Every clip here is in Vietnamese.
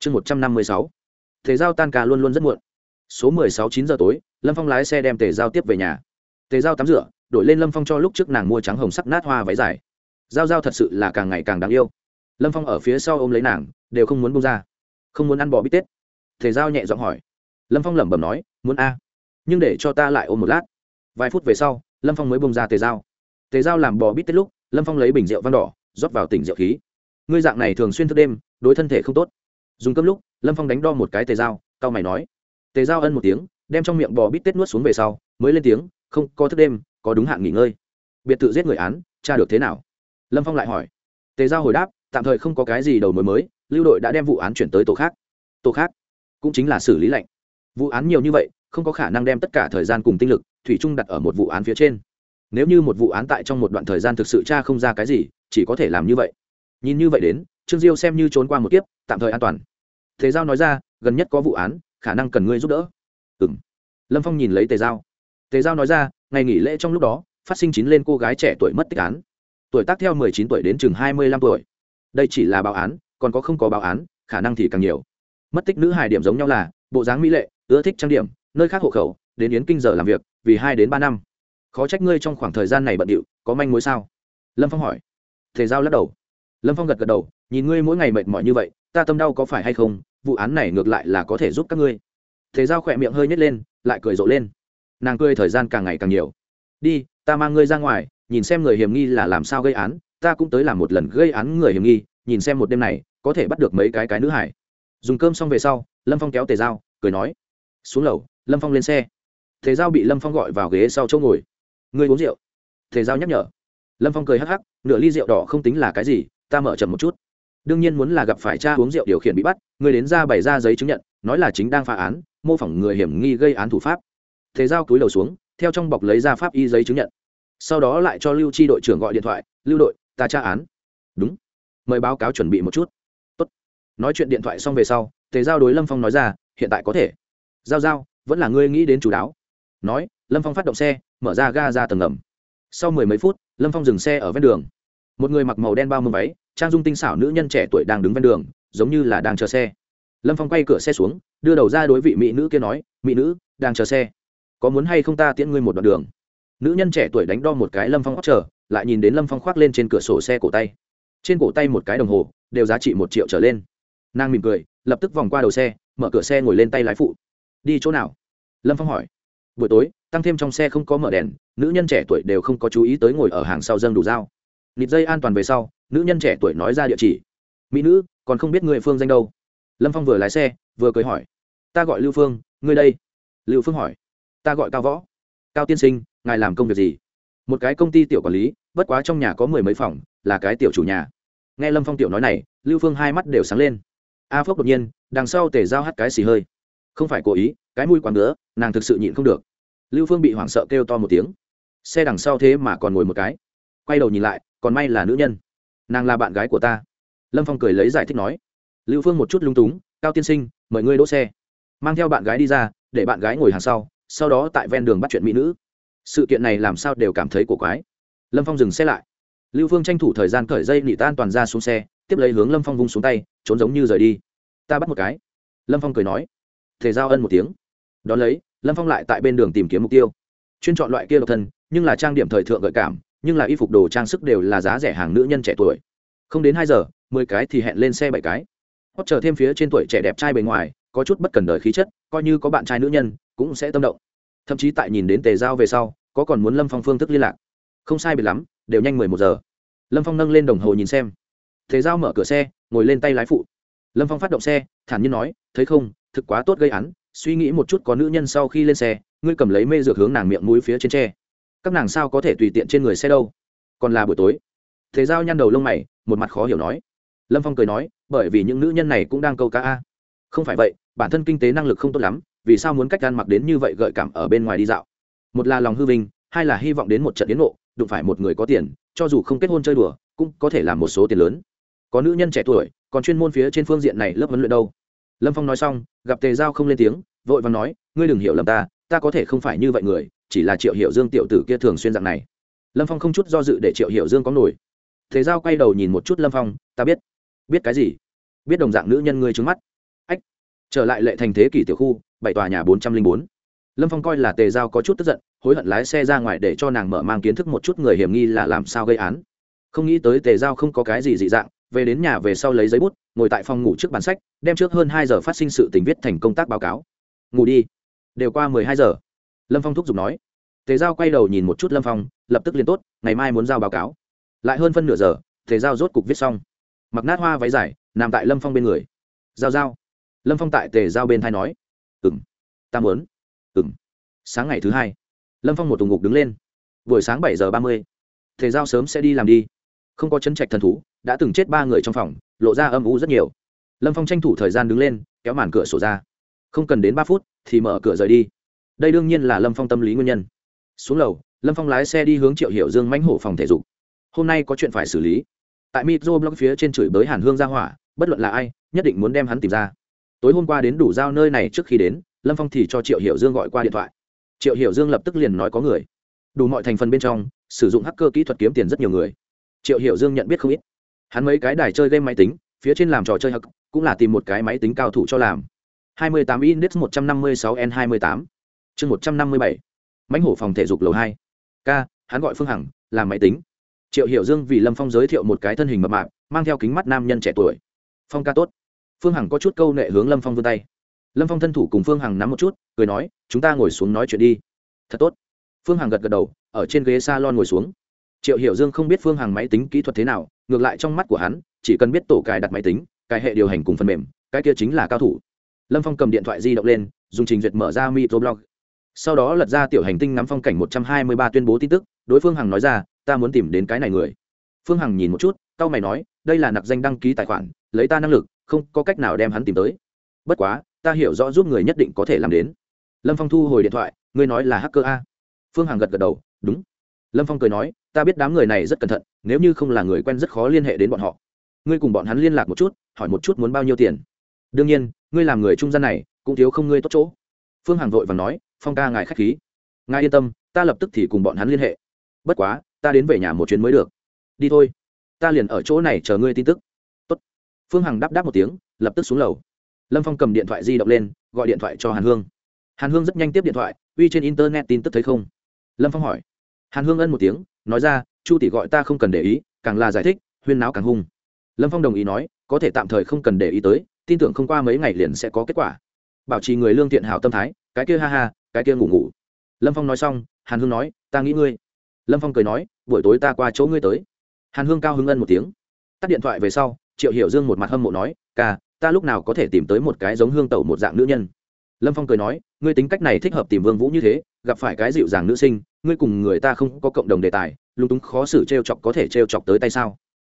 chương một trăm năm mươi sáu. Tề giao tan ca luôn luôn rất muộn. Số mười sáu chín giờ tối, lâm phong lái xe đem tề giao tiếp về nhà. Tề giao tắm rửa, đổi lên lâm phong cho lúc trước nàng mua trắng hồng sắc nát hoa váy dài. Giao giao thật sự là càng ngày càng đáng yêu. Lâm phong ở phía sau ôm lấy nàng, đều không muốn bông ra. Không muốn ăn bò bít tết. Tề giao nhẹ giọng hỏi. Lâm phong lẩm bẩm nói, muốn a, nhưng để cho ta lại ôm một lát. Vài phút về sau, lâm phong mới bông ra tề giao. Tề giao làm bò bít tết lúc, lâm phong lấy bình rượu văn đỏ, rót vào tỉnh rượu khí. Ngươi dạng này thường xuyên thức đêm, đối thân thể không tốt dùng cơm lúc, lâm phong đánh đo một cái tề dao cao mày nói. Tề dao ân một tiếng, đem trong miệng bò bít tết nuốt xuống về sau, mới lên tiếng, không, có thức đêm, có đúng hạn nghỉ ngơi. Biệt tự giết người án, tra được thế nào? Lâm phong lại hỏi. Tề giao hồi đáp, tạm thời không có cái gì đầu mối mới, lưu đội đã đem vụ án chuyển tới tổ khác. Tổ khác cũng chính là xử lý lệnh. Vụ án nhiều như vậy, không có khả năng đem tất cả thời gian cùng tinh lực, thủy chung đặt ở một vụ án phía trên. Nếu như một vụ án tại trong một đoạn thời gian thực sự cha không ra cái gì, chỉ có thể làm như vậy. Nhìn như vậy đến, trương diêu xem như trốn qua một kiếp, tạm thời an toàn thế giao nói ra, gần nhất có vụ án, khả năng cần ngươi giúp đỡ. Ừ m lâm phong nhìn lấy tề giao. Tề giao nói ra, ngày nghỉ lễ trong lúc đó, phát sinh chín lên cô gái trẻ tuổi mất tích án. Tuổi tác theo mười chín tuổi đến chừng hai mươi lăm tuổi. Đây chỉ là báo án, còn có không có báo án, khả năng thì càng nhiều. Mất tích nữ hài điểm giống nhau là, bộ dáng mỹ lệ, ưa thích trang điểm, nơi khác hộ khẩu, đến yến kinh giờ làm việc, vì hai đến ba năm. Khó trách ngươi trong khoảng thời gian này bận điệu, có manh mối sao? Lâm phong hỏi. Thể giao lắc đầu. Lâm phong gật gật đầu, nhìn ngươi mỗi ngày mệt mỏi như vậy, ta tâm đau có phải hay không vụ án này ngược lại là có thể giúp các ngươi. Thế giao khỏe miệng hơi nhét lên, lại cười rộ lên. Nàng cười thời gian càng ngày càng nhiều. Đi, ta mang ngươi ra ngoài, nhìn xem người hiểm nghi là làm sao gây án, ta cũng tới làm một lần gây án người hiểm nghi, nhìn xem một đêm này, có thể bắt được mấy cái cái nữ hải dùng cơm xong về sau, lâm phong kéo tề giao, cười nói. Xuống lầu, lâm phong lên xe. Tề giao bị lâm phong gọi vào ghế sau chỗ ngồi. Ngươi uống rượu. Tề giao nhắc nhở. Lâm phong cười hắc hắc, nửa ly rượu đỏ không tính là cái gì, ta mở chậm một chút đương nhiên muốn là gặp phải cha uống rượu điều khiển bị bắt, người đến ra bày ra giấy chứng nhận, nói là chính đang phá án, mô phỏng người hiểm nghi gây án thủ pháp. Thế giao túi đầu xuống, theo trong bọc lấy ra pháp y giấy chứng nhận. Sau đó lại cho lưu chi đội trưởng gọi điện thoại, lưu đội, ta tra án. Đúng. Mời báo cáo chuẩn bị một chút. Tốt. nói chuyện điện thoại xong về sau tề giao đối lâm phong nói ra, hiện tại có thể. Giao giao, vẫn là ngươi nghĩ đến chú đáo. Nói, lâm phong phát động xe, mở ra ga ra tầng ngầm. Sau mười mấy phút, lâm phong dừng xe ở ven đường. Một người mặc màu đen bao mưa váy trang dung tinh xảo nữ nhân trẻ tuổi đang đứng ven đường, giống như là đang chờ xe. Lâm phong quay cửa xe xuống, đưa đầu ra đối vị mỹ nữ kia nói, mỹ nữ, đang chờ xe. Có muốn hay không ta tiễn ngươi một đoạn đường? Nữ nhân trẻ tuổi đánh đo một cái lâm phong hót chờ, lại nhìn đến lâm phong khoác lên trên cửa sổ xe cổ tay. Trên cổ tay một cái đồng hồ, đều giá trị một triệu trở lên. Nàng mỉm cười, lập tức vòng qua đầu xe, mở cửa xe ngồi lên tay lái phụ. Đi chỗ nào? Lâm phong hỏi. Buổi tối, tăng thêm trong xe không có mở đèn, nữ nhân trẻ tuổi đều không có chú ý tới ngồi ở hàng sau dâng đủ dao nịt dây an toàn về sau, nữ nhân trẻ tuổi nói ra địa chỉ. Mỹ nữ, còn không biết người phương danh đâu. Lâm phong vừa lái xe, vừa cười hỏi. Ta gọi lưu phương, ngươi đây? Lưu phương hỏi. Ta gọi cao võ. Cao tiên sinh, ngài làm công việc gì? Một cái công ty tiểu quản lý, bất quá trong nhà có mười mấy phòng, là cái tiểu chủ nhà. Nghe lâm phong tiểu nói này, lưu phương hai mắt đều sáng lên. A phước đột nhiên, đằng sau tể giao hắt cái xì hơi. Không phải cố ý, cái mũi quán nữa nàng thực sự nhịn không được. Lưu phương bị hoảng sợ kêu to một tiếng. Xe đằng sau thế mà còn ngồi một cái. Quay đầu nhìn lại còn may là nữ nhân. Nàng là bạn gái của ta. Lâm phong cười lấy giải thích nói. Lưu phương một chút lung túng, cao tiên sinh, mời ngươi đỗ xe. Mang theo bạn gái đi ra, để bạn gái ngồi hàng sau sau đó tại ven đường bắt chuyện mỹ nữ. Sự kiện này làm sao đều cảm thấy cổ quái. Lâm phong dừng xe lại. Lưu phương tranh thủ thời gian cởi dây nỉ tan toàn ra xuống xe, tiếp lấy hướng lâm phong vung xuống tay, trốn giống như rời đi. Ta bắt một cái. Lâm phong cười nói. Thể giao ân một tiếng. Đón lấy, lâm phong lại tại bên đường tìm kiếm mục tiêu. Chuyên chọn loại kia độc thân, nhưng là trang điểm thời thượng gợi cảm nhưng là y phục đồ trang sức đều là giá rẻ hàng nữ nhân trẻ tuổi. Không đến hai giờ, mười cái thì hẹn lên xe bảy cái. Hót chờ thêm phía trên tuổi trẻ đẹp trai bề ngoài, có chút bất cần đời khí chất, coi như có bạn trai nữ nhân, cũng sẽ tâm động. Thậm chí tại nhìn đến tề giao về sau, có còn muốn lâm phong phương thức liên lạc. Không sai biệt lắm, đều nhanh mười một giờ. Lâm phong nâng lên đồng hồ nhìn xem. Tề giao mở cửa xe, ngồi lên tay lái phụ. Lâm phong phát động xe, thản nhiên nói, thấy không, thực quá tốt gây án, suy nghĩ một chút có nữ nhân sau khi lên xe, ngươi cầm lấy mê dược hướng nàng miệng mũi phía trên tre các nàng sao có thể tùy tiện trên người xe đâu? Còn là buổi tối. Thế giao nhăn đầu lông mày, một mặt khó hiểu nói. Lâm phong cười nói, bởi vì những nữ nhân này cũng đang câu cá a. Không phải vậy, bản thân kinh tế năng lực không tốt lắm, vì sao muốn cách ăn mặc đến như vậy gợi cảm ở bên ngoài đi dạo? Một là lòng hư vinh, hai là hy vọng đến một trận yến nộ đụng phải một người có tiền, cho dù không kết hôn chơi đùa, cũng có thể làm một số tiền lớn. Có nữ nhân trẻ tuổi, còn chuyên môn phía trên phương diện này lớp huấn luyện đâu? Lâm phong nói xong, gặp tề giao không lên tiếng, vội và nói, ngươi đừng hiểu lầm ta ta có thể không phải như vậy người chỉ là triệu hiệu dương tiểu tử kia thường xuyên dạng này. Lâm phong không chút do dự để triệu hiệu dương có nổi. Thế giao quay đầu nhìn một chút lâm phong ta biết. Biết cái gì? Biết đồng dạng nữ nhân ngươi trứng mắt. Ách, trở lại lệ thành thế kỷ tiểu khu bảy tòa nhà bốn trăm linh bốn. Lâm phong coi là tề giao có chút tức giận hối hận lái xe ra ngoài để cho nàng mở mang kiến thức một chút người hiểm nghi là làm sao gây án. Không nghĩ tới tề giao không có cái gì dị dạng về đến nhà về sau lấy giấy bút ngồi tại phòng ngủ trước bàn sách đem trước hơn hai giờ phát sinh sự tình viết thành công tác báo cáo. Ngủ đi đều qua mười hai giờ. Lâm phong thúc giục nói. Tề giao quay đầu nhìn một chút lâm phong, lập tức liền tốt, ngày mai muốn giao báo cáo. Lại hơn phân nửa giờ, tề giao rốt cục viết xong. Mặc nát hoa váy dài, nằm tại lâm phong bên người. Giao giao. Lâm phong tại tề giao bên thai nói. Ừng ta muốn. Ừng sáng ngày thứ hai, lâm phong một tùng ngục đứng lên. Buổi sáng bảy giờ ba mươi, tề giao sớm sẽ đi làm đi. Không có chân trạch thần thú, đã từng chết ba người trong phòng, lộ ra âm u rất nhiều. Lâm phong tranh thủ thời gian đứng lên, kéo màn cửa sổ ra không cần đến ba phút thì mở cửa rời đi. Đây đương nhiên là lâm phong tâm lý nguyên nhân. Xuống lầu, lâm phong lái xe đi hướng triệu hiểu dương mãnh hổ phòng thể dục. Hôm nay có chuyện phải xử lý. Tại mitro blog phía trên chửi bới hàn hương ra hỏa, bất luận là ai, nhất định muốn đem hắn tìm ra. Tối hôm qua đến đủ giao nơi này trước khi đến, lâm phong thì cho triệu hiểu dương gọi qua điện thoại. Triệu hiểu dương lập tức liền nói có người. Đủ mọi thành phần bên trong, sử dụng hacker kỹ thuật kiếm tiền rất nhiều người. Triệu hiểu dương nhận biết không ít. Hắn mấy cái đài chơi game máy tính, phía trên làm trò chơi hack, cũng là tìm một cái máy tính cao thủ cho làm. 28 index 156 n 28 chương 157 mãnh hổ phòng thể dục lầu 2 k, hắn gọi phương hằng làm máy tính. Triệu hiểu dương vì lâm phong giới thiệu một cái thân hình mập mạp, mang theo kính mắt nam nhân trẻ tuổi. Phong ca tốt. Phương hằng có chút câu nệ hướng lâm phong vươn tay. Lâm phong thân thủ cùng phương hằng nắm một chút, cười nói, chúng ta ngồi xuống nói chuyện đi. Thật tốt. Phương hằng gật gật đầu, ở trên ghế salon ngồi xuống. Triệu hiểu dương không biết phương hằng máy tính kỹ thuật thế nào, ngược lại trong mắt của hắn, chỉ cần biết tổ cài đặt máy tính cài hệ điều hành cùng phần mềm, cái kia chính là cao thủ lâm phong cầm điện thoại di động lên, dùng trình duyệt mở ra microblog. Sau đó lật ra tiểu hành tinh ngắm phong cảnh một trăm hai mươi ba tuyên bố tin tức, đối phương hằng nói ra, ta muốn tìm đến cái này người. Phương hằng nhìn một chút c a o mày nói, đây là nặc danh đăng ký tài khoản, lấy ta năng lực, không có cách nào đem hắn tìm tới. Bất quá, ta hiểu rõ giúp người nhất định có thể làm đến. Lâm phong thu hồi điện thoại, ngươi nói là hacker a? Phương hằng gật gật đầu, đúng. Lâm phong cười nói, ta biết đám người này rất cẩn thận, nếu như không là người quen rất khó liên hệ đến bọn họ. Ngươi cùng bọn hắn liên lạc một chút, hỏi một chút muốn bao nhiêu tiền. Đương nhiên ngươi làm người trung gian này, cũng thiếu không ngươi tốt chỗ. Phương hằng vội và nói, phong ca ngài k h á c h khí. Ngài yên tâm, ta lập tức thì cùng bọn hắn liên hệ. Bất quá, ta đến về nhà một chuyến mới được. Đi thôi. Ta liền ở chỗ này chờ ngươi tin tức. Tốt. phương hằng đáp đáp một tiếng, lập tức xuống lầu. Lâm phong cầm điện thoại di động lên, gọi điện thoại cho hàn hương. Hàn hương rất nhanh tiếp điện thoại, uy, trên internet tin tức thấy không? Lâm phong hỏi. Hàn hương ân một tiếng, nói ra, chu tỷ gọi ta không cần để ý, càng là giải thích, huyên náo càng hung. Lâm phong đồng ý nói, có thể tạm thời không cần để ý tới tin tưởng không qua mấy ngày liền sẽ có kết quả. Bảo trì người lương thiện hảo tâm thái, cái kia ha ha, cái kia ngủ ngủ. Lâm phong nói xong, hàn hương nói, ta nghĩ ngươi. Lâm phong cười nói, buổi tối ta qua chỗ ngươi tới. Hàn hương cao hưng ân một tiếng. Tắt điện thoại về sau, triệu hiểu dương một mặt hâm mộ nói, ca, ta lúc nào có thể tìm tới một cái giống hương tẩu một dạng nữ nhân? Lâm phong cười nói, ngươi tính cách này thích hợp tìm vương vũ như thế, gặp phải cái dịu dàng nữ sinh, ngươi cùng người ta không có cộng đồng đề tài, lúng túng khó xử t r e o chọc có thể t r e o chọc tới tay sao?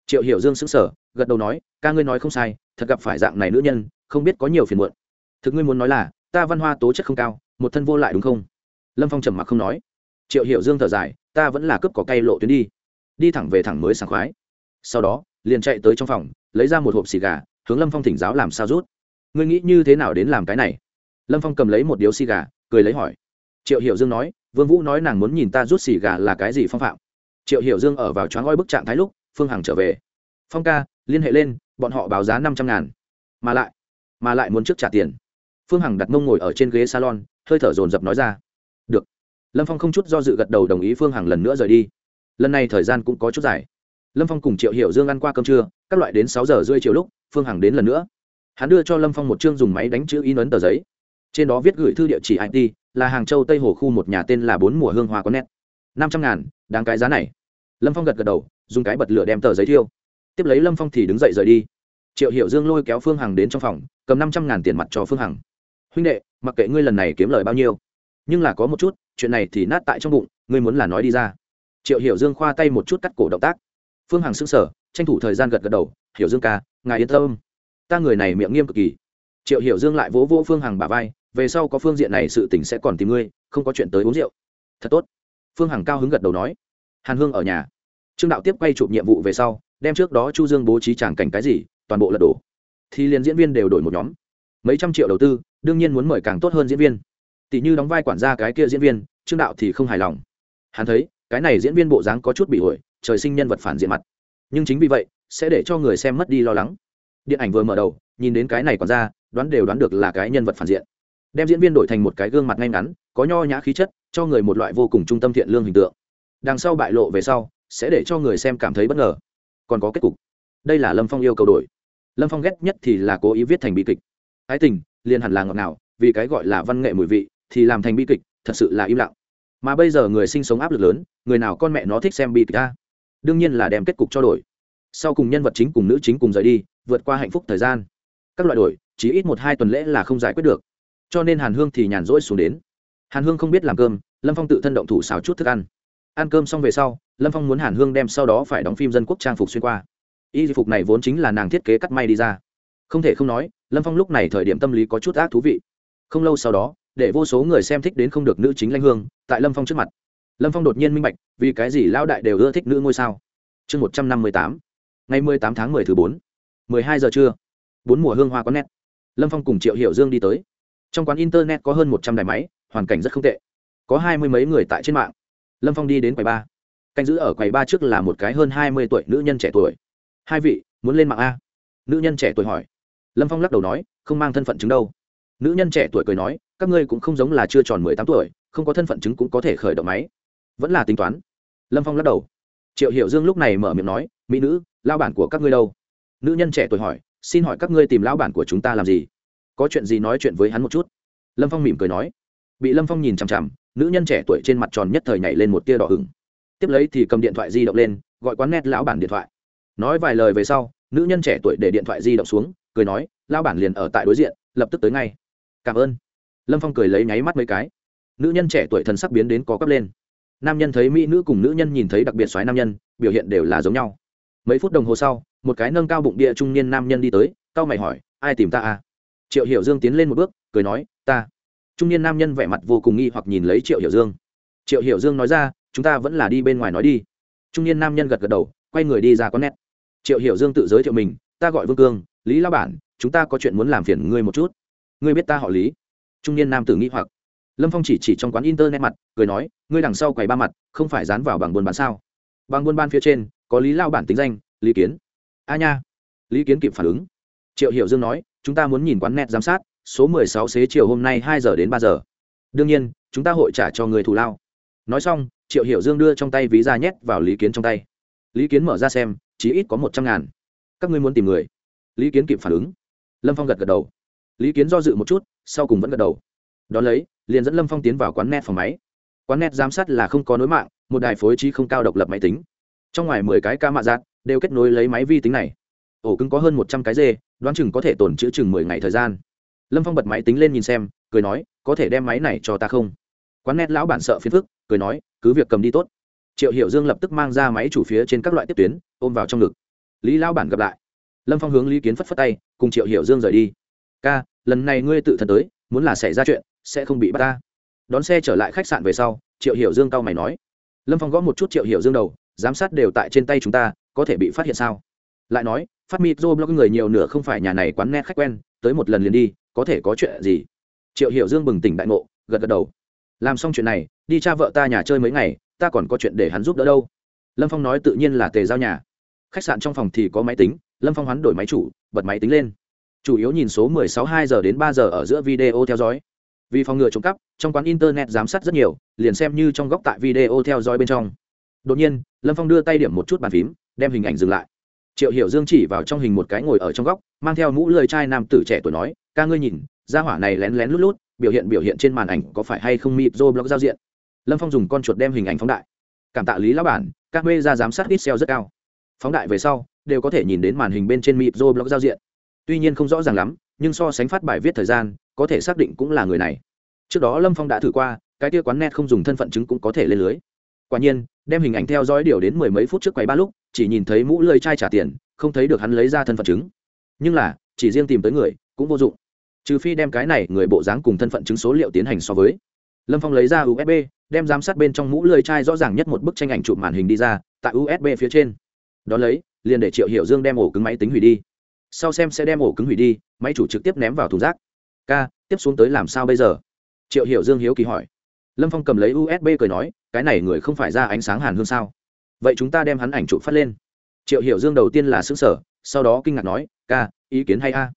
Triệu hiểu dương sững sờ, gật đầu nói, ca ngươi nói không sai, thật gặp phải dạng này nữ nhân, không biết có nhiều phiền muộn. Thực ngươi muốn nói là, ta văn hoa tố chất không cao, một thân vô lại đúng không? Lâm phong trầm mặc không nói. Triệu hiểu dương thở dài, ta vẫn là cướp có cây lộ tuyến đi. Đi thẳng về thẳng mới sảng khoái. Sau đó, liền chạy tới trong phòng, lấy ra một hộp xì gà, hướng lâm phong thỉnh giáo làm sao rút. Ngươi nghĩ như thế nào đến làm cái này? Lâm phong cầm lấy một điếu xì gà, cười lấy hỏi. Triệu hiểu dương nói, vương vũ nói nàng muốn nhìn ta rút xì gà là cái gì phong phạm? Triệu hiểu dương ở vào choáng oi bức trạng thái lúc phương hằng trở về. Phong ca, liên hệ lên, bọn họ báo giá năm trăm ngàn. Mà lại mà lại muốn trước trả tiền. Phương hằng đặt mông ngồi ở trên ghế salon, hơi thở dồn dập nói ra. Được. Lâm phong không chút do dự gật đầu đồng ý phương hằng lần nữa rời đi. Lần này thời gian cũng có chút dài. Lâm phong cùng triệu hiểu dương ăn qua cơm trưa, các loại đến sáu giờ rưỡi chiều lúc, phương hằng đến lần nữa. Hắn đưa cho lâm phong một chương dùng máy đánh chữ in ấn tờ giấy. Trên đó viết gửi thư địa chỉ it là hàng châu tây hồ khu một nhà tên là bốn mùa hương hoa có nét. Năm trăm ngàn, đáng cái giá này. Lâm phong gật gật đầu dùng cái bật lửa đem tờ giấy thiêu. Tiếp lấy lâm phong thì đứng dậy rời đi. Triệu hiểu dương lôi kéo phương hằng đến trong phòng, cầm năm trăm ngàn tiền mặt cho phương hằng. Huynh đệ, mặc kệ ngươi lần này kiếm lời bao nhiêu, nhưng là có một chút, chuyện này thì nát tại trong bụng, ngươi muốn là nói đi ra. Triệu hiểu dương khoa tay một chút cắt cổ động tác. Phương hằng s ư n g sở tranh thủ thời gian gật gật đầu, hiểu dương ca, ngài yên tâm, ta người này miệng nghiêm cực kỳ. Triệu hiểu dương lại vỗ vỗ phương hằng bà vai, về sau có phương diện này sự tình sẽ còn tìm ngươi, không có chuyện tới uống rượu. Thật tốt. Phương hằng cao hứng gật đầu nói. Hàn hương ở nhà trương đạo tiếp quay chụp nhiệm vụ về sau, đem trước đó chu dương bố trí tràng cảnh cái gì, toàn bộ lật đổ. Thì liền diễn viên đều đổi một nhóm. Mấy trăm triệu đầu tư, đương nhiên muốn mời càng tốt hơn diễn viên. Tỷ như đóng vai quản gia cái kia diễn viên, trương đạo thì không hài lòng. Hắn thấy, cái này diễn viên bộ dáng có chút bị ổi trời sinh nhân vật phản diện mặt. Nhưng chính vì vậy, sẽ để cho người xem mất đi lo lắng. Điện ảnh vừa mở đầu, nhìn đến cái này còn ra đoán đều đoán được là cái nhân vật phản diện. Đem diễn viên đổi thành một cái gương mặt ngay ngắn, có nho nhã khí chất, cho người một loại vô cùng trung tâm thiện lương hình tượng. Đằng sau bại lộ về sau sẽ để cho người xem cảm thấy bất ngờ. Còn có kết cục. Đây là lâm phong yêu cầu đổi. Lâm phong ghét nhất thì là cố ý viết thành bi kịch. Ái tình, liền hẳn là ngọt ngào, vì cái gọi là văn nghệ mùi vị, thì làm thành bi kịch, thật sự là im lặng. Mà bây giờ người sinh sống áp lực lớn, người nào con mẹ nó thích xem bi kịch ta? Đương nhiên là đem kết cục cho đổi. Sau cùng nhân vật chính cùng nữ chính cùng rời đi, vượt qua hạnh phúc thời gian. Các loại đổi, chỉ ít một hai tuần lễ là không giải quyết được. Cho nên hàn hương thì nhàn rỗi xuống đến. Hàn hương không biết làm cơm, lâm phong tự thân động thủ xào chút thức ăn ăn cơm xong về sau, lâm phong muốn hàn hương đem sau đó phải đóng phim dân quốc trang phục xuyên qua. Y phục này vốn chính là nàng thiết kế cắt may đi ra. Không thể không nói, lâm phong lúc này thời điểm tâm lý có chút ác thú vị. Không lâu sau đó, để vô số người xem thích đến không được nữ chính lanh hương, tại lâm phong trước mặt. Lâm phong đột nhiên minh bạch, vì cái gì lão đại đều ưa thích nữ ngôi sao? Chương một trăm năm mươi tám, ngày mười tám tháng mười thứ bốn, mười hai giờ trưa, bốn mùa hương hoa có nét. Lâm phong cùng triệu hiểu dương đi tới. Trong quán internet có hơn một trăm đài máy, hoàn cảnh rất không tệ. Có hai mươi mấy người tại trên mạng lâm phong đi đến quầy ba. Canh giữ ở quầy ba trước là một cái hơn hai mươi tuổi nữ nhân trẻ tuổi. Hai vị, muốn lên mạng a? Nữ nhân trẻ tuổi hỏi. Lâm phong lắc đầu nói, không mang thân phận chứng đâu. Nữ nhân trẻ tuổi cười nói, các ngươi cũng không giống là chưa tròn mười tám tuổi, không có thân phận chứng cũng có thể khởi động máy. Vẫn là tính toán. Lâm phong lắc đầu. Triệu hiểu dương lúc này mở miệng nói, mỹ nữ, lao bản của các ngươi đâu? Nữ nhân trẻ tuổi hỏi, xin hỏi các ngươi tìm lao bản của chúng ta làm gì? Có chuyện gì nói chuyện với hắn một chút? Lâm phong mỉm cười nói. Bị lâm phong nhìn chằm chằm nữ nhân trẻ tuổi trên mặt tròn nhất thời nhảy lên một tia đỏ hừng tiếp lấy thì cầm điện thoại di động lên, gọi quán nét lão bản điện thoại. Nói vài lời về sau, nữ nhân trẻ tuổi để điện thoại di động xuống, cười nói, lão bản liền ở tại đối diện, lập tức tới ngay. Cảm ơn. Lâm phong cười lấy nháy mắt mấy cái. Nữ nhân trẻ tuổi thần sắc biến đến có cấp lên. Nam nhân thấy mỹ nữ cùng nữ nhân nhìn thấy đặc biệt xoáy nam nhân, biểu hiện đều là giống nhau. Mấy phút đồng hồ sau, một cái nâng cao bụng địa trung niên nam nhân đi tới cao mày hỏi, ai tìm ta à? Triệu hiểu dương tiến lên một bước, cười nói, ta trung niên nam nhân vẻ mặt vô cùng nghi hoặc nhìn lấy triệu hiểu dương. Triệu hiểu dương nói ra, chúng ta vẫn là đi bên ngoài nói đi. Trung niên nam nhân gật gật đầu, quay người đi ra con nét triệu hiểu dương tự giới thiệu mình, ta gọi vương cương, lý lao bản, chúng ta có chuyện muốn làm phiền ngươi một chút. Ngươi biết ta họ lý? Trung niên nam tử nghi hoặc. Lâm phong chỉ chỉ trong quán internet mặt, cười nói, ngươi đằng sau quầy ba mặt, không phải dán vào bằng buôn bán sao? Bằng buôn bán phía trên, có lý lao bản tính danh, lý kiến. A nha. Lý kiến kịp phản ứng. Triệu hiểu dương nói, chúng ta muốn nhìn quán net giám sát số mười sáu xế chiều hôm nay hai giờ đến ba giờ. Đương nhiên, chúng ta hội trả cho người thù lao. Nói xong, triệu hiểu dương đưa trong tay ví ra nhét vào lý kiến trong tay. Lý kiến mở ra xem chỉ ít có một trăm ngàn. Các ngươi muốn tìm người? Lý kiến kịp phản ứng. Lâm phong gật gật đầu. Lý kiến do dự một chút, sau cùng vẫn gật đầu. Đó lấy, liền dẫn lâm phong tiến vào quán net phòng máy. Quán net giám sát là không có nối mạng, một đài phối trí không cao độc lập máy tính. Trong ngoài mười cái ca mạ giạt đều kết nối lấy máy vi tính này. Ổ cứng có hơn một trăm cái dê, đoán chừng có thể tồn chữ chừng mười ngày thời gian lâm phong bật máy tính lên nhìn xem, cười nói, có thể đem máy này cho ta không? Quán nét lão bản sợ phiền phức, cười nói, cứ việc cầm đi tốt. Triệu hiểu dương lập tức mang ra máy chủ phía trên các loại tiếp tuyến, ôm vào trong ngực. Lý lão bản gặp lại. Lâm phong hướng lý kiến phất phất tay, cùng triệu hiểu dương rời đi. Ca, lần này ngươi tự thân tới, muốn là xảy ra chuyện, sẽ không bị bắt ta. Đón xe trở lại khách sạn về sau, triệu hiểu dương cau mày nói. Lâm phong gõ một chút triệu hiểu dương đầu, giám sát đều tại trên tay chúng ta, có thể bị phát hiện sao? Lại nói, phát micro blog người nhiều nửa không phải nhà này quán net khách quen, tới một lần liền đi có thể có chuyện gì? Triệu hiểu dương bừng tỉnh đại ngộ, gật gật đầu. Làm xong chuyện này, đi cha vợ ta nhà chơi mấy ngày, ta còn có chuyện để hắn giúp đỡ đâu. Lâm phong nói tự nhiên là tề giao nhà. Khách sạn trong phòng thì có máy tính, lâm phong hoán đổi máy chủ, bật máy tính lên. Chủ yếu nhìn số 16 2 giờ đến 3 giờ ở giữa video theo dõi. Vì phòng ngừa trộm cắp, trong quán internet giám sát rất nhiều, liền xem như trong góc tại video theo dõi bên trong. Đột nhiên, lâm phong đưa tay điểm một chút bàn phím, đem hình ảnh dừng lại. Triệu hiểu dương chỉ vào trong hình một cái ngồi ở trong góc, mang theo mũ lười trai nam tử trẻ tuổi nói ca ngươi nhìn ra hỏa này lén lén lút lút, biểu hiện biểu hiện trên màn ảnh có phải hay không mịp dô blog giao diện? Lâm phong dùng con chuột đem hình ảnh phóng đại. Cảm tạ lý lão bản, các mê ra giám sát ít xeo rất cao. Phóng đại về sau, đều có thể nhìn đến màn hình bên trên mịp dô blog giao diện. Tuy nhiên không rõ ràng lắm, nhưng so sánh phát bài viết thời gian, có thể xác định cũng là người này. Trước đó lâm phong đã thử qua, cái tia quán net không dùng thân phận chứng cũng có thể lên lưới. Quả nhiên, đem hình ảnh theo dõi điều đến mười mấy phút trước quầy ba lúc, chỉ nhìn thấy mũ lơi chai trả tiền, không thấy được hắn lấy ra thân phận chứng. Nhưng là, chỉ riêng tìm tới người, cũng vô dụng trừ phi đem cái này người bộ dáng cùng thân phận chứng số liệu tiến hành so với. Lâm phong lấy ra usb đem giám sát bên trong mũ lơi chai rõ ràng nhất một bức tranh ảnh chụp màn hình đi ra, tại usb phía trên. Đón lấy, liền để triệu hiệu dương đem ổ cứng máy tính hủy đi. Sau xem sẽ đem ổ cứng hủy đi, máy chủ trực tiếp ném vào thùng rác. K tiếp xuống tới làm sao bây giờ? Triệu hiểu dương hiếu kỳ hỏi. Lâm phong cầm lấy usb cười nói, cái này người không phải ra ánh sáng hàn hương sao? Vậy chúng ta đem hắn ảnh chụp phát lên. Triệu hiểu dương đầu tiên là xứng sở sau đó kinh ngạc nói, ca, ý kiến hay a?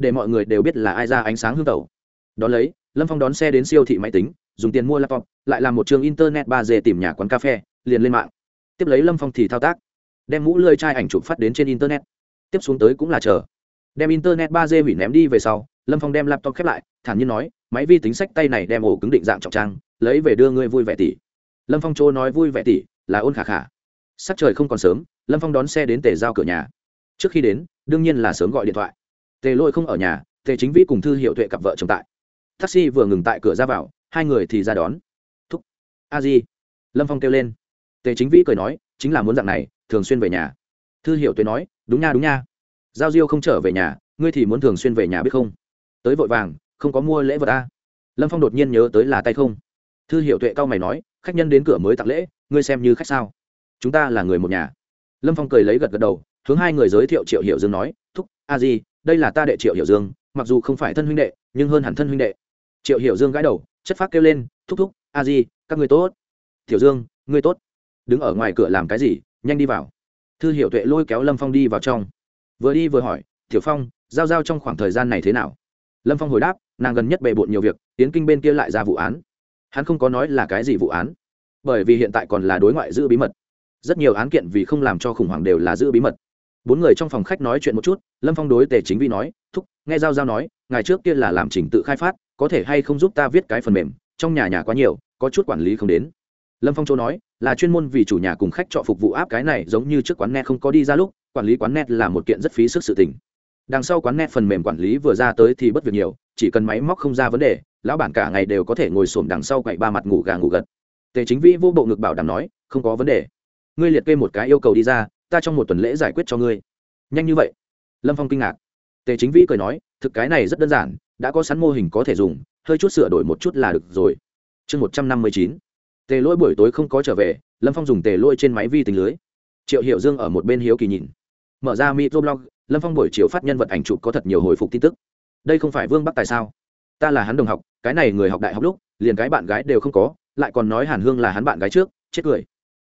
Để mọi người đều biết là ai ra ánh sáng hương tẩu. Đón lấy, lâm phong đón xe đến siêu thị máy tính, dùng tiền mua laptop, lại làm một trường internet ba d tìm nhà quán cà phê, liền lên mạng. Tiếp lấy lâm phong thì thao tác, đem mũ lơi chai ảnh chụp phát đến trên internet. Tiếp xuống tới cũng là chờ. Đem internet ba d hủy ném đi về sau, lâm phong đem laptop khép lại, thản nhiên nói, máy vi tính sách tay này đem ổ cứng định dạng trọng trang, lấy về đưa ngươi vui vẻ tỷ lâm phong chỗ nói vui vẻ tỷ là ôn khả khả. Sắc trời không còn sớm, lâm phong đón xe đến tề giao cửa nhà. Trước khi đến, đương nhiên là sớm gọi điện thoại tề lôi không ở nhà, tề chính vĩ cùng thư hiệu tuệ cặp vợ chồng tại. Taxi vừa ngừng tại cửa ra vào, hai người thì ra đón. Thúc. A di. Lâm phong kêu lên. Tề chính vĩ cười nói, chính là muốn dạng này, thường xuyên về nhà. Thư hiệu tuệ nói, đúng nha đúng nha. Giao diêu không trở về nhà, ngươi thì muốn thường xuyên về nhà biết không? Tới vội vàng, không có mua lễ vật a. Lâm phong đột nhiên nhớ tới là tay không. Thư hiệu tuệ cao mày nói, khách nhân đến cửa mới tặng lễ, ngươi xem như khách sao? Chúng ta là người một nhà. Lâm phong cười lấy gật gật đầu, hướng hai người giới thiệu triệu hiệu dương nói, thúc, a di đây là ta đệ triệu Hiểu dương, mặc dù không phải thân huynh đệ, nhưng hơn hẳn thân huynh đệ. Triệu Hiểu dương gãi đầu, chất phát kêu lên, thúc thúc, a di, các người tốt. Tiểu dương, ngươi tốt. Đứng ở ngoài cửa làm cái gì, nhanh đi vào. Thư Hiểu tuệ lôi kéo lâm phong đi vào trong. Vừa đi vừa hỏi, tiểu phong, giao giao trong khoảng thời gian này thế nào? Lâm phong hồi đáp, nàng gần nhất bề bộn nhiều việc, tiến kinh bên kia lại ra vụ án. Hắn không có nói là cái gì vụ án, bởi vì hiện tại còn là đối ngoại giữ bí mật. Rất nhiều án kiện vì không làm cho khủng hoảng đều là giữ bí mật bốn người trong phòng khách nói chuyện một chút, lâm phong đối tề chính vi nói, thúc, nghe giao giao nói ngày trước kia là làm trình tự khai phát, có thể hay không giúp ta viết cái phần mềm, trong nhà nhà quá nhiều, có chút quản lý không đến. Lâm phong châu nói, là chuyên môn vì chủ nhà cùng khách trọ phục vụ áp cái này, giống như trước quán net không có đi ra lúc, quản lý quán net là một kiện rất phí sức sự tình. Đằng sau quán net phần mềm quản lý vừa ra tới thì bất việc nhiều, chỉ cần máy móc không ra vấn đề, lão bản cả ngày đều có thể ngồi xổm đằng sau quậy ba mặt ngủ gà ngủ gật. Tề chính vĩ vô bộ ngực bảo đảm nói, không có vấn đề. Ngươi liệt kê một cái yêu cầu đi ra ta trong một tuần lễ giải quyết cho ngươi. Nhanh như vậy? Lâm phong kinh ngạc. Tề chính vĩ cười nói, thực cái này rất đơn giản, đã có sẵn mô hình có thể dùng, hơi chút sửa đổi một chút là được rồi. Chương một trăm năm mươi chín. Tề lỗi buổi tối không có trở về, lâm phong dùng tề lỗi trên máy vi tính lưới. Triệu hiệu dương ở một bên hiếu kỳ nhìn. Mở ra microblog lâm phong buổi chiều phát nhân vật ảnh chụp có thật nhiều hồi phục tin tức. Đây không phải vương bắc tại sao? Ta là hắn đồng học, cái này người học đại học lúc, liền cái bạn gái đều không có, lại còn nói hàn hương là hắn bạn gái trước, chết cười.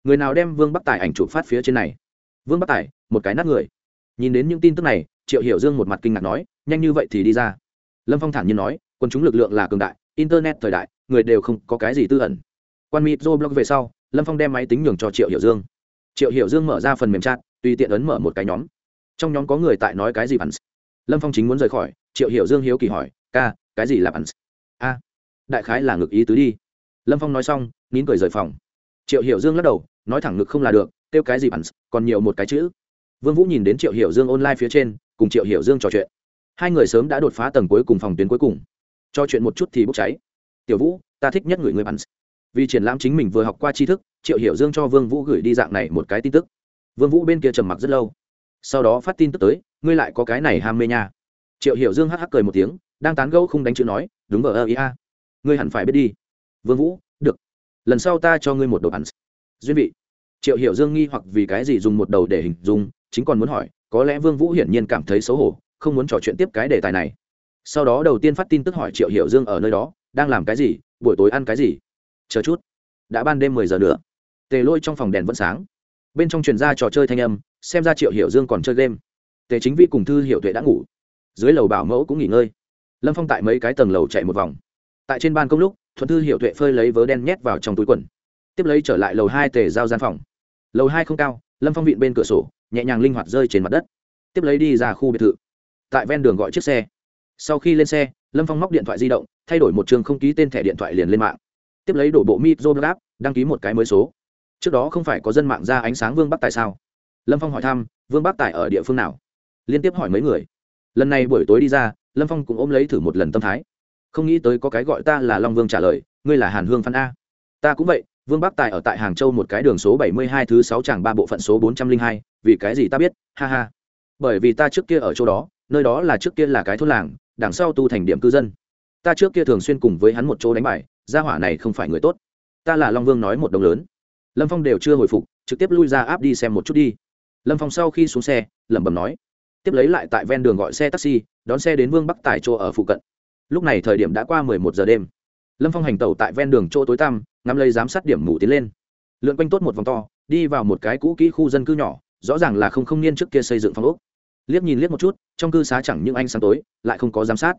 Người nào đem vương bắc tài ảnh chụp phát phía trên này? Vương bắc tài, một cái nát người. Nhìn đến những tin tức này, triệu hiểu dương một mặt kinh ngạc nói, nhanh như vậy thì đi ra. Lâm phong thản nhiên nói, quân chúng lực lượng là cường đại, internet thời đại, người đều không có cái gì tư ẩn. Quan mỹ dô blog về sau, lâm phong đem máy tính nhường cho triệu hiểu dương. Triệu hiểu dương mở ra phần mềm chat, tùy tiện ấn mở một cái nhóm. Trong nhóm có người tại nói cái gì bắn lâm phong chính muốn rời khỏi, triệu hiểu dương hiếu kỳ hỏi, ca, cái gì là bắn a, đại khái là ngực ý tứ đi. Lâm phong nói xong, nín cười rời phòng. Triệu hiểu dương lắc đầu, nói thẳng ngực không là được kêu cái gì bắn còn nhiều một cái chữ. Vương vũ nhìn đến triệu hiểu dương online phía trên, cùng triệu hiểu dương trò chuyện. Hai người sớm đã đột phá tầng cuối cùng phòng tuyến cuối cùng. Cho chuyện một chút thì bốc cháy. Tiểu vũ, ta thích nhất người người bắn vì triển lãm chính mình vừa học qua tri thức, triệu hiểu dương cho vương vũ gửi đi dạng này một cái tin tức. Vương vũ bên kia trầm mặc rất lâu. Sau đó phát tin tức tới, ngươi lại có cái này ham mê nha. Triệu hiểu dương hắc hắc cười một tiếng, đang tán gẫu không đánh chữ nói, đúng vờ ơ, ý a. Ngươi hẳn phải biết đi. Vương vũ, được. Lần sau ta cho ngươi một đồ bắn duyên vị triệu hiểu dương nghi hoặc vì cái gì dùng một đầu để hình dung, chính còn muốn hỏi, có lẽ vương vũ hiển nhiên cảm thấy xấu hổ, không muốn trò chuyện tiếp cái đề tài này. Sau đó đầu tiên phát tin tức hỏi triệu hiểu dương ở nơi đó, đang làm cái gì, buổi tối ăn cái gì? Chờ chút. Đã ban đêm mười giờ nữa. Tề lôi trong phòng đèn vẫn sáng. Bên trong truyền ra trò chơi thanh âm, xem ra triệu hiểu dương còn chơi game. Tề chính vi cùng thư hiểu tuệ đã ngủ. Dưới lầu bảo mẫu cũng nghỉ ngơi. Lâm phong tại mấy cái tầng lầu chạy một vòng. Tại trên ban công lúc, thuận thư hiểu tuệ phơi lấy vớ đen nhét vào trong túi quần. Tiếp lấy trở lại lầu hai tề giao gian phòng lầu hai không cao, lâm phong vịn bên cửa sổ, nhẹ nhàng linh hoạt rơi trên mặt đất. Tiếp lấy đi ra khu biệt thự. Tại ven đường gọi chiếc xe. Sau khi lên xe, lâm phong móc điện thoại di động, thay đổi một trường không ký tên thẻ điện thoại liền lên mạng. Tiếp lấy đổ bộ micro app đăng ký một cái mới số. Trước đó không phải có dân mạng ra ánh sáng vương bắc tại sao? Lâm phong hỏi thăm, vương bắc tại ở địa phương nào? Liên tiếp hỏi mấy người. Lần này buổi tối đi ra, lâm phong cũng ôm lấy thử một lần tâm thái. Không nghĩ tới có cái gọi ta là long vương trả lời, ngươi là hàn hương phan a. Ta cũng vậy vương bắc tài ở tại hàng châu một cái đường số bảy mươi hai thứ sáu tràng ba bộ phận số bốn trăm linh hai, vì cái gì ta biết? Ha ha. Bởi vì ta trước kia ở chỗ đó, nơi đó là trước kia là cái thôn làng, đằng sau tu thành điểm cư dân. Ta trước kia thường xuyên cùng với hắn một chỗ đánh bài, gia hỏa này không phải người tốt. Ta là long vương nói một đồng lớn. Lâm phong đều chưa hồi phục, trực tiếp lui ra áp đi xem một chút đi. Lâm phong sau khi xuống xe, lẩm bẩm nói, tiếp lấy lại tại ven đường gọi xe taxi, đón xe đến vương bắc tài chỗ ở phụ cận. Lúc này thời điểm đã qua mười một giờ đêm. Lâm phong hành tẩu tại ven đường chỗ tối tăm ngắm lấy giám sát điểm mù tiến lên. Lượn quanh tốt một vòng to, đi vào một cái cũ kỹ khu dân cư nhỏ, rõ ràng là không không niên trước kia xây dựng phòng ốc. Liếc nhìn liếc một chút, trong cư xá chẳng những anh sáng tối, lại không có giám sát.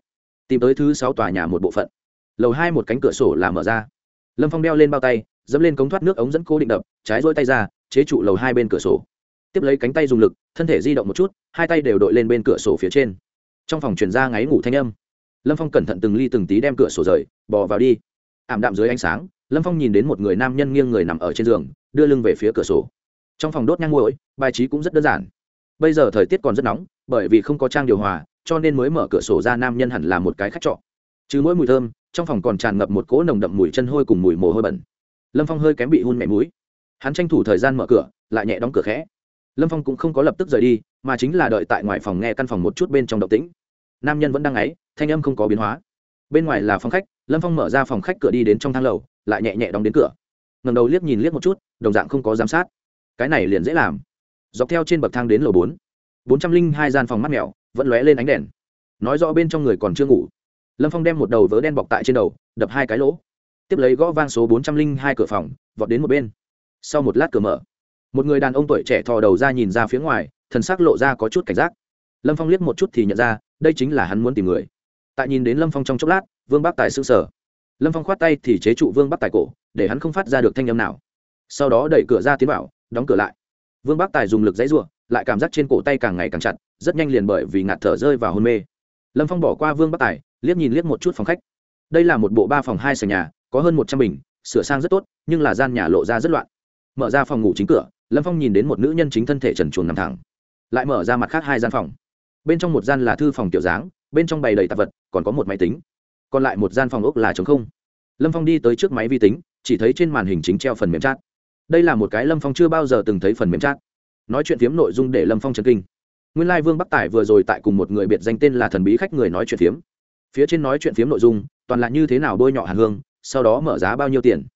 Tìm tới thứ sáu tòa nhà một bộ phận. Lầu hai một cánh cửa sổ là mở ra. Lâm phong đeo lên bao tay, dẫm lên cống thoát nước ống dẫn cố định đập, trái rôi tay ra, chế trụ lầu hai bên cửa sổ. Tiếp lấy cánh tay dùng lực, thân thể di động một chút, hai tay đều đội lên bên cửa sổ phía trên. Trong phòng chuyển ra ngáy ngủ thanh âm. Lâm phong cẩn thận từng ly từng tí đem cửa sổ rời bỏ vào đi. Ảm đạm dưới ánh sáng lâm phong nhìn đến một người nam nhân nghiêng người nằm ở trên giường, đưa lưng về phía cửa sổ. Trong phòng đốt nhang muỗi bài trí cũng rất đơn giản. Bây giờ thời tiết còn rất nóng, bởi vì không có trang điều hòa, cho nên mới mở cửa sổ ra nam nhân hẳn là một cái khách trọ. Chứ mỗi mùi thơm, trong phòng còn tràn ngập một cỗ nồng đậm mùi chân hôi cùng mùi mồ hôi bẩn. Lâm phong hơi kém bị hun mẹ mũi. Hắn tranh thủ thời gian mở cửa, lại nhẹ đóng cửa khẽ. Lâm phong cũng không có lập tức rời đi, mà chính là đợi tại ngoài phòng nghe căn phòng một chút bên trong động tĩnh. Nam nhân vẫn đang ấy, thanh âm không có biến hóa. Bên ngoài là phòng khách, lâm phong mở ra phòng khách cửa đi đến trong thang lầu lại nhẹ nhẹ đóng đến cửa. Ngầm đầu liếc nhìn liếc một chút, đồng dạng không có giám sát. Cái này liền dễ làm. Dọc theo trên bậc thang đến lầu bốn bốn trăm linh hai gian phòng mắt mèo vẫn lóe lên ánh đèn. Nói rõ bên trong người còn chưa ngủ. Lâm phong đem một đầu vớ đen bọc tại trên đầu, đập hai cái lỗ. Tiếp lấy gõ vang số bốn trăm linh hai cửa phòng, vọt đến một bên. Sau một lát cửa mở, một người đàn ông tuổi trẻ thò đầu ra nhìn ra phía ngoài, thần sắc lộ ra có chút cảnh giác. Lâm phong liếc một chút thì nhận ra, đây chính là hắn muốn tìm người. Tại nhìn đến lâm phong trong chốc lát, vương bác tài s ư n g sở lâm phong khoát tay thì chế trụ vương bắc tài cổ, để hắn không phát ra được thanh âm nào. Sau đó đẩy cửa ra tiến vào, đóng cửa lại. Vương bắc tài dùng lực dãy r u ộ n lại cảm giác trên cổ tay càng ngày càng chặt, rất nhanh liền bởi vì ngạt thở rơi vào hôn mê. Lâm phong bỏ qua vương bắc tài, liếc nhìn liếc một chút phòng khách. Đây là một bộ ba phòng hai sàn nhà, có hơn một trăm bình, sửa sang rất tốt, nhưng là gian nhà lộ ra rất loạn. Mở ra phòng ngủ chính cửa, lâm phong nhìn đến một nữ nhân chính thân thể trần chuồn nằm thẳng. Lại mở ra mặt khác hai gian phòng. Bên trong một gian là thư phòng kiểu dáng, bên trong bày đầy tạp vật, còn có một máy tính còn lại một gian phòng ốc là trống không. Lâm phong đi tới trước máy vi tính, chỉ thấy trên màn hình chính treo phần mềm chat. Đây là một cái lâm phong chưa bao giờ từng thấy phần mềm chat. Nói chuyện phiếm nội dung để lâm phong chấn kinh. Nguyên lai vương bắc tài vừa rồi tại cùng một người biệt danh tên là thần bí khách người nói chuyện phiếm. Phía trên nói chuyện phiếm nội dung, toàn là như thế nào bôi nhọ hàn hương, sau đó mở giá bao nhiêu tiền.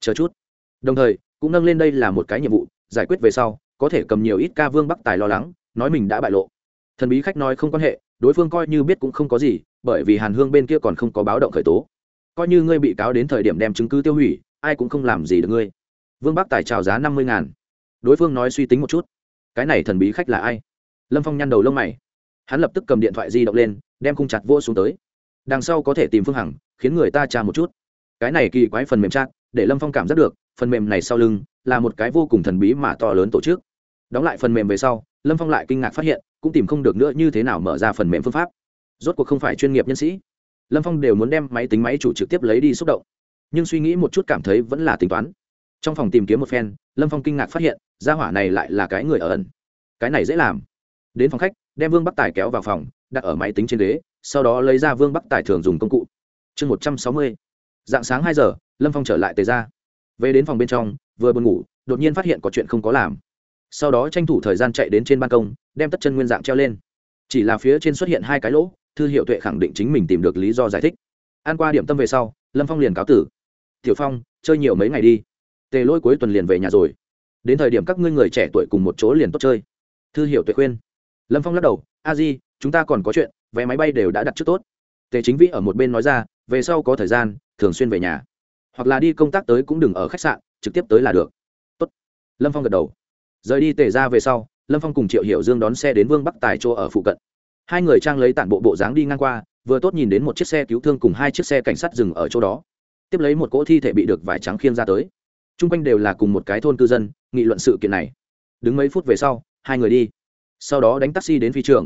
Chờ chút. Đồng thời, cũng nâng lên đây là một cái nhiệm vụ, giải quyết về sau, có thể cầm nhiều ít ca vương bắc tài lo lắng, nói mình đã bại lộ. Thần bí khách nói không quan hệ, đối phương coi như biết cũng không có gì bởi vì hàn hương bên kia còn không có báo động khởi tố. Coi như ngươi bị cáo đến thời điểm đem chứng cứ tiêu hủy, ai cũng không làm gì được ngươi. Vương bắc tài trào giá năm mươi ngàn. Đối phương nói suy tính một chút. Cái này thần bí khách là ai? Lâm phong nhăn đầu lông mày. Hắn lập tức cầm điện thoại di động lên, đem khung chặt vô xuống tới. Đằng sau có thể tìm phương hằng, khiến người ta tra một chút. Cái này kỳ quái phần mềm chat, để lâm phong cảm giác được, phần mềm này sau lưng, là một cái vô cùng thần bí mà to lớn tổ chức. Đóng lại phần mềm về sau, lâm phong lại kinh ngạc phát hiện, cũng tìm không được nữa như thế nào mở ra phần mềm phương pháp rốt cuộc không phải chuyên nghiệp nhân sĩ. Lâm phong đều muốn đem máy tính máy chủ trực tiếp lấy đi xúc động. Nhưng suy nghĩ một chút cảm thấy vẫn là tính toán. Trong phòng tìm kiếm một phen, lâm phong kinh ngạc phát hiện, gia hỏa này lại là cái người ở ẩn. Cái này dễ làm. Đến phòng khách, đem vương bắc tài kéo vào phòng, đặt ở máy tính trên ghế, sau đó lấy ra vương bắc tài thường dùng công cụ. Chương một trăm sáu mươi. Dạng sáng hai giờ, lâm phong trở lại tề ra về đến phòng bên trong, vừa buồn ngủ, đột nhiên phát hiện có chuyện không có làm. Sau đó tranh thủ thời gian chạy đến trên ban công, đem tất chân nguyên dạng treo lên. Chỉ là phía trên xuất hiện hai cái lỗ thư hiệu tuệ khẳng định chính mình tìm được lý do giải thích. An qua điểm tâm về sau, lâm phong liền cáo tử. Tiểu phong, chơi nhiều mấy ngày đi. Tề lôi cuối tuần liền về nhà rồi. Đến thời điểm các ngươi người trẻ tuổi cùng một chỗ liền tốt chơi. Thư hiệu tuệ khuyên. Lâm phong lắc đầu, a di, chúng ta còn có chuyện, vé máy bay đều đã đặt trước tốt. Tề chính vĩ ở một bên nói ra, về sau có thời gian, thường xuyên về nhà. Hoặc là đi công tác tới cũng đừng ở khách sạn, trực tiếp tới là được. Tốt. Lâm phong gật đầu. Rời đi tề ra về sau, lâm phong cùng triệu hiểu dương đón xe đến vương bắc tài chỗ ở phụ cận hai người trang lấy tản bộ bộ dáng đi ngang qua, vừa tốt nhìn đến một chiếc xe cứu thương cùng hai chiếc xe cảnh sát dừng ở chỗ đó. Tiếp lấy một cỗ thi thể bị được vải trắng khiêng ra tới. T r u n g quanh đều là cùng một cái thôn cư dân, nghị luận sự kiện này. Đứng mấy phút về sau, hai người đi. Sau đó đánh taxi đến phi trường.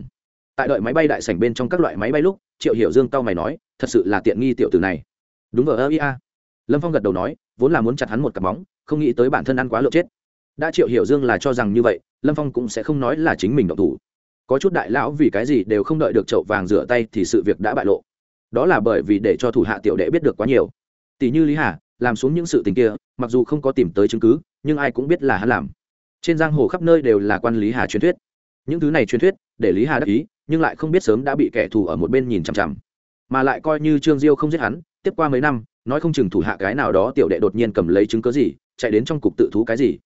Tại đợi máy bay đại sảnh bên trong các loại máy bay lúc, triệu hiểu dương tao mày nói, thật sự là tiện nghi tiểu tử này. Đúng vờ ơ, ia. Lâm phong gật đầu nói, vốn là muốn chặt hắn một cặp bóng, không nghĩ tới bản thân ăn quá lộ chết. Đã triệu hiểu dương là cho rằng như vậy, lâm phong cũng sẽ không nói là chính mình động thủ có chút đại lão vì cái gì đều không đợi được chậu vàng rửa tay thì sự việc đã bại lộ. Đó là bởi vì để cho thủ hạ tiểu đệ biết được quá nhiều. Tỷ như lý hà, làm xuống những sự tình kia, mặc dù không có tìm tới chứng cứ, nhưng ai cũng biết là hắn làm. Trên giang hồ khắp nơi đều là quan lý hà truyền thuyết. Những thứ này truyền thuyết, để lý hà đắc ý, nhưng lại không biết sớm đã bị kẻ thù ở một bên nhìn chằm chằm. Mà lại coi như trương diêu không giết hắn, tiếp qua mấy năm, nói không chừng thủ hạ cái nào đó tiểu đệ đột nhiên cầm lấy chứng cớ gì, chạy đến trong cục tự thú cái gì.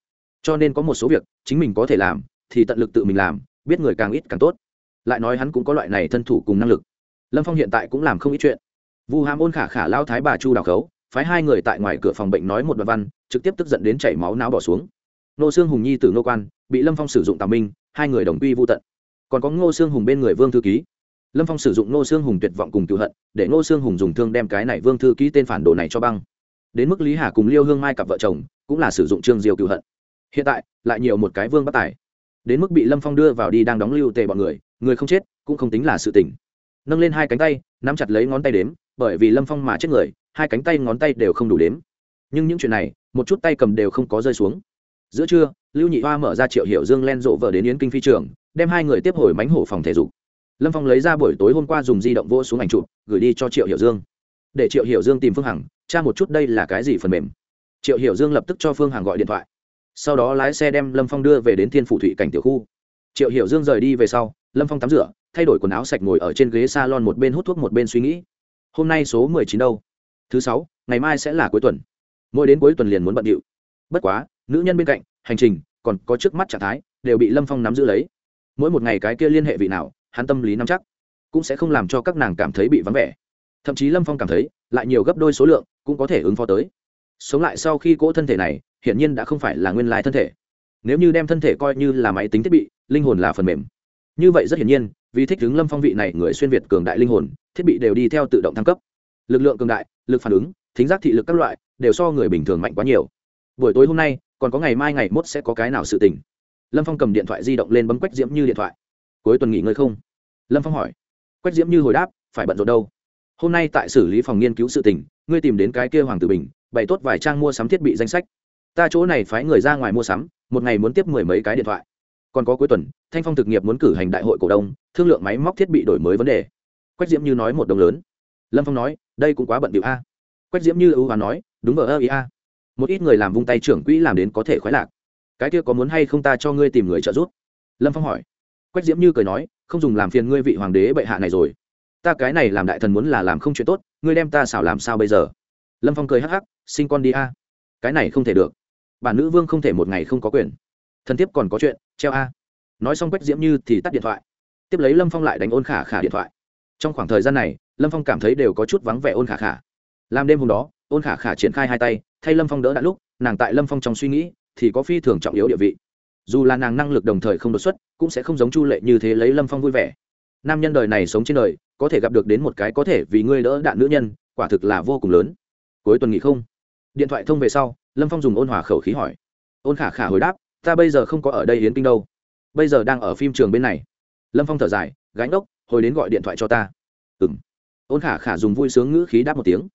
Cho nên có một số việc, chính mình có thể làm, thì tận lực tự mình làm biết người càng ít càng tốt. Lại nói hắn cũng có loại này thân thủ cùng năng lực. Lâm phong hiện tại cũng làm không ít chuyện. Vu hàm ôn khả khả lao thái bà chu đào khấu, phái hai người tại ngoài cửa phòng bệnh nói một đoạn văn, trực tiếp tức giận đến chảy máu não bỏ xuống. Nô xương hùng nhi từ nô quan, bị lâm phong sử dụng tà minh, hai người đồng quy vô tận. Còn có ngô sương hùng bên người vương thư ký. Lâm phong sử dụng ngô sương hùng tuyệt vọng cùng cựu hận, để ngô sương hùng dùng thương đem cái này vương thư ký tên phản đồ này cho băng. Đến mức lý hà cùng liêu hương mai cặp vợ chồng, cũng là sử dụng trương diều cựu hận. Hiện tại, lại nhiều một cái vương bắt tài đến mức bị lâm phong đưa vào đi đang đóng lưu tề bọn người người không chết cũng không tính là sự tỉnh nâng lên hai cánh tay nắm chặt lấy ngón tay đếm bởi vì lâm phong mà chết người hai cánh tay ngón tay đều không đủ đếm nhưng những chuyện này một chút tay cầm đều không có rơi xuống giữa trưa lưu nhị hoa mở ra triệu hiệu dương len rộ vợ đến yến kinh phi trường đem hai người tiếp hồi mánh hổ phòng thể dục lâm phong lấy ra buổi tối hôm qua dùng di động vô xuống ảnh chụp gửi đi cho triệu hiệu dương để triệu hiệu dương tìm phương hằng tra một chút đây là cái gì phần mềm triệu hiệu dương lập tức cho phương hằng gọi điện thoại sau đó lái xe đem lâm phong đưa về đến thiên phủ thụy cảnh tiểu khu. Triệu Hiểu dương rời đi về sau, lâm phong tắm rửa, thay đổi quần áo sạch ngồi ở trên ghế s a lon một bên hút thuốc một bên suy nghĩ. Hôm nay số mười chín đâu? Thứ sáu, ngày mai sẽ là cuối tuần. Mỗi đến cuối tuần liền muốn bận điệu. Bất quá, nữ nhân bên cạnh, hành trình, còn có trước mắt trạng thái, đều bị lâm phong nắm giữ lấy. Mỗi một ngày cái kia liên hệ vị nào, hắn tâm lý nắm chắc, cũng sẽ không làm cho các nàng cảm thấy bị vắng vẻ. Thậm chí lâm phong cảm thấy, lại nhiều gấp đôi số lượng, cũng có thể ứng phó tới. Sống lại sau khi cỗ thân thể này hiển nhiên đã không phải là nguyên lai thân thể. Nếu như đem thân thể coi như là máy tính thiết bị, linh hồn là phần mềm. Như vậy rất hiển nhiên, vì thích ứng lâm phong vị này người xuyên việt cường đại linh hồn, thiết bị đều đi theo tự động thăng cấp. Lực lượng cường đại, lực phản ứng, thính giác thị lực các loại, đều so người bình thường mạnh quá nhiều. Buổi tối hôm nay, còn có ngày mai ngày mốt sẽ có cái nào sự tình? Lâm phong cầm điện thoại di động lên bấm quách diễm như điện thoại. Cuối tuần nghỉ ngơi không? Lâm phong hỏi. Quách diễm như hồi đáp, phải bận rộn đâu? Hôm nay tại xử lý phòng nghiên cứu sự tình, ngươi tìm đến cái kia hoàng tử bình, bày tốt vài trang mua sắm thiết bị danh sách ta chỗ này phái người ra ngoài mua sắm, một ngày muốn tiếp mười mấy cái điện thoại. Còn có cuối tuần, thanh phong thực nghiệp muốn cử hành đại hội cổ đông, thương lượng máy móc thiết bị đổi mới vấn đề. Quách diễm như nói một đồng lớn. Lâm phong nói, đây cũng quá bận điệu a. Quách diễm như ưu hòa nói, đúng vờ ơ ý a. Một ít người làm vung tay trưởng quỹ làm đến có thể khoái lạc. Cái kia có muốn hay không ta cho ngươi tìm người trợ giúp? Lâm phong hỏi. Quách diễm như cười nói, không dùng làm phiền ngươi vị hoàng đế bệ hạ này rồi. Ta cái này làm đại thần muốn là làm không chuyện tốt, ngươi đem ta xảo làm sao bây giờ? Lâm phong cười hắc hắc, sinh con đi a. Cái này không thể được bản nữ vương không thể một ngày không có quyền. Thần tiếp còn có chuyện, treo a. Nói xong quách diễm như thì tắt điện thoại. Tiếp lấy lâm phong lại đánh ôn khả khả điện thoại. Trong khoảng thời gian này, lâm phong cảm thấy đều có chút vắng vẻ ôn khả khả. Làm đêm hôm đó, ôn khả khả triển khai hai tay, thay lâm phong đỡ đã lúc, nàng tại lâm phong trong suy nghĩ thì có phi thường trọng yếu địa vị. Dù là nàng năng lực đồng thời không đột xuất, cũng sẽ không giống chu lệ như thế lấy lâm phong vui vẻ. Nam nhân đời này sống trên đời, có thể gặp được đến một cái có thể vì ngươi đỡ đạn nữ nhân, quả thực là vô cùng lớn. Cuối tuần nghỉ không? Điện thoại thông về sau lâm phong dùng ôn hòa khẩu khí hỏi. Ôn khả khả hồi đáp, ta bây giờ không có ở đây hiến kinh đâu. Bây giờ đang ở phim trường bên này. Lâm phong thở dài, gánh ốc hồi đến gọi điện thoại cho ta. Ừ m ôn khả khả dùng vui sướng ngữ khí đáp một tiếng.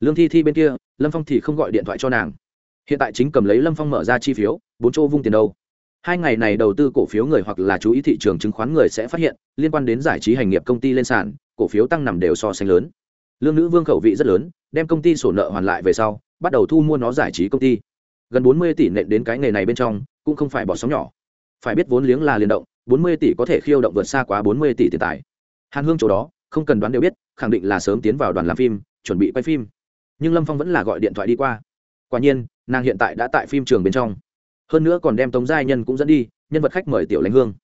Lương thi thi bên kia, lâm phong thì không gọi điện thoại cho nàng. Hiện tại chính cầm lấy lâm phong mở ra chi phiếu, bốn chỗ vung tiền đâu. Hai ngày này đầu tư cổ phiếu người hoặc là chú ý thị trường chứng khoán người sẽ phát hiện, liên quan đến giải trí hành nghiệp công ty lên sàn, cổ phiếu tăng nằm đều so sánh lớn. Lương nữ vương khẩu vị rất lớn, đem công ty sổ nợ hoàn lại về sau bắt đầu thu mua nó giải trí công ty. Gần bốn mươi tỷ nện đến cái nghề này bên trong, cũng không phải bỏ sóng nhỏ. Phải biết vốn liếng là liên động, bốn mươi tỷ có thể khiêu động vượt xa quá bốn mươi tỷ tiền tài. Hàn hương chỗ đó, không cần đoán đều biết, khẳng định là sớm tiến vào đoàn làm phim, chuẩn bị quay phim. Nhưng lâm phong vẫn là gọi điện thoại đi qua. Quả nhiên, nàng hiện tại đã tại phim trường bên trong. Hơn nữa còn đem tống giai nhân cũng dẫn đi, nhân vật khách mời tiểu lãnh hương.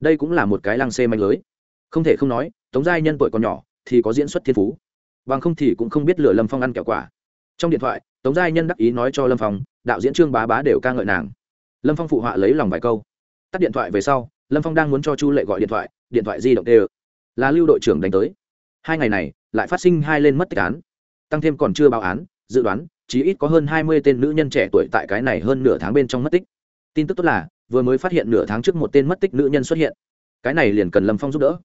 Đây cũng là một cái lăng xê manh lưới. Không thể không nói, tống giai nhân tuổi còn nhỏ, thì có diễn xuất thiên phú. Bằng không thì cũng không biết lừa lâm phong ăn kẹo quả. Trong điện thoại tống giai nhân đắc ý nói cho lâm phong, đạo diễn trương bá bá đều ca ngợi nàng. Lâm phong phụ họa lấy lòng vài câu. Tắt điện thoại về sau, lâm phong đang muốn cho chu lệ gọi điện thoại điện thoại di động tê là lưu đội trưởng đánh tới. Hai ngày này, lại phát sinh hai lên mất tích án. Tăng thêm còn chưa báo án, dự đoán chỉ ít có hơn hai mươi tên nữ nhân trẻ tuổi tại cái này hơn nửa tháng bên trong mất tích. Tin tức tốt là, vừa mới phát hiện nửa tháng trước một tên mất tích nữ nhân xuất hiện. Cái này liền cần lâm phong giúp đỡ.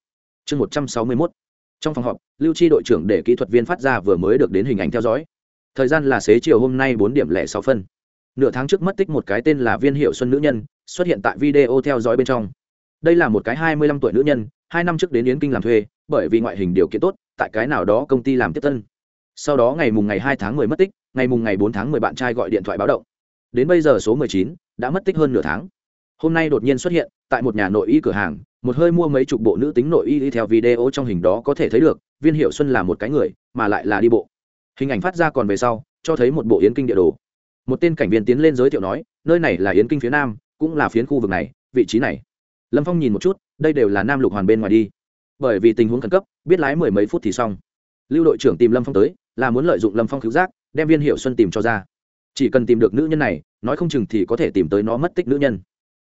Chương một trăm sáu mươi mốt. Trong phòng họp, lưu chi đội trưởng để kỹ thuật viên phát ra vừa mới được đến hình ảnh theo dõi thời gian là xế chiều hôm nay bốn điểm lẻ sáu phân. Nửa tháng trước mất tích một cái tên là viên hiệu xuân nữ nhân, xuất hiện tại video theo dõi bên trong. Đây là một cái hai mươi lăm tuổi nữ nhân, hai năm trước đến yến kinh làm thuê, bởi vì ngoại hình điều kiện tốt, tại cái nào đó công ty làm tiếp tân. Sau đó ngày mùng ngày hai tháng mười mất tích, ngày mùng ngày bốn tháng mười bạn trai gọi điện thoại báo động. Đến bây giờ số mười chín, đã mất tích hơn nửa tháng. Hôm nay đột nhiên xuất hiện, tại một nhà nội y cửa hàng, một hơi mua mấy chục bộ nữ tính nội y theo video trong hình đó có thể thấy được, viên hiệu xuân là một cái người, mà lại là đi bộ hình ảnh phát ra còn về sau, cho thấy một bộ yến kinh địa đồ. Một tên cảnh viên tiến lên giới thiệu nói, nơi này là yến kinh phía nam, cũng là phiến khu vực này, vị trí này. Lâm phong nhìn một chút, đây đều là nam lục hoàn bên ngoài đi. Bởi vì tình huống khẩn cấp, biết lái mười mấy phút thì xong. Lưu đội trưởng tìm lâm phong tới, là muốn lợi dụng lâm phong cứu giác, đem viên hiệu xuân tìm cho ra. Chỉ cần tìm được nữ nhân này, nói không chừng thì có thể tìm tới nó mất tích nữ nhân.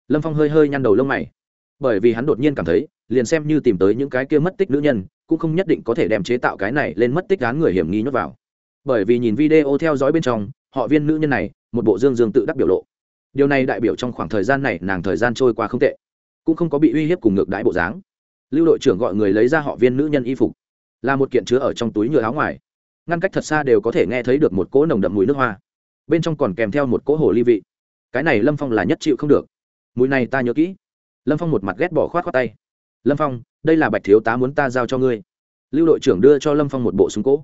Lâm phong hơi hơi nhăn đầu lông mày. Bởi vì hắn đột nhiên cảm thấy, liền xem như tìm tới những cái kia mất tích nữ nhân, cũng không nhất định có thể đem chế tạo cái này lên mất tích án người hiểm nghi nhốt vào bởi vì nhìn video theo dõi bên trong, họ viên nữ nhân này, một bộ dương dương tự đắc biểu lộ. Điều này đại biểu trong khoảng thời gian này, nàng thời gian trôi qua không tệ, cũng không có bị uy hiếp cùng ngược đãi bộ dáng. Lưu đội trưởng gọi người lấy ra họ viên nữ nhân y phục, là một kiện chứa ở trong túi nhựa áo ngoài. Ngăn cách thật xa đều có thể nghe thấy được một cỗ nồng đậm mùi nước hoa. Bên trong còn kèm theo một cỗ hồ ly vị. Cái này lâm phong là nhất chịu không được. Mùi này ta nhớ kỹ. Lâm phong một mặt ghét bỏ khoát khoát tay. Lâm phong, đây là bạch thiếu tá muốn ta giao cho ngươi. Lưu đội trưởng đưa cho lâm phong một bộ súng cỗ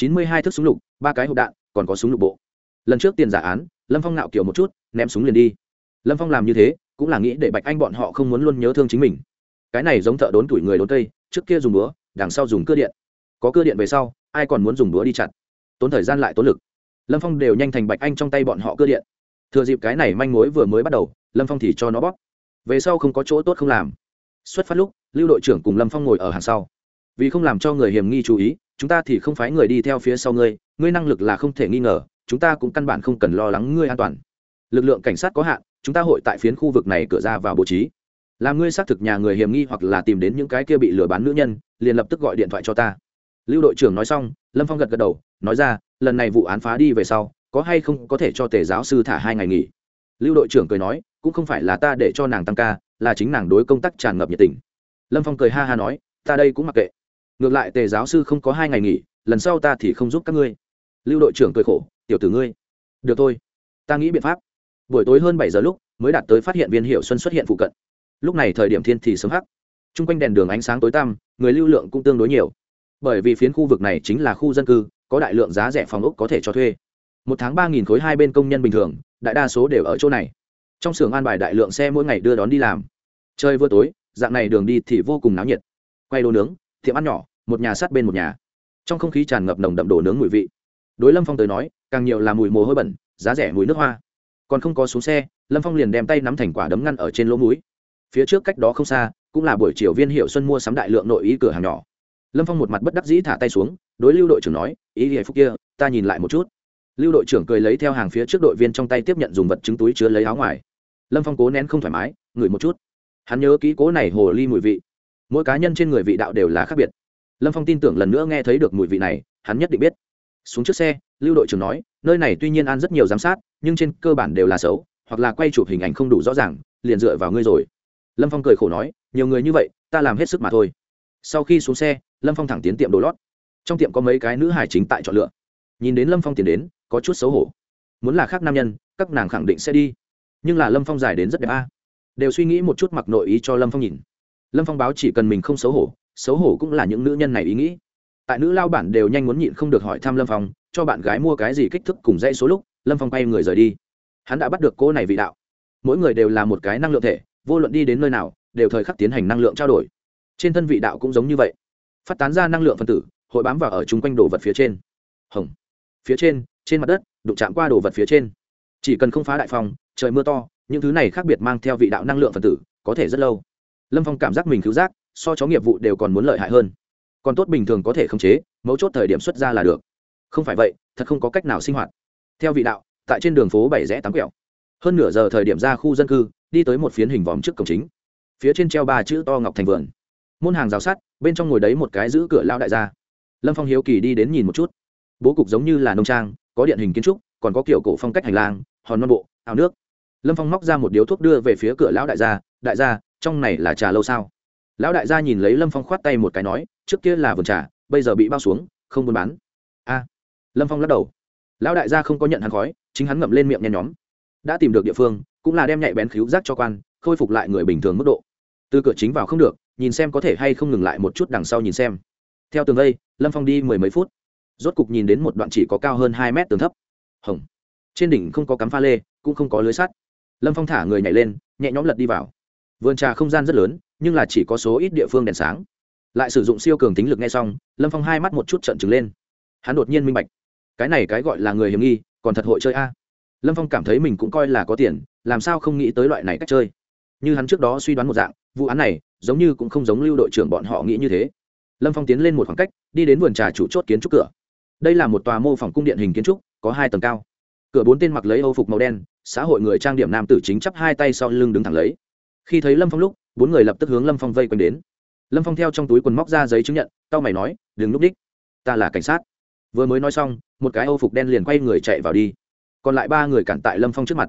chín mươi hai thước súng lục, ba cái hộp đạn, còn có súng lục bộ. Lần trước tiền giả án, lâm phong nạo kiểu một chút, ném súng liền đi. Lâm phong làm như thế, cũng là nghĩ để bạch anh bọn họ không muốn luôn nhớ thương chính mình. Cái này giống thợ đốn tuổi người đốn cây trước kia dùng búa, đằng sau dùng cơ điện. Có cơ điện về sau, ai còn muốn dùng búa đi chặt? Tốn thời gian lại tốn lực. Lâm phong đều nhanh thành bạch anh trong tay bọn họ cơ điện. Thừa dịp cái này manh mối vừa mới bắt đầu, lâm phong thì cho nó bóp. Về sau không có chỗ tốt không làm. Xuất phát lúc, lưu đội trưởng cùng lâm phong ngồi ở hàng sau vì không làm cho người hiểm nghi chú ý, chúng ta thì không phái người đi theo phía sau ngươi ngươi năng lực là không thể nghi ngờ, chúng ta cũng căn bản không cần lo lắng ngươi an toàn. Lực lượng cảnh sát có hạn, chúng ta hội tại phiến khu vực này cửa ra vào bố trí. Làm ngươi xác thực nhà người hiểm nghi hoặc là tìm đến những cái kia bị lừa bán nữ nhân, liền lập tức gọi điện thoại cho ta. Lưu đội trưởng nói xong, lâm phong gật gật đầu, nói ra, lần này vụ án phá đi về sau, có hay không có thể cho tề giáo sư thả hai ngày nghỉ? Lưu đội trưởng cười nói, cũng không phải là ta để cho nàng tăng ca, là chính nàng đối công tác tràn ngập nhiệt tình. Lâm phong cười ha ha nói, ta đây cũng mặc kệ ngược lại tề giáo sư không có hai ngày nghỉ, lần sau ta thì không giúp các ngươi. Lưu đội trưởng cười khổ, tiểu tử ngươi. Được thôi, ta nghĩ biện pháp. Buổi tối hơn bảy giờ lúc, mới đạt tới phát hiện viên hiệu xuân xuất hiện phụ cận. Lúc này thời điểm thiên thì sớm hắc. T r u n g quanh đèn đường ánh sáng tối tăm, người lưu lượng cũng tương đối nhiều. Bởi vì phiến khu vực này chính là khu dân cư, có đại lượng giá rẻ phòng ốc có thể cho thuê. Một tháng ba nghìn khối hai bên công nhân bình thường, đại đa số đều ở chỗ này. Trong xưởng an bài đại lượng xe mỗi ngày đưa đón đi làm. Chơi vừa tối, dạng này đường đi thì vô cùng náo nhiệt. Quay đồ nướng, tiệm ăn nhỏ một nhà sát bên một nhà. Trong không khí tràn ngập nồng đậm đổ nướng mùi vị. Đối lâm phong tới nói, càng nhiều là mùi mồ hôi bẩn, giá rẻ mùi nước hoa. Còn không có xuống xe, lâm phong liền đem tay nắm thành quả đấm ngăn ở trên lỗ mũi. Phía trước cách đó không xa, cũng là buổi chiều viên hiệu xuân mua sắm đại lượng nội ý cửa hàng nhỏ. Lâm phong một mặt bất đắc dĩ thả tay xuống, đối lưu đội trưởng nói, ý hạnh phúc kia, ta nhìn lại một chút. Lưu đội trưởng cười lấy theo hàng phía trước đội viên trong tay tiếp nhận dùng vật chứng túi chứa lấy áo ngoài. Lâm phong cố nén không thoải mái, ngửi một chút. Hắn nhớ kỹ cố này hồ ly mùi vị. Mỗi cá nhân trên người vị đạo đều là khác biệt lâm phong tin tưởng lần nữa nghe thấy được mùi vị này, hắn nhất định biết. Xuống trước xe, lưu đội trưởng nói, nơi này tuy nhiên an rất nhiều giám sát, nhưng trên cơ bản đều là xấu, hoặc là quay chụp hình ảnh không đủ rõ ràng, liền dựa vào ngươi rồi. Lâm phong cười khổ nói, nhiều người như vậy, ta làm hết sức mà thôi. Sau khi xuống xe, lâm phong thẳng tiến tiệm đồ lót. Trong tiệm có mấy cái nữ hải chính tại chọn lựa. Nhìn đến lâm phong tiến đến, có chút xấu hổ. Muốn là khác nam nhân, các nàng khẳng định sẽ đi. Nhưng là lâm phong dài đến rất đẹp a. Đều suy nghĩ một chút mặc nội ý cho lâm phong nhìn. Lâm phong báo chỉ cần mình không xấu hổ xấu hổ cũng là những nữ nhân này ý nghĩ. Tại nữ lao bản đều nhanh muốn nhịn không được hỏi thăm lâm phong, cho bạn gái mua cái gì kích thước cùng dãy số lúc, lâm phong quay người rời đi. Hắn đã bắt được cô này vị đạo. Mỗi người đều là một cái năng lượng thể, vô luận đi đến nơi nào, đều thời khắc tiến hành năng lượng trao đổi. Trên thân vị đạo cũng giống như vậy. Phát tán ra năng lượng phân tử, hội bám vào ở chung quanh đồ vật phía trên. Hồng. Phía trên trên mặt đất, đụng chạm qua đồ vật phía trên. Chỉ cần không phá đại phong, trời mưa to, những thứ này khác biệt mang theo vị đạo năng lượng phân tử, có thể rất lâu. Lâm phong cảm giác mình cứu giác so chó nghiệp vụ đều còn muốn lợi hại hơn. Còn tốt bình thường có thể khống chế, mấu chốt thời điểm xuất ra là được. Không phải vậy, thật không có cách nào sinh hoạt. Theo vị đạo, tại trên đường phố bảy rẽ tám quẹo. Hơn nửa giờ thời điểm ra khu dân cư, đi tới một phiến hình vòm trước cổng chính. Phía trên treo ba chữ to ngọc thành vườn. Môn hàng rào sắt, bên trong ngồi đấy một cái giữ cửa lao đại gia. Lâm phong hiếu kỳ đi đến nhìn một chút. Bố cục giống như là nông trang, có điện hình kiến trúc, còn có kiểu cổ phong cách hành lang, hòn non bộ, ao nước. Lâm phong móc ra một điếu thuốc đưa về phía cửa lão đại gia. Đại gia, trong này là trà lâu sao? Lão đại gia nhìn lấy lâm phong khoát tay một cái nói, trước kia là vườn trà, bây giờ bị bao xuống, không buôn bán. A. Lâm phong lắc đầu. Lão đại gia không có nhận hắn khói, chính hắn ngậm lên miệng nhen nhóm. Đã tìm được địa phương, cũng là đem nhạy bén khíu rác cho quan, khôi phục lại người bình thường mức độ. Từ cửa chính vào không được, nhìn xem có thể hay không ngừng lại một chút đằng sau nhìn xem. Theo tường vây, lâm phong đi mười mấy phút. Rốt cục nhìn đến một đoạn chỉ có cao hơn hai mét tường thấp. Hồng. Trên đỉnh không có cắm pha lê, cũng không có lưới sắt. Lâm phong thả người nhảy lên, nhẹ nhõm lật đi vào vườn trà không gian rất lớn, nhưng là chỉ có số ít địa phương đèn sáng. Lại sử dụng siêu cường tính lực nghe xong, lâm phong hai mắt một chút trận trừng lên. Hắn đột nhiên minh bạch, cái này cái gọi là người hiểm nghi, còn thật hội chơi a. Lâm phong cảm thấy mình cũng coi là có tiền, làm sao không nghĩ tới loại này cách chơi. Như hắn trước đó suy đoán một dạng, vụ án này giống như cũng không giống lưu đội trưởng bọn họ nghĩ như thế. Lâm phong tiến lên một khoảng cách, đi đến vườn trà chủ chốt kiến trúc cửa. Đây là một tòa mô phỏng cung điện hình kiến trúc, có hai tầng cao. Cửa bốn tên mặc lấy âu phục màu đen, xã hội người trang điểm nam tử chính chắp hai tay sau lưng đứng thẳng lấy khi thấy lâm phong lúc, bốn người lập tức hướng lâm phong vây quanh đến. Lâm phong theo trong túi quần móc ra giấy chứng nhận tao mày nói, đừng núp đích. Ta là cảnh sát. Vừa mới nói xong, một cái âu phục đen liền quay người chạy vào đi. Còn lại ba người cản tại lâm phong trước mặt.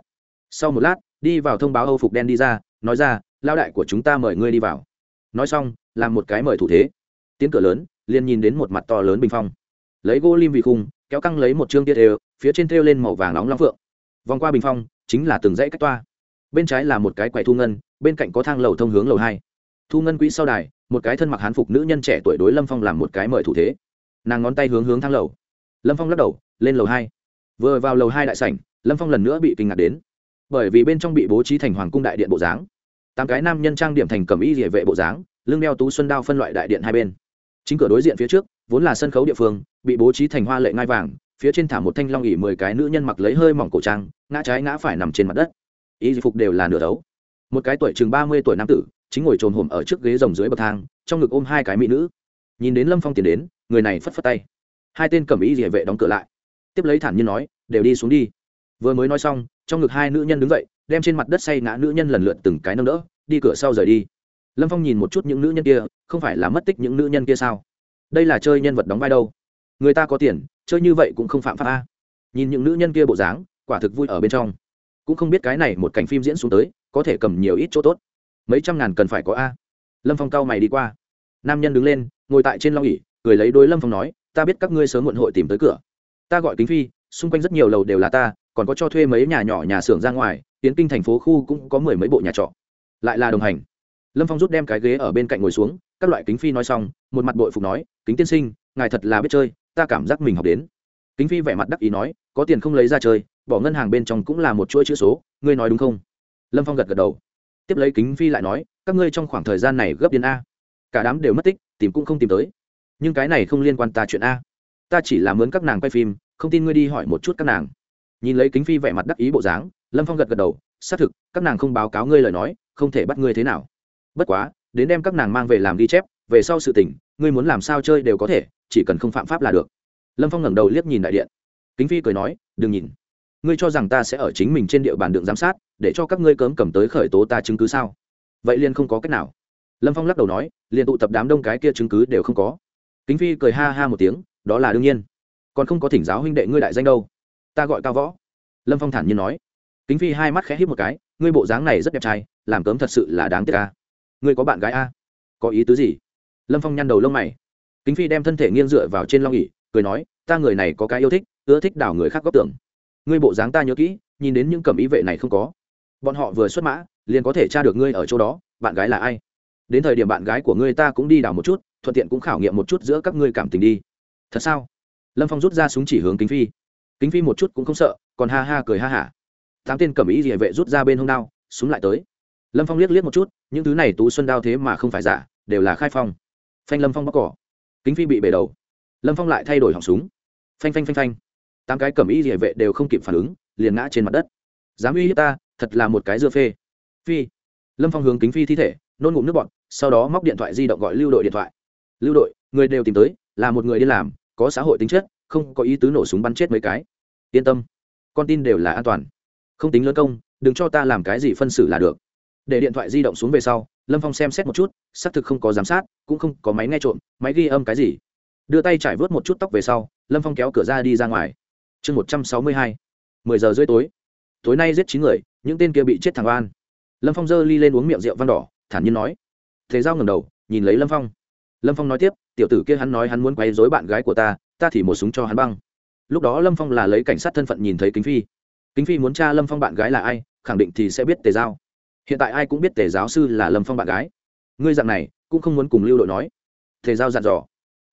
Sau một lát, đi vào thông báo âu phục đen đi ra, nói ra lao đại của chúng ta mời ngươi đi vào. Nói xong, làm một cái mời thủ thế. Tiến cửa lớn, liền nhìn đến một mặt to lớn bình phong. Lấy gỗ lim vị khung, kéo căng lấy một chương tiết đều phía trên thêu lên màu vàng nóng long phượng. Vòng qua bình phong, chính là từng dãy cách toa bên trái là một cái quầy thu ngân, bên cạnh có thang lầu thông hướng lầu hai. Thu ngân quỹ sau đài, một cái thân mặc hán phục nữ nhân trẻ tuổi đối lâm phong làm một cái mời thủ thế. Nàng ngón tay hướng hướng thang lầu. Lâm phong lắc đầu, lên lầu hai. Vừa vào lầu hai đại sảnh, lâm phong lần nữa bị kinh ngạc đến. Bởi vì bên trong bị bố trí thành hoàng cung đại điện bộ dáng. Tám cái nam nhân trang điểm thành cầm y địa vệ bộ dáng, lưng đeo tú xuân đao phân loại đại điện hai bên. Chính cửa đối diện phía trước, vốn là sân khấu địa phương, bị bố trí thành hoa lệ ngai vàng, phía trên thả một thanh long ỉ mười cái nữ nhân mặc lấy hơi mỏng cổ trang, ngã trái ngã phải nằm trên mặt đất y phục đều là nửa đấu. Một cái tuổi chừng ba mươi tuổi nam tử, chính ngồi trồn hổm ở trước ghế rồng dưới bậc thang, trong ngực ôm hai cái mỹ nữ. Nhìn đến lâm phong tiến đến, người này phất phất tay. Hai tên cầm ý địa vệ đóng cửa lại. Tiếp lấy thản nhiên nói, đều đi xuống đi. Vừa mới nói xong, trong ngực hai nữ nhân đứng dậy, đem trên mặt đất say ngã nữ nhân lần lượt từng cái nâng đỡ, đi cửa sau rời đi. Lâm phong nhìn một chút những nữ nhân kia, không phải là mất tích những nữ nhân kia sao? Đây là chơi nhân vật đóng vai đâu? Người ta có tiền, chơi như vậy cũng không phạm pháp a. Nhìn những nữ nhân kia bộ dáng, quả thực vui ở bên trong cũng không biết cái này một cảnh phim diễn xuống tới, có thể cầm nhiều ít chỗ tốt. Mấy trăm ngàn cần phải có a. Lâm phong cao mày đi qua. Nam nhân đứng lên, ngồi tại trên long ỉ cười lấy đôi lâm phong nói, ta biết các ngươi sớm muộn hội tìm tới cửa. Ta gọi kính phi, xung quanh rất nhiều lầu đều là ta, còn có cho thuê mấy nhà nhỏ nhà xưởng ra ngoài, tiến kinh thành phố khu cũng có mười mấy bộ nhà trọ. Lại là đồng hành. Lâm phong rút đem cái ghế ở bên cạnh ngồi xuống, các loại kính phi nói xong, một mặt bội phục nói, kính tiên sinh, ngài thật là biết chơi, ta cảm giác mình học đến. Kính phi vẻ mặt đắc ý nói, có tiền không lấy ra chơi bỏ ngân hàng bên trong cũng là một chuỗi chữ số, ngươi nói đúng không? Lâm phong gật gật đầu. Tiếp lấy kính phi lại nói, các ngươi trong khoảng thời gian này gấp điên a. Cả đám đều mất tích, tìm cũng không tìm tới. Nhưng cái này không liên quan ta chuyện a. Ta chỉ làm mướn các nàng quay phim, không tin ngươi đi hỏi một chút các nàng. Nhìn lấy kính phi vẻ mặt đắc ý bộ dáng, lâm phong gật gật đầu, xác thực, các nàng không báo cáo ngươi lời nói, không thể bắt ngươi thế nào. Bất quá, đến đem các nàng mang về làm ghi chép, về sau sự tình, ngươi muốn làm sao chơi đều có thể, chỉ cần không phạm pháp là được. Lâm phong ngẩng đầu liếc nhìn đại điện. Kính phi cười nói, đừng nhìn ngươi cho rằng ta sẽ ở chính mình trên địa bàn đường giám sát, để cho các ngươi cớm cầm tới khởi tố ta chứng cứ sao? Vậy liền không có cách nào. Lâm phong lắc đầu nói, liền tụ tập đám đông cái kia chứng cứ đều không có. Kính phi cười ha ha một tiếng, đó là đương nhiên. Còn không có thỉnh giáo huynh đệ ngươi đại danh đâu. Ta gọi cao võ. Lâm phong thản nhiên nói. Kính phi hai mắt khẽ hít một cái, ngươi bộ dáng này rất đẹp trai, làm cấm thật sự là đáng tiếc ca ngươi có bạn gái a? Có ý tứ gì? Lâm phong nhăn đầu lông mày. Kính phi đem thân thể nghiêng dựa vào trên long ỉ cười nói, ta người này có cái yêu thích, ưa thích đào người khác góp tưởng ngươi bộ dáng ta nhớ kỹ, nhìn đến những cẩm ý vệ này không có. Bọn họ vừa xuất mã, liền có thể tra được ngươi ở chỗ đó, bạn gái là ai. Đến thời điểm bạn gái của ngươi ta cũng đi đào một chút, thuận tiện cũng khảo nghiệm một chút giữa các ngươi cảm tình đi. Thật sao? Lâm phong rút ra súng chỉ hướng kính phi. Kính phi một chút cũng không sợ, còn ha ha cười ha hả. Tám tên cẩm ý địa vệ rút ra bên hông đao, súng lại tới. Lâm phong liếc liếc một chút, những thứ này tú xuân đao thế mà không phải giả, đều là khai phong. Phanh lâm phong bóc cỏ. Kính phi bị bể đầu. Lâm phong lại thay đổi họng súng. Phanh phanh phanh phanh tám cái cẩm y địa vệ đều không kịp phản ứng, liền ngã trên mặt đất. Dám uy hiếp ta, thật là một cái dưa phê. Phi. Lâm phong hướng kính phi thi thể, nôn ngụm nước bọn sau đó móc điện thoại di động gọi lưu đội điện thoại. Lưu đội, người đều tìm tới, là một người đi làm, có xã hội tính chất, không có ý tứ nổ súng bắn chết mấy cái. Yên tâm, con tin đều là an toàn. Không tính lớn công, đừng cho ta làm cái gì phân xử là được. Để điện thoại di động xuống về sau, lâm phong xem xét một chút, xác thực không có giám sát, cũng không có máy nghe trộm, máy ghi âm cái gì. Đưa tay trải vớt một chút tóc về sau, lâm phong kéo cửa ra đi ra ngoài chương một trăm sáu mươi hai, mười giờ rưỡi tối. Tối nay giết chín người, những tên kia bị chết thằng oan. Lâm phong dơ ly lên uống miệng rượu văn đỏ, thản nhiên nói. Thế giao ngầm đầu, nhìn lấy lâm phong. Lâm phong nói tiếp, tiểu tử kia hắn nói hắn muốn quay dối bạn gái của ta ta thì một súng cho hắn băng. Lúc đó lâm phong là lấy cảnh sát thân phận nhìn thấy kính phi. Kính phi muốn tra lâm phong bạn gái là ai, khẳng định thì sẽ biết tề giao. Hiện tại ai cũng biết tề giáo sư là lâm phong bạn gái. Ngươi dặn này, cũng không muốn cùng lưu đội nói. Tề giao dặn dò.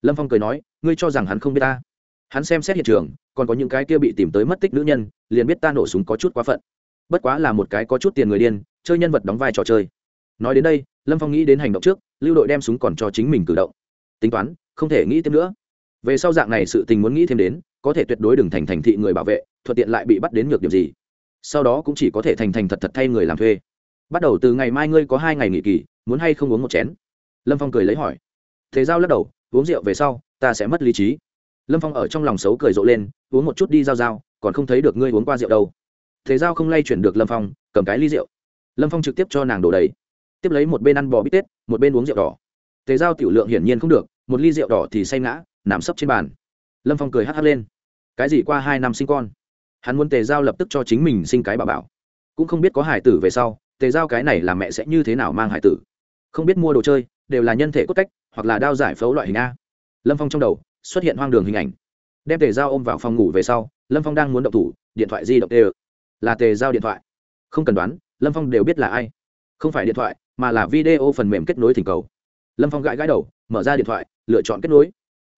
Lâm phong cười nói, ngươi cho rằng hắn không biết ta hắn xem xét hiện trường, còn có những cái kia bị tìm tới mất tích nữ nhân, liền biết ta nổ súng có chút quá phận. Bất quá là một cái có chút tiền người điên, chơi nhân vật đóng vai trò chơi. Nói đến đây, lâm phong nghĩ đến hành động trước, lưu đội đem súng còn cho chính mình cử động. Tính toán, không thể nghĩ thêm nữa. Về sau dạng này sự tình muốn nghĩ thêm đến, có thể tuyệt đối đừng thành thành thị người bảo vệ, thuận tiện lại bị bắt đến ngược điểm gì. Sau đó cũng chỉ có thể thành thành thật thật thay người làm thuê. Bắt đầu từ ngày mai ngươi có hai ngày nghỉ kỳ, muốn hay không uống một chén? Lâm phong cười lấy hỏi. Thế giao lắc đầu, uống rượu về sau, ta sẽ mất lý trí lâm phong ở trong lòng xấu cười rộ lên, uống một chút đi giao giao, còn không thấy được ngươi uống qua rượu đâu. Thế giao không lay chuyển được lâm phong, cầm cái ly rượu. Lâm phong trực tiếp cho nàng đổ đầy. Tiếp lấy một bên ăn bò bít tết, một bên uống rượu đỏ. Tề giao tiểu lượng hiển nhiên không được, một ly rượu đỏ thì say ngã, nằm sấp trên bàn. Lâm phong cười hắt hắt lên. Cái gì qua hai năm sinh con? Hắn muốn tề giao lập tức cho chính mình sinh cái bà bảo. Cũng không biết có hải tử về sau, tề giao cái này là mẹ sẽ như thế nào mang hải tử. Không biết mua đồ chơi, đều là nhân thể cốt cách, hoặc là đao giải phẫu loại hình a. Lâm phong trong đầu xuất hiện hoang đường hình ảnh. Đem tề giao ôm vào phòng ngủ về sau, lâm phong đang muốn động thủ, điện thoại di động tê là tề giao điện thoại. Không cần đoán, lâm phong đều biết là ai. Không phải điện thoại, mà là video phần mềm kết nối thỉnh cầu. Lâm phong gãi gãi đầu, mở ra điện thoại, lựa chọn kết nối.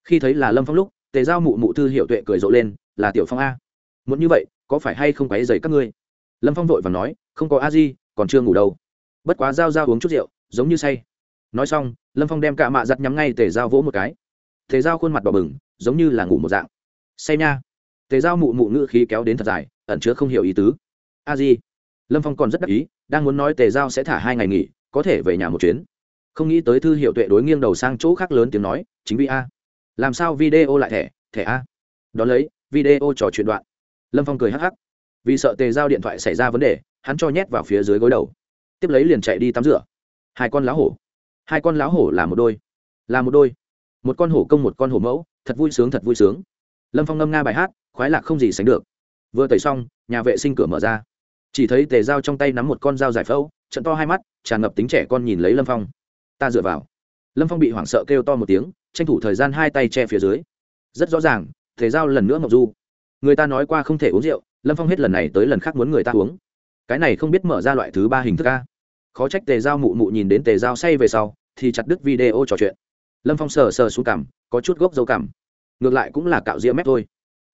Khi thấy là lâm phong lúc, tề giao mụ mụ thư hiệu tuệ cười rộ lên, là tiểu phong a. Muốn như vậy, có phải hay không quáy dày các ngươi? Lâm phong vội và nói, không có a di, còn chưa ngủ đâu. Bất quá giao giao uống chút rượu, giống như say. Nói xong, lâm phong đem cả mạ giặt nhắm ngay tề giao vỗ một cái tề giao khuôn mặt đỏ bừng, giống như là ngủ một dạng. Say nha. Tề giao mụ mụ ngữ khí kéo đến thật dài, ẩn chứa không hiểu ý tứ. A di. Lâm phong còn rất đắc ý, đang muốn nói tề giao sẽ thả hai ngày nghỉ, có thể về nhà một chuyến. Không nghĩ tới thư hiệu tuệ đối nghiêng đầu sang chỗ khác lớn tiếng nói, chính vì a. Làm sao video lại thẻ thẻ a? Đón lấy, video trò chuyện đoạn. Lâm phong cười hắc hắc. Vì sợ tề giao điện thoại xảy ra vấn đề, hắn cho nhét vào phía dưới gối đầu. Tiếp lấy liền chạy đi tắm rửa. Hai con lá hổ. Hai con lá hổ là một đôi. Là một đôi một con hổ công một con hổ mẫu, thật vui sướng, thật vui sướng. Lâm phong ngâm nga bài hát, khoái lạc không gì sánh được. Vừa tẩy xong, nhà vệ sinh cửa mở ra. Chỉ thấy tề dao trong tay nắm một con dao giải phẫu, trận to hai mắt, tràn ngập tính trẻ con nhìn lấy lâm phong. Ta dựa vào. Lâm phong bị hoảng sợ kêu to một tiếng, tranh thủ thời gian hai tay che phía dưới. Rất rõ ràng, tề dao lần nữa ngọc du. Người ta nói qua không thể uống rượu, lâm phong hết lần này tới lần khác muốn người ta uống. Cái này không biết mở ra loại thứ ba hình thức a. Khó trách tề dao mụ mụ nhìn đến tề dao say về sau, thì chặt đứt video trò chuyện lâm phong sờ sờ xuống cằm, có chút gốc dâu cằm. Ngược lại cũng là cạo ria mép thôi.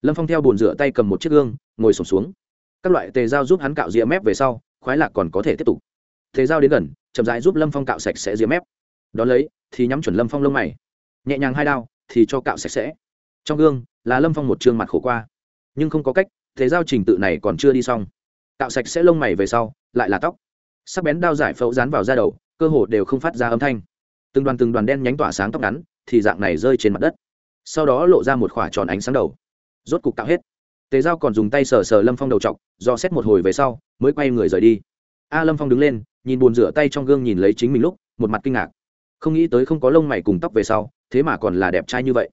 Lâm phong theo bồn rửa tay cầm một chiếc gương, ngồi sổm xuống. Các loại tề dao giúp hắn cạo ria mép về sau, khoái lạc còn có thể tiếp tục. Tề dao đến gần, chậm rãi giúp lâm phong cạo sạch sẽ ria mép. Đón lấy, thì nhắm chuẩn lâm phong lông mày. Nhẹ nhàng hai đao, thì cho cạo sạch sẽ. Trong gương, là lâm phong một t mặt khổ qua. Nhưng không có cách thế giao trình tự này còn chưa đi xong. Cạo sạch sẽ lông mày về sau, lại là tóc. Sắc bén đao giải phẫu dán vào da đầu, cơ hồ đều không phát ra âm thanh từng đoàn từng đoàn đen nhánh tỏa sáng tóc ngắn, thì dạng này rơi trên mặt đất. Sau đó lộ ra một khỏa tròn ánh sáng đầu. Rốt cục tạo hết. Tề giao còn dùng tay sờ sờ lâm phong đầu t do xét một hồi về sau, mới quay người rời đi. A lâm phong đứng lên, nhìn bồn rửa tay trong gương nhìn lấy chính mình lúc, một mặt kinh ngạc. Không nghĩ tới không có lông mày cùng tóc về sau, thế mà còn là đẹp trai như vậy.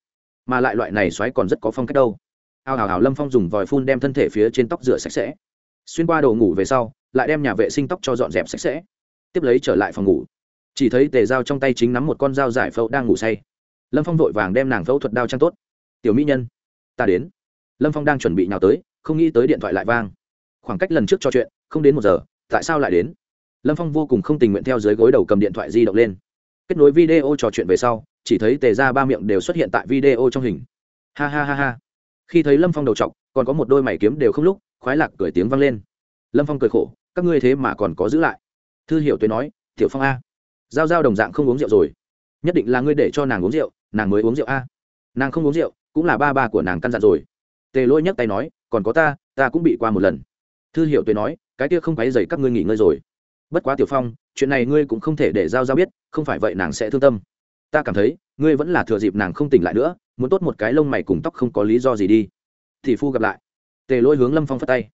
Mà lại loại này xoáy còn rất có phong cách đâu. Ao hào hào lâm phong dùng vòi phun đem thân thể phía trên tóc rửa sạch sẽ. Xuyên qua đồ ngủ về sau, lại đem nhà vệ sinh tóc cho dọn dẹp sạch sẽ. Tiếp lấy trở lại phòng ngủ chỉ thấy tề dao trong tay chính nắm một con dao giải phẫu đang ngủ say. Lâm phong vội vàng đem nàng phẫu thuật đao trang tốt. Tiểu mỹ nhân, ta đến. Lâm phong đang chuẩn bị nào tới, không nghĩ tới điện thoại lại vang. Khoảng cách lần trước trò chuyện, không đến một giờ, tại sao lại đến? Lâm phong vô cùng không tình nguyện theo dưới gối đầu cầm điện thoại di động lên. Kết nối video trò chuyện về sau, chỉ thấy tề ra ba miệng đều xuất hiện tại video trong hình. Ha ha ha ha. Khi thấy lâm phong đầu t còn có một đôi mày kiếm đều không lúc, khoái lạc cười tiếng vang lên. Lâm phong cười khổ, các ngươi thế mà còn có giữ lại. Thư hiểu tuế nói, tiểu phong a giao giao đồng dạng không uống rượu rồi. Nhất định là ngươi để cho nàng uống rượu, nàng mới uống rượu a. Nàng không uống rượu, cũng là ba ba của nàng căn dặn rồi. Tề lỗi nhấc tay nói, còn có ta ta cũng bị qua một lần. Thư hiểu tuế nói, cái kia không quáy dày các ngươi nghỉ ngơi rồi. Bất quá tiểu phong, chuyện này ngươi cũng không thể để giao giao biết, không phải vậy nàng sẽ thương tâm. Ta cảm thấy, ngươi vẫn là thừa dịp nàng không tỉnh lại nữa, muốn tốt một cái lông mày cùng tóc không có lý do gì đi. Thì phu gặp lại. Tề lỗi hướng lâm phong phất tay.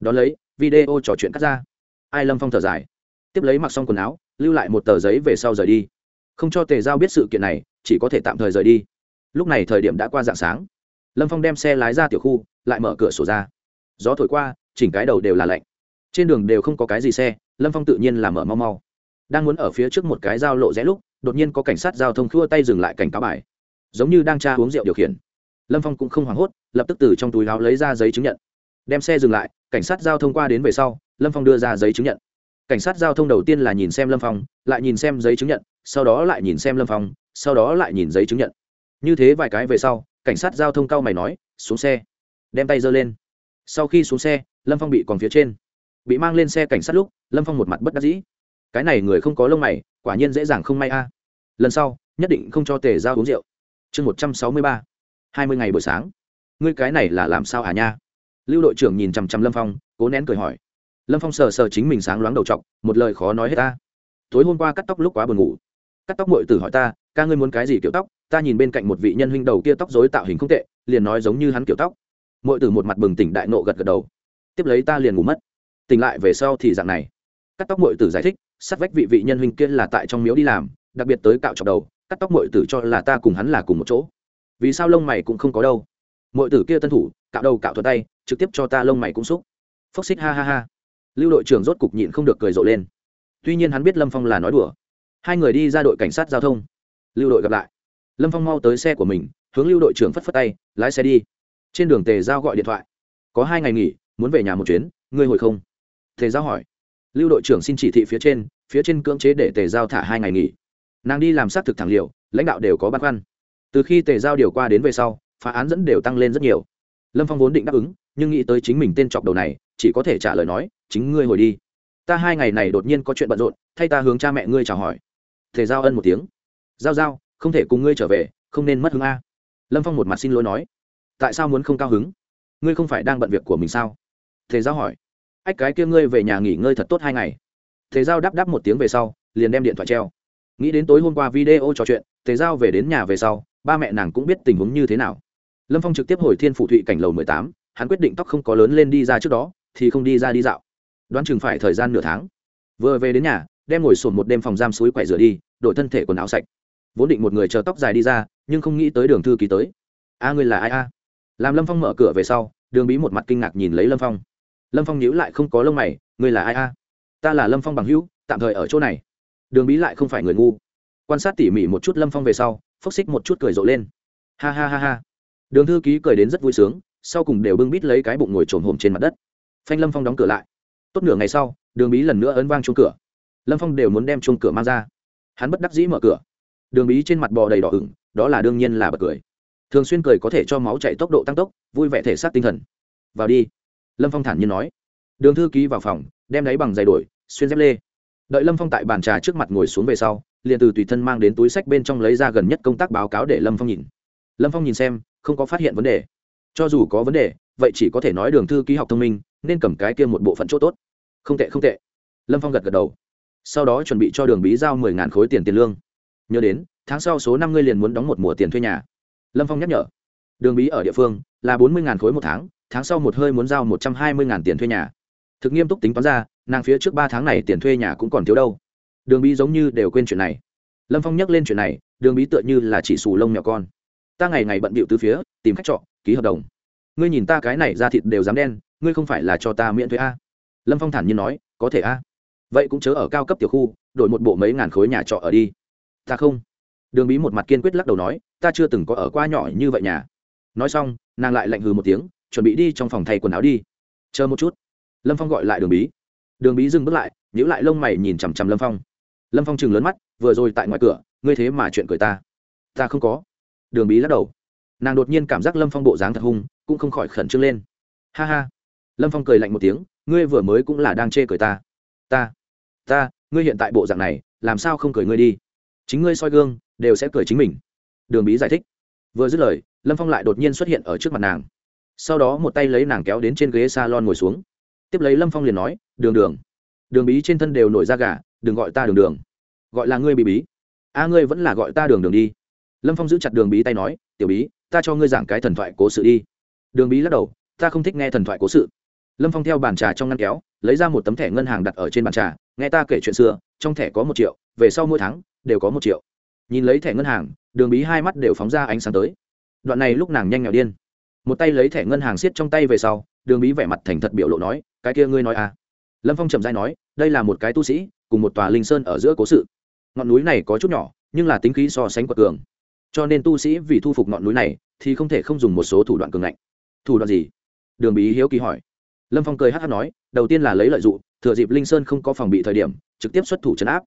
Đón lấy, video trò chuyện cắt ra. Ai lâm phong thở dài. Tiếp lấy mặc xong quần áo lưu lại một tờ giấy về sau rời đi. Không cho tề giao biết sự kiện này, chỉ có thể tạm thời rời đi. Lúc này thời điểm đã qua dạng sáng. Lâm phong đem xe lái ra tiểu khu, lại mở cửa sổ ra. Gió thổi qua, chỉnh cái đầu đều là lạnh. Trên đường đều không có cái gì xe, lâm phong tự nhiên là mở mau mau. Đang muốn ở phía trước một cái giao lộ rẽ lúc, đột nhiên có cảnh sát giao thông khua tay dừng lại cảnh cáo bài. Giống như đang tra uống rượu điều khiển. Lâm phong cũng không hoảng hốt, lập tức từ trong túi láo lấy ra giấy chứng nhận. Đem xe dừng lại, cảnh sát giao thông qua đến về sau, lâm phong đưa ra giấy chứng nhận cảnh sát giao thông đầu tiên là nhìn xem lâm phong, lại nhìn xem giấy chứng nhận, sau đó lại nhìn xem lâm phong, sau đó lại nhìn giấy chứng nhận. Như thế vài cái về sau, cảnh sát giao thông cao mày nói, xuống xe. Đem tay giơ lên. Sau khi xuống xe, lâm phong bị còn phía trên. Bị mang lên xe cảnh sát lúc, lâm phong một mặt bất đắc dĩ. Cái này người không có lông mày, quả nhiên dễ dàng không may a. Lần sau, nhất định không cho tề giao uống rượu. Chương một trăm sáu mươi ba, hai mươi ngày buổi sáng. Ngươi cái này là làm sao à nha? Lưu đội trưởng nhìn chằm chằm lâm phong, cố nén cười hỏi lâm phong sờ sờ chính mình sáng loáng đầu t một lời khó nói hết ta. Tối hôm qua cắt tóc lúc quá buồn ngủ. Cắt tóc mội tử hỏi ta, ca ngươi muốn cái gì kiểu tóc? Ta nhìn bên cạnh một vị nhân huynh đầu kia tóc dối tạo hình không tệ, liền nói giống như hắn kiểu tóc. Mội tử một mặt bừng tỉnh đại nộ gật gật đầu. Tiếp lấy ta liền ngủ mất. Tỉnh lại về sau thì dạng này. Cắt tóc mội tử giải thích, sát vách vị vị nhân huynh kia là tại trong miếu đi làm, đặc biệt tới cạo chọc đầu, cắt tóc mọi tử cho là ta cùng hắn là cùng một chỗ. Vì sao lông mày cũng không có đâu? Mọi tử kia tân thủ, cạo đầu cạo thuật tay, trực tiếp cho ta lông mày cũng xúc. Phốc xích, ha ha ha lưu đội trưởng rốt cục nhịn không được cười rộ lên. Tuy nhiên hắn biết lâm phong là nói đùa. Hai người đi ra đội cảnh sát giao thông. Lưu đội gặp lại. Lâm phong mau tới xe của mình, hướng lưu đội trưởng phất phất tay, lái xe đi. Trên đường tề giao gọi điện thoại. Có hai ngày nghỉ, muốn về nhà một chuyến, ngươi hồi không? Tề giao hỏi. Lưu đội trưởng xin chỉ thị phía trên phía trên cưỡng chế để tề giao thả hai ngày nghỉ. Nàng đi làm xác thực thẳng liều, lãnh đạo đều có băn khoăn. Từ khi tề giao điều qua đến về sau, phá án dẫn đều tăng lên rất nhiều. Lâm phong vốn định đáp ứng, nhưng nghĩ tới chính mình tên chọc đầu này, chỉ có thể trả lời nói chính ngươi hồi đi. Ta hai ngày này đột nhiên có chuyện bận rộn, thay ta hướng cha mẹ ngươi chào hỏi. Thể giao ân một tiếng. Giao giao, không thể cùng ngươi trở về, không nên mất hứng a. Lâm phong một mặt xin lỗi nói. Tại sao muốn không cao hứng? Ngươi không phải đang bận việc của mình sao? Thể giao hỏi. Ách, cái kia ngươi về nhà nghỉ ngơi thật tốt hai ngày. Thể giao đáp đáp một tiếng về sau, liền đem điện thoại treo. Nghĩ đến tối hôm qua video trò chuyện thể giao về đến nhà về sau, ba mẹ nàng cũng biết tình huống như thế nào. Lâm phong trực tiếp hồi thiên phủ thụy cảnh lầu mười tám, hắn quyết định tóc không có lớn lên đi ra trước đó, thì không đi ra đi dạo đoán chừng phải thời gian nửa tháng. Vừa về đến nhà, đem ngồi sồn một đêm phòng giam suối quậy rửa đi, đổi thân thể quần áo sạch. Vốn định một người chờ tóc dài đi ra, nhưng không nghĩ tới đường thư ký tới. A, ngươi là ai a? Làm lâm phong mở cửa về sau, đường bí một mặt kinh ngạc nhìn lấy lâm phong. Lâm phong nhíu lại không có lông mày, ngươi là ai a? Ta là lâm phong bằng hữu, tạm thời ở chỗ này. Đường bí lại không phải người ngu. Quan sát tỉ mỉ một chút lâm phong về sau, phốc xích một chút cười rộ lên. Ha ha ha ha. Đường thư ký cười đến rất vui sướng, sau cùng đều bưng bít lấy cái bụng ngồi trồm hồm trên mặt đất. Phanh lâm phong đóng cửa lại tốt nửa ngày sau, đường bí lần nữa ấn vang chuông cửa. Lâm phong đều muốn đem chuông cửa mang ra. Hắn bất đắc dĩ mở cửa. Đường bí trên mặt bò đầy đỏ ửng, đó là đương nhiên là bật cười. Thường xuyên cười có thể cho máu chạy tốc độ tăng tốc, vui vẻ thể xác tinh thần. Vào đi. Lâm phong thản nhiên nói. Đường thư ký vào phòng, đem đáy bằng giày đổi, xuyên dép lê. Đợi lâm phong tại bàn trà trước mặt ngồi xuống về sau, liền từ tùy thân mang đến túi sách bên trong lấy ra gần nhất công tác báo cáo để lâm phong nhìn. Lâm phong nhìn xem, không có phát hiện vấn đề. Cho dù có vấn đề, vậy chỉ có thể nói đường thư ký học thông minh, nên cầm cái kia một bộ phận chỗ tốt không tệ không tệ. Lâm phong gật gật đầu. Sau đó chuẩn bị cho đường bí giao mười ngàn khối tiền tiền lương. Nhớ đến, tháng sau số năm ngươi liền muốn đóng một mùa tiền thuê nhà. Lâm phong nhắc nhở. Đường bí ở địa phương là bốn mươi ngàn khối một tháng tháng sau một hơi muốn giao một trăm hai mươi ngàn tiền thuê nhà. Thực nghiêm túc tính toán ra, nàng phía trước ba tháng này tiền thuê nhà cũng còn thiếu đâu. Đường bí giống như đều quên chuyện này. Lâm phong nhắc lên chuyện này, đường bí tựa như là chỉ xù lông nhỏ con. Ta ngày ngày bận bịu từ phía, tìm khách trọ, ký hợp đồng. Ngươi nhìn ta cái này ra thịt đều dám đen, ngươi không phải là cho ta miễn thuế a lâm phong thản nhiên nói, có thể a. Vậy cũng chớ ở cao cấp tiểu khu, đổi một bộ mấy ngàn khối nhà trọ ở đi. Ta không. Đường bí một mặt kiên quyết lắc đầu nói, ta chưa từng có ở qua nhỏ như vậy nhà. Nói xong, nàng lại lạnh hừ một tiếng, chuẩn bị đi trong phòng thay quần áo đi. Chờ một chút. Lâm phong gọi lại đường bí. Đường bí dừng bước lại nhữ lại lông mày nhìn chằm chằm lâm phong. Lâm phong chừng lớn mắt, vừa rồi tại ngoài cửa, ngươi thế mà chuyện cười ta. Ta không có. Đường bí lắc đầu. Nàng đột nhiên cảm giác lâm phong bộ dáng thật hung, cũng không khỏi khẩn trương lên. Ha ha. Lâm phong cười lạnh một tiếng ngươi vừa mới cũng là đang chê cười ta. Ta ta, ngươi hiện tại bộ dạng này, làm sao không cười ngươi đi? Chính ngươi soi gương, đều sẽ cười chính mình. Đường bí giải thích. Vừa dứt lời, lâm phong lại đột nhiên xuất hiện ở trước mặt nàng. Sau đó một tay lấy nàng kéo đến trên ghế s a lon ngồi xuống. Tiếp lấy lâm phong liền nói, đường đường đường bí trên thân đều nổi da gà, đừng gọi ta đường đường. Gọi là ngươi bị bí. A, ngươi vẫn là gọi ta đường đường đi. Lâm phong giữ chặt đường bí tay nói, tiểu bí, ta cho ngươi giảng cái thần thoại cố sự đi. Đường bí lắc đầu, ta không thích nghe thần thoại cố sự lâm phong theo bàn trà trong ngăn kéo, lấy ra một tấm thẻ ngân hàng đặt ở trên bàn trà, nghe ta kể chuyện xưa, trong thẻ có một triệu, về sau mỗi tháng, đều có một triệu. Nhìn lấy thẻ ngân hàng, đường bí hai mắt đều phóng ra ánh sáng tới. Đoạn này lúc nàng nhanh nghèo điên. Một tay lấy thẻ ngân hàng siết trong tay về sau, đường bí vẻ mặt thành thật biểu lộ nói, cái kia ngươi nói à? Lâm phong trầm dai nói, đây là một cái tu sĩ, cùng một tòa linh sơn ở giữa cố sự. Ngọn núi này có chút nhỏ, nhưng là tính khí so sánh quật cường. Cho nên tu sĩ vì thu phục ngọn núi này, thì không thể không dùng một số thủ đoạn cường ngạnh. Thủ đoạn gì? Đường bí hiếu kỳ hỏi lâm phong cười hát hát nói, đầu tiên là lấy lợi dụng, thừa dịp linh sơn không có phòng bị thời điểm, trực tiếp xuất thủ chấn áp.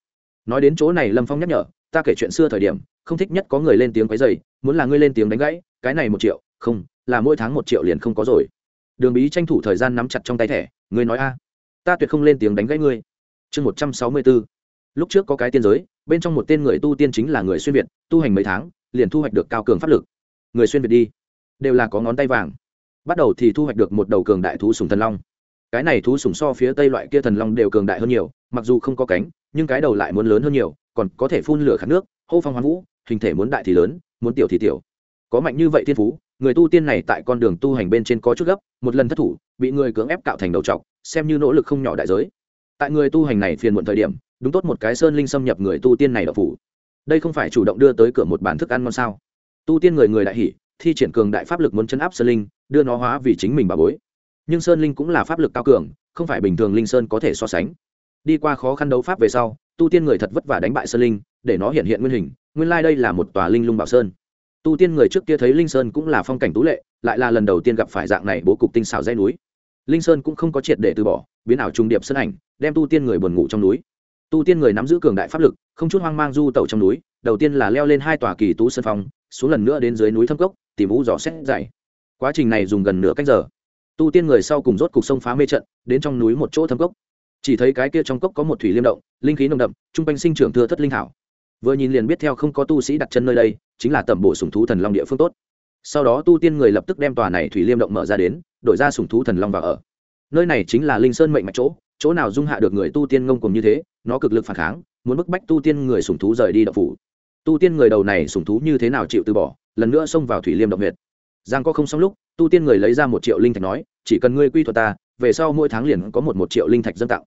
Nói đến chỗ này lâm phong nhắc nhở, ta kể chuyện xưa thời điểm, không thích nhất có người lên tiếng quấy dày muốn là ngươi lên tiếng đánh gãy, cái này một triệu, không, là mỗi tháng một triệu liền không có rồi. Đường bí tranh thủ thời gian nắm chặt trong tay thẻ, ngươi nói a, ta tuyệt không lên tiếng đánh gãy ngươi. Chương một trăm sáu mươi bốn, lúc trước có cái tiên giới, bên trong một tên người tu tiên chính là người xuyên việt, tu hành mấy tháng, liền thu hoạch được cao cường pháp lực. Người xuyên việt đi, đều là có ngón tay vàng bắt đầu thì thu hoạch được một đầu cường đại thú sùng thần long. Cái này thú sùng so phía tây loại kia thần long đều cường đại hơn nhiều, mặc dù không có cánh, nhưng cái đầu lại muốn lớn hơn nhiều, còn có thể phun lửa khát nước, hô phong hoán vũ, hình thể muốn đại thì lớn, muốn tiểu thì tiểu. Có mạnh như vậy thiên phú, người tu tiên này tại con đường tu hành bên trên có chút gấp, một lần thất thủ, bị người cưỡng ép cạo thành đầu trọc, xem như nỗ lực không nhỏ đại giới. Tại người tu hành này phiền muộn thời điểm, đúng tốt một cái sơn linh xâm nhập người tu tiên này đậu phủ. Đây không phải chủ động đưa tới cửa một bản thức ăn ngon sao? Tu tiên người người đại hỷ thi triển cường đại pháp lực muốn chấn áp sơn linh đưa nó hóa vì chính mình bà bối. Nhưng sơn linh cũng là pháp lực cao cường, không phải bình thường linh sơn có thể so sánh. Đi qua khó khăn đấu pháp về sau, tu tiên người thật vất vả đánh bại sơn linh, để nó hiện hiện nguyên hình, nguyên lai、like、đây là một tòa linh lung bảo sơn. Tu tiên người trước kia thấy linh sơn cũng là phong cảnh tú lệ, lại là lần đầu tiên gặp phải dạng này bố cục tinh xào dây núi. Linh sơn cũng không có triệt để từ bỏ, biến ảo trung điệp sân ảnh, đem tu tiên người buồn ngủ trong núi. Tu tiên người nắm giữ cường đại pháp lực, không chút hoang mang du tẩu trong núi, đầu tiên là leo lên hai tòa kỳ tú sân phong xuống lần nữa đến dưới núi thâm cốc, tìm vũ dò xét dày quá trình này dùng gần nửa cách giờ. Tu tiên người sau cùng rốt cục sông phá mê trận, đến trong núi một chỗ thâm cốc. Chỉ thấy cái kia trong cốc có một thủy liêm động, linh khí nồng đậm chung quanh sinh trưởng thừa thất linh thảo. Vừa nhìn liền biết theo không có tu sĩ đặt chân nơi đây, chính là tẩm bổ sùng thú thần long địa phương tốt. Sau đó tu tiên người lập tức đem tòa này thủy liêm động mở ra đến, đổi ra sùng thú thần long vào ở. Nơi này chính là linh sơn mệnh mạch chỗ chỗ nào dung hạ được người tu tiên ngông cùng như thế, nó cực lực phản kháng, muốn bức bách tu tiên người sùng thú rời đi đậu phủ. Tu tiên người đầu này sùng thú như thế nào chịu từ bỏ, lần nữa xông vào thủy liêm động huyệt giang có không xong lúc, tu tiên người lấy ra một triệu linh thạch nói, chỉ cần ngươi quy thuật ta, về sau mỗi tháng liền có một một triệu linh thạch dân tạo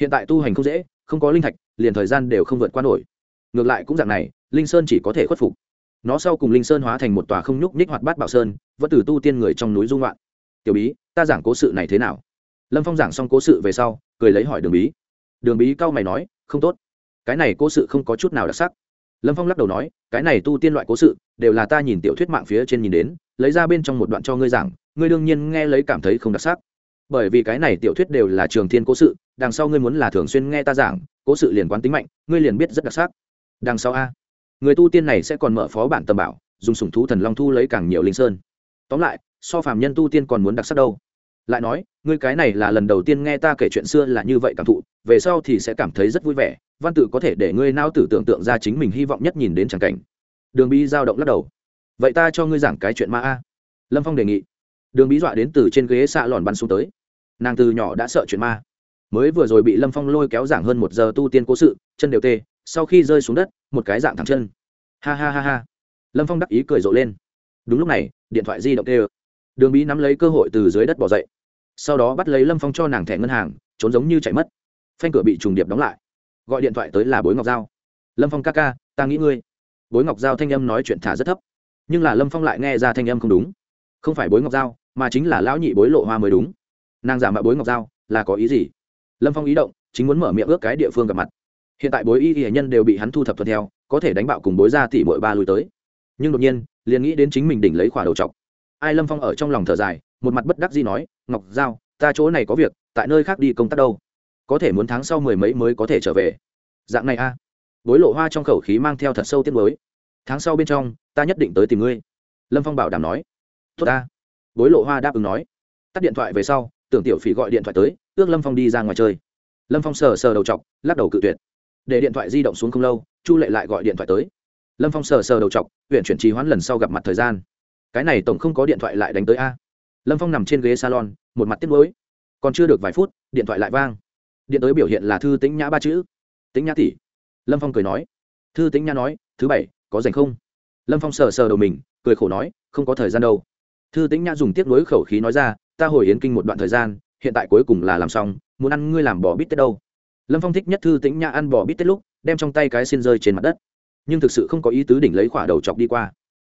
hiện tại tu hành không dễ, không có linh thạch, liền thời gian đều không vượt qua nổi. Ngược lại cũng dạng này, linh sơn chỉ có thể khuất phục. Nó sau cùng linh sơn hóa thành một tòa không nhúc nhích hoạt bát bảo sơn, vẫn từ tu tiên người trong núi dung loạn. Tiểu bí, ta giảng cố sự này thế nào? Lâm phong giảng xong cố sự về sau, cười lấy hỏi đường bí. Đường bí cao mày nói, không tốt. Cái này cố sự không có chút nào đặc sắc. Lâm phong lắc đầu nói, cái này tu tiên loại cố sự, đều là ta nhìn tiểu thuyết mạng phía trên nhìn đến lấy ra bên trong một đoạn cho ngươi giảng, ngươi đương nhiên nghe lấy cảm thấy không đặc sắc. Bởi vì cái này tiểu thuyết đều là trường thiên cố sự, đằng sau ngươi muốn là thường xuyên nghe ta giảng, cố sự liền quán tính mạnh, ngươi liền biết rất đặc sắc. Đằng sau a, người tu tiên này sẽ còn mở phó bản tầm bảo, dùng sủng thú thần long thu lấy càng nhiều linh sơn. Tóm lại, so phàm nhân tu tiên còn muốn đặc sắc đâu. Lại nói, ngươi cái này là lần đầu tiên nghe ta kể chuyện xưa là như vậy cảm thụ, về sau thì sẽ cảm thấy rất vui vẻ, văn tự có thể để ngươi nao tử tưởng tượng ra chính mình hy vọng nhất nhìn đến tràng cảnh. Đường Bi giao động lắc đầu vậy ta cho ngươi giảng cái chuyện ma a. Lâm phong đề nghị. Đường bí dọa đến từ trên ghế xạ lòn bắn xuống tới. Nàng từ nhỏ đã sợ chuyện ma. Mới vừa rồi bị lâm phong lôi kéo giảng hơn một giờ tu tiên cố sự, chân đều tê, sau khi rơi xuống đất, một cái dạng thẳng chân. Ha ha ha ha. Lâm phong đắc ý cười rộ lên. Đúng lúc này, điện thoại di động tê đường bí nắm lấy cơ hội từ dưới đất bỏ dậy. Sau đó bắt lấy lâm phong cho nàng thẻ ngân hàng, trốn giống như chạy mất. Phanh cửa bị trùng điệp đóng lại. Gọi điện thoại tới là bối ngọc giao. Lâm phong ca ca, ta nghĩ ngươi. Bối ngọc giao thanh âm nói chuyện thả rất thấp nhưng là lâm phong lại nghe ra thanh âm không đúng không phải bối ngọc giao mà chính là lão nhị bối lộ hoa mới đúng nàng giả mạo bối ngọc giao là có ý gì lâm phong ý động chính muốn mở miệng ước cái địa phương gặp mặt hiện tại bối y y nhân đều bị hắn thu thập thuận theo có thể đánh bạo cùng bối ra tỷ bội ba lùi tới nhưng đột nhiên liền nghĩ đến chính mình đỉnh lấy khỏa đầu t ai lâm phong ở trong lòng thở dài một mặt bất đắc gì nói ngọc giao ta chỗ này có việc tại nơi khác đi công tác đâu có thể muốn tháng sau mười mấy mới có thể trở về dạng này a bối lộ hoa trong khẩu khí mang theo thật sâu tiết mới tháng sau bên trong, ta nhất định tới tìm ngươi. Lâm phong bảo đảm nói. Tốt ta. Bối lộ hoa đáp ứng nói. Tắt điện thoại về sau, tưởng tiểu phỉ gọi điện thoại tới, ước lâm phong đi ra ngoài chơi. Lâm phong sờ sờ đầu chọc, lắc đầu cự tuyệt. Để điện thoại di động xuống không lâu, chu lệ lại gọi điện thoại tới. Lâm phong sờ sờ đầu chọc, huyện chuyển trì hoãn lần sau gặp mặt thời gian. Cái này tổng không có điện thoại lại đánh tới a. Lâm phong nằm trên ghế salon, một mặt tiếc nuối. Còn chưa được vài phút, điện thoại lại vang. Điện tới biểu hiện là thư tĩnh nhã ba chữ. Tĩnh nhã tỷ. Lâm phong cười nói. Thư tĩnh nhã nói, thứ bảy có dành không? Lâm phong sờ sờ đầu mình, cười khổ nói, không có thời gian đâu. Thư tĩnh nhã dùng tiếc nuối khẩu khí nói ra, ta hồi yến kinh một đoạn thời gian, hiện tại cuối cùng là làm xong, muốn ăn ngươi làm bò bít tết đâu. Lâm phong thích nhất thư tĩnh nhã ăn bò bít tết lúc, đem trong tay cái xin rơi trên mặt đất. Nhưng thực sự không có ý tứ đỉnh lấy khỏa đầu chọc đi qua.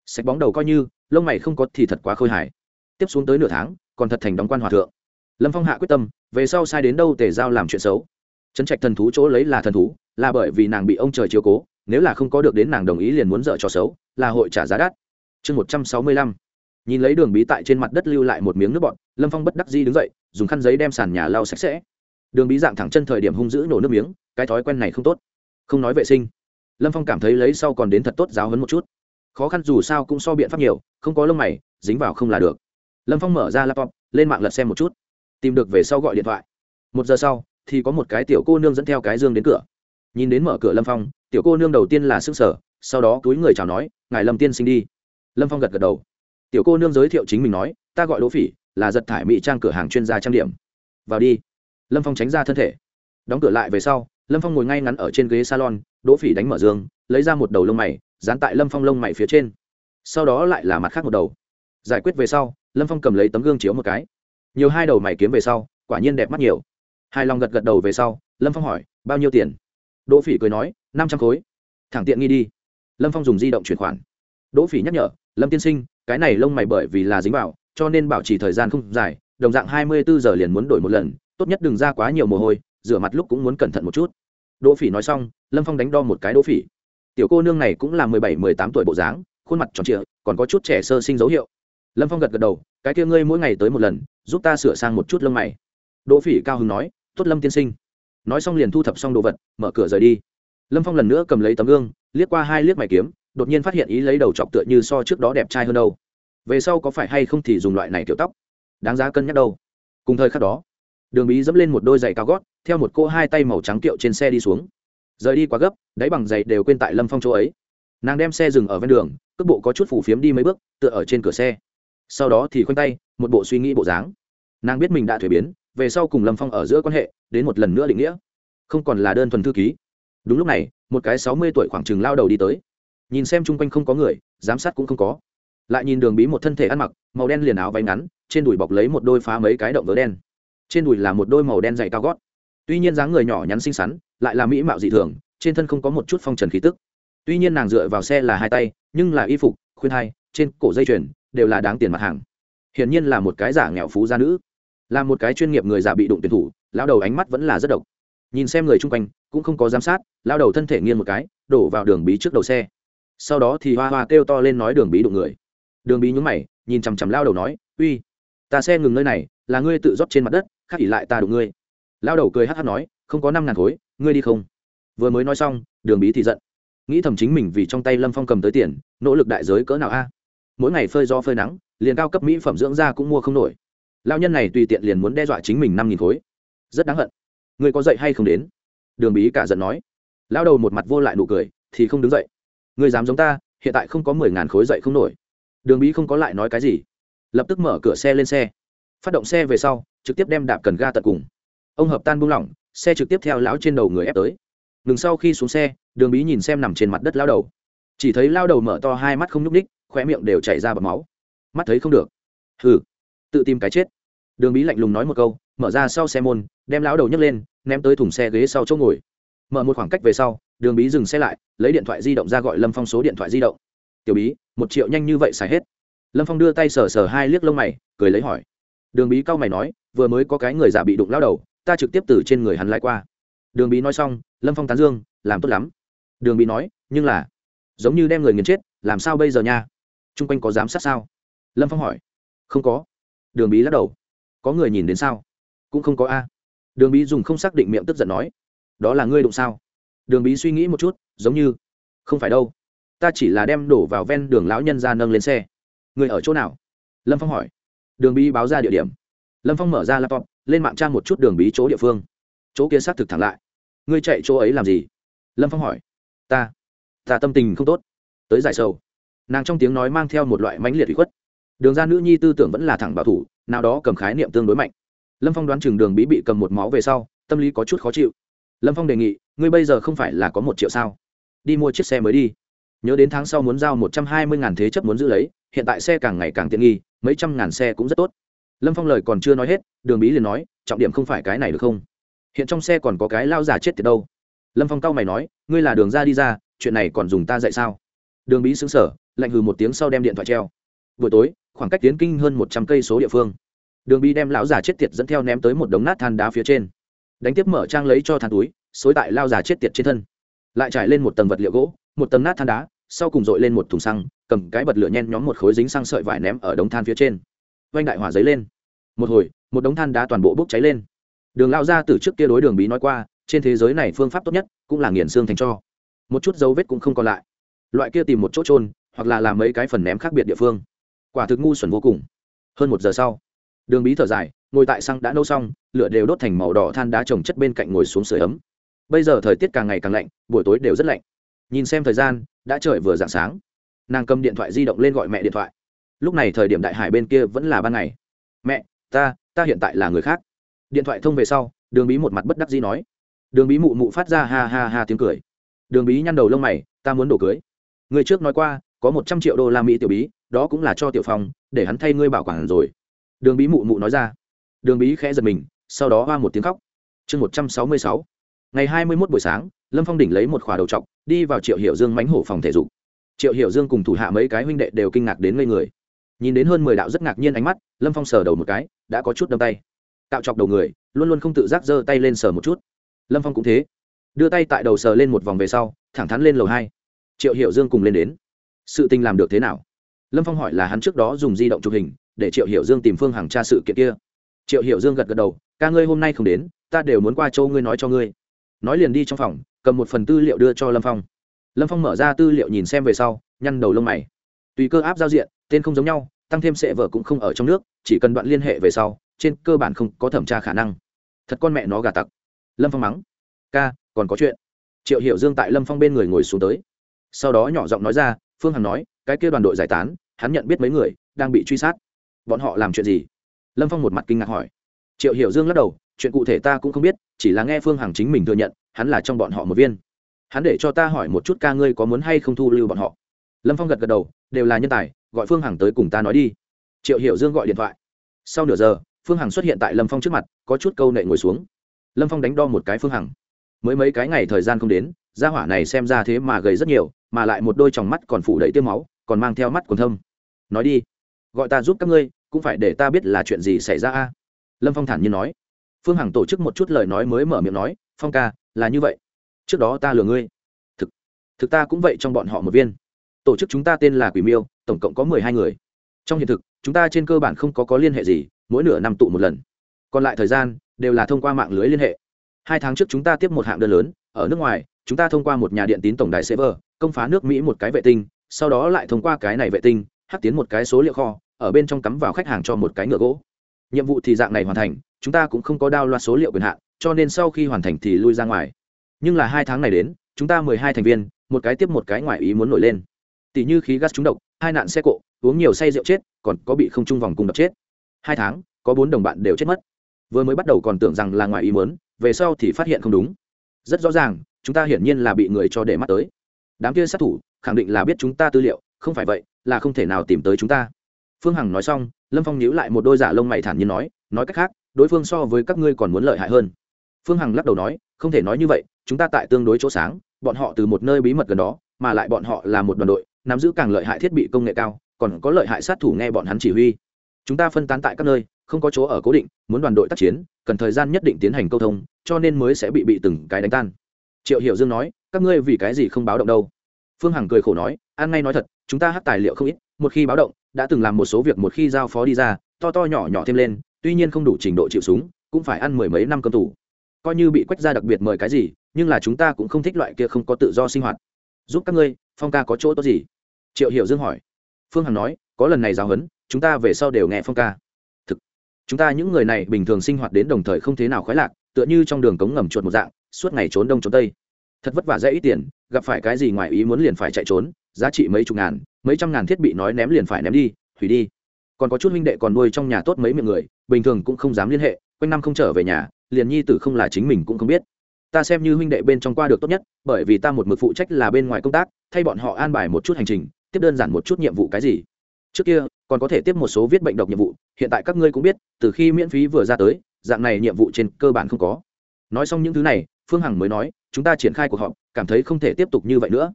Sạch bóng đầu coi như, lông mày không có thì thật quá khôi hài. Tiếp xuống tới nửa tháng, còn thật thành đóng quan hòa thượng. Lâm phong hạ quyết tâm, về sau sai đến đâu tề giao làm chuyện xấu. Trấn trạch thần thú chỗ lấy là thần thú, là bởi vì nàng bị ông trời chiếu cố nếu là không có được đến nàng đồng ý liền muốn dở trò xấu, là hội trả giá đắt. Chương một trăm sáu mươi lăm. Nhìn lấy đường bí tại trên mặt đất lưu lại một miếng nước bọn lâm phong bất đắc di đứng dậy, dùng khăn giấy đem sàn nhà lau sạch sẽ. Đường bí dạng thẳng chân thời điểm hung dữ nổ nước miếng, cái thói quen này không tốt. Không nói vệ sinh. Lâm phong cảm thấy lấy sau còn đến thật tốt giáo hấn một chút. Khó khăn dù sao cũng so biện pháp nhiều, không có lông mày, dính vào không là được. Lâm phong mở ra laptop, lên mạng lật xem một chút. Tìm được về sau gọi điện thoại. Một giờ sau, thì có một cái tiểu cô nương dẫn theo cái dương đến cửa. Nhìn đến mở cửa lâm phong tiểu cô nương đầu tiên là s ư n g sở, sau đó túi người chào nói, ngài lâm tiên sinh đi. Lâm phong gật gật đầu. Tiểu cô nương giới thiệu chính mình nói, ta gọi đỗ phỉ, là giật thải mỹ trang cửa hàng chuyên gia trang điểm. Vào đi. Lâm phong tránh ra thân thể. Đóng cửa lại về sau, lâm phong ngồi ngay ngắn ở trên ghế salon, đỗ phỉ đánh mở giường, lấy ra một đầu lông mày, dán tại lâm phong lông mày phía trên. Sau đó lại là mặt khác một đầu. Giải quyết về sau, lâm phong cầm lấy tấm gương chiếu một cái. Nhiều hai đầu mày kiếm về sau, quả nhiên đẹp mắt nhiều. Hai lòng gật gật đầu về sau, lâm phong hỏi, bao nhiêu tiền? Đỗ phỉ cười nói năm trăm khối. Thẳng tiện nghi đi. Lâm phong dùng di động chuyển khoản. Đỗ phỉ nhắc nhở, lâm tiên sinh, cái này lông mày bởi vì là dính vào, cho nên bảo trì thời gian không dài, đồng dạng hai mươi bốn giờ liền muốn đổi một lần, tốt nhất đừng ra quá nhiều mồ hôi, rửa mặt lúc cũng muốn cẩn thận một chút. Đỗ phỉ nói xong, lâm phong đánh đo một cái đỗ phỉ. Tiểu cô nương này cũng là mười bảy, mười tám tuổi bộ dáng, khuôn mặt tròn trịa, còn có chút trẻ sơ sinh dấu hiệu. Lâm phong gật gật đầu, cái kia ngươi mỗi ngày tới một lần, giúp ta sửa sang một chút lông mày. Đỗ phỉ cao hứng nói, tốt lâm tiên sinh. Nói xong liền thu thập xong đồ vật, mở cửa rời đi lâm phong lần nữa cầm lấy tấm gương, liếc qua hai liếc mày kiếm, đột nhiên phát hiện ý lấy đầu chọc tựa như so trước đó đẹp trai hơn đâu. Về sau có phải hay không thì dùng loại này kiểu tóc? Đáng giá cân nhắc đâu. Cùng thời khắc đó, đường bí dẫm lên một đôi giày cao gót, theo một cô hai tay màu trắng kiệu trên xe đi xuống. Rời đi quá gấp, đáy bằng giày đều quên tại lâm phong chỗ ấy. Nàng đem xe dừng ở ven đường, cước bộ có chút phủ phiếm đi mấy bước, tựa ở trên cửa xe. Sau đó thì khoanh tay, một bộ suy nghĩ bộ dáng. Nàng biết mình đã thuế biến, về sau cùng lâm phong ở giữa quan hệ, đến một lần nữa định nghĩa. Không còn là đơn thuần thư ký đúng lúc này, một cái sáu mươi tuổi khoảng chừng lao đầu đi tới. Nhìn xem chung quanh không có người, giám sát cũng không có. Lại nhìn đường bí một thân thể ăn mặc, màu đen liền áo váy ngắn, trên đùi bọc lấy một đôi phá mấy cái động vớ đen. Trên đùi là một đôi màu đen dày cao gót. Tuy nhiên dáng người nhỏ nhắn xinh xắn, lại là mỹ mạo dị thường, trên thân không có một chút phong trần khí tức. Tuy nhiên nàng dựa vào xe là hai tay, nhưng là y phục, khuyên hai, trên cổ dây chuyền, đều là đáng tiền mặt hàng. Hiển nhiên là một cái giả nghèo phú gia nữ. Là một cái chuyên nghiệp người già bị đụng tuyển thủ lao đầu ánh mắt vẫn là rất độc nhìn xem người chung quanh, cũng không có giám sát, lao đầu thân thể nghiêng một cái, đổ vào đường bí trước đầu xe. Sau đó thì hoa hoa kêu to lên nói đường bí đụng người. Đường bí nhúng mày, nhìn chằm chằm lao đầu nói, uy, ta xe ngừng nơi này, là ngươi tự rót trên mặt đất, khác ỉ lại ta đụng ngươi. Lao đầu cười hát hát nói, không có năm ngàn khối, ngươi đi không. Vừa mới nói xong, đường bí thì giận. Nghĩ thầm chính mình vì trong tay lâm phong cầm tới tiền, nỗ lực đại giới cỡ nào a? Mỗi ngày phơi do phơi nắng, liền cao cấp mỹ phẩm dưỡng da cũng mua không nổi. Lao nhân này tùy tiện liền muốn đe dọa chính mình năm nghìn khối. Rất đáng hận. Ngươi có dậy hay không đến? Đường bí cả giận nói. Lao đầu một mặt vô lại nụ cười, thì không đứng dậy. Ngươi dám giống ta, hiện tại không có mười ngàn khối dậy không nổi. Đường bí không có lại nói cái gì. Lập tức mở cửa xe lên xe. Phát động xe về sau, trực tiếp đem đạp cần ga tận cùng. Ông hợp tan buông lỏng, xe trực tiếp theo lão trên đầu người ép tới. Ngừng sau khi xuống xe, đường bí nhìn xem nằm trên mặt đất lao đầu. Chỉ thấy lao đầu mở to hai mắt không nhúc ních khóe miệng đều chảy ra bọc máu. Mắt thấy không được. Hừ, tự tìm cái chết. Đường bí lạnh lùng nói một câu mở ra sau xe môn, đem lão đầu nhấc lên, ném tới thùng xe ghế sau chỗ ngồi. Mở một khoảng cách về sau, đường bí dừng xe lại, lấy điện thoại di động ra gọi lâm phong số điện thoại di động. Tiểu bí, một triệu nhanh như vậy xài hết. Lâm phong đưa tay sờ sờ hai liếc lông mày, cười lấy hỏi. Đường bí cau mày nói, vừa mới có cái người giả bị đụng lao đầu, ta trực tiếp từ trên người hắn lại qua. Đường bí nói xong, lâm phong tán dương, làm tốt lắm. Đường bí nói, nhưng là, giống như đem người nghiền chết, làm sao bây giờ nha? T r u n g quanh có giám sát sao? Lâm phong hỏi. Không có. Đường bí lắc đầu. Có người nhìn đến sao? Cũng không có a. Đường bí dùng không xác định miệng tức giận nói, đó là ngươi đụng sao? Đường bí suy nghĩ một chút, giống như, không phải đâu, ta chỉ là đem đổ vào ven đường lão nhân ra nâng lên xe. Người ở chỗ nào? Lâm phong hỏi. Đường bí báo ra địa điểm. Lâm phong mở ra laptop, lên mạng trang một chút đường bí chỗ địa phương. Chỗ kia xác thực thẳng lại. Ngươi chạy chỗ ấy làm gì? Lâm phong hỏi. Ta ta tâm tình không tốt. Tới giải sầu. nàng trong tiếng nói mang theo một loại mãnh liệt bị khuất. Đường ra nữ nhi tư tưởng vẫn là thẳng bảo thủ, nào đó cầm khái niệm tương đối mạnh lâm phong đoán chừng đường bí bị cầm một máu về sau, tâm lý có chút khó chịu. Lâm phong đề nghị, ngươi bây giờ không phải là có một triệu sao? Đi mua chiếc xe mới đi. Nhớ đến tháng sau muốn giao một trăm hai mươi ngàn thế chấp muốn giữ lấy, hiện tại xe càng ngày càng tiện nghi, mấy trăm ngàn xe cũng rất tốt. Lâm phong lời còn chưa nói hết, đường bí liền nói, trọng điểm không phải cái này được không? Hiện trong xe còn có cái lao già chết thì đâu. Lâm phong cao mày nói, ngươi là đường ra đi ra, chuyện này còn dùng ta dạy sao? Đường bí xứng sở lạnh hừ một tiếng sau đem điện thoại treo. Buổi tối, khoảng cách tiến kinh hơn một trăm cây số địa phương đường bi đem lão già chết tiệt dẫn theo ném tới một đống nát than đá phía trên. Đánh tiếp mở trang lấy cho than túi, xối tại lao già chết tiệt trên thân. Lại trải lên một tầng vật liệu gỗ, một tầng nát than đá, sau cùng dội lên một thùng xăng, cầm cái bật lửa nhen nhóm một khối dính xăng sợi vải ném ở đống than phía trên. Vanh đại hỏa giấy lên. Một hồi, một đống than đá toàn bộ bốc cháy lên. Đường lao ra từ trước kia đối đường bí nói qua, trên thế giới này phương pháp tốt nhất cũng là nghiền xương thành cho. Một chút dấu vết cũng không còn lại. Loại kia tìm một chỗ trôn hoặc là làm mấy cái phần ném khác biệt địa phương. Quả thực ngu xuẩn vô cùng. Hơn một giờ sau đường bí thở dài, ngồi tại xăng đã nấu xong, lửa đều đốt thành màu đỏ than đá trồng chất bên cạnh ngồi xuống sửa ấm. Bây giờ thời tiết càng ngày càng lạnh, buổi tối đều rất lạnh. Nhìn xem thời gian, đã trời vừa dạng sáng. Nàng cầm điện thoại di động lên gọi mẹ điện thoại. Lúc này thời điểm đại hải bên kia vẫn là ban ngày. Mẹ, ta ta hiện tại là người khác. Điện thoại thông về sau, đường bí một mặt bất đắc dĩ nói. Đường bí mụ mụ phát ra ha ha ha tiếng cười. Đường bí nhăn đầu lông mày, ta muốn đổ cưới. Người trước nói qua, có một trăm triệu đô la mỹ tiểu bí, đó cũng là cho tiểu phong, để hắn thay ngươi bảo quản rồi đường bí mụ mụ nói ra. Đường bí khẽ giật mình, sau đó hoa một tiếng khóc. Chương một trăm sáu mươi sáu. Ngày hai mươi mốt buổi sáng, lâm phong đỉnh lấy một khỏa đầu t đi vào triệu hiệu dương mánh hổ phòng thể dục. Triệu hiệu dương cùng thủ hạ mấy cái huynh đệ đều kinh ngạc đến ngây người. Nhìn đến hơn mười đạo rất ngạc nhiên ánh mắt, lâm phong sờ đầu một cái, đã có chút đâm tay. Cạo chọc đầu người, luôn luôn không tự giác giơ tay lên sờ một chút. Lâm phong cũng thế. Đưa tay tại đầu sờ lên một vòng về sau, thẳng thắn lên lầu hai. Triệu hiệu dương cùng lên đến. Sự tình làm được thế nào? Lâm phong hỏi là hắn trước đó dùng di động chụp hình để triệu hiệu dương tìm phương hàng tra sự kiện kia. Triệu hiệu dương gật gật đầu, ca ngươi hôm nay không đến, ta đều muốn qua châu ngươi nói cho ngươi. Nói liền đi trong phòng, cầm một phần tư liệu đưa cho lâm phong. Lâm phong mở ra tư liệu nhìn xem về sau, nhăn đầu lông mày. Tùy cơ áp giao diện, tên không giống nhau, tăng thêm sệ vợ cũng không ở trong nước, chỉ cần đoạn liên hệ về sau, trên cơ bản không có thẩm tra khả năng. Thật con mẹ nó gà tặc. Lâm phong mắng, ca, còn có chuyện. Triệu hiệu dương tại lâm phong bên người ngồi xuống tới. Sau đó nhỏ giọng nói ra, phương hằng nói, cái kia đoàn đội giải tán, hắn nhận biết mấy người, đang bị truy sát bọn họ làm chuyện gì? Lâm phong một mặt kinh ngạc hỏi. Triệu hiểu dương lắc đầu, chuyện cụ thể ta cũng không biết, chỉ là nghe phương hằng chính mình thừa nhận, hắn là trong bọn họ một viên. Hắn để cho ta hỏi một chút ca ngươi có muốn hay không thu lưu bọn họ. Lâm phong gật gật đầu, đều là nhân tài, gọi phương hằng tới cùng ta nói đi. Triệu hiểu dương gọi điện thoại. Sau nửa giờ, phương hằng xuất hiện tại lâm phong trước mặt, có chút câu nệ ngồi xuống. Lâm phong đánh đo một cái phương hằng. Mới mấy cái ngày thời gian không đến, gia hỏa này xem ra thế mà gầy rất nhiều, mà lại một đôi tròng mắt còn phủ đầy tiêu máu, còn mang theo mắt còn thâm. Nói đi, gọi ta giúp các ngươi cũng phải để ta biết là chuyện gì xảy ra a. Lâm phong thản nhiên nói. Phương hằng tổ chức một chút lời nói mới mở miệng nói, phong ca, là như vậy. Trước đó ta lừa ngươi. Thực thực ta cũng vậy trong bọn họ một viên. Tổ chức chúng ta tên là quỷ miêu, tổng cộng có mười hai người. Trong hiện thực, chúng ta trên cơ bản không có có liên hệ gì, mỗi nửa năm tụ một lần. Còn lại thời gian, đều là thông qua mạng lưới liên hệ. Hai tháng trước chúng ta tiếp một hạng đơn lớn, ở nước ngoài, chúng ta thông qua một nhà điện tín tổng đài server, công phá nước mỹ một cái vệ tinh, sau đó lại thông qua cái này vệ tinh, hắc tiến một cái số liệu kho ở bên trong cắm vào khách hàng cho một cái ngựa gỗ. Nhiệm vụ thì dạng này hoàn thành, chúng ta cũng không có đao loạt số liệu quyền hạn, cho nên sau khi hoàn thành thì lui ra ngoài. Nhưng là hai tháng này đến, chúng ta mười hai thành viên, một cái tiếp một cái ngoài ý muốn nổi lên. Tỷ như khí gas trúng độc, hai nạn xe cộ, uống nhiều say rượu chết, còn có bị không trung vòng cung đập chết. Hai tháng, có bốn đồng bạn đều chết mất. Vừa mới bắt đầu còn tưởng rằng là ngoài ý muốn, về sau thì phát hiện không đúng. Rất rõ ràng, chúng ta hiển nhiên là bị người cho để mắt tới. Đám kia sát thủ, khẳng định là biết chúng ta tư liệu, không phải vậy, là không thể nào tìm tới chúng ta phương hằng nói xong, lâm phong nhíu lại một đôi giả lông mày thản nhiên nói nói cách khác, đối phương so với các ngươi còn muốn lợi hại hơn. Phương hằng lắc đầu nói, không thể nói như vậy, chúng ta tại tương đối chỗ sáng, bọn họ từ một nơi bí mật gần đó, mà lại bọn họ là một đoàn đội, nắm giữ càng lợi hại thiết bị công nghệ cao, còn có lợi hại sát thủ nghe bọn hắn chỉ huy. Chúng ta phân tán tại các nơi, không có chỗ ở cố định, muốn đoàn đội tác chiến, cần thời gian nhất định tiến hành câu thông, cho nên mới sẽ bị bị từng cái đánh tan. Triệu hiểu dương nói, các ngươi vì cái gì không báo động đâu? Phương hằng cười khổ nói an ngay nói thật, chúng ta hát tài liệu không ít, một khi báo động đã từng làm một số việc một khi giao phó đi ra, to to nhỏ nhỏ thêm lên, tuy nhiên không đủ trình độ chịu súng, cũng phải ăn mười mấy năm cơm tủ coi như bị quách ra đặc biệt mời cái gì, nhưng là chúng ta cũng không thích loại kia không có tự do sinh hoạt. Giúp các ngươi, phong ca có chỗ tốt gì? Triệu hiểu dương hỏi. Phương hằng nói, có lần này giáo huấn, chúng ta về sau đều nghe phong ca. Thực, chúng ta những người này bình thường sinh hoạt đến đồng thời không thế nào khoái lạc, tựa như trong đường cống ngầm chuột một dạng, suốt ngày trốn đông trốn tây. Thật vất vả dễ ít tiền, gặp phải cái gì ngoài ý muốn liền phải chạy trốn giá trị mấy chục ngàn, mấy trăm ngàn thiết bị nói ném liền phải ném đi, hủy đi. Còn có chút huynh đệ còn nuôi trong nhà tốt mấy miệng người, bình thường cũng không dám liên hệ, quanh năm không trở về nhà, liền nhi tử không là chính mình cũng không biết. Ta xem như huynh đệ bên trong qua được tốt nhất, bởi vì ta một mực phụ trách là bên ngoài công tác, thay bọn họ an bài một chút hành trình, tiếp đơn giản một chút nhiệm vụ cái gì. Trước kia, còn có thể tiếp một số viết bệnh độc nhiệm vụ, hiện tại các ngươi cũng biết, từ khi miễn phí vừa ra tới, dạng này nhiệm vụ trên cơ bản không có. Nói xong những thứ này, phương hằng mới nói, chúng ta triển khai cuộc họp, cảm thấy không thể tiếp tục như vậy nữa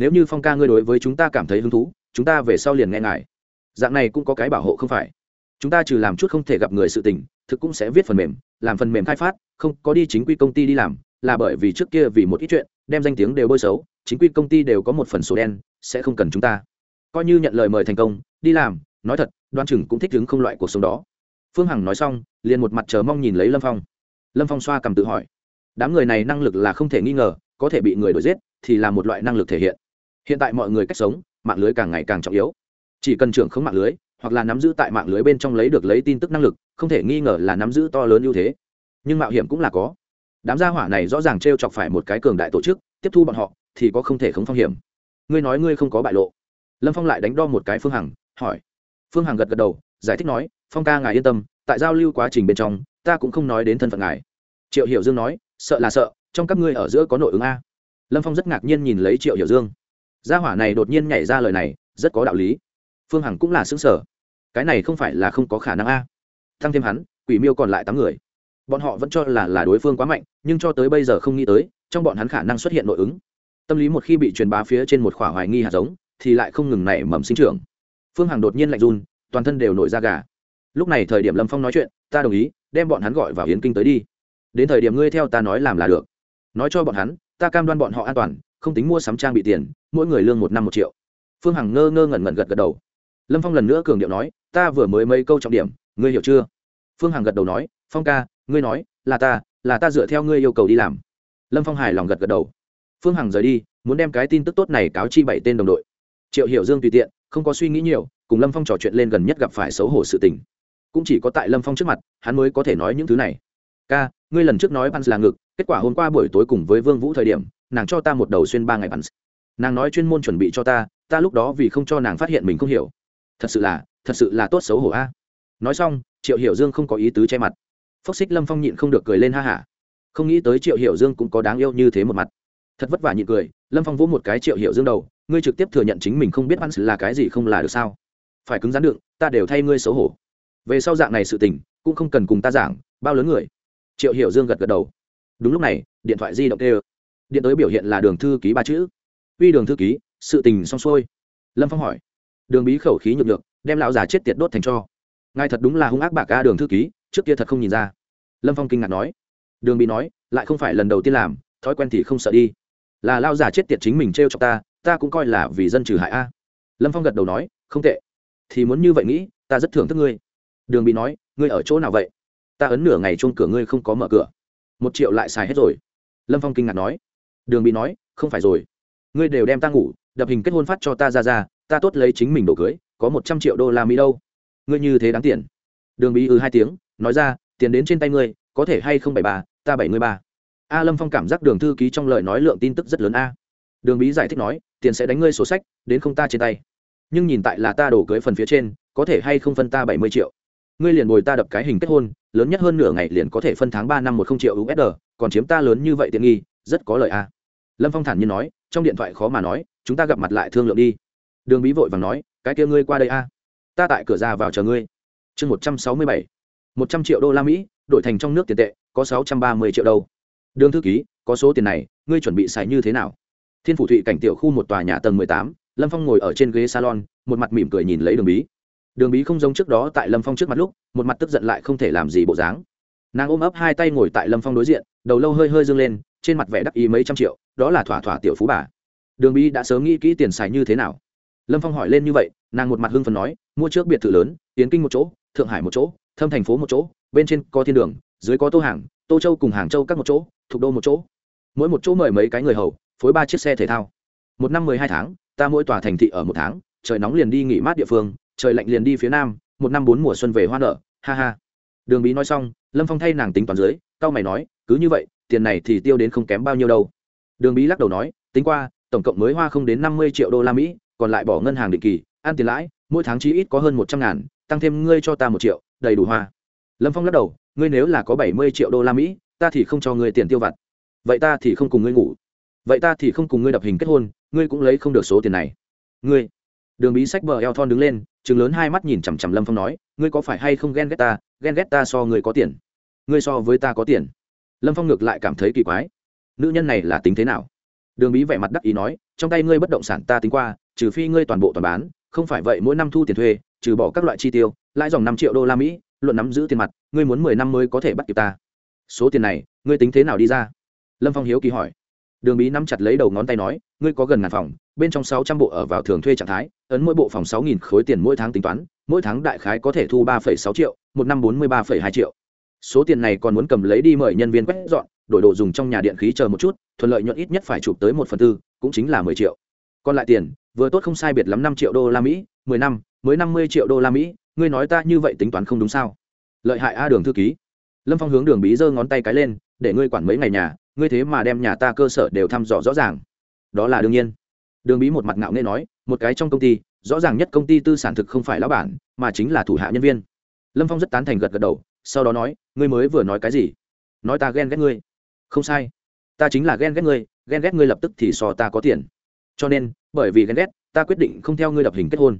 nếu như phong ca ngươi đối với chúng ta cảm thấy hứng thú, chúng ta về sau liền nghe ngài. Dạng này cũng có cái bảo hộ không phải. Chúng ta trừ làm chút không thể gặp người sự tình, thực cũng sẽ viết phần mềm, làm phần mềm khai phát, không, có đi chính quy công ty đi làm, là bởi vì trước kia vì một ít chuyện, đem danh tiếng đều bôi xấu, chính quy công ty đều có một phần sổ đen, sẽ không cần chúng ta. Coi như nhận lời mời thành công, đi làm, nói thật, đoan chừng cũng thích đứng không loại cuộc sống đó. Phương hằng nói xong, liền một mặt chờ mong nhìn lấy lâm phong. Lâm phong xoa cầm tự hỏi. Đám người này năng lực là không thể nghi ngờ, có thể bị người đuổi giết, thì là một loại năng lực thể hiện hiện tại mọi người cách sống, mạng lưới càng ngày càng trọng yếu. Chỉ cần trưởng không mạng lưới, hoặc là nắm giữ tại mạng lưới bên trong lấy được lấy tin tức năng lực, không thể nghi ngờ là nắm giữ to lớn ưu thế. Nhưng mạo hiểm cũng là có. Đám gia hỏa này rõ ràng t r e o chọc phải một cái cường đại tổ chức, tiếp thu bọn họ, thì có không thể không phong hiểm. Ngươi nói ngươi không có bại lộ. Lâm phong lại đánh đo một cái phương hằng, hỏi. Phương hằng gật gật đầu, giải thích nói, phong ca ngài yên tâm, tại giao lưu quá trình bên trong, ta cũng không nói đến thân phận ngài. Triệu hiểu dương nói, sợ là sợ, trong các ngươi ở giữa có nội ứng a. Lâm phong rất ngạc nhiên nhìn lấy triệu hiểu dương gia hỏa này đột nhiên nhảy ra lời này, rất có đạo lý. Phương hằng cũng là xứng sở cái này không phải là không có khả năng a. Thăng thêm hắn, quỷ miêu còn lại tám người. Bọn họ vẫn cho là là đối phương quá mạnh, nhưng cho tới bây giờ không nghĩ tới, trong bọn hắn khả năng xuất hiện nội ứng. Tâm lý một khi bị truyền bá phía trên một khỏa hoài nghi hạt giống, thì lại không ngừng nảy mầm sinh trưởng. Phương hằng đột nhiên lạnh run, toàn thân đều nổi da gà. Lúc này thời điểm lâm phong nói chuyện, ta đồng ý, đem bọn hắn gọi vào yến kinh tới đi. Đến thời điểm ngươi theo ta nói làm là được. Nói cho bọn hắn, ta cam đoan bọn họ an toàn không tính mua sắm trang bị tiền, mỗi người lương một năm một triệu. Phương hằng ngơ ngơ ngẩn ngẩn gật gật đầu. Lâm phong lần nữa cường điệu nói, ta vừa mới mấy câu trọng điểm, ngươi hiểu chưa? Phương hằng gật đầu nói, phong ca, ngươi nói, là ta là ta dựa theo ngươi yêu cầu đi làm. Lâm phong hài lòng gật gật đầu. Phương hằng rời đi, muốn đem cái tin tức tốt này cáo chi bảy tên đồng đội. Triệu hiểu dương tùy tiện, không có suy nghĩ nhiều, cùng lâm phong trò chuyện lên gần nhất gặp phải xấu hổ sự tình. Cũng chỉ có tại lâm phong trước mặt, hắn mới có thể nói những thứ này. Ca, ngươi lần trước nói bắn là ngực, kết quả hôm qua buổi tối cùng với vương vũ thời điểm nàng cho ta một đầu xuyên ba ngày bắn nàng nói chuyên môn chuẩn bị cho ta ta lúc đó vì không cho nàng phát hiện mình không hiểu. Thật sự là, thật sự là tốt xấu hổ a. Nói xong, triệu hiểu dương không có ý tứ che mặt. Phốc xích lâm phong nhịn không được cười lên ha hả. Không nghĩ tới triệu hiểu dương cũng có đáng yêu như thế một mặt. Thật vất vả nhịn cười, lâm phong vỗ một cái triệu hiểu dương đầu, ngươi trực tiếp thừa nhận chính mình không biết bắn là cái gì không là được sao? Phải cứng rắn đựng ta đều thay ngươi xấu hổ. Về sau dạng này sự tình, cũng không cần cùng ta giảng, bao lớn người. Triệu hiểu dương gật gật đầu. Đúng lúc này, điện thoại di động tê điện tới biểu hiện là đường thư ký ba chữ. Uy đường thư ký, sự tình xong xuôi. Lâm phong hỏi. Đường bí khẩu khí nhược được đem lão già chết tiệt đốt thành cho. Ngài thật đúng là hung ác bạc ca đường thư ký, trước kia thật không nhìn ra. Lâm phong kinh ngạc nói. Đường bí nói, lại không phải lần đầu tiên làm, thói quen thì không sợ đi. Là lao già chết tiệt chính mình t r e o cho ta ta cũng coi là vì dân trừ hại a. Lâm phong gật đầu nói, không tệ. Thì muốn như vậy nghĩ, ta rất thưởng thức ngươi. Đường bị nói, ngươi ở chỗ nào vậy? Ta ấn nửa ngày chung cửa ngươi không có mở cửa. Một triệu lại xài hết rồi. Lâm phong kinh ngạc nói đường bị nói, không phải rồi. Ngươi đều đem ta ngủ, đập hình kết hôn phát cho ta ra ra, ta tốt lấy chính mình đổ cưới, có một trăm triệu đô la mỹ đâu. Ngươi như thế đáng tiền. Đường bí ư ừ hai tiếng, nói ra, tiền đến trên tay ngươi, có thể hay không bảy ba ta bảy mươi ba. A lâm phong cảm giác đường thư ký trong lời nói lượng tin tức rất lớn a. Đường bí giải thích nói, tiền sẽ đánh ngươi sổ sách, đến không ta trên tay. Nhưng nhìn tại là ta đổ cưới phần phía trên, có thể hay không phân ta bảy mươi triệu? Ngươi liền bồi ta đập cái hình kết hôn, lớn nhất hơn nửa ngày liền có thể phân tháng ba năm một không triệu usd còn chiếm ta lớn như vậy tiện nghi, rất có lợi a lâm phong thản nhiên nói, trong điện thoại khó mà nói, chúng ta gặp mặt lại thương lượng đi. Đường bí vội vàng nói, cái kia ngươi qua đây a. Ta tại cửa ra vào chờ ngươi. Chương một trăm sáu mươi bảy. Một trăm triệu đô la mỹ, đổi thành trong nước tiền tệ, có sáu trăm ba mươi triệu đâu đường thư ký, có số tiền này, ngươi chuẩn bị xài như thế nào? Thiên phủ thụy cảnh tiểu khu một tòa nhà tầng mười tám, lâm phong ngồi ở trên ghế salon, một mặt mỉm cười nhìn lấy đường bí. Đường bí không giống trước đó tại lâm phong trước mặt lúc, một mặt tức giận lại không thể làm gì bộ dáng. Nàng ôm ấp hai tay ngồi tại lâm phong đối diện, đầu lâu hơi hơi dâng lên trên mặt vẻ đắc ý mấy trăm triệu, đó là thỏa thỏa tiểu phú bà. Đường bí đã sớm nghĩ kỹ tiền xài như thế nào. Lâm phong hỏi lên như vậy, nàng một mặt hưng phần nói, mua trước biệt thự lớn tiến kinh một chỗ, thượng hải một chỗ, thâm thành phố một chỗ, bên trên có thiên đường, dưới có tô hàng, tô châu cùng hàng châu các một chỗ thuộc đô một chỗ. Mỗi một chỗ mời mấy cái người hầu, phối ba chiếc xe thể thao. Một năm mười hai tháng, ta mỗi tòa thành thị ở một tháng, trời nóng liền đi nghỉ mát địa phương, trời lạnh liền đi phía nam, một năm bốn mùa xuân về hoa nở, ha ha. Đường bí nói xong, lâm phong thay nàng tính toán dưới cao mày nói, cứ như vậy tiền này thì tiêu đến không kém bao nhiêu đâu. Đường bí lắc đầu nói, tính qua, tổng cộng mới hoa không đến năm mươi triệu đô la mỹ, còn lại bỏ ngân hàng định kỳ, ăn tiền lãi, mỗi tháng chí ít có hơn một trăm ngàn, tăng thêm ngươi cho ta một triệu, đầy đủ hoa. Lâm phong lắc đầu, ngươi nếu là có bảy mươi triệu đô la mỹ, ta thì không cho ngươi tiền tiêu vặt. Vậy ta thì không cùng ngươi ngủ. Vậy ta thì không cùng ngươi đập hình kết hôn, ngươi cũng lấy không được số tiền này. Ngươi. Đường bí sách bờ eo thon đứng lên chừng lớn hai mắt nhìn chằm chằm lâm phong nói, ngươi có phải hay không ghen ghét ta, ghen ghét ta so ngươi có tiền. Ngươi so với ta có tiền lâm phong ngược lại cảm thấy kỳ quái. Nữ nhân này là tính thế nào? Đường bí vẻ mặt đắc ý nói, trong tay ngươi bất động sản ta tính qua, trừ phi ngươi toàn bộ toàn bán, không phải vậy mỗi năm thu tiền thuê, trừ bỏ các loại chi tiêu, lãi dòng năm triệu đô la mỹ, luận nắm giữ tiền mặt, ngươi muốn mười năm mới có thể bắt kịp ta. Số tiền này, ngươi tính thế nào đi ra? Lâm phong hiếu kỳ hỏi. Đường bí nắm chặt lấy đầu ngón tay nói, ngươi có gần ngàn phòng, bên trong sáu trăm bộ ở vào thường thuê trạng thái, ấn mỗi bộ phòng sáu nghìn khối tiền mỗi tháng tính toán, mỗi tháng đại khái có thể thu ba phẩy sáu triệu, một năm bốn mươi ba phẩy hai triệu số tiền này còn muốn cầm lấy đi mời nhân viên quét dọn, đổi đồ dùng trong nhà điện khí chờ một chút, thuận lợi nhuận ít nhất phải chụp tới một phần tư, cũng chính là mười triệu. Còn lại tiền, vừa tốt không sai biệt lắm năm triệu đô la mỹ, mười năm, mới năm mươi triệu đô la mỹ, ngươi nói ta như vậy tính toán không đúng sao? Lợi hại a đường thư ký. Lâm phong hướng đường bí giơ ngón tay cái lên, để ngươi quản mấy ngày nhà, ngươi thế mà đem nhà ta cơ sở đều thăm dò rõ ràng. Đó là đương nhiên. Đường bí một mặt ngạo nghe nói, một cái trong công ty, rõ ràng nhất công ty tư sản thực không phải lão bản, mà chính là thủ hạ nhân viên. Lâm phong rất tán thành gật gật đầu sau đó nói, ngươi mới vừa nói cái gì? Nói ta ghen ghét ngươi. Không sai. Ta chính là ghen ghét ngươi, ghen ghét ngươi lập tức thì so ta có tiền. Cho nên, bởi vì ghen ghét, ta quyết định không theo ngươi đập hình kết hôn.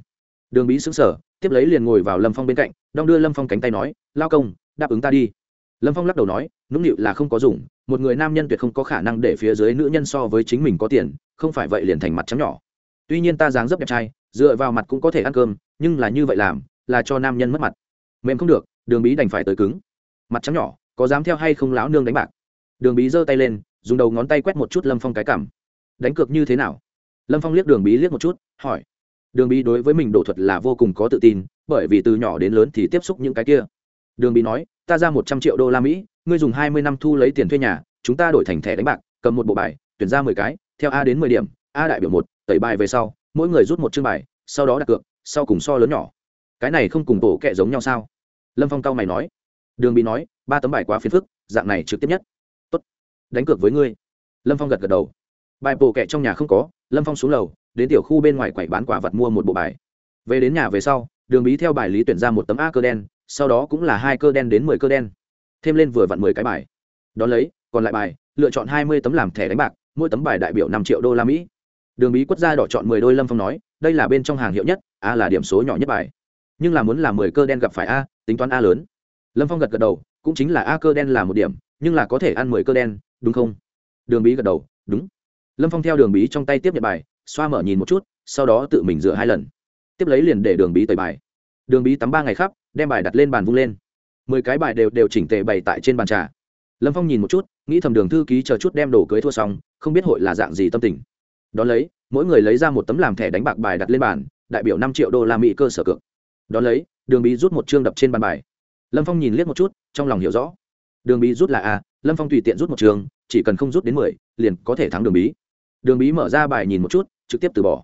Đường bí xứng sở tiếp lấy liền ngồi vào lâm phong bên cạnh, đong đưa lâm phong cánh tay nói, lao công, đáp ứng ta đi. Lâm phong lắc đầu nói, nũng nịu là không có dùng, một người nam nhân tuyệt không có khả năng để phía dưới nữ nhân so với chính mình có tiền, không phải vậy liền thành mặt trắng nhỏ. Tuy nhiên ta dáng dấp đẹp trai, dựa vào mặt cũng có thể ăn cơm, nhưng là như vậy làm, là cho nam nhân mất mặt. Mềm không được đường bí đành phải tới cứng. Mặt trắng nhỏ, có dám theo hay không láo nương đánh bạc? Đường bí giơ tay lên, dùng đầu ngón tay quét một chút lâm phong cái cảm. Đánh cược như thế nào? Lâm phong liếc đường bí liếc một chút, hỏi. Đường bí đối với mình đổ thuật là vô cùng có tự tin, bởi vì từ nhỏ đến lớn thì tiếp xúc những cái kia. Đường bí nói, ta ra một trăm triệu đô la mỹ, ngươi dùng hai mươi năm thu lấy tiền thuê nhà, chúng ta đổi thành thẻ đánh bạc, cầm một bộ bài, tuyển ra mười cái, theo a đến mười điểm, a đại biểu một, tẩy bài về sau, mỗi người rút một chương bài, sau đó đặt cược, sau cùng so lớn nhỏ. Cái này không cùng tổ kệ giống nhau sao? Lâm phong cao mày nói, đường bí nói, ba tấm bài quá phiền phức, dạng này trực tiếp nhất. Tốt, đánh cược với ngươi. Lâm phong gật gật đầu. Bài bổ kẹ trong nhà không có, lâm phong xuống lầu, đến tiểu khu bên ngoài quầy bán quả vật mua một bộ bài. Về đến nhà về sau, đường bí theo bài lý tuyển ra một tấm a cơ đen, sau đó cũng là hai cơ đen đến mười cơ đen. Thêm lên vừa vặn mười cái bài. Đón lấy, còn lại bài, lựa chọn hai mươi tấm làm thẻ đánh bạc, mỗi tấm bài đại biểu năm triệu đô la mỹ. Đường bí quất ra đỏ chọn mười đôi, lâm phong nói, đây là bên trong hàng hiệu nhất, a là điểm số nhỏ nhất bài nhưng là muốn là mười cơ đen gặp phải a, tính toán a lớn. Lâm phong gật gật đầu, cũng chính là a cơ đen là một điểm, nhưng là có thể ăn mười cơ đen, đúng không? Đường bí gật đầu, đúng. Lâm phong theo đường bí trong tay tiếp nhận bài, xoa mở nhìn một chút, sau đó tự mình rửa hai lần. Tiếp lấy liền để đường bí tẩy bài. Đường bí tắm ba ngày khắp, đem bài đặt lên bàn vung lên. Mười cái bài đều đều chỉnh tề bày tại trên bàn trà. Lâm phong nhìn một chút, nghĩ thầm đường thư ký chờ chút đem đồ cưới thua xong, không biết hội là dạng gì tâm tình. Đón lấy, mỗi người lấy ra một tấm làm thẻ đánh bạc bài đặt lên bàn, đại biểu năm triệu đô la mỹ cơ sở cược đón lấy, đường bí rút một chương đập trên bàn bài. Lâm phong nhìn liếc một chút, trong lòng hiểu rõ. Đường bí rút là a, lâm phong tùy tiện rút một trường chỉ cần không rút đến mười, liền có thể thắng đường bí. Đường bí mở ra bài nhìn một chút, trực tiếp từ bỏ.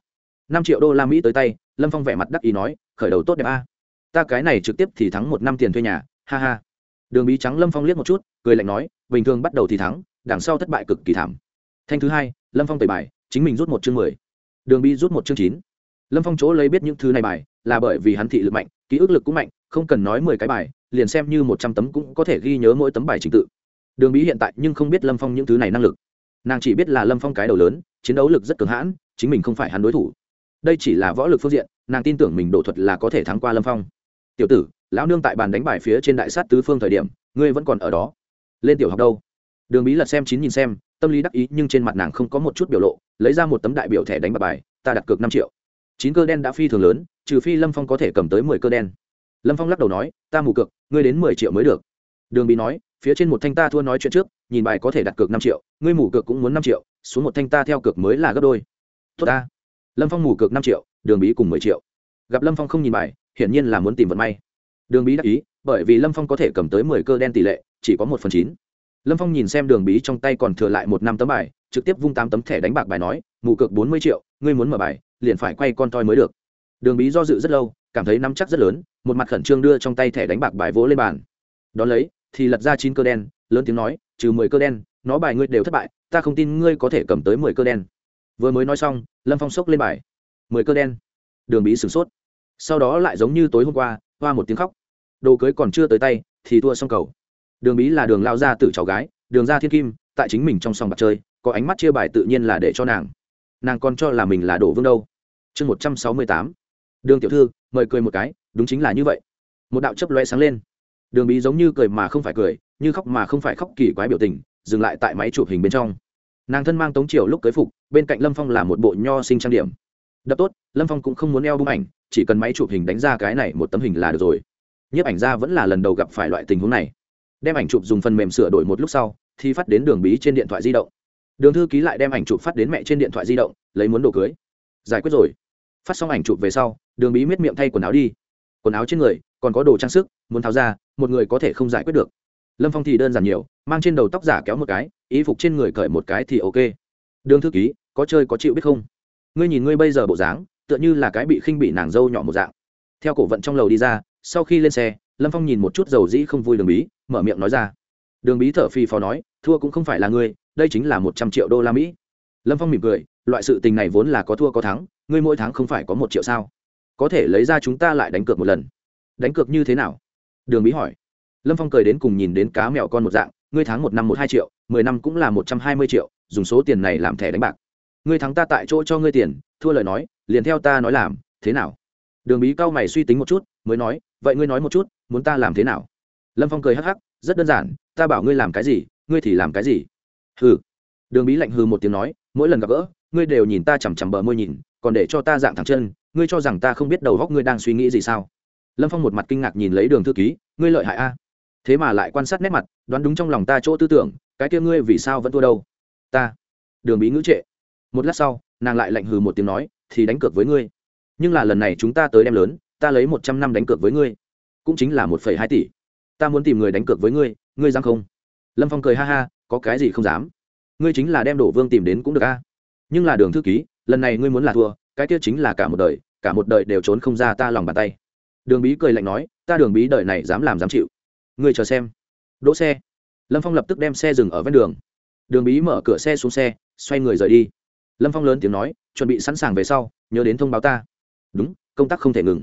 Năm triệu đô la mỹ tới tay, lâm phong vẻ mặt đắc ý nói, khởi đầu tốt đẹp a. Ta cái này trực tiếp thì thắng một năm tiền thuê nhà, ha ha. Đường bí trắng lâm phong liếc một chút, cười lạnh nói, bình thường bắt đầu thì thắng, đằng sau thất bại cực kỳ thảm. Thanh thứ hai, lâm phong tẩy bài, chính mình rút một chương mười. Đường bí rút một chương chín lâm phong chỗ lấy biết những thứ này bài, là bởi vì hắn thị lực mạnh, ký ức lực cũng mạnh, không cần nói mười cái bài, liền xem như một trăm tấm cũng có thể ghi nhớ mỗi tấm bài trình tự. Đường bí hiện tại nhưng không biết lâm phong những thứ này năng lực. Nàng chỉ biết là lâm phong cái đầu lớn, chiến đấu lực rất cường hãn, chính mình không phải hắn đối thủ. Đây chỉ là võ lực phương diện, nàng tin tưởng mình đổ thuật là có thể thắng qua lâm phong. Tiểu tử, lão nương tại bàn đánh bài phía trên đại sát tứ phương thời điểm, ngươi vẫn còn ở đó. Lên tiểu học đâu? Đường bí lật xem chín nhìn xem, tâm lý đắc ý nhưng trên mặt nàng không có một chút biểu lộ, lấy ra một tấm đại biểu thẻ đánh bạc bài, ta đặt cược năm triệu chín cơ đen đã phi thường lớn, trừ phi lâm phong có thể cầm tới mười cơ đen. Lâm phong lắc đầu nói, ta mù cược, ngươi đến mười triệu mới được. Đường bị nói, phía trên một thanh ta thua nói chuyện trước, nhìn bài có thể đặt cược năm triệu, ngươi mù cược cũng muốn năm triệu, xuống một thanh ta theo cược mới là gấp đôi. Tốt ta. Lâm phong mù cược năm triệu, đường bí cùng mười triệu. Gặp lâm phong không nhìn bài, hiển nhiên là muốn tìm vận may. Đường bí đắc ý, bởi vì lâm phong có thể cầm tới mười cơ đen tỷ lệ, chỉ có một phần chín. Lâm phong nhìn xem đường bí trong tay còn thừa lại một năm tấm bài, trực tiếp vung tám tấm thẻ đánh bạc bài nói mụ cược bốn mươi triệu, ngươi muốn mở bài, liền phải quay con toi mới được. Đường bí do dự rất lâu, cảm thấy nắm chắc rất lớn, một mặt khẩn trương đưa trong tay thẻ đánh bạc bài vỗ lên bàn. Đón lấy, thì lật ra chín cơ đen, lớn tiếng nói, trừ mười cơ đen, nó bài ngươi đều thất bại, ta không tin ngươi có thể cầm tới mười cơ đen. Vừa mới nói xong, lâm phong sốc lên bài. Mười cơ đen. Đường bí sửng sốt. Sau đó lại giống như tối hôm qua, hoa một tiếng khóc. Đồ cưới còn chưa tới tay, thì thua xong cầu. Đường bí là đường lao ra tử cháu gái, đường ra thiên kim, tại chính mình trong sòng bạc chơi, có ánh mắt chia bài tự nhiên là để cho nàng nàng còn cho là mình là đổ vương đâu. Chương một trăm sáu mươi tám. Đường tiểu thư, mời cười một cái, đúng chính là như vậy. Một đạo chấp loe sáng lên. Đường bí giống như cười mà không phải cười, như khóc mà không phải khóc kỳ quái biểu tình, dừng lại tại máy chụp hình bên trong. Nàng thân mang tống triều lúc cưới phục, bên cạnh lâm phong là một bộ nho sinh trang điểm. Đập tốt, lâm phong cũng không muốn eo bung ảnh, chỉ cần máy chụp hình đánh ra cái này một tấm hình là được rồi. Nhiếp ảnh ra vẫn là lần đầu gặp phải loại tình huống này. Đem ảnh chụp dùng phần mềm sửa đổi một lúc sau, thì phát đến đường bí trên điện thoại di động đường thư ký lại đem ảnh chụp phát đến mẹ trên điện thoại di động, lấy muốn đồ cưới. Giải quyết rồi. Phát xong ảnh chụp về sau, đường bí miết miệng thay quần áo đi. Quần áo trên người, còn có đồ trang sức, muốn tháo ra, một người có thể không giải quyết được. Lâm phong thì đơn giản nhiều, mang trên đầu tóc giả kéo một cái ý phục trên người cởi một cái thì ok. Đường thư ký, có chơi có chịu biết không? Ngươi nhìn ngươi bây giờ bộ dáng, tựa như là cái bị khinh bị nàng dâu nhỏ một dạng. Theo cổ vận trong lầu đi ra, sau khi lên xe, lâm phong nhìn một chút dầu dĩ không vui đường bí, mở miệng nói ra. Đường bí thở phì phò nói, thua cũng không phải là ngươi đây chính là một trăm triệu đô la mỹ. Lâm phong mỉm cười, loại sự tình này vốn là có thua có thắng, ngươi mỗi tháng không phải có một triệu sao? Có thể lấy ra chúng ta lại đánh cược một lần. Đánh cược như thế nào? Đường mỹ hỏi. Lâm phong cười đến cùng nhìn đến cá mèo con một dạng, ngươi tháng một năm một hai triệu, mười năm cũng là một trăm hai mươi triệu, dùng số tiền này làm thẻ đánh bạc. Ngươi thắng ta tại chỗ cho ngươi tiền, thua lời nói, liền theo ta nói làm, thế nào? Đường bí cao mày suy tính một chút, mới nói, vậy ngươi nói một chút, muốn ta làm thế nào? Lâm phong cười hắc hắc, rất đơn giản, ta bảo ngươi làm cái gì, ngươi thì làm cái gì hừ. Đường bí lạnh hừ một tiếng nói, mỗi lần gặp gỡ, ngươi đều nhìn ta chằm chằm bờ môi nhìn, còn để cho ta dạng thẳng chân, ngươi cho rằng ta không biết đầu góc ngươi đang suy nghĩ gì sao? Lâm phong một mặt kinh ngạc nhìn lấy đường thư ký, ngươi lợi hại a. Thế mà lại quan sát nét mặt, đoán đúng trong lòng ta chỗ tư tưởng, cái kia ngươi vì sao vẫn thua đâu? Ta. Đường bí ngữ trệ. Một lát sau, nàng lại lạnh hừ một tiếng nói, thì đánh cược với ngươi. Nhưng là lần này chúng ta tới đem lớn, ta lấy một trăm năm đánh cược với ngươi. Cũng chính là một phẩy hai tỷ. Ta muốn tìm người đánh cược với ngươi ngươi dám không? Lâm phong cười ha ha có cái gì không dám. Ngươi chính là đem đổ vương tìm đến cũng được a. Nhưng là đường thư ký, lần này ngươi muốn là thua, cái kia chính là cả một đời, cả một đời đều trốn không ra ta lòng bàn tay. Đường bí cười lạnh nói, ta đường bí đời này dám làm dám chịu. Ngươi chờ xem. Đỗ xe. Lâm phong lập tức đem xe dừng ở ven đường. Đường bí mở cửa xe xuống xe, xoay người rời đi. Lâm phong lớn tiếng nói, chuẩn bị sẵn sàng về sau, nhớ đến thông báo ta. Đúng, công tác không thể ngừng.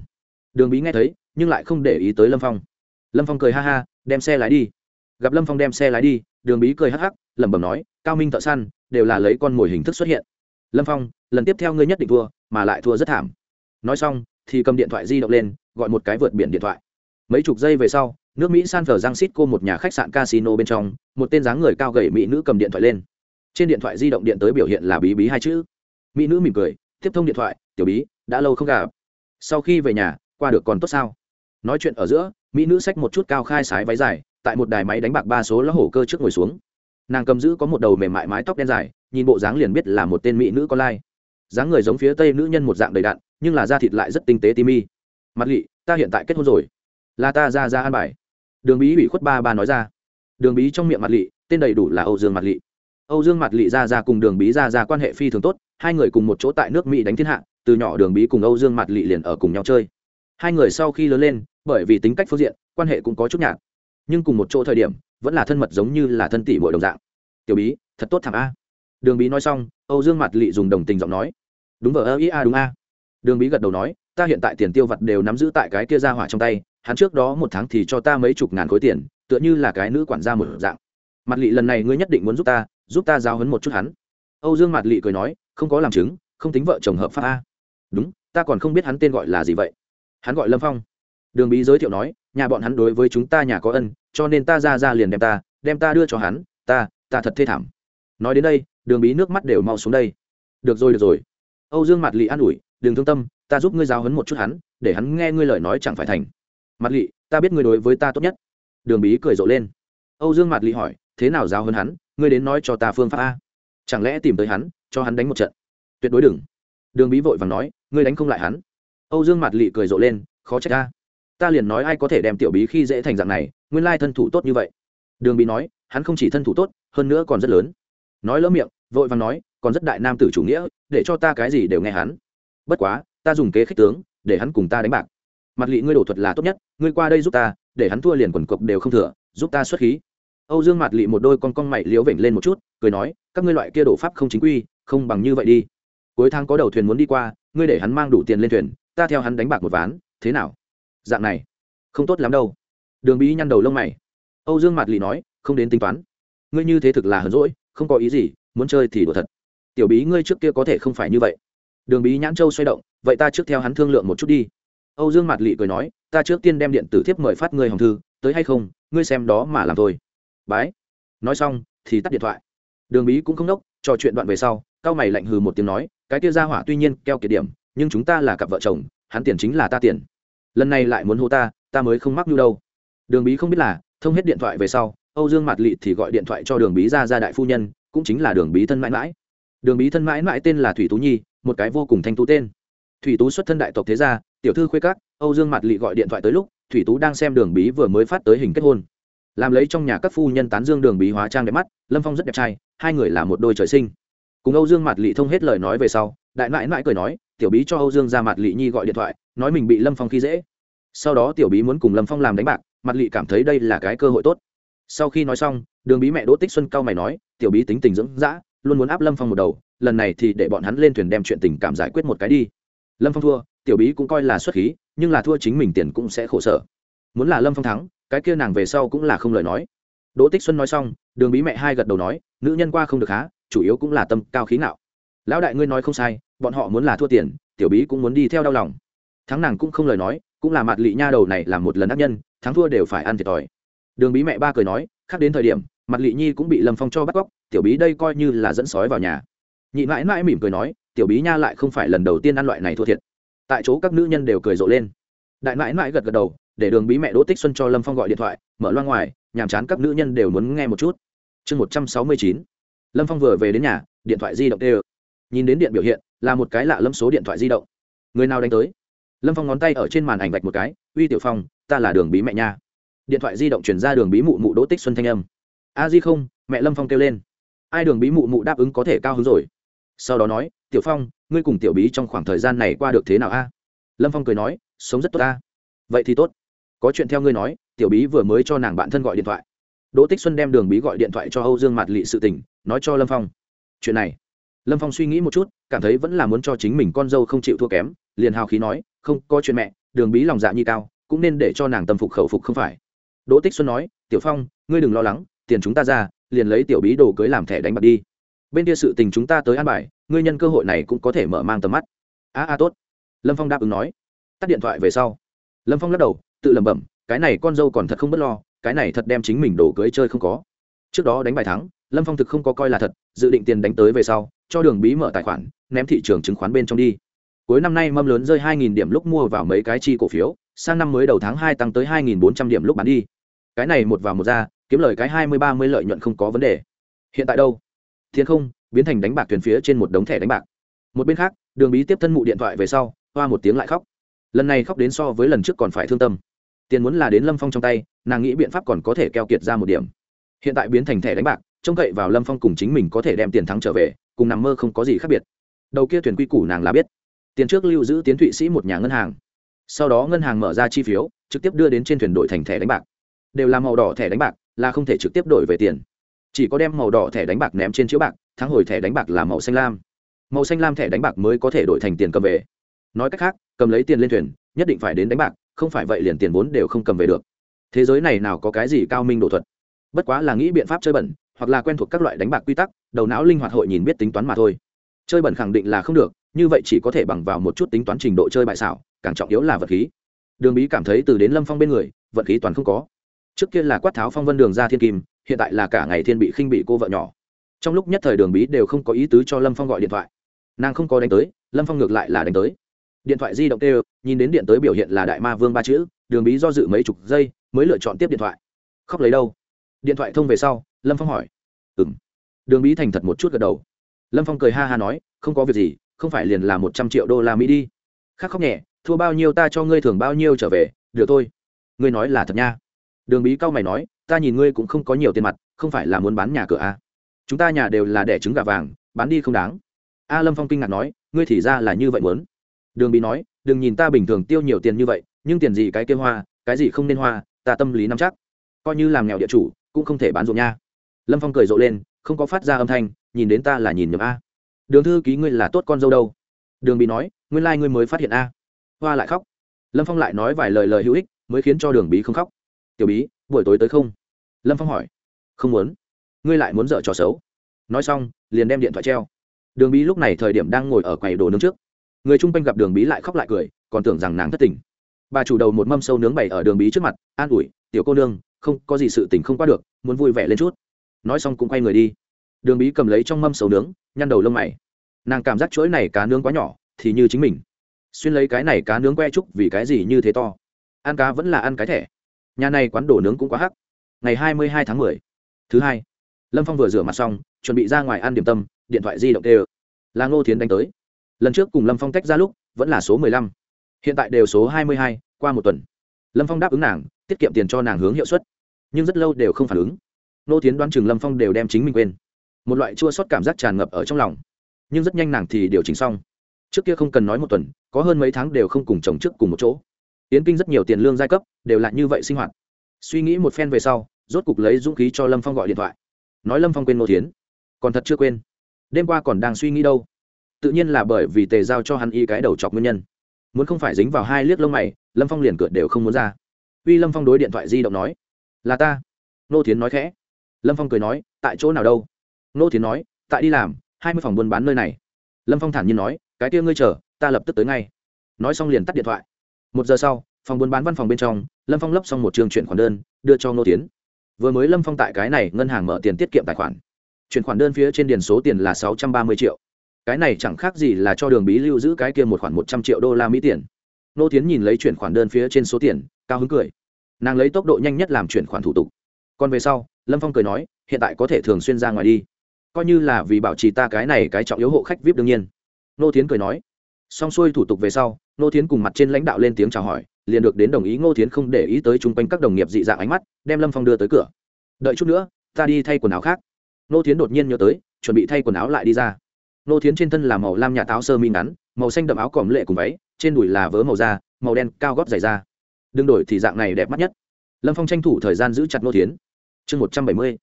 Đường bí nghe thấy, nhưng lại không để ý tới lâm phong. Lâm phong cười ha ha, đem xe lái đi gặp lâm phong đem xe lái đi, đường bí cười hắc hắc, lẩm bẩm nói, cao minh thợ săn, đều là lấy con mồi hình thức xuất hiện. Lâm phong, lần tiếp theo ngươi nhất định thua, mà lại thua rất thảm. Nói xong, thì cầm điện thoại di động lên, gọi một cái vượt biển điện thoại. Mấy chục giây về sau, nước mỹ san phở giang cô một nhà khách sạn casino bên trong, một tên dáng người cao gầy mỹ nữ cầm điện thoại lên. Trên điện thoại di động điện tới biểu hiện là bí bí hai chữ. Mỹ nữ mỉm cười, tiếp thông điện thoại, tiểu bí, đã lâu không gặp. Sau khi về nhà, qua được còn tốt sao? Nói chuyện ở giữa, mỹ nữ xách một chút cao khai sái váy dài tại một đài máy đánh bạc ba số lá hổ cơ trước ngồi xuống. Nàng cầm giữ có một đầu mềm mại mái tóc đen dài, nhìn bộ dáng liền biết là một tên mỹ nữ con lai. Dáng người giống phía tây nữ nhân một dạng đầy đặn, nhưng là da thịt lại rất tinh tế timi. mi mặt lị, ta hiện tại kết hôn rồi. Là ta ra ra an bài. Đường bí ủy khuất ba ba nói ra. Đường bí trong miệng mặt lị, tên đầy đủ là âu dương mặt lị. Âu dương mặt lị ra ra cùng đường bí ra ra quan hệ phi thường tốt, hai người cùng một chỗ tại nước mỹ đánh thiên hạ, từ nhỏ đường bí cùng âu dương mặt lị liền ở cùng nhau chơi. Hai người sau khi lớn lên, bởi vì tính cách phương diện, quan hệ cũng có chút nhạt nhưng cùng một chỗ thời điểm, vẫn là thân mật giống như là thân tỷ bội đồng dạng. Tiểu bí, thật tốt thảm a. Đường bí nói xong, âu dương mặt lị dùng đồng tình giọng nói. Đúng vợ ơ ý a, đúng a. Đường bí gật đầu nói, ta hiện tại tiền tiêu vặt đều nắm giữ tại cái kia ra hỏa trong tay, hắn trước đó một tháng thì cho ta mấy chục ngàn khối tiền, tựa như là cái nữ quản gia một dạng. Mặt lị, lần này ngươi nhất định muốn giúp ta giúp ta giao hấn một chút hắn. Âu dương mặt lị cười nói, không có làm chứng, không tính vợ chồng hợp pháp a. Đúng, ta còn không biết hắn tên gọi là gì vậy. Hắn gọi lâm phong. Đường bí giới thiệu nói nhà bọn hắn đối với chúng ta nhà có ân, cho nên ta ra ra liền đem ta đem ta đưa cho hắn, ta ta thật thê thảm. Nói đến đây, đường bí nước mắt đều mau xuống đây. Được rồi được rồi. Âu dương mặt lị an ủi đừng thương tâm, ta giúp ngươi giáo hấn một chút hắn, để hắn nghe ngươi lời nói chẳng phải thành. Mặt lị, ta biết ngươi đối với ta tốt nhất. Đường bí cười rộ lên. Âu dương mặt lị hỏi, thế nào giáo hấn hắn? Ngươi đến nói cho ta phương pháp a. Chẳng lẽ tìm tới hắn, cho hắn đánh một trận? Tuyệt đối đừng. Đường bí vội vàng nói, ngươi đánh không lại hắn. Âu dương mặt lị cười rộ lên, khó trách ta ta liền nói ai có thể đem tiểu bí khi dễ thành dạng này, nguyên lai thân thủ tốt như vậy. Đường bí nói, hắn không chỉ thân thủ tốt, hơn nữa còn rất lớn. Nói lỡ miệng, vội vàng nói, còn rất đại nam tử chủ nghĩa, để cho ta cái gì đều nghe hắn. Bất quá, ta dùng kế khích tướng, để hắn cùng ta đánh bạc. Mặt lị ngươi đổ thuật là tốt nhất, ngươi qua đây giúp ta, để hắn thua liền quần cộc đều không thừa, giúp ta xuất khí. Âu dương mặt lị một đôi con con mày liếu vểnh lên một chút, cười nói, các ngươi loại kia đổ pháp không chính quy, không bằng như vậy đi. Cuối tháng có đầu thuyền muốn đi qua, ngươi để hắn mang đủ tiền lên thuyền, ta theo hắn đánh bạc một ván, thế nào? Dạng này, không tốt lắm đâu. Đường bí nhăn đầu lông mày. Âu dương Mạt lì nói, không đến tính toán. Ngươi như thế thực là hờn rỗi không có ý gì, muốn chơi thì đùa thật. Tiểu bí, ngươi trước kia có thể không phải như vậy. Đường bí nhãn châu xoay động, vậy ta trước theo hắn thương lượng một chút đi. Âu dương Mạt lị cười nói, ta trước tiên đem điện tử thiếp mời phát ngươi hồng thư, tới hay không, ngươi xem đó mà làm thôi. Bái. Nói xong, thì tắt điện thoại. Đường bí cũng không đốc, trò chuyện đoạn về sau, cao mày lạnh hừ một tiếng nói, cái kia ra hỏa tuy nhiên keo kiệt điểm, nhưng chúng ta là cặp vợ chồng, hắn tiền chính là ta tiền lần này lại muốn hô ta ta mới không mắc nhu đâu. Đường bí không biết là, thông hết điện thoại về sau, âu dương mạt lị thì gọi điện thoại cho đường bí ra ra đại phu nhân, cũng chính là đường bí thân mãi mãi. Đường bí thân mãi mãi tên là thủy tú nhi, một cái vô cùng thanh tú tên. Thủy tú xuất thân đại tộc thế gia, tiểu thư khuê các, âu dương mạt lị gọi điện thoại tới lúc, thủy tú đang xem đường bí vừa mới phát tới hình kết hôn. Làm lấy trong nhà các phu nhân tán dương đường bí hóa trang đẹp mắt, lâm phong rất đẹp trai, hai người là một đôi trời sinh. Cùng âu dương mạt lị thông hết lời nói về sau, đại mãi mãi cười nói, tiểu bí cho âu dương ra mặt lị nhi gọi điện thoại nói mình bị lâm phong khi dễ. Sau đó tiểu bí muốn cùng lâm phong làm đánh bạc, mặt lị cảm thấy đây là cái cơ hội tốt. Sau khi nói xong, đường bí mẹ đỗ tích xuân cao mày nói, tiểu bí tính tình dưỡng dã, luôn muốn áp lâm phong một đầu, lần này thì để bọn hắn lên thuyền đem chuyện tình cảm giải quyết một cái đi. Lâm phong thua, tiểu bí cũng coi là xuất khí, nhưng là thua chính mình tiền cũng sẽ khổ sở. Muốn là lâm phong thắng, cái kia nàng về sau cũng là không lời nói. Đỗ tích xuân nói xong, đường bí mẹ hai gật đầu nói, nữ nhân qua không được há, chủ yếu cũng là tâm cao khí nào lão đại ngươi nói không sai, bọn họ muốn là thua tiền, tiểu bí cũng muốn đi theo đau lòng thắng nàng cũng không lời nói, cũng là mặt lị nha đầu này làm một lần ác nhân, thắng thua đều phải ăn thiệt thòi. Đường bí mẹ ba cười nói, khác đến thời điểm, mặt lị nhi cũng bị lâm phong cho bắt cóc, tiểu bí đây coi như là dẫn sói vào nhà. Nhị mãi mãi mỉm cười nói, tiểu bí nha lại không phải lần đầu tiên ăn loại này thua thiệt. Tại chỗ các nữ nhân đều cười rộ lên. Đại mãi mãi gật gật đầu, để đường bí mẹ đỗ tích xuân cho lâm phong gọi điện thoại, mở loa ngoài, nhàm chán các nữ nhân đều muốn nghe một chút. Chương một trăm sáu mươi chín. Lâm phong vừa về đến nhà, điện thoại di động tê nhìn đến điện biểu hiện, là một cái lạ lâm số điện thoại di động. Người nào đánh tới? Lâm phong ngón tay ở trên màn ảnh vạch một cái, uy tiểu phong, ta là đường bí mẹ nha. Điện thoại di động chuyển ra đường bí mụ mụ đỗ tích xuân thanh âm. A di không? Mẹ lâm phong kêu lên. Ai đường bí mụ mụ đáp ứng có thể cao hứng rồi? Sau đó nói, tiểu phong, ngươi cùng tiểu bí trong khoảng thời gian này qua được thế nào a? Lâm phong cười nói, sống rất tốt ta vậy thì tốt. Có chuyện theo ngươi nói. Tiểu bí vừa mới cho nàng bạn thân gọi điện thoại. Đỗ tích xuân đem đường bí gọi điện thoại cho âu dương mạt lị sự tình, nói cho lâm phong. Chuyện này lâm phong suy nghĩ một chút, cảm thấy vẫn là muốn cho chính mình con dâu không chịu thua kém, liền hào khí nói, không, có chuyện mẹ, đường bí lòng dạ nhi cao, cũng nên để cho nàng tâm phục khẩu phục không phải. Đỗ tích xuân nói, tiểu phong, ngươi đừng lo lắng, tiền chúng ta ra, liền lấy tiểu bí đồ cưới làm thẻ đánh bạc đi. Bên kia sự tình chúng ta tới an bài, ngươi nhân cơ hội này cũng có thể mở mang tầm mắt. A a, tốt. Lâm phong đáp ứng nói. Tắt điện thoại về sau, lâm phong lắc đầu, tự lẩm bẩm, cái này con dâu còn thật không b ấ t lo, cái này thật đem chính mình đổ cưới chơi không có. Trước đó đánh bài thắng lâm phong thực không có coi là thật, dự định tiền đánh tới về sau, cho đường bí mở tài khoản, ném thị trường chứng khoán bên trong đi. Cuối năm nay mâm lớn rơi hai nghìn điểm lúc mua vào mấy cái chi cổ phiếu, sang năm mới đầu tháng hai tăng tới hai nghìn bốn trăm điểm lúc bán đi. Cái này một vào một ra, kiếm lời cái hai mươi ba mươi lợi nhuận không có vấn đề. Hiện tại đâu? Thiên không, biến thành đánh bạc thuyền phía trên một đống thẻ đánh bạc. Một bên khác, đường bí tiếp thân mụ điện thoại về sau, hoa một tiếng lại khóc. Lần này khóc đến so với lần trước còn phải thương tâm. Tiền muốn là đến lâm phong trong tay, nàng nghĩ biện pháp còn có thể keo kiệt ra một điểm. Hiện tại biến thành thẻ đánh bạc trông cậy vào lâm phong cùng chính mình có thể đem tiền thắng trở về, cùng nằm mơ không có gì khác biệt. Đầu kia thuyền quy củ nàng là biết. Tiền trước lưu giữ tiến thụy sĩ một nhà ngân hàng. Sau đó ngân hàng mở ra chi phiếu, trực tiếp đưa đến trên thuyền đổi thành thẻ đánh bạc. Đều là màu đỏ thẻ đánh bạc, là không thể trực tiếp đổi về tiền. Chỉ có đem màu đỏ thẻ đánh bạc ném trên chiếu bạc, thắng hồi thẻ đánh bạc là màu xanh lam. Màu xanh lam thẻ đánh bạc mới có thể đổi thành tiền cầm về. Nói cách khác, cầm lấy tiền lên thuyền, nhất định phải đến đánh bạc, không phải vậy liền tiền vốn đều không cầm về được. Thế giới này nào có cái gì cao minh đồ thuật? Bất quá là nghĩ biện pháp chơi bẩn hoặc là quen thuộc các loại đánh bạc quy tắc, đầu não linh hoạt hội nhìn biết tính toán mà thôi. Chơi bẩn khẳng định là không được, như vậy chỉ có thể bằng vào một chút tính toán trình độ chơi bại xảo, càng trọng yếu là vật khí. Đường bí cảm thấy từ đến lâm phong bên người vật khí toàn không có. Trước kia là quát tháo phong vân đường ra thiên kim, hiện tại là cả ngày thiên bị khinh bị cô vợ nhỏ. Trong lúc nhất thời đường bí đều không có ý tứ cho lâm phong gọi điện thoại. Nàng không có đánh tới, lâm phong ngược lại là đánh tới. Điện thoại di động tê nhìn đến điện tới biểu hiện là đại ma vương ba chữ, đường bí do dự mấy chục giây, mới lựa chọn tiếp điện thoại. Khóc lấy đâu? Điện thoại thông về sau lâm phong hỏi. Ừ m đường bí thành thật một chút gật đầu. Lâm phong cười ha ha nói, không có việc gì, không phải liền là một trăm triệu đô la mỹ đi. Khác khóc nhẹ, thua bao nhiêu ta cho ngươi thường bao nhiêu trở về, được thôi. Ngươi nói là thật nha. Đường bí cao mày nói, ta nhìn ngươi cũng không có nhiều tiền mặt, không phải là muốn bán nhà cửa à. chúng ta nhà đều là đẻ trứng gà vàng, bán đi không đáng. A lâm phong kinh ngạc nói, ngươi thì ra là như vậy muốn. Đường bí nói, đừng nhìn ta bình thường tiêu nhiều tiền như vậy, nhưng tiền gì cái kêu hoa, cái gì không nên hoa, ta tâm lý nắm chắc. Coi như làm nghèo địa chủ, cũng không thể bán ruộng nha lâm phong cười rộ lên, không có phát ra âm thanh, nhìn đến ta là nhìn nhầm a. Đường thư ký ngươi là tốt con dâu đâu? Đường bị nói, nguyên lai、like、ngươi mới phát hiện a. Hoa lại khóc. Lâm phong lại nói vài lời lời hữu ích, mới khiến cho đường bí không khóc. Tiểu bí buổi tối tới không? Lâm phong hỏi. Không muốn. Ngươi lại muốn dở trò xấu. Nói xong, liền đem điện thoại treo. Đường bí lúc này thời điểm đang ngồi ở quầy đồ nướng trước. Người chung quanh gặp đường bí lại khóc lại cười, còn tưởng rằng nàng thất tình. Bà chủ đầu một mâm sâu nướng bày ở đường bí trước mặt, an ủi, tiểu cô nương, không, có gì sự tình không qua được, muốn vui vẻ lên chút nói xong cũng quay người đi. Đường bí cầm lấy trong mâm sầu nướng, nhăn đầu lông mày. Nàng cảm giác chuỗi này cá nướng quá nhỏ, thì như chính mình. Xuyên lấy cái này cá nướng que trúc vì cái gì như thế to? Ăn cá vẫn là ăn cái thẻ. Nhà này quán đồ nướng cũng quá hắc. Ngày hai mươi hai tháng mười, thứ hai, lâm phong vừa rửa mặt xong, chuẩn bị ra ngoài ăn điểm tâm, điện thoại di động tê là ngô thiến đánh tới. Lần trước cùng lâm phong tách ra lúc, vẫn là số mười lăm. Hiện tại đều số hai mươi hai, qua một tuần. Lâm phong đáp ứng nàng, tiết kiệm tiền cho nàng hướng hiệu suất. Nhưng rất lâu đều không phản ứng nô tiến đoán Trường lâm phong đều đem chính mình quên. Một loại chua sót cảm giác tràn ngập ở trong lòng. Nhưng rất nhanh nàng thì điều chỉnh xong. Trước kia không cần nói một tuần, có hơn mấy tháng đều không cùng chồng trước cùng một chỗ. Tiến kinh rất nhiều tiền lương giai cấp, đều là như vậy sinh hoạt. Suy nghĩ một phen về sau, rốt cục lấy dũng khí cho lâm phong gọi điện thoại. Nói lâm phong quên nô tiến còn thật chưa quên. Đêm qua còn đang suy nghĩ đâu. Tự nhiên là bởi vì tề giao cho hắn y cái đầu chọc nguyên nhân. Muốn không phải dính vào hai liếc lông mày, lâm phong liền cựa đều không muốn ra. Uy lâm phong đối điện thoại di động nói, là ta. Nô tiến nói khẽ lâm phong cười nói, tại chỗ nào đâu? Nô tiến nói, tại đi làm, hai mươi phòng buôn bán nơi này. Lâm phong thản nhiên nói, cái kia ngươi chờ, ta lập tức tới ngay. Nói xong liền tắt điện thoại. Một giờ sau, phòng buôn bán văn phòng bên trong, lâm phong lấp xong một trường chuyển khoản đơn, đưa cho nô tiến vừa mới lâm phong tại cái này ngân hàng mở tiền tiết kiệm tài khoản. Chuyển khoản đơn phía trên điền số tiền là sáu trăm ba mươi triệu. Cái này chẳng khác gì là cho đường bí lưu giữ cái kia một khoản một trăm triệu đô la mỹ tiền. Nô tiến nhìn lấy chuyển khoản đơn phía trên số tiền, cao hứng cười. Nàng lấy tốc độ nhanh nhất làm chuyển khoản thủ tục. Còn về sau lâm phong cười nói, hiện tại có thể thường xuyên ra ngoài đi. Coi như là vì bảo trì ta cái này cái trọng yếu hộ khách vip đương nhiên. Nô tiến cười nói. Xong xuôi thủ tục về sau, nô tiến cùng mặt trên lãnh đạo lên tiếng chào hỏi, liền được đến đồng ý ngô tiến không để ý tới chung quanh các đồng nghiệp dị dạng ánh mắt, đem lâm phong đưa tới cửa. Đợi chút nữa, ta đi thay quần áo khác. Nô tiến đột nhiên nhớ tới, chuẩn bị thay quần áo lại đi ra. Nô tiến trên thân là màu lam nhà táo sơ mi ngắn, màu xanh đậm áo còm lệ cùng váy, trên đùi là vớ màu da, màu đen cao góp dày da. Đừng đổi thì dạng này đẹp mắt nhất. Lâm phong tranh thủ thời gian giữ chặt nô tiến chương một trăm bảy mươi.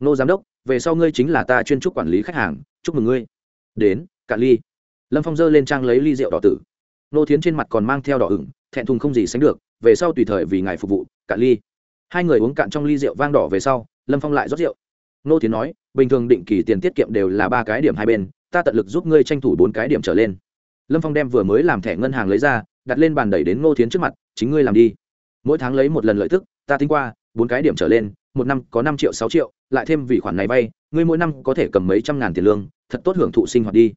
Nô giám đốc, về sau ngươi chính là ta chuyên trúc quản lý khách hàng, chúc mừng ngươi. Đến, cạn ly. Lâm phong dơ lên trang lấy ly rượu đỏ tử. Nô thiến trên mặt còn mang theo đỏ ửng, thẹn thùng không gì sánh được, về sau tùy thời vì ngài phục vụ, cạn ly. Hai người uống cạn trong ly rượu vang đỏ về sau, lâm phong lại rót rượu. Nô thiến nói, bình thường định kỳ tiền tiết kiệm đều là ba cái điểm hai bên, ta tận lực giúp ngươi tranh thủ bốn cái điểm trở lên. Lâm phong đem vừa mới làm thẻ ngân hàng lấy ra, đặt lên bàn đẩy đến ngô thiến trước mặt, chính ngươi làm đi. Mỗi tháng lấy một lần lợi tức, ta tính qua, bốn cái điểm trở lên một năm có năm triệu, sáu triệu, lại thêm vì khoản này vay, ngươi mỗi năm có thể cầm mấy trăm ngàn tiền lương, thật tốt hưởng thụ sinh hoạt đi.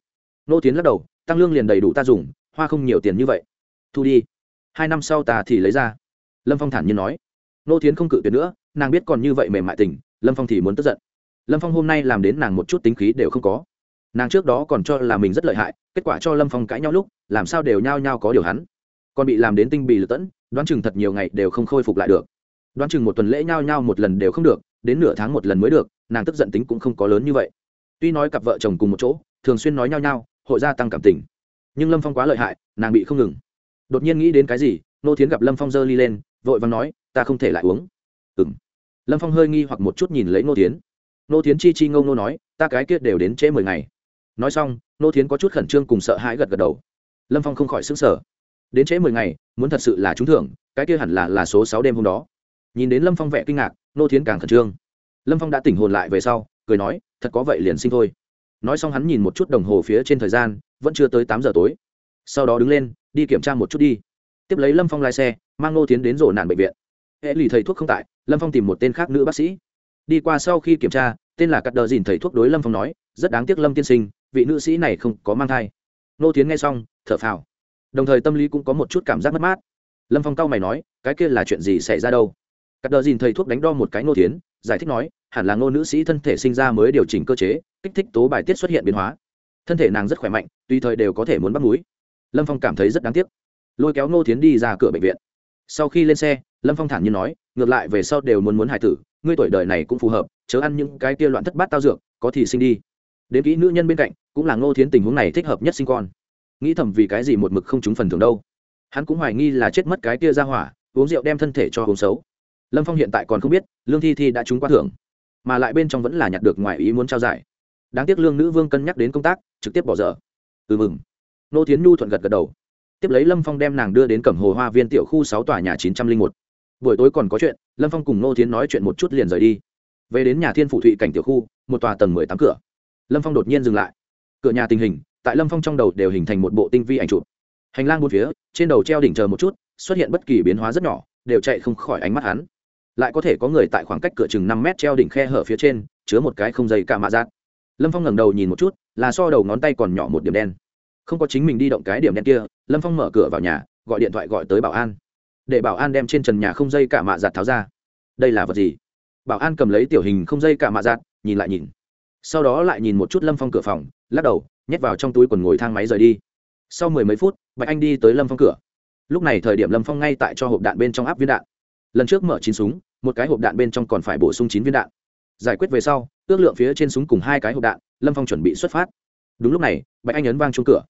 Nô tiến lắc đầu, tăng lương liền đầy đủ ta dùng, hoa không nhiều tiền như vậy. Thu đi. Hai năm sau ta thì lấy ra. Lâm phong thản nhiên nói. Nô tiến không cự tuyệt nữa, nàng biết còn như vậy mềm mại tình, lâm phong thì muốn tức giận. Lâm phong hôm nay làm đến nàng một chút tính khí đều không có. Nàng trước đó còn cho là mình rất lợi hại, kết quả cho lâm phong cãi nhau lúc, làm sao đều nhao nhao có điều hắn. Còn bị làm đến tinh bì lử tẫn, đoán chừng thật nhiều ngày đều không khôi phục lại được đoán chừng một tuần lễ nhao nhao một lần đều không được, đến nửa tháng một lần mới được, nàng tức giận tính cũng không có lớn như vậy. Tuy nói cặp vợ chồng cùng một chỗ, thường xuyên nói nhao nhao hội gia tăng cảm tình. Nhưng lâm phong quá lợi hại, nàng bị không ngừng. Đột nhiên nghĩ đến cái gì, nô thiến gặp lâm phong giơ ly lên, vội và nói, ta không thể lại uống. Ừ m lâm phong hơi nghi hoặc một chút nhìn lấy nô thiến. Nô thiến chi chi ngông nô nói, ta cái kia đều đến trễ mười ngày. Nói xong, nô thiến có chút khẩn trương cùng sợ hãi gật gật đầu. Lâm phong không khỏi xứng sở đến trễ mười ngày, muốn thật sự là trúng thưởng, cái kia hẳn là là số sáu đêm hôm đó nhìn đến lâm phong vẽ kinh ngạc, nô thiến càng khẩn trương. Lâm phong đã tỉnh hồn lại về sau, cười nói, thật có vậy liền sinh thôi. Nói xong hắn nhìn một chút đồng hồ phía trên thời gian, vẫn chưa tới tám giờ tối. Sau đó đứng lên, đi kiểm tra một chút đi. Tiếp lấy lâm phong lái xe, mang nô tiến đến rổ nạn bệnh viện. Hệ lì thầy thuốc không tại, lâm phong tìm một tên khác nữ bác sĩ. Đi qua sau khi kiểm tra, tên là cắt đờ dìn thầy thuốc đối lâm phong nói, rất đáng tiếc lâm tiên sinh, vị nữ sĩ này không có mang thai. Nô tiến nghe xong, thở phào. Đồng thời tâm lý cũng có một chút cảm giác mất mát. Lâm phong cau mày nói, cái kia là chuyện gì xảy ra đâu? Cắt đờ dìn thầy thuốc đánh đo một cái nô tiến giải thích nói, hẳn là ngô nữ sĩ thân thể sinh ra mới điều chỉnh cơ chế, kích thích tố bài tiết xuất hiện biến hóa. Thân thể nàng rất khỏe mạnh, tùy thời đều có thể muốn bắt núi lâm phong cảm thấy rất đáng tiếc. Lôi kéo ngô tiến đi ra cửa bệnh viện. Sau khi lên xe, lâm phong thản nhiên nói, ngược lại về sau đều muốn muốn hài tử, ngươi tuổi đời này cũng phù hợp, chớ ăn những cái kia loạn thất bát tao dược, có thì sinh đi. Đến kỹ nữ nhân bên cạnh, cũng là ngô thiến tình huống này thích hợp nhất sinh con. Nghĩ thầm vì cái gì một mực không trúng phần thường đâu. Hắn cũng hoài nghi là chết mất cái kia ra hỏa, uống rượu đem thân thể cho uống xấu lâm phong hiện tại còn không biết, lương thi thi đã trúng qua thưởng, mà lại bên trong vẫn là nhặt được ngoài ý muốn trao giải. Đáng tiếc lương nữ vương cân nhắc đến công tác, trực tiếp bỏ dở. Ừ mừng. Nô tiến nhu thuận gật gật đầu. Tiếp lấy lâm phong đem nàng đưa đến cẩm hồ hoa viên tiểu khu sáu tòa nhà chín trăm linh một. Buổi tối còn có chuyện, lâm phong cùng nô tiến nói chuyện một chút liền rời đi. Về đến nhà thiên phụ thụy cảnh tiểu khu, một tòa tầng mười tám cửa. Lâm phong đột nhiên dừng lại. Cửa nhà tình hình, tại lâm phong trong đầu đều hình thành một bộ tinh vi ảnh chụp. Hành lang một phía, trên đầu treo đỉnh chờ một chút, xuất hiện bất kỳ biến hóa rất nhỏ, đều chạy không khỏi ánh mắt hắn lại có thể có người tại khoảng cách cửa chừng năm mét treo đỉnh khe hở phía trên, chứa một cái không dây cả mạ giác lâm phong ngẩng đầu nhìn một chút, là so đầu ngón tay còn nhỏ một điểm đen. Không có chính mình đi động cái điểm đen kia, lâm phong mở cửa vào nhà, gọi điện thoại gọi tới bảo an. Để bảo an đem trên trần nhà không dây cả mạ giặt tháo ra. Đây là vật gì? Bảo an cầm lấy tiểu hình không dây cả mạ giặt nhìn lại nhìn. Sau đó lại nhìn một chút lâm phong cửa phòng, lắc đầu, nhét vào trong túi quần ngồi thang máy rời đi. Sau mười mấy phút, bạch anh đi tới lâm phong cửa. Lúc này thời điểm lâm phong ngay tại cho hộp đạn bên trong áp viên đạn lần trước mở chín súng, một cái hộp đạn bên trong còn phải bổ sung chín viên đạn. Giải quyết về sau, ước lượng phía trên súng cùng hai cái hộp đạn, lâm phong chuẩn bị xuất phát. Đúng lúc này, bạch anh ấn vang chung cửa.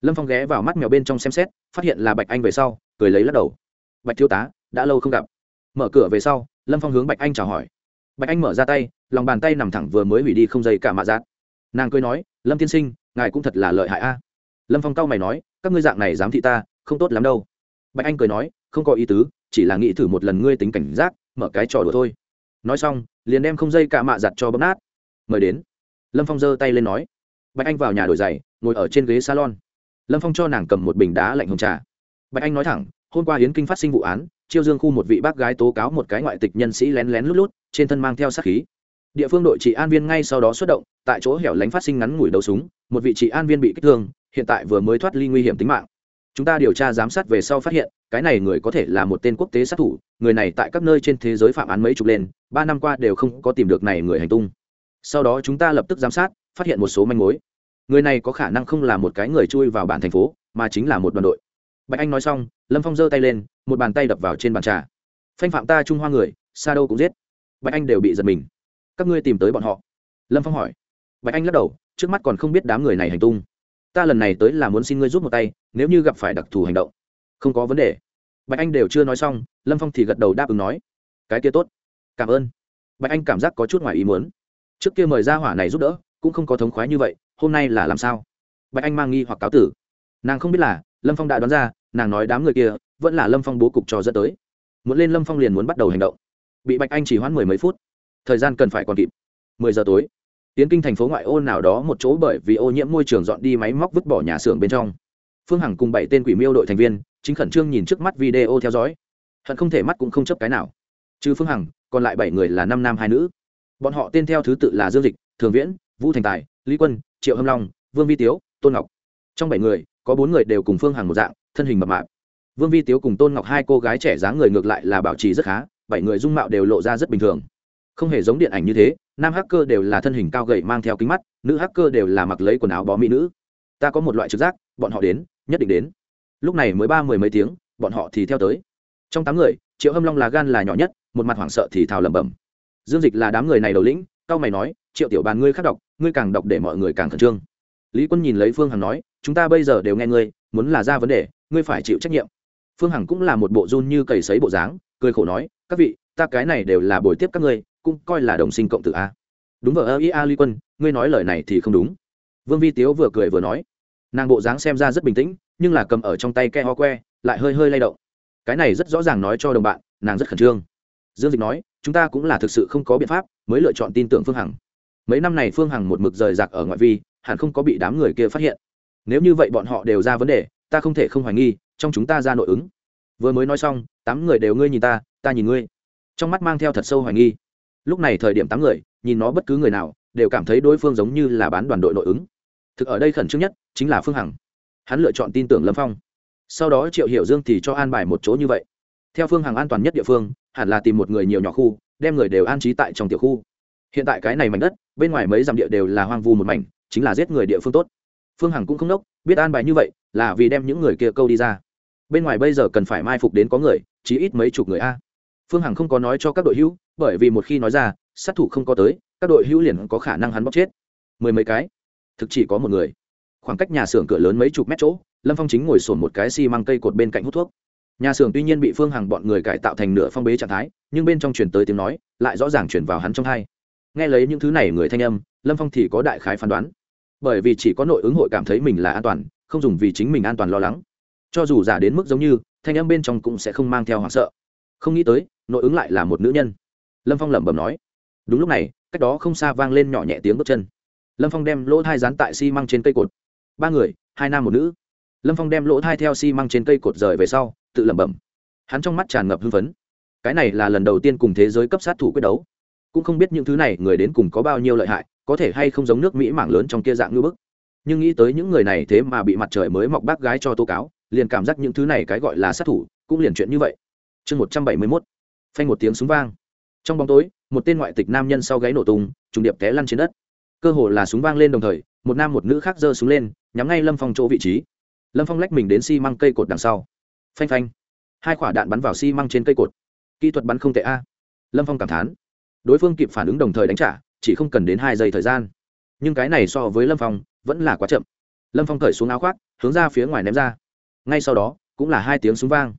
Lâm phong ghé vào mắt mèo bên trong xem xét, phát hiện là bạch anh về sau, cười lấy lắc đầu. Bạch thiếu tá, đã lâu không gặp. Mở cửa về sau, lâm phong hướng bạch anh chào hỏi. Bạch anh mở ra tay, lòng bàn tay nằm thẳng vừa mới hủy đi không dây cả mạ giác nàng cười nói, lâm tiên sinh, ngài cũng thật là lợi hại a. Lâm phong cau mày nói, các ngươi dạng này dám thị ta, không tốt lắm đâu. Bạch anh cười nói không có ý tứ, chỉ là nghĩ thử một lần ngươi tính cảnh giác, mở cái trò đùa thôi. Nói xong, liền đem không dây cạ mạ giặt cho bấm nát. Mời đến. Lâm phong giơ tay lên nói. Bạch anh vào nhà đổi giày, ngồi ở trên ghế salon. Lâm phong cho nàng cầm một bình đá lạnh hồng trà. Bạch anh nói thẳng, hôm qua Hiến kinh phát sinh vụ án, chiêu dương khu một vị bác gái tố cáo một cái ngoại tịch nhân sĩ lén lén lút lút, trên thân mang theo sát khí. Địa phương đội trị an viên ngay sau đó xuất động, tại chỗ hẻo lánh phát sinh ngắn ngủi đầu súng, một vị trị an viên bị kích thương, hiện tại vừa mới thoát ly nguy hiểm tính mạng chúng ta điều tra giám sát về sau phát hiện, cái này người có thể là một tên quốc tế sát thủ, người này tại các nơi trên thế giới phạm án mấy chục lên, ba năm qua đều không có tìm được này người hành tung. Sau đó chúng ta lập tức giám sát, phát hiện một số manh mối. Người này có khả năng không là một cái người chui vào bản thành phố, mà chính là một đoàn đội. Bạch anh nói xong, lâm phong giơ tay lên, một bàn tay đập vào trên bàn trà. Phanh phạm ta trung hoa người, sa đâu cũng giết. Bạch anh đều bị giật mình. Các ngươi tìm tới bọn họ. Lâm phong hỏi. Bạch anh lắc đầu, trước mắt còn không biết đám người này hành tung ta lần này tới là muốn xin ngươi giúp một tay, nếu như gặp phải đặc thù hành động. Không có vấn đề. Bạch anh đều chưa nói xong, lâm phong thì gật đầu đáp ứng nói. Cái kia tốt. Cảm ơn. Bạch anh cảm giác có chút ngoài ý muốn. Trước kia mời ra hỏa này giúp đỡ, cũng không có thống khoái như vậy, hôm nay là làm sao? Bạch anh mang nghi hoặc cáo tử. Nàng không biết là, lâm phong đã đoán ra, nàng nói đám người kia, vẫn là lâm phong bố cục trò dẫn tới. Muốn lên lâm phong liền muốn bắt đầu hành động. Bị bạch anh chỉ hoãn mười mấy phút. Thời gian cần phải còn kịp. mười giờ tối tiến kinh thành phố ngoại ô nào đó một chỗ bởi vì ô nhiễm môi trường dọn đi máy móc vứt bỏ nhà xưởng bên trong. Phương hằng cùng bảy tên quỷ miêu đội thành viên, chính khẩn trương nhìn trước mắt video theo dõi. Hận không thể mắt cũng không chấp cái nào. Trừ phương hằng, còn lại bảy người là năm nam hai nữ. Bọn họ tên theo thứ tự là dương dịch, thường viễn, vũ thành tài, lý quân, triệu hâm long, vương vi tiếu, tôn ngọc. Trong bảy người, có bốn người đều cùng phương hằng một dạng, thân hình mập mạp. Vương vi tiếu cùng tôn ngọc hai cô gái trẻ dáng người ngược lại là bảo trì rất khá, bảy người dung mạo đều lộ ra rất bình thường không hề giống điện ảnh như thế, nam hacker đều là thân hình cao gầy mang theo kính mắt, nữ hacker đều là mặc lấy quần áo bó mỹ nữ. Ta có một loại trực giác, bọn họ đến, nhất định đến. Lúc này mới ba mười mấy tiếng, bọn họ thì theo tới. Trong tám người, triệu hâm long là gan là nhỏ nhất, một mặt hoảng sợ thì thào lẩm bẩm. Dương dịch là đám người này đầu lĩnh, cao mày nói, triệu tiểu bàn ngươi khắc đọc, ngươi càng đọc để mọi người càng khẩn trương. Lý quân nhìn lấy phương hằng nói, chúng ta bây giờ đều nghe ngươi, muốn là ra vấn đề, ngươi phải chịu trách nhiệm. Phương hằng cũng là một bộ run như cầy sấy bộ dáng, cười khổ nói, các vị, ta cái này đều là buổi tiếp các ngươi cũng coi là đồng sinh cộng tử a. Đúng vợ, ơ ý a, ly quân, ngươi nói lời này thì không đúng. Vương vi tiếu vừa cười vừa nói. Nàng bộ dáng xem ra rất bình tĩnh, nhưng là cầm ở trong tay ke ho que, lại hơi hơi lay động. Cái này rất rõ ràng nói cho đồng bạn, nàng rất khẩn trương. Dương dịch nói, chúng ta cũng là thực sự không có biện pháp, mới lựa chọn tin tưởng phương hằng. Mấy năm này phương hằng một mực rời rạc ở ngoại vi, hẳn không có bị đám người kia phát hiện. Nếu như vậy bọn họ đều ra vấn đề, ta không thể không hoài nghi, trong chúng ta ra nội ứng. Vừa mới nói xong, tám người đều ngươi nhìn ta ta nhìn ngươi. Trong mắt mang theo thật sâu hoài nghi lúc này thời điểm tám người, nhìn nó bất cứ người nào, đều cảm thấy đối phương giống như là bán đoàn đội nội ứng. Thực ở đây khẩn trương nhất, chính là phương hằng. Hắn lựa chọn tin tưởng lâm phong. Sau đó triệu hiểu dương thì cho an bài một chỗ như vậy. Theo phương hằng an toàn nhất địa phương, hẳn là tìm một người nhiều nhỏ khu, đem người đều an trí tại trong tiểu khu. Hiện tại cái này mảnh đất, bên ngoài mấy dặm địa đều là hoang vu một mảnh, chính là giết người địa phương tốt. Phương hằng cũng không nốc, biết an bài như vậy, là vì đem những người kia câu đi ra. Bên ngoài bây giờ cần phải mai phục đến có người, chí ít mấy chục người a. Phương hằng không có nói cho các đội hữu bởi vì một khi nói ra, sát thủ không có tới, các đội hữu liền có khả năng hắn bóc chết. Mười mấy cái, thực chỉ có một người. Khoảng cách nhà xưởng cửa lớn mấy chục mét chỗ, lâm phong chính ngồi sổn một cái xi、si、măng cây cột bên cạnh hút thuốc. Nhà xưởng tuy nhiên bị phương hằng bọn người cải tạo thành nửa phong bế trạng thái, nhưng bên trong chuyển tới tiếng nói, lại rõ ràng chuyển vào hắn trong hai. Nghe lấy những thứ này người thanh âm, lâm phong thì có đại khái phán đoán. Bởi vì chỉ có nội ứng hội cảm thấy mình là an toàn, không dùng vì chính mình an toàn lo lắng. Cho dù giả đến mức giống như, thanh âm bên trong cũng sẽ không mang theo hoảng sợ. Không nghĩ tới, nội ứng lại là một nữ nhân lâm phong lẩm bẩm nói. Đúng lúc này, cách đó không xa vang lên nhỏ nhẹ tiếng bước chân. Lâm phong đem lỗ thai dán tại xi、si、măng trên cây cột. Ba người, hai nam một nữ. Lâm phong đem lỗ thai theo xi、si、măng trên cây cột rời về sau, tự lẩm bẩm. Hắn trong mắt tràn ngập hưng phấn. Cái này là lần đầu tiên cùng thế giới cấp sát thủ quyết đấu. Cũng không biết những thứ này người đến cùng có bao nhiêu lợi hại, có thể hay không giống nước mỹ mảng lớn trong kia dạng ngư bức. Nhưng nghĩ tới những người này thế mà bị mặt trời mới mọc bác gái cho tố cáo, liền cảm giác những thứ này cái gọi là sát thủ, cũng liền chuyện như vậy. Chương một trăm bảy mươi mốt. Phanh một tiếng súng vang trong bóng tối, một tên ngoại tịch nam nhân sau gáy nổ tung, trùng điệp té lăn trên đất. Cơ hồ là súng vang lên đồng thời, một nam một nữ khác giơ súng lên, nhắm ngay lâm phong chỗ vị trí. Lâm phong lách mình đến xi、si、măng cây cột đằng sau. Phanh phanh. Hai quả đạn bắn vào xi、si、măng trên cây cột. Kỹ thuật bắn không tệ a. Lâm phong cảm thán. Đối phương kịp phản ứng đồng thời đánh trả, chỉ không cần đến hai giây thời gian. Nhưng cái này so với lâm phong, vẫn là quá chậm. Lâm phong cởi xuống áo khoác, hướng ra phía ngoài ném ra. Ngay sau đó, cũng là hai tiếng súng vang.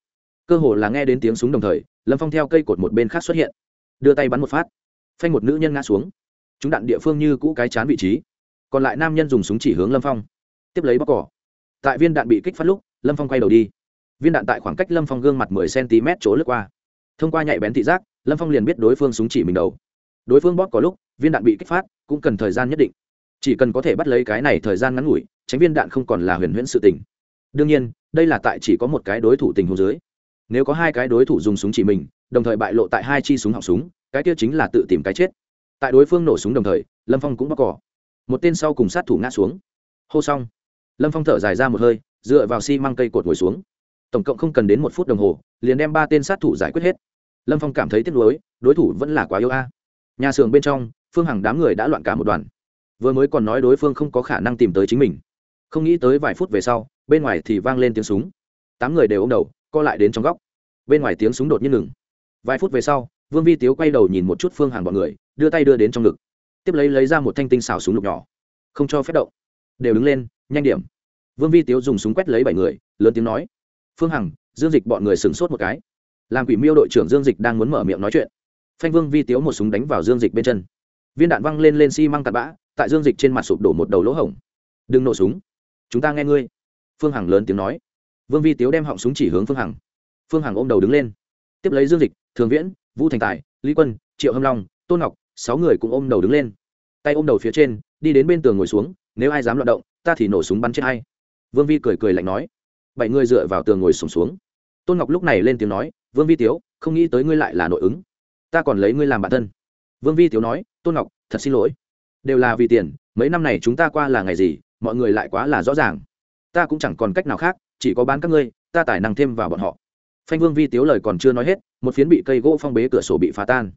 Cơ hồ là nghe đến tiếng súng đồng thời, lâm phong theo cây cột một bên khác xuất hiện đưa tay bắn một phát. Phanh một nữ nhân ngã xuống. Chúng đạn địa phương như cũ cái chán vị trí. Còn lại nam nhân dùng súng chỉ hướng lâm phong. Tiếp lấy bóc cỏ. Tại viên đạn bị kích phát lúc, lâm phong quay đầu đi. Viên đạn tại khoảng cách lâm phong gương mặt mười cm chỗ lướt qua. Thông qua nhạy bén thị giác, lâm phong liền biết đối phương súng chỉ mình đầu. Đối phương bóp có lúc, viên đạn bị kích phát, cũng cần thời gian nhất định. Chỉ cần có thể bắt lấy cái này thời gian ngắn ngủi, tránh viên đạn không còn là huyền huyễn sự tình. Đương nhiên, đây là tại chỉ có một cái đối thủ tình huống dưới. Nếu có hai cái đối thủ dùng súng chỉ mình đồng thời bại lộ tại hai chi súng họng súng, cái kia chính là tự tìm cái chết. Tại đối phương nổ súng đồng thời, lâm phong cũng bóc cỏ. Một tên sau cùng sát thủ ngã xuống. Hô xong. Lâm phong thở dài ra một hơi, dựa vào xi、si、măng cây cột ngồi xuống. Tổng cộng không cần đến một phút đồng hồ, liền đem ba tên sát thủ giải quyết hết. Lâm phong cảm thấy tiếc nuối, đối thủ vẫn là quá yêu a. Nhà xưởng bên trong, phương hằng đám người đã loạn cả một đoàn. Vừa mới còn nói đối phương không có khả năng tìm tới chính mình. Không nghĩ tới vài phút về sau, bên ngoài thì vang lên tiếng súng. Tám người đều ô m đầu, co lại đến trong góc. Bên ngoài tiếng súng đột nhiên ngừng vài phút về sau, vương vi tiếu quay đầu nhìn một chút phương hàng bọn người, đưa tay đưa đến trong ngực. Tiếp lấy lấy ra một thanh tinh xào súng lục nhỏ. Không cho phép động. Đều đứng lên, nhanh điểm. Vương vi tiếu dùng súng quét lấy bảy người, lớn tiếng nói. Phương hằng, dương dịch bọn người sửng sốt một cái. Làm quỷ miêu đội trưởng dương dịch đang muốn mở miệng nói chuyện. Phanh vương vi tiếu một súng đánh vào dương dịch bên chân. Viên đạn văng lên lên xi、si、măng tạt bã, tại dương dịch trên mặt sụp đổ một đầu lỗ hổng. Đừng nổ súng. Chúng ta nghe ngươi. Phương hằng lớn tiếng nói. Vương vi tiếu đem họng súng chỉ hướng phương hằng. Phương hằng ôm đầu đứng lên. Tiếp lấy dương dịch thường viễn vũ thành tài lý quân triệu hâm long tôn ngọc sáu người cũng ôm đầu đứng lên. Tay ôm đầu phía trên đi đến bên tường ngồi xuống nếu ai dám loạt động ta thì nổ súng bắn chết hay vương vi cười cười lạnh nói. Bảy người dựa vào tường ngồi sùng xuống, xuống tôn ngọc lúc này lên tiếng nói vương vi tiếu không nghĩ tới ngươi lại là nội ứng. Ta còn lấy ngươi làm bản thân. Vương vi tiếu nói tôn ngọc thật xin lỗi. Đều là vì tiền mấy năm này chúng ta qua là ngày gì mọi người lại quá là rõ ràng. Ta cũng chẳng còn cách nào khác chỉ có bán các ngươi ta tài năng thêm vào bọn họ phanh vương vi tiếu lời còn chưa nói hết, một phiến bị cây gỗ phong bế cửa sổ bị phá tan.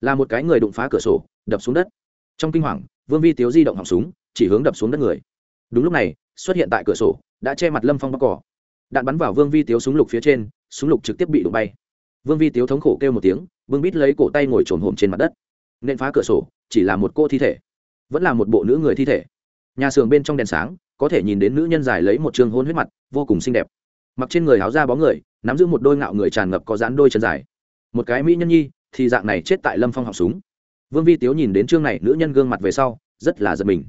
Là một cái người đụng phá cửa sổ, đập xuống đất. Trong kinh hoàng, vương vi tiếu di động họng súng, chỉ hướng đập xuống đất người. Đúng lúc này, xuất hiện tại cửa sổ, đã che mặt lâm phong bóc cỏ. Đạn bắn vào vương vi tiếu súng lục phía trên, súng lục trực tiếp bị đụng bay. Vương vi tiếu thống khổ kêu một tiếng, vương bít lấy cổ tay ngồi trồn hồm trên mặt đất. Nên phá cửa sổ, chỉ là một cô thi thể. Vẫn là một bộ nữ người thi thể. Nhà xưởng bên trong đèn sáng, có thể nhìn đến nữ nhân dài lấy một trường hôn huyết mặt, vô cùng xinh đẹp. Mặc trên người áo da bó người nắm giữ một đôi ngạo người tràn ngập có dán đôi chân dài. Một cái mỹ nhân nhi, thì dạng này chết tại lâm phong học súng. Vương vi tiếu nhìn đến chương này, nữ nhân gương mặt về sau, rất là giật mình.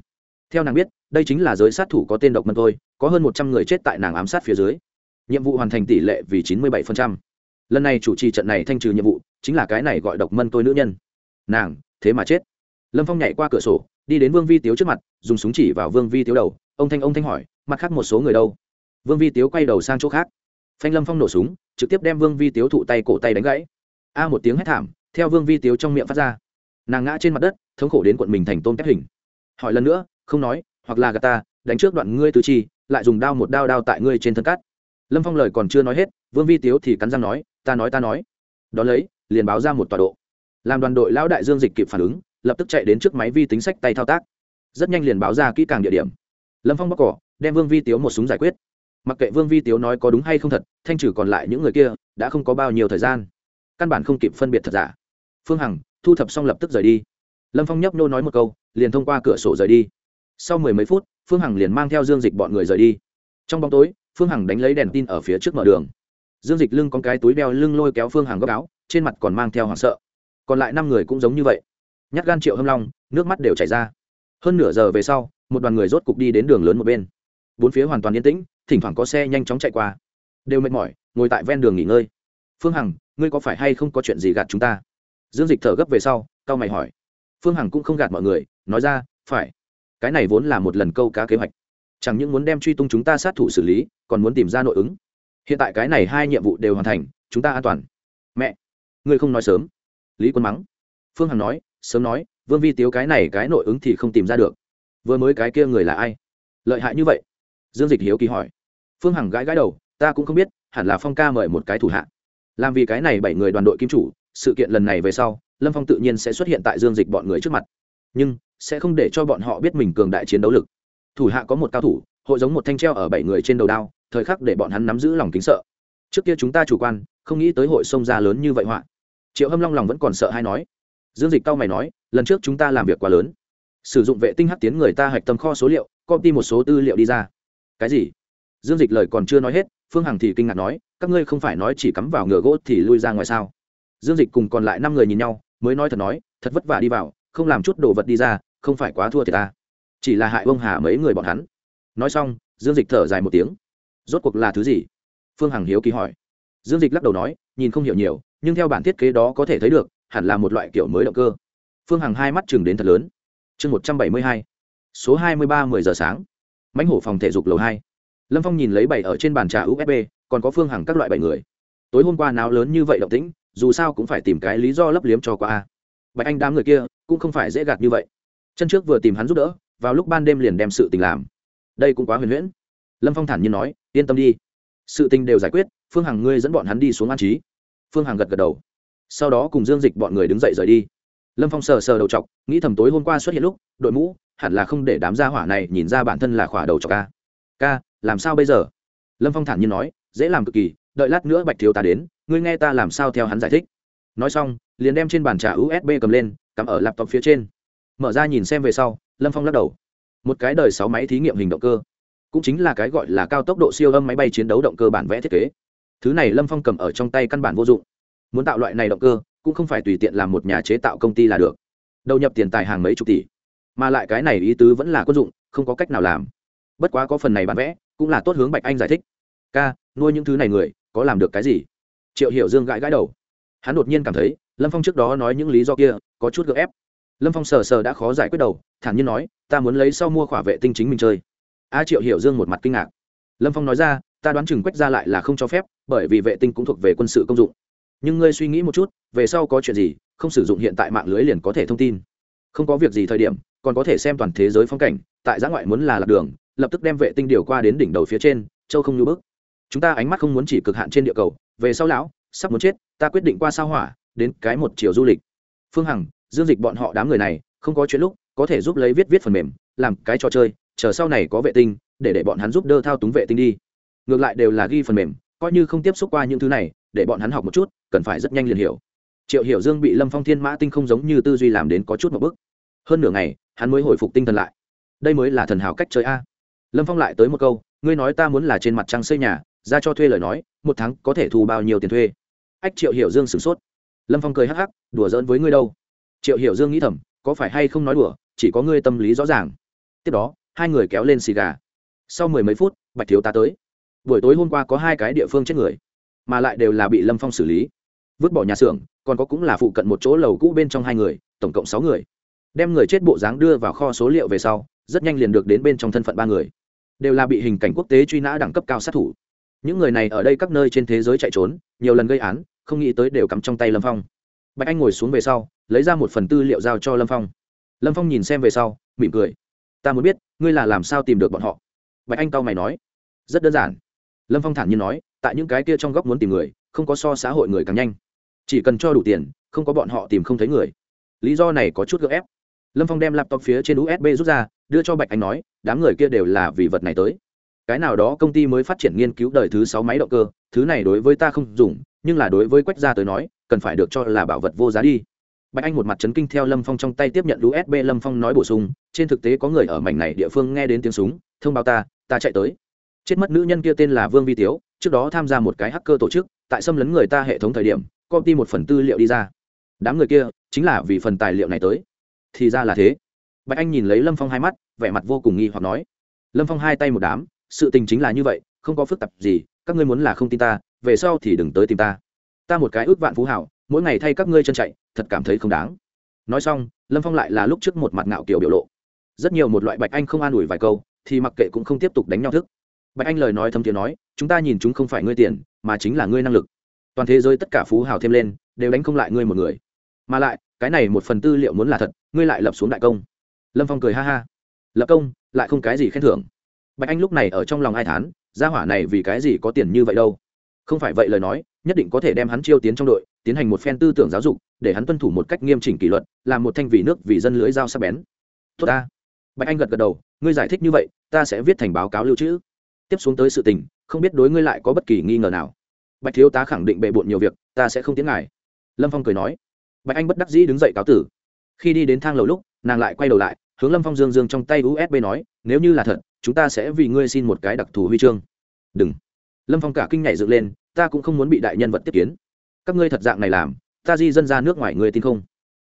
Theo nàng biết, đây chính là giới sát thủ có tên độc mân thôi, có hơn một trăm người chết tại nàng ám sát phía dưới. Nhiệm vụ hoàn thành tỷ lệ vì chín mươi bảy lần này chủ trì trận này thanh trừ nhiệm vụ, chính là cái này gọi độc mân tôi nữ nhân. Nàng, thế mà chết. Lâm phong nhảy qua cửa sổ, đi đến vương vi tiếu trước mặt, dùng súng chỉ vào vương vi tiếu đầu, ông thanh ông thanh hỏi, mặt khác một số người đâu? Vương vi tiếu quay đầu sang chỗ khác phanh lâm phong nổ súng, trực tiếp đem vương vi tiếu thụ tay cổ tay đánh gãy. A một tiếng hét thảm, theo vương vi tiếu trong miệng phát ra. Nàng ngã trên mặt đất, thống khổ đến quận mình thành tôn kép hình. Hỏi lần nữa, không nói, hoặc là gà ta, đánh trước đoạn ngươi tứ chi, lại dùng đao một đao đao tại ngươi trên thân cát lâm phong lời còn chưa nói hết, vương vi tiếu thì cắn răng nói, ta nói ta nói. Đ ó lấy, liền báo ra một tọa độ. Làm đoàn đội lão đại dương dịch kịp phản ứng, lập tức chạy đến trước máy vi tính sách tay thao tác. Rất nhanh liền báo ra kỹ càng địa điểm. Lâm phong bóc cỏ, đem vương vi tiếu một súng giải quyết mặc kệ vương vi tiếu nói có đúng hay không thật, thanh trừ còn lại những người kia đã không có bao nhiêu thời gian. Căn bản không kịp phân biệt thật giả. Phương hằng, thu thập xong lập tức rời đi. Lâm phong nhấp nô nói một câu, liền thông qua cửa sổ rời đi. Sau mười mấy phút, phương hằng liền mang theo dương dịch bọn người rời đi. Trong bóng tối, phương hằng đánh lấy đèn tin ở phía trước mở đường. Dương dịch lưng con cái túi đeo lưng lôi kéo phương hằng góc áo, trên mặt còn mang theo hoảng sợ. Còn lại năm người cũng giống như vậy. Nhát gan triệu hâm long, nước mắt đều chảy ra. Hơn nửa giờ về sau, một đoàn người rốt cục đi đến đường lớn một bên. Bốn phía hoàn toàn yên tĩnh thỉnh thoảng có xe nhanh chóng chạy qua. Đều mệt mỏi, ngồi tại ven đường nghỉ ngơi. Phương hằng, ngươi có phải hay không có chuyện gì gạt chúng ta? Dương dịch thở gấp về sau cao mày hỏi. Phương hằng cũng không gạt mọi người, nói ra, phải. Cái này vốn là một lần câu cá kế hoạch. Chẳng những muốn đem truy tung chúng ta sát thủ xử lý, còn muốn tìm ra nội ứng. Hiện tại cái này hai nhiệm vụ đều hoàn thành, chúng ta an toàn. Mẹ, ngươi không nói sớm. Lý quân mắng. Phương hằng nói, sớm nói, vương vi tiếu cái này cái nội ứng thì không tìm ra được. Vừa mới cái kia người là ai? Lợi hại như vậy? Dương dịch hiếu kỳ hỏi phương hằng gãi gãi đầu, ta cũng không biết, hẳn là phong ca mời một cái thủ hạ. Làm vì cái này bảy người đoàn đội kim chủ, sự kiện lần này về sau, lâm phong tự nhiên sẽ xuất hiện tại dương dịch bọn người trước mặt. Nhưng, sẽ không để cho bọn họ biết mình cường đại chiến đấu lực. Thủ hạ có một cao thủ, hội giống một thanh treo ở bảy người trên đầu đao, thời khắc để bọn hắn nắm giữ lòng kính sợ. Trước kia chúng ta chủ quan, không nghĩ tới hội sông ra lớn như vậy họa. Triệu hâm long lòng vẫn còn sợ hay nói. Dương dịch cao mày nói, lần trước chúng ta làm việc quá lớn. Sử dụng vệ tinh hắc tiến người ta hạch tâm kho số liệu, copy một số tư liệu đi ra. Cái gì? Dương dịch lời còn chưa nói hết, phương hằng thì kinh ngạc nói, các ngươi không phải nói chỉ cắm vào ngựa gỗ thì lui ra ngoài sao? Dương dịch cùng còn lại năm người nhìn nhau, mới nói thật nói, thật vất vả đi vào, không làm chút đồ vật đi ra, không phải quá thua thì ta. Chỉ là hại ông hà mấy người bọn hắn. Nói xong, dương dịch thở dài một tiếng. Rốt cuộc là thứ gì? Phương hằng hiếu kỳ hỏi. Dương dịch lắc đầu nói, nhìn không hiểu nhiều, nhưng theo bản thiết kế đó có thể thấy được, hẳn là một loại kiểu mới động cơ. Phương hằng hai mắt chừng đến thật lớn. Chương một trăm bảy mươi hai, số hai mươi ba mười giờ sáng. Mãnh hổ phòng thể dục lầu hai lâm phong nhìn lấy bảy ở trên bàn trà usb còn có phương hằng các loại bảy người. Tối hôm qua náo lớn như vậy động tĩnh, dù sao cũng phải tìm cái lý do lấp liếm cho qua a. Bạch anh đám người kia, cũng không phải dễ gạt như vậy. Chân trước vừa tìm hắn giúp đỡ, vào lúc ban đêm liền đem sự tình làm. Đây cũng quá huyền huyễn. Lâm phong thản nhiên nói, yên tâm đi. Sự tình đều giải quyết, phương hằng ngươi dẫn bọn hắn đi xuống an trí. Phương hằng gật gật đầu. Sau đó cùng dương dịch bọn người đứng dậy rời đi. Lâm phong sờ sờ đầu chọc, nghĩ thầm tối hôm qua xuất hiện lúc, đội mũ, hẳn là không để đám gia hỏa này nhìn ra bản thân là khỏa đầu chọc ca ca làm sao bây giờ? Lâm phong thản nhiên nói, dễ làm cực kỳ, đợi lát nữa bạch thiếu ta đến, ngươi nghe ta làm sao theo hắn giải thích. Nói xong, liền đem trên bàn trà usb cầm lên, cắm ở laptop phía trên. Mở ra nhìn xem về sau, lâm phong lắc đầu. Một cái đời sáu máy thí nghiệm hình động cơ. Cũng chính là cái gọi là cao tốc độ siêu âm máy bay chiến đấu động cơ bản vẽ thiết kế. Thứ này lâm phong cầm ở trong tay căn bản vô dụng. Muốn tạo loại này động cơ, cũng không phải tùy tiện làm một nhà chế tạo công ty là được. Đầu nhập tiền tài hàng mấy chục tỷ. Mà lại cái này ý tứ vẫn là quân dụng, không có cách nào làm. Bất quá có phần này bán vẽ cũng là tốt hướng bạch anh giải thích. Ca, nuôi những thứ này người, có làm được cái gì? Triệu hiểu dương gãi gãi đầu. Hắn đột nhiên cảm thấy, lâm phong trước đó nói những lý do kia, có chút gượng ép. Lâm phong sờ sờ đã khó giải quyết đầu, thản nhiên nói, ta muốn lấy sau mua khỏa vệ tinh chính mình chơi. A triệu hiểu dương một mặt kinh ngạc. Lâm phong nói ra, ta đoán chừng quách ra lại là không cho phép, bởi vì vệ tinh cũng thuộc về quân sự công dụng. Nhưng ngươi suy nghĩ một chút, về sau có chuyện gì, không sử dụng hiện tại mạng lưới liền có thể thông tin. Không có việc gì thời điểm, còn có thể xem toàn thế giới phong cảnh, tại giã ngoại muốn là lạc đường lập tức đem vệ tinh điều qua đến đỉnh đầu phía trên, châu không như bước. Chúng ta ánh mắt không muốn chỉ cực hạn trên địa cầu, về sau lão, sắp muốn chết, ta quyết định qua sao hỏa, đến cái một chiều du lịch. Phương hằng, dương dịch bọn họ đám người này, không có chuyện lúc, có thể giúp lấy viết viết phần mềm, làm cái trò chơi, chờ sau này có vệ tinh, để để bọn hắn giúp đỡ thao túng vệ tinh đi. Ngược lại đều là ghi phần mềm, coi như không tiếp xúc qua những thứ này, để bọn hắn học một chút, cần phải rất nhanh liền hiểu. Triệu hiểu dương bị lâm phong thiên mã tinh không giống như tư duy làm đến có chút một bức hơn nửa ngày, hắn mới hồi phục tinh thần lại. Đây mới là thần hảo cách chơi a lâm phong lại tới một câu, ngươi nói ta muốn là trên mặt trăng xây nhà, ra cho thuê lời nói, một tháng có thể thu bao nhiêu tiền thuê? Ách, triệu hiểu dương sửng sốt. Lâm phong cười hắc hắc, đùa giỡn với ngươi đâu? Triệu hiểu dương nghĩ thầm, có phải hay không nói đùa, chỉ có ngươi tâm lý rõ ràng. Tiếp đó, hai người kéo lên xì gà. Sau mười mấy phút, bạch thiếu ta tới. Buổi tối hôm qua có hai cái địa phương chết người, mà lại đều là bị lâm phong xử lý. Vứt bỏ nhà xưởng, còn có cũng là phụ cận một chỗ lầu cũ bên trong hai người, tổng cộng sáu người. Đem người chết bộ dáng đưa vào kho số liệu về sau, rất nhanh liền được đến bên trong thân phận ba người đều là bị hình cảnh quốc tế truy nã đẳng cấp cao sát thủ. Những người này ở đây các nơi trên thế giới chạy trốn, nhiều lần gây án, không nghĩ tới đều cắm trong tay lâm phong. Bạch anh ngồi xuống về sau, lấy ra một phần tư liệu giao cho lâm phong. Lâm phong nhìn xem về sau, mỉm cười. Ta muốn biết, ngươi là làm sao tìm được bọn họ? Bạch anh cau mày nói. Rất đơn giản. Lâm phong thản nhiên nói, tại những cái kia trong góc muốn tìm người, không có so xã hội người càng nhanh. Chỉ cần cho đủ tiền, không có bọn họ tìm không thấy người. Lý do này có chút gợ ép lâm phong đem laptop phía trên usb rút ra, đưa cho bạch anh nói, đám người kia đều là vì vật này tới. Cái nào đó công ty mới phát triển nghiên cứu đời thứ sáu máy động cơ, thứ này đối với ta không dùng, nhưng là đối với quách gia tới nói, cần phải được cho là bảo vật vô giá đi. Bạch anh một mặt chấn kinh theo lâm phong trong tay tiếp nhận usb lâm phong nói bổ sung, trên thực tế có người ở mảnh này địa phương nghe đến tiếng súng, thông báo ta ta chạy tới. Chết mất nữ nhân kia tên là vương vi tiếu, trước đó tham gia một cái hacker tổ chức, tại xâm lấn người ta hệ thống thời điểm, công ty một phần tư liệu đi ra. Đám người kia chính là vì phần tài liệu này tới thì ra là thế. Bạch anh nhìn lấy lâm phong hai mắt, vẻ mặt vô cùng nghi hoặc nói, lâm phong hai tay một đám, sự tình chính là như vậy, không có phức tạp gì, các ngươi muốn là không tin ta, về sau thì đừng tới tìm ta. Ta một cái ước vạn phú hảo, mỗi ngày thay các ngươi chân chạy, thật cảm thấy không đáng. Nói xong, lâm phong lại là lúc trước một mặt ngạo kiểu biểu lộ. Rất nhiều một loại bạch anh không an ủi vài câu, thì mặc kệ cũng không tiếp tục đánh nhau thức. Bạch anh lời nói thâm tiếng nói, chúng ta nhìn chúng không phải ngươi tiền, mà chính là ngươi năng lực. Toàn thế giới tất cả phú hào thêm lên, đều đánh không lại ngươi một người. Mà lại cái này một phần tư liệu muốn là thật, ngươi lại lập xuống đại công. Lâm phong cười ha ha. Lập công, lại không cái gì khen thưởng. Bạch anh lúc này ở trong lòng ai thán, gia hỏa này vì cái gì có tiền như vậy đâu? Không phải vậy lời nói, nhất định có thể đem hắn chiêu tiến trong đội, tiến hành một phen tư tưởng giáo dục, để hắn tuân thủ một cách nghiêm chỉnh kỷ luật, làm một thanh vì nước vì dân lưới dao sắc bén. Tốt ta. Bạch anh gật gật đầu, ngươi giải thích như vậy, ta sẽ viết thành báo cáo lưu trữ. Tiếp xuống tới sự tình, không biết đối ngươi lại có bất kỳ nghi ngờ nào. Bạch thiếu tá khẳng định bệ bộn nhiều việc, ta sẽ không tiến ngài. Lâm phong cười nói bạch anh bất đắc dĩ đứng dậy cáo tử. Khi đi đến thang lầu lúc, nàng lại quay đầu lại, hướng lâm phong dương dương trong tay usb nói, nếu như là thật, chúng ta sẽ vì ngươi xin một cái đặc thù huy chương. Đừng. Lâm phong cả kinh nhảy dựng lên, ta cũng không muốn bị đại nhân vật tiếp kiến. Các ngươi thật dạng này làm, ta di dân ra nước ngoài ngươi tin không?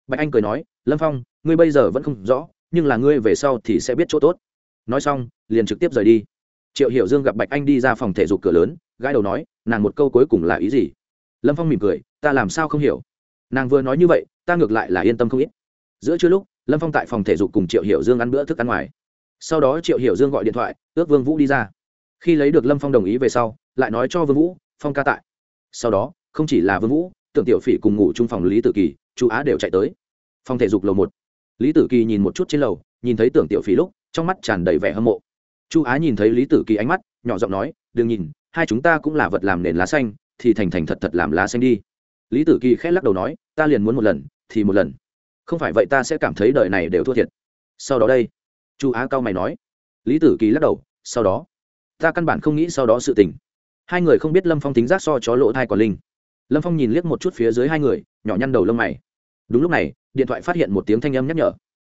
Bạch anh cười nói, lâm phong, ngươi bây giờ vẫn không rõ, nhưng là ngươi về sau thì sẽ biết chỗ tốt. Nói xong, liền trực tiếp rời đi. Triệu hiểu dương gặp bạch anh đi ra phòng thể dục cửa lớn, gãi đầu nói, nàng một câu cuối cùng là ý gì? Lâm phong mỉm cười, ta làm sao không hiểu? Nàng vừa nói như vậy, ta ngược lại là yên tâm không ít. Giữa trưa lúc, lâm phong tại phòng thể dục cùng triệu hiểu dương ăn bữa thức ăn ngoài. Sau đó triệu hiểu dương gọi điện thoại, ước vương vũ đi ra. Khi lấy được lâm phong đồng ý về sau, lại nói cho vương vũ, phong ca tại. Sau đó, không chỉ là vương vũ, tưởng tiểu phỉ cùng ngủ chung phòng lý tử kỳ, chú á đều chạy tới. Phòng thể dục lầu một. Lý tử kỳ nhìn một chút trên lầu, nhìn thấy tưởng tiểu phỉ lúc, trong mắt tràn đầy vẻ hâm mộ. Chu á nhìn thấy lý tử kỳ ánh mắt, nhỏ giọng nói, đừng nhìn, hai chúng ta cũng là vật làm nền lá xanh, thì thành thành thật thật làm lá xanh đi lý tử kỳ khẽ lắc đầu nói, ta liền muốn một lần, thì một lần. Không phải vậy ta sẽ cảm thấy đời này đều thua thiệt. Sau đó đây, chu á cao mày nói. Lý tử kỳ lắc đầu, sau đó, ta căn bản không nghĩ sau đó sự tình. Hai người không biết lâm phong tính giác so chó lộ thai còn linh. Lâm phong nhìn liếc một chút phía dưới hai người, nhỏ nhăn đầu lông mày. Đúng lúc này, điện thoại phát hiện một tiếng thanh âm nhắc nhở.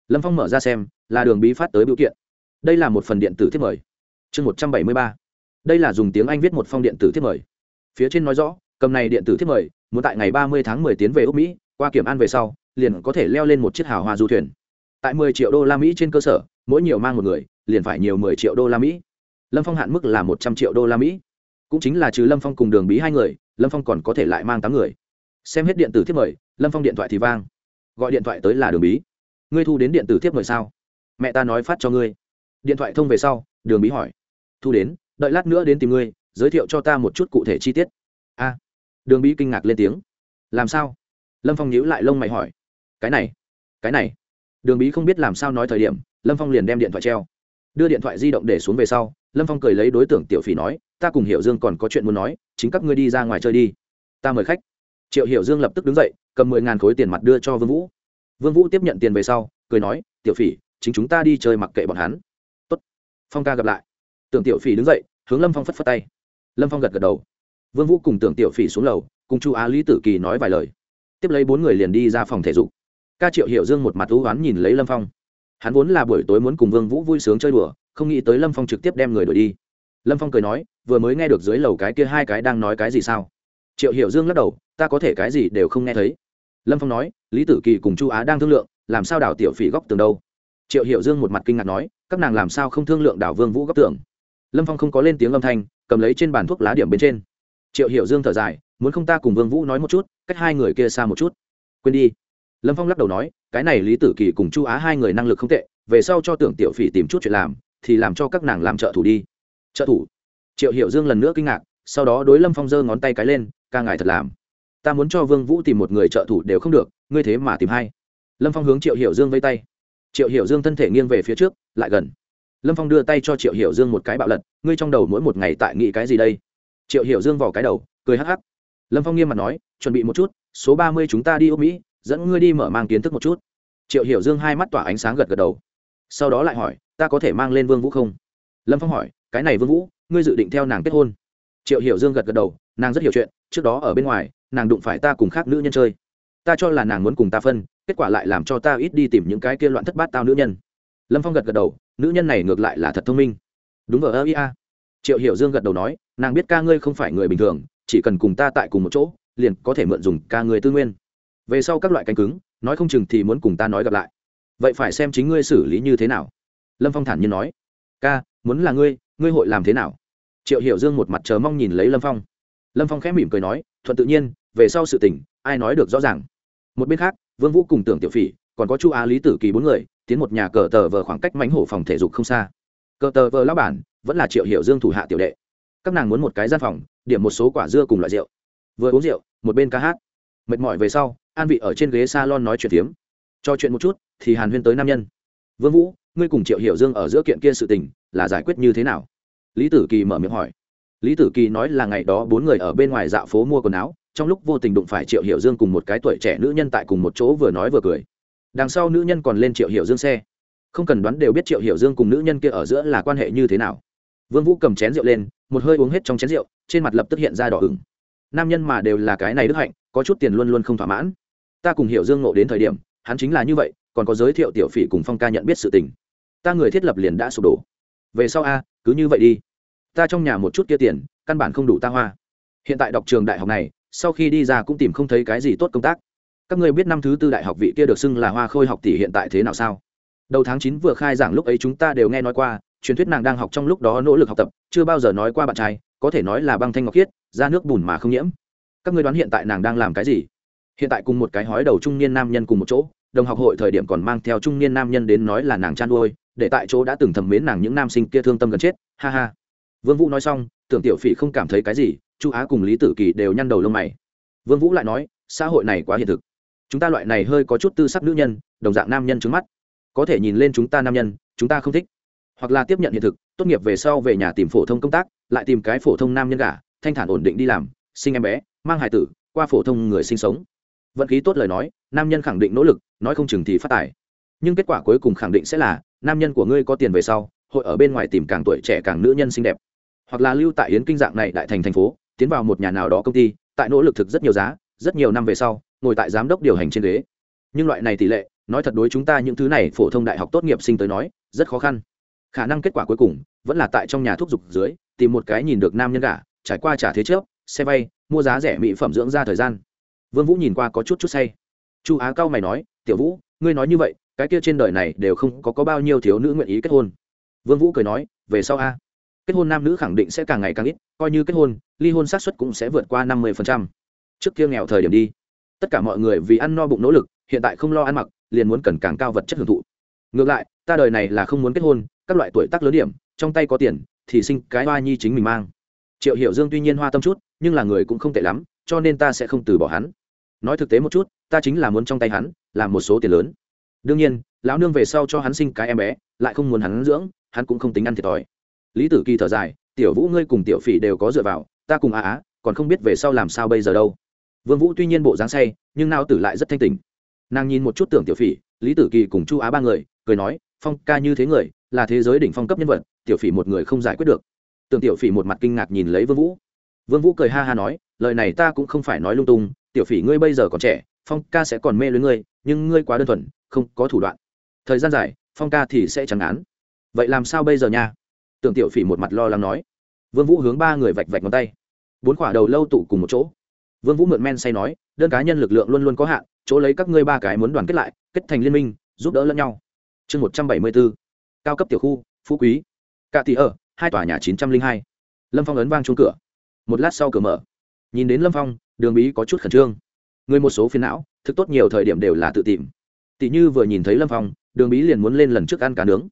Lâm phong mở ra xem, là đường bí phát tới biểu kiện. Đây là một phần điện tử thiết mời. Chương một trăm bảy mươi ba. Đây là dùng tiếng anh viết một phong điện tử thiết mời. Phía trên nói rõ cầm này điện tử thiết mời, muốn tại ngày ba mươi tháng mười tiến về úc mỹ, qua kiểm an về sau, liền có thể leo lên một chiếc hào hoa du thuyền. Tại mười triệu đô la mỹ trên cơ sở, mỗi nhiều mang một người, liền phải nhiều mười triệu đô la mỹ. Lâm phong hạn mức là một trăm triệu đô la mỹ. Cũng chính là trừ lâm phong cùng đường bí hai người, lâm phong còn có thể lại mang tám người. Xem hết điện tử thiết mời, lâm phong điện thoại thì vang. Gọi điện thoại tới là đường bí. Ngươi thu đến điện tử thiếp mời sao? Mẹ ta nói phát cho ngươi. Điện thoại thông về sau, đường bí hỏi. Thu đến, đợi lát nữa đến tìm ngươi, giới thiệu cho ta một chút cụ thể chi tiết. A đường bí kinh ngạc lên tiếng. Làm sao? Lâm phong nhíu lại lông mày hỏi. Cái này cái này. Đường bí không biết làm sao nói thời điểm, lâm phong liền đem điện thoại treo. Đưa điện thoại di động để xuống về sau, lâm phong cười lấy đối tượng tiểu phỉ nói, ta cùng hiểu dương còn có chuyện muốn nói, chính các ngươi đi ra ngoài chơi đi. Ta mời khách. Triệu hiểu dương lập tức đứng dậy, cầm mười ngàn khối tiền mặt đưa cho vương vũ. Vương vũ tiếp nhận tiền về sau, cười nói, tiểu phỉ, chính chúng ta đi chơi mặc kệ bọn hắn. Tốt. Phong ca gặp lại. Tưởng tiểu phỉ đứng dậy, hướng lâm phong phất phất tay. Lâm phong gật gật đầu vương vũ cùng tưởng tiểu phỉ xuống lầu, cùng chu á lý tử kỳ nói vài lời. Tiếp lấy bốn người liền đi ra phòng thể dục. Ca triệu hiểu dương một mặt thú oán nhìn lấy lâm phong. Hắn vốn là buổi tối muốn cùng vương vũ vui sướng chơi đùa, không nghĩ tới lâm phong trực tiếp đem người đuổi đi. Lâm phong cười nói, vừa mới nghe được dưới lầu cái kia hai cái đang nói cái gì sao? Triệu hiểu dương lắc đầu, ta có thể cái gì đều không nghe thấy. Lâm phong nói, lý tử kỳ cùng chu á đang thương lượng, làm sao đảo tiểu phỉ góc tường đâu? Triệu hiểu dương một mặt kinh ngạc nói, các nàng làm sao không thương lượng đảo vương vũ góc tường? Lâm phong không có lên tiếng âm thanh, cầm lấy trên bàn thuốc lá điểm bên trên triệu hiểu dương thở dài, muốn không ta cùng vương vũ nói một chút, cách hai người kia xa một chút. Quên đi. Lâm phong lắc đầu nói, cái này lý tử kỳ cùng chu á hai người năng lực không tệ, về sau cho tưởng tiểu phỉ tìm chút chuyện làm, thì làm cho các nàng làm trợ thủ đi. Trợ thủ? Triệu hiểu dương lần nữa kinh ngạc, sau đó đối lâm phong giơ ngón tay cái lên, ca ngài thật làm. Ta muốn cho vương vũ tìm một người trợ thủ đều không được, ngươi thế mà tìm hai. Lâm phong hướng triệu hiểu dương vây tay. Triệu hiểu dương thân thể nghiêng về phía trước, lại gần. Lâm phong đưa tay cho triệu hiểu dương một cái bạo lật, ngươi trong đầu mỗi một ngày tại nghĩ cái gì đây? Triệu hiểu dương vỏ cái đầu, cười hắc hắc. Lâm phong nghiêm mặt nói, chuẩn bị một chút, số ba mươi chúng ta đi úc mỹ, dẫn ngươi đi mở mang kiến thức một chút. Triệu hiểu dương hai mắt tỏa ánh sáng gật gật đầu. Sau đó lại hỏi, ta có thể mang lên vương vũ không? Lâm phong hỏi, cái này vương vũ, ngươi dự định theo nàng kết hôn? Triệu hiểu dương gật gật đầu, nàng rất hiểu chuyện, trước đó ở bên ngoài, nàng đụng phải ta cùng khác nữ nhân chơi. Ta cho là nàng muốn cùng ta phân, kết quả lại làm cho ta ít đi tìm những cái kia loạn thất bát tao nữ nhân. Lâm phong gật gật đầu, nữ nhân này ngược lại là thật thông minh. Đúng ở ơ ia triệu hiểu dương gật đầu nói, nàng biết ca ngươi không phải người bình thường, chỉ cần cùng ta tại cùng một chỗ, liền có thể mượn dùng ca ngươi tư nguyên. Về sau các loại cánh cứng, nói không chừng thì muốn cùng ta nói gặp lại. Vậy phải xem chính ngươi xử lý như thế nào. Lâm phong thản nhiên nói. Ca, muốn là ngươi ngươi hội làm thế nào? Triệu hiểu dương một mặt chờ mong nhìn lấy lâm phong. Lâm phong khẽ mỉm cười nói, thuận tự nhiên, về sau sự tình, ai nói được rõ ràng. Một bên khác, vương vũ cùng tưởng tiểu phỉ, còn có chu á lý tử kỳ bốn người, tiến một nhà cờ tờ vờ khoảng cách mánh hổ phòng thể dục không xa. Cờ tờ vờ lao bản vẫn là triệu hiểu dương thủ hạ tiểu đệ. Các nàng muốn một cái gian phòng, điểm một số quả dưa cùng loại rượu. Vừa uống rượu, một bên ca hát. Mệt mỏi về sau, an vị ở trên ghế salon nói chuyện tiếm cho chuyện một chút, thì hàn huyên tới nam nhân. Vương vũ, ngươi cùng triệu hiểu dương ở giữa kiện kia sự tình, là giải quyết như thế nào? Lý tử kỳ mở miệng hỏi. Lý tử kỳ nói là ngày đó bốn người ở bên ngoài dạo phố mua quần áo, trong lúc vô tình đụng phải triệu hiểu dương cùng một cái tuổi trẻ nữ nhân tại cùng một chỗ vừa nói vừa cười. Đằng sau nữ nhân còn lên triệu hiểu dương xe. Không cần đoán đều biết triệu hiểu dương cùng nữ nhân kia ở giữa là quan hệ như thế nào vương vũ cầm chén rượu lên, một hơi uống hết trong chén rượu, trên mặt lập tức hiện ra đỏ ửng. Nam nhân mà đều là cái này đức hạnh, có chút tiền luôn luôn không thỏa mãn. Ta cùng hiểu dương ngộ đến thời điểm, hắn chính là như vậy, còn có giới thiệu tiểu phỉ cùng phong ca nhận biết sự tình. Ta người thiết lập liền đã sụp đổ. Về sau a, cứ như vậy đi. Ta trong nhà một chút kia tiền, căn bản không đủ ta hoa. Hiện tại đọc trường đại học này, sau khi đi ra cũng tìm không thấy cái gì tốt công tác. Các người biết năm thứ tư đại học vị kia được xưng là hoa khôi học tỷ hiện tại thế nào sao? Đầu tháng chín vừa khai giảng lúc ấy chúng ta đều nghe nói qua truyền thuyết nàng đang học trong lúc đó nỗ lực học tập, chưa bao giờ nói qua bạn trai, có thể nói là băng thanh ngọc khiết ra nước bùn mà không nhiễm. Các ngươi đoán hiện tại nàng đang làm cái gì? Hiện tại cùng một cái hói đầu trung niên nam nhân cùng một chỗ, đồng học hội thời điểm còn mang theo trung niên nam nhân đến nói là nàng chăn nuôi để tại chỗ đã từng thầm mến nàng những nam sinh kia thương tâm gần chết, ha ha. Vương vũ nói xong, tưởng tiểu phỉ không cảm thấy cái gì, chu á cùng lý tử kỳ đều nhăn đầu lông mày. Vương vũ lại nói, xã hội này quá hiện thực. Chúng ta loại này hơi có chút tư sắc nữ nhân, đồng dạng nam nhân trứng mắt. Có thể nhìn lên chúng ta nam nhân, chúng ta không thích hoặc là tiếp nhận hiện thực, tốt nghiệp về sau về nhà tìm phổ thông công tác, lại tìm cái phổ thông nam nhân gả, thanh thản ổn định đi làm, sinh em bé, mang hài tử, qua phổ thông người sinh sống. Vận khí tốt lời nói, nam nhân khẳng định nỗ lực, nói không chừng thì phát tài. Nhưng kết quả cuối cùng khẳng định sẽ là, nam nhân của ngươi có tiền về sau, hội ở bên ngoài tìm càng tuổi trẻ càng nữ nhân xinh đẹp. Hoặc là lưu tại yến kinh dạng này đại thành thành phố, tiến vào một nhà nào đó công ty, tại nỗ lực thực rất nhiều giá, rất nhiều năm về sau, ngồi tại giám đốc điều hành trên ghế. Nhưng loại này tỷ lệ, nói thật đối chúng ta những thứ này phổ thông đại học tốt nghiệp sinh tới nói, rất khó khăn khả năng kết quả cuối cùng vẫn là tại trong nhà thuốc dục dưới, tìm một cái nhìn được nam nhân gả trải qua trả thế trước, xe vay mua giá rẻ mỹ phẩm dưỡng ra thời gian. Vương vũ nhìn qua có chút chút say. Chu á cao mày nói, tiểu vũ, ngươi nói như vậy, cái kia trên đời này đều không có có bao nhiêu thiếu nữ nguyện ý kết hôn. Vương vũ cười nói, về sau a, kết hôn nam nữ khẳng định sẽ càng ngày càng ít, coi như kết hôn, ly hôn xác suất cũng sẽ vượt qua năm mươi trước kia nghèo thời điểm đi, tất cả mọi người vì ăn no bụng nỗ lực, hiện tại không lo ăn mặc, liền muốn cần càng cao vật chất hưởng thụ. Ngược lại, ta đời này là không muốn kết hôn các loại tuổi tác lớn điểm, trong tay có tiền, thì sinh cái hoa nhi chính mình mang. Triệu hiểu dương tuy nhiên hoa tâm chút, nhưng là người cũng không tệ lắm, cho nên ta sẽ không từ bỏ hắn. Nói thực tế một chút, ta chính là muốn trong tay hắn làm một số tiền lớn. Đương nhiên, lão nương về sau cho hắn sinh cái em bé, lại không muốn hắn dưỡng, hắn cũng không tính ăn thiệt thòi. Lý tử kỳ thở dài, tiểu vũ ngươi cùng tiểu phỉ đều có dựa vào, ta cùng á á, còn không biết về sau làm sao bây giờ đâu. Vương vũ tuy nhiên bộ dáng say, nhưng nao tử lại rất thanh tình nàng nhìn một chút tưởng tiểu phỉ, lý tử kỳ cùng chu á ba người, cười nói phong ca như thế người, là thế giới đỉnh phong cấp nhân vật, tiểu phỉ một người không giải quyết được. Tưởng tiểu phỉ một mặt kinh ngạc nhìn lấy vương vũ. Vương vũ cười ha ha nói, lời này ta cũng không phải nói lung tung, tiểu phỉ ngươi bây giờ còn trẻ, phong ca sẽ còn mê lưới ngươi, nhưng ngươi quá đơn thuần, không có thủ đoạn. Thời gian dài, phong ca thì sẽ chẳng án. Vậy làm sao bây giờ nha? Tưởng tiểu phỉ một mặt lo lắng nói. Vương vũ hướng ba người vạch vạch ngón tay. Bốn quả đầu lâu tụ cùng một chỗ. Vương vũ mượn men say nói, đơn cá nhân lực lượng luôn luôn có hạn, chỗ lấy các ngươi ba cái muốn đoàn kết lại, kết thành liên minh, giúp đỡ lẫn nhau chương một trăm bảy mươi 174 cao cấp tiểu khu phú quý. Cạ tỷ ở hai tòa nhà chín trăm linh hai. Lâm phong ấn vang chuông cửa. Một lát sau cửa mở. Nhìn đến lâm phong đường bí có chút khẩn trương. Người một số phiến não thực tốt nhiều thời điểm đều là tự tìm. Tỷ như vừa nhìn thấy lâm phong đường bí liền muốn lên lần trước ăn cá nướng.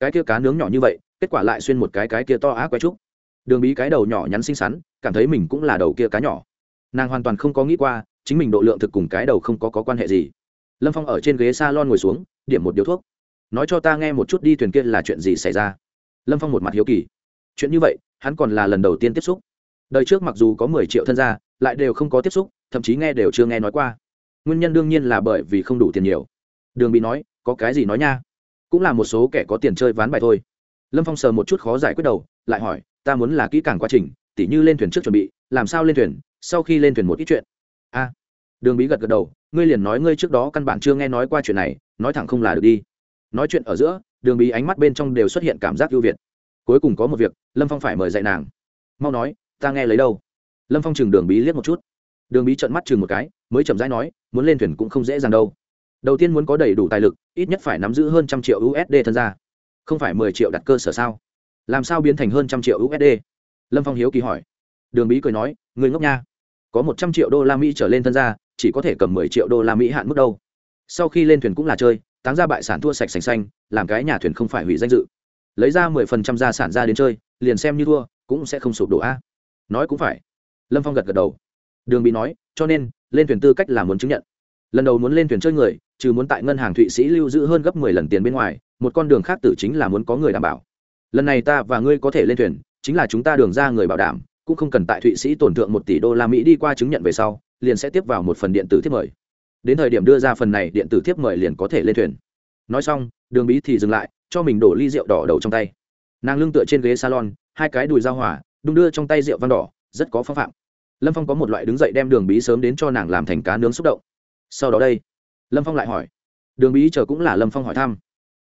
Cái kia cá nướng nhỏ như vậy kết quả lại xuyên một cái cái kia to á quay trúc. Đường bí cái đầu nhỏ nhắn xinh xắn cảm thấy mình cũng là đầu kia cá nhỏ. Nàng hoàn toàn không có nghĩ qua chính mình độ lượng thực cùng cái đầu không có, có quan hệ gì. Lâm phong ở trên ghế s a lon ngồi xuống điểm một điếu thuốc nói cho ta nghe một chút đi thuyền kia là chuyện gì xảy ra. Lâm phong một mặt hiếu kỳ. Chuyện như vậy, hắn còn là lần đầu tiên tiếp xúc. Đời trước mặc dù có mười triệu thân gia, lại đều không có tiếp xúc, thậm chí nghe đều chưa nghe nói qua. Nguyên nhân đương nhiên là bởi vì không đủ tiền nhiều. Đường bị nói, có cái gì nói nha? Cũng là một số kẻ có tiền chơi ván bài thôi. Lâm phong sờ một chút khó giải quyết đầu, lại hỏi, ta muốn là kỹ càng quá trình, tỉ như lên thuyền trước chuẩn bị, làm sao lên thuyền, sau khi lên thuyền một ít chuyện. A. Đường bí gật gật đầu, ngươi liền nói ngươi trước đó căn bản chưa nghe nói qua chuyện này, nói thẳng không là được đi nói chuyện ở giữa, đường bí ánh mắt bên trong đều xuất hiện cảm giác ưu việt. Cuối cùng có một việc, lâm phong phải mời dạy nàng. Mau nói, ta nghe lấy đâu? Lâm phong chừng đường bí liếc một chút. Đường bí trợn mắt chừng một cái, mới chậm rãi nói, muốn lên thuyền cũng không dễ dàng đâu. Đầu tiên muốn có đầy đủ tài lực, ít nhất phải nắm giữ hơn trăm triệu usd thân ra không phải mười triệu đặt cơ sở sao? Làm sao biến thành hơn trăm triệu usd lâm phong hiếu kỳ hỏi. Đường bí cười nói, người ngốc nha. Có một trăm triệu đô la mỹ trở lên thân ra chỉ có thể cầm mười triệu đô la mỹ hạn mức đâu. Sau khi lên thuyền cũng là chơi táng ra bại sản thua sạch sành xanh, làm cái nhà thuyền không phải hủy danh dự. Lấy ra mười phần trăm gia sản ra đến chơi, liền xem như thua, cũng sẽ không sụp đổ a. Nói cũng phải. Lâm phong gật gật đầu. Đường bị nói, cho nên, lên thuyền tư cách là muốn chứng nhận. Lần đầu muốn lên thuyền chơi người, trừ muốn tại ngân hàng thụy sĩ lưu giữ hơn gấp mười lần tiền bên ngoài, một con đường khác tử chính là muốn có người đảm bảo. Lần này ta và ngươi có thể lên thuyền, chính là chúng ta đường ra người bảo đảm, cũng không cần tại thụy sĩ tổn thượng một tỷ đô la mỹ đi qua chứng nhận về sau, liền sẽ tiếp vào một phần điện tử thiết mời đến thời điểm đưa ra phần này điện tử thiếp mời liền có thể lên thuyền. Nói xong, đường bí thì dừng lại, cho mình đổ ly rượu đỏ đầu trong tay. Nàng lưng tựa trên ghế salon, hai cái đùi dao hỏa đung đưa trong tay rượu vang đỏ, rất có phong phạm. Lâm phong có một loại đứng dậy đem đường bí sớm đến cho nàng làm thành cá nướng xúc động. Sau đó đây, lâm phong lại hỏi. Đường bí chờ cũng là lâm phong hỏi thăm.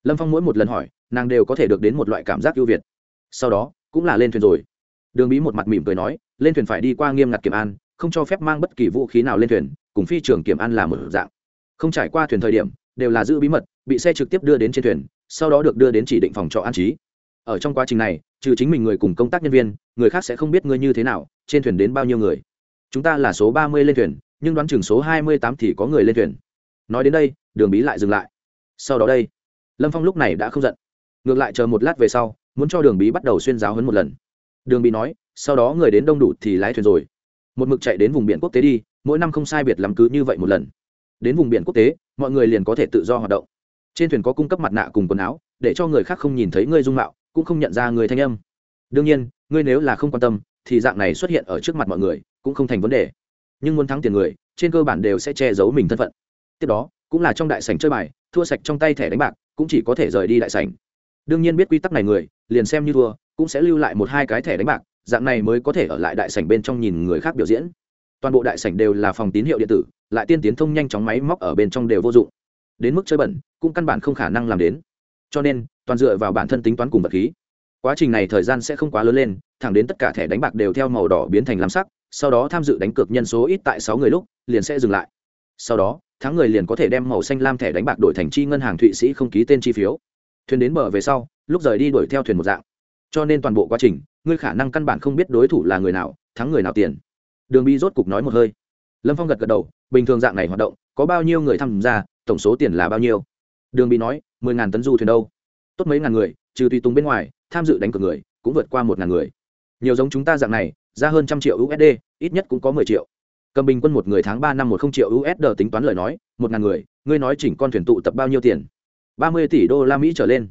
Lâm phong mỗi một lần hỏi, nàng đều có thể được đến một loại cảm giác ưu việt. Sau đó, cũng là lên thuyền rồi. Đường bí một mặt mỉm cười nói, lên thuyền phải đi qua nghiêm ngặt kiểm an, không cho phép mang bất kỳ vũ khí nào lên thuyền cùng phi trường kiểm an là một dạng. Không trải qua thuyền thời điểm, đều là giữ bí mật, bị xe trực tiếp đưa đến trên thuyền, sau đó được đưa đến chỉ định phòng trọ an trí. Ở trong quá trình này, trừ chính mình người cùng công tác nhân viên, người khác sẽ không biết ngươi như thế nào, trên thuyền đến bao nhiêu người. Chúng ta là số ba mươi lên thuyền, nhưng đoán chừng số hai mươi tám thì có người lên thuyền. Nói đến đây, đường bí lại dừng lại. Sau đó đây, lâm phong lúc này đã không giận. Ngược lại chờ một lát về sau, muốn cho đường bí bắt đầu xuyên giáo hấn một lần. Đường bí nói, sau đó người đến đông đủ thì lái thuyền rồi. Một mực chạy đến vùng biển quốc tế đi mỗi năm không sai biệt lắm cứ như vậy một lần. Đến vùng biển quốc tế, mọi người liền có thể tự do hoạt động. Trên thuyền có cung cấp mặt nạ cùng quần áo, để cho người khác không nhìn thấy ngươi dung mạo, cũng không nhận ra người thanh âm. Đương nhiên, ngươi nếu là không quan tâm, thì dạng này xuất hiện ở trước mặt mọi người, cũng không thành vấn đề. Nhưng muốn thắng tiền người, trên cơ bản đều sẽ che giấu mình thân phận. Tiếp đó, cũng là trong đại sảnh chơi bài, thua sạch trong tay thẻ đánh bạc, cũng chỉ có thể rời đi đại sảnh. Đương nhiên biết quy tắc này người, liền xem như thua, cũng sẽ lưu lại một hai cái thẻ đánh bạc, dạng này mới có thể ở lại đại sảnh bên trong nhìn người khác biểu diễn toàn bộ đại sảnh đều là phòng tín hiệu điện tử, lại tiên tiến thông nhanh chóng máy móc ở bên trong đều vô dụng. Đến mức chơi bẩn, cũng căn bản không khả năng làm đến. Cho nên, toàn dựa vào bản thân tính toán cùng vật khí. Quá trình này thời gian sẽ không quá lớn lên, thẳng đến tất cả thẻ đánh bạc đều theo màu đỏ biến thành lam sắc, sau đó tham dự đánh cược nhân số ít tại sáu người lúc, liền sẽ dừng lại. Sau đó, tháng người liền có thể đem màu xanh lam thẻ đánh bạc đổi thành chi ngân hàng thụy sĩ không ký tên chi phiếu. Thuyền đến bờ về sau, lúc rời đi đuổi theo thuyền một dạng. Cho nên toàn bộ quá trình, ngươi khả năng căn bản không biết đối thủ là người nào, thắng người nào tiền đường bi rốt cục nói một hơi. Lâm phong gật gật đầu, bình thường dạng này hoạt động, có bao nhiêu người tham gia, tổng số tiền là bao nhiêu? Đường bi nói, mười ngàn tấn du thuyền đâu? Tốt mấy ngàn người, trừ tùy tùng bên ngoài, tham dự đánh cược người, cũng vượt qua một ngàn người. Nhiều giống chúng ta dạng này, ra hơn trăm triệu usd ít nhất cũng có mười triệu. Cầm bình quân một người tháng ba năm một không triệu usd tính toán lời nói, một ngàn người, ngươi nói chỉnh con thuyền tụ tập bao nhiêu tiền? Ba mươi tỷ đô la mỹ trở lên.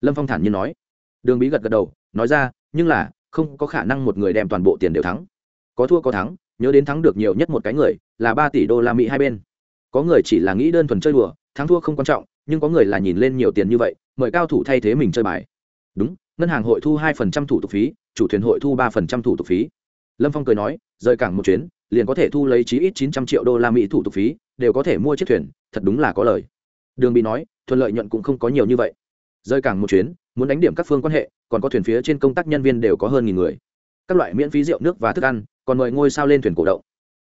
Lâm phong thản nhiên nói. Đường bí gật gật đầu, nói ra, nhưng là, không có khả năng một người đem toàn bộ tiền đều thắng có thua có thắng, nhớ đến thắng được nhiều nhất một cái người, là ba tỷ đô la mỹ hai bên. Có người chỉ là nghĩ đơn thuần chơi đùa, thắng thua không quan trọng, nhưng có người là nhìn lên nhiều tiền như vậy, mời cao thủ thay thế mình chơi bài. Đúng, ngân hàng hội thu hai phần trăm thủ tục phí, chủ thuyền hội thu ba phần trăm thủ tục phí. Lâm phong cười nói, rời cảng một chuyến, liền có thể thu lấy chí ít chín trăm triệu đô la mỹ thủ tục phí, đều có thể mua chiếc thuyền, thật đúng là có lời. Đường bị nói, thuận lợi nhuận cũng không có nhiều như vậy. Rời cảng một chuyến, muốn đánh điểm các phương quan hệ, còn có thuyền phía trên công tác nhân viên đều có hơn nghìn người. Các loại miễn phí rượu, nước và thức ăn còn mời ngôi sao lên thuyền cổ động.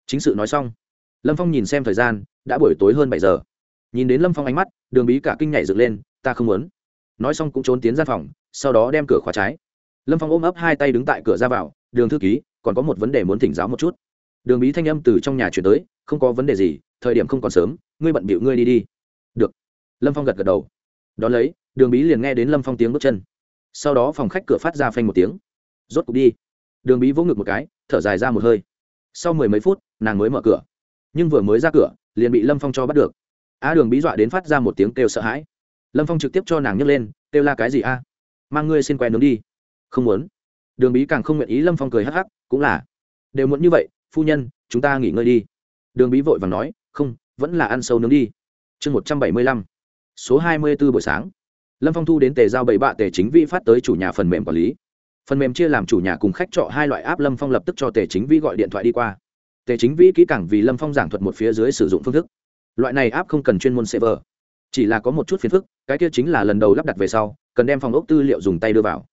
Chính sự nói xong, lâm phong nhìn xem thời gian, đã buổi tối hơn bảy giờ. Nhìn đến lâm phong ánh mắt, đường bí cả kinh nhảy dựng lên, ta không muốn. Nói xong cũng trốn tiến ra phòng, sau đó đem cửa khóa trái. Lâm phong ôm ấp hai tay đứng tại cửa ra vào, đường thư ký, còn có một vấn đề muốn thỉnh giáo một chút. Đường bí thanh âm từ trong nhà chuyển tới, không có vấn đề gì, thời điểm không còn sớm, ngươi bận bịu ngươi đi đi. Được. Lâm phong gật gật đầu. Đón lấy, đường bí liền nghe đến lâm phong tiếng bước chân. Sau đó phòng khách cửa phát ra phanh một tiếng. Rốt cục đi đường bí vỗ ngực một cái, thở dài ra một hơi. Sau mười mấy phút, nàng mới mở cửa. Nhưng vừa mới ra cửa, liền bị lâm phong cho bắt được. A đường bí dọa đến phát ra một tiếng kêu sợ hãi. Lâm phong trực tiếp cho nàng nhấc lên, kêu la cái gì a? Mang ngươi xin quen nướng đi. Không muốn. Đường bí càng không nguyện ý lâm phong cười hắc hắc, cũng là, đều muốn như vậy, phu nhân, chúng ta nghỉ ngơi đi. Đường bí vội và nói, không, vẫn là ăn sâu nướng đi. Chương một trăm bảy mươi lăm, số hai mươi b ố buổi sáng. Lâm phong thu đến tề giao bảy bạ tề chính vi phát tới chủ nhà phần mềm quản lý phần mềm chia làm chủ nhà cùng khách trọ hai loại áp lâm phong lập tức cho tề chính vi gọi điện thoại đi qua. Tề chính vi kỹ càng vì lâm phong giảng thuật một phía dưới sử dụng phương thức. Loại này áp không cần chuyên môn server, chỉ là có một chút phiền phức, cái kia chính là lần đầu lắp đặt về sau, cần đem phòng ốc tư liệu dùng tay đưa vào.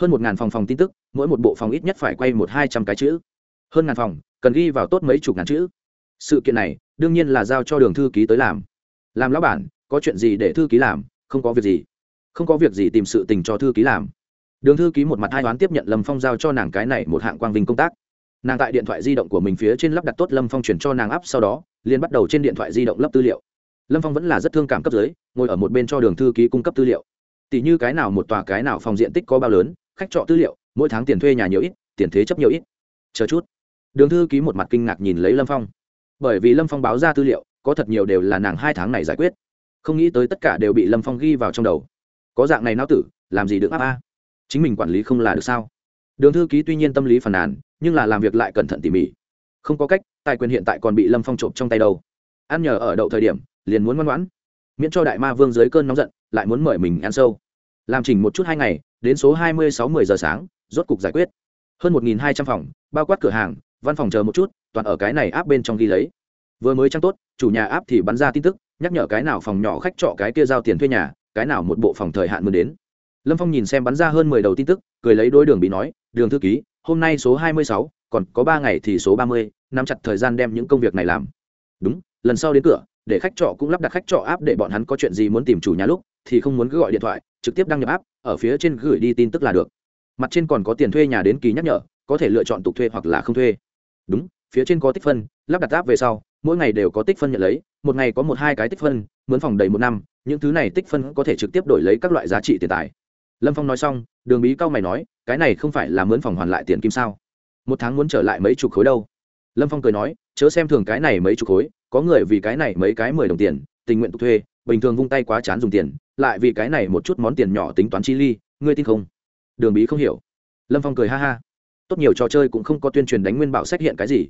Hơn một ngàn phòng phòng tin tức, mỗi một bộ phòng ít nhất phải quay một hai trăm cái chữ. Hơn ngàn phòng, cần ghi vào tốt mấy chục ngàn chữ. Sự kiện này, đương nhiên là giao cho đường thư ký tới làm. Làm lão bản, có chuyện gì để thư ký làm, không có việc gì. Không có việc gì tìm sự tình cho thư ký làm đường thư ký một mặt hai toán tiếp nhận lâm phong giao cho nàng cái này một hạng quang vinh công tác. Nàng tại điện thoại di động của mình phía trên lắp đặt tốt lâm phong chuyển cho nàng áp sau đó, liền bắt đầu trên điện thoại di động lắp tư liệu. Lâm phong vẫn là rất thương cảm cấp dưới, ngồi ở một bên cho đường thư ký cung cấp tư liệu. Tỷ như cái nào một tòa, cái nào phòng diện tích có bao lớn, khách trọ tư liệu, mỗi tháng tiền thuê nhà nhiều ít, tiền thế chấp nhiều ít. Chờ chút. Đường thư ký một mặt kinh ngạc nhìn lấy lâm phong. Bởi vì lâm phong báo ra tư liệu, có thật nhiều đều là nàng hai tháng này giải quyết. Không nghĩ tới tất cả đều bị lâm phong ghi vào trong đầu. Có dạng này não tử, làm gì được áp a? Chính mình quản lý không là được sao? Đường thư ký tuy nhiên tâm lý phàn nàn, nhưng là làm việc lại cẩn thận tỉ mỉ. Không có cách, tài quyền hiện tại còn bị lâm phong trộm trong tay đâu. Ăn nhờ ở đậu thời điểm, liền muốn ngoan ngoãn. Miễn cho đại ma vương dưới cơn nóng giận, lại muốn mời mình ăn sâu. Làm chỉnh một chút hai ngày, đến số hai mươi sáu mươi giờ sáng, rốt cục giải quyết. Hơn một hai trăm phòng, bao quát cửa hàng, văn phòng chờ một chút, toàn ở cái này áp bên trong ghi lấy. Vừa mới trang tốt, chủ nhà áp thì bắn ra tin tức, nhắc nhở cái nào phòng nhỏ khách trọ cái kia giao tiền thuê nhà, cái nào một bộ phòng thời hạn mới đến lâm phong nhìn xem bắn ra hơn mười đầu tin tức, cười lấy đôi đường bị nói, đường thư ký, hôm nay số hai mươi sáu, còn có ba ngày thì số ba mươi, nắm chặt thời gian đem những công việc này làm. Đúng, lần sau đến cửa, để khách trọ cũng lắp đặt khách trọ áp để bọn hắn có chuyện gì muốn tìm chủ nhà lúc, thì không muốn cứ gọi điện thoại, trực tiếp đăng nhập áp ở phía trên gửi đi tin tức là được. Mặt trên còn có tiền thuê nhà đến kỳ nhắc nhở, có thể lựa chọn tục thuê hoặc là không thuê. Đúng, phía trên có tích phân, lắp đặt áp về sau, mỗi ngày đều có tích phân nhận lấy, một ngày có một hai cái tích phân mướn phòng đầy một năm, những thứ này tích phân có thể trực tiếp đổi lấy các loại giá trị tiền tài lâm phong nói xong, đường bí cao mày nói, cái này không phải là mướn phòng hoàn lại tiền kim sao? Một tháng muốn trở lại mấy chục khối đâu? Lâm phong cười nói, chớ xem thường cái này mấy chục khối, có người vì cái này mấy cái mười đồng tiền, tình nguyện tục thuê, bình thường vung tay quá chán dùng tiền, lại vì cái này một chút món tiền nhỏ tính toán chi ly, ngươi tin không? Đường bí không hiểu. Lâm phong cười ha ha. Tốt nhiều trò chơi cũng không có tuyên truyền đánh nguyên bảo sách hiện cái gì.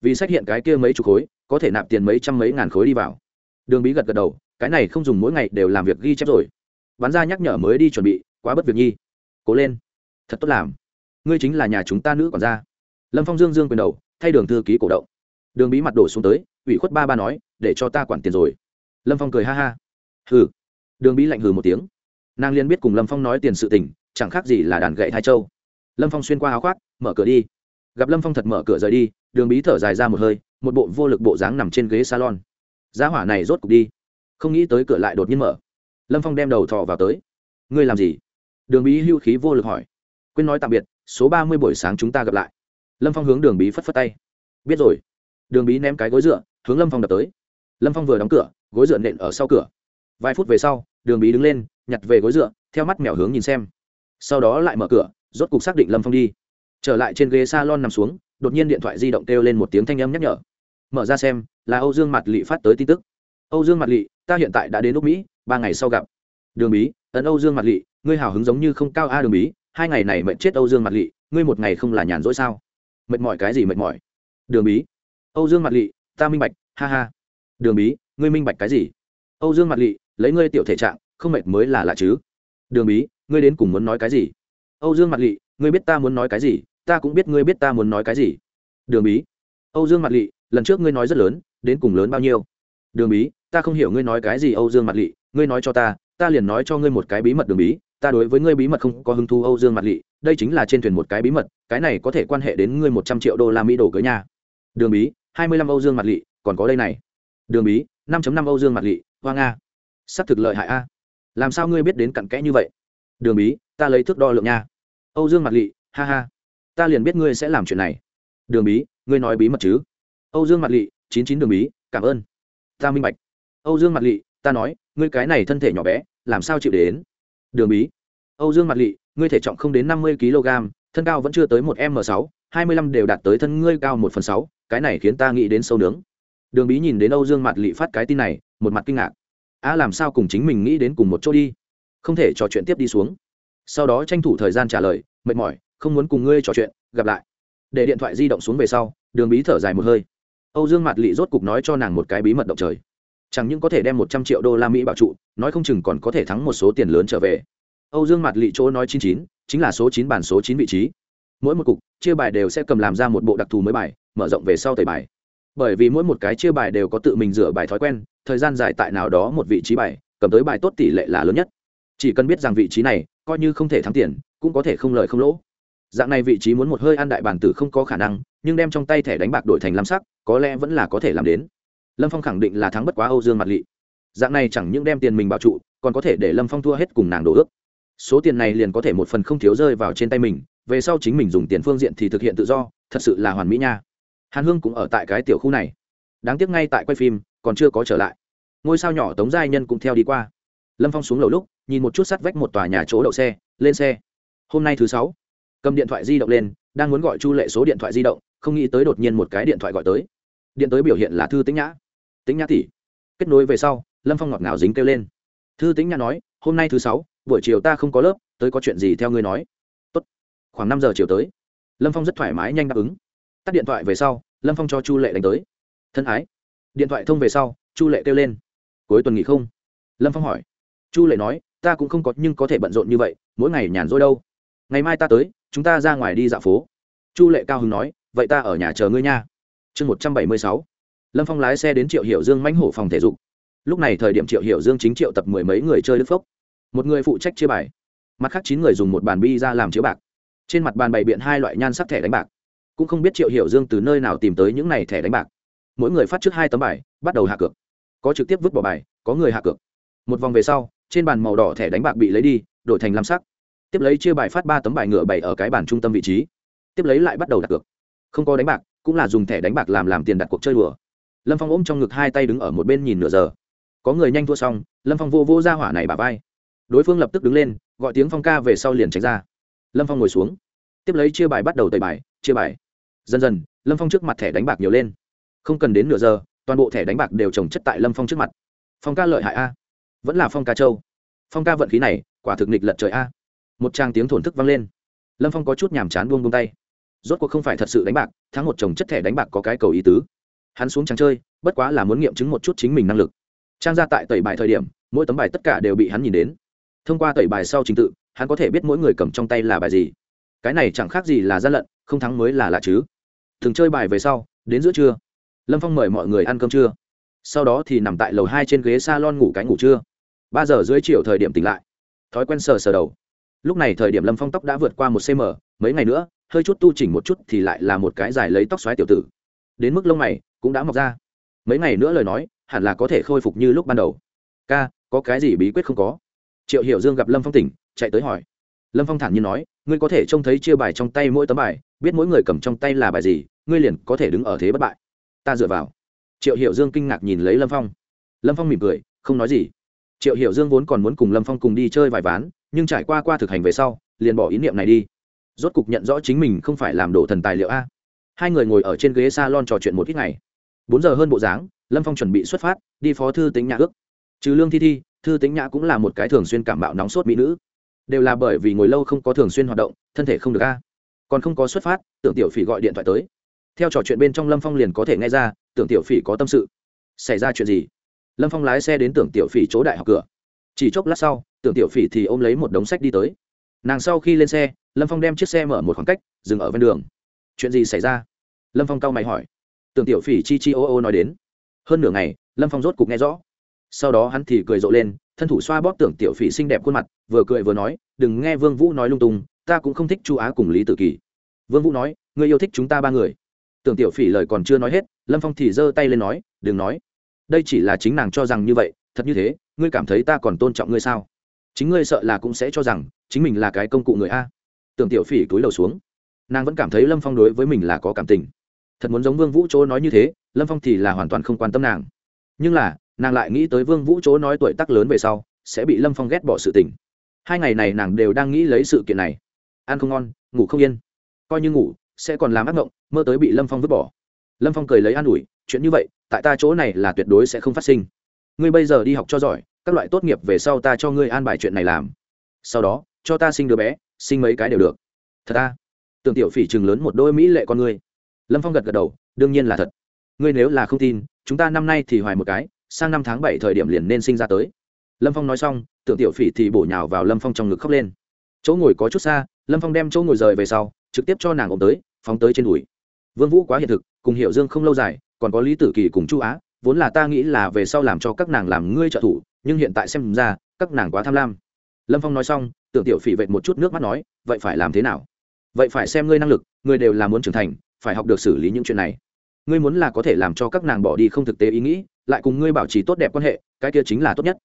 Vì sách hiện cái kia mấy chục khối, có thể nạp tiền mấy trăm mấy ngàn khối đi vào. Đường bí gật gật đầu, cái này không dùng mỗi ngày đều làm việc ghi chép rồi. Bán ra nhắc nhở mới đi chuẩn bị quá bất việc nhi. Cố lên. Thật tốt làm. Ngươi chính là nhà chúng ta nữ còn ra lâm phong dương dương quyền đầu, thay đường thư ký cổ động. Đường bí mặt đổ xuống tới, ủy khuất ba ba nói, để cho ta quản tiền rồi. Lâm phong cười ha ha. Hừ. Đường bí lạnh hừ một tiếng. Nàng liên biết cùng lâm phong nói tiền sự tình, chẳng khác gì là đàn gậy hai châu. Lâm phong xuyên qua áo khoác, mở cửa đi. Gặp lâm phong thật mở cửa rời đi, đường bí thở dài ra một hơi, một bộ vô lực bộ dáng nằm trên ghế salon. Giá hỏa này rốt cục đi. Không nghĩ tới cửa lại đột nhiên mở. Lâm phong đem đầu thọ vào tới. Ngươi làm gì? Đường bí hưu khí vô lực hỏi. Quên nói tạm biệt, số ba mươi buổi sáng chúng ta gặp lại. Lâm phong hướng đường bí phất phất tay. Biết rồi. Đường bí ném cái gối dựa, hướng lâm phong đập tới. Lâm phong vừa đóng cửa, gối dựa nện ở sau cửa. Vài phút về sau, đường bí đứng lên, nhặt về gối dựa, theo mắt mèo hướng nhìn xem. Sau đó lại mở cửa, rốt cục xác định lâm phong đi. Trở lại trên ghế s a lon nằm xuống, đột nhiên điện thoại di động kêu lên một tiếng thanh âm nhắc nhở. Mở ra xem, là âu dương mặt lị phát tới tin tức. Âu dương mặt lị, ta hiện tại đã đến úc mỹ, ba ngày sau gặp. Đường bí, ấn âu dương mặt lị ngươi hào hứng giống như không cao a đường bí, hai ngày này mệnh chết âu dương mặt lị, ngươi một ngày không là nhàn rỗi sao? Mệt mỏi cái gì mệt mỏi? Đường bí. Âu dương mặt lị, ta minh bạch, ha ha. Đường bí, ngươi minh bạch cái gì? Âu dương mặt lị, lấy ngươi tiểu thể trạng, không mệt mới là lạ chứ. Đường bí, ngươi đến cùng muốn nói cái gì? Âu dương mặt lị, ngươi biết ta muốn nói cái gì, ta cũng biết ngươi biết ta muốn nói cái gì. Đường bí. Âu dương mặt lị, lần trước ngươi nói rất lớn, đến cùng lớn bao nhiêu? Đường bí, ta không hiểu ngươi nói cái gì âu dương mặt lị, ngươi nói cho ta ta liền nói cho ngươi một cái bí mật đường bí ta đối với ngươi bí mật không có hứng thu âu dương mặt Lệ, đây chính là trên thuyền một cái bí mật cái này có thể quan hệ đến ngươi một trăm triệu đô la mỹ đổ cưới nhà đường bí hai mươi lăm âu dương mặt Lệ, còn có đây này. Đường bí năm năm âu dương mặt Lệ, hoa nga. Sắp thực lợi hại a. Làm sao ngươi biết đến cặn kẽ như vậy? Đường bí ta lấy thước đo lượng nha. Âu dương mặt Lệ, ha ha. Ta liền biết ngươi sẽ làm chuyện này. Đường bí ngươi nói bí mật chứ? Âu dương mặt Lệ, chín chín đường bí cảm ơn. Ta minh bạch. Âu dương mặt Lệ, ta nói ngươi cái này thân thể nhỏ bé làm sao chịu đến? Đường bí. Âu dương mặt lỵ ngươi thể trọng không đến năm mươi kg, thân cao vẫn chưa tới một m sáu, hai mươi lăm đều đạt tới thân ngươi cao một phần sáu, cái này khiến ta nghĩ đến sâu nướng. Đường bí nhìn đến âu dương mặt lỵ phát cái tin này, một mặt kinh ngạc. A, làm sao cùng chính mình nghĩ đến cùng một chỗ đi? Không thể trò chuyện tiếp đi xuống. Sau đó tranh thủ thời gian trả lời, mệt mỏi, không muốn cùng ngươi trò chuyện, gặp lại. Để điện thoại di động xuống về sau, đường bí thở dài một hơi. Âu dương mặt lỵ rốt cục nói cho nàng một cái bí mật động trời chẳng những có thể đem một trăm triệu đô la mỹ bảo trụ, nói không chừng còn có thể thắng một số tiền lớn trở về. Âu dương mặt lị chỗ nói chín chín, chính là số chín bản số chín vị trí. Mỗi một cục, chia bài đều sẽ cầm làm ra một bộ đặc thù mới bài, mở rộng về sau tẩy bài. Bởi vì mỗi một cái chia bài đều có tự mình rửa bài thói quen, thời gian dài tại nào đó một vị trí bài, cầm tới bài tốt tỷ lệ là lớn nhất. Chỉ cần biết rằng vị trí này, coi như không thể thắng tiền, cũng có thể không lợi không lỗ. Dạng này vị trí muốn một hơi ăn đại bản tử không có khả năng, nhưng đem trong tay thẻ đánh bạc đổi thành lam sắc, có lẽ vẫn là có thể làm đến lâm phong khẳng định là thắng bất quá âu dương mặt lỵ dạng này chẳng những đem tiền mình bảo trụ, còn có thể để lâm phong thua hết cùng nàng đổ ước. Số tiền này liền có thể một phần không thiếu rơi vào trên tay mình, về sau chính mình dùng tiền phương diện thì thực hiện tự do, thật sự là hoàn mỹ nha. Hàn hương cũng ở tại cái tiểu khu này. Đáng tiếc ngay tại quay phim, còn chưa có trở lại. Ngôi sao nhỏ tống giai nhân cũng theo đi qua. Lâm phong xuống lầu lúc, nhìn một chút sắt vách một tòa nhà chỗ đậu xe, lên xe. Hôm nay thứ sáu. Cầm điện thoại di động lên, đang muốn gọi chu lệ số điện thoại di động, không nghĩ tới đột nhiên một cái điện thoại gọi tới. Điện tới biểu hiện là thư tĩnh nhã tĩnh nhã tỷ kết nối về sau, lâm phong ngọt ngào dính kêu lên. Thư tĩnh nhã nói, hôm nay thứ sáu, buổi chiều ta không có lớp, tới có chuyện gì theo ngươi nói. Tốt. khoảng năm giờ chiều tới, lâm phong rất thoải mái nhanh đáp ứng. Tắt điện thoại về sau, lâm phong cho chu lệ đánh tới. Thân ái. Điện thoại thông về sau, chu lệ kêu lên. Cuối tuần nghỉ không? Lâm phong hỏi. Chu lệ nói, ta cũng không có, nhưng có thể bận rộn như vậy, mỗi ngày nhàn rỗi đâu. Ngày mai ta tới, chúng ta ra ngoài đi dạo phố. Chu lệ cao hứng nói, vậy ta ở nhà chờ ngươi nha. Chương một trăm bảy mươi sáu lâm phong lái xe đến triệu hiểu dương mãnh hổ phòng thể dục. Lúc này thời điểm triệu hiểu dương chính triệu tập mười mấy người chơi đức phốc một người phụ trách chia bài, mặt khác chín người dùng một bàn bi ra làm chiếu bạc. Trên mặt bàn bày biện hai loại nhan sắc thẻ đánh bạc. Cũng không biết triệu hiểu dương từ nơi nào tìm tới những này thẻ đánh bạc. Mỗi người phát trước hai tấm bài, bắt đầu hạ cược. Có trực tiếp vứt bỏ bài, có người hạ cược. Một vòng về sau, trên bàn màu đỏ thẻ đánh bạc bị lấy đi, đổi thành lam sắc. Tiếp lấy chia bài phát ba tấm bài ngựa bày ở cái bàn trung tâm vị trí. Tiếp lấy lại bắt đầu đặt cược. Không có đánh bạc, cũng là dùng thẻ đánh bạc làm làm tiền đặt cuộc chơi đùa lâm phong ôm trong ngực hai tay đứng ở một bên nhìn nửa giờ. Có người nhanh thua xong, lâm phong vô vô ra hỏa này bà vai. Đối phương lập tức đứng lên, gọi tiếng phong ca về sau liền tránh ra. Lâm phong ngồi xuống. Tiếp lấy chia bài bắt đầu tẩy bài, chia bài. Dần dần, lâm phong trước mặt thẻ đánh bạc nhiều lên. Không cần đến nửa giờ, toàn bộ thẻ đánh bạc đều trồng chất tại lâm phong trước mặt. Phong ca lợi hại a. Vẫn là phong ca châu phong ca vận khí này, quả thực nịch lật trời a. Một trang tiếng thổn thức vang lên. Lâm phong có chút nhàm chán buông buông tay. Rốt cuộc không phải thật sự đánh bạc, thắng một chồng chất thẻ đánh bạc có cái cầu ý tứ hắn xuống trang chơi, bất quá là muốn nghiệm chứng một chút chính mình năng lực. Trang ra tại tẩy bài thời điểm, mỗi tấm bài tất cả đều bị hắn nhìn đến. Thông qua tẩy bài sau trình tự, hắn có thể biết mỗi người cầm trong tay là bài gì. Cái này chẳng khác gì là gian lận, không thắng mới là lạ chứ. Thường chơi bài về sau, đến giữa trưa, lâm phong mời mọi người ăn cơm trưa. Sau đó thì nằm tại lầu hai trên ghế s a lon ngủ cái ngủ trưa. Ba giờ dưới chiều thời điểm tỉnh lại. Thói quen sờ sờ đầu. Lúc này thời điểm lâm phong tóc đã vượt qua một cm mấy ngày nữa, hơi chút tu chỉnh một chút thì lại là một cái dài lấy tóc xoáy tiểu tử đến mức lông mày cũng đã mọc ra. Mấy ngày nữa lời nói, hẳn là có thể khôi phục như lúc ban đầu. Ca, có cái gì bí quyết không có? Triệu hiểu dương gặp lâm phong tỉnh, chạy tới hỏi. Lâm phong thản nhiên nói, ngươi có thể trông thấy chia bài trong tay mỗi tấm bài, biết mỗi người cầm trong tay là bài gì, ngươi liền có thể đứng ở thế bất bại. Ta dựa vào. Triệu hiểu dương kinh ngạc nhìn lấy lâm phong. Lâm phong mỉm cười, không nói gì. Triệu hiểu dương vốn còn muốn cùng lâm phong cùng đi chơi vài ván, nhưng trải qua qua thực hành về sau, liền bỏ ý niệm này đi. Rốt cục nhận rõ chính mình không phải làm đổ thần tài liệu a hai người ngồi ở trên ghế s a lon trò chuyện một ít ngày. Bốn giờ hơn bộ dáng, lâm phong chuẩn bị xuất phát, đi phó thư tính nhã ước. Trừ lương thi thi, thư tính nhã cũng là một cái thường xuyên cảm bạo nóng sốt mỹ nữ. Đều là bởi vì ngồi lâu không có thường xuyên hoạt động, thân thể không được a. Còn không có xuất phát, tưởng tiểu phỉ gọi điện thoại tới. Theo trò chuyện bên trong lâm phong liền có thể nghe ra, tưởng tiểu phỉ có tâm sự. Xảy ra chuyện gì? Lâm phong lái xe đến tưởng tiểu phỉ chỗ đại học cửa. Chỉ chốc lát sau, tưởng tiểu phỉ thì ôm lấy một đống sách đi tới. Nàng sau khi lên xe, lâm phong đem chiếc xe mở một khoảng cách, dừng ở ven đường. Chuyện gì xảy ra? Lâm phong cau mày hỏi tưởng tiểu phỉ chi chi ô ô nói đến hơn nửa ngày lâm phong rốt cục nghe rõ sau đó hắn thì cười rộ lên thân thủ xoa bóp tưởng tiểu phỉ xinh đẹp khuôn mặt vừa cười vừa nói đừng nghe vương vũ nói lung tung ta cũng không thích chu á cùng lý tử kỳ vương vũ nói người yêu thích chúng ta ba người tưởng tiểu phỉ lời còn chưa nói hết lâm phong thì giơ tay lên nói đừng nói đây chỉ là chính nàng cho rằng như vậy thật như thế ngươi cảm thấy ta còn tôn trọng ngươi sao chính ngươi sợ là cũng sẽ cho rằng chính mình là cái công cụ người a tưởng tiểu phỉ túi đầu xuống nàng vẫn cảm thấy lâm phong đối với mình là có cảm tình thật muốn giống vương vũ chỗ nói như thế lâm phong thì là hoàn toàn không quan tâm nàng nhưng là nàng lại nghĩ tới vương vũ chỗ nói tuổi tác lớn về sau sẽ bị lâm phong ghét bỏ sự tình hai ngày này nàng đều đang nghĩ lấy sự kiện này ăn không ngon ngủ không yên coi như ngủ sẽ còn làm ác mộng mơ tới bị lâm phong vứt bỏ lâm phong cười lấy an ủi chuyện như vậy tại ta chỗ này là tuyệt đối sẽ không phát sinh ngươi bây giờ đi học cho giỏi các loại tốt nghiệp về sau ta cho ngươi an bài chuyện này làm sau đó cho ta sinh đứa bé sinh mấy cái đều được thật ta tưởng tiểu phỉ chừng lớn một đôi mỹ lệ con ngươi lâm phong gật gật đầu, đương nhiên là thật. Ngươi nếu là không tin, chúng ta năm nay thì hoài một cái, sang năm tháng bảy thời điểm liền nên sinh ra tới. Lâm phong nói xong, tưởng tiểu phỉ thì bổ nhào vào lâm phong trong ngực khóc lên. Chỗ ngồi có chút xa, lâm phong đem chỗ ngồi rời về sau, trực tiếp cho nàng ôm tới, phóng tới trên đùi. Vương vũ quá hiện thực, cùng Hiệu dương không lâu dài, còn có lý tử kỳ cùng chu á, vốn là ta nghĩ là về sau làm cho các nàng làm ngươi trợ thủ, nhưng hiện tại xem ra, các nàng quá tham lam. Lâm phong nói xong, tưởng tiểu phỉ vệt một chút nước mắt nói, vậy phải làm thế nào? Vậy phải xem ngươi năng lực, ngươi đều là muốn trưởng thành phải học được xử lý những chuyện này. Ngươi muốn là có thể làm cho các nàng bỏ đi không thực tế ý nghĩ, lại cùng ngươi bảo trì tốt đẹp quan hệ, cái kia chính là tốt nhất.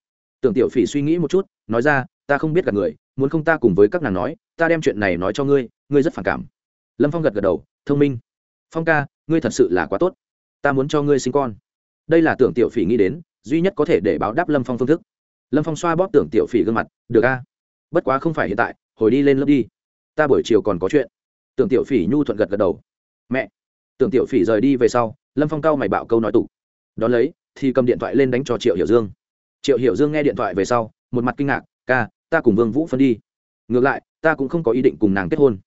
Tưởng tiểu phỉ suy nghĩ một chút, nói ra, ta không biết gặp người, muốn không ta cùng với các nàng nói, ta đem chuyện này nói cho ngươi ngươi rất phản cảm. Lâm phong gật gật đầu, thông minh. Phong ca, ngươi thật sự là quá tốt. Ta muốn cho ngươi sinh con. Đây là tưởng tiểu phỉ nghĩ đến, duy nhất có thể để báo đáp lâm phong phương thức. Lâm phong xoa bóp tưởng tiểu phỉ gương mặt, được a. Bất quá không phải hiện tại, hồi đi lên lớp đi. Ta buổi chiều còn có chuyện. Tưởng tiểu phỉ nhu thuận gật gật đầu mẹ. Tưởng tiểu phỉ rời đi về sau, lâm phong cao mày bạo câu nói tủ đón lấy, thì cầm điện thoại lên đánh cho triệu hiểu dương. Triệu hiểu dương nghe điện thoại về sau, một mặt kinh ngạc, ca, ta cùng vương vũ phân đi. Ngược lại, ta cũng không có ý định cùng nàng kết hôn.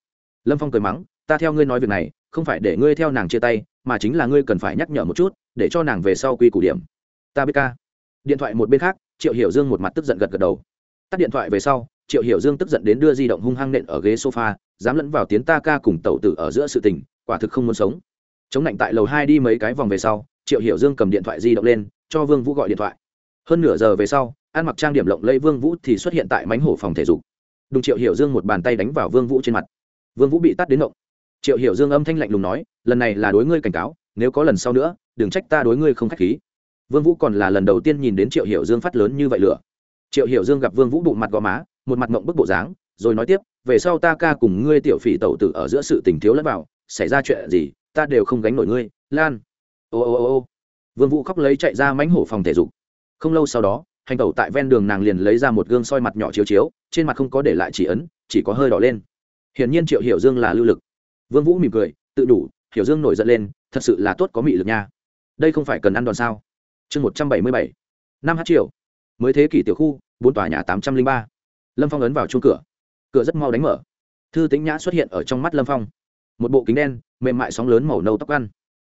Lâm phong cười mắng, ta theo ngươi nói việc này, không phải để ngươi theo nàng chia tay, mà chính là ngươi cần phải nhắc nhở một chút, để cho nàng về sau quy củ điểm. Ta biết, ca. Điện thoại một bên khác, triệu hiểu dương một mặt tức giận gật gật đầu. Tắt điện thoại về sau, triệu hiểu dương tức giận đến đưa di động hung hăng nện ở ghế sofa, dám lẫn vào tiếng ta ca cùng tẩu tử ở giữa sự tình quả thực không muốn sống. Chống lạnh tại lầu hai đi mấy cái vòng về sau, triệu hiểu dương cầm điện thoại di động lên, cho vương vũ gọi điện thoại. Hơn nửa giờ về sau, ăn mặc trang điểm lộng lẫy vương vũ thì xuất hiện tại mánh hổ phòng thể dục. Đùng triệu hiểu dương một bàn tay đánh vào vương vũ trên mặt. Vương vũ bị tắt đến động triệu hiểu dương âm thanh lạnh lùng nói, lần này là đối ngươi cảnh cáo, nếu có lần sau nữa, đừng trách ta đối ngươi không khách khí. Vương vũ còn là lần đầu tiên nhìn đến triệu hiểu dương phát lớn như vậy lửa. Triệu hiểu dương gặp vương vũ bụng mặt gò má, một mặt mộng bức bộ dáng, rồi nói tiếp, về sau ta ca cùng ngươi tiểu phỉ tẩu tử ở giữa sự tình thiếu lẫn vào xảy ra chuyện gì, ta đều không gánh nổi ngươi, lan. Ô ô ô ô. Vương vũ khóc lấy chạy ra mánh hổ phòng thể dục. Không lâu sau đó, hành tẩu tại ven đường nàng liền lấy ra một gương soi mặt nhỏ chiếu chiếu, trên mặt không có để lại chỉ ấn, chỉ có hơi đỏ lên. Hiển nhiên triệu hiểu dương là lưu lực. Vương vũ mỉm cười, tự đủ, hiểu dương nổi giận lên, thật sự là tốt có mị lực nha. Đây không phải cần ăn đòn sao? Chương một trăm bảy mươi bảy. Năm h triệu mới thế kỷ tiểu khu, bốn tòa nhà tám trăm linh ba. Lâm phong ấn vào chuông cửa. Cửa rất mau đánh mở. Thư tĩnh nhã xuất hiện ở trong mắt lâm phong một bộ kính đen, mềm mại sóng lớn màu nâu tóc ăn.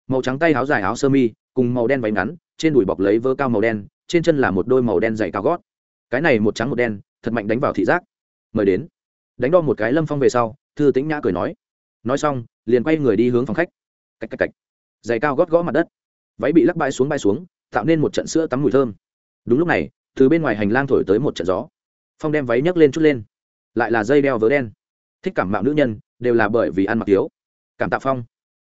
Màu trắng tay áo dài áo sơ mi, cùng màu đen váy ngắn, trên đùi bọc lấy vớ cao màu đen, trên chân là một đôi màu đen dày cao gót. Cái này một trắng một đen, thật mạnh đánh vào thị giác. Mời đến. Đánh đo một cái lâm phong về sau, thư tĩnh nhã cười nói. Nói xong, liền quay người đi hướng phòng khách. Cạch cạch cạch. Giày cao gót gõ mặt đất. Váy bị lắc bay xuống bay xuống, tạo nên một trận sữa tắm mùi thơm. Đúng lúc này, từ bên ngoài hành lang thổi tới một trận gió. Phong đem váy nhấc lên chút lên. Lại là dây đeo vớ đen. Thích cảm mạo nữ nhân, đều là bởi vì ăn mặc thiếu cảm tạ phong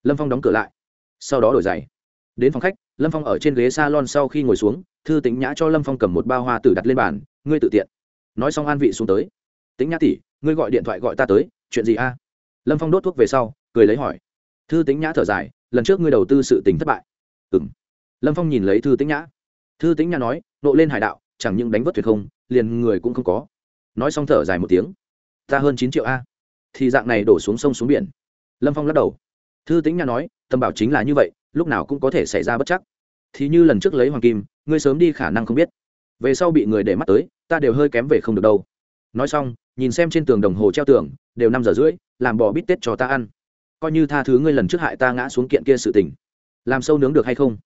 lâm phong đóng cửa lại sau đó đổi giày đến phòng khách lâm phong ở trên ghế s a lon sau khi ngồi xuống thư tính nhã cho lâm phong cầm một bao hoa tử đặt lên bàn ngươi tự tiện nói xong an vị xuống tới tính nhã tỉ ngươi gọi điện thoại gọi ta tới chuyện gì a lâm phong đốt thuốc về sau cười lấy hỏi thư tính nhã thở dài lần trước ngươi đầu tư sự tình thất bại ừ m lâm phong nhìn lấy thư tính nhã thư tính nhã nói nộ lên hải đạo chẳng những đánh vất thuyền không liền người cũng không có nói xong thở dài một tiếng ta hơn chín triệu a thì dạng này đổ xuống sông xuống biển lâm phong lắc đầu. Thư tính nhà nói, tâm bảo chính là như vậy, lúc nào cũng có thể xảy ra bất chắc. Thì như lần trước lấy hoàng kim, ngươi sớm đi khả năng không biết. Về sau bị người để mắt tới, ta đều hơi kém về không được đâu. Nói xong, nhìn xem trên tường đồng hồ treo tường, đều năm giờ rưỡi, làm bò bít tết cho ta ăn. Coi như tha thứ ngươi lần trước hại ta ngã xuống kiện kia sự tình, làm sâu nướng được hay không?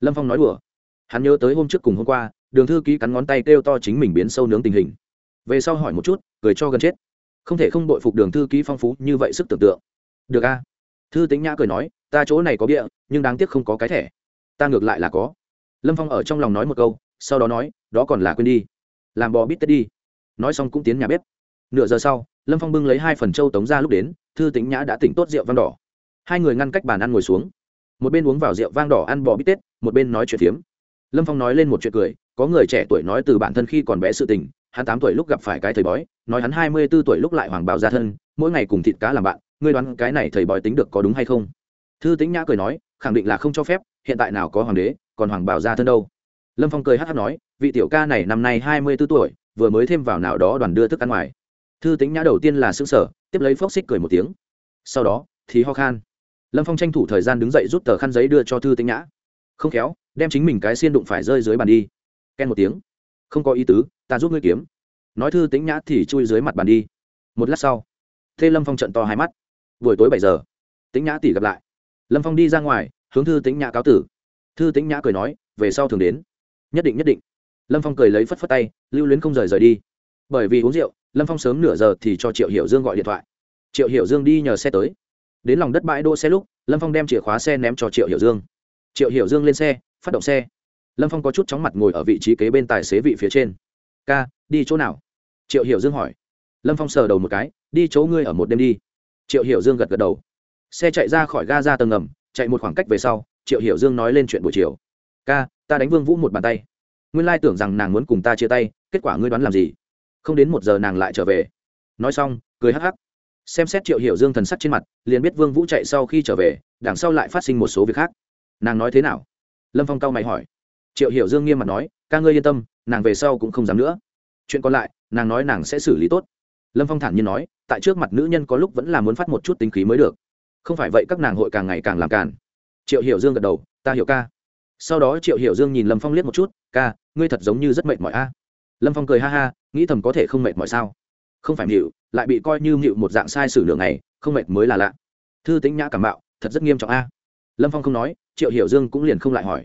Lâm phong nói đùa. Hắn nhớ tới hôm trước cùng hôm qua, đường thư ký cắn ngón tay kêu to chính mình biến sâu nướng tình hình. Về sau hỏi một chút, cười cho gần chết. Không thể không đội phục đường thư ký phong phú như vậy sức tưởng tượng được a. Thư tính nhã cười nói, ta chỗ này có bịa nhưng đáng tiếc không có cái thẻ. Ta ngược lại là có. Lâm phong ở trong lòng nói một câu, sau đó nói, đó còn là quên đi. Làm bò bít tết đi. Nói xong cũng tiến nhà bếp. Nửa giờ sau, lâm phong bưng lấy hai phần trâu tống ra lúc đến, thư tính nhã đã tỉnh tốt rượu vang đỏ. Hai người ngăn cách bàn ăn ngồi xuống. Một bên uống vào rượu vang đỏ ăn bò bít tết, một bên nói chuyện phiếm. Lâm phong nói lên một chuyện cười, có người trẻ tuổi nói từ bản thân khi còn bé sự tình, hắn tám tuổi lúc gặp phải cái thầy bói, nói hắn hai mươi b ố tuổi lúc lại hoàng bào ra thân, mỗi ngày cùng thịt cá làm bạn ngươi đoán cái này thầy bói tính được có đúng hay không? Thư tính nhã cười nói, khẳng định là không cho phép, hiện tại nào có hoàng đế, còn hoàng bảo ra thân đâu. Lâm phong cười hát hát nói, vị tiểu ca này năm nay hai mươi b ố tuổi, vừa mới thêm vào nào đó đoàn đưa thức ăn ngoài. Thư tính nhã đầu tiên là xứng sở tiếp lấy phốc xích cười một tiếng. Sau đó, thì ho khan. Lâm phong tranh thủ thời gian đứng dậy rút tờ khăn giấy đưa cho thư tính nhã. Không khéo, đem chính mình cái xiên đụng phải rơi dưới bàn đi. Ken một tiếng. Không có ý tứ, ta giúp ngươi kiếm. Nói thư tính nhã thì chui dưới mặt bàn đi. Một lát sau, thê lâm phong trận to hai mắt buổi tối bảy giờ. Tính nhã tỷ gặp lại. Lâm phong đi ra ngoài, hướng thư tính nhã cáo tử. Thư tính nhã cười nói, về sau thường đến. Nhất định nhất định. Lâm phong cười lấy phất phất tay, lưu luyến không rời rời đi. Bởi vì uống rượu, lâm phong sớm nửa giờ thì cho triệu hiểu dương gọi điện thoại. Triệu hiểu dương đi nhờ xe tới. Đến lòng đất bãi đỗ xe lúc, lâm phong đem chìa khóa xe ném cho triệu hiểu dương. Triệu hiểu dương lên xe, phát động xe. Lâm phong có chút chóng mặt ngồi ở vị trí kế bên tài xế vị phía trên. Ca, đi chỗ nào? Triệu hiểu dương hỏi. Lâm phong sờ đầu một cái, đi chỗ ngươi ở một đêm đi triệu hiểu dương gật gật đầu. Xe chạy ra khỏi ga ra tầng ngầm, chạy một khoảng cách về sau, triệu hiểu dương nói lên chuyện buổi chiều. Ca, ta đánh vương vũ một bàn tay. Nguyên lai tưởng rằng nàng muốn cùng ta chia tay, kết quả ngươi đoán làm gì? Không đến một giờ nàng lại trở về. Nói xong, cười hắc hắc. Xem xét triệu hiểu dương thần sắc trên mặt, liền biết vương vũ chạy sau khi trở về, đằng sau lại phát sinh một số việc khác. Nàng nói thế nào? Lâm phong cao mày hỏi. Triệu hiểu dương nghiêm mặt nói, ca ngươi yên tâm, nàng về sau cũng không dám nữa. Chuyện còn lại, nàng nói nàng sẽ xử lý tốt. Lâm phong thản nhiên nói tại trước mặt nữ nhân có lúc vẫn là muốn phát một chút tính khí mới được. Không phải vậy các nàng hội càng ngày càng làm càn. Triệu hiểu dương gật đầu, ta hiểu ca. Sau đó triệu hiểu dương nhìn lâm phong liếc một chút, ca, ngươi thật giống như rất mệt mỏi a. Lâm phong cười ha ha, nghĩ thầm có thể không mệt mỏi sao? Không phải mịu, lại bị coi như mịu một dạng sai sử lượng này không mệt mới là lạ. Thư tính nhã cảm bạo thật rất nghiêm trọng a. Lâm phong không nói, triệu hiểu dương cũng liền không lại hỏi.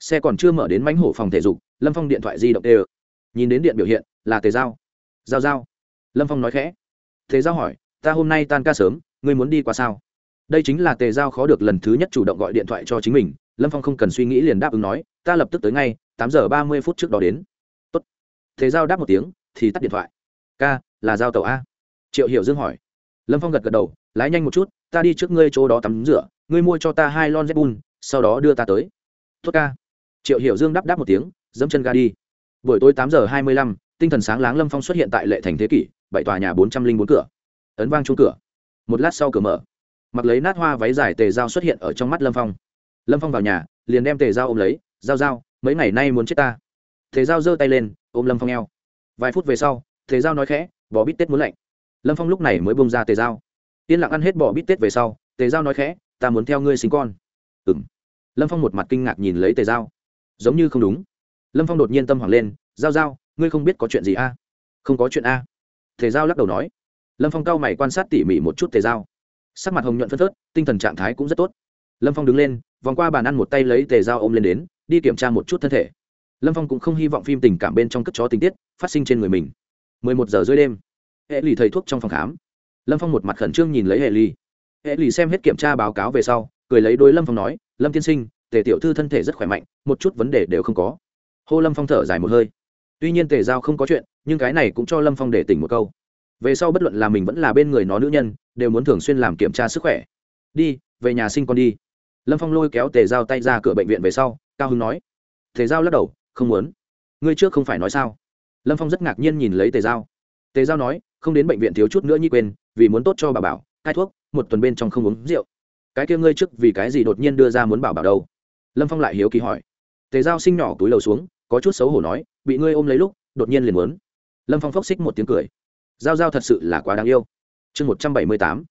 Xe còn chưa mở đến mánh hổ phòng thể dục, lâm phong điện thoại di động tê ơ nhìn đến điện biểu hiện, là tề giao. Giao giao. Lâm phong nói khẽ thế giao hỏi, ta hôm nay tan ca sớm, ngươi muốn đi qua sao? Đây chính là tề giao khó được lần thứ nhất chủ động gọi điện thoại cho chính mình, lâm phong không cần suy nghĩ liền đáp ứng nói, ta lập tức tới ngay, tám giờ ba mươi phút trước đó đến. Tốt. thế giao đáp một tiếng, thì tắt điện thoại. Ca, là giao tàu a. Triệu hiểu dương hỏi. Lâm phong gật gật đầu, lái nhanh một chút, ta đi trước ngươi chỗ đó tắm rửa, ngươi mua cho ta hai lon zbun sau đó đưa ta tới. Tốt ca. Triệu hiểu dương đáp đáp một tiếng, dẫm chân ga đi. Buổi tối tám giờ hai mươi lăm, tinh thần sáng láng lâm phong xuất hiện tại lệ thành thế kỷ bảy tòa nhà bốn trăm linh bốn cửa. Ấn vang chung cửa. Một lát sau cửa mở. Mặc lấy nát hoa váy dài tề dao xuất hiện ở trong mắt lâm phong. Lâm phong vào nhà, liền đem tề dao ôm lấy dao dao mấy ngày nay muốn chết ta. Tề dao giơ tay lên, ôm lâm phong eo. Vài phút về sau, tề dao nói khẽ, bò bít tết muốn lạnh. Lâm phong lúc này mới bông ra tề dao. Yên lặng ăn hết bò bít tết về sau, tề giao nói khẽ, ta muốn theo ngươi sinh con. Ừ m lâm phong một mặt kinh ngạc nhìn lấy tề giao giống như không đúng. Lâm phong đột nhiên tâm hoảng lên, giao giao, ngươi không biết có chuyện gì a? Không có chuyện a thể giao lắc đầu nói. Lâm phong cao mày quan sát tỉ mỉ một chút tề giao. Sắc mặt hồng nhuận phân phớt, tinh thần trạng thái cũng rất tốt. Lâm phong đứng lên, vòng qua bàn ăn một tay lấy tề giao ôm lên đến, đi kiểm tra một chút thân thể. Lâm phong cũng không hy vọng phim tình cảm bên trong cất chó tình tiết phát sinh trên người mình. Mười một giờ rưỡi đêm, hệ lì thầy thuốc trong phòng khám. Lâm phong một mặt khẩn trương nhìn lấy hệ lì. Hệ lì xem hết kiểm tra báo cáo về sau, cười lấy đôi lâm phong nói, lâm tiên sinh, tề tiểu thư thân thể rất khỏe mạnh, một chút vấn đề đều không có. Hô lâm phong thở dài một hơi tuy nhiên tề giao không có chuyện, nhưng cái này cũng cho lâm phong để tỉnh một câu. Về sau bất luận là mình vẫn là bên người nó nữ nhân, đều muốn thường xuyên làm kiểm tra sức khỏe. Đi, về nhà sinh con đi. Lâm phong lôi kéo tề giao tay ra cửa bệnh viện về sau, cao hưng nói. Tề giao lắc đầu, không muốn. Ngươi trước không phải nói sao? Lâm phong rất ngạc nhiên nhìn lấy tề giao. Tề giao nói, không đến bệnh viện thiếu chút nữa nhi quên, vì muốn tốt cho bà bảo, cai thuốc, một tuần bên trong không uống rượu. Cái kia ngươi trước vì cái gì đột nhiên đưa ra muốn bảo bảo đâu? Lâm phong lại hiếu kỳ hỏi. Tề giao sinh nhỏ túi lầu xuống, có chút xấu hổ nói bị ngươi ôm lấy lúc, đột nhiên liền muốn. Lâm phong phốc xích một tiếng cười. Giao giao thật sự là quá đáng yêu. Chương một trăm bảy mươi tám,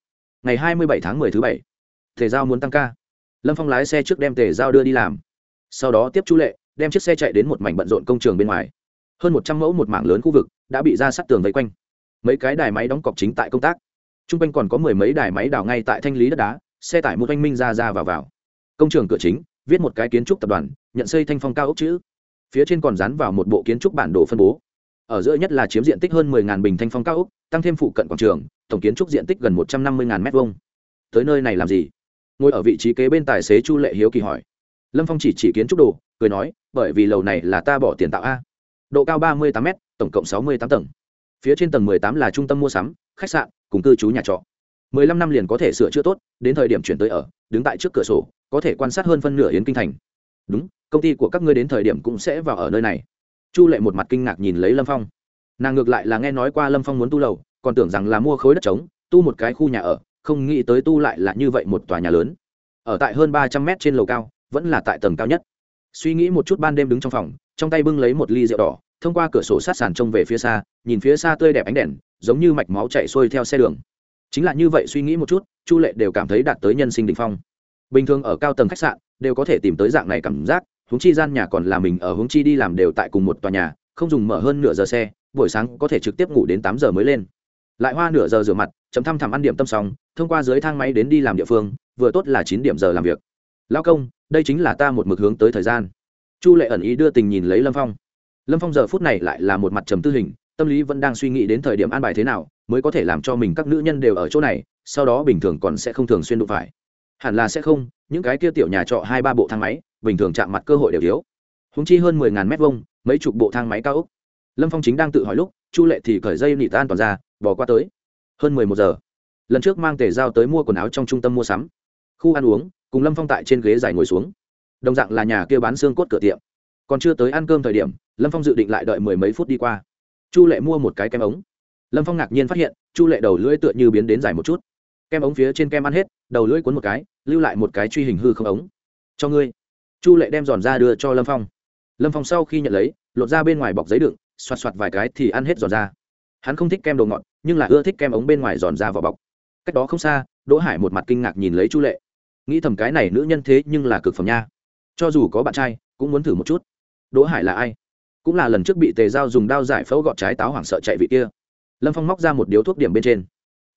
ngày hai mươi bảy tháng mười thứ bảy. Thể giao muốn tăng ca. Lâm phong lái xe trước đem tề giao đưa đi làm. Sau đó tiếp chu lệ, đem chiếc xe chạy đến một mảnh bận rộn công trường bên ngoài. Hơn một trăm mẫu một mảng lớn khu vực đã bị ra sát tường vây quanh. Mấy cái đài máy đóng cọc chính tại công tác. T r u n g quanh còn có mười mấy đài máy đào ngay tại thanh lý đất đá, xe tải một oanh minh ra ra vào vào. Công trường cửa chính, viết một cái kiến trúc tập đoàn, nhận xây thanh phong cao ốc chữ phía trên còn dán vào một bộ kiến trúc bản đồ phân bố. Ở giữa nhất là chiếm diện tích hơn 10.000 bình thanh phong cao ốc, tăng thêm phụ cận quảng trường, tổng kiến trúc diện tích gần 150.000 m hai tới nơi này làm gì? Ngồi ở vị trí kế bên tài xế chu lệ hiếu kỳ hỏi. Lâm phong chỉ chỉ kiến trúc đồ, cười nói, bởi vì lầu này là ta bỏ tiền tạo a. Độ cao ba mươi tám m tổng cộng sáu mươi tám tầng. Phía trên tầng mười tám là trung tâm mua sắm, khách sạn, cùng cư trú nhà trọ. Mười lăm năm liền có thể sửa chữa tốt, đến thời điểm chuyển tới ở, đứng tại trước cửa sổ, có thể quan sát hơn phân nửa yến kinh thành đúng, công ty của các ngươi đến thời điểm cũng sẽ vào ở nơi này. Chu lệ một mặt kinh ngạc nhìn lấy lâm phong. Nàng ngược lại là nghe nói qua lâm phong muốn tu lầu, còn tưởng rằng là mua khối đất trống, tu một cái khu nhà ở, không nghĩ tới tu lại là như vậy một tòa nhà lớn. Ở tại hơn ba trăm mét trên lầu cao, vẫn là tại tầng cao nhất. Suy nghĩ một chút ban đêm đứng trong phòng, trong tay bưng lấy một ly rượu đỏ, thông qua cửa sổ sát sàn trông về phía xa, nhìn phía xa tươi đẹp ánh đèn, giống như mạch máu chạy xuôi theo xe đường. Chính là như vậy suy nghĩ một chút, chu lệ đều cảm thấy đạt tới nhân sinh đ ỉ n h phong. Bình thường ở cao tầng khách sạn đều có thể tìm tới dạng này cảm giác, huống chi gian nhà còn là mình ở huống chi đi làm đều tại cùng một tòa nhà, không dùng mở hơn nửa giờ xe, buổi sáng có thể trực tiếp ngủ đến tám giờ mới lên. Lại hoa nửa giờ rửa mặt, chấm thăm thẳm ăn điểm tâm xong, thông qua dưới thang máy đến đi làm địa phương, vừa tốt là chín điểm giờ làm việc. Lao công, đây chính là ta một mực hướng tới thời gian. Chu lệ ẩn ý đưa tình nhìn lấy lâm phong. Lâm phong giờ phút này lại là một mặt trầm tư hình, tâm lý vẫn đang suy nghĩ đến thời điểm an bài thế nào, mới có thể làm cho mình các nữ nhân đều ở chỗ này, sau đó bình thường còn sẽ không thường xuyên đụng phải hẳn là sẽ không, những cái kia tiểu nhà trọ hai ba bộ thang máy, bình thường chạm mặt cơ hội đều thiếu. Húng chi hơn mười ngàn mét vuông, mấy chục bộ thang máy cao úc lâm phong chính đang tự hỏi lúc, chu lệ thì cởi dây nị tan toàn ra, bỏ qua tới. Hơn mười một giờ, lần trước mang tề giao tới mua quần áo trong trung tâm mua sắm. Khu ăn uống, cùng lâm phong tại trên ghế dài ngồi xuống. Đồng dạng là nhà kia bán xương cốt cửa tiệm. Còn chưa tới ăn cơm thời điểm, lâm phong dự định lại đợi mười mấy phút đi qua. Chu lệ mua một cái kem ống. Lâm phong ngạc nhiên phát hiện, chu lệ đầu lưỡi tựa như biến đến dài một chút kem ống phía trên kem ăn hết, đầu lưỡi cuốn một cái, lưu lại một cái truy hình hư không ống. Cho ngươi. Chu lệ đem giòn ra đưa cho lâm phong. Lâm phong sau khi nhận lấy, lột ra bên ngoài bọc giấy đựng, xoạt xoạt vài cái thì ăn hết giòn ra. Hắn không thích kem đồ ngọt, nhưng lại ưa thích kem ống bên ngoài giòn ra vỏ bọc. Cách đó không xa, đỗ hải một mặt kinh ngạc nhìn lấy chu lệ. Nghĩ thầm cái này nữ nhân thế nhưng là cực phẩm nha. Cho dù có bạn trai, cũng muốn thử một chút. Đỗ hải là ai? Cũng là lần trước bị tề giao dùng đao giải phẫu gọt trái táo hoảng sợ chạy vị kia. Lâm phong móc ra một điếu thuốc điểm bên trên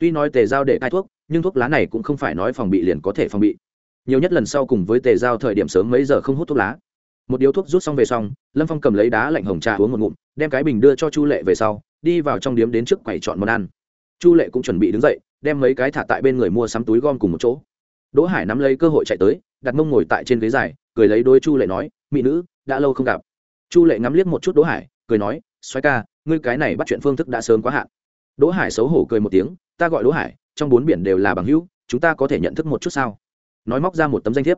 tuy nói tề giao để cai thuốc, nhưng thuốc lá này cũng không phải nói phòng bị liền có thể phòng bị. Nhiều nhất lần sau cùng với tề giao thời điểm sớm mấy giờ không hút thuốc lá. Một điếu thuốc rút xong về xong, lâm phong cầm lấy đá lạnh hồng trà uống một ngụm, đem cái bình đưa cho chu lệ về sau, đi vào trong điếm đến trước quầy chọn món ăn. Chu lệ cũng chuẩn bị đứng dậy, đem mấy cái thả tại bên người mua sắm túi gom cùng một chỗ. Đỗ hải nắm lấy cơ hội chạy tới, đặt mông ngồi tại trên ghế dài, cười lấy đôi chu lệ nói, mỹ nữ, đã lâu không gặp. Chu lệ ngắm liếc một chút đỗ hải, cười nói xoay ca, ngươi cái này bắt chuyện phương thức đã sớm quá hạn. Đỗ hải xấu hổ cười một tiếng ta gọi đỗ hải, trong bốn biển đều là bằng hữu, chúng ta có thể nhận thức một chút sao? Nói móc ra một tấm danh thiếp.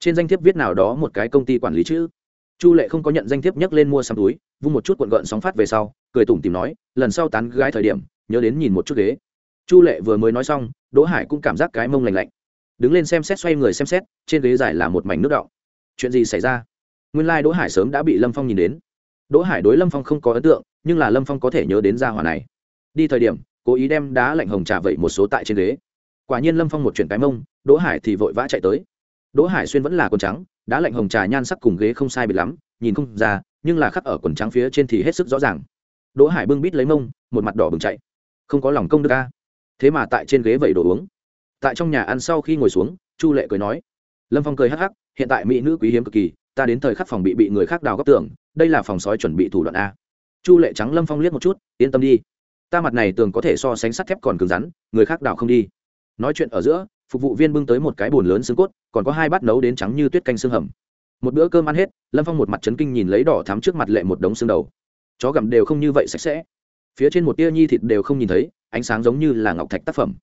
Trên danh thiếp viết nào đó một cái công ty quản lý chữ. Chu lệ không có nhận danh thiếp nhấc lên mua xăm túi, vung một chút cuộn gợn sóng phát về sau, cười tủm tìm nói, lần sau tán gái thời điểm, nhớ đến nhìn một chút ghế. Chu lệ vừa mới nói xong, đỗ hải cũng cảm giác cái mông lành lạnh. Đứng lên xem xét xoay người xem xét, trên ghế dài là một mảnh nước đọng. Chuyện gì xảy ra? Nguyên lai、like、đỗ hải sớm đã bị lâm phong nhìn đến. Đỗ hải đối lâm phong không có ấn tượng, nhưng là lâm phong có thể nhớ đến gia hòa này. Đi thời điểm cố ý đem đá lạnh hồng trà vậy một số tại trên ghế. Quả nhiên lâm phong một chuyển cái mông, đỗ hải thì vội vã chạy tới. Đỗ hải xuyên vẫn là quần trắng đã lạnh hồng trà nhan sắc cùng ghế không sai biệt lắm, nhìn không ra, nhưng là khắc ở quần trắng phía trên thì hết sức rõ ràng. Đỗ hải bưng bít lấy mông, một mặt đỏ bừng chạy. Không có lòng công đức ca thế mà tại trên ghế vậy đồ uống. Tại trong nhà ăn sau khi ngồi xuống, chu lệ cười nói. Lâm phong cười hắc hắc, hiện tại mỹ nữ quý hiếm cực kỳ, ta đến thời khắc phòng bị bị người khác đào góc tưởng đây là phòng sói chuẩn bị thủ đoạn a. Chu lệ trắng lâm phong liếc một chút, yên tâm đi ta mặt này tường có thể so sánh sắt thép còn cứng rắn, người khác đào không đi. Nói chuyện ở giữa, phục vụ viên bưng tới một cái bồn lớn xương cốt, còn có hai bát nấu đến trắng như tuyết canh xương hầm. Một bữa cơm ăn hết, lâm phong một mặt trấn kinh nhìn lấy đỏ thắm trước mặt lệ một đống xương đầu. Chó gặm đều không như vậy sạch sẽ. Phía trên một tia nhi thịt đều không nhìn thấy, ánh sáng giống như là ngọc thạch tác phẩm.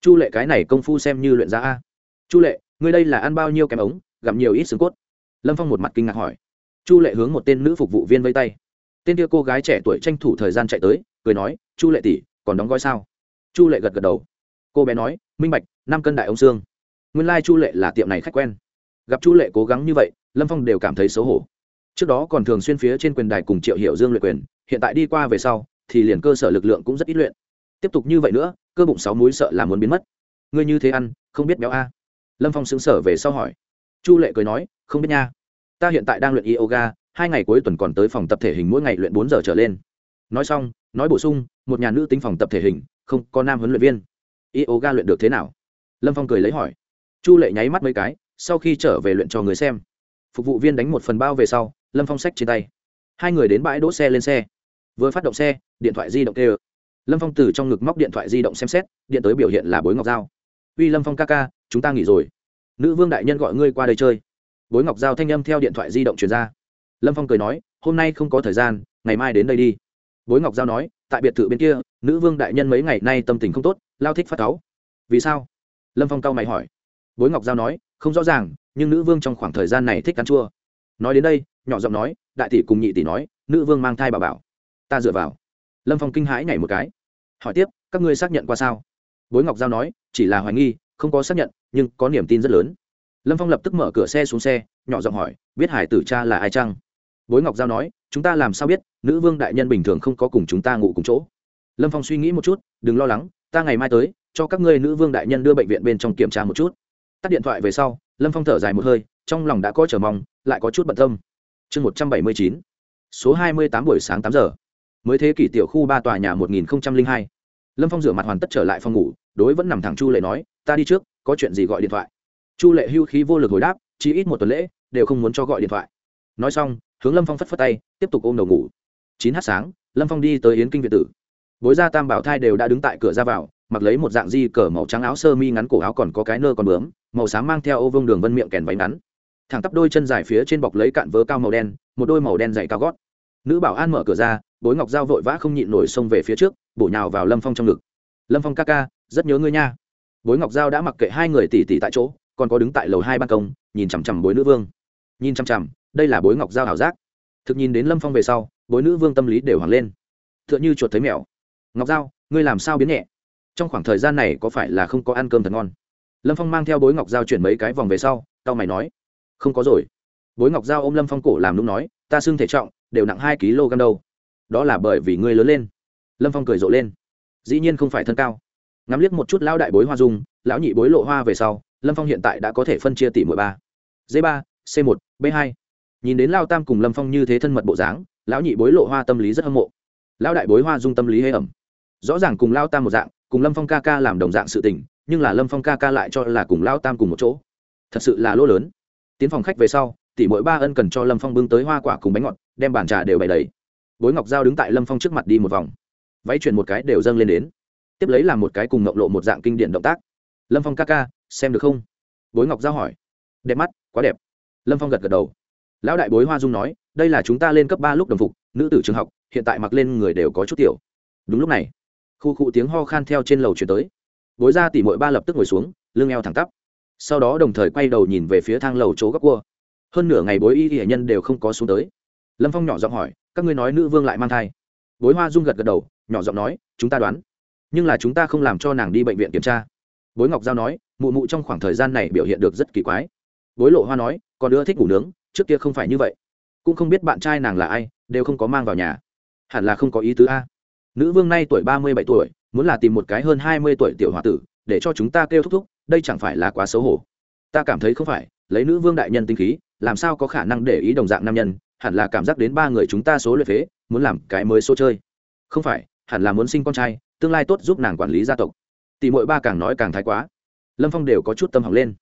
Chu lệ cái này công phu xem như luyện ra a. Chu lệ, ngươi đây là ăn bao nhiêu kém ống, gặm nhiều ít xương cốt? Lâm phong một mặt kinh ngạc hỏi. Chu lệ hướng một tên nữ phục vụ viên vây tay. Tên kia cô gái trẻ tuổi tranh thủ thời gian chạy tới cười nói, chu lệ tỷ, còn đóng gói sao? Chu lệ gật gật đầu. Cô bé nói, minh bạch, năm cân đại ông xương nguyên lai、like、chu lệ là tiệm này khách quen. Gặp chu lệ cố gắng như vậy, lâm phong đều cảm thấy xấu hổ. Trước đó còn thường xuyên phía trên quyền đài cùng triệu hiểu dương luyện quyền, hiện tại đi qua về sau, thì liền cơ sở lực lượng cũng rất ít luyện. Tiếp tục như vậy nữa, cơ bụng sáu múi sợ là muốn biến mất. Ngươi như thế ăn, không biết béo a? Lâm phong xứng sở về sau hỏi. Chu lệ cười nói, không biết nha. Ta hiện tại đang luyện yoga, hai ngày cuối tuần còn tới phòng tập thể hình mỗi ngày luyện bốn giờ trở lên. Nói xong nói bổ sung, một nhà nữ tính phòng tập thể hình, không, có nam huấn luyện viên. Yoga luyện được thế nào? Lâm phong cười lấy hỏi. Chu lệ nháy mắt mấy cái, sau khi trở về luyện cho người xem. Phục vụ viên đánh một phần bao về sau, lâm phong sách trên tay. Hai người đến bãi đỗ xe lên xe. Vừa phát động xe, điện thoại di động tê lâm phong từ trong ngực móc điện thoại di động xem xét, điện tới biểu hiện là bối ngọc giao. Uy lâm phong ca ca, chúng ta nghỉ rồi. Nữ vương đại nhân gọi ngươi qua đây chơi. Bối ngọc giao thanh âm theo điện thoại di động truyền ra. Lâm phong cười nói, hôm nay không có thời gian, ngày mai đến đây đi bối ngọc giao nói, tại biệt thự bên kia, nữ vương đại nhân mấy ngày nay tâm tình không tốt, lao thích phát cáu. Vì sao? Lâm phong cao mày hỏi. Bối ngọc giao nói, không rõ ràng, nhưng nữ vương trong khoảng thời gian này thích ăn chua. Nói đến đây, nhỏ giọng nói, đại tỷ cùng nhị tỷ nói, nữ vương mang thai bà bảo. Ta dựa vào. Lâm phong kinh hãi nhảy một cái. Hỏi tiếp, các ngươi xác nhận qua sao? Bối ngọc giao nói, chỉ là hoài nghi, không có xác nhận, nhưng có niềm tin rất lớn. Lâm phong lập tức mở cửa xe xuống xe, nhỏ giọng hỏi, biết hải tử cha là ai chăng? Bối ngọc giao nói chúng ta làm sao biết, nữ vương đại nhân bình thường không có cùng chúng ta ngủ cùng chỗ? Lâm phong suy nghĩ một chút, đừng lo lắng, ta ngày mai tới, cho các ngươi nữ vương đại nhân đưa bệnh viện bên trong kiểm tra một chút. Tắt điện thoại về sau, lâm phong thở dài một hơi, trong lòng đã có chờ mong, lại có chút bận tâm. Chương một trăm bảy mươi chín, số hai mươi tám buổi sáng tám giờ. Mới thế kỷ tiểu khu ba tòa nhà một nghìn hai. Lâm phong rửa mặt hoàn tất trở lại phòng ngủ, đối vẫn nằm thẳng chu lệ nói, ta đi trước, có chuyện gì gọi điện thoại. Chu lệ hưu khí vô lực hồi đáp, chỉ ít một tuần lễ, đều không muốn cho gọi điện thoại. Nói xong hướng lâm phong phất phất tay, tiếp tục ôm đầu ngủ. Chín h sáng, lâm phong đi tới yến kinh việt tử. Bối gia tam bảo thai đều đã đứng tại cửa ra vào, mặc lấy một dạng di cờ màu trắng áo sơ mi ngắn cổ áo còn có cái nơ còn bướm, màu xám mang theo ô vương đường vân miệng kèn váy ngắn. Thẳng tắp đôi chân dài phía trên bọc lấy cạn vớ cao màu đen, một đôi màu đen dày cao gót. Nữ bảo an mở cửa ra, bối ngọc dao vội vã không nhịn nổi xông về phía trước, bổ nhào vào lâm phong trong ngực. Lâm phong ca ca, rất nhớ ngươi nha. Bối ngọc dao đã mặc kệ hai người tỉ tỉ tại chỗ, còn có đứng tại lầu hai ban công, nhìn chằm chằm bối nữ vương. Nhìn chằm chằm đây là bối ngọc dao ảo giác. Thực nhìn đến lâm phong về sau, bối nữ vương tâm lý đều hoàng lên. T h ư ợ n h ư chuột thấy mèo. Ngọc dao ngươi làm sao biến nhẹ? Trong khoảng thời gian này có phải là không có ăn cơm thật ngon? Lâm phong mang theo bối ngọc dao chuyển mấy cái vòng về sau tao mày nói. Không có rồi. Bối ngọc dao ôm lâm phong cổ làm lúc nói, ta xưng thể trọng, đều nặng hai kg đâu. Đó là bởi vì ngươi lớn lên. Lâm phong cười rộ lên. Dĩ nhiên không phải thân cao. Ngắm liếc một chút lão đại bối hoa dung, lão nhị bối lộ hoa về sau, lâm phong hiện tại đã có thể phân chia tỷ mỗi ba. D ba, c một, b hai nhìn đến lao tam cùng lâm phong như thế thân mật bộ dáng, lão nhị bối lộ hoa tâm lý rất hâm mộ. Lão đại bối hoa dung tâm lý hê ẩm. Rõ ràng cùng lao tam một dạng, cùng lâm phong ca ca làm đồng dạng sự tình, nhưng là lâm phong ca ca lại cho là cùng lao tam cùng một chỗ. Thật sự là lỗ lớn. Tiến phòng khách về sau tỷ mỗi ba ân cần cho lâm phong bưng tới hoa quả cùng bánh ngọt, đem bàn trà đều bày đầy. Bối ngọc giao đứng tại lâm phong trước mặt đi một vòng. Váy chuyển một cái đều dâng lên đến. Tiếp lấy làm một cái cùng ngộng lộ một dạng kinh điển động tác. Lâm phong ca ca, xem được không? Bối ngọc giao hỏi. Đẹp mắt, quá đẹp. Lâm phong gật gật đầu lão đại bối hoa dung nói, đây là chúng ta lên cấp ba lúc đồng phục, nữ tử trường học, hiện tại mặc lên người đều có chút tiểu. Đúng lúc này, khu cụ tiếng ho khan theo trên lầu chuyển tới. Bối ra tỉ mội ba lập tức ngồi xuống, lưng eo thẳng tắp. Sau đó đồng thời quay đầu nhìn về phía thang lầu chỗ góc cua. Hơn nửa ngày bối y y nhân đều không có xuống tới. Lâm phong nhỏ giọng hỏi, các ngươi nói nữ vương lại mang thai? Bối hoa dung gật gật đầu, nhỏ giọng nói, chúng ta đoán. Nhưng là chúng ta không làm cho nàng đi bệnh viện kiểm tra. Bối ngọc giao nói, mụ mụ trong khoảng thời gian này biểu hiện được rất kỳ quái. Bối lộ hoa nói còn đứa thích ngủ nướng trước kia không phải như vậy. Cũng không biết bạn trai nàng là ai, đều không có mang vào nhà. Hẳn là không có ý tứ a. Nữ vương nay tuổi ba mươi bảy tuổi, muốn là tìm một cái hơn hai mươi tuổi tiểu h o a tử, để cho chúng ta kêu thúc thúc, đây chẳng phải là quá xấu hổ. Ta cảm thấy không phải, lấy nữ vương đại nhân tinh khí, làm sao có khả năng để ý đồng dạng nam nhân, hẳn là cảm giác đến ba người chúng ta số luyện phế, muốn làm cái mới số chơi. Không phải, hẳn là muốn sinh con trai, tương lai tốt giúp nàng quản lý gia tộc. Tỷ mỗi ba càng nói càng thái quá. Lâm phong đều có chút tâm hỏng lên.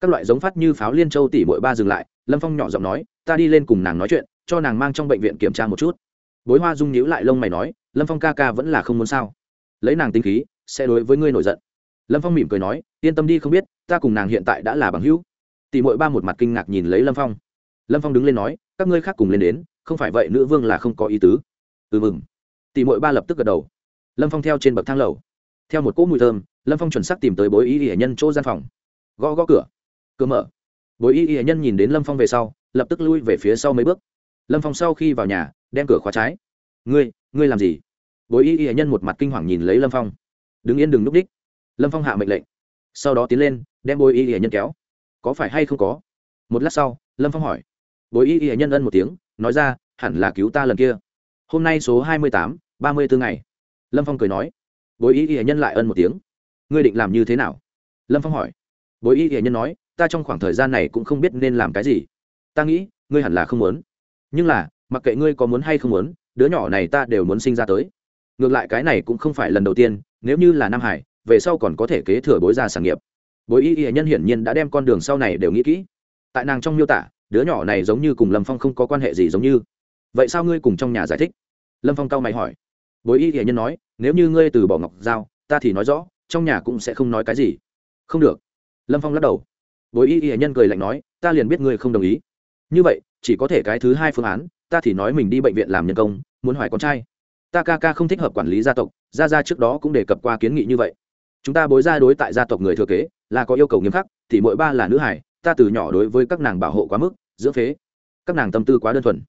Các loại giống phát như pháo liên châu tỷ mỗi ba dừng lại lâm phong nhỏ giọng nói, ta đi lên cùng nàng nói chuyện, cho nàng mang trong bệnh viện kiểm tra một chút. Bối hoa dung nhíu lại lông mày nói, lâm phong ca ca vẫn là không muốn sao? Lấy nàng tinh khí, sẽ đối với ngươi nổi giận. Lâm phong mỉm cười nói, yên tâm đi không biết, ta cùng nàng hiện tại đã là bằng hữu. Tỷ mội ba một mặt kinh ngạc nhìn lấy lâm phong. Lâm phong đứng lên nói, các ngươi khác cùng lên đến, không phải vậy nữ vương là không có ý tứ. Ừ mừng. Tỷ mội ba lập tức gật đầu. Lâm phong theo trên bậc thang lầu. Theo một cỗ mùi thơm, lâm phong chuẩn xác tìm tới bối ý y nhân chỗ gian phòng. Gõ gõ cửa. Cửa mở bối y y nhân nhìn đến lâm phong về sau, lập tức lui về phía sau mấy bước. Lâm phong sau khi vào nhà, đem cửa khóa trái. Ngươi ngươi làm gì? Bối y y nhân một mặt kinh hoàng nhìn lấy lâm phong. Đứng yên đừng núp đích. Lâm phong hạ mệnh lệnh. Sau đó tiến lên, đem bối y y nhân kéo. Có phải hay không có? Một lát sau, lâm phong hỏi. Bối y y nhân ân một tiếng, nói ra, hẳn là cứu ta lần kia. Hôm nay số hai mươi tám, ba mươi bốn ngày. Lâm phong cười nói. Bối y y nhân lại ân một tiếng. Ngươi định làm như thế nào? Lâm phong hỏi. Bối y y nhân nói ta trong khoảng thời gian này cũng không biết nên làm cái gì. Ta nghĩ, ngươi hẳn là không muốn. Nhưng là, mặc kệ ngươi có muốn hay không muốn, đứa nhỏ này ta đều muốn sinh ra tới. Ngược lại cái này cũng không phải lần đầu tiên, nếu như là nam hải, về sau còn có thể kế thừa bối ra sản nghiệp. Bối y y nhân hiển nhiên đã đem con đường sau này đều nghĩ kỹ. Tại nàng trong miêu tả, đứa nhỏ này giống như cùng lâm phong không có quan hệ gì giống như. Vậy sao ngươi cùng trong nhà giải thích? Lâm phong cao mày hỏi. Bối y y nhân nói, nếu như ngươi từ bỏ ngọc giao, ta thì nói rõ, trong nhà cũng sẽ không nói cái gì. Không được. Lâm phong lắc đầu bối y y nhân cười lạnh nói, ta liền biết ngươi không đồng ý. Như vậy, chỉ có thể cái thứ hai phương án, ta thì nói mình đi bệnh viện làm nhân công, muốn hỏi con trai. Ta ca ca không thích hợp quản lý gia tộc, gia gia trước đó cũng đề cập qua kiến nghị như vậy. Chúng ta bối ra đối tại gia tộc người thừa kế, là có yêu cầu nghiêm khắc, thì mỗi ba là nữ hải, ta từ nhỏ đối với các nàng bảo hộ quá mức giữa phế. Các nàng tâm tư quá đơn thuần.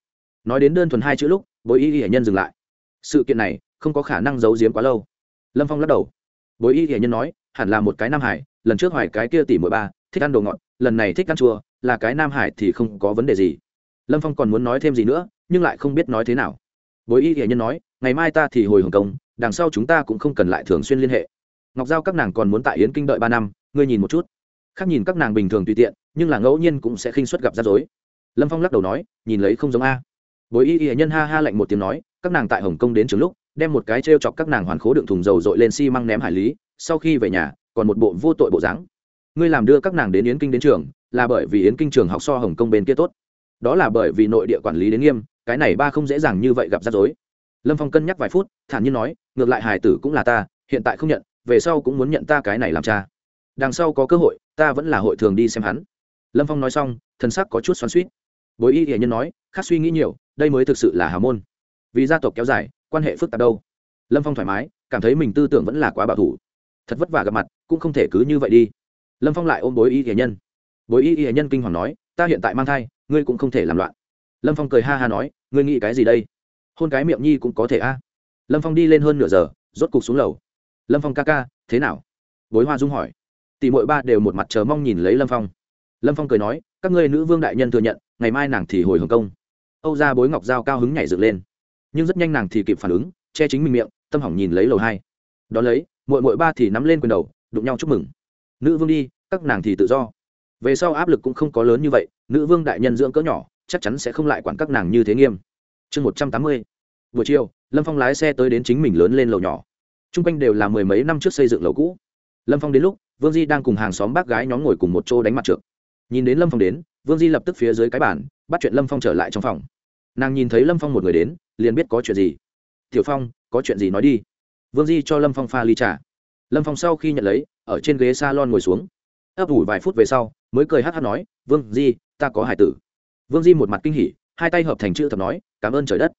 Nói đến đơn thuần hai chữ lúc, bối y y nhân dừng lại. Sự kiện này không có khả năng giấu giếm quá lâu. Lâm phong lắc đầu. Bối y y nhân nói, hẳn là một cái nam hải, lần trước hoài cái kia tỷ mỗi ba thích ăn đồ ngọt, lần này thích ăn chua, là cái nam hải thì không có vấn đề gì. Lâm phong còn muốn nói thêm gì nữa, nhưng lại không biết nói thế nào. Bối y y nhân nói, ngày mai ta thì hồi hồng công đằng sau chúng ta cũng không cần lại thường xuyên liên hệ. Ngọc giao các nàng còn muốn tại yến kinh đợi ba năm, ngươi nhìn một chút. Khác nhìn các nàng bình thường tùy tiện, nhưng là ngẫu nhiên cũng sẽ khinh suất gặp rắc rối. Lâm phong lắc đầu nói, nhìn lấy không giống a. Bối y y nhân ha ha lạnh một tiếng nói, các nàng tại hồng kông đến trường lúc, đem một cái t r e o chọc các nàng hoàn khố đựng thùng dầu dội lên xi、si、măng ném hải lý, sau khi về nhà, còn một bộ vô tội bộ dáng ngươi làm đưa các nàng đến yến kinh đến trường, là bởi vì yến kinh trường học so hồng kông bên kia tốt. Đó là bởi vì nội địa quản lý đến nghiêm, cái này ba không dễ dàng như vậy gặp rắc rối. Lâm phong cân nhắc vài phút, thản nhiên nói, ngược lại hải tử cũng là ta, hiện tại không nhận, về sau cũng muốn nhận ta cái này làm cha. Đằng sau có cơ hội, ta vẫn là hội thường đi xem hắn. Lâm phong nói xong thân sắc có chút xoắn suýt bối y hiển nhân nói, khác suy nghĩ nhiều, đây mới thực sự là hào môn. Vì gia tộc kéo dài, quan hệ phức tạp đâu. Lâm phong thoải mái, cảm thấy mình tư tưởng vẫn là quá bảo thủ. Thật vất vả gặp mặt, cũng không thể cứ như vậy đi lâm phong lại ôm bối y hiển nhân. Bối y hiển nhân kinh hoàng nói, ta hiện tại mang thai, ngươi cũng không thể làm loạn. Lâm phong cười ha ha nói, ngươi nghĩ cái gì đây? Hôn cái miệng nhi cũng có thể a. Lâm phong đi lên hơn nửa giờ, rốt cục xuống lầu. Lâm phong ca ca, thế nào? Bối hoa dung hỏi. Tỷ mỗi ba đều một mặt chờ mong nhìn lấy lâm phong. Lâm phong cười nói, các ngươi nữ vương đại nhân thừa nhận, ngày mai nàng thì hồi hồng công. Âu ra bối ngọc dao cao hứng nhảy dựng lên. Nhưng rất nhanh nàng thì kịp phản ứng, che chính mình miệng, tâm hỏng nhìn lấy lầu hai. Đón lấy mội mội ba thì nắm lên quyền đầu, đụng nhau chúc mừng nữ vương đi, các nàng thì tự do. Về sau áp lực cũng không có lớn như vậy, nữ vương đại nhân dưỡng cỡ nhỏ, chắc chắn sẽ không lại quản các nàng như thế nghiêm. Chương một trăm tám mươi. Buổi chiều, lâm phong lái xe tới đến chính mình lớn lên lầu nhỏ. T r u n g quanh đều là mười mấy năm trước xây dựng lầu cũ. Lâm phong đến lúc, vương di đang cùng hàng xóm bác gái nhóm ngồi cùng một chỗ đánh mặt trượt. Nhìn đến lâm phong đến, vương di lập tức phía dưới cái bản bắt chuyện lâm phong trở lại trong phòng. Nàng nhìn thấy lâm phong một người đến, liền biết có chuyện gì. Tiểu phong, có chuyện gì nói đi. Vương di cho lâm phong pha ly trà. Lâm phong sau khi nhận lấy ở trên ghế salon ngồi xuống. Ấp ủ vài phút về sau, mới cười hát hát nói, vương di, ta có hải tử. Vương di một mặt kinh hỉ, hai tay hợp thành chữ thập nói, cảm ơn trời đất.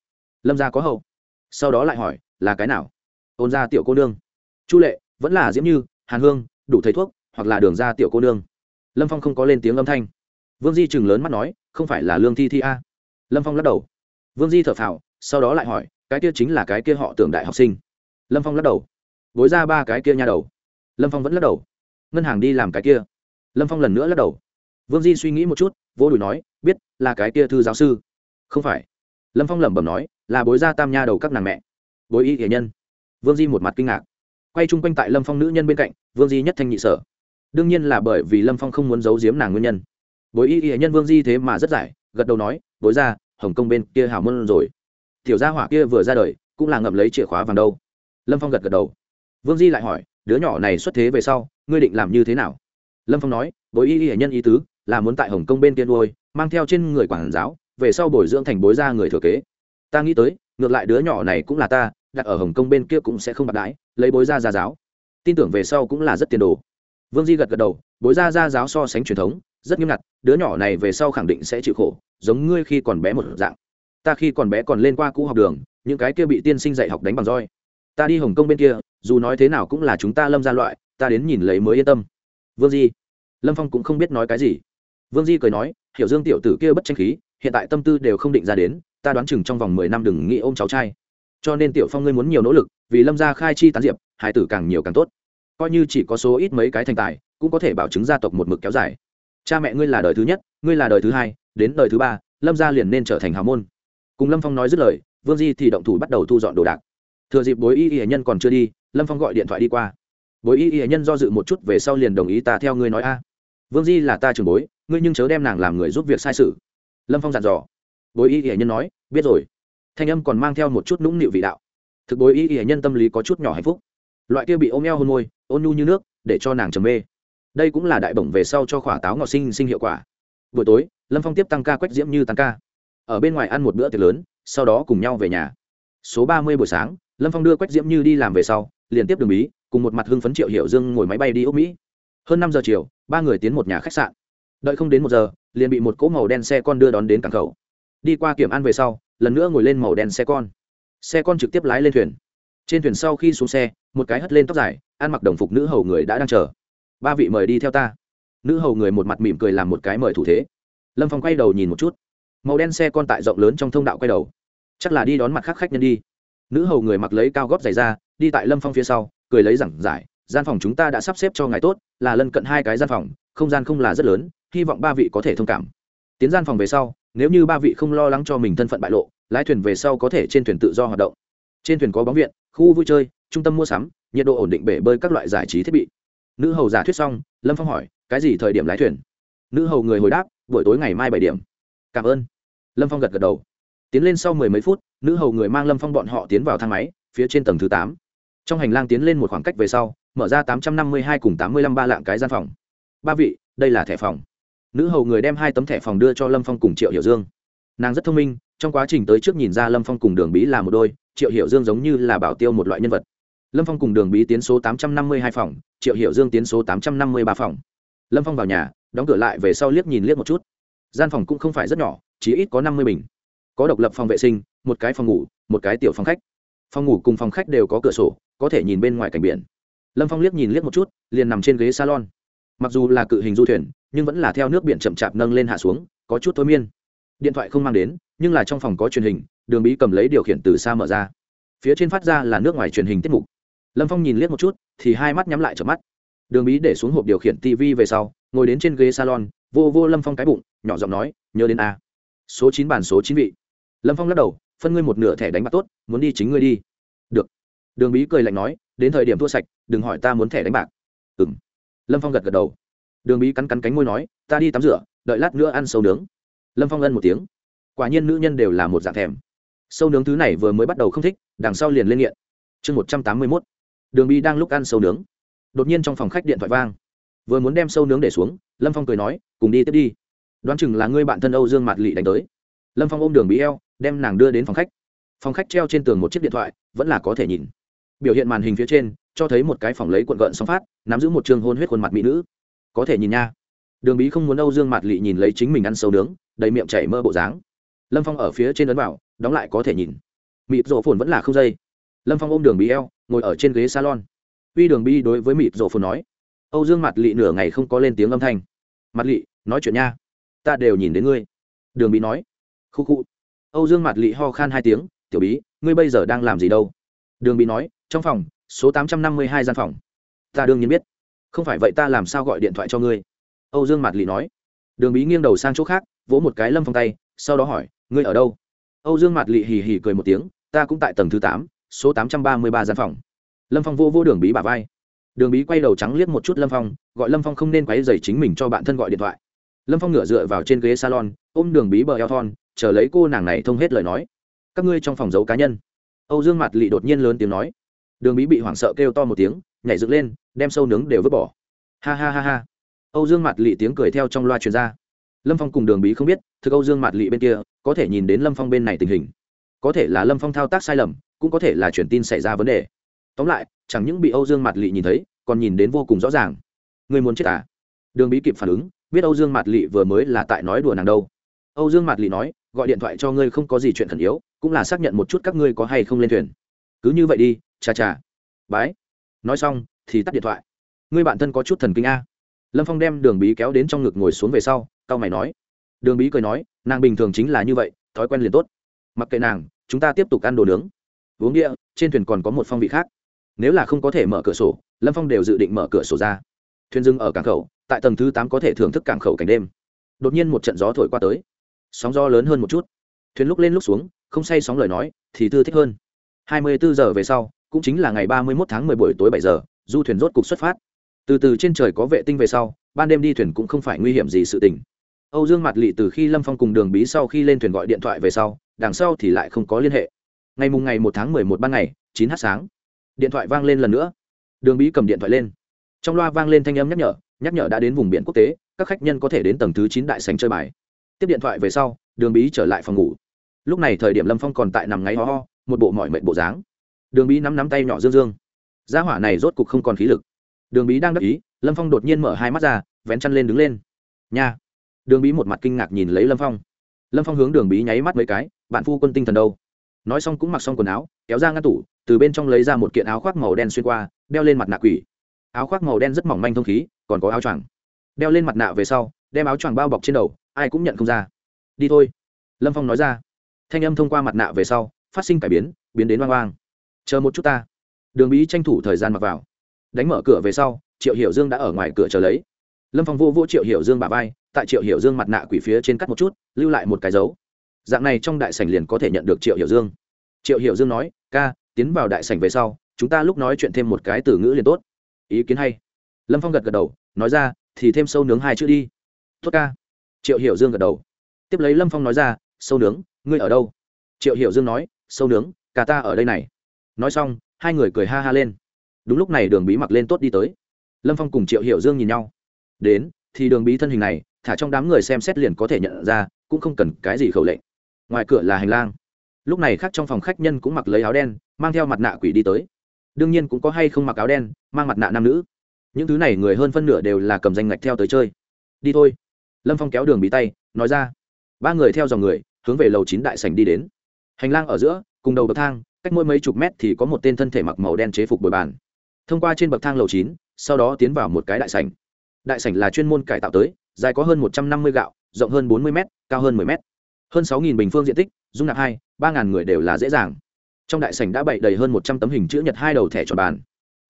Lâm gia có hậu. Sau đó lại hỏi, là cái nào? Ôn gia tiểu cô nương. Chu lệ, vẫn là diễm như, hàn hương, đủ thầy thuốc, hoặc là đường ra tiểu cô nương. Lâm phong không có lên tiếng âm thanh. Vương di chừng lớn mắt nói, không phải là lương thi thi a? Lâm phong lắc đầu. Vương di thở phào, sau đó lại hỏi, cái kia chính là cái kia họ tưởng đại học sinh. Lâm phong lắc đầu. Bối ra ba cái kia nha đầu lâm phong vẫn lắc đầu. Ngân hàng đi làm cái kia. Lâm phong lần nữa lắc đầu. Vương di suy nghĩ một chút, vô đùi nói, biết, là cái kia thư giáo sư. Không phải. Lâm phong lẩm bẩm nói, là bối gia tam nha đầu các nàng mẹ. Bối y thể nhân. Vương di một mặt kinh ngạc. Quay chung quanh tại lâm phong nữ nhân bên cạnh, vương di nhất thanh nhị sở. Đương nhiên là bởi vì lâm phong không muốn giấu giếm nàng nguyên nhân. Bối y nghệ nhân vương di thế mà rất giải, gật đầu nói, bối ra hồng kông bên kia hảo môn rồi. Tiểu gia hỏa kia vừa ra đời, cũng là ngậm lấy chìa khóa vàng đâu. Lâm phong gật gật đầu. Vương di lại hỏi đứa nhỏ này xuất thế về sau, ngươi định làm như thế nào? Lâm phong nói bối y y nhân ý tứ là muốn tại hồng kông bên kia nuôi, mang theo trên người quản giáo, về sau bồi dưỡng thành bối gia người thừa kế. Ta nghĩ tới, ngược lại đứa nhỏ này cũng là ta, đặt ở hồng kông bên kia cũng sẽ không bạc đái lấy bối gia gia giáo. Tin tưởng về sau cũng là rất tiền đồ. Vương di gật gật đầu, bối gia gia giáo so sánh truyền thống, rất nghiêm ngặt, đứa nhỏ này về sau khẳng định sẽ chịu khổ, giống ngươi khi còn bé một dạng. Ta khi còn bé còn lên qua cũ học đường, những cái kia bị tiên sinh dạy học đánh bằng roi. Ta đi hồng kông bên kia dù nói thế nào cũng là chúng ta lâm ra loại, ta đến nhìn lấy mới yên tâm. Vương di. Lâm phong cũng không biết nói cái gì. Vương di cười nói, hiểu dương tiểu tử kia bất tranh khí, hiện tại tâm tư đều không định ra đến, ta đoán chừng trong vòng mười năm đừng nghĩ ôm cháu trai. Cho nên tiểu phong ngươi muốn nhiều nỗ lực, vì lâm gia khai chi tán diệp, hải tử càng nhiều càng tốt. Coi như chỉ có số ít mấy cái thành tài, cũng có thể bảo chứng gia tộc một mực kéo dài. Cha mẹ ngươi là đời thứ nhất, ngươi là đời thứ hai, đến đời thứ ba, lâm gia liền nên trở thành hào môn. Cùng lâm phong nói dứt lời, vương di thì động thủ bắt đầu thu dọn đồ đạc thừa dịp bối y y nhân còn chưa đi, lâm phong gọi điện thoại đi qua. Bối y y nhân do dự một chút, về sau liền đồng ý ta theo ngươi nói a. Vương di là ta trường bối, ngươi nhưng chớ đem nàng làm người giúp việc sai sự. Lâm phong dặn dò. Bối y y nhân nói, biết rồi. Thanh âm còn mang theo một chút nũng nịu vị đạo. Thực bối y y nhân tâm lý có chút nhỏ hạnh phúc. Loại kia bị ôm eo hôn môi, ôn nhu như nước, để cho nàng trầm mê. Đây cũng là đại bổng về sau cho khỏa táo ngọt sinh sinh hiệu quả. Buổi tối, lâm phong tiếp tăng ca quách diễm như tăng ca. Ở bên ngoài ăn một bữa tiệc lớn, sau đó cùng nhau về nhà. Số ba mươi buổi sáng lâm phong đưa quách diễm như đi làm về sau, liền tiếp đường bí, cùng một mặt hưng phấn triệu hiệu dương ngồi máy bay đi ốc mỹ. Hơn năm giờ chiều, ba người tiến một nhà khách sạn. Đợi không đến một giờ, liền bị một cỗ màu đen xe con đưa đón đến cảng khẩu. Đi qua kiểm an về sau, lần nữa ngồi lên màu đen xe con. Xe con trực tiếp lái lên thuyền. Trên thuyền sau khi xuống xe, một cái hất lên tóc dài, ăn mặc đồng phục nữ hầu người đã đang chờ. Ba vị mời đi theo ta. Nữ hầu người một mặt mỉm cười làm một cái mời thủ thế. Lâm phong quay đầu nhìn một chút. Màu đen xe con tại rộng lớn trong thông đạo quay đầu. Chắc là đi đón mặt khác khách nhân đi nữ hầu người mặc lấy cao góp giày ra, đi tại lâm phong phía sau, cười lấy giảng giải, gian phòng chúng ta đã sắp xếp cho ngài tốt, là lân cận hai cái gian phòng, không gian không là rất lớn, hy vọng ba vị có thể thông cảm. Tiến gian phòng về sau, nếu như ba vị không lo lắng cho mình thân phận bại lộ, lái thuyền về sau có thể trên thuyền tự do hoạt động. Trên thuyền có bóng viện, khu vui chơi, trung tâm mua sắm, nhiệt độ ổn định bể bơi các loại giải trí thiết bị. Nữ hầu giả thuyết xong, lâm phong hỏi, cái gì thời điểm lái thuyền? Nữ hầu người hồi đáp, buổi tối ngày mai bảy điểm. Cảm ơn. Lâm phong gật gật đầu tiến lên sau mười mấy phút, nữ hầu người mang lâm phong bọn họ tiến vào thang máy, phía trên tầng thứ tám. Trong hành lang tiến lên một khoảng cách về sau, mở ra tám trăm năm mươi hai cùng tám mươi lăm ba lạng cái gian phòng. Ba vị, đây là thẻ phòng. Nữ hầu người đem hai tấm thẻ phòng đưa cho lâm phong cùng triệu hiểu dương. Nàng rất thông minh, trong quá trình tới trước nhìn ra lâm phong cùng đường bí là một đôi, triệu hiểu dương giống như là bảo tiêu một loại nhân vật. Lâm phong cùng đường bí tiến số tám trăm năm mươi hai phòng, triệu hiểu dương tiến số tám trăm năm mươi ba phòng. Lâm phong vào nhà, đóng cửa lại về sau liếc nhìn liếc một chút. Gian phòng cũng không phải rất nhỏ, chỉ ít có năm mươi bình có độc lập phòng vệ sinh, một cái phòng ngủ, một cái tiểu phòng khách. Phòng ngủ cùng phòng khách đều có cửa sổ, có thể nhìn bên ngoài cảnh biển. Lâm phong liếc nhìn liếc một chút, liền nằm trên ghế salon. Mặc dù là cự hình du thuyền, nhưng vẫn là theo nước biển chậm chạp nâng lên hạ xuống, có chút thôi miên. Điện thoại không mang đến, nhưng là trong phòng có truyền hình, đường bí cầm lấy điều khiển từ xa mở ra. Phía trên phát ra là nước ngoài truyền hình tiết mục. Lâm phong nhìn liếc một chút, thì hai mắt nhắm lại chợp mắt. Đường bí để xuống hộp điều khiển tv về sau, ngồi đến trên ghế salon, vô vô lâm phong cái bụng, nhỏ giọng nói, nhớ đến a. Số chín bản số chín vị lâm phong lắc đầu, phân ngươi một nửa thẻ đánh bạc tốt, muốn đi chính ngươi đi. Được. Đường bí cười lạnh nói, đến thời điểm thua sạch, đừng hỏi ta muốn thẻ đánh bạc. Ừ m lâm phong gật gật đầu. Đường bí cắn cắn cánh môi nói, ta đi tắm rửa, đợi lát nữa ăn sâu nướng. Lâm phong ân một tiếng. Quả nhiên nữ nhân đều là một dạng thèm. Sâu nướng thứ này vừa mới bắt đầu không thích, đằng sau liền lên nghiện. Chương một trăm tám mươi mốt. Đường bí đang lúc ăn sâu nướng. Đột nhiên trong phòng khách điện thoại vang. Vừa muốn đem sâu nướng để xuống, lâm phong cười nói, cùng đi tiếp đi. Đoán chừng là ngươi bạn thân âu dương mạt lị đánh tới. Lâm phong ôm đường bí eo đem nàng đưa đến phòng khách. Phòng khách treo trên tường một chiếc điện thoại vẫn là có thể nhìn. Biểu hiện màn hình phía trên cho thấy một cái phòng lấy cuộn gợn sóng phát nắm giữ một trường hôn huyết khuôn mặt mỹ nữ. Có thể nhìn nha. Đường bí không muốn âu dương mạt lị nhìn lấy chính mình ăn sâu nướng đầy miệng chảy mơ bộ dáng. Lâm phong ở phía trên ấn bảo, đóng lại có thể nhìn. Mịp rổ phồn vẫn là không dây. Lâm phong ôm đường bí eo ngồi ở trên ghế salon. Uy đường bi đối với mịp rổ phồn nói âu dương mặt lị nửa ngày không có lên tiếng âm thanh. Mặt lị nói chuyện nha. Ta đều nhìn đến ngươi. Đường bí nói khu khu âu dương mặt lị ho khan hai tiếng, tiểu bí, ngươi bây giờ đang làm gì đâu? Đường bí nói, trong phòng, số tám trăm năm mươi hai gian phòng. Ta đương nhiên biết. Không phải vậy ta làm sao gọi điện thoại cho ngươi? Âu dương mặt lị nói. Đường bí nghiêng đầu sang chỗ khác, vỗ một cái lâm phong tay, sau đó hỏi, ngươi ở đâu? Âu dương mặt lị hì hì cười một tiếng, ta cũng tại tầng thứ tám, số tám trăm ba mươi ba gian phòng. Lâm phong vô vô đường bí bà vai. Đường bí quay đầu trắng liếc một chút lâm phong, gọi lâm phong không nên quáy dày chính mình cho bạn thân gọi điện thoại. Lâm phong ngửa dựa vào trên ghế salon, ôm đường bí bờ eo thon chờ lấy cô nàng này thông hết lời nói. Các ngươi trong phòng giấu cá nhân. Âu dương mặt lị đột nhiên lớn tiếng nói. Đường bí bị hoảng sợ kêu to một tiếng, nhảy dựng lên, đem sâu nướng đều vứt bỏ. Ha ha ha ha. Âu dương mặt lị tiếng cười theo trong loa truyền ra. Lâm phong cùng đường bí không biết, thực âu dương mặt lị bên kia, có thể nhìn đến lâm phong bên này tình hình. Có thể là lâm phong thao tác sai lầm, cũng có thể là truyền tin xảy ra vấn đề. Tóm lại, chẳng những bị âu dương mặt lị nhìn thấy, còn nhìn đến vô cùng rõ ràng. Người muốn chết à? Đường bí kịp phản ứng, biết âu dương mặt lị vừa mới là tại nói đùa nàng đâu. Âu dương mặt lị nói gọi điện thoại cho ngươi không có gì chuyện khẩn yếu, cũng là xác nhận một chút các ngươi có hay không lên thuyền. Cứ như vậy đi chà chà bái. Nói xong, thì tắt điện thoại. Ngươi bạn thân có chút thần kinh a. Lâm phong đem đường bí kéo đến trong ngực ngồi xuống về sau, cau mày nói. Đường bí cười nói, nàng bình thường chính là như vậy, thói quen liền tốt. Mặc kệ nàng, chúng ta tiếp tục ăn đồ nướng. Uống địa trên thuyền còn có một phong vị khác. Nếu là không có thể mở cửa sổ, lâm phong đều dự định mở cửa sổ ra. Thuyền dừng ở cảng khẩu, tại tầng thứ tám có thể thưởng thức cảng khẩu cảnh đêm. Đột nhiên một trận gió thổi qua tới sóng do lớn hơn một chút. Thuyền lúc lên lúc xuống, không say sóng lời nói, thì thư thích hơn. Hai mươi bốn giờ về sau, cũng chính là ngày ba mươi một tháng mười buổi tối bảy giờ, du thuyền rốt cục xuất phát. Từ từ trên trời có vệ tinh về sau, ban đêm đi thuyền cũng không phải nguy hiểm gì sự tình. Âu dương mặt lị từ khi lâm phong cùng đường bí sau khi lên thuyền gọi điện thoại về sau, đằng sau thì lại không có liên hệ. Ngày mùng ngày một tháng mười một ban ngày, chín h sáng, điện thoại vang lên lần nữa. Đường bí cầm điện thoại lên. Trong loa vang lên thanh âm nhắc nhở nhắc nhở đã đến vùng biển quốc tế, các khách nhân có thể đến tầng thứ chín đại sành chơi bài tiếp điện thoại về sau, đường bí trở lại phòng ngủ. Lúc này thời điểm lâm phong còn tại nằm ngáy ho ho, một bộ mọi mệnh bộ dáng. Đường bí nắm nắm tay nhỏ dương dương. Gia hỏa này rốt cục không còn khí lực. Đường bí đang đắc ý, lâm phong đột nhiên mở hai mắt ra, vén chăn lên đứng lên. Nha. Đường bí một mặt kinh ngạc nhìn lấy lâm phong. Lâm phong hướng đường bí nháy mắt mấy cái, bạn phu quân tinh thần đâu? Nói xong cũng mặc xong quần áo, kéo ra ngăn tủ, từ bên trong lấy ra một kiện áo khoác màu đen xuyên qua, đeo lên mặt nạ quỷ. Áo khoác màu đen rất mỏng manh thông khí, còn có áo choàng. Đeo lên mặt nạ về sau đem áo choàng bao bọc trên đầu, ai cũng nhận không ra. Đi thôi, lâm phong nói ra. Thanh âm thông qua mặt nạ về sau, phát sinh cải biến biến đến oang oang. Chờ một chút ta. Đường bí tranh thủ thời gian mặc vào. Đánh mở cửa về sau, triệu hiểu dương đã ở ngoài cửa chờ lấy. Lâm phong vô vô triệu hiểu dương bà vai, tại triệu hiểu dương mặt nạ quỷ phía trên cắt một chút, lưu lại một cái dấu. Dạng này trong đại sảnh liền có thể nhận được triệu hiểu dương. Triệu hiểu dương nói, ca, tiến vào đại sảnh về sau, chúng ta lúc nói chuyện thêm một cái từ ngữ liền tốt. Ý kiến hay. Lâm phong gật gật đầu, nói ra, thì thêm sâu nướng hai chữ đi tốt ca. Triệu hiểu dương gật đầu. Tiếp lấy lâm phong nói ra, sâu nướng, ngươi ở đâu? Triệu hiểu dương nói, sâu nướng, cả ta ở đây này. Nói xong, hai người cười ha ha lên. Đúng lúc này đường bí mặc lên tốt đi tới. Lâm phong cùng triệu hiểu dương nhìn nhau. Đến, thì đường bí thân hình này, thả trong đám người xem xét liền có thể nhận ra, cũng không cần cái gì khẩu lệnh. Ngoài cửa là hành lang. Lúc này khác trong phòng khách nhân cũng mặc lấy áo đen, mang theo mặt nạ quỷ đi tới. Đương nhiên cũng có hay không mặc áo đen, mang mặt nạ nam nữ. Những thứ này người hơn phân nửa đều là cầm danh ngạch theo tới chơi. Đi thôi lâm phong kéo đường bí tay, nói ra, ba người theo dòng người, hướng về lầu chín đại sành đi đến. Hành lang ở giữa, cùng đầu bậc thang, cách mỗi mấy chục mét thì có một tên thân thể mặc màu đen chế phục bồi bàn. Thông qua trên bậc thang lầu chín, sau đó tiến vào một cái đại sảnh. Đại sảnh là chuyên môn cải tạo tới, dài có hơn một trăm năm mươi gạo, rộng hơn bốn mươi m cao hơn mười m hơn sáu bình phương diện tích, dung nạp hai, ba người đều là dễ dàng. Trong đại sảnh đã bày đầy hơn một trăm tấm hình chữ nhật hai đầu thẻ tròn bàn.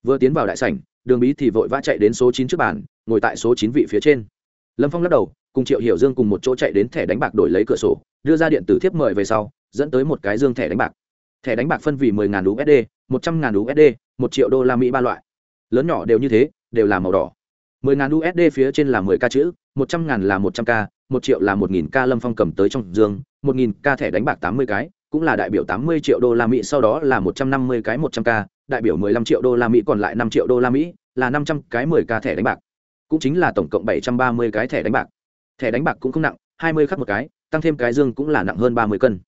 Vừa tiến vào đại sảnh, đường bí thì vội vã chạy đến số chín trước bàn, ngồi tại số chín vị phía trên. Lâm phong lắc đầu cùng triệu hiểu dương cùng một chỗ chạy đến thẻ đánh bạc đổi lấy cửa sổ, đưa ra điện tử thiếp mời về sau, dẫn tới một cái dương thẻ đánh bạc. Thẻ đánh bạc phân vì mười ngàn usd một trăm ngàn usd một triệu đô la mỹ ba loại. Lớn nhỏ đều như thế, đều là màu đỏ. Mười ngàn usd phía trên là mười k chữ, một trăm ngàn là một trăm k một triệu là một nghìn k lâm phong cầm tới trong dương, một nghìn k thẻ đánh bạc tám mươi cái, cũng là đại biểu tám mươi triệu đô la mỹ, sau đó là một trăm năm mươi cái một trăm k đại biểu mười lăm triệu đô la mỹ, còn lại năm triệu đô la mỹ, là năm trăm cái mười k thẻ đánh bạc. Cũng chính là tổng cộng bảy trăm ba mươi cái thẻ đánh bạc thẻ đánh bạc cũng không nặng, hai mươi khắc một cái, tăng thêm cái dương cũng là nặng hơn ba mươi cân.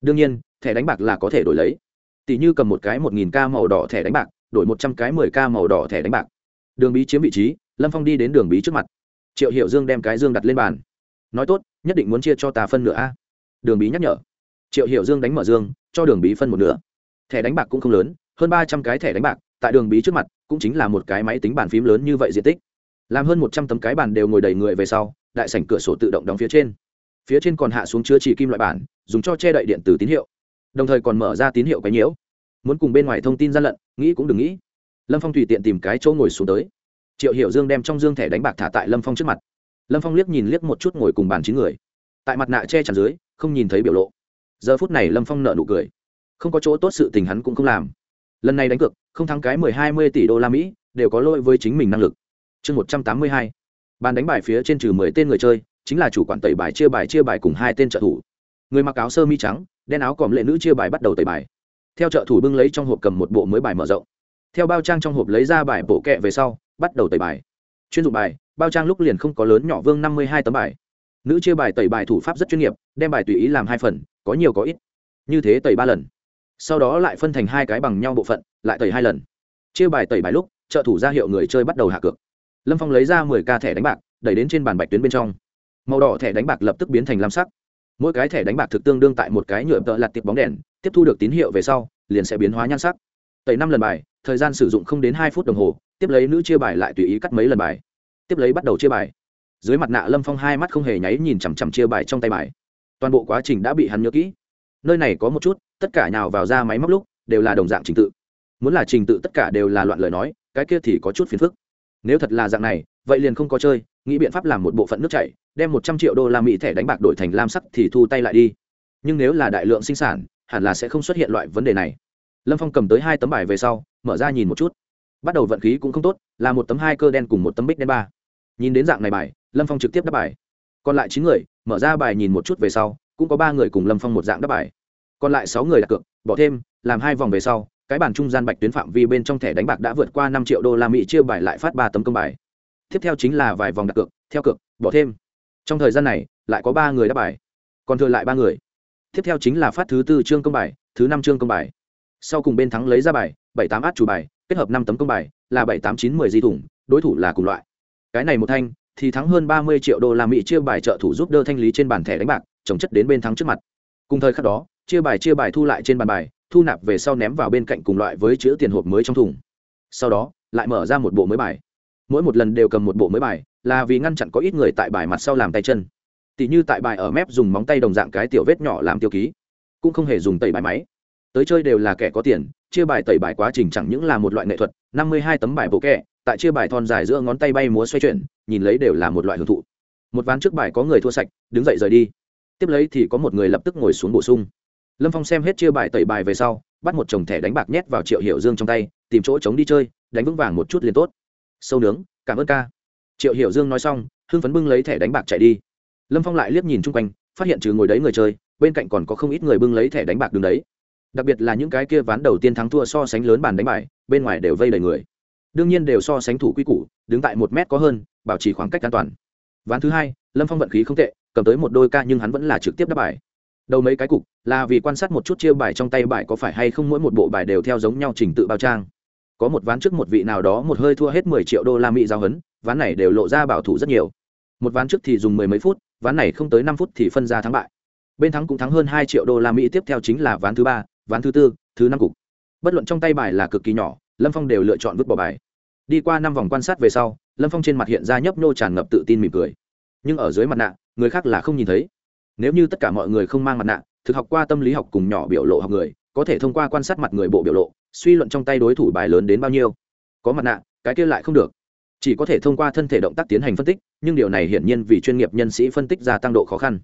Đương nhiên, thẻ đánh bạc là có thể đổi lấy. Tỷ như cầm một cái một nghìn k màu đỏ thẻ đánh bạc, đổi một trăm cái mười k màu đỏ thẻ đánh bạc. Đường bí chiếm vị trí, lâm phong đi đến đường bí trước mặt. Triệu hiệu dương đem cái dương đặt lên bàn. Nói tốt, nhất định muốn chia cho ta phân nửa a. Đường bí nhắc nhở. Triệu hiệu dương đánh mở dương, cho đường bí phân một nửa. Thẻ đánh bạc cũng không lớn, hơn ba trăm cái thẻ đánh bạc, tại đường bí trước mặt, cũng chính là một cái máy tính bàn phím lớn như vậy diện tích. Làm hơn một trăm tấm cái bàn đều ngồi đầy người về sau đại sảnh cửa sổ tự động đóng phía trên. Phía trên còn hạ xuống chứa chỉ kim loại bản, dùng cho che đậy điện tử tín hiệu. Đồng thời còn mở ra tín hiệu cái nhiễu. Muốn cùng bên ngoài thông tin gian lận, nghĩ cũng đừng nghĩ. Lâm phong tùy tiện tìm cái chỗ ngồi xuống tới. Triệu hiểu dương đem trong dương thẻ đánh bạc thả tại lâm phong trước mặt. Lâm phong liếc nhìn liếc một chút ngồi cùng bàn chín người. Tại mặt nạ che chắn dưới, không nhìn thấy biểu lộ. Giờ phút này lâm phong nợ nụ cười. Không có chỗ tốt sự tình hắn cũng không làm. Lần này đánh cược, không thắng cái mười hai mươi tỷ đô la mỹ, đều có lỗi với chính mình năng lực. Chương một trăm tám mươi hai bàn đánh bài phía trên trừ mười tên người chơi, chính là chủ quản tẩy bài chia bài chia bài cùng hai tên trợ thủ. Người mặc áo sơ mi trắng, đen áo còm lệ nữ chia bài bắt đầu tẩy bài. Theo trợ thủ bưng lấy trong hộp cầm một bộ mới bài mở rộng. Theo bao trang trong hộp lấy ra bài bộ kẹ về sau, bắt đầu tẩy bài. Chuyên dụng bài, bao trang lúc liền không có lớn nhỏ vương năm mươi hai tấm bài. Nữ chia bài tẩy bài thủ pháp rất chuyên nghiệp, đem bài tùy ý làm hai phần, có nhiều có ít. Như thế tẩy ba lần. Sau đó lại phân thành hai cái bằng nhau bộ phận, lại tẩy hai lần. Chia bài tẩy bài lúc, trợ thủ ra hiệu người chơi bắt đầu hạ cược lâm phong lấy ra mười ca thẻ đánh bạc, đẩy đến trên bàn bạch tuyến bên trong. Màu đỏ thẻ đánh bạc lập tức biến thành lam sắc. Mỗi cái thẻ đánh bạc thực tương đương tại một cái nhựa tợ lặt tiệp bóng đèn, tiếp thu được tín hiệu về sau, liền sẽ biến hóa nhan sắc. Tẩy năm lần bài, thời gian sử dụng không đến hai phút đồng hồ, tiếp lấy nữ chia bài lại tùy ý cắt mấy lần bài. Tiếp lấy bắt đầu chia bài. Dưới mặt nạ lâm phong hai mắt không hề nháy nhìn chằm chằm chia bài trong tay bài. Toàn bộ quá trình đã bị hắn nhớ kỹ. Nơi này có một chút, tất cả nào vào ra máy móc lúc, đều là đồng dạng trình tự. Muốn là trình tự tất cả đều là loạn lời nói, cái kia thì có chút phiền phức nếu thật là dạng này, vậy liền không có chơi, nghĩ biện pháp làm một bộ phận nước chảy, đem một trăm triệu đô la mỹ thẻ đánh bạc đổi thành lam sắc thì thu tay lại đi. Nhưng nếu là đại lượng sinh sản, hẳn là sẽ không xuất hiện loại vấn đề này. Lâm phong cầm tới hai tấm bài về sau, mở ra nhìn một chút. Bắt đầu vận khí cũng không tốt, là một tấm hai cơ đen cùng một tấm bích đen ba. Nhìn đến dạng này bài, lâm phong trực tiếp đáp bài. Còn lại chín người, mở ra bài nhìn một chút về sau, cũng có ba người cùng lâm phong một dạng đáp bài. Còn lại sáu người đặt cược, bỏ thêm, làm hai vòng về sau cái bàn trung gian bạch tuyến phạm vi bên trong thẻ đánh bạc đã vượt qua năm triệu đô la mỹ, chia bài lại phát ba tấm công bài. Tiếp theo chính là vài vòng đặt cược, theo cược, bỏ thêm. Trong thời gian này, lại có ba người đáp bài, còn thừa lại ba người. Tiếp theo chính là phát thứ tư chương công bài, thứ năm chương công bài. Sau cùng bên thắng lấy ra bài, bảy tám át chủ bài, kết hợp năm tấm công bài, là bảy tám chín mười di thủng, đối thủ là cùng loại. Cái này một thanh, thì thắng hơn ba mươi triệu đô la mỹ, chia bài trợ thủ giúp đỡ thanh lý trên bàn thẻ đánh bạc trồng chất đến bên thắng trước mặt. Cùng thời khắc đó, chia bài chia bài thu lại trên bàn bài thu nạp về sau ném vào bên cạnh cùng loại với chữ tiền hộp mới trong thùng. Sau đó, lại mở ra một bộ mới bài. Mỗi một lần đều cầm một bộ mới bài, là vì ngăn chặn có ít người tại bài mặt sau làm tay chân. Tỉ như tại bài ở mép dùng móng tay đồng dạng cái tiểu vết nhỏ làm tiêu ký, cũng không hề dùng tẩy bài máy. Tới chơi đều là kẻ có tiền, chia bài tẩy bài quá trình chẳng những là một loại nghệ thuật, năm mươi hai tấm bài bộ kẹ tại chia bài thon dài giữa ngón tay bay múa xoay chuyển, nhìn lấy đều là một loại hưởng thụ. Một ván trước bài có người thua sạch, đứng dậy rời đi. Tiếp lấy thì có một người lập tức ngồi xuống bổ sung lâm phong xem hết chia bài tẩy bài về sau, bắt một chồng thẻ đánh bạc nhét vào triệu hiểu dương trong tay, tìm chỗ chống đi chơi, đánh vững vàng một chút liền tốt. Sâu nướng, cảm ơn ca. Triệu hiểu dương nói xong, hưng phấn bưng lấy thẻ đánh bạc chạy đi. Lâm phong lại liếc nhìn chung quanh, phát hiện trừ ngồi đấy người chơi, bên cạnh còn có không ít người bưng lấy thẻ đánh bạc đứng đấy. Đặc biệt là những cái kia ván đầu tiên thắng thua so sánh lớn bàn đánh bài, bên ngoài đều vây đầy người. Đương nhiên đều so sánh thủ quy củ, đứng tại một mét có hơn, bảo trì khoảng cách an toàn. Ván thứ hai, lâm phong vận khí không tệ, cầm tới một đôi ca nhưng hắn vẫn là trực tiếp đáp bài đầu mấy cái cục, là vì quan sát một chút chia bài trong tay bài có phải hay không mỗi một bộ bài đều theo giống nhau trình tự bao trang. Có một ván trước một vị nào đó một hơi thua hết mười triệu đô la mỹ giao hấn, ván này đều lộ ra bảo thủ rất nhiều. Một ván trước thì dùng mười mấy phút, ván này không tới năm phút thì phân ra thắng bại. Bên thắng cũng thắng hơn hai triệu đô la mỹ, tiếp theo chính là ván thứ ba, ván thứ tư, thứ năm cục. Bất luận trong tay bài là cực kỳ nhỏ, lâm phong đều lựa chọn vứt bỏ bài. Đi qua năm vòng quan sát về sau, lâm phong trên mặt hiện ra nhấp nô tràn ngập tự tin mỉm cười. Nhưng ở dưới mặt nạ, người khác là không nhìn thấy nếu như tất cả mọi người không mang mặt nạ, thực học qua tâm lý học cùng nhỏ biểu lộ học người, có thể thông qua quan sát mặt người bộ biểu lộ, suy luận trong tay đối thủ bài lớn đến bao nhiêu. Có mặt nạ, cái kia lại không được. Chỉ có thể thông qua thân thể động tác tiến hành phân tích, nhưng điều này hiển nhiên vì chuyên nghiệp nhân sĩ phân tích gia tăng độ khó khăn.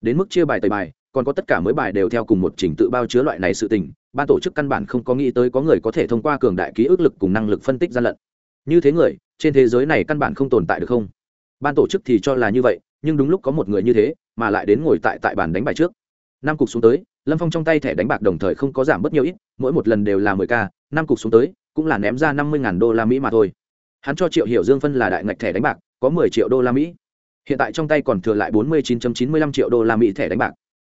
Đến mức chia bài tời bài, còn có tất cả mới bài đều theo cùng một trình tự bao chứa loại này sự tình, ban tổ chức căn bản không có nghĩ tới có người có thể thông qua cường đại ký ức lực cùng năng lực phân tích gian lận. Như thế người, trên thế giới này căn bản không tồn tại được không? Ban tổ chức thì cho là như vậy, nhưng đúng lúc có một người như thế mà lại đến ngồi tại tại bàn đánh bài trước. Năm cục xuống tới, lâm phong trong tay thẻ đánh bạc đồng thời không có giảm bớt nhiều ít, mỗi một lần đều là mười k năm cục xuống tới, cũng là ném ra năm mươi đô la mỹ mà thôi. Hắn cho triệu hiểu dương phân là đại ngạch thẻ đánh bạc, có mười triệu đô la mỹ. Hiện tại trong tay còn thừa lại bốn mươi chín chín mươi lăm triệu đô la mỹ thẻ đánh bạc.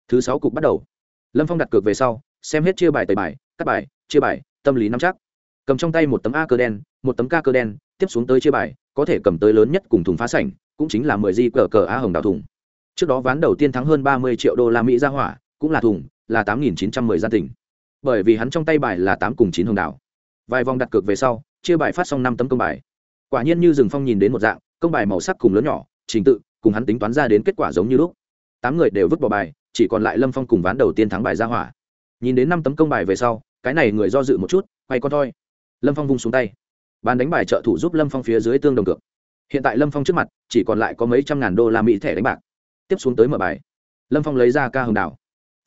Thứ sáu cục bắt đầu. Lâm phong đặt cược về sau, xem hết chia bài tẩy bài, cắt bài, chia bài, tâm lý nắm chắc. Cầm trong tay một tấm a cơ đen, một tấm k cơ đen, tiếp xuống tới chia bài, có thể cầm tới lớn nhất cùng thùng phá sảnh, cũng chính là mười di cờ cờ a hồng đào thùng trước đó ván đầu tiên thắng hơn ba mươi triệu đô la mỹ ra hỏa, cũng là thùng, là tám nghìn chín trăm mười gia tỉnh bởi vì hắn trong tay bài là tám cùng chín hồng đào vài vòng đặt cược về sau, chia bài phát xong năm tấm công bài. Quả nhiên như rừng phong nhìn đến một dạng, công bài màu sắc cùng lớn nhỏ, trình tự, cùng hắn tính toán ra đến kết quả giống như lúc. Tám người đều vứt bỏ bài, chỉ còn lại lâm phong cùng ván đầu tiên thắng bài ra hỏa. Nhìn đến năm tấm công bài về sau, cái này người do dự một chút, quay con thôi. Lâm phong vung xuống tay. Bàn đánh bài trợ thủ giúp lâm phong phía dưới tương đồng cược. Hiện tại lâm phong trước mặt, chỉ còn lại có mấy trăm ngàn đô la mỹ thẻ đánh bạc tiếp xuống tới mở bài. Lâm phong lấy ra ca hồng đảo,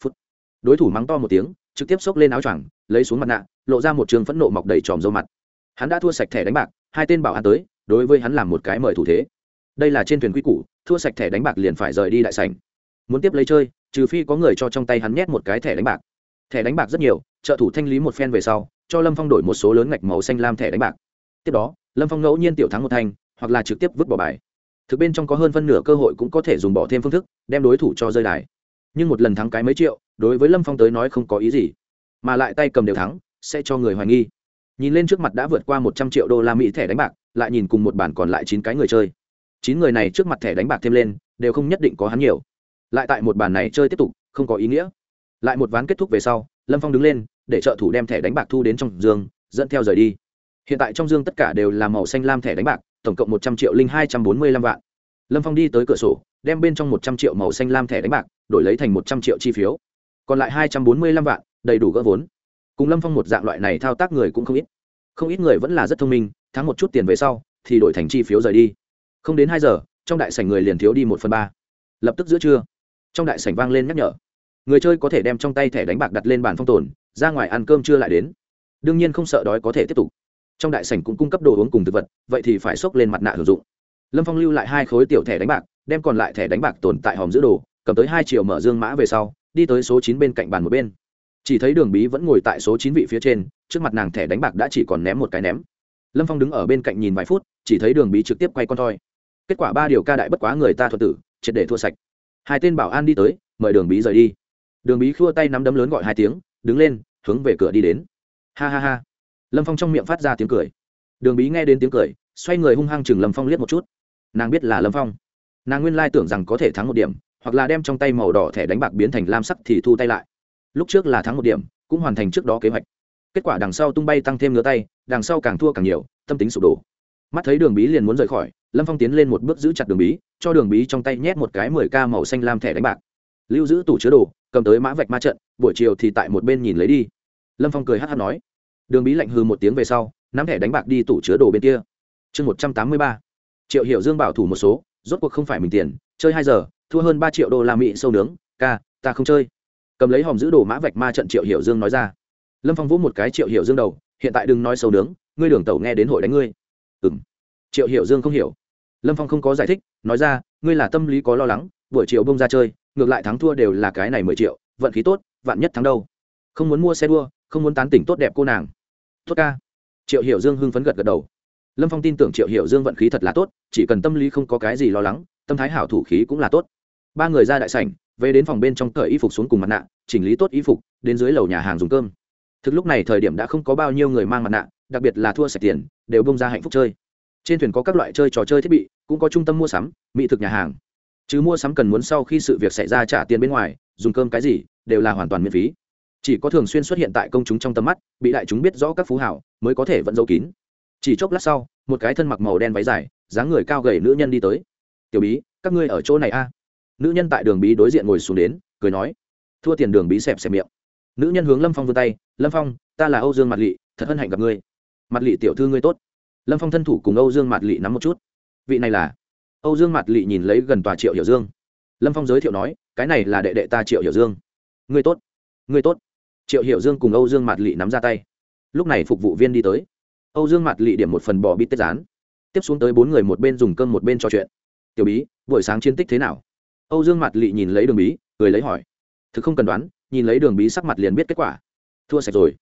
phút. Đối thủ mắng to một tiếng trực tiếp xốc lên áo choàng lấy xuống mặt nạ lộ ra một trường phẫn nộ mọc đầy tròm dâu mặt. Hắn đã thua sạch thẻ đánh bạc hai tên bảo an tới đối với hắn làm một cái mời thủ thế. Đây là trên thuyền quy củ thua sạch thẻ đánh bạc liền phải rời đi đại sành muốn tiếp lấy chơi trừ phi có người cho trong tay hắn nhét một cái thẻ đánh bạc. Thẻ đánh bạc rất nhiều trợ thủ thanh lý một phen về sau cho lâm phong đổi một số lớn ngạch màu xanh lam thẻ đánh bạc. Tiếp đó lâm phong ngẫu nhiên tiểu thắng một thanh hoặc là trực tiếp vứt bỏ bài thực bên trong có hơn phân nửa cơ hội cũng có thể dùng bỏ thêm phương thức, đem đối thủ cho rơi đài. Nhưng một lần thắng cái mấy triệu, đối với lâm phong tới nói không có ý gì. Mà lại tay cầm đều thắng, sẽ cho người hoài nghi. Nhìn lên trước mặt đã vượt qua một trăm triệu đô la mỹ thẻ đánh bạc, lại nhìn cùng một bản còn lại chín cái người chơi. Chín người này trước mặt thẻ đánh bạc thêm lên, đều không nhất định có hắn nhiều. Lại tại một bàn này chơi tiếp tục, không có ý nghĩa. Lại một ván kết thúc về sau, lâm phong đứng lên, để trợ thủ đem thẻ đánh bạc thu đến trong giường dẫn theo rời đi. Hiện tại trong dương tất cả đều là màu xanh lam thẻ đánh bạc tổng cộng một trăm triệu linh hai trăm bốn mươi lăm vạn. Lâm phong đi tới cửa sổ, đem bên trong một trăm triệu màu xanh lam thẻ đánh bạc, đổi lấy thành một trăm triệu chi phiếu. Còn lại hai trăm bốn mươi lăm vạn, đầy đủ gỡ vốn. Cùng lâm phong một dạng loại này thao tác người cũng không ít. Không ít người vẫn là rất thông minh, thắng một chút tiền về sau, thì đổi thành chi phiếu rời đi. Không đến hai giờ, trong đại sảnh người liền thiếu đi một phần ba. Lập tức giữa trưa, trong đại sảnh vang lên nhắc nhở. Người chơi có thể đem trong tay thẻ đánh bạc đặt lên bàn phong tồn, ra ngoài ăn cơm chưa lại đến. Đương nhiên không sợ đói có thể tiếp tục trong đại sảnh cũng cung cấp đồ uống cùng thực vật, vậy thì phải xốc lên mặt nạ sử dụng. Lâm phong lưu lại hai khối tiểu thẻ đánh bạc, đem còn lại thẻ đánh bạc tồn tại hòm giữ đồ, cầm tới hai triệu mở dương mã về sau, đi tới số chín bên cạnh bàn một bên. Chỉ thấy đường bí vẫn ngồi tại số chín vị phía trên, trước mặt nàng thẻ đánh bạc đã chỉ còn ném một cái ném. Lâm phong đứng ở bên cạnh nhìn vài phút, chỉ thấy đường bí trực tiếp quay con thoi kết quả ba điều ca đại bất quá người ta thuật tử, triệt để thua sạch. Hai tên bảo an đi tới, mời đường bí rời đi. Đường bí khua tay nắm đấm lớn gọi hai tiếng, đứng lên, hướng về cửa đi đến. Ha ha ha lâm phong trong miệng phát ra tiếng cười. Đường bí nghe đến tiếng cười, xoay người hung hăng chừng lâm phong liếc một chút. Nàng biết là lâm phong. Nàng nguyên lai tưởng rằng có thể thắng một điểm, hoặc là đem trong tay màu đỏ thẻ đánh bạc biến thành lam sắc thì thu tay lại. Lúc trước là thắng một điểm, cũng hoàn thành trước đó kế hoạch. Kết quả đằng sau tung bay tăng thêm ngứa tay, đằng sau càng thua càng nhiều, tâm tính sụp đổ. Mắt thấy đường bí liền muốn rời khỏi, lâm phong tiến lên một bước giữ chặt đường bí, cho đường bí trong tay nhét một cái mười k màu xanh lam thẻ đánh bạc. Lưu giữ tủ chứa đồ, cầm tới mã vạch ma trận, buổi chiều thì tại một bên nhìn lấy đi. Lâm phong cười hát hát nói đường bí lạnh hư một tiếng về sau, nắm thẻ đánh bạc đi tủ chứa đồ bên kia. Chương một trăm tám mươi ba. Triệu hiểu dương bảo thủ một số, rốt cuộc không phải mình tiền, chơi hai giờ, thua hơn ba triệu đô la mỹ sâu nướng, ca, ta không chơi. Cầm lấy hòm giữ đồ mã vạch ma trận triệu hiểu dương nói ra. Lâm phong vỗ một cái triệu hiểu dương đầu, hiện tại đừng nói sâu nướng, ngươi đường tẩu nghe đến hội đánh ngươi. Ừ m triệu hiểu dương không hiểu. Lâm phong không có giải thích, nói ra, ngươi là tâm lý có lo lắng, buổi chiều bông ra chơi, ngược lại thắng thua đều là cái này mười triệu, vận khí tốt, vạn nhất thắng đâu. Không muốn mua xe đua, không muốn tán tỉnh tốt đẹp cô nàng tốt ca. Triệu hiểu dương hưng phấn gật gật đầu. Lâm phong tin tưởng triệu hiểu dương vận khí thật là tốt, chỉ cần tâm lý không có cái gì lo lắng, tâm thái hảo thủ khí cũng là tốt. Ba người ra đại sảnh, về đến phòng bên trong cởi y phục xuống cùng mặt nạ, chỉnh lý tốt y phục, đến dưới lầu nhà hàng dùng cơm. Thực lúc này thời điểm đã không có bao nhiêu người mang mặt nạ, đặc biệt là thua sạch tiền, đều bông ra hạnh phúc chơi. Trên thuyền có các loại chơi trò chơi thiết bị, cũng có trung tâm mua sắm, mỹ thực nhà hàng. Chứ mua sắm cần muốn sau khi sự việc xảy ra trả tiền bên ngoài, dùng cơm cái gì, đều là hoàn toàn miễn phí chỉ có thường xuyên xuất hiện tại công chúng trong tầm mắt bị đại chúng biết rõ các phú hảo mới có thể vẫn giấu kín. Chỉ chốc lát sau một cái thân mặc màu đen váy dài dáng người cao gầy nữ nhân đi tới. Tiểu bí các ngươi ở chỗ này a? Nữ nhân tại đường bí đối diện ngồi xuống đến cười nói. Thua tiền đường bí xẹp xẹp miệng. Nữ nhân hướng lâm phong vươn tay lâm phong ta là âu dương mặt lỵ, thật hân hạnh gặp ngươi. Mặt lỵ tiểu thư ngươi tốt. Lâm phong thân thủ cùng âu dương mặt lỵ nắm một chút. Vị này là? Âu dương mặt lỵ nhìn lấy gần tòa triệu hiểu dương. Lâm phong giới thiệu nói cái này là đệ đệ ta triệu hiểu dương. Ngươi tốt ngươi tốt triệu hiểu dương cùng âu dương Mạt lị nắm ra tay. Lúc này phục vụ viên đi tới. Âu dương Mạt lị điểm một phần bò bít tết rán. Tiếp xuống tới bốn người một bên dùng cơm một bên trò chuyện. Tiểu bí, buổi sáng chiến tích thế nào? Âu dương Mạt lị nhìn lấy đường bí, cười lấy hỏi. Thực không cần đoán, nhìn lấy đường bí sắc mặt liền biết kết quả. Thua sạch rồi.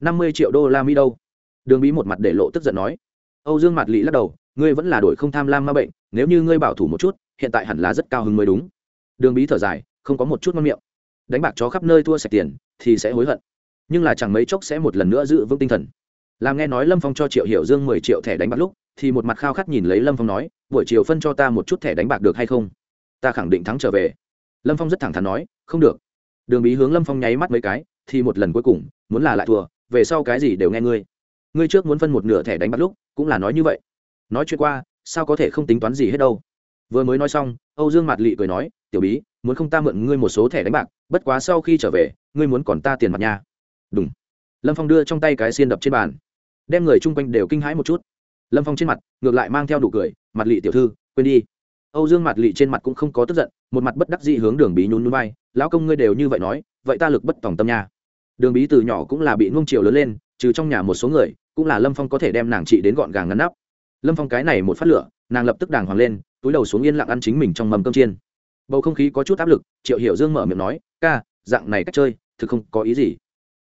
Năm mươi triệu đô la mỹ đâu? Đường bí một mặt để lộ tức giận nói. Âu dương Mạt lị lắc đầu. Ngươi vẫn là đổi không tham lam ma bệnh, nếu như ngươi bảo thủ một chút, hiện tại hẳn là rất cao hứng mới đúng. Đường bí thở dài, không có một chút ngon miệng đánh bạc chó khắp nơi thua sạch tiền, thì sẽ hối hận. Nhưng là chẳng mấy chốc sẽ một lần nữa giữ vững tinh thần. Làm nghe nói lâm phong cho triệu hiểu dương mười triệu thẻ đánh bạc lúc, thì một mặt khao khát nhìn lấy lâm phong nói, buổi chiều phân cho ta một chút thẻ đánh bạc được hay không? Ta khẳng định thắng trở về. Lâm phong rất thẳng thắn nói, không được. Đường bí hướng lâm phong nháy mắt mấy cái, thì một lần cuối cùng, muốn là lại thua, về sau cái gì đều nghe ngươi. Ngươi trước muốn phân một nửa thẻ đánh bạc lúc, cũng là nói như vậy. Nói chuyện qua, sao có thể không tính toán gì hết đâu. Vừa mới nói xong, âu dương mạt lị cười nói tiểu bí, muốn không ta mượn ngươi một số thẻ đánh bạc, bất quá sau khi trở về, ngươi muốn còn ta tiền mặt nha. Đúng lâm phong đưa trong tay cái xiên đập trên bàn. Đem người chung quanh đều kinh hãi một chút. Lâm phong trên mặt, ngược lại mang theo đủ cười, mặt lị tiểu thư, quên đi. Âu dương mặt lị trên mặt cũng không có tức giận, một mặt bất đắc dị hướng đường bí nhún núi bay lão công ngươi đều như vậy nói, vậy ta lực bất tòng tâm nha. Đường bí từ nhỏ cũng là bị nuông chiều lớn lên, trừ trong nhà một số người, cũng là lâm phong có thể đem nàng chị đến gọn gàng ngăn nắp. Lâm phong cái này một phát lửa, nàng lập tức đàng hoàng lên, túi đầu xuống yên lặng ăn chính mình trong mầm cơm chiên bầu không khí có chút áp lực, triệu hiểu dương mở miệng nói, ca, dạng này cách chơi, thực không có ý gì.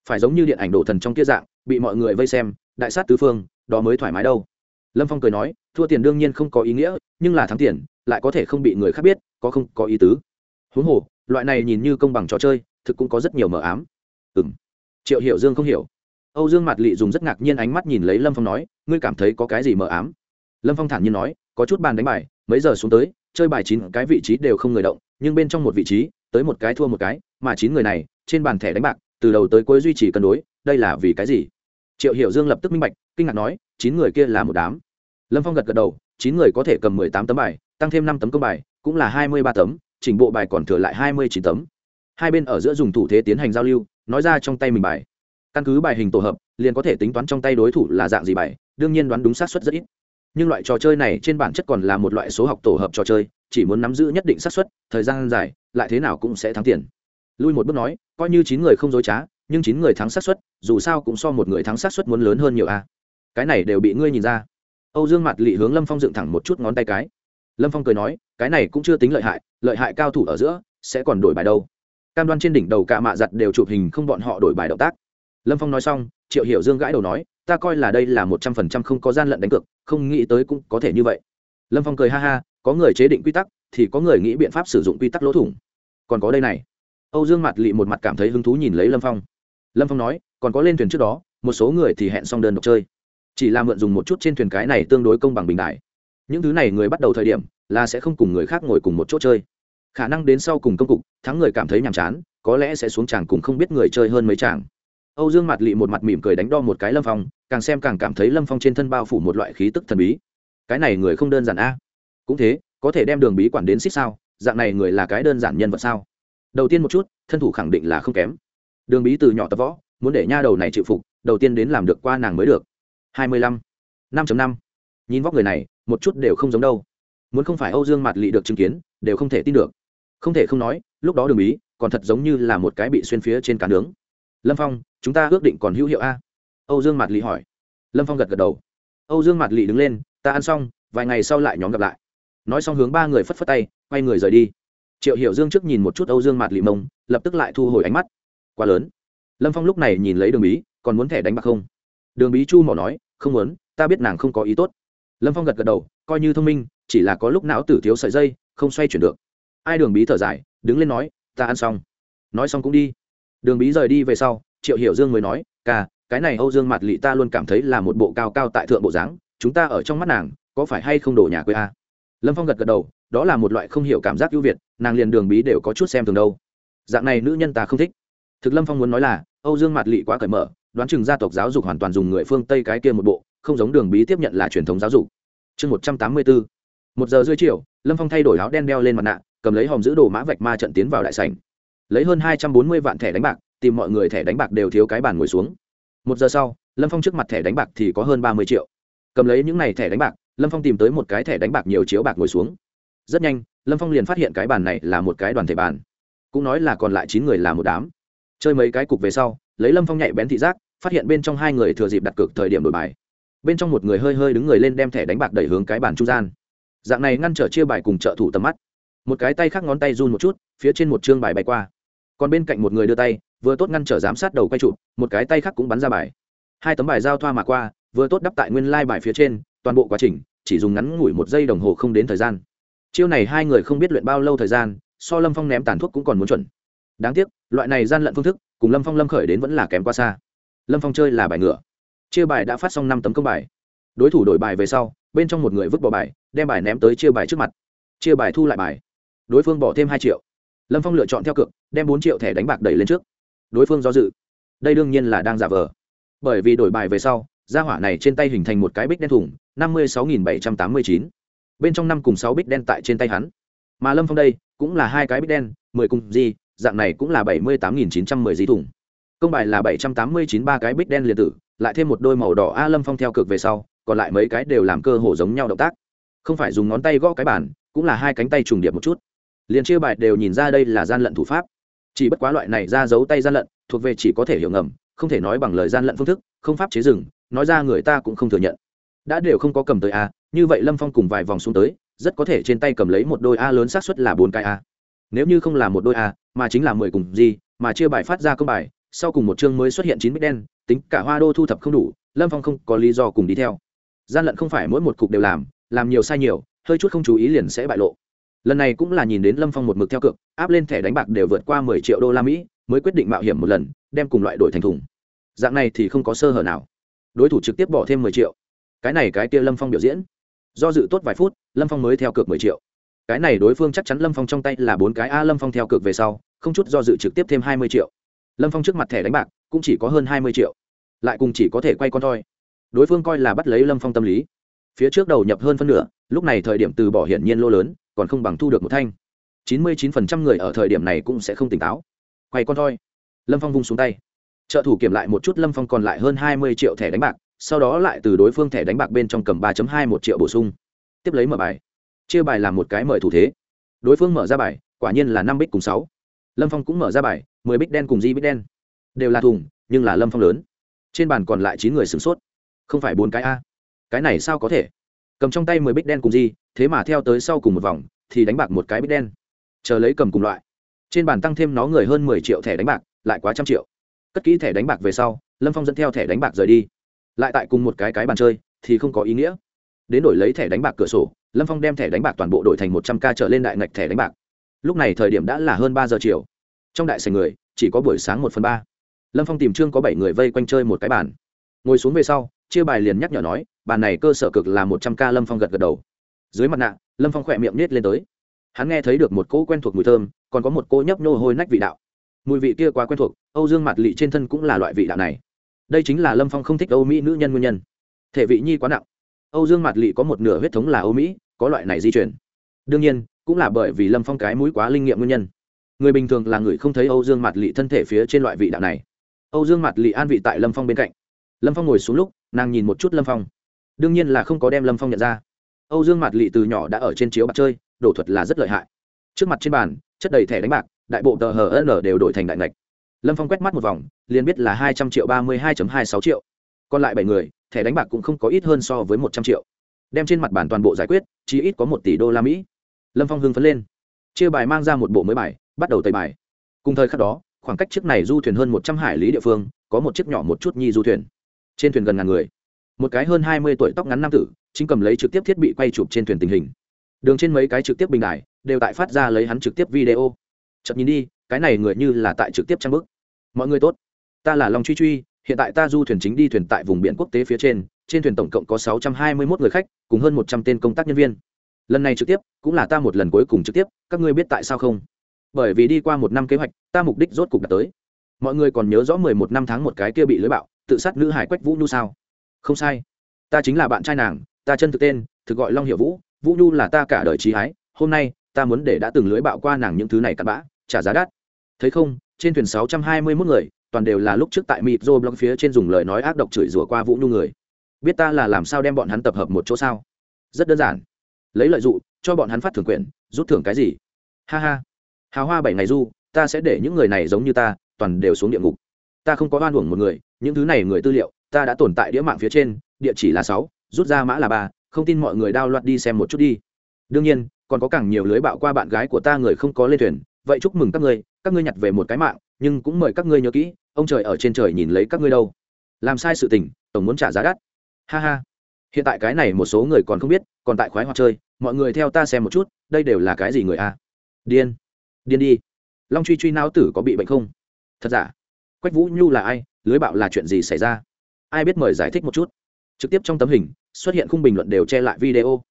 Phải giống như điện ảnh đổ thần trong kia dạng, bị mọi người vây xem, đại sát tứ phương, đó mới thoải mái đâu. Lâm phong cười nói, thua tiền đương nhiên không có ý nghĩa, nhưng là thắng tiền, lại có thể không bị người khác biết, có không có ý tứ. Huống hồ, loại này nhìn như công bằng trò chơi, thực cũng có rất nhiều mờ ám. Ừ m triệu hiểu dương không hiểu. Âu dương mặt lị dùng rất ngạc nhiên ánh mắt nhìn lấy lâm phong nói, ngươi cảm thấy có cái gì mờ ám? Lâm phong thản nhiên nói, có chút bàn đánh bài, mấy giờ xuống tới chơi bài chín cái vị trí đều không người động, nhưng bên trong một vị trí, tới một cái thua một cái, mà chín người này, trên bàn thẻ đánh bạc, từ đầu tới cuối duy trì cân đối, đây là vì cái gì? Triệu hiểu dương lập tức minh bạch, kinh ngạc nói, chín người kia là một đám. Lâm phong gật gật đầu, chín người có thể cầm mười tám tấm bài, tăng thêm năm tấm công bài, cũng là hai mươi ba tấm, chỉnh bộ bài còn thừa lại hai mươi chín tấm. Hai bên ở giữa dùng thủ thế tiến hành giao lưu, nói ra trong tay mình bài. Căn cứ bài hình tổ hợp, liền có thể tính toán trong tay đối thủ là dạng gì bài, đương nhiên đoán đúng xác suất rất ít nhưng loại trò chơi này trên bản chất còn là một loại số học tổ hợp trò chơi, chỉ muốn nắm giữ nhất định xác suất, thời gian dài, lại thế nào cũng sẽ thắng tiền. Lui một bước nói, coi như chín người không dối trá, nhưng chín người thắng xác suất, dù sao cũng so một người thắng xác suất muốn lớn hơn nhiều a. Cái này đều bị ngươi nhìn ra. Âu dương mặt lị hướng lâm phong dựng thẳng một chút ngón tay cái. Lâm phong cười nói, cái này cũng chưa tính lợi hại lợi hại cao thủ ở giữa, sẽ còn đổi bài đâu. Cam đoan trên đỉnh đầu cả mạ giặt đều chụp hình không bọn họ đổi bài động tác. Lâm phong nói xong, triệu hiểu dương gãi đầu nói ta coi là đây là một trăm phần trăm không có gian lận đánh cược, không nghĩ tới cũng có thể như vậy. Lâm phong cười ha ha, có người chế định quy tắc, thì có người nghĩ biện pháp sử dụng quy tắc lỗ thủng. Còn có đây này. Âu dương mặt lị một mặt cảm thấy hứng thú nhìn lấy lâm phong. Lâm phong nói, còn có lên thuyền trước đó, một số người thì hẹn xong đơn độc chơi. Chỉ là mượn dùng một chút trên thuyền cái này tương đối công bằng bình đại. Những thứ này người bắt đầu thời điểm, là sẽ không cùng người khác ngồi cùng một chỗ chơi. Khả năng đến sau cùng công cục, thắng người cảm thấy nhàm chán, có lẽ sẽ xuống tràng cùng không biết người chơi hơn mấy chàng âu dương mặt lị một mặt mỉm cười đánh đo một cái lâm phong, càng xem càng cảm thấy lâm phong trên thân bao phủ một loại khí tức thần bí. Cái này người không đơn giản a. Cũng thế, có thể đem đường bí quản đến xích sao, dạng này người là cái đơn giản nhân vật sao? Đầu tiên một chút, thân thủ khẳng định là không kém. Đường bí từ nhỏ tập võ, muốn để nha đầu này chịu phục, đầu tiên đến làm được qua nàng mới được. Hai mươi lăm, năm năm. Nhìn vóc người này, một chút đều không giống đâu. Muốn không phải âu dương mặt lị được chứng kiến, đều không thể tin được. Không thể không nói, lúc đó đường bí còn thật giống như là một cái bị xuyên phía trên cá nướng lâm phong, chúng ta ước định còn hữu hiệu a? Âu dương mạt lì hỏi. Lâm phong gật gật đầu. Âu dương mạt lì đứng lên, ta ăn xong, vài ngày sau lại nhóm gặp lại. Nói xong hướng ba người phất phất tay, quay người rời đi. Triệu hiểu dương trước nhìn một chút âu dương mạt lì mông, lập tức lại thu hồi ánh mắt. Quá lớn. Lâm phong lúc này nhìn lấy đường bí, còn muốn thẻ đánh bạc không? Đường bí chu mỏ nói, không muốn, ta biết nàng không có ý tốt. Lâm phong gật gật đầu, coi như thông minh, chỉ là có lúc não tử thiếu sợi dây, không xoay chuyển được. Ai đường bí thở dài, đứng lên nói, ta ăn xong. Nói xong cũng đi đường bí rời đi về sau, triệu hiểu dương mới nói, ca, cái này âu dương mặt lị ta luôn cảm thấy là một bộ cao cao tại thượng bộ dáng, chúng ta ở trong mắt nàng, có phải hay không đổ nhà quê a? Lâm phong gật gật đầu, đó là một loại không hiểu cảm giác ưu việt, nàng liền đường bí đều có chút xem thường đâu. Dạng này nữ nhân ta không thích. Thực lâm phong muốn nói là, âu dương mặt lị quá cởi mở, đoán chừng gia tộc giáo dục hoàn toàn dùng người phương tây cái kia một bộ, không giống đường bí tiếp nhận là truyền thống giáo dục. Chương một trăm tám mươi bốn. Một giờ rưỡi chiều, lâm phong thay đổi áo đen đeo lên mặt nạ, cầm lấy hòm giữ đồ mã vạch ma trận tiến vào đại sảnh lấy hơn hai trăm bốn mươi vạn thẻ đánh bạc, tìm mọi người thẻ đánh bạc đều thiếu cái bàn ngồi xuống. Một giờ sau, lâm phong trước mặt thẻ đánh bạc thì có hơn ba mươi triệu. Cầm lấy những n à y thẻ đánh bạc, lâm phong tìm tới một cái thẻ đánh bạc nhiều chiếu bạc ngồi xuống. Rất nhanh, lâm phong liền phát hiện cái bàn này là một cái đoàn thể bàn. Cũng nói là còn lại chín người là một đám. Chơi mấy cái cục về sau, lấy lâm phong nhạy bén thị giác, phát hiện bên trong hai người thừa dịp đặt cược thời điểm đổi bài. Bên trong một người hơi hơi đứng người lên đem thẻ đánh bạc đẩy hướng cái bàn trung gian. Dạng này ngăn trở chia bài cùng trợ thủ tầm mắt. Một cái tay khác ngón tay run một chút, phía trên một chương bài bay qua còn bên cạnh một người đưa tay, vừa tốt ngăn trở giám sát đầu quay trụ một cái tay khác cũng bắn ra bài. Hai tấm bài giao thoa mà qua, vừa tốt đắp tại nguyên lai、like、bài phía trên, toàn bộ quá trình chỉ dùng ngắn ngủi một giây đồng hồ không đến thời gian. Chiêu này hai người không biết luyện bao lâu thời gian, so lâm phong ném tàn thuốc cũng còn muốn chuẩn. Đáng tiếc, loại này gian lận phương thức, cùng lâm phong lâm khởi đến vẫn là kém qua xa. Lâm phong chơi là bài ngựa. Chia bài đã phát xong năm tấm công bài. Đối thủ đổi bài về sau, bên trong một người vứt bỏ bài, đem bài ném tới chia bài trước mặt. Chia bài thu lại bài. Đối phương bỏ thêm hai triệu lâm phong lựa chọn theo cược đem bốn triệu thẻ đánh bạc đẩy lên trước. Đối phương do dự. Đây đương nhiên là đang giả vờ. Bởi vì đổi bài về sau, gia hỏa này trên tay hình thành một cái bích đen thủng, năm mươi sáu nghìn bảy trăm tám mươi chín. Bên trong năm cùng sáu bích đen tại trên tay hắn. Mà lâm phong đây cũng là hai cái bích đen, mười cùng gì, dạng này cũng là bảy mươi tám nghìn chín trăm mười di thủng. Công bài là bảy trăm tám mươi chín ba cái bích đen liền tử, lại thêm một đôi màu đỏ a lâm phong theo cược về sau, còn lại mấy cái đều làm cơ hồ giống nhau động tác. Không phải dùng ngón tay gõ cái bản cũng là hai cánh tay trùng điệp một chút liền chia bài đều nhìn ra đây là gian lận thủ pháp. Chỉ bất quá loại này ra giấu tay gian lận, thuộc về chỉ có thể hiểu ngầm, không thể nói bằng lời gian lận phương thức, không pháp chế rừng, nói ra người ta cũng không thừa nhận. Đã đều không có cầm tới a, như vậy lâm phong cùng vài vòng xuống tới, rất có thể trên tay cầm lấy một đôi a lớn xác suất là bốn cái a. Nếu như không là một đôi a, mà chính là mười cùng gì mà chia bài phát ra công bài, sau cùng một chương mới xuất hiện chín bích đen, tính cả hoa đô thu thập không đủ, lâm phong không có lý do cùng đi theo. Gian lận không phải mỗi một cục đều làm làm nhiều sai nhiều, hơi chút không chú ý liền sẽ bại lộ lần này cũng là nhìn đến lâm phong một mực theo cược, áp lên thẻ đánh bạc đều vượt qua mười triệu đô la mỹ, mới quyết định mạo hiểm một lần, đem cùng loại đổi thành thùng. Dạng này thì không có sơ hở nào. Đối thủ trực tiếp bỏ thêm mười triệu. Cái này cái kia lâm phong biểu diễn. Do dự tốt vài phút, lâm phong mới theo cược mười triệu. Cái này đối phương chắc chắn lâm phong trong tay là bốn cái a lâm phong theo cược về sau, không chút do dự trực tiếp thêm hai mươi triệu. Lâm phong trước mặt thẻ đánh bạc cũng chỉ có hơn hai mươi triệu. Lại cùng chỉ có thể quay con thôi đối phương coi là bắt lấy lâm phong tâm lý. Phía trước đầu nhập hơn phân nửa, lúc này thời điểm từ bỏ hiển nhiên lô lớn còn không bằng thu được một thanh. Chín mươi chín phần trăm người ở thời điểm này cũng sẽ không tỉnh táo. Quay con thôi. Lâm phong vung xuống tay. Trợ thủ kiểm lại một chút, lâm phong còn lại hơn hai mươi triệu thẻ đánh bạc, sau đó lại từ đối phương thẻ đánh bạc bên trong cầm ba hai một triệu bổ sung. Tiếp lấy mở bài. Chia bài làm một cái mời thủ thế. Đối phương mở ra bài, quả nhiên là năm bích cùng sáu. Lâm phong cũng mở ra bài, mười bích đen cùng di bích đen. Đều là thùng, nhưng là lâm phong lớn. Trên bàn còn lại chín người sửng sốt. Không phải bốn cái a. Cái này sao có thể? Cầm trong tay mười bích đen cùng di thế mà theo tới sau cùng một vòng, thì đánh bạc một cái bích đen. Chờ lấy cầm cùng loại. Trên bàn tăng thêm nó người hơn mười triệu thẻ đánh bạc, lại quá trăm triệu. Cất kỹ thẻ đánh bạc về sau, lâm phong dẫn theo thẻ đánh bạc rời đi. Lại tại cùng một cái cái bàn chơi, thì không có ý nghĩa. Đến đổi lấy thẻ đánh bạc cửa sổ, lâm phong đem thẻ đánh bạc toàn bộ đổi thành một trăm k trở lên đại ngạch thẻ đánh bạc. Lúc này thời điểm đã là hơn ba giờ chiều. Trong đại sành người, chỉ có buổi sáng một phần ba. Lâm phong tìm trương có bảy người vây quanh chơi một cái bàn. Ngồi xuống về sau, chia bài liền nhắc nhở nói bàn này cơ sở cực là một trăm k lâm phong gật gật đầu. Dưới mặt nạ, lâm phong khỏe miệng nết lên tới. Hắn nghe thấy được một cỗ quen thuộc mùi thơm, còn có một cỗ nhấp nhô hôi nách vị đạo. Mùi vị kia quá quen thuộc, âu dương mặt lị trên thân cũng là loại vị đạo này. Đây chính là lâm phong không thích âu mỹ nữ nhân nguyên nhân. Thể vị nhi quá nặng. Âu dương mặt lị có một nửa huyết thống là âu mỹ, có loại này di chuyển đương nhiên, cũng là bởi vì lâm phong cái mũi quá linh nghiệm nguyên nhân. Người bình thường là người không thấy âu dương mặt lị thân thể phía trên loại vị đạo này. Âu dương mặt lị an vị tại lâm phong bên cạnh. Lâm phong ngồi xuống lúc, nàng nhìn một chút lâm phong đương nhiên là không có đem lâm phong nhận ra âu dương mặt lị từ nhỏ đã ở trên chiếu bạc chơi đổ thuật là rất lợi hại trước mặt trên bàn chất đầy thẻ đánh bạc đại bộ tờ hờ n đều đổi thành đại ngạch lâm phong quét mắt một vòng liền biết là hai trăm triệu ba mươi hai hai sáu triệu còn lại bảy người thẻ đánh bạc cũng không có ít hơn so với một trăm triệu đem trên mặt bàn toàn bộ giải quyết chỉ ít có một tỷ đô la mỹ lâm phong hưng phấn lên chia bài mang ra một bộ mới bài bắt đầu tẩy bài cùng thời khắc đó khoảng cách chiếc này du thuyền hơn một trăm hải lý địa phương có một chiếc nhỏ một chút nhi du thuyền trên thuyền gần ngàn người một cái hơn hai mươi tuổi tóc ngắn nam tử, chính cầm lấy trực tiếp thiết bị quay chụp trên thuyền tình hình. Đường trên mấy cái trực tiếp bình đài, đều tại phát ra lấy hắn trực tiếp video. Chậm nhìn đi, cái này người như là tại trực tiếp trang bức. Mọi người tốt, ta là long truy truy, hiện tại ta du thuyền chính đi thuyền tại vùng biển quốc tế phía trên trên thuyền tổng cộng có sáu trăm hai mươi 621 người khách, cùng hơn một trăm tên công tác nhân viên. Lần này trực tiếp, cũng là ta một lần cuối cùng trực tiếp, các ngươi biết tại sao không? Bởi vì đi qua một năm kế hoạch, ta mục đích rốt cục đạt tới. Mọi người còn nhớ rõ mười một năm tháng một cái kia bị lưới bạo, tự sát nữ hải quách vũ nhu sao? Không sai. Ta chính là bạn trai nàng, ta chân thực tên, thực gọi long hiệu vũ vũ nhu là ta cả đời trí hái hôm nay, ta muốn để đã từng lưới bạo qua nàng những thứ này cặn bã, trả giá đắt. Thấy không, trên thuyền sáu trăm hai mươi 621 người, toàn đều là lúc trước tại mịp rô blog phía trên dùng lời nói ác độc chửi rủa qua vũ nhu người. Biết ta là làm sao đem bọn hắn tập hợp một chỗ sao? Rất đơn giản. Lấy lợi dụng cho bọn hắn phát thưởng quyền, rút thưởng cái gì? Ha ha. Hào hoa bảy ngày du, ta sẽ để những người này giống như ta, toàn đều xuống địa ngục. Ta không có oan uổng một người, những thứ này người tư liệu ta đã tồn tại đĩa mạng phía trên, địa chỉ là sáu, rút ra mã là ba, không tin mọi người đao loạt đi xem một chút đi. Đương nhiên, còn có càng nhiều lưới bạo qua bạn gái của ta người không có lên thuyền, vậy chúc mừng các ngươi các ngươi nhặt về một cái mạng, nhưng cũng mời các ngươi nhớ kỹ, ông trời ở trên trời nhìn lấy các ngươi đâu. Làm sai sự tình, tổng muốn trả giá đắt. Ha ha. Hiện tại cái này một số người còn không biết, còn tại khoái hoạt chơi, mọi người theo ta xem một chút, đây đều là cái gì người a? Điên. Điên đi. Long truy truy não tử có bị bệnh không? Thật giả? Quách vũ nhu là ai? Lưới bạo là chuyện gì xảy ra? Ai biết mời giải thích một chút. Trực tiếp trong tấm hình, xuất hiện khung bình luận đều che lại video.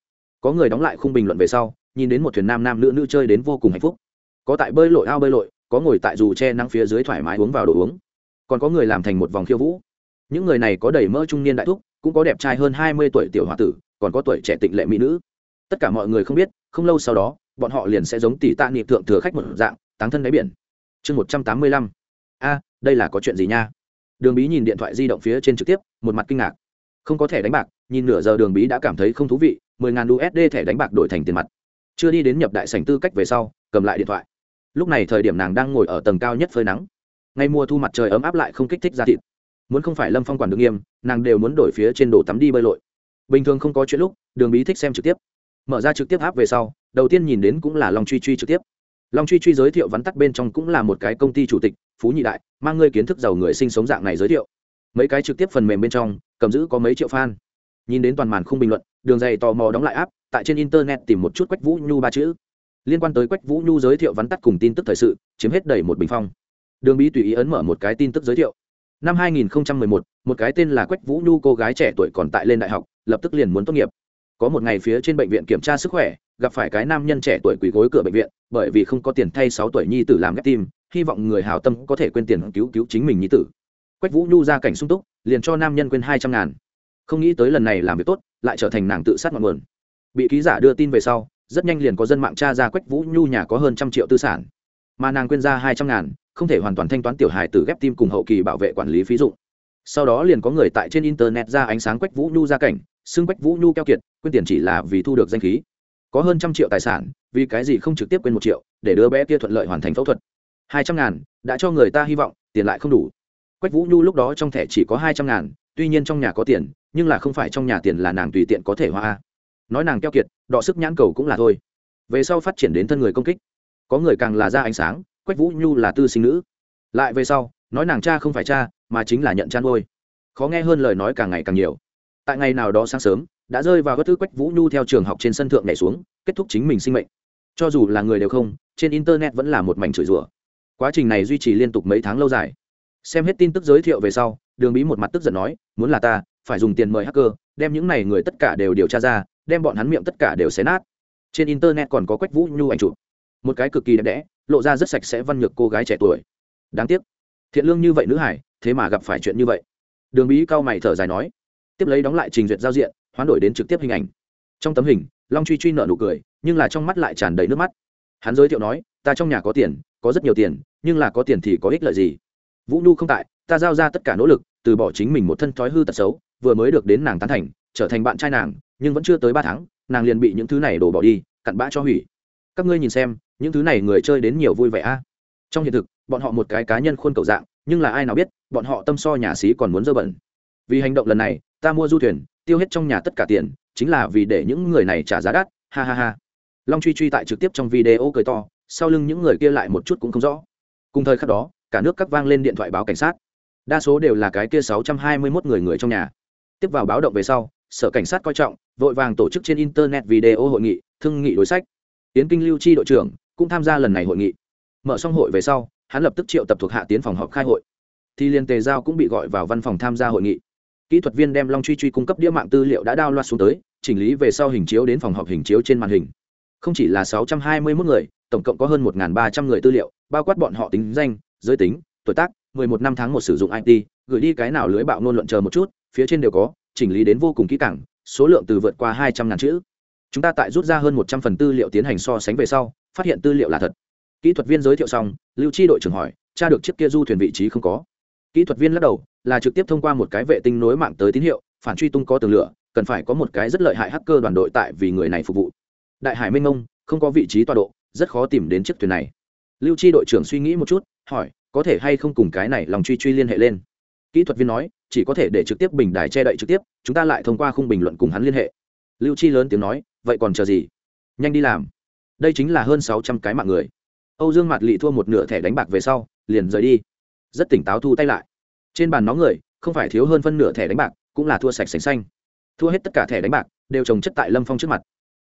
Có người đóng lại khung bình luận về sau, nhìn đến một thuyền nam nam nữ nữ chơi đến vô cùng hạnh phúc. Có tại bơi lội ao bơi lội, có ngồi tại dù che nắng phía dưới thoải mái uống vào đồ uống. Còn có người làm thành một vòng khiêu vũ. Những người này có đầy mỡ trung niên đại thúc, cũng có đẹp trai hơn hai mươi tuổi tiểu h o a tử, còn có tuổi trẻ tịnh lệ mỹ nữ. Tất cả mọi người không biết, không lâu sau đó, bọn họ liền sẽ giống tỷ tạ niệm thượng thừa khách một dạng, táng thân đáy biển. Chương một trăm tám mươi lăm. A, đây là có chuyện gì nha? Đường bí nhìn điện thoại di động phía trên trực tiếp, một mặt kinh ngạc. Không có thẻ đánh bạc, nhìn nửa giờ đường bí đã cảm thấy không thú vị, mười ngàn usd thẻ đánh bạc đổi thành tiền mặt. Chưa đi đến nhập đại sảnh tư cách về sau, cầm lại điện thoại. Lúc này thời điểm nàng đang ngồi ở tầng cao nhất phơi nắng. Ngay mùa thu mặt trời ấm áp lại không kích thích ra thịt. Muốn không phải lâm phong quản được nghiêm, nàng đều muốn đổi phía trên đồ tắm đi bơi lội. Bình thường không có chuyện lúc, đường bí thích xem trực tiếp. Mở ra trực tiếp áp về sau, đầu tiên nhìn đến cũng là long truy truy trực tiếp long truy truy giới thiệu vắn tắt bên trong cũng là một cái công ty chủ tịch phú nhị đại mang ngươi kiến thức giàu người sinh sống dạng này giới thiệu. Mấy cái trực tiếp phần mềm bên trong cầm giữ có mấy triệu fan. Nhìn đến toàn màn không bình luận đường dày tò mò đóng lại áp tại trên internet tìm một chút quách vũ nhu ba chữ. Liên quan tới quách vũ nhu giới thiệu vắn tắt cùng tin tức thời sự chiếm hết đầy một bình phong. Đường bí tùy ý ấn mở một cái tin tức giới thiệu. Năm 2011, một cái tên là quách vũ nhu cô gái trẻ tuổi còn tại lên đại học lập tức liền muốn tốt nghiệp. Có một ngày phía trên bệnh viện kiểm tra sức khỏe gặp phải cái nam nhân trẻ tuổi quỳ gối cửa bệnh viện, bởi vì không có tiền thay sáu tuổi nhi tử làm ghép tim, hy vọng người hào tâm có thể quên tiền cứu cứu chính mình nhi tử. Quách vũ nhu ra cảnh sung túc, liền cho nam nhân quên hai trăm ngàn. Không nghĩ tới lần này làm việc tốt, lại trở thành nàng tự sát ngọn nguồn. Bị ký giả đưa tin về sau, rất nhanh liền có dân mạng tra ra quách vũ nhu nhà có hơn trăm triệu tư sản. Mà nàng quên ra hai trăm ngàn, không thể hoàn toàn thanh toán tiểu hài từ ghép tim cùng hậu kỳ bảo vệ quản lý phí dụng. Sau đó liền có người tại trên internet ra ánh sáng quách vũ nhu ra cảnh, xưng quách vũ nhu keo kiệt, quên tiền chỉ là vì thu được danh khí có hơn trăm triệu tài sản, vì cái gì không trực tiếp quên một triệu, để đứa bé kia thuận lợi hoàn thành phẫu thuật? Hai trăm ngàn, đã cho người ta hy vọng, tiền lại không đủ. Quách vũ nhu lúc đó trong thẻ chỉ có hai trăm ngàn, tuy nhiên trong nhà có tiền, nhưng là không phải trong nhà tiền là nàng tùy tiện có thể hoa. Nói nàng keo kiệt, đọ sức nhãn cầu cũng là thôi. Về sau phát triển đến thân người công kích, có người càng là ra ánh sáng, quách vũ nhu là tư sinh nữ. Lại về sau, nói nàng cha không phải cha, mà chính là nhận chăn ngôi khó nghe hơn lời nói càng ngày càng nhiều. Tại ngày nào đó sáng sớm đã rơi vào các thứ quách vũ nhu theo trường học trên sân thượng nhảy xuống, kết thúc chính mình sinh mệnh. Cho dù là người đều không, trên internet vẫn là một mảnh chửi rủa. Quá trình này duy trì liên tục mấy tháng lâu dài. Xem hết tin tức giới thiệu về sau, đường bí một mặt tức giận nói, muốn là ta, phải dùng tiền mời hacker, đem những này người tất cả đều điều tra ra, đem bọn hắn miệng tất cả đều xé nát. Trên internet còn có quách vũ nhu ảnh chụp. Một cái cực kỳ đẹp đẽ, lộ ra rất sạch sẽ văn nhược cô gái trẻ tuổi. Đáng tiếc, thiện lương như vậy nữ hải, thế mà gặp phải chuyện như vậy. Đường bí cao mày thở dài nói, tiếp lấy đóng lại trình duyệt giao diện hoán đổi đến trực tiếp hình ảnh. Trong tấm hình, long truy truy nợ nụ cười, nhưng là trong mắt lại tràn đầy nước mắt. Hắn giới thiệu nói, ta trong nhà có tiền, có rất nhiều tiền, nhưng là có tiền thì có ích lợi gì? Vũ nhu không tại, ta giao ra tất cả nỗ lực, từ bỏ chính mình một thân thói hư tật xấu, vừa mới được đến nàng tán thành, trở thành bạn trai nàng, nhưng vẫn chưa tới ba tháng, nàng liền bị những thứ này đổ bỏ đi, cặn bã cho hủy. Các ngươi nhìn xem, những thứ này người chơi đến nhiều vui vẻ a. Trong hiện thực, bọn họ một cái cá nhân khuôn cầu dạng, nhưng là ai nào biết, bọn họ tâm so nhà xí còn muốn dơ bẩn. Vì hành động lần này, ta mua du thuyền tiêu hết trong nhà tất cả tiền, chính là vì để những người này trả giá đắt, ha ha ha. Long truy truy tại trực tiếp trong video cười to, sau lưng những người kia lại một chút cũng không rõ. Cùng thời khắc đó, cả nước cắt vang lên điện thoại báo cảnh sát. Đa số đều là cái kia 621 người người trong nhà. Tiếp vào báo động về sau, sở cảnh sát coi trọng, vội vàng tổ chức trên internet video hội nghị, thương nghị đối sách. Tiến kinh lưu chi đội trưởng cũng tham gia lần này hội nghị. Mở xong hội về sau, hắn lập tức triệu tập thuộc hạ tiến phòng họp khai hội. Thì liên tề giao cũng bị gọi vào văn phòng tham gia hội nghị kỹ thuật viên đem long truy truy cung cấp đĩa mạng tư liệu đã đao loạt xuống tới, chỉnh lý về sau hình chiếu đến phòng họp hình chiếu trên màn hình. Không chỉ là sáu trăm hai mươi 621 người, tổng cộng có hơn một ba trăm người tư liệu, bao quát bọn họ tính danh, giới tính, tuổi tác, mười một năm tháng một sử dụng it gửi đi cái nào lưới bạo ngôn luận chờ một chút, phía trên đều có, chỉnh lý đến vô cùng kỹ càng, số lượng từ vượt qua hai trăm ngàn chữ. Chúng ta tại rút ra hơn một trăm phần tư liệu tiến hành so sánh về sau, phát hiện tư liệu là thật. Kỹ thuật viên giới thiệu xong, lưu chi đội trưởng hỏi tra được chiếc kia du thuyền vị trí không có? Kỹ thuật viên lắc đầu, là trực tiếp thông qua một cái vệ tinh nối mạng tới tín hiệu, phản truy tung có tường lửa, cần phải có một cái rất lợi hại hacker đoàn đội tại vì người này phục vụ. Đại hải minh ông không có vị trí tọa độ, rất khó tìm đến chiếc thuyền này. Lưu chi đội trưởng suy nghĩ một chút, hỏi, có thể hay không cùng cái này lòng truy truy liên hệ lên? Kỹ thuật viên nói, chỉ có thể để trực tiếp bình đài che đậy trực tiếp, chúng ta lại thông qua khung bình luận cùng hắn liên hệ. Lưu chi lớn tiếng nói, vậy còn chờ gì? Nhanh đi làm. Đây chính là hơn sáu trăm cái mạng người. Âu dương mạt lị thua một nửa thẻ đánh bạc về sau, liền rời đi rất tỉnh táo thu tay lại. Trên bàn nó người, không phải thiếu hơn phân nửa thẻ đánh bạc, cũng là thua sạch sành xanh. Thua hết tất cả thẻ đánh bạc, đều trồng chất tại lâm phong trước mặt.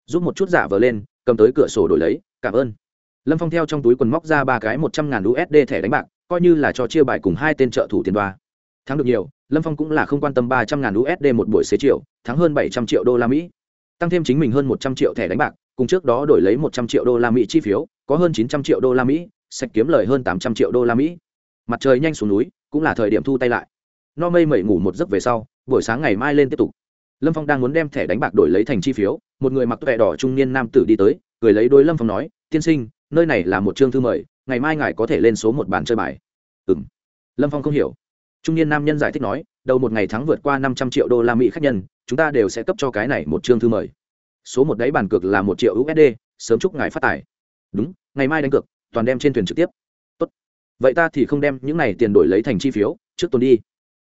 Giúp một chút giả vờ lên, cầm tới cửa sổ đổi lấy, cảm ơn. Lâm phong theo trong túi quần móc ra ba cái một trăm ngàn usd thẻ đánh bạc, coi như là cho chia bài cùng hai tên trợ thủ tiền đoa. Thắng được nhiều, lâm phong cũng là không quan tâm ba trăm ngàn usd một buổi xế triệu thắng hơn bảy trăm triệu đô la mỹ. Tăng thêm chính mình hơn một trăm triệu thẻ đánh bạc, cùng trước đó đổi lấy một trăm triệu đô la mỹ chi phiếu, có hơn chín trăm triệu đô la mỹ, sạch kiếm lời hơn tám trăm triệu đô la mỹ mặt trời nhanh xuống núi, cũng là thời điểm thu tay lại. No mây mẩy ngủ một giấc về sau, buổi sáng ngày mai lên tiếp tục. Lâm phong đang muốn đem thẻ đánh bạc đổi lấy thành chi phiếu, một người mặc vẻ đỏ trung niên nam tử đi tới, cười lấy đôi lâm phong nói, tiên sinh, nơi này là một chương thư mời, ngày mai ngài có thể lên số một bàn chơi bài. Ừ m lâm phong không hiểu. Trung niên nam nhân giải thích nói, đầu một ngày thắng vượt qua năm trăm triệu đô la mỹ khách nhân, chúng ta đều sẽ cấp cho cái này một chương thư mời. Số một đáy bàn cược là một triệu usd sớm chúc ngài phát tài. Đúng, ngày mai đánh cược, toàn đem trên thuyền trực tiếp vậy ta thì không đem những này tiền đổi lấy thành chi phiếu, trước tuần đi.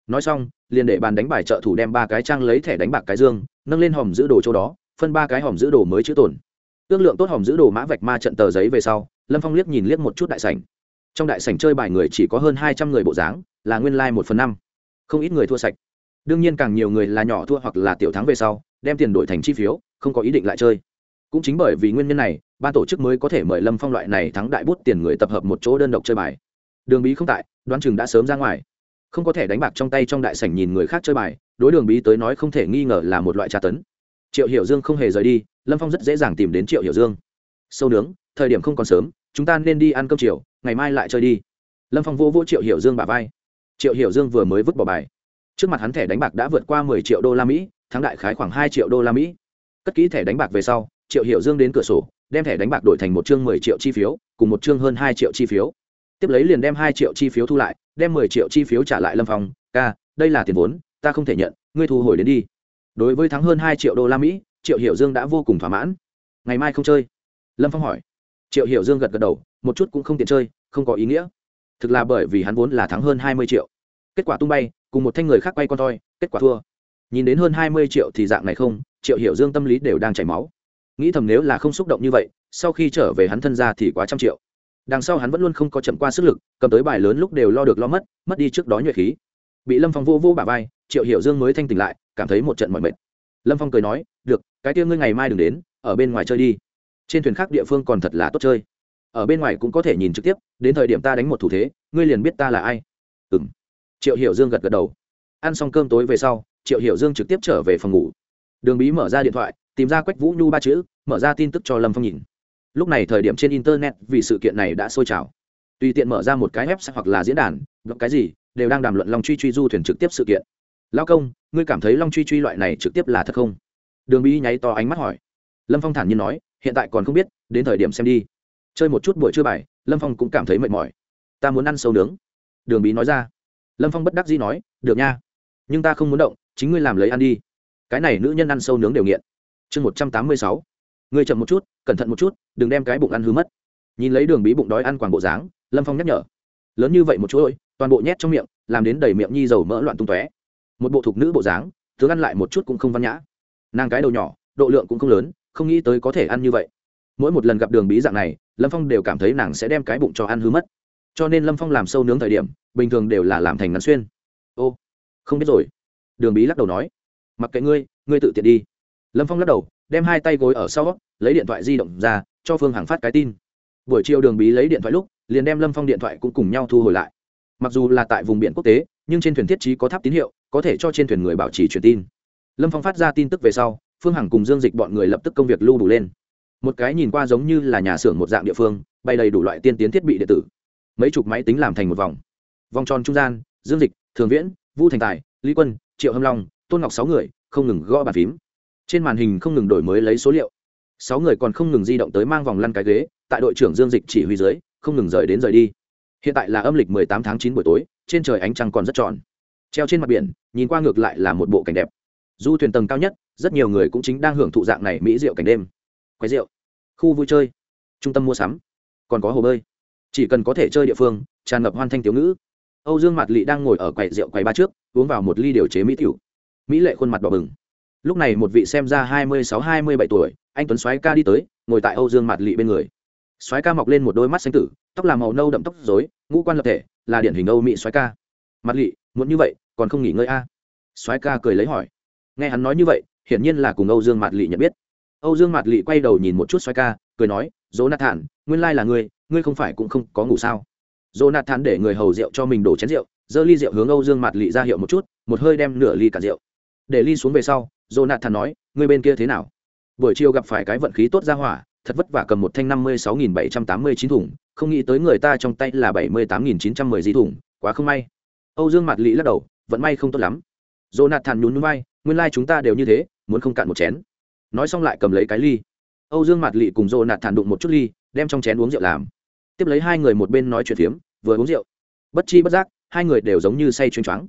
Nói xong, liền để bàn đánh bài trợ thủ đem ba cái trang lấy thẻ đánh bạc cái dương, nâng lên hòm giữ đồ chỗ đó, phân ba cái hòm giữ đồ mới chữ tổn ước lượng tốt hòm giữ đồ mã vạch ma trận tờ giấy về sau, lâm phong liếc nhìn liếc một chút đại sảnh. Trong đại sảnh chơi bài người chỉ có hơn hai trăm người bộ dáng, là nguyên lai、like、một phần năm. Không ít người thua sạch. Đương nhiên càng nhiều người là nhỏ thua hoặc là tiểu thắng về sau, đem tiền đổi thành chi phiếu, không có ý định lại chơi. Cũng chính bởi vì nguyên nhân này, ban tổ chức mới có thể mời lâm phong loại này thắng đại bút tiền người tập hợp một chỗ đơn độc chơi bài đường bí không tại, đoán chừng đã sớm ra ngoài. Không có thể đánh bạc trong tay trong đại sảnh nhìn người khác chơi bài, đối đường bí tới nói không thể nghi ngờ là một loại tra tấn. Triệu hiểu dương không hề rời đi, lâm phong rất dễ dàng tìm đến triệu hiểu dương. Sâu nướng, thời điểm không còn sớm, chúng ta nên đi ăn cơm chiều, ngày mai lại chơi đi. Lâm phong vô vô triệu hiểu dương bà vai. Triệu hiểu dương vừa mới vứt bỏ bài. Trước mặt hắn thẻ đánh bạc đã vượt qua mười triệu đô la mỹ, thắng đại khái khoảng hai triệu đô la mỹ. Cất kỹ thẻ đánh bạc về sau, triệu hiểu dương đến cửa sổ, đem thẻ đánh bạc đổi thành một chương mười triệu chi phiếu, cùng một chương hơn hai triệu chi phiếu tiếp lấy liền đem hai triệu chi phiếu thu lại, đem mười triệu chi phiếu trả lại lâm phong. Ca, đây là tiền vốn, ta không thể nhận, ngươi thu hồi đến đi. Đối với thắng hơn hai triệu đô la mỹ, triệu hiểu dương đã vô cùng thỏa mãn. Ngày mai không chơi? Lâm phong hỏi. Triệu hiểu dương gật gật đầu, một chút cũng không tiện chơi, không có ý nghĩa. Thực là bởi vì hắn vốn là thắng hơn hai mươi triệu. Kết quả tung bay, cùng một thanh người khác quay con toi, kết quả thua. Nhìn đến hơn hai mươi triệu thì dạng này không, triệu hiểu dương tâm lý đều đang chảy máu. Nghĩ thầm nếu là không xúc động như vậy, sau khi trở về hắn thân ra thì quá trăm triệu đằng sau hắn vẫn luôn không có chậm qua sức lực, cầm tới bài lớn lúc đều lo được lo mất mất đi trước đó nhuệ khí. Bị lâm phong vô vô bả vai, triệu hiểu dương mới thanh tỉnh lại, cảm thấy một trận mọi mệt. Lâm phong cười nói, được, cái tia ngươi ngày mai đừng đến, ở bên ngoài chơi đi. Trên thuyền khác địa phương còn thật là tốt chơi. Ở bên ngoài cũng có thể nhìn trực tiếp, đến thời điểm ta đánh một thủ thế, ngươi liền biết ta là ai. Ừ m triệu hiểu dương gật gật đầu. Ăn xong cơm tối về sau, triệu hiểu dương trực tiếp trở về phòng ngủ. Đường bí mở ra điện thoại, tìm ra quách vũ nhu ba chữ, mở ra tin tức cho lâm phong nhìn lúc này thời điểm trên internet, vì sự kiện này đã sôi trào. Tùy tiện mở ra một cái website hoặc là diễn đàn blog cái gì, đều đang đàm luận long truy truy du thuyền trực tiếp sự kiện. Lao công, ngươi cảm thấy long truy truy loại này trực tiếp là thật không? Đường bí nháy to ánh mắt hỏi. Lâm phong thản nhiên nói, hiện tại còn không biết, đến thời điểm xem đi. Chơi một chút buổi trưa bài, lâm phong cũng cảm thấy mệt mỏi. Ta muốn ăn sâu nướng. Đường bí nói ra. Lâm phong bất đắc dĩ nói, được nha, nhưng ta không muốn động, chính ngươi làm lấy ăn đi. Cái này nữ nhân ăn sâu nướng đều nghiện. Chương một trăm tám mươi sáu ngươi chậm một chút, cẩn thận một chút, đừng đem cái bụng ăn hư mất. Nhìn lấy đường bí bụng đói ăn quảng bộ dáng, lâm phong nhắc nhở. Lớn như vậy một chỗ ôi toàn bộ nhét trong miệng, làm đến đầy miệng nhi dầu mỡ loạn tung tóe. Một bộ thục nữ bộ dáng, tướng ăn lại một chút cũng không văn nhã. Nàng cái đầu nhỏ, độ lượng cũng không lớn, không nghĩ tới có thể ăn như vậy. Mỗi một lần gặp đường bí dạng này, lâm phong đều cảm thấy nàng sẽ đem cái bụng cho ăn hư mất. Cho nên lâm phong làm sâu nướng thời điểm, bình thường đều là làm thành ngắn xuyên. Ô, không biết rồi. Đường bí lắc đầu nói. Mặc kệ ngươi ngươi tự tiện đi. Lâm phong lắc đầu đem hai tay gối ở sau, lấy điện thoại di động ra, cho phương hằng phát cái tin. Buổi chiều đường bí lấy điện thoại lúc, liền đem lâm phong điện thoại cũng cùng nhau thu hồi lại. Mặc dù là tại vùng biển quốc tế, nhưng trên thuyền thiết trí có tháp tín hiệu, có thể cho trên thuyền người bảo trì truyền tin. Lâm phong phát ra tin tức về sau, phương hằng cùng dương dịch bọn người lập tức công việc lưu đủ lên. Một cái nhìn qua giống như là nhà xưởng một dạng địa phương, bay đầy đủ loại tiên tiến thiết bị điện tử. Mấy chục máy tính làm thành một vòng. Vòng tròn trung gian, dương dịch, thường viễn, vu thành tài, lý quân, triệu hâm long, tôn ngọc sáu người, không ngừng gõ bàn phím trên màn hình không ngừng đổi mới lấy số liệu. Sáu người còn không ngừng di động tới mang vòng lăn cái ghế, tại đội trưởng dương dịch chỉ huy dưới, không ngừng rời đến rời đi. Hiện tại là âm lịch mười tám tháng chín buổi tối, trên trời ánh trăng còn rất tròn. Treo trên mặt biển, nhìn qua ngược lại là một bộ cảnh đẹp. Du thuyền tầng cao nhất, rất nhiều người cũng chính đang hưởng thụ dạng này mỹ rượu cảnh đêm. Quái rượu. Khu vui chơi. Trung tâm mua sắm. Còn có hồ bơi. Chỉ cần có thể chơi địa phương, tràn ngập hoan thanh tiểu ngữ. Âu dương mặt lị đang ngồi ở quầy rượu quầy ba trước, uống vào một ly điều chế mỹ tiểu. Mỹ lệ khuôn mặt đỏ bừng lúc này một vị xem ra hai mươi sáu, hai mươi bảy tuổi, anh tuấn soái ca đi tới, ngồi tại âu dương mặt lị bên người. Soái ca mọc lên một đôi mắt xanh tử, tóc làm màu nâu đậm tóc dối ngũ quan lập thể, là điển hình âu mỹ soái ca. Mặt lị, muốn như vậy, còn không nghỉ ngơi a? À? soái ca cười lấy hỏi. Nghe hắn nói như vậy, hiển nhiên là cùng âu dương mặt lị nhận biết. Âu dương mặt lị quay đầu nhìn một chút soái ca, cười nói dỗ nạt thản nguyên lai là ngươi ngươi không phải cũng không có ngủ sao? Dỗ nạt thản để người hầu rượu cho mình đổ chén rượu, giơ ly rượu hướng âu dương mặt lị ra hiệu một chút, một hơi đem nửa ly cả rượu. Để ly xuống về sau Jonathan nạt thản nói người bên kia thế nào? Buổi chiều gặp phải cái vận khí tốt ra hỏa, thật vất vả cầm một thanh năm mươi sáu nghìn bảy trăm tám mươi chín thùng, không nghĩ tới người ta trong tay là bảy mươi tám nghìn chín trăm mười di thùng, quá không may. Âu dương mặt lị lắc đầu, vận may không tốt lắm. Jonathan nạt thản nhún nguyên lai like chúng ta đều như thế, muốn không cạn một chén. Nói xong lại cầm lấy cái ly. Âu dương mặt lị cùng Jonathan nạt thản đụng một chút ly, đem trong chén uống rượu làm. Tiếp lấy hai người một bên nói chuyện phiếm, vừa uống rượu. Bất chi bất giác, hai người đều giống như say chuyên choáng.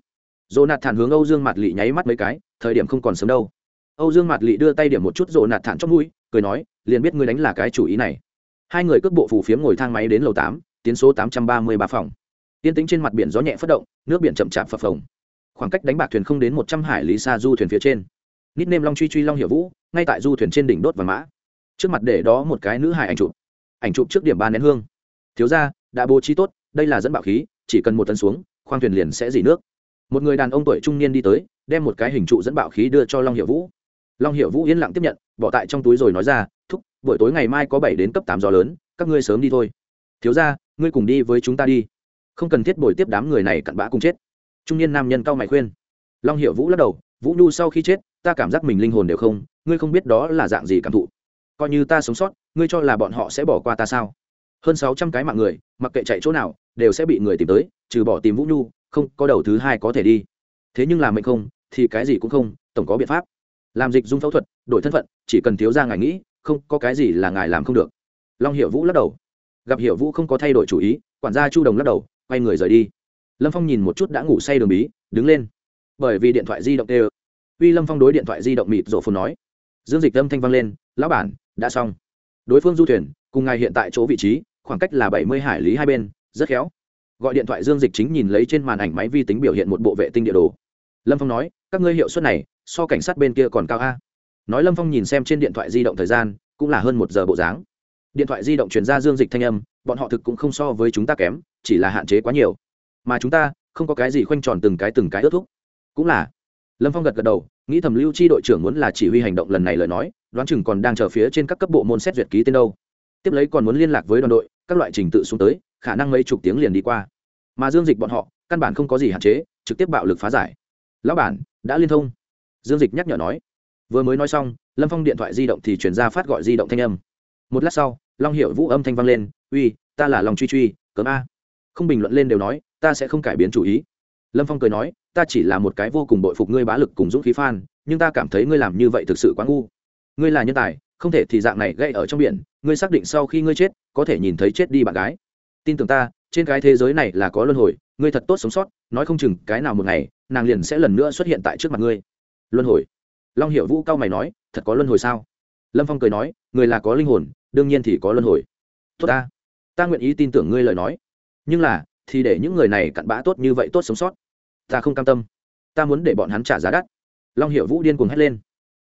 Jonathan nạt thản hướng âu dương mặt lị nháy mắt mấy cái, thời điểm không còn sớm đâu. Âu dương mặt lị đưa tay điểm một chút dỗ nạt thản trong mũi, cười nói, liền biết ngươi đánh là cái chủ ý này. Hai người cước bộ phủ phiếm ngồi thang máy đến lầu tám, tiến số tám trăm ba mươi ba phòng. Tiên tính trên mặt biển gió nhẹ phất động, nước biển chậm chạp phập phồng. Khoảng cách đánh bạc thuyền không đến một trăm hải lý xa du thuyền phía trên. Nít nêm long truy truy long hiểu vũ, ngay tại du thuyền trên đỉnh đốt và mã. Trước mặt để đó một cái nữ hải ảnh chụp. Ảnh chụp trước điểm ba nén hương. Thiếu ra đã bố trí tốt, đây là dẫn bạo khí, chỉ cần một tấn xuống, khoang thuyền liền sẽ dỉ nước một người đàn ông tuổi trung niên đi tới, đem một cái hình trụ dẫn bạo khí đưa cho long hiệu vũ. Long hiệu vũ yên lặng tiếp nhận, bỏ tại trong túi rồi nói ra, thúc, buổi tối ngày mai có bảy đến cấp tám gió lớn, các ngươi sớm đi thôi. Thiếu ra ngươi cùng đi với chúng ta đi. Không cần thiết bồi tiếp đám người này cặn bã cùng chết. Trung niên nam nhân cao mày khuyên. Long hiệu vũ lắc đầu, vũ nhu sau khi chết, ta cảm giác mình linh hồn đều không, ngươi không biết đó là dạng gì cảm thụ. Coi như ta sống sót, ngươi cho là bọn họ sẽ bỏ qua ta sao? Hơn sáu trăm cái mạng người, mặc kệ chạy chỗ nào, đều sẽ bị người tìm tới, trừ bỏ tìm vũ nhu không, có đầu thứ hai có thể đi. Thế nhưng làm mệnh không, thì cái gì cũng không, tổng có biện pháp. Làm dịch dung phẫu thuật, đổi thân phận, chỉ cần thiếu ra ngài nghĩ, không, có cái gì là ngài làm không được. Long hiệu vũ lắc đầu. Gặp hiệu vũ không có thay đổi chủ ý, quản gia chu đồng lắc đầu, quay người rời đi. Lâm phong nhìn một chút đã ngủ say đường bí, đứng lên. Bởi vì điện thoại di động tê uy lâm phong đối điện thoại di động mịt rổ phồn nói. Dương dịch âm thanh vang lên, lão bản, đã xong. Đối phương du thuyền, cùng ngài hiện tại chỗ vị trí, khoảng cách là bảy mươi hải lý hai bên, rất khéo gọi điện thoại dương dịch chính nhìn lấy trên màn ảnh máy vi tính biểu hiện một bộ vệ tinh địa đồ. Lâm phong nói, các ngươi hiệu suất này, so cảnh sát bên kia còn cao a. Nói lâm phong nhìn xem trên điện thoại di động thời gian, cũng là hơn một giờ bộ dáng. Điện thoại di động chuyển ra dương dịch thanh âm, bọn họ thực cũng không so với chúng ta kém, chỉ là hạn chế quá nhiều. Mà chúng ta, không có cái gì khoanh tròn từng cái từng cái ước thúc. Cũng là. Lâm phong gật gật đầu, nghĩ thầm lưu chi đội trưởng muốn là chỉ huy hành động lần này lời nói, đoán chừng còn đang chờ phía trên các cấp bộ môn xét duyệt ký tên đâu. Tiếp lấy còn muốn liên lạc với đoàn đội các loại trình tự xuống tới, khả năng mấy chục tiếng liền đi qua. Mà dương dịch bọn họ, căn bản không có gì hạn chế, trực tiếp bạo lực phá giải. Lão bản, đã liên thông. Dương dịch nhắc nhở nói. Vừa mới nói xong, lâm phong điện thoại di động thì chuyển ra phát gọi di động thanh âm. Một lát sau, long hiệu vũ âm thanh vang lên, uy, ta là lòng truy truy, cấm a. Không bình luận lên đều nói, ta sẽ không cải biến chủ ý. Lâm phong cười nói, ta chỉ là một cái vô cùng bội phục ngươi bá lực cùng dũng khí phan nhưng ta cảm thấy ngươi làm như vậy thực sự quá ngu. Ngươi là nhân tài không thể thì dạng này gây ở trong biển, ngươi xác định sau khi ngươi chết, có thể nhìn thấy chết đi bạn gái. Tin tưởng ta, trên cái thế giới này là có luân hồi, ngươi thật tốt sống sót, nói không chừng cái nào một ngày, nàng liền sẽ lần nữa xuất hiện tại trước mặt ngươi. Luân hồi. Long hiểu vũ cao mày nói, thật có luân hồi sao? Lâm phong cười nói, người là có linh hồn, đương nhiên thì có luân hồi. Tốt ta. Ta nguyện ý tin tưởng ngươi lời nói. Nhưng là, thì để những người này cặn bã tốt như vậy tốt sống sót. Ta không cam tâm. Ta muốn để bọn hắn trả giá đắt. Long hiểu vũ điên cuồng hét lên.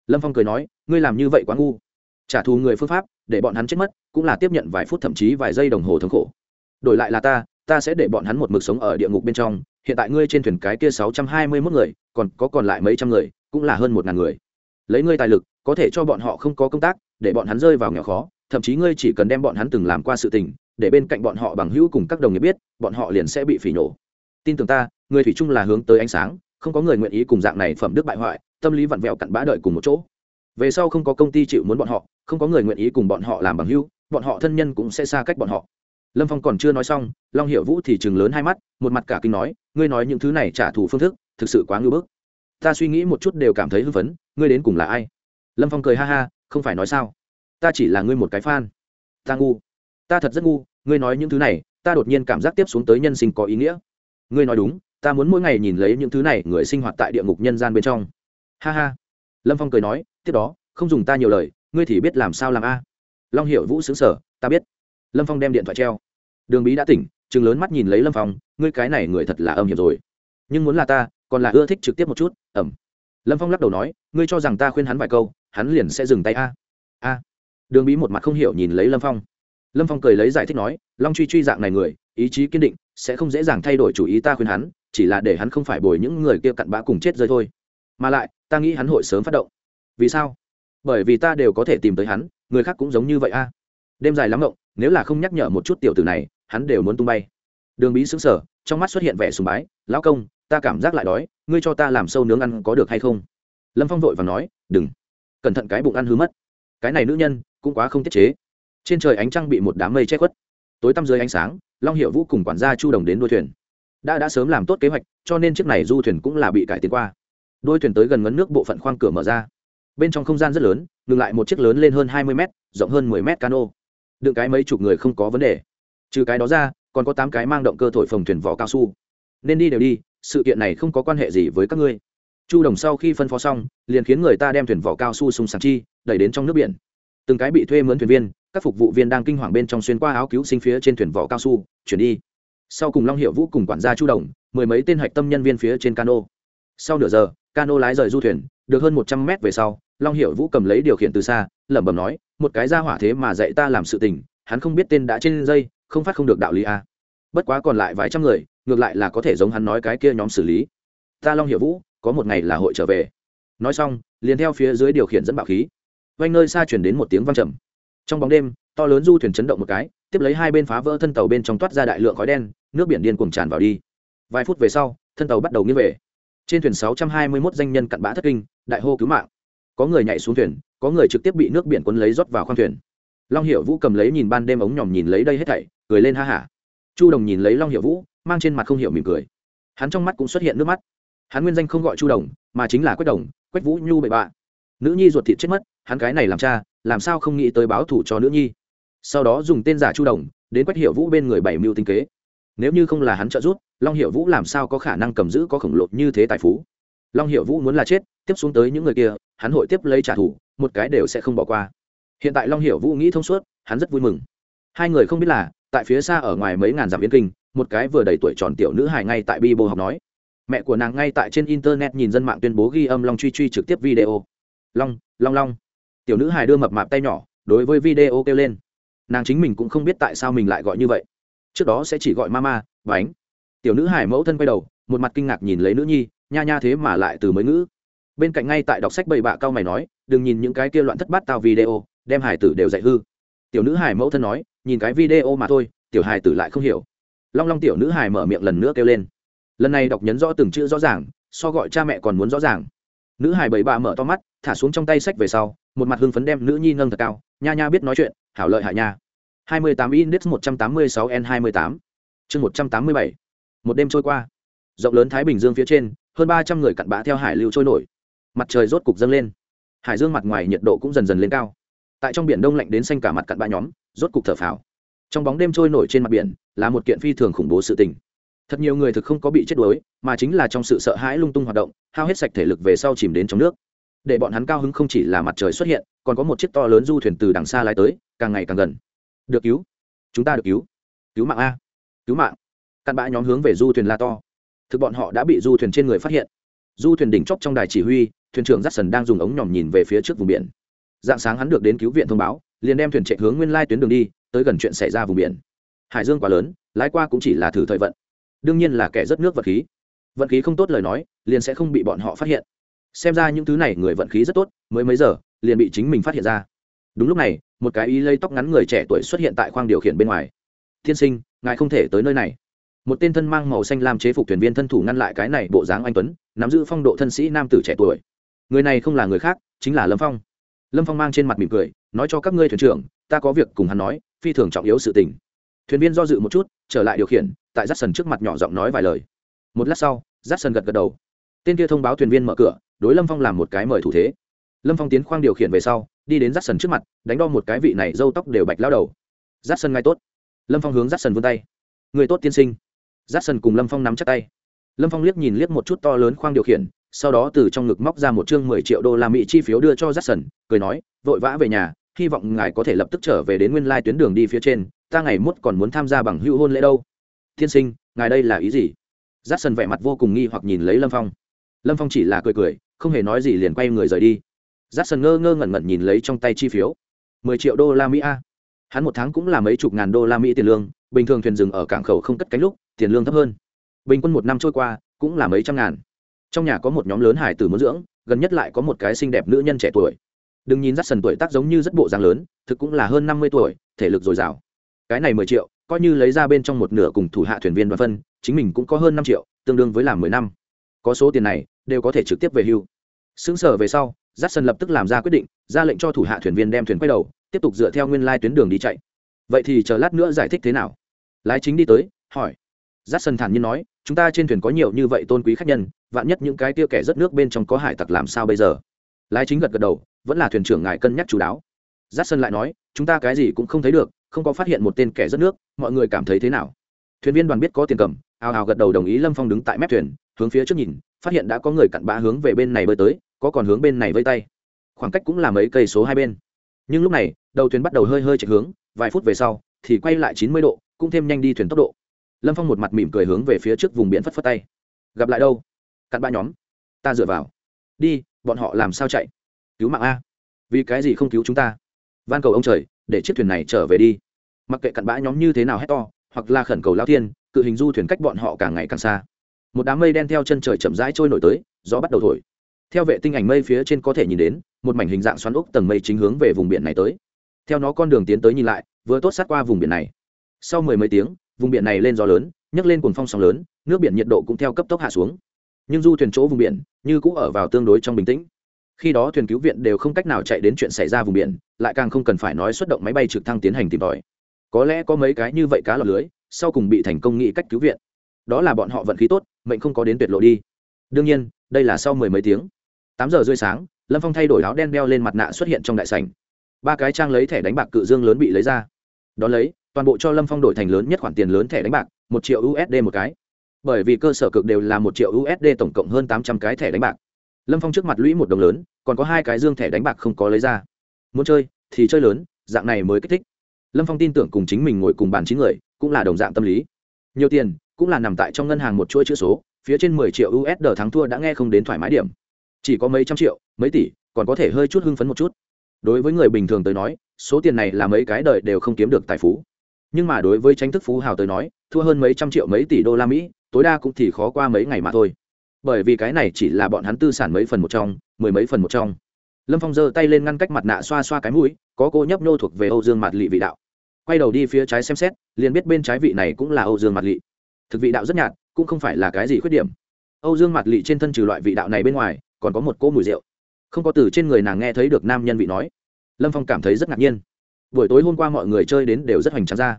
Lâm phong cười nói, ngươi làm như vậy quá ngu trả thù người phương pháp, để bọn hắn chết mất, cũng là tiếp nhận vài phút thậm chí vài giây đồng hồ thống khổ. Đổi lại là ta ta sẽ để bọn hắn một mực sống ở địa ngục bên trong, hiện tại ngươi trên thuyền cái kia sáu trăm hai mươi mốt người, còn có còn lại mấy trăm người, cũng là hơn một ngàn người. Lấy ngươi tài lực, có thể cho bọn họ không có công tác, để bọn hắn rơi vào nghèo khó, thậm chí ngươi chỉ cần đem bọn hắn từng làm qua sự tình, để bên cạnh bọn họ bằng hữu cùng các đồng nghiệp biết, bọn họ liền sẽ bị phỉ nổ. Tin tưởng ta người thủy chung là hướng tới ánh sáng, không có người nguyện ý cùng dạng này phẩm đức bại hoại, tâm lý vặn vẹo cặn bã đợi cùng một chỗ về sau không có công ty chịu muốn bọn họ, không có người nguyện ý cùng bọn họ làm bằng hữu, bọn họ thân nhân cũng sẽ xa cách bọn họ. Lâm phong còn chưa nói xong, long hiệu vũ thì chừng lớn hai mắt, một mặt cả kinh nói, ngươi nói những thứ này trả thù phương thức, thực sự quá ngưỡng bức. Ta suy nghĩ một chút đều cảm thấy hưng phấn, ngươi đến cùng là ai? Lâm phong cười ha ha, không phải nói sao? Ta chỉ là ngươi một cái fan. Ta ngu. Ta thật rất ngu, ngươi nói những thứ này, ta đột nhiên cảm giác tiếp xuống tới nhân sinh có ý nghĩa. Ngươi nói đúng, ta muốn mỗi ngày nhìn lấy những thứ này người sinh hoạt tại địa ngục nhân gian bên trong. Ha ha. Lâm phong cười nói tiếp đó, không dùng ta nhiều lời, ngươi thì biết làm sao làm a. Long hiệu vũ xứng sở ta biết. Lâm phong đem điện thoại treo. Đường bí đã tỉnh chừng lớn mắt nhìn lấy lâm phong, ngươi cái này người thật là âm hiểm rồi. Nhưng muốn là ta, còn là ưa thích trực tiếp một chút, ẩm. Lâm phong lắc đầu nói, ngươi cho rằng ta khuyên hắn vài câu, hắn liền sẽ dừng tay a. A. Đường bí một mặt không hiểu nhìn lấy lâm phong. Lâm phong cười lấy giải thích nói, long truy truy dạng này người, ý chí kiên định, sẽ không dễ dàng thay đổi chủ ý ta khuyên hắn, chỉ là để hắn không phải bồi những người kia cặn bã cùng chết rơi thôi. Mà lại, ta nghĩ hắn hội sớm phát động vì sao? Bởi vì ta đều có thể tìm tới hắn, người khác cũng giống như vậy a. Đêm dài lắm ngộng, nếu là không nhắc nhở một chút tiểu tử này, hắn đều muốn tung bay. Đường bí xứng sở trong mắt xuất hiện vẻ sùng bái, lão công, ta cảm giác lại đói, ngươi cho ta làm sâu nướng ăn có được hay không? Lâm phong vội và nói, đừng. Cẩn thận cái bụng ăn hư mất. Cái này nữ nhân, cũng quá không tiết chế. Trên trời ánh trăng bị một đám mây che khuất. Tối tăm dưới ánh sáng, long hiệu vũ cùng quản gia chu đồng đến đuôi thuyền. Đã đã sớm làm tốt kế hoạch, cho nên chiếc này du thuyền cũng là bị cải tiến qua. Đuôi thuyền tới gần ngấn nước bộ phận khoang cửa mở ra bên trong không gian rất lớn, ngừng lại một chiếc lớn lên hơn hai mươi m rộng hơn mười m cano. Đựng cái mấy chục người không có vấn đề. Trừ cái đó ra, còn có tám cái mang động cơ thổi phồng thuyền vỏ cao su. Nên đi đều đi, sự kiện này không có quan hệ gì với các ngươi. Chu đồng sau khi phân phó xong, liền khiến người ta đem thuyền vỏ cao su sùng sàng chi, đẩy đến trong nước biển. Từng cái bị thuê mướn thuyền viên, các phục vụ viên đang kinh hoàng bên trong xuyên qua áo cứu sinh phía trên thuyền vỏ cao su, chuyển đi. Sau cùng long hiệu vũ cùng quản gia chu đồng, mười mấy tên hạch tâm nhân viên phía trên cano. Sau nửa giờ, cano lái rời du thuyền được hơn một trăm mét về sau, long hiệu vũ cầm lấy điều khiển từ xa, lẩm bẩm nói, một cái ra hỏa thế mà dạy ta làm sự tình, hắn không biết tên đã trên dây, không phát không được đạo lý a. Bất quá còn lại vài trăm người, ngược lại là có thể giống hắn nói cái kia nhóm xử lý. Ta long hiệu vũ, có một ngày là hội trở về. Nói xong, liền theo phía dưới điều khiển dẫn bạo khí. Quanh nơi xa chuyển đến một tiếng văng trầm. Trong bóng đêm, to lớn du thuyền chấn động một cái, tiếp lấy hai bên phá vỡ thân tàu bên trong toát ra đại lượng khói đen, nước biển điên cuồng tràn vào đi. Vài phút về sau, thân tàu bắt đầu nghiêng về trên thuyền 621 danh nhân cặn bã thất kinh, đại hô cứu mạng. Có người nhảy xuống thuyền, có người trực tiếp bị nước biển cuốn lấy rót vào khoang thuyền. Long hiệu vũ cầm lấy nhìn ban đêm ống nhòm nhìn lấy đây hết thảy, cười lên ha hả. Chu đồng nhìn lấy long hiệu vũ, mang trên mặt không hiểu mỉm cười. Hắn trong mắt cũng xuất hiện nước mắt. Hắn nguyên danh không gọi chu đồng, mà chính là quách đồng, quách vũ nhu bệ bạ. Nữ nhi ruột thịt chết mất, hắn cái này làm cha, làm sao không nghĩ tới báo thủ cho nữ nhi. Sau đó dùng tên giả chu đồng, đến quách hiệu vũ bên người bảy mưu tinh kế. Nếu như không là hắn trợ giúp long hiệu vũ làm sao có khả năng cầm giữ có khổng lồ như thế tài phú? Long hiệu vũ muốn là chết, tiếp xuống tới những người kia, hắn hội tiếp lấy trả thù, một cái đều sẽ không bỏ qua. Hiện tại long hiệu vũ nghĩ thông suốt, hắn rất vui mừng. Hai người không biết là, tại phía xa ở ngoài mấy ngàn dặm yên kinh, một cái vừa đầy tuổi tròn tiểu nữ hài ngay tại bi bô học nói. Mẹ của nàng ngay tại trên internet nhìn dân mạng tuyên bố ghi âm long truy truy trực tiếp video. Long long long. Tiểu nữ hài đưa mập mạp tay nhỏ, đối với video kêu lên. Nàng chính mình cũng không biết tại sao mình lại gọi như vậy. Trước đó sẽ chỉ gọi mama, bánh tiểu nữ hải mẫu thân quay đầu, một mặt kinh ngạc nhìn lấy nữ nhi, nha nha thế mà lại từ mới ngữ. Bên cạnh ngay tại đọc sách bầy bạ cao mày nói, đừng nhìn những cái kia loạn thất bát tao video, đem hải tử đều dạy hư. Tiểu nữ hải mẫu thân nói, nhìn cái video mà thôi, tiểu hải tử lại không hiểu. Long long tiểu nữ hải mở miệng lần nữa kêu lên. Lần này đọc nhấn rõ từng chữ rõ ràng, so gọi cha mẹ còn muốn rõ ràng. Nữ hải bầy bạ mở to mắt, thả xuống trong tay sách về sau, một mặt hưng phấn đem nữ nhi nâng thật cao, nha nha biết nói chuyện, hảo lợi hại nha. 28 index 186 n 28 chương 187 một đêm trôi qua. Rộng lớn thái bình dương phía trên, hơn 300 người cặn bã theo hải lưu trôi nổi. Mặt trời rốt cục dâng lên. Hải dương mặt ngoài nhiệt độ cũng dần dần lên cao. Tại trong biển đông lạnh đến xanh cả mặt cặn bã nhóm, rốt cục thở phào. Trong bóng đêm trôi nổi trên mặt biển, là một kiện phi thường khủng bố sự tình. Thật nhiều người thực không có bị chết đuối, mà chính là trong sự sợ hãi lung tung hoạt động, hao hết sạch thể lực về sau chìm đến trong nước. Để bọn hắn cao hứng không chỉ là mặt trời xuất hiện, còn có một chiếc to lớn du thuyền từ đằng xa lái tới, càng ngày càng gần. Được cứu. Chúng ta được cứu. Cứu mạng a. Cứu mạng cặn bã nhóm hướng về du thuyền la to. Thực bọn họ đã bị du thuyền trên người phát hiện. Du thuyền đỉnh chóc trong đài chỉ huy, thuyền trưởng j đang dùng ống nhòm nhìn về phía trước vùng biển. Dạng sáng hắn được đến cứu viện thông báo, liền đem thuyền chạy hướng nguyên lai tuyến đường đi, tới gần chuyện xảy ra vùng biển. Hải dương quá lớn, lái qua cũng chỉ là thử thời vận. Đương nhiên là kẻ rất nước vật khí. Vận khí không tốt lời nói, liền sẽ không bị bọn họ phát hiện. Xem ra những thứ này người vận khí rất tốt, mới mấy giờ, liền bị chính mình phát hiện ra. Đúng lúc này, một cái y lây tóc ngắn người trẻ tuổi xuất hiện tại khoang điều khiển bên ngoài. Tiên sinh, ngài không thể tới nơi này một tên thân mang màu xanh lam chế phục thuyền viên thân thủ ngăn lại cái này bộ dáng anh tuấn, nắm giữ phong độ thân sĩ nam tử trẻ tuổi. Người này không là người khác, chính là lâm phong. Lâm phong mang trên mặt mỉm cười, nói cho các ngươi thuyền trưởng, ta có việc cùng hắn nói, phi thường trọng yếu sự tình. Thuyền viên do dự một chút, trở lại điều khiển, tại j sần trước mặt nhỏ giọng nói vài lời. Một lát sau j sần gật gật đầu. Tên kia thông báo thuyền viên mở cửa, đối lâm phong làm một cái mời thủ thế. Lâm phong tiến khoang điều khiển về sau, đi đến j sần trước mặt, đánh đo một cái vị này dâu tóc đều bạch lao đầu. J sần ngay tốt. Lâm phong hướng j sần vươn tay. Người tốt tiên sinh j sân cùng lâm phong nắm chắc tay. Lâm phong liếc nhìn liếc một chút to lớn khoang điều khiển, sau đó từ trong ngực móc ra một chương mười triệu đô la mỹ chi phiếu đưa cho j sân, cười nói, vội vã về nhà, hy vọng ngài có thể lập tức trở về đến nguyên lai tuyến đường đi phía trên, ta ngày mốt còn muốn tham gia bằng hữu hôn lễ đâu. Tiên sinh, ngài đây là ý gì? J sân vẻ mặt vô cùng nghi hoặc nhìn lấy lâm phong. Lâm phong chỉ là cười cười, không hề nói gì liền quay người rời đi. J sân ngơ ngơ ngẩn ngẩn nhìn lấy trong tay chi phiếu. Mười triệu đô la mỹ a? Hắn một tháng cũng là mấy chục ngàn đô la mỹ tiền lương bình thường thuyền dừng ở cảng khẩu không cất cánh lúc, tiền lương thấp hơn. Bình quân một năm trôi qua, cũng là mấy trăm ngàn. Trong nhà có một nhóm lớn hải tử muốn dưỡng, gần nhất lại có một cái xinh đẹp nữ nhân trẻ tuổi. Đừng nhìn rắt sần tuổi tác giống như rất bộ dáng lớn, thực cũng là hơn năm mươi tuổi, thể lực dồi dào. Cái này mười triệu, coi như lấy ra bên trong một nửa cùng thủ hạ thuyền viên và phân, chính mình cũng có hơn năm triệu, tương đương với làm mười năm. Có số tiền này, đều có thể trực tiếp về hưu. Xứng sở về sau rắt sần lập tức làm ra quyết định, ra lệnh cho thủ hạ thuyền viên đem thuyền quay đầu, tiếp tục dựa theo nguyên lai tuyến đường đi chạy. Vậy thì chờ lát nữa giải thích thế nào? Lái chính đi tới, hỏi. J a c k s o n thản nhiên nói, chúng ta trên thuyền có nhiều như vậy tôn quý khách nhân, vạn nhất những cái tia kẻ rất nước bên trong có hải tặc làm sao bây giờ? Lái chính gật gật đầu, vẫn là thuyền trưởng ngài cân nhắc chú đáo. J a c k s o n lại nói, chúng ta cái gì cũng không thấy được, không có phát hiện một tên kẻ rất nước, mọi người cảm thấy thế nào? Thuyền viên đoàn biết có tiền cầm, ào ào gật đầu đồng ý lâm phong đứng tại mép thuyền, hướng phía trước nhìn, phát hiện đã có người cặn bã hướng về bên này bơi tới, có còn hướng bên này vây tay. Khoảng cách cũng là mấy cây số hai bên. Nhưng lúc này, đầu thuyền bắt đầu hơi hơi chạy hướng, vài phút về sau, thì quay lại chín mươi độ cũng thêm nhanh đi thuyền tốc độ. Lâm phong một mặt mỉm cười hướng về phía trước vùng biển phất phất tay. Gặp lại đâu? Cặn ba nhóm. Ta dựa vào. Đi, bọn họ làm sao chạy? Cứu mạng a. Vì cái gì không cứu chúng ta? Van cầu ông trời, để chiếc thuyền này trở về đi. Mặc kệ cặn bã nhóm như thế nào hét to, hoặc là khẩn cầu lao thiên, cự hình du thuyền cách bọn họ càng ngày càng xa. Một đám mây đen theo chân trời chậm rãi trôi nổi tới, gió bắt đầu thổi. Theo vệ tinh ảnh mây phía trên có thể nhìn đến, một mảnh hình dạng xoắn ốc tầng mây chính hướng về vùng biển này tới. Theo nó con đường tiến tới nhìn lại, vừa tốt sát qua vùng biển này sau mười mấy tiếng, vùng biển này lên gió lớn, nhấc lên cuồng phong sóng lớn, nước biển nhiệt độ cũng theo cấp tốc hạ xuống. Nhưng du thuyền chỗ vùng biển như cũng ở vào tương đối trong bình tĩnh. Khi đó thuyền cứu viện đều không cách nào chạy đến chuyện xảy ra vùng biển, lại càng không cần phải nói xuất động máy bay trực thăng tiến hành tìm tòi. Có lẽ có mấy cái như vậy cá lọt lưới, sau cùng bị thành công nghĩ cách cứu viện. Đó là bọn họ vận khí tốt, mệnh không có đến tuyệt lộ đi. Đương nhiên, đây là sau mười mấy tiếng. Tám giờ rưỡi sáng, lâm phong thay đổi áo đen đeo lên mặt nạ xuất hiện trong đại sảnh. Ba cái trang lấy thẻ đánh bạc cự dương lớn bị lấy ra. Đ ó lấy toàn bộ cho lâm phong đổi thành lớn nhất khoản tiền lớn thẻ đánh bạc, một triệu usd một cái. Bởi vì cơ sở cực đều là một triệu usd tổng cộng hơn tám trăm cái thẻ đánh bạc. Lâm phong trước mặt lũy một đồng lớn, còn có hai cái dương thẻ đánh bạc không có lấy ra. Muốn chơi, thì chơi lớn, dạng này mới kích thích. Lâm phong tin tưởng cùng chính mình ngồi cùng bàn chín người, cũng là đồng dạng tâm lý. Nhiều tiền, cũng là nằm tại trong ngân hàng một chuỗi chữ số, phía trên mười triệu usd thắng thua đã nghe không đến thoải mái điểm. Chỉ có mấy trăm triệu, mấy tỷ, còn có thể hơi chút hưng phấn một chút. Đối với người bình thường tới nói, số tiền này là mấy cái đời đều không kiếm được tài phú nhưng mà đối với tranh thức phú hào tới nói, thua hơn mấy trăm triệu mấy tỷ đô la mỹ, tối đa cũng thì khó qua mấy ngày mà thôi. Bởi vì cái này chỉ là bọn hắn tư sản mấy phần một trong, mười mấy phần một trong. Lâm phong giơ tay lên ngăn cách mặt nạ xoa xoa cái mũi, có cô nhấp nô thuộc về âu dương mạt lị vị đạo. Quay đầu đi phía trái xem xét, liền biết bên trái vị này cũng là âu dương mạt lị. Thực vị đạo rất nhạt, cũng không phải là cái gì khuyết điểm. Âu dương mạt lị trên thân trừ loại vị đạo này bên ngoài, còn có một cỗ mùi rượu. Không có từ trên người nàng nghe thấy được nam nhân vị nói. Lâm phong cảm thấy rất ngạc nhiên buổi tối hôm qua mọi người chơi đến đều rất hoành tráng ra.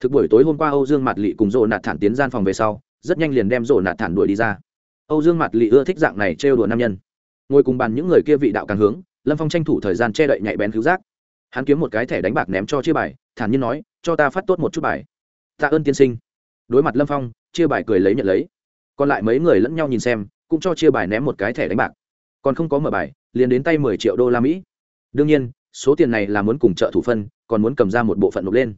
Thực buổi tối hôm qua âu dương mạt lị cùng rộ nạt thản tiến gian phòng về sau, rất nhanh liền đem rộ nạt thản đuổi đi ra. Âu dương mạt lị ưa thích dạng này trêu đùa nam nhân. Ngồi cùng bàn những người kia vị đạo càng hướng, lâm phong tranh thủ thời gian che đậy nhạy bén cứu giác. Hắn kiếm một cái thẻ đánh bạc ném cho chia bài, thản nhiên nói, cho ta phát tốt một chút bài. Tạ ơn tiên sinh. Đối mặt lâm phong, chia bài cười lấy nhận lấy. Còn lại mấy người lẫn nhau nhìn xem, cũng cho chia bài ném một cái thẻ đánh bạc. Còn không có mở bài, liền đến tay mười triệu đô la mỹ. Đương nhiên, số tiền này là muốn cùng trợ thủ phân còn muốn cầm ra một bộ phận nộp lên.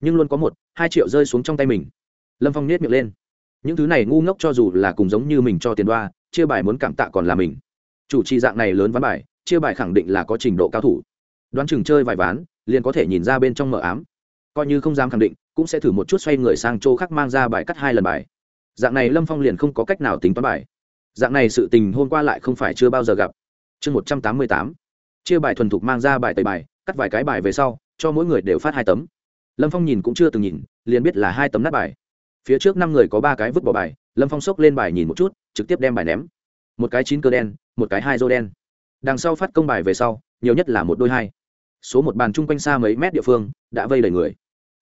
Nhưng luôn có một, hai triệu rơi xuống trong tay mình. Lâm phong nết miệng lên. Những thứ này ngu ngốc cho dù là cùng giống như mình cho tiền đoa, chia bài muốn cảm tạ còn là mình. Chủ trì dạng này lớn ván bài, chia bài khẳng định là có trình độ cao thủ. Đoán chừng chơi vài ván, liền có thể nhìn ra bên trong mở ám. Coi như không dám khẳng định, cũng sẽ thử một chút xoay người sang chỗ khác mang ra bài cắt hai lần bài. Dạng này lâm phong liền không có cách nào tính toán bài. Dạng này sự tình hôm qua lại không phải chưa bao giờ gặp. Chương một trăm tám mươi tám. Chia bài thuần thục mang ra bài tẩy bài, cắt vài cái bài về sau cho mỗi người đều phát hai tấm. Lâm phong nhìn cũng chưa từng nhìn, liền biết là hai tấm nát bài. Phía trước năm người có ba cái vứt bỏ bài, lâm phong xốc lên bài nhìn một chút, trực tiếp đem bài ném. Một cái chín cơ đen, một cái hai dô đen. Đằng sau phát công bài về sau, nhiều nhất là một đôi hai. Số một bàn chung quanh xa mấy mét địa phương, đã vây đầy người.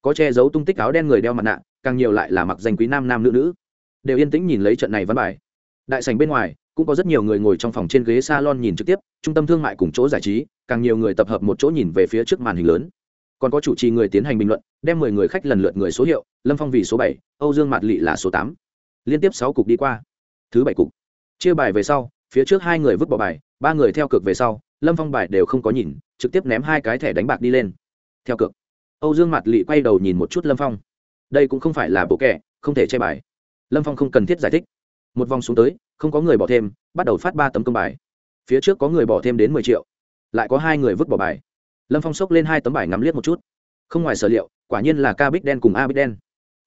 Có che giấu tung tích áo đen người đeo mặt nạ, càng nhiều lại là mặc danh quý nam nam nữ nữ. Đều yên tĩnh nhìn lấy trận này văn bài. Đại sành bên ngoài, cũng có rất nhiều người ngồi trong phòng trên ghế salon nhìn trực tiếp, trung tâm thương mại cùng chỗ giải trí, càng nhiều người tập hợp một chỗ nhìn về phía trước màn hình lớn còn có chủ trì người tiến hành bình luận, đem mười người khách lần lượt người số hiệu, lâm phong vì số bảy, âu dương mạt lị là số tám. Liên tiếp sáu cục đi qua. Thứ bảy cục. Chia bài về sau, phía trước hai người vứt bỏ bài, ba người theo cược về sau, lâm phong bài đều không có nhìn, trực tiếp ném hai cái thẻ đánh bạc đi lên. Theo cược. Âu dương mạt lị quay đầu nhìn một chút lâm phong. Đây cũng không phải là bộ kẻ, không thể che bài. Lâm phong không cần thiết giải thích. Một vòng xuống tới, không có người bỏ thêm, bắt đầu phát ba tấm công bài. Phía trước có người bỏ thêm đến mười triệu. Lại có hai người vứt bỏ bài lâm phong xốc lên hai tấm bài ngắm liếc một chút. Không ngoài sở liệu, quả nhiên là ca bích đen cùng a bích đen.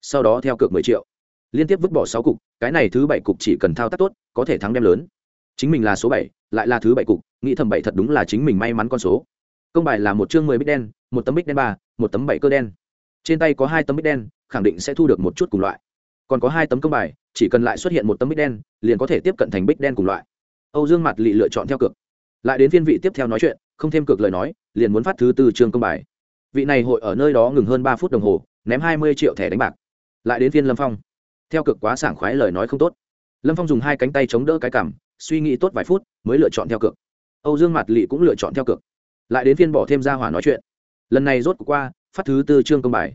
Sau đó theo cược mười triệu. Liên tiếp vứt bỏ sáu cục, cái này thứ bảy cục chỉ cần thao tác tốt, có thể thắng đem lớn. Chính mình là số bảy, lại là thứ bảy cục, nghĩ thầm bảy thật đúng là chính mình may mắn con số. Công bài là một chương mười bích đen, một tấm bích đen ba, một tấm bảy cơ đen. Trên tay có hai tấm bích đen, khẳng định sẽ thu được một chút cùng loại. Còn có hai tấm công bài, chỉ cần lại xuất hiện một tấm bích đen, liền có thể tiếp cận thành bích đen cùng loại. Âu dương mặt lị lựa chọn theo cược. Lại đến phiên vị tiếp theo nói chuyện không thêm cược lời nói, liền muốn phát thứ tư trường công bài. Vị này hội ở nơi đó ngừng hơn ba phút đồng hồ, ném hai mươi triệu thẻ đánh bạc. Lại đến phiên lâm phong. Theo cực quá sảng khoái lời nói không tốt. Lâm phong dùng hai cánh tay chống đỡ cái cảm suy nghĩ tốt vài phút, mới lựa chọn theo cực âu dương mặt lị cũng lựa chọn theo cực lại đến phiên bỏ thêm ra hỏa nói chuyện. Lần này rốt qua, phát thứ tư chương công bài.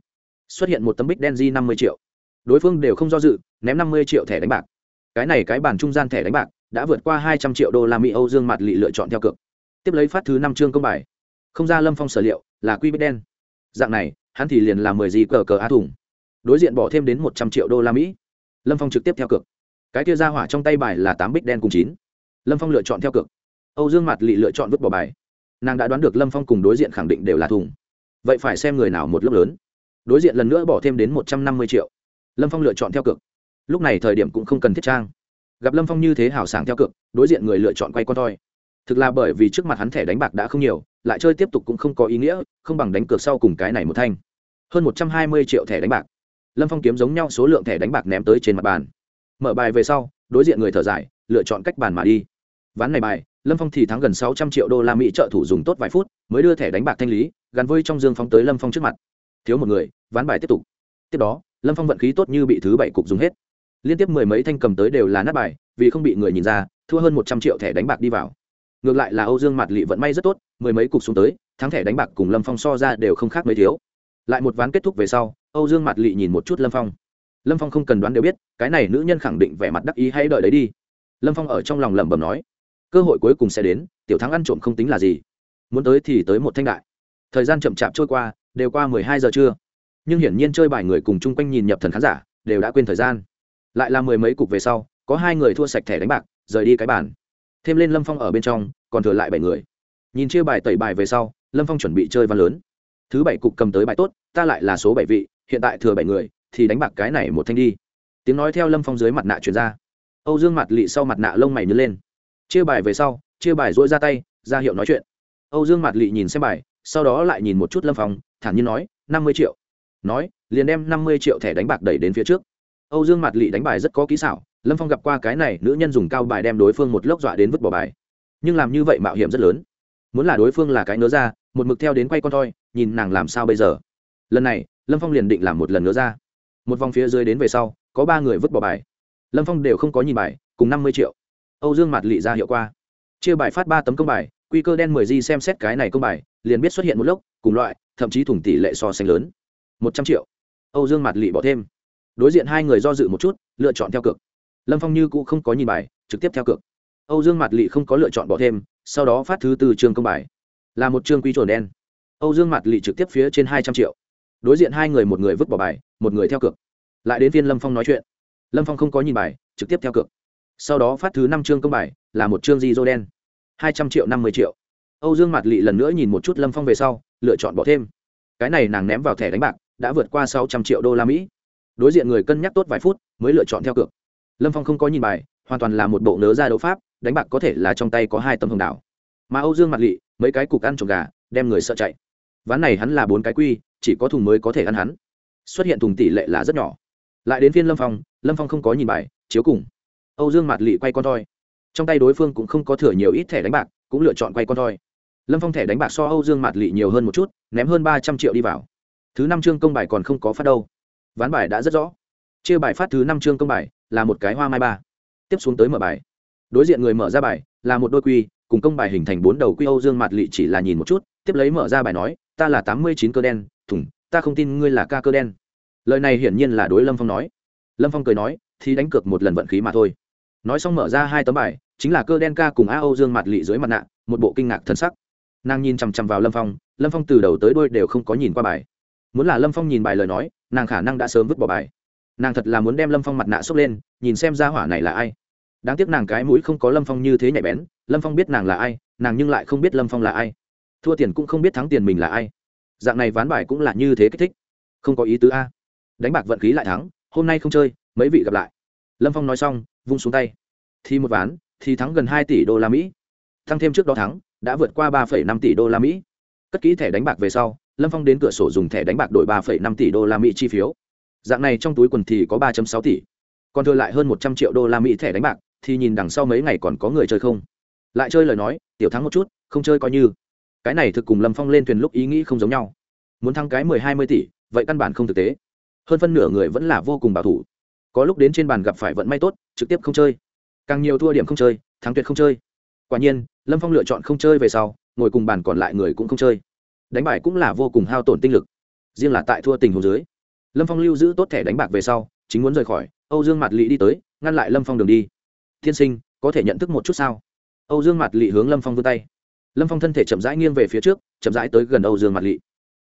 Xuất hiện một tấm bích đen di năm mươi triệu. Đối phương đều không do dự, ném năm mươi triệu thẻ đánh bạc. Cái này cái bàn trung gian thẻ đánh bạc, đã vượt qua hai trăm triệu đô la mỹ, âu dương mặt lị lựa chọn theo cực tiếp lấy phát thứ năm chương công bài. Không ra lâm phong sở liệu, là quy bích đen. Dạng này, hắn thì liền làm mười gì cờ cờ á thủng đối diện bỏ thêm đến một trăm triệu đô la mỹ. Lâm phong trực tiếp theo cược. Cái kia ra hỏa trong tay bài là tám bích đen cùng chín. Lâm phong lựa chọn theo cực âu dương mặt lị lựa chọn vứt bỏ bài. Nàng đã đoán được lâm phong cùng đối diện khẳng định đều là thùng. Vậy phải xem người nào một lớp lớn. Đối diện lần nữa bỏ thêm đến một trăm năm mươi triệu. Lâm phong lựa chọn theo cực lúc này thời điểm cũng không cần thiết trang. Gặp lâm phong như thế hào sảng theo cực đối diện người lựa chọn quay con thoi thực là bởi vì trước mặt hắn thẻ đánh bạc đã không nhiều, lại chơi tiếp tục cũng không có ý nghĩa, không bằng đánh cược sau cùng cái này một thanh. Hơn một trăm hai mươi triệu thẻ đánh bạc. Lâm phong kiếm giống nhau số lượng thẻ đánh bạc ném tới trên mặt bàn. Mở bài về sau, đối diện người thở dài, lựa chọn cách bàn mà đi. Ván này bài, lâm phong thì thắng gần sáu trăm triệu đô la mỹ trợ thủ dùng tốt vài phút, mới đưa thẻ đánh bạc thanh lý, gắn vơi trong dương phóng tới lâm phong trước mặt. Thiếu một người, ván bài tiếp tục. Tiếp đó, lâm phong vận khí tốt như bị thứ bảy cục dùng hết. Liên tiếp mười mấy thanh cầm tới đều là nát bài, vì không bị người nhìn ra, thua hơn một trăm triệu thẻ đánh bạc đi vào ngược lại là âu dương mặt lị vận may rất tốt, mười mấy cục xuống tới, thắng thẻ đánh bạc cùng lâm phong so ra đều không khác mấy thiếu. Lại một ván kết thúc về sau, âu dương mặt lị nhìn một chút lâm phong. Lâm phong không cần đoán đều biết, cái này nữ nhân khẳng định vẻ mặt đắc ý hay đợi đấy đi. Lâm phong ở trong lòng lẩm bẩm nói, cơ hội cuối cùng sẽ đến, tiểu thắng ăn trộm không tính là gì. Muốn tới thì tới một thanh đại. Thời gian chậm chạp trôi qua, đều qua mười hai giờ trưa. Nhưng hiển nhiên chơi bài người cùng chung quanh nhìn nhập thần khán giả, đều đã quên thời gian. Lại là mười mấy cục về sau, có hai người thua sạch thẻ đánh bạc, rời đi cái bàn thêm lên lâm phong ở bên trong còn thừa lại bảy người nhìn chia bài tẩy bài về sau lâm phong chuẩn bị chơi văn lớn thứ bảy cục cầm tới bài tốt ta lại là số bảy vị hiện tại thừa bảy người thì đánh bạc cái này một thanh đi tiếng nói theo lâm phong dưới mặt nạ chuyển ra âu dương mặt lị sau mặt nạ lông mày nhớ lên chia bài về sau chia bài dỗi ra tay ra hiệu nói chuyện âu dương mặt lị nhìn xem bài sau đó lại nhìn một chút lâm phong thản nhiên nói năm mươi triệu nói liền đem năm mươi triệu thẻ đánh bạc đẩy đến phía trước âu dương mặt lị đánh bài rất có kỹ xảo lâm phong gặp qua cái này, nữ nhân dùng cao bài đem đối phương một lốc dọa đến vứt bỏ bài. Nhưng làm như vậy mạo hiểm rất lớn. Muốn là đối phương là cái nớ ra, một mực theo đến quay con thôi nhìn nàng làm sao bây giờ. Lần này, lâm phong liền định làm một lần nữa ra. Một vòng phía dưới đến về sau, có ba người vứt bỏ bài. Lâm phong đều không có nhìn bài, cùng năm mươi triệu. Âu dương mặt lị ra hiệu qua. Chia bài phát ba tấm công bài, quy cơ đen mười di xem xét cái này công bài, liền biết xuất hiện một lốc, cùng loại, thậm chí thủng tỷ lệ so sánh lớn. Một trăm triệu. Âu dương mặt lị bỏ thêm. Đối diện hai người do dự một chút, lựa chọn theo cược lâm phong như cũ không có nhìn bài, trực tiếp theo cược. Âu dương Mạt lị không có lựa chọn bỏ thêm, sau đó phát thứ từ trường công bài. Là một chương quy trồn đen. Âu dương Mạt lị trực tiếp phía trên hai trăm triệu. Đối diện hai người một người vứt bỏ bài, một người theo cược. Lại đến viên lâm phong nói chuyện. Lâm phong không có nhìn bài, trực tiếp theo cược. Sau đó phát thứ năm chương công bài, là một chương di dô đen. hai trăm triệu năm mươi triệu. Âu dương Mạt lị lần nữa nhìn một chút lâm phong về sau, lựa chọn bỏ thêm. Cái này nàng ném vào thẻ đánh bạc, đã vượt qua sáu trăm triệu đô la mỹ. Đối diện người cân nhắc tốt vài phút, mới lựa chọn theo cược lâm phong không có nhìn bài, hoàn toàn là một bộ nớ ra đấu pháp, đánh bạc có thể là trong tay có hai tấm hồng đảo. Mà âu dương mặt lị, mấy cái cục ăn trồng gà, đem người sợ chạy. Ván này hắn là bốn cái quy, chỉ có thùng mới có thể ăn hắn. Xuất hiện thùng tỷ lệ là rất nhỏ. Lại đến phiên lâm phong lâm phong không có nhìn bài, chiếu cùng. Âu dương mặt lị quay con thoi trong tay đối phương cũng không có thừa nhiều ít thẻ đánh bạc, cũng lựa chọn quay con thoi lâm phong thẻ đánh bạc so âu dương mặt lị nhiều hơn một chút, ném hơn ba trăm triệu đi vào. Thứ năm chương công bài còn không có phát đâu. Ván bài đã rất rõ. Chia bài phát thứ năm chương công bài là một cái hoa mai ba. Tiếp xuống tới mở bài. Đối diện người mở ra bài là một đôi quy, cùng công bài hình thành bốn đầu quy âu dương mặt lị chỉ là nhìn một chút, tiếp lấy mở ra bài nói, ta là tám mươi chín cơ đen thủng ta không tin ngươi là ca cơ đen. Lời này hiển nhiên là đối lâm phong nói. Lâm phong cười nói, thì đánh cược một lần vận khí mà thôi. Nói xong mở ra hai tấm bài, chính là cơ đen ca cùng a âu dương mặt lị dưới mặt nạ, một bộ kinh ngạc thân sắc. Nàng nhìn chằm chằm vào lâm phong lâm phong từ đầu tới đôi đều không có nhìn qua bài. Muốn là lâm phong nhìn bài lời nói, nàng khả năng đã sớm vứt bỏ bài nàng thật là muốn đem lâm phong mặt nạ xốc lên nhìn xem ra hỏa này là ai đáng tiếc nàng cái mũi không có lâm phong như thế nhạy bén lâm phong biết nàng là ai nàng nhưng lại không biết lâm phong là ai thua tiền cũng không biết thắng tiền mình là ai dạng này ván bài cũng là như thế kích thích không có ý tứ a đánh bạc vận khí lại thắng hôm nay không chơi mấy vị gặp lại lâm phong nói xong vung xuống tay thì một ván thì thắng gần hai tỷ đô la mỹ thăng thêm trước đó thắng đã vượt qua ba năm tỷ đô la mỹ cất kỹ thẻ đánh bạc về sau lâm phong đến cửa sổ dùng thẻ đánh bạc đổi ba năm tỷ đô la mỹ chi phiếu dạng này trong túi quần thì có ba sáu tỷ. Còn thừa lại hơn một trăm triệu đô la mỹ thẻ đánh bạc, thì nhìn đằng sau mấy ngày còn có người chơi không? Lại chơi lời nói, tiểu thắng một chút, không chơi coi như. Cái này thực cùng lâm phong lên thuyền lúc ý nghĩ không giống nhau. Muốn thắng cái mười hai mươi tỷ, vậy căn bản không thực tế. Hơn phân nửa người vẫn là vô cùng bảo thủ. Có lúc đến trên bàn gặp phải vận may tốt, trực tiếp không chơi. Càng nhiều thua điểm không chơi, thắng tuyệt không chơi. Quả nhiên, lâm phong lựa chọn không chơi về sau, ngồi cùng bàn còn lại người cũng không chơi. Đánh bài cũng là vô cùng hao tổn tinh lực. Riêng là tại thua tình hồ dưới lâm phong lưu giữ tốt thẻ đánh bạc về sau, chính muốn rời khỏi, âu dương mặt lỵ đi tới, ngăn lại lâm phong đường đi. Tiên sinh, có thể nhận thức một chút sao? Âu dương mặt lỵ hướng lâm phong vươn tay. Lâm phong thân thể chậm rãi nghiêng về phía trước, chậm rãi tới gần âu dương mặt lỵ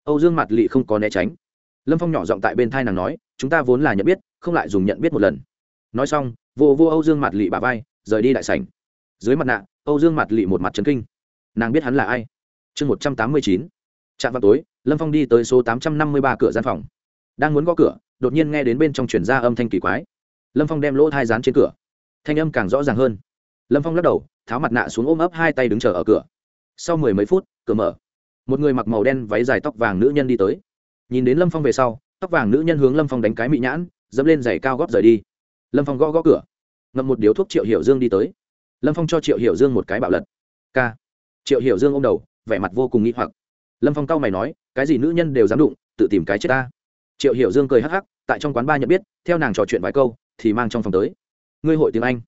âu dương mặt lỵ không có né tránh. Lâm phong nhỏ giọng tại bên thai nàng nói, chúng ta vốn là nhận biết, không lại dùng nhận biết một lần. Nói xong, vô vô âu dương mặt lỵ bà vai, rời đi đại sảnh. Dưới mặt nạ, âu dương mặt lỵ một mặt trấn kinh. Nàng biết hắn là ai? Chương một trăm tám mươi chín. Trạm vào tối, lâm phong đi tới số tám trăm năm mươi ba cửa gian phòng đang muốn gõ cửa, đột nhiên nghe đến bên trong chuyển ra âm thanh kỳ quái. Lâm phong đem lỗ thai rán trên cửa. Thanh âm càng rõ ràng hơn. Lâm phong lắc đầu, tháo mặt nạ xuống ôm ấp hai tay đứng chờ ở cửa. Sau mười mấy phút, cửa mở. Một người mặc màu đen váy dài tóc vàng nữ nhân đi tới. Nhìn đến lâm phong về sau, tóc vàng nữ nhân hướng lâm phong đánh cái mị nhãn, dẫm lên giày cao góp rời đi. Lâm phong gõ gõ cửa. Ngậm một điếu thuốc triệu hiểu dương đi tới. Lâm phong cho triệu hiểu dương một cái bạo lật. K triệu hiểu dương ô m đầu, vẻ mặt vô cùng nghĩ hoặc. Lâm phong cau mày nói, cái gì nữ nhân đều dám đụng, tự tìm cái chết ta triệu hiểu dương cười hắc hắc, tại trong quán ba nhận biết, theo nàng trò chuyện vài câu, thì mang trong phòng tới. Ngươi hội tiếng anh?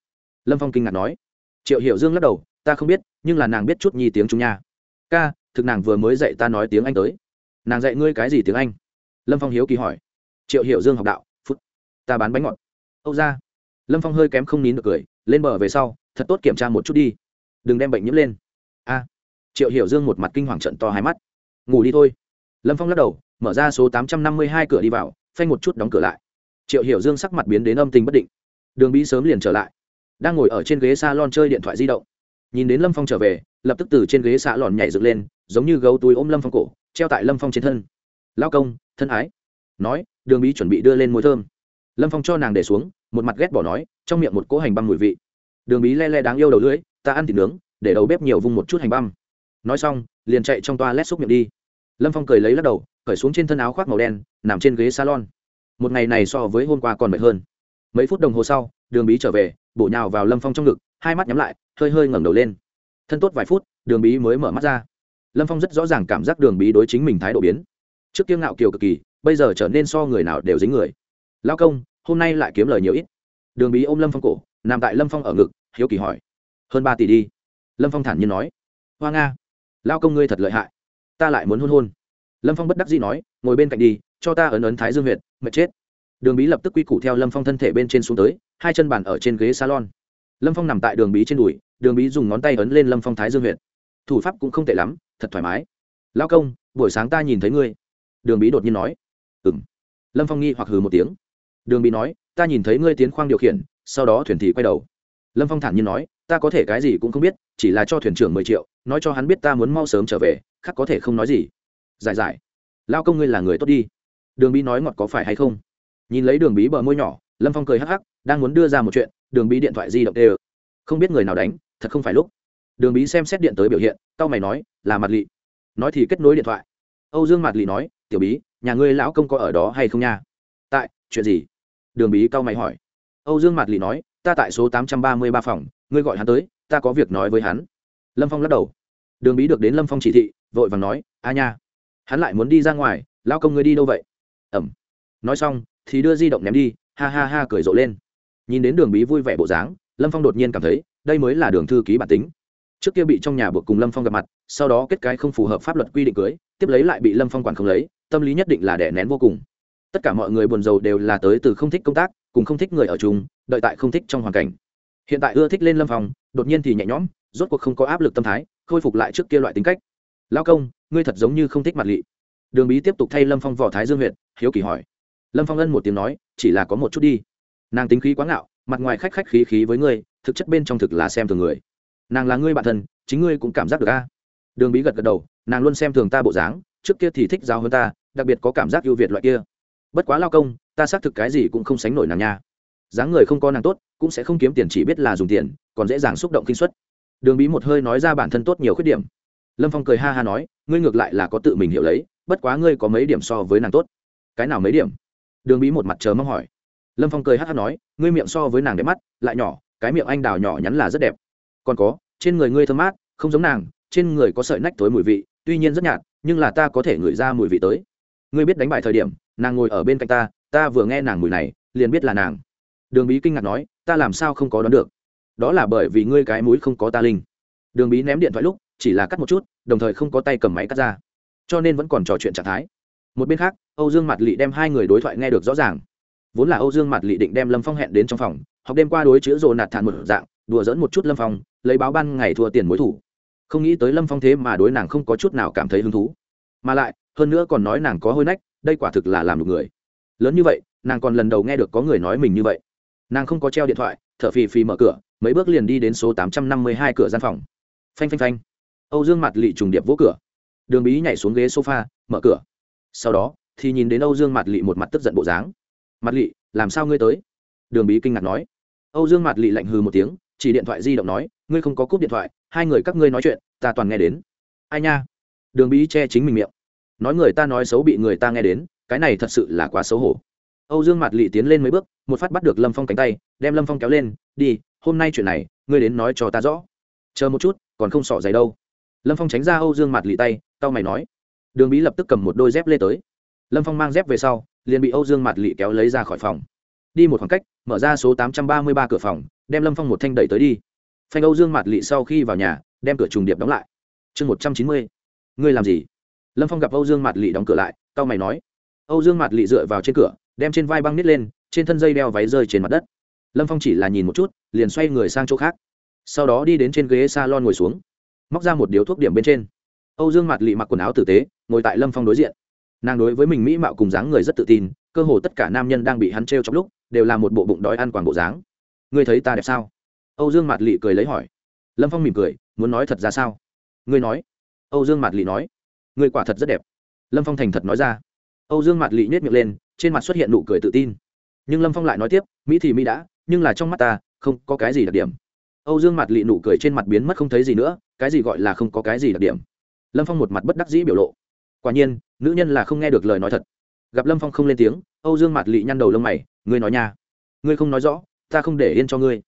Lâm phong kinh ngạc nói. Triệu hiểu dương lắc đầu, ta không biết, nhưng là nàng biết chút nhi tiếng chúng nha. Ca, thực nàng vừa mới dạy ta nói tiếng anh tới. Nàng dạy ngươi cái gì tiếng anh? Lâm phong hiếu kỳ hỏi. Triệu hiểu dương học đạo, phút, ta bán bánh ngọt. Âu ra. Lâm phong hơi kém không nín được cười, lên bờ về sau, thật tốt kiểm tra một chút đi. Đừng đem bệnh nhiễm lên. A. Triệu hiểu dương một mặt kinh hoàng trận to hai mắt. Ngủ đi thôi. Lâm phong lắc đầu mở ra số tám trăm năm mươi hai cửa đi vào, phanh một chút đóng cửa lại. Triệu hiểu dương sắc mặt biến đến âm tình bất định. Đường bí sớm liền trở lại. Đang ngồi ở trên ghế s a lon chơi điện thoại di động. Nhìn đến lâm phong trở về, lập tức từ trên ghế xạ lòn nhảy dựng lên, giống như gấu túi ôm lâm phong cổ, treo tại lâm phong trên thân. Lao công, thân ái. Nói, đường bí chuẩn bị đưa lên môi thơm. Lâm phong cho nàng để xuống, một mặt ghét bỏ nói, trong miệng một cỗ hành băm mùi vị. Đường bí le le đáng yêu đầu lưỡi, ta ăn thịt nướng, để đầu bếp nhiều vung một chút hành băm. Nói xong, liền chạy trong toa lét xúc miệng đi. Lâm phong cười lấy lắc đầu cởi xuống trên thân áo khoác màu đen, nằm trên ghế salon. Một ngày này so với hôm qua còn mệt hơn. Mấy phút đồng hồ sau, đường bí trở về, bổ nhào vào lâm phong trong ngực, hai mắt nhắm lại, hơi hơi ngẩng đầu lên. Thân tốt vài phút, đường bí mới mở mắt ra. Lâm phong rất rõ ràng cảm giác đường bí đối chính mình thái độ biến. Trước kiêng ngạo kiều cực kỳ, bây giờ trở nên so người nào đều dính người. Lao công, hôm nay lại kiếm lời nhiều ít. Đường bí ôm lâm phong cổ, nằm tại lâm phong ở ngực, hiếu kỳ hỏi. Hơn ba tỷ đi. Lâm phong thản nhiên nói. Hoa nga lao công ngươi thật lợi hại. Ta lại muốn hôn hôn lâm phong bất đắc dĩ nói ngồi bên cạnh đi cho ta ấn ấn thái dương huyệt mệt chết. Đường bí lập tức quy củ theo lâm phong thân thể bên trên xuống tới hai chân bàn ở trên ghế salon. Lâm phong nằm tại đường bí trên đùi đường bí dùng ngón tay ấn lên lâm phong thái dương huyệt, thủ pháp cũng không tệ lắm thật thoải mái. Lao công buổi sáng ta nhìn thấy ngươi. Đường bí đột nhiên nói. Ừ m lâm phong nghi hoặc hừ một tiếng. Đường bí nói ta nhìn thấy ngươi tiến khoang điều khiển sau đó thuyền thị quay đầu. Lâm phong thản nhiên nói ta có thể cái gì cũng không biết chỉ là cho thuyền trưởng mười triệu nói cho hắn biết ta muốn mau sớm trở về khác có thể không nói gì giải giải. Lao công ngươi là người tốt đi. Đường bí nói ngọt có phải hay không? Nhìn lấy đường bí bờ môi nhỏ, lâm phong cười hắc hắc, đang muốn đưa ra một chuyện, đường bí điện thoại di động tê ơ. Không biết người nào đánh, thật không phải lúc. Đường bí xem xét điện tới biểu hiện tao mày nói, là mặt lị. Nói thì kết nối điện thoại. Âu dương mặt lị nói, tiểu bí, nhà ngươi lão công có ở đó hay không nha? Tại, chuyện gì? Đường bí cau mày hỏi. Âu dương mặt lị nói, ta tại số tám trăm ba mươi ba phòng, ngươi gọi hắn tới, ta có việc nói với hắn. Lâm phong lắc đầu. Đường bí được đến lâm phong chỉ thị, vội vàng nói, a nha hắn lại muốn đi ra ngoài, lão công ngươi đi đâu vậy? Ẩm. Nói xong, thì đưa di động ném đi, ha ha ha cười rộ lên. Nhìn đến đường bí vui vẻ bộ dáng, lâm phong đột nhiên cảm thấy, đây mới là đường thư ký bản tính. Trước kia bị trong nhà buộc cùng lâm phong gặp mặt, sau đó kết cái không phù hợp pháp luật quy định cưới, tiếp lấy lại bị lâm phong quản không lấy, tâm lý nhất định là đẻ nén vô cùng. Tất cả mọi người buồn rầu đều là tới từ không thích công tác, cùng không thích người ở chung, đợi tại không thích trong hoàn cảnh. Hiện tại ưa thích lên lâm phong, đột nhiên thì nhẹ nhõm, rốt cuộc không có áp lực tâm thái, khôi phục lại trước kia loại tính cách. Lao công ngươi thật giống như không thích mặt lị. Đường bí tiếp tục thay lâm phong vỏ thái dương huyện hiếu kỳ hỏi. Lâm phong ân một tiếng nói, chỉ là có một chút đi. Nàng tính khí quá ngạo, mặt ngoài khách khách khí khí với ngươi, thực chất bên trong thực là xem thường người. Nàng là ngươi bạn thân, chính ngươi cũng cảm giác được a. Đường bí gật gật đầu, nàng luôn xem thường ta bộ dáng, trước kia thì thích giáo hơn ta, đặc biệt có cảm giác ưu việt loại kia. Bất quá lao công, ta xác thực cái gì cũng không sánh nổi nàng nha. Dáng người không có nàng tốt, cũng sẽ không kiếm tiền chỉ biết là dùng tiền, còn dễ dàng xúc động kinh xuất đường bí một hơi nói ra bản thân tốt nhiều khuyết điểm lâm phong cười ha ha nói, ngươi ngược lại là có tự mình hiểu lấy, bất quá ngươi có mấy điểm so với nàng tốt. Cái nào mấy điểm? Đường bí một mặt chờ mong hỏi. Lâm phong cười hát hát nói, ngươi miệng so với nàng đẹp mắt, lại nhỏ, cái miệng anh đào nhỏ nhắn là rất đẹp. Còn có, trên người ngươi thơm mát, không giống nàng, trên người có sợi nách tối mùi vị, tuy nhiên rất nhạt, nhưng là ta có thể ngửi ra mùi vị tới. Ngươi biết đánh bại thời điểm, nàng ngồi ở bên cạnh ta ta vừa nghe nàng mùi này, liền biết là nàng. Đường bí kinh ngạc nói, ta làm sao không có đoán được? Đó là bởi vì ngươi cái mũi không có ta linh. Đường bí ném điện thoại lúc chỉ là cắt một chút, đồng thời không có tay cầm máy cắt ra. Cho nên vẫn còn trò chuyện trạng thái. Một bên khác, âu dương mặt lị đem hai người đối thoại nghe được rõ ràng. Vốn là âu dương mặt lị định đem lâm phong hẹn đến trong phòng, học đêm qua đối chữ rồ nạt thản một dạng, đùa dỡn một chút lâm phong, lấy báo ban ngày thua tiền mối thủ. Không nghĩ tới lâm phong thế mà đối nàng không có chút nào cảm thấy hứng thú. Mà lại, hơn nữa còn nói nàng có hôi nách, đây quả thực là làm được người. Lớn như vậy, nàng còn lần đầu nghe được có người nói mình như vậy. Nàng không có treo điện thoại t h ở phì phì mở cửa, mấy bước liền đi đến số tám trăm năm mươi hai cửa gian phòng. Phanh phanh phanh âu dương mặt lị trùng điệp vỗ cửa. Đường bí nhảy xuống ghế sofa, mở cửa. Sau đó, thì nhìn đến âu dương mặt lị một mặt tức giận bộ dáng. Mặt lị, làm sao ngươi tới? Đường bí kinh ngạc nói. Âu dương mặt lị lạnh hừ một tiếng, chỉ điện thoại di động nói, ngươi không có cúp điện thoại, hai người các ngươi nói chuyện, ta toàn nghe đến. Ai nha? Đường bí che chính mình miệng. Nói người ta nói xấu bị người ta nghe đến, cái này thật sự là quá xấu hổ. Âu dương mặt lị tiến lên mấy bước, một phát bắt được lâm phong cánh tay, đem lâm phong kéo lên, đi, hôm nay chuyện này, ngươi đến nói cho ta rõ. Chờ một chút, còn không sỏ giày đâu lâm phong tránh ra âu dương mặt lì tay tao mày nói. Đường bí lập tức cầm một đôi dép lê tới. Lâm phong mang dép về sau, liền bị âu dương mặt lì kéo lấy ra khỏi phòng. Đi một khoảng cách, mở ra số tám trăm ba mươi ba cửa phòng, đem lâm phong một thanh đẩy tới đi. Phanh âu dương mặt lị sau khi vào nhà, đem cửa trùng điệp đóng lại. Chương một trăm chín mươi. Ngươi làm gì? Lâm phong gặp âu dương mặt lị đóng cửa lại tao mày nói. Âu dương mặt lị dựa vào trên cửa, đem trên vai băng nít lên, trên thân dây đeo váy rơi trên mặt đất. Lâm phong chỉ là nhìn một chút, liền xoay người sang chỗ khác. Sau đó đi đến trên ghế s a lon ngồi xuống móc ra một điếu thuốc điểm bên trên. Âu dương mặt lị mặc quần áo tử tế, ngồi tại lâm phong đối diện. Nàng đối với mình mỹ mạo cùng dáng người rất tự tin, cơ hồ tất cả nam nhân đang bị hắn t r e o trong lúc, đều là một bộ bụng đói ăn quảng bộ dáng. Ngươi thấy ta đẹp sao? Âu dương mặt lị cười lấy hỏi. Lâm phong mỉm cười, muốn nói thật ra sao? Ngươi nói. Âu dương mặt lị nói. Ngươi quả thật rất đẹp. Lâm phong thành thật nói ra. Âu dương mặt lị nhét miệng lên, trên mặt xuất hiện nụ cười tự tin. Nhưng lâm phong lại nói tiếp, mỹ thì mỹ đã, nhưng là trong mắt ta, không có cái gì đặc điểm âu dương mặt lị nụ cười trên mặt biến mất không thấy gì nữa, cái gì gọi là không có cái gì đặc điểm. Lâm phong một mặt bất đắc dĩ biểu lộ. Quả nhiên, nữ nhân là không nghe được lời nói thật. Gặp lâm phong không lên tiếng, âu dương mặt lị nhăn đầu lông mày, ngươi nói nha. Ngươi không nói rõ, ta không để yên cho ngươi.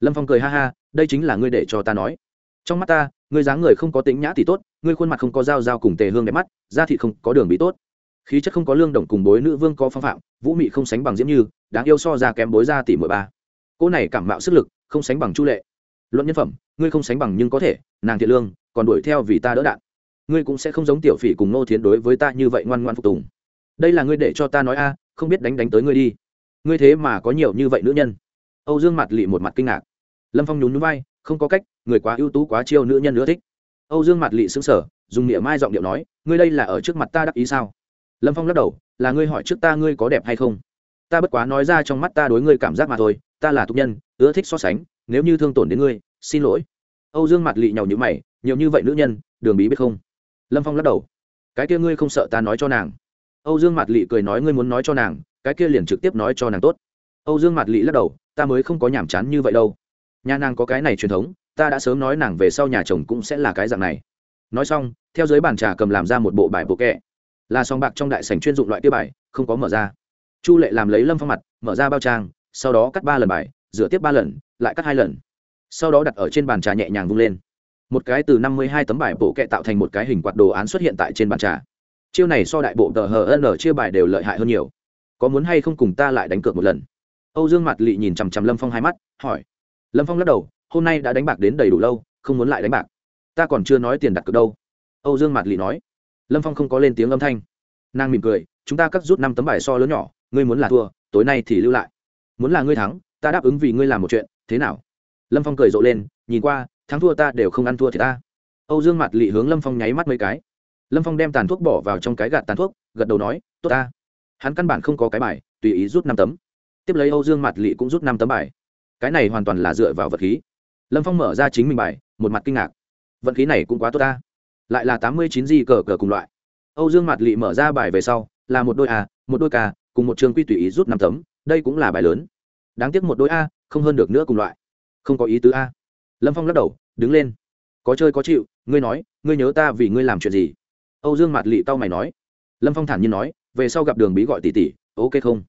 Lâm phong cười ha ha, đây chính là ngươi để cho ta nói. Trong mắt ta, ngươi dáng người không có tính nhã thì tốt, ngươi khuôn mặt không có dao dao cùng tề hương đẹp mắt, da thịt không có đường bị tốt. Khí chất không có lương đồng cùng bối nữ vương có phong phạm, vũ mị không sánh bằng diễm như, đáng yêu so ra kém bối ra tỷ mười ba. Cô này cảm mạo sức lực, không sánh bằng chu lệ luận nhân phẩm, ngươi không sánh bằng nhưng có thể, nàng thiện lương, còn đuổi theo vì ta đỡ đạn. Ngươi cũng sẽ không giống tiểu phỉ cùng nô thiến đối với ta như vậy ngoan ngoan phục tùng. Đây là ngươi để cho ta nói a, không biết đánh đánh tới ngươi đi. Ngươi thế mà có nhiều như vậy nữ nhân. Âu dương mặt lị một mặt kinh ngạc. Lâm phong nhún nhún vai, không có cách, người quá ưu tú quá chiêu nữ nhân nữa thích. Âu dương mặt lị xứng sở dùng niệm mai giọng điệu nói, ngươi đây là ở trước mặt ta đắc ý sao? Lâm phong lắc đầu, là ngươi hỏi trước ta ngươi có đẹp hay không? Ta bất quá nói ra trong mắt ta đối ngươi cảm giác mà thôi, ta là tục nhân, ưa thích so sánh nếu như thương tổn đến ngươi, xin lỗi. Âu dương mặt lị nhầu như mày, nhiều như vậy nữ nhân, đường bí biết không? Lâm phong lắc đầu. Cái kia ngươi không sợ ta nói cho nàng? Âu dương mặt lị cười nói ngươi muốn nói cho nàng, cái kia liền trực tiếp nói cho nàng tốt. Âu dương mặt lị lắc đầu, ta mới không có nhảm chán như vậy đâu. Nhà nàng có cái này truyền thống, ta đã sớm nói nàng về sau nhà chồng cũng sẽ là cái dạng này. Nói xong, theo dưới bàn trà cầm làm ra một bộ bài bộ kẹ là song bạc trong đại sảnh chuyên dụng loại tiêu bài, không có mở ra. Chu lệ làm lấy lâm phong mặt, mở ra bao trang, sau đó cắt ba lần bài, rửa tiếp ba lần lại cắt hai lần. Sau đó đặt ở trên bàn trà nhẹ nhàng vung lên. Một cái từ năm mươi hai tấm bài bộ kẹ tạo thành một cái hình quạt đồ án xuất hiện tại trên bàn trà. Chiêu này so đại bộ tờ hờ n chia bài đều lợi hại hơn nhiều. Có muốn hay không cùng ta lại đánh cược một lần? Âu dương mặt lị nhìn chằm chằm lâm phong hai mắt, hỏi. Lâm phong lắc đầu, hôm nay đã đánh bạc đến đầy đủ lâu, không muốn lại đánh bạc. Ta còn chưa nói tiền đặt cược đâu. Âu dương mặt lị nói. Lâm phong không có lên tiếng âm thanh. Nàng mỉm cười, chúng ta cắt rút năm tấm bài so lớn nhỏ, ngươi muốn là thua, tối nay thì lưu lại. Muốn là ngươi thắng, ta đáp ứng vì ngươi làm một chuyện thế nào? Lâm phong cười rộ lên, nhìn qua, thắng thua ta đều không ăn thua thì ta. Âu dương mặt lị hướng lâm phong nháy mắt mấy cái. Lâm phong đem tàn thuốc bỏ vào trong cái gạt tàn thuốc, gật đầu nói, tốt ta. Hắn căn bản không có cái bài, tùy ý rút năm tấm. Tiếp lấy âu dương mặt lị cũng rút năm tấm bài. Cái này hoàn toàn là dựa vào vật khí. Lâm phong mở ra chính mình bài, một mặt kinh ngạc. Vận khí này cũng quá tốt ta. Lại là tám mươi chín gì cờ cờ cùng loại. Âu dương mặt lị mở ra bài về sau, là một đôi a, một đôi k, cùng một trường quy tùy ý rút năm tấm, đây cũng là bài lớn. Đáng tiếc một đôi a không hơn được nữa cùng loại. Không có ý tứ a. Lâm phong lắc đầu, đứng lên. Có chơi có chịu, ngươi nói, ngươi nhớ ta vì ngươi làm chuyện gì? Âu dương mặt lị tao mày nói. Lâm phong thản nhiên nói, về sau gặp đường bí gọi tỷ tỷ, ok không?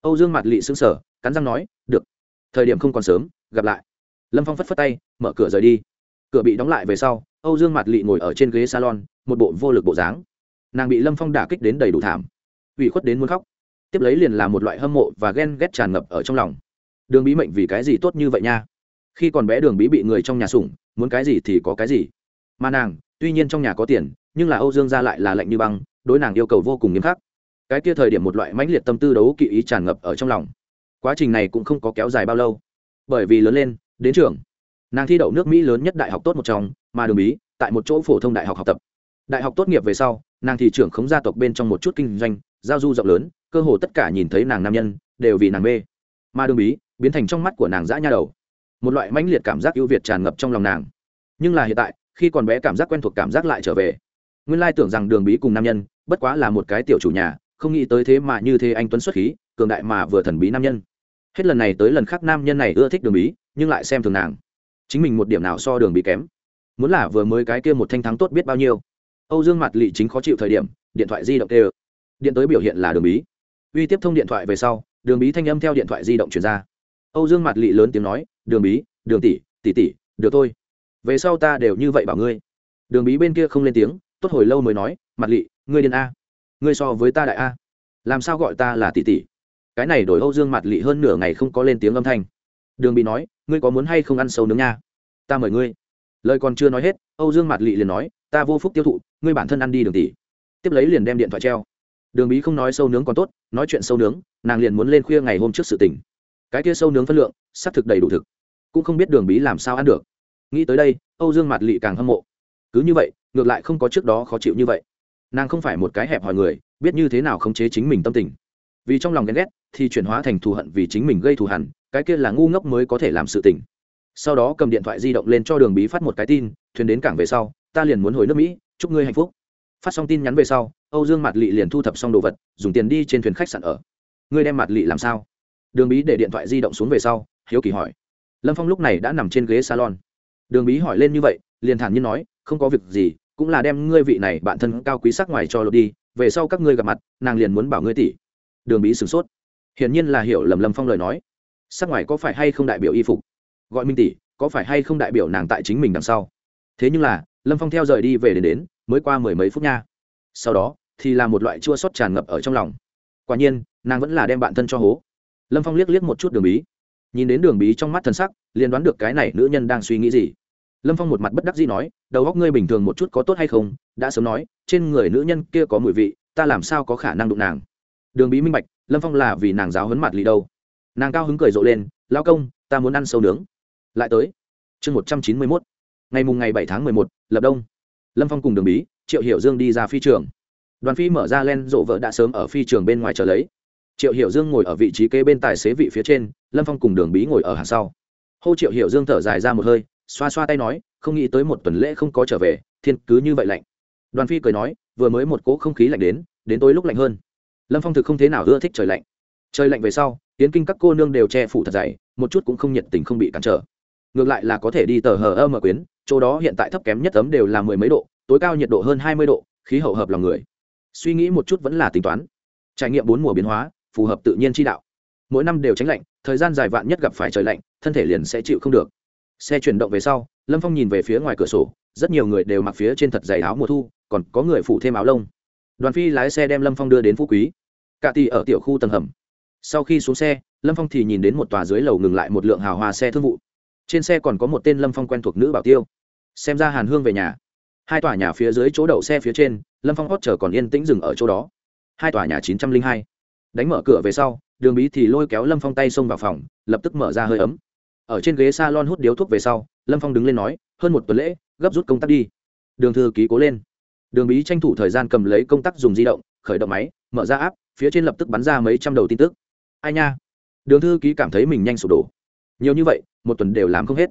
Âu dương mặt lị xứng sở cắn răng nói, được. Thời điểm không còn sớm, gặp lại. Lâm phong phất phất tay, mở cửa rời đi. Cửa bị đóng lại về sau, âu dương mặt lị ngồi ở trên ghế salon, một bộ vô lực bộ dáng. Nàng bị lâm phong đả kích đến đầy đủ thảm. Ủy khuất đến muốn khóc. Tiếp lấy liền là một loại hâm mộ và ghen ghét tràn ngập ở trong lòng đường bí mệnh vì cái gì tốt như vậy nha? Khi còn bé đường bí bị người trong nhà sủng, muốn cái gì thì có cái gì. Mà nàng, tuy nhiên trong nhà có tiền, nhưng là âu dương gia lại là lạnh như băng, đối nàng yêu cầu vô cùng nghiêm khắc. Cái kia thời điểm một loại mãnh liệt tâm tư đấu kỵ ý tràn ngập ở trong lòng. Quá trình này cũng không có kéo dài bao lâu. Bởi vì lớn lên, đến trường, nàng thi đậu nước mỹ lớn nhất đại học tốt một trong, mà đường bí, tại một chỗ phổ thông đại học học tập. Đại học tốt nghiệp về sau, nàng thì trưởng khống gia tộc bên trong một chút kinh doanh, giao du rộng lớn, cơ hồ tất cả nhìn thấy nàng nam nhân, đều vì nàng mê. Mà đường bí biến thành trong mắt của nàng dã nha đầu. Một loại mãnh liệt cảm giác ưu việt tràn ngập trong lòng nàng. Nhưng là hiện tại, khi còn bé cảm giác quen thuộc cảm giác lại trở về. Nguyên lai tưởng rằng đường bí cùng nam nhân, bất quá là một cái tiểu chủ nhà, không nghĩ tới thế mà như thế anh tuấn xuất khí, cường đại mà vừa thần bí nam nhân. Hết lần này tới lần khác nam nhân này ưa thích đường bí, nhưng lại xem thường nàng. Chính mình một điểm nào so đường bí kém? Muốn là vừa mới cái kia một thanh thắng tốt biết bao nhiêu. Âu dương mặt lị chính khó chịu thời điểm, điện thoại di động kêu điện tới biểu hiện là đường bí. Uy tiếp thông điện thoại về sau, đường bí thanh âm theo điện thoại di động chuyển ra âu dương mặt lị lớn tiếng nói, đường bí, đường tỷ tỷ tỷ, được thôi. Về sau ta đều như vậy bảo ngươi. Đường bí bên kia không lên tiếng, tốt hồi lâu mới nói mặt lị, ngươi điên a. Ngươi so với ta đại a. Làm sao gọi ta là tỷ tỷ? Cái này đổi âu dương mặt lị hơn nửa ngày không có lên tiếng âm thanh. Đường bí nói, ngươi có muốn hay không ăn sâu nướng nha? Ta mời ngươi. Lời còn chưa nói hết, âu dương mặt lị liền nói, ta vô phúc tiêu thụ, ngươi bản thân ăn đi đường tỷ. Tiếp lấy liền đem điện thoại treo. Đường bí không nói sâu nướng còn tốt, nói chuyện sâu nướng, nàng liền muốn lên khuya ngày hôm trước sự tình cái kia sâu nướng phân lượng, xác thực đầy đủ thực. Cũng không biết đường bí làm sao ăn được. Nghĩ tới đây, âu dương mặt lị càng hâm mộ. Cứ như vậy, ngược lại không có trước đó khó chịu như vậy. Nàng không phải một cái hẹp hòi người, biết như thế nào khống chế chính mình tâm tình. Vì trong lòng ghen ghét, thì chuyển hóa thành thù hận vì chính mình gây thù hẳn cái kia là ngu ngốc mới có thể làm sự tình. Sau đó cầm điện thoại di động lên cho đường bí phát một cái tin, thuyền đến cảng về sau, ta liền muốn hồi nước mỹ, chúc ngươi hạnh phúc. Phát xong tin nhắn về sau, âu dương mặt lị liền thu thập xong đồ vật, dùng tiền đi trên thuyền khách sạn ở. Ngươi đem mặt lị làm sao? Đường bí để điện thoại di động xuống về sau, hiếu kỳ hỏi. Lâm phong lúc này đã nằm trên ghế salon. Đường bí hỏi lên như vậy, liền thản nhiên nói, không có việc gì, cũng là đem ngươi vị này bạn thân cao quý sắc ngoài cho lột đi, về sau các ngươi gặp mặt, nàng liền muốn bảo ngươi tỷ. Đường bí sửng sốt. Hiển nhiên là hiểu lầm lâm phong lời nói. Sắc ngoài có phải hay không đại biểu y phục? Gọi minh tỷ, có phải hay không đại biểu nàng tại chính mình đằng sau? Thế nhưng là, lâm phong theo rời đi về đến đến, mới qua mười mấy phút nha. Sau đó, thì là một loại chua sót tràn ngập ở trong lòng. Quả nhiên, nàng vẫn là đem bạn thân cho hố lâm phong liếc liếc một chút đường bí. Nhìn đến đường bí trong mắt thân sắc, liền đoán được cái này nữ nhân đang suy nghĩ gì. Lâm phong một mặt bất đắc dĩ nói, đầu góc ngươi bình thường một chút có tốt hay không? Đã sớm nói, trên người nữ nhân kia có mùi vị, ta làm sao có khả năng đụng nàng? Đường bí minh bạch, lâm phong là vì nàng giáo hấn mặt lì đâu. Nàng cao hứng cười rộ lên lao công, ta muốn ăn sâu nướng. Lại tới, chương một trăm chín mươi mốt, ngày mùng ngày bảy tháng mười một, lập đông. Lâm phong cùng đường bí, triệu hiểu dương đi ra phi trường. Đoàn phi mở ra len rộ vợ đã sớm ở phi trường bên ngoài chờ lấy triệu hiểu dương ngồi ở vị trí kế bên tài xế vị phía trên, lâm phong cùng đường bí ngồi ở hàng sau. Hô triệu hiểu dương thở dài ra một hơi, xoa xoa tay nói, không nghĩ tới một tuần lễ không có trở về, thiên cứ như vậy lạnh. Đoàn phi cười nói, vừa mới một cỗ không khí lạnh đến đến tối lúc lạnh hơn. Lâm phong thực không thế nào ưa thích trời lạnh. Trời lạnh về sau tiến kinh các cô nương đều che phủ thật dày, một chút cũng không nhiệt tình không bị cản trở. Ngược lại là có thể đi tờ hờ ơ mở quyến, chỗ đó hiện tại thấp kém nhất ấm đều là mười mấy độ, tối cao nhiệt độ hơn hai mươi độ, khí hậu hợp lòng người. Suy nghĩ một chút vẫn là tính toán. Trải nghiệm bốn mùa biến hóa phù hợp tự nhiên chi đạo. Mỗi năm đều tránh lạnh, thời gian dài vạn nhất gặp phải trời lạnh, thân thể liền sẽ chịu không được. Xe chuyển động về sau, lâm phong nhìn về phía ngoài cửa sổ, rất nhiều người đều mặc phía trên thật dày áo mùa thu, còn có người phủ thêm áo lông. Đoàn phi lái xe đem lâm phong đưa đến phú quý. Cạ tì ở tiểu khu tầng hầm. Sau khi xuống xe, lâm phong thì nhìn đến một tòa dưới lầu ngừng lại một lượng hào hoa xe thương vụ. Trên xe còn có một tên lâm phong quen thuộc nữ bảo tiêu. Xem ra hàn hương về nhà. Hai tòa nhà phía dưới chỗ đậu xe phía trên, lâm phong hót chờ còn yên tĩnh dừng ở chỗ đó. Hai tòa nhà chín trăm linh hai đánh mở cửa về sau, đường bí thì lôi kéo lâm phong tay xông vào phòng, lập tức mở ra hơi ấm. Ở trên ghế s a lon hút điếu thuốc về sau, lâm phong đứng lên nói, hơn một tuần lễ, gấp rút công tác đi. Đường thư ký cố lên. Đường bí tranh thủ thời gian cầm lấy công tác dùng di động, khởi động máy, mở ra áp phía trên lập tức bắn ra mấy trăm đầu tin tức. Ai nha? Đường thư ký cảm thấy mình nhanh sụp đổ. Nhiều như vậy, một tuần đều làm không hết.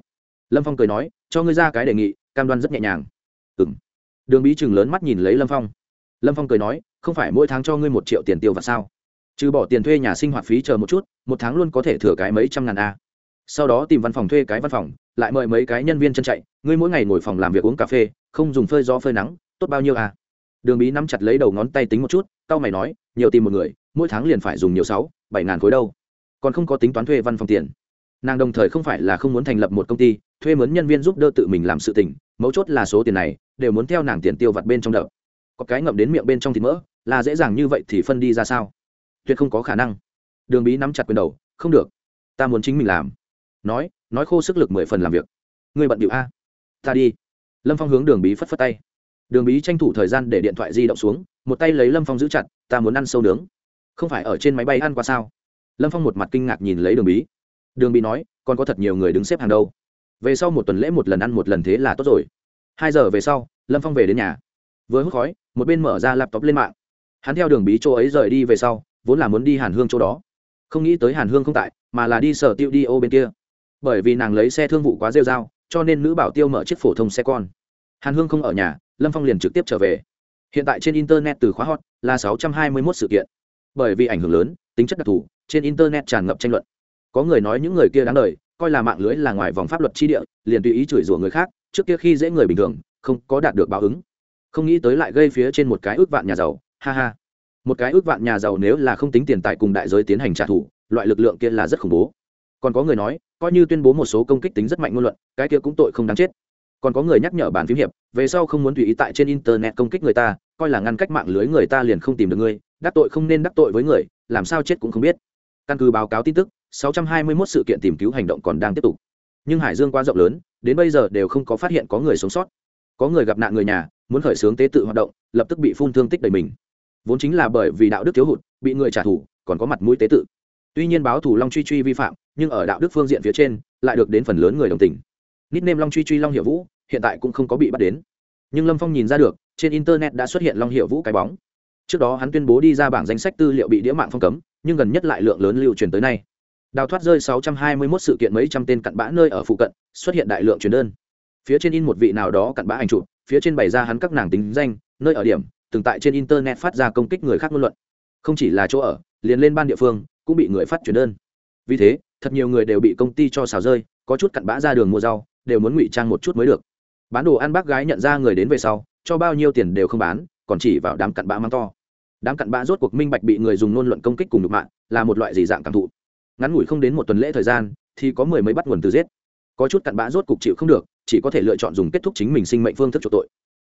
Lâm phong cười nói, cho ngươi ra cái đề nghị, cam đoan rất nhẹ nhàng. Ừ m đường bí chừng lớn mắt nhìn lấy lâm phong. Lâm phong cười nói, không phải mỗi tháng cho ngươi một triệu tiền tiêu và sao? Trừ bỏ tiền thuê nhà sinh hoạt phí chờ một chút, một tháng luôn có thể thừa cái mấy trăm ngàn a. Sau đó tìm văn phòng thuê cái văn phòng, lại mời mấy cái nhân viên chân chạy, ngươi mỗi ngày ngồi phòng làm việc uống cà phê, không dùng phơi gió phơi nắng, tốt bao nhiêu à đường bí nắm chặt lấy đầu ngón tay tính một chút tao mày nói, nhiều tìm một người, mỗi tháng liền phải dùng nhiều sáu, bảy ngàn khối đâu. Còn không có tính toán thuê văn phòng tiền. Nàng đồng thời không phải là không muốn thành lập một công ty, thuê mướn nhân viên giúp đỡ tự mình làm sự tình, mấu chốt là số tiền này, đều muốn theo nàng tiền tiêu vặt bên trong đậu có cái ngậm đến miệng bên trong thịt mỡ, là dễ dàng như vậy thì phân đi ra sao? Tuyệt không có khả năng. Đường bí nắm chặt quyền đầu, không được, ta muốn chính mình làm. Nói nói khô sức lực mười phần làm việc. Người bận điệu a, ta đi. Lâm phong hướng đường bí phất phất tay. Đường bí tranh thủ thời gian để điện thoại di động xuống, một tay lấy lâm phong giữ chặt, ta muốn ăn sâu nướng. Không phải ở trên máy bay ăn qua sao? Lâm phong một mặt kinh ngạc nhìn lấy đường bí. Đường bí nói, còn có thật nhiều người đứng xếp hàng đâu. Về sau một tuần lễ một lần ăn một lần thế là tốt rồi. Hai giờ về sau, lâm phong về đến nhà. Vừa hút khói, một bên mở ra laptop lên mạng. Hắn theo đường bí chỗ ấy rời đi về sau vốn là muốn đi hàn hương chỗ đó. Không nghĩ tới hàn hương không tại, mà là đi sở tiêu đi ô bên kia. Bởi vì nàng lấy xe thương vụ quá rêu r a o cho nên nữ bảo tiêu mở chiếc phổ thông xe con. Hàn hương không ở nhà, lâm phong liền trực tiếp trở về. Hiện tại trên internet từ khóa hot là 621 sự kiện. Bởi vì ảnh hưởng lớn, tính chất đặc thù, trên internet tràn ngập tranh luận. Có người nói những người kia đáng đời, coi là mạng lưới là ngoài vòng pháp luật chi địa, liền tùy ý chửi rủa người khác, trước kia khi dễ người bình thường, không có đạt được báo ứng. Không nghĩ tới lại gây phía trên một cái ước vạn nhà giàu, ha ha một cái ước vạn nhà giàu nếu là không tính tiền tài cùng đại giới tiến hành trả thù, loại lực lượng kia là rất khủng bố. Còn có người nói, coi như tuyên bố một số công kích tính rất mạnh ngôn luận, cái kia cũng tội không đáng chết. Còn có người nhắc nhở bản phím hiệp, về sau không muốn tùy ý tại trên internet công kích người ta, coi là ngăn cách mạng lưới người ta liền không tìm được ngươi, đắc tội không nên đắc tội với người, làm sao chết cũng không biết. Căn cứ báo cáo tin tức 621 sự kiện tìm cứu hành động còn đang tiếp tục. Nhưng hải dương quá rộng lớn, đến bây giờ đều không có phát hiện có người sống sót. Có người gặp nạn người nhà, muốn khởi xướng tế tự hoạt động, lập tức bị phun thương tích đầy mình vốn chính là bởi vì đạo đức thiếu hụt, bị người trả thù, còn có mặt mũi tế tự. Tuy nhiên báo thủ long truy truy vi phạm, nhưng ở đạo đức phương diện phía trên, lại được đến phần lớn người đồng tình. Nít nêm long truy truy long hiệu vũ, hiện tại cũng không có bị bắt đến. Nhưng lâm phong nhìn ra được, trên internet đã xuất hiện long hiệu vũ cái bóng. Trước đó hắn tuyên bố đi ra bảng danh sách tư liệu bị đĩa mạng phong cấm, nhưng gần nhất lại lượng lớn lưu truyền tới nay. Đào thoát rơi 621 sự kiện mấy trăm tên cặn bã nơi ở phụ cận, xuất hiện đại lượng truyền đơn. Phía trên in một vị nào đó cặn bã ảnh chụp, phía trên bày ra hắn các nàng tính danh, nơi ở điểm từng tại trên internet phát ra công kích người khác ngôn luận. Không chỉ là chỗ ở, liền lên ban địa phương, cũng bị người phát truyền đơn. Vì thế, thật nhiều người đều bị công ty cho xào rơi, có chút cặn bã ra đường mua rau, đều muốn ngụy trang một chút mới được. Bán đồ ăn bác gái nhận ra người đến về sau, cho bao nhiêu tiền đều không bán, còn chỉ vào đám cặn bã mang to. Đám cặn bã rốt cuộc minh bạch bị người dùng ngôn luận công kích cùng được mạng là một loại gì dạng cảm thụ. Ngắn ngủi không đến một tuần lễ thời gian, thì có mười mấy bắt nguồn từ giết. Có chút cặn bã rốt cục chịu không được, chỉ có thể lựa chọn dùng kết thúc chính mình sinh mệnh phương thức chỗ tội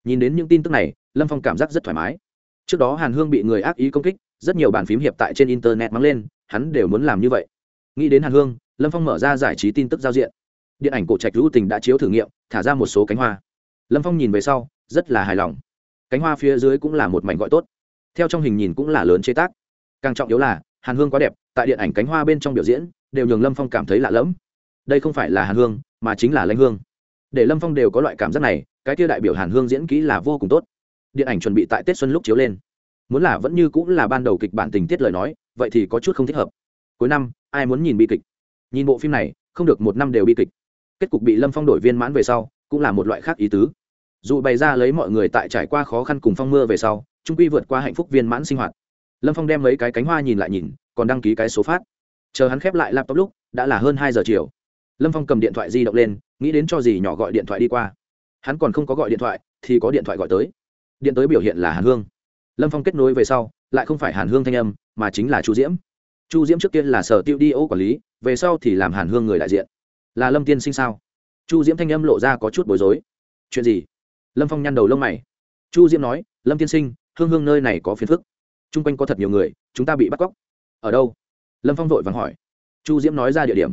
nhìn đến những tin tức này, lâm phong cảm giác rất thoải mái. Trước đó hàn hương bị người ác ý công kích, rất nhiều bàn phím hiệp tại trên internet mắng lên, hắn đều muốn làm như vậy. Nghĩ đến hàn hương, lâm phong mở ra giải trí tin tức giao diện. Điện ảnh cổ trạch lưu tình đã chiếu thử nghiệm, thả ra một số cánh hoa. Lâm phong nhìn về sau, rất là hài lòng. Cánh hoa phía dưới cũng là một mảnh gọi tốt. Theo trong hình nhìn cũng là lớn chế tác. Càng trọng yếu là, hàn hương quá đẹp, tại điện ảnh cánh hoa bên trong biểu diễn, đều nhường lâm phong cảm thấy lạ lẫm. Đây không phải là hàn hương, mà chính là lãnh hương. Để lâm phong đều có loại cảm giác này cái kia đại biểu hàn hương diễn kỹ là vô cùng tốt. Điện ảnh chuẩn bị tại tết xuân lúc chiếu lên. Muốn là vẫn như cũng là ban đầu kịch bản tình tiết lời nói, vậy thì có chút không thích hợp. Cuối năm, ai muốn nhìn bi kịch? Nhìn bộ phim này, không được một năm đều bi kịch. Kết cục bị lâm phong đổi viên mãn về sau, cũng là một loại khác ý tứ. Dù bày ra lấy mọi người tại trải qua khó khăn cùng phong mưa về sau trung quy vượt qua hạnh phúc viên mãn sinh hoạt. Lâm phong đem mấy cái cánh hoa nhìn lại nhìn, còn đăng ký cái số phát. Chờ hắn khép lại laptop lúc, đã là hơn hai giờ chiều. Lâm phong cầm điện thoại di động lên, nghĩ đến cho gì nhỏ gọi điện thoại đi qua hắn còn không có gọi điện thoại, thì có điện thoại gọi tới. Điện tới biểu hiện là hàn hương. Lâm phong kết nối về sau, lại không phải hàn hương thanh âm, mà chính là chu diễm. Chu diễm trước tiên là sở tiêu đi ô quản lý, về sau thì làm hàn hương người đại diện. Là lâm tiên sinh sao? Chu diễm thanh âm lộ ra có chút bối rối. Chuyện gì? Lâm phong nhăn đầu lông mày. Chu diễm nói, lâm tiên sinh, hương hương nơi này có phiền phức. T r u n g quanh có thật nhiều người, chúng ta bị bắt cóc. Ở đâu? Lâm phong vội vàng hỏi. Chu diễm nói ra địa điểm.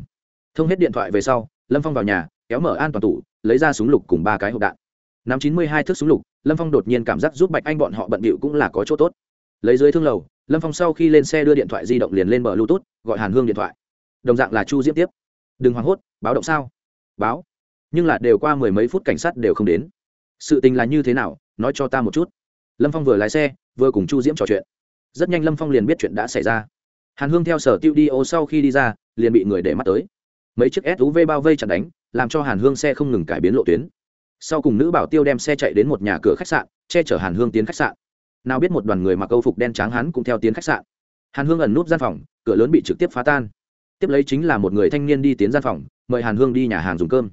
Thông hết điện thoại về sau, lâm phong vào nhà kéo mở an toàn tủ, lấy ra súng lục cùng ba cái hộp đạn. Nắm chín mươi hai thước súng lục, lâm phong đột nhiên cảm giác giúp bạch anh bọn họ bận bịu cũng là có chỗ tốt. Lấy dưới thương lầu, lâm phong sau khi lên xe đưa điện thoại di động liền lên bờ bluetooth, gọi hàn hương điện thoại. Đồng dạng là chu diễm tiếp. Đừng hoảng hốt, báo động sao? Báo. Nhưng là đều qua mười mấy phút cảnh sát đều không đến. Sự tình là như thế nào? Nói cho ta một chút. Lâm phong vừa lái xe, vừa cùng chu diễm trò chuyện. Rất nhanh lâm phong liền biết chuyện đã xảy ra. Hàn hương theo sở tiêu đi ô sau khi đi ra, liền bị người để mắt tới. Mấy chiếc suv bao vây chặt đánh làm cho hàn hương xe không ngừng cải biến lộ tuyến. Sau cùng nữ bảo tiêu đem xe chạy đến một nhà cửa khách sạn, che chở hàn hương tiến khách sạn. Nào biết một đoàn người mặc câu phục đen trắng hắn cũng theo tiến khách sạn. Hàn hương ẩn núp gian phòng, cửa lớn bị trực tiếp phá tan. Tiếp lấy chính là một người thanh niên đi tiến gian phòng, mời hàn hương đi nhà hàng dùng cơm.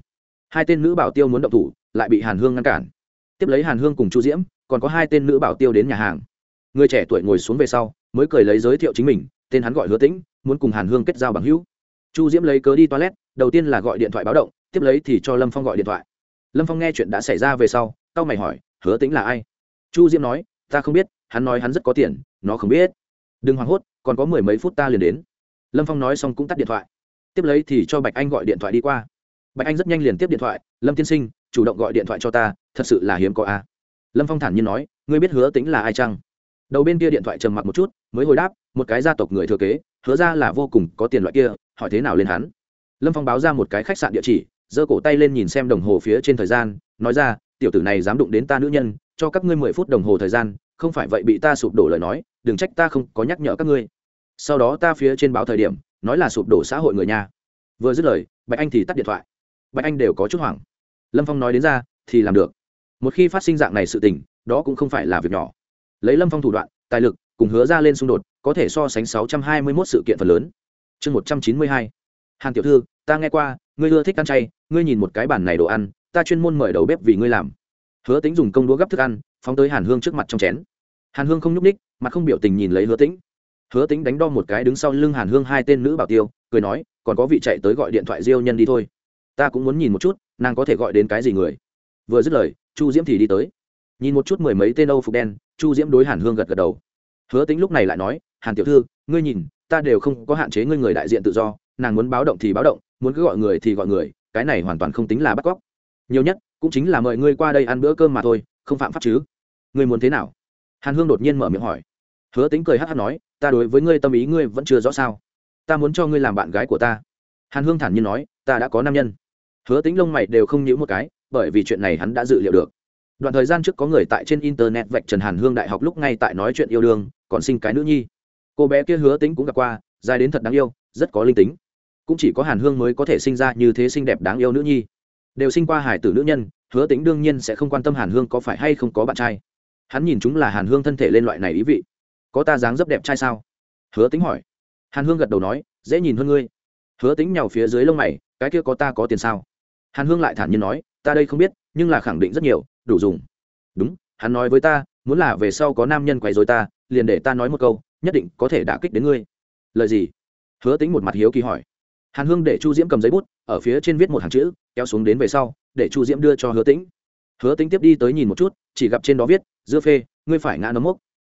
Hai tên nữ bảo tiêu muốn động thủ, lại bị hàn hương ngăn cản. Tiếp lấy hàn hương cùng chu diễm, còn có hai tên nữ bảo tiêu đến nhà hàng. Người trẻ tuổi ngồi xuống về sau, mới cười lấy giới thiệu chính mình, tên hắn gọi hứa tĩnh, muốn cùng hàn hương kết giao bằng hữu. Chu diễm lấy cớ đi toilet, đầu tiên là gọi điện thoại báo động tiếp lấy thì cho lâm phong gọi điện thoại lâm phong nghe chuyện đã xảy ra về sau tao mày hỏi hứa tĩnh là ai chu diễm nói ta không biết hắn nói hắn rất có tiền nó không biết đừng hoảng hốt còn có mười mấy phút ta liền đến lâm phong nói xong cũng tắt điện thoại tiếp lấy thì cho bạch anh gọi điện thoại đi qua bạch anh rất nhanh liền tiếp điện thoại lâm tiên sinh chủ động gọi điện thoại cho ta thật sự là hiếm có a lâm phong thản nhiên nói ngươi biết hứa tính là ai chăng đầu bên kia điện thoại trầm mặc một chút mới hồi đáp một cái gia tộc người thừa kế hứa ra là vô cùng có tiền loại kia hỏi thế nào lên hắn lâm phong báo ra một cái khách sạn địa chỉ giơ cổ tay lên nhìn xem đồng hồ phía trên thời gian, nói ra, tiểu tử này dám đụng đến ta nữ nhân, cho các ngươi mười phút đồng hồ thời gian, không phải vậy bị ta sụp đổ lời nói, đừng trách ta không có nhắc nhở các ngươi. Sau đó ta phía trên báo thời điểm, nói là sụp đổ xã hội người nhà. Vừa dứt lời, bạch anh thì tắt điện thoại. Bạch anh đều có chút hoảng. Lâm phong nói đến ra, thì làm được. Một khi phát sinh dạng này sự tình, đó cũng không phải là việc nhỏ. Lấy lâm phong thủ đoạn, tài lực, cùng hứa ra lên xung đột, có thể so sánh sáu trăm hai mươi 621 sự kiện phần lớn. Chương một trăm chín mươi hai. Hàn tiểu thư ta nghe qua, ngươi ưa thích ăn chay, ngươi nhìn một cái bản này đồ ăn, ta chuyên môn mời đầu bếp vì ngươi làm. Hứa tính dùng công đũa gấp thức ăn, phóng tới hàn hương trước mặt trong chén. Hàn hương không nhúc ních mặt không biểu tình nhìn lấy hứa tĩnh. Hứa tính đánh đo một cái đứng sau lưng hàn hương hai tên nữ bảo tiêu, cười nói, còn có vị chạy tới gọi điện thoại diêu nhân đi thôi. Ta cũng muốn nhìn một chút, nàng có thể gọi đến cái gì người. Vừa dứt lời, chu diễm thì đi tới. Nhìn một chút mười mấy tên âu phục đen, chu diễm đối hàn hương gật gật đầu. Hứa tính lúc này lại nói, hàn tiểu thư, ngươi nhìn, ta đều không có hạn chế ngươi người đại diện tự do, nàng muốn báo động thì báo động muốn cứ gọi người thì gọi người, cái này hoàn toàn không tính là bắt cóc. Nhiều nhất, cũng chính là mời ngươi qua đây ăn bữa cơm mà thôi, không phạm pháp chứ. Ngươi muốn thế nào? Hàn hương đột nhiên mở miệng hỏi. Hứa tính cười hát hát nói, ta đối với ngươi tâm ý ngươi vẫn chưa rõ sao. Ta muốn cho ngươi làm bạn gái của ta. Hàn hương thản nhiên nói, ta đã có nam nhân. Hứa tính lông mày đều không nhíu một cái, bởi vì chuyện này hắn đã dự liệu được. Đoạn thời gian trước có người tại trên internet vạch trần hàn hương đại học lúc ngay tại nói chuyện yêu đương, còn sinh cái nữ nhi. Cô bé kia hứa tính cũng gặp qua, dài đến thật đáng yêu, rất có linh tính cũng chỉ có hàn hương mới có thể sinh ra như thế xinh đẹp đáng yêu nữ nhi. Đều sinh qua hải tử nữ nhân, hứa tính đương nhiên sẽ không quan tâm hàn hương có phải hay không có bạn trai. Hắn nhìn chúng là hàn hương thân thể lên loại này ý vị. Có ta dáng dấp đẹp trai sao? Hứa tính hỏi. Hàn hương gật đầu nói, dễ nhìn hơn ngươi. Hứa tính nhào phía dưới lông mày, cái kia có ta có tiền sao? Hàn hương lại thản nhiên nói, ta đây không biết, nhưng là khẳng định rất nhiều, đủ dùng. Đúng, hắn nói với ta, muốn là về sau có nam nhân quấy dối ta, liền để ta nói một câu, nhất định có thể đả kích đến ngươi. Lời gì? Hứa tính một mặt hiếu kỳ hỏi hàn hương để chu diễm cầm giấy bút, ở phía trên viết một hàng chữ, kéo xuống đến về sau, để chu diễm đưa cho hứa tĩnh. Hứa tĩnh tiếp đi tới nhìn một chút, chỉ gặp trên đó viết, dưa phê, ngươi phải ngã nấm mốc.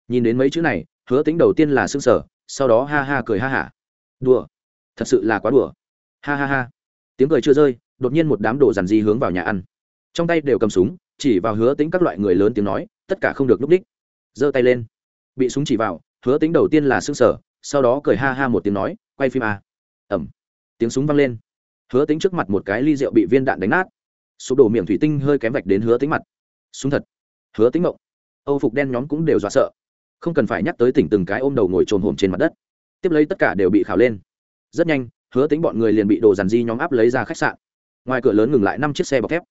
Nhìn đến mấy chữ này, hứa tĩnh đầu tiên là s ư n g sở sau đó ha ha cười ha hả. Đùa, thật sự là quá đùa. Ha ha ha. Tiếng cười chưa rơi, đột nhiên một đám đồ dàn di hướng vào nhà ăn. Trong tay đều cầm súng, chỉ vào hứa tính các loại người lớn tiếng nói, tất cả không được núp đích. Giơ tay lên. Bị súng chỉ vào, hứa tính đầu tiên là s ư n g sở sau đó cười ha ha một tiếng nói, quay phim à. ẩm tiếng súng vang lên. Hứa tính trước mặt một cái ly rượu bị viên đạn đánh nát. Sụp đổ miệng thủy tinh hơi kém vạch đến hứa tính mặt. Súng thật. Hứa tính mộng âu phục đen nhóm cũng đều dọa sợ. Không cần phải nhắc tới tỉnh từng cái ôm đầu ngồi trồn hổm trên mặt đất. Tiếp lấy tất cả đều bị khảo lên. Rất nhanh, hứa tính bọn người liền bị đồ dàn di nhóm áp lấy ra khách sạn. Ngoài cửa lớn ngừng lại năm chiếc xe bọc thép.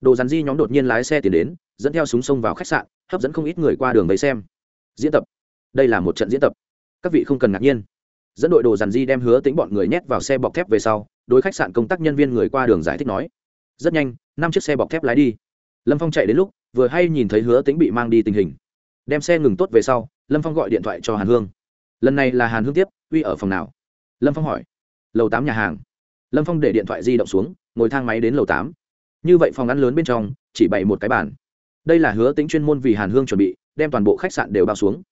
Đồ dàn di nhóm đột nhiên lái xe tiến đến, dẫn theo súng sông vào khách sạn, hấp dẫn không ít người qua đường lấy xem. Diễn tập. Đây là một trận diễn tập. Các vị không cần ngạc nhiên dẫn đội đồ dàn di đem hứa tính bọn người nhét vào xe bọc thép về sau, đối khách sạn công tác nhân viên người qua đường giải thích nói, rất nhanh, năm chiếc xe bọc thép lái đi. Lâm phong chạy đến lúc, vừa hay nhìn thấy hứa tính bị mang đi tình hình. Đem xe ngừng tốt về sau, lâm phong gọi điện thoại cho hàn hương. Lần này là hàn hương tiếp, uy ở phòng nào? Lâm phong hỏi. Lầu tám nhà hàng. Lâm phong để điện thoại di động xuống, ngồi thang máy đến lầu tám. Như vậy phòng ăn lớn bên trong, chỉ bày một cái bàn. Đây là hứa tính chuyên môn vì hàn hương chuẩn bị, đem toàn bộ khách sạn đều bao xuống.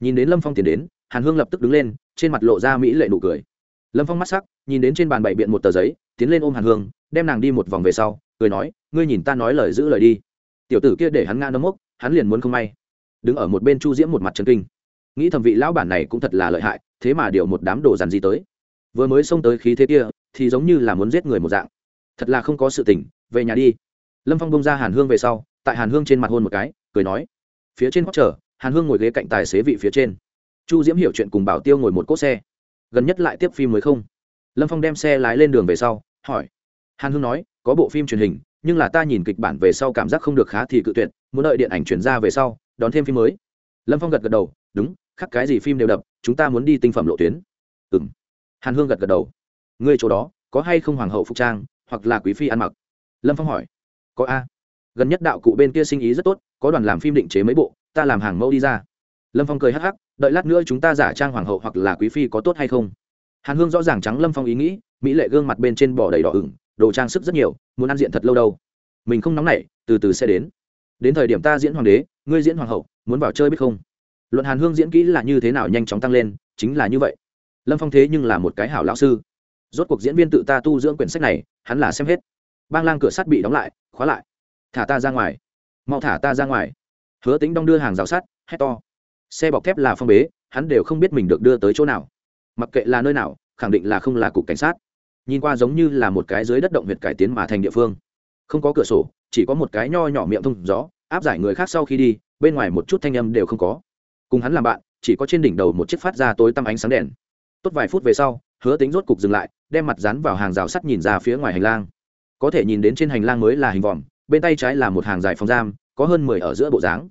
Nhìn đến lâm phong tiến đến, hàn hương lập tức đứng lên trên mặt lộ ra mỹ lệ nụ cười. Lâm phong mắt sắc, nhìn đến trên bàn bày biện một tờ giấy, tiến lên ôm hàn hương, đem nàng đi một vòng về sau, cười nói, ngươi nhìn ta nói lời giữ lời đi. Tiểu tử kia để hắn ngã nấm mốc, hắn liền muốn không may. Đứng ở một bên chu diễm một mặt chân kinh. Nghĩ thẩm vị lão bản này cũng thật là lợi hại, thế mà điều một đám đồ dàn gì tới. Vừa mới xông tới khí thế kia, thì giống như là muốn giết người một dạng. Thật là không có sự tỉnh về nhà đi. Lâm phong bông ra hàn hương về sau, tại hàn hương trên mặt hôn một cái, cười nói, phía trên hót trở hàn hương ngồi ghế cạnh tài xế vị phía trên chu diễm hiểu chuyện cùng bảo tiêu ngồi một cốt xe. Gần nhất lại tiếp phim mới không? Lâm phong đem xe lái lên đường về sau, hỏi. Hàn hương nói, có bộ phim truyền hình, nhưng là ta nhìn kịch bản về sau cảm giác không được khá thì cự tuyệt, muốn đợi điện ảnh chuyển ra về sau, đón thêm phim mới. Lâm phong gật gật đầu, đúng, khắc cái gì phim đều đập, chúng ta muốn đi tinh phẩm lộ tuyến. Ừ m hàn hương gật gật đầu. Ngươi chỗ đó, có hay không hoàng hậu phục trang, hoặc là quý phi ăn mặc? Lâm phong hỏi. Có a. Gần nhất đạo cụ bên kia sinh ý rất tốt, có đoàn làm phim định chế mấy bộ, ta làm hàng mẫu đi ra. Lâm phong cười hắc hắc đợi lát nữa chúng ta giả trang hoàng hậu hoặc là quý phi có tốt hay không? Hàn hương rõ ràng trắng lâm phong ý nghĩ, mỹ lệ gương mặt bên trên bỏ đầy đỏ ửng, đồ trang sức rất nhiều, muốn ăn diện thật lâu đâu. Mình không nóng nảy, từ từ sẽ đến. Đến thời điểm ta diễn hoàng đế, ngươi diễn hoàng hậu, muốn vào chơi biết không? Luận hàn hương diễn kỹ là như thế nào nhanh chóng tăng lên, chính là như vậy. Lâm phong thế nhưng là một cái hảo lão sư. Rốt cuộc diễn viên tự ta tu dưỡng quyển sách này, hắn là xem hết. Bang lang cửa sắt bị đóng lại, khóa lại. Thả ta ra ngoài. Mau thả ta ra ngoài. Hứa tính đong đưa hàng rào sắt, hét to xe bọc thép là phong bế, hắn đều không biết mình được đưa tới chỗ nào. Mặc kệ là nơi nào, khẳng định là không là cục cảnh sát. Nhìn qua giống như là một cái dưới đất động huyệt cải tiến mà thành địa phương. Không có cửa sổ, chỉ có một cái nho nhỏ miệng thông gió, áp giải người khác sau khi đi, bên ngoài một chút thanh âm đều không có. Cùng hắn làm bạn, chỉ có trên đỉnh đầu một chiếc phát ra tối tăm ánh sáng đèn. Tốt vài phút về sau, hứa tính rốt cục dừng lại, đem mặt dán vào hàng rào sắt nhìn ra phía ngoài hành lang. Có thể nhìn đến trên hành lang mới là hình vòm, bên tay trái là một hàng dài phòng giam, có hơn mười ở giữa bộ dáng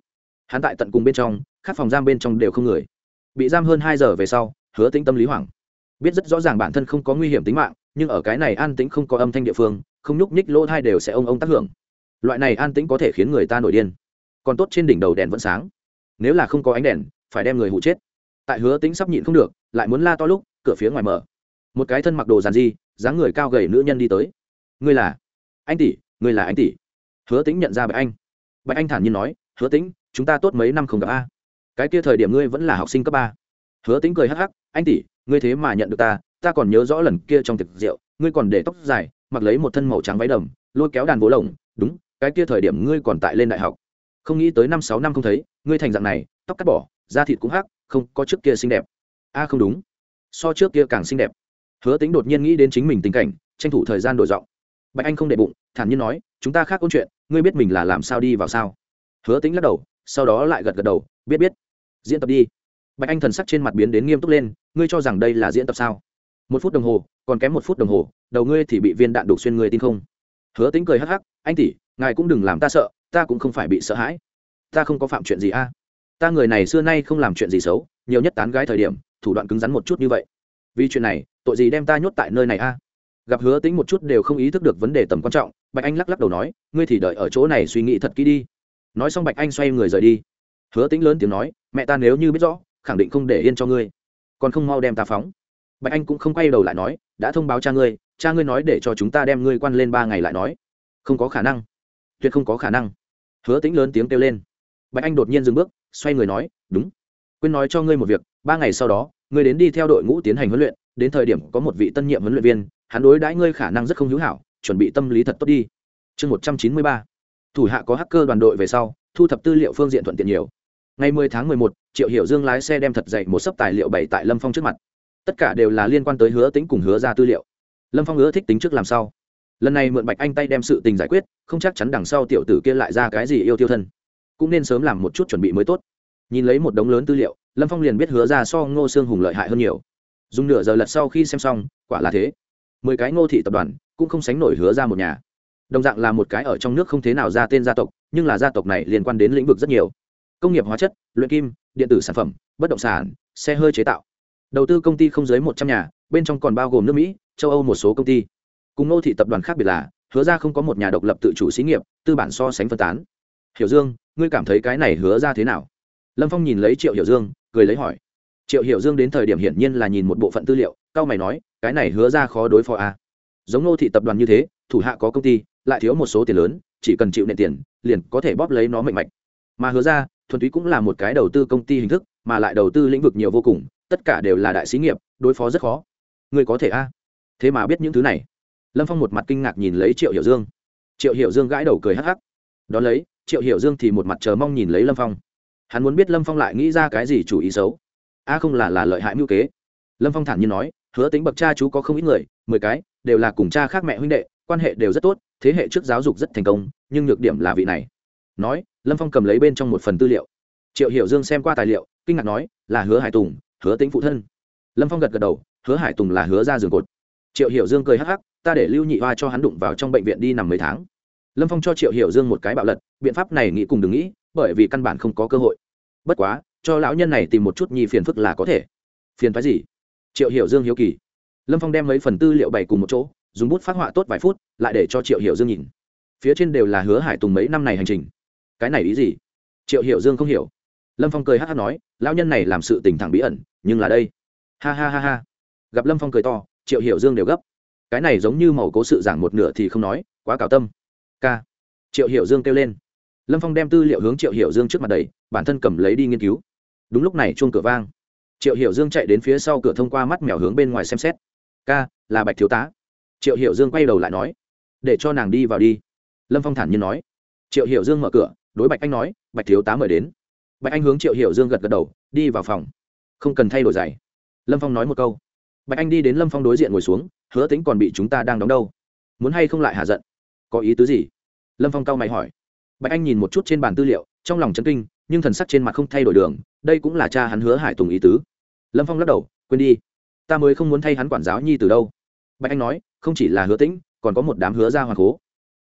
hắn tại tận cùng bên trong các phòng giam bên trong đều không người. Bị giam hơn hai giờ về sau, hứa tĩnh tâm lý hoảng. Biết rất rõ ràng bản thân không có nguy hiểm tính mạng, nhưng ở cái này an tĩnh không có âm thanh địa phương, không nhúc nhích lỗ thai đều sẽ ông ông tác hưởng. Loại này an tĩnh có thể khiến người ta nổi điên. Còn tốt trên đỉnh đầu đèn vẫn sáng. Nếu là không có ánh đèn, phải đem người hụ chết. Tại hứa tĩnh sắp nhịn không được, lại muốn la to lúc, cửa phía ngoài mở. Một cái thân mặc đồ giàn di dáng người cao gầy nữ nhân đi tới. Ngươi là? Anh tỷ, ngươi là anh tỷ. Hứa tĩnh nhận ra bạch anh. Bạch anh thản nhiên nói, hứa tĩnh chúng ta tốt mấy năm không gặp a. Cái kia thời điểm ngươi vẫn là học sinh cấp ba. Hứa tĩnh cười hắc hắc, anh tỷ, ngươi thế mà nhận được ta ta còn nhớ rõ lần kia trong tiệc rượu, ngươi còn để tóc dài, mặc lấy một thân màu trắng váy đầm, lôi kéo đàn vỗ lồng, đúng, cái kia thời điểm ngươi còn tại lên đại học. Không nghĩ tới năm sáu năm không thấy, ngươi thành dạng này, tóc cắt bỏ, da thịt cũng hắc, không có trước kia xinh đẹp. A, không đúng. So trước kia càng xinh đẹp. Hứa tính đột nhiên nghĩ đến chính mình tình cảnh, tranh thủ thời gian đổi giọng. Bạch anh không để bụng, thản nhiên nói, chúng ta khác câu chuyện, ngươi biết mình là làm sao đi vào sao? Hứa tính lắc đầu sau đó lại gật gật đầu, biết biết. Diễn tập đi. Bạch anh thần sắc trên mặt biến đến nghiêm túc lên, ngươi cho rằng đây là diễn tập sao? Một phút đồng hồ, còn kém một phút đồng hồ, đầu ngươi thì bị viên đạn đục xuyên ngươi tin không? Hứa tính cười hắc hắc, anh tỷ, ngài cũng đừng làm ta sợ, ta cũng không phải bị sợ hãi. Ta không có phạm chuyện gì a. Ta người này xưa nay không làm chuyện gì xấu, nhiều nhất tán gái thời điểm, thủ đoạn cứng rắn một chút như vậy. Vì chuyện này, tội gì đem ta nhốt tại nơi này a? Gặp hứa tính một chút đều không ý thức được vấn đề tầm quan trọng, bạch anh lắc lắc đầu nói, ngươi thì đợi ở chỗ này suy nghĩ thật kỹ đi nói xong bạch anh xoay người rời đi. Hứa tính lớn tiếng nói, mẹ ta nếu như biết rõ, khẳng định không để yên cho ngươi. Còn không mau đem ta phóng. Bạch anh cũng không quay đầu lại nói, đã thông báo cha ngươi cha ngươi nói để cho chúng ta đem ngươi quan lên ba ngày lại nói. Không có khả năng. Tuyệt không có khả năng. Hứa tính lớn tiếng kêu lên. Bạch anh đột nhiên dừng bước, xoay người nói, đúng. Quên nói cho ngươi một việc, ba ngày sau đó, ngươi đến đi theo đội ngũ tiến hành huấn luyện, đến thời điểm có một vị tân nhiệm huấn luyện viên, hắn đối đãi ngươi khả năng rất không hữu hảo, chuẩn bị tâm lý thật tốt đi. Chương một trăm chín mươi ba thủ hạ có hacker đoàn đội về sau thu thập tư liệu phương diện thuận tiện nhiều. Ngày 10 tháng 11, triệu hiểu dương lái xe đem thật dậy một sấp tài liệu bày tại lâm phong trước mặt. Tất cả đều là liên quan tới hứa tính cùng hứa ra tư liệu. Lâm phong hứa thích tính trước làm sao lần này mượn bạch anh tay đem sự tình giải quyết không chắc chắn đằng sau tiểu tử kia lại ra cái gì yêu tiêu thân. Cũng nên sớm làm một chút chuẩn bị mới tốt. Nhìn lấy một đống lớn tư liệu lâm phong liền biết hứa ra so ngô sương hùng lợi hại hơn nhiều. Dùng nửa giờ lật sau khi xem xong quả là thế. Mười cái ngô thị tập đoàn cũng không sánh nổi hứa ra một nhà đồng dạng là một cái ở trong nước không thế nào ra tên gia tộc, nhưng là gia tộc này liên quan đến lĩnh vực rất nhiều. Công nghiệp hóa chất, luyện kim, điện tử sản phẩm, bất động sản, xe hơi chế tạo. Đầu tư công ty không dưới một trăm nhà, bên trong còn bao gồm nước mỹ, châu âu một số công ty. Cùng nô thị tập đoàn khác biệt là, hứa ra không có một nhà độc lập tự chủ xí nghiệp, tư bản so sánh phân tán. Hiểu dương, ngươi cảm thấy cái này hứa ra thế nào? Lâm phong nhìn lấy triệu hiểu dương, cười lấy hỏi. Triệu hiểu dương đến thời điểm hiển nhiên là nhìn một bộ phận tư liệu, cao mày nói, cái này hứa ra khó đối phó a à? giống nô thị tập đoàn như thế, thủ hạ có công ty lại thiếu một số tiền lớn, chỉ cần chịu nện tiền, liền có thể bóp lấy nó mạnh mạch. Mà hứa ra, thuần túy cũng là một cái đầu tư công ty hình thức, mà lại đầu tư lĩnh vực nhiều vô cùng, tất cả đều là đại xí nghiệp, đối phó rất khó. Người có thể a? Thế mà biết những thứ này. Lâm phong một mặt kinh ngạc nhìn lấy triệu hiểu dương. Triệu hiểu dương gãi đầu cười hắc hắc. Đón lấy, triệu hiểu dương thì một mặt chờ mong nhìn lấy lâm phong. Hắn muốn biết lâm phong lại nghĩ ra cái gì chủ ý xấu. A không là là lợi hại mưu kế. Lâm phong thản nhiên nói, hứa tính bậc cha chú có không ít người, mười cái, đều là cùng cha khác mẹ huynh đệ quan hệ đều rất tốt, thế hệ trước giáo dục rất thành công, nhưng nhược điểm là vị này. Nói, lâm phong cầm lấy bên trong một phần tư liệu. Triệu hiểu dương xem qua tài liệu, kinh ngạc nói, là hứa hải tùng, hứa tính phụ thân. Lâm phong gật gật đầu, hứa hải tùng là hứa ra giường cột. Triệu hiểu dương cười hắc hắc, ta để lưu nhị hoa cho hắn đụng vào trong bệnh viện đi nằm mấy tháng. Lâm phong cho triệu hiểu dương một cái bạo lật, biện pháp này nghĩ cùng đừng nghĩ, bởi vì căn bản không có cơ hội. Bất quá, cho lão nhân này tìm một chút nhi phiền phức là có thể. Phiền phái gì? Triệu hiểu dương hiếu kỳ. Lâm phong đem mấy phần tư liệu bày cùng một chỗ dùng bút phát họa tốt vài phút, lại để cho triệu hiểu dương nhìn. Phía trên đều là hứa hải tùng mấy năm này hành trình. Cái này ý gì? Triệu hiểu dương không hiểu. Lâm phong cười hát hát nói, lão nhân này làm sự tình thẳng bí ẩn, nhưng là đây. Ha ha ha ha. Gặp lâm phong cười to, triệu hiểu dương đều gấp. Cái này giống như màu cố sự giảng một nửa thì không nói, quá cào tâm. K. Triệu hiểu dương kêu lên. Lâm phong đem tư liệu hướng triệu hiểu dương trước mặt đầy bản thân cầm lấy đi nghiên cứu. Đúng lúc này chuông cửa vang. Triệu hiểu dương chạy đến phía sau cửa thông qua mắt mèo hướng bên ngoài xem xét. K, là bạch thiếu tá triệu hiểu dương quay đầu lại nói, để cho nàng đi vào đi. Lâm phong thản nhiên nói. Triệu hiểu dương mở cửa, đối bạch anh nói, bạch thiếu tá mời đến. Bạch anh hướng triệu hiểu dương gật gật đầu, đi vào phòng. Không cần thay đổi giày. Lâm phong nói một câu. Bạch anh đi đến lâm phong đối diện ngồi xuống, hứa tính còn bị chúng ta đang đóng đâu? Muốn hay không lại hạ giận? Có ý tứ gì? Lâm phong cau mày hỏi. Bạch anh nhìn một chút trên bàn tư liệu, trong lòng chấn kinh, nhưng thần sắc trên mặt không thay đổi đường, đây cũng là cha hắn hứa hải tùng ý tứ. Lâm phong lắc đầu, quên đi, ta mới không muốn thay hắn quản giáo nhi từ đâu. Bạch anh nói không chỉ là hứa tĩnh, còn có một đám hứa ra hoàng cố.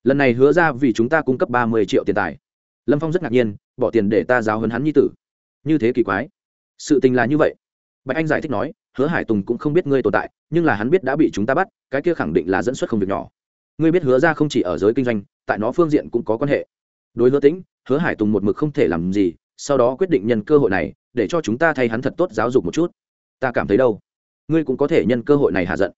Lần này hứa ra vì chúng ta cung cấp ba mươi triệu tiền tài. Lâm phong rất ngạc nhiên, bỏ tiền để ta giáo hấn hắn như tử. Như thế kỳ quái. Sự tình là như vậy. Bạch anh giải thích nói, hứa hải tùng cũng không biết ngươi tồn tại, nhưng là hắn biết đã bị chúng ta bắt, cái kia khẳng định là dẫn xuất không việc nhỏ. Ngươi biết hứa ra không chỉ ở giới kinh doanh, tại nó phương diện cũng có quan hệ. Đối hứa tĩnh, hứa hải tùng một mực không thể làm gì, sau đó quyết định nhân cơ hội này, để cho chúng ta thay hắn thật tốt giáo dục một chút. Ta cảm thấy đâu? Ngươi cũng có thể nhân cơ hội này hạ giận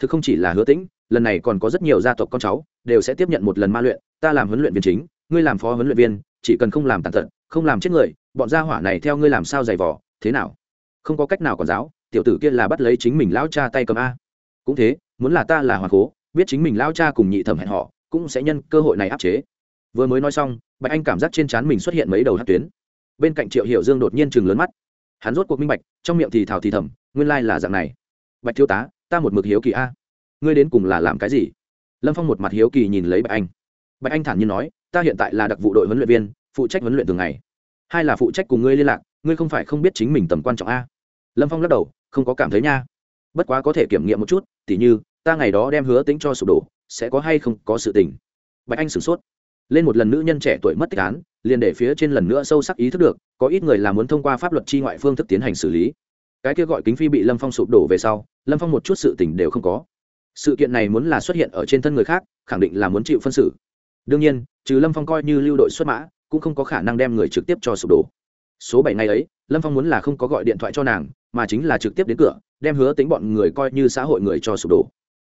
thực không chỉ là hứa tĩnh, lần này còn có rất nhiều gia tộc con cháu, đều sẽ tiếp nhận một lần ma luyện, ta làm huấn luyện viên chính, ngươi làm phó huấn luyện viên, chỉ cần không làm tàn tật, không làm chết người, bọn gia hỏa này theo ngươi làm sao giày vỏ thế nào? Không có cách nào còn giáo, tiểu tử kia là bắt lấy chính mình lão cha tay cầm a. Cũng thế, muốn là ta là hoàng cố, biết chính mình lão cha cùng nhị thẩm hẹn họ, cũng sẽ nhân cơ hội này áp chế. Vừa mới nói xong, bạch anh cảm giác trên trán mình xuất hiện mấy đầu hát tuyến. Bên cạnh triệu hiểu dương đột nhiên chừng lớn mắt. Hắn rốt cuộc minh bạch, trong miệng thì thào thì thầm, nguyên lai là dạng này. Bạch thiếu tá ta một mực hiếu kỳ a. Ngươi đến cùng là làm cái gì? Lâm phong một mặt hiếu kỳ nhìn lấy bạch anh. Bạch anh thản nhiên nói, ta hiện tại là đặc vụ đội huấn luyện viên, phụ trách huấn luyện thường ngày. Hai là phụ trách cùng ngươi liên lạc, ngươi không phải không biết chính mình tầm quan trọng a. Lâm phong lắc đầu, không có cảm thấy nha. Bất quá có thể kiểm nghiệm một chút, tỉ như, ta ngày đó đem hứa tính cho sụp đổ, sẽ có hay không có sự tình. Bạch anh sửng sốt. Lên một lần nữ nhân trẻ tuổi mất tích án, liền để phía trên lần nữa sâu sắc ý thức được, có ít người là muốn thông qua pháp luật tri ngoại phương thức tiến hành xử lý cái kia gọi kính phi bị lâm phong sụp đổ về sau, lâm phong một chút sự tình đều không có. Sự kiện này muốn là xuất hiện ở trên thân người khác, khẳng định là muốn chịu phân xử. Đương nhiên, trừ lâm phong coi như lưu đội xuất mã, cũng không có khả năng đem người trực tiếp cho sụp đổ. Số bảy ngày ấy, lâm phong muốn là không có gọi điện thoại cho nàng, mà chính là trực tiếp đến cửa, đem hứa tính bọn người coi như xã hội người cho sụp đổ.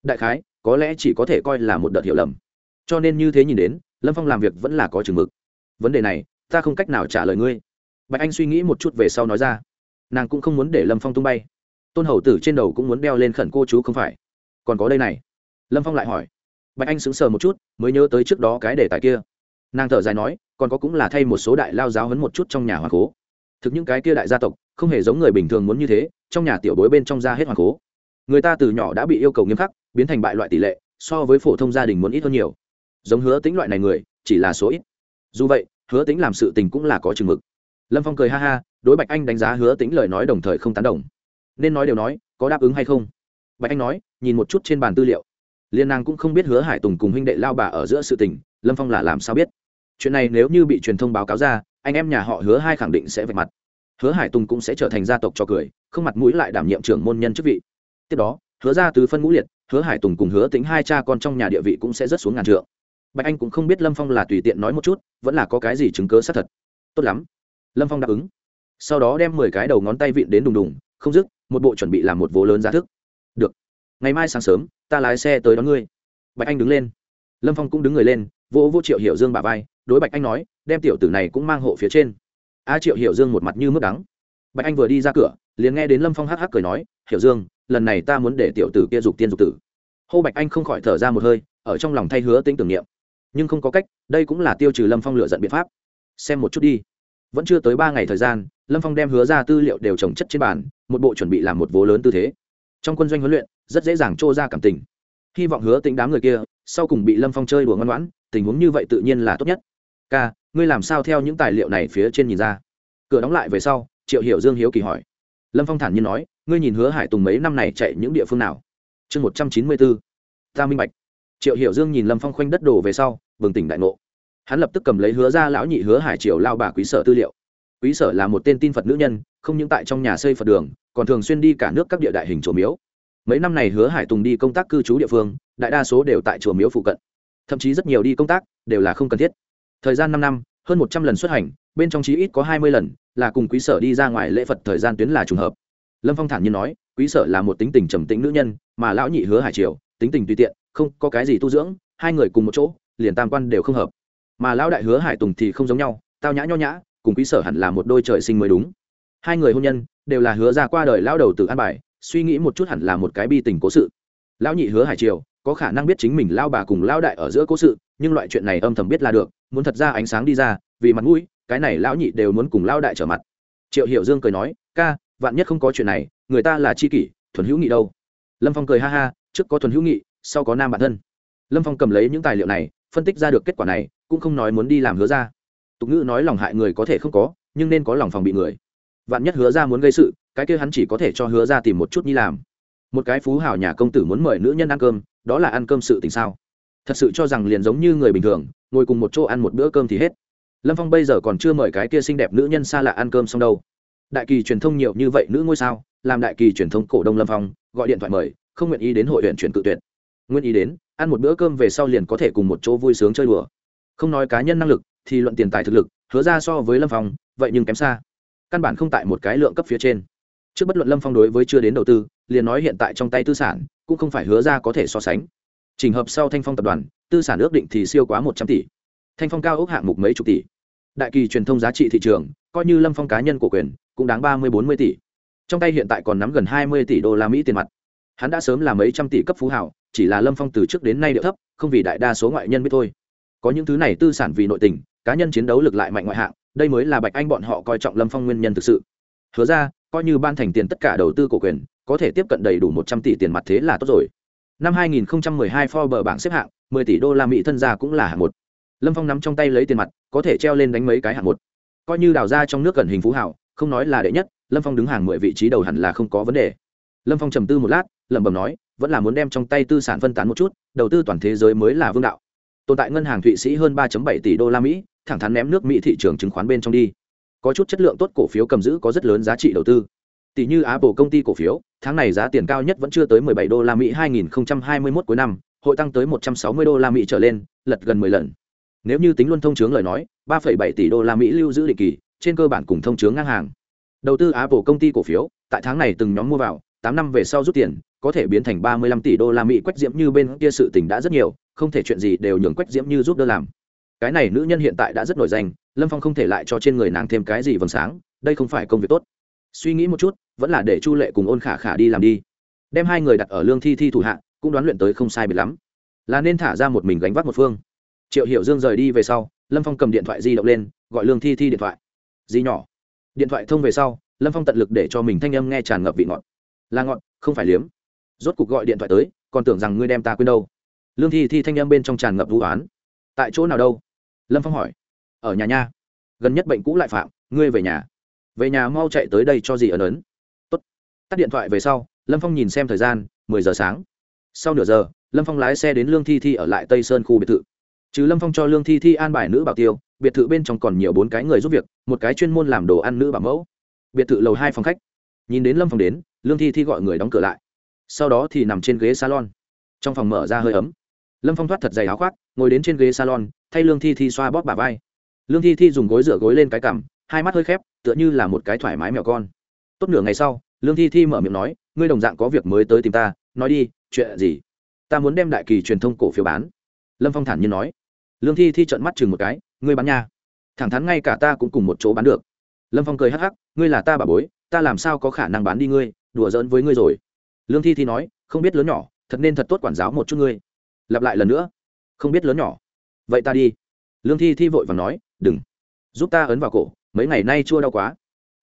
Đại khái, có lẽ chỉ có thể coi là một đợt hiểu lầm. Cho nên như thế nhìn đến, lâm phong làm việc vẫn là có chừng mực. Vấn đề này, ta không cách nào trả lời ngươi. Bạch anh suy nghĩ một chút về sau nói ra nàng cũng không muốn để lâm phong tung bay tôn hầu tử trên đầu cũng muốn đeo lên khẩn cô chú không phải còn có đây này lâm phong lại hỏi bạch anh sững sờ một chút mới nhớ tới trước đó cái đề tài kia nàng thở dài nói còn có cũng là thay một số đại lao giáo hấn một chút trong nhà hoàng cố thực những cái kia đại gia tộc không hề giống người bình thường muốn như thế trong nhà tiểu bối bên trong ra hết hoàng cố người ta từ nhỏ đã bị yêu cầu nghiêm khắc biến thành bại loại tỷ lệ so với phổ thông gia đình muốn ít hơn nhiều giống hứa tính loại này người chỉ là số ít dù vậy hứa tính làm sự tình cũng là có chừng mực lâm phong cười ha ha đối bạch anh đánh giá hứa tính lời nói đồng thời không tán đồng. Nên nói đều nói, có đáp ứng hay không? Bạch anh nói, nhìn một chút trên bàn tư liệu. Liên nàng cũng không biết hứa hải tùng cùng huynh đệ lao bà ở giữa sự tình, lâm phong là làm sao biết? Chuyện này nếu như bị truyền thông báo cáo ra, anh em nhà họ hứa hai khẳng định sẽ vạch mặt. Hứa hải tùng cũng sẽ trở thành gia tộc cho cười, không mặt mũi lại đảm nhiệm trưởng môn nhân chức vị. Tiếp đó, hứa ra từ phân ngũ liệt, hứa hải tùng cùng hứa tính hai cha con trong nhà địa vị cũng sẽ rất xuống ngàn trượng. Bạch anh cũng không biết lâm phong là tùy tiện nói một chút, vẫn là có cái gì chứng cớ xác thật. Tốt lắm. Lâm phong đáp ứng sau đó đem mười cái đầu ngón tay vịn đến đùng đùng, không dứt, một bộ chuẩn bị làm một vố lớn giá thức. Được. Ngày mai sáng sớm, ta lái xe tới đón ngươi. Bạch anh đứng lên. Lâm phong cũng đứng người lên, vỗ vỗ triệu hiểu dương bà vai, đối bạch anh nói, đem tiểu tử này cũng mang hộ phía trên. A triệu hiểu dương một mặt như mức đắng. Bạch anh vừa đi ra cửa, liền nghe đến lâm phong hắc hắc cười nói, hiểu dương, lần này ta muốn để tiểu tử kia dục tiên dục tử. Hô bạch anh không khỏi thở ra một hơi, ở trong lòng thay hứa tính tưởng niệm. Nhưng không có cách, đây cũng là tiêu trừ lâm phong lựa giận biện pháp. Xem một chút đi vẫn chưa tới ba ngày thời gian, lâm phong đem hứa ra tư liệu đều trồng chất trên bàn, một bộ chuẩn bị làm một vố lớn tư thế. Trong quân doanh huấn luyện, rất dễ dàng trô ra cảm tình. Hy vọng hứa tính đám người kia, sau cùng bị lâm phong chơi đùa ngoan ngoãn, tình huống như vậy tự nhiên là tốt nhất. Ca, ngươi làm sao theo những tài liệu này phía trên nhìn ra? Cửa đóng lại về sau, triệu hiểu dương hiếu kỳ hỏi. Lâm phong thản nhiên nói, ngươi nhìn hứa hải tùng mấy năm này chạy những địa phương nào? Chương một trăm chín mươi bốn. Ta minh bạch. Triệu hiểu dương nhìn lâm phong khoanh đất đổ về sau vừng tỉnh đại ngộ hắn lập tức cầm lấy hứa ra lão nhị hứa hải triều lao bà quý sở tư liệu. Quý sở là một tên tin phật nữ nhân, không những tại trong nhà xây phật đường, còn thường xuyên đi cả nước các địa đại hình chùa miếu. Mấy năm này hứa hải tùng đi công tác cư trú địa phương, đại đa số đều tại chùa miếu phụ cận. Thậm chí rất nhiều đi công tác, đều là không cần thiết. Thời gian năm năm, hơn một trăm lần xuất hành, bên trong chí ít có hai mươi lần, là cùng quý sở đi ra ngoài lễ phật thời gian tuyến là trùng hợp. Lâm phong thản nhiên nói, quý sở là một tính tình trầm tĩnh nữ nhân, mà lão nhị hứa hải triều, tính tình tùy tiện, không có cái gì tu dưỡng, hai người cùng một chỗ, liền tam quan đều không hợp mà lão đại hứa hải tùng thì không giống nhau, tao nhã nho nhã, cùng quý sở hẳn là một đôi trời sinh mới đúng. Hai người hôn nhân đều là hứa ra qua đời lão đầu từ an bài, suy nghĩ một chút hẳn là một cái bi tình cố sự. Lão nhị hứa hải triều, có khả năng biết chính mình lao bà cùng lao đại ở giữa cố sự, nhưng loại chuyện này âm thầm biết là được, muốn thật ra ánh sáng đi ra, vì mặt mũi, cái này lão nhị đều muốn cùng lao đại trở mặt. Triệu hiểu dương cười nói, ca, vạn nhất không có chuyện này, người ta là chi kỷ, thuần hữu nghị đâu? Lâm phong cười ha ha, trước có thuần hữu nghị, sau có nam bản thân. Lâm phong cầm lấy những tài liệu này, phân tích ra được kết quả này cũng không nói muốn đi làm hứa ra. Tục ngữ nói lòng hại người có thể không có, nhưng nên có lòng phòng bị người. Vạn nhất hứa ra muốn gây sự, cái kia hắn chỉ có thể cho hứa ra tìm một chút nhi làm. Một cái phú hào nhà công tử muốn mời nữ nhân ăn cơm, đó là ăn cơm sự tình sao? Thật sự cho rằng liền giống như người bình thường, ngồi cùng một chỗ ăn một bữa cơm thì hết. Lâm phong bây giờ còn chưa mời cái kia xinh đẹp nữ nhân xa lạ ăn cơm xong đâu. Đại kỳ truyền thông nhiều như vậy nữ ngôi sao, làm đại kỳ truyền thông cổ đông lâm phong, gọi điện thoại mời, không nguyện ý đến hội huyện chuyển cự tuyệt. Nguyện ý đến, ăn một bữa cơm về sau liền có thể cùng một chỗ vui sướng chơi đùa không nói cá nhân năng lực, thì luận tiền tài thực lực, hứa ra so với lâm phong, vậy nhưng kém xa. Căn bản không tại một cái lượng cấp phía trên. Trước bất luận lâm phong đối với chưa đến đầu tư, liền nói hiện tại trong tay tư sản, cũng không phải hứa ra có thể so sánh. Trình hợp sau thanh phong tập đoàn, tư sản ước định thì siêu quá một trăm tỷ. Thanh phong cao ốc hạng mục mấy chục tỷ. Đại kỳ truyền thông giá trị thị trường, coi như lâm phong cá nhân của quyền, cũng đáng ba mươi bốn mươi tỷ. Trong tay hiện tại còn nắm gần hai mươi tỷ đô la mỹ tiền mặt. Hắn đã sớm là mấy trăm tỷ cấp phú hảo chỉ là lâm phong từ trước đến nay điệu thấp, không vì đại đa số ngoại nhân biết thôi có những thứ này tư sản vì nội tình, cá nhân chiến đấu lực lại mạnh ngoại hạng, đây mới là bạch anh bọn họ coi trọng lâm phong nguyên nhân thực sự. Hứa ra, coi như ban thành tiền tất cả đầu tư cổ quyền, có thể tiếp cận đầy đủ một trăm tỷ tiền mặt thế là tốt rồi. Năm 2012 Forbes bảng xếp hạng 10 tỷ đô la Mỹ thân gia cũng là hạng một. Lâm phong nắm trong tay lấy tiền mặt, có thể treo lên đánh mấy cái hạng một. Coi như đào ra trong nước gần hình phú hảo, không nói là đệ nhất, lâm phong đứng hàng mười vị trí đầu hẳn là không có vấn đề. Lâm phong trầm tư một lát, lẩm bẩm nói, vẫn là muốn đem trong tay tư sản phân tán một chút, đầu tư toàn thế giới mới là vương đạo tồn tại ngân hàng thụy sĩ hơn ba bảy tỷ đô la mỹ thẳng thắn ném nước mỹ thị trường chứng khoán bên trong đi. Có chút chất lượng tốt cổ phiếu cầm giữ có rất lớn giá trị đầu tư. Tỷ như apple công ty cổ phiếu tháng này giá tiền cao nhất vẫn chưa tới 17 đô la mỹ 2021 cuối năm hội tăng tới 160 đô la mỹ trở lên lật gần 10 lần. Nếu như tính luôn thông chướng lời nói 3,7 tỷ đô la mỹ lưu giữ định kỳ trên cơ bản cùng thông chướng ngang hàng. Đầu tư apple công ty cổ phiếu tại tháng này từng nhóm mua vào tám năm về sau rút tiền có thể biến thành 35 tỷ đô la mỹ quách diễm như bên kia sự tình đã rất nhiều không thể chuyện gì đều nhường quách diễm như giúp đỡ làm. Cái này nữ nhân hiện tại đã rất nổi danh, lâm phong không thể lại cho trên người nàng thêm cái gì vầng sáng, đây không phải công việc tốt. Suy nghĩ một chút, vẫn là để chu lệ cùng ôn khả khả đi làm đi. Đem hai người đặt ở lương thi thi thủ hạ, cũng đoán luyện tới không sai biệt lắm. Là nên thả ra một mình gánh vác một phương. Triệu hiểu dương rời đi về sau, lâm phong cầm điện thoại di động lên, gọi lương thi thi điện thoại. Di nhỏ. Điện thoại thông về sau, lâm phong tận lực để cho mình thanh âm nghe tràn ngập vị ngọt. Là ngọt, không phải liếm. Rốt cuộc gọi điện thoại tới, còn tưởng rằng ngươi đem ta quên đâu lương thi thi thanh âm bên trong tràn ngập vũ oán. Tại chỗ nào đâu? Lâm phong hỏi. Ở nhà nha. Gần nhất bệnh cũ lại phạm, ngươi về nhà. Về nhà mau chạy tới đây cho gì ấn ấn. Tốt. tắt điện thoại về sau, lâm phong nhìn xem thời gian, mười giờ sáng. Sau nửa giờ, lâm phong lái xe đến lương thi thi ở lại tây sơn khu biệt thự. Chứ lâm phong cho lương thi thi an bài nữ bảo tiêu, biệt thự bên trong còn nhiều bốn cái người giúp việc, một cái chuyên môn làm đồ ăn nữ bảo mẫu. Biệt thự lầu hai phòng khách. Nhìn đến lâm phong đến, lương thi thi gọi người đóng cửa lại. Sau đó thì nằm trên ghế salon. Trong phòng mở ra hơi ấm lâm phong thoát thật dày áo khoác, ngồi đến trên ghế salon, thay lương thi thi xoa bóp bà vai. Lương thi thi dùng gối rửa gối lên cái cằm, hai mắt hơi khép, tựa như là một cái thoải mái mèo con. Tốt nửa ngày sau, lương thi thi mở miệng nói, ngươi đồng dạng có việc mới tới tìm ta, nói đi, chuyện gì? Ta muốn đem đại kỳ truyền thông cổ phiếu bán. Lâm phong thản nhiên nói. Lương thi thi trợn mắt chừng một cái, ngươi bán nha. Thẳng thắn ngay cả ta cũng cùng một chỗ bán được. Lâm phong cười hắc hắc, ngươi là ta bà bối, ta làm sao có khả năng bán đi ngươi, đùa giỡn với ngươi rồi? Lương thi thi nói, không biết lớn nhỏ, thật nên thật tốt quản giáo một chút ngươi lặp lại lần nữa. Không biết lớn nhỏ. Vậy ta đi. Lương thi thi vội và nói, đừng. Giúp ta ấn vào cổ, mấy ngày nay chua đau quá.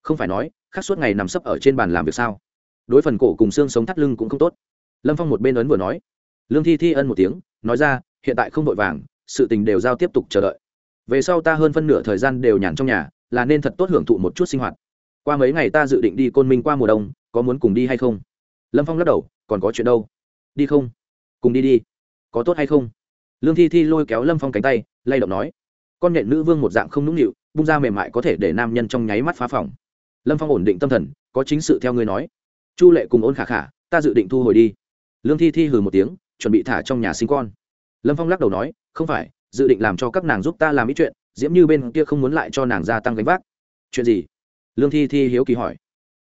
Không phải nói khác suốt ngày nằm sấp ở trên bàn làm việc sao? Đối phần cổ cùng xương sống thắt lưng cũng không tốt. Lâm phong một bên ấn vừa nói. Lương thi thi ân một tiếng, nói ra, hiện tại không vội vàng, sự tình đều giao tiếp tục chờ đợi. Về sau ta hơn phân nửa thời gian đều nhàn trong nhà, là nên thật tốt hưởng thụ một chút sinh hoạt. Qua mấy ngày ta dự định đi côn minh qua mùa đông, có muốn cùng đi hay không? Lâm phong lắc đầu, còn có chuyện đâu? Đi không? Cùng đi đi có tốt hay không? Lương thi thi lôi kéo lâm phong cánh tay, lay động nói, con nhện nữ vương một dạng không nũng nịu, bung ra mềm mại có thể để nam nhân trong nháy mắt phá phòng. Lâm phong ổn định tâm thần, có chính sự theo ngươi nói. Chu lệ cùng ôn khả khả, ta dự định thu hồi đi. Lương thi thi hừ một tiếng, chuẩn bị thả trong nhà sinh con. Lâm phong lắc đầu nói, không phải, dự định làm cho các nàng giúp ta làm ít chuyện, diễm như bên kia không muốn lại cho nàng gia tăng gánh vác. Chuyện gì? Lương thi thi hiếu kỳ hỏi.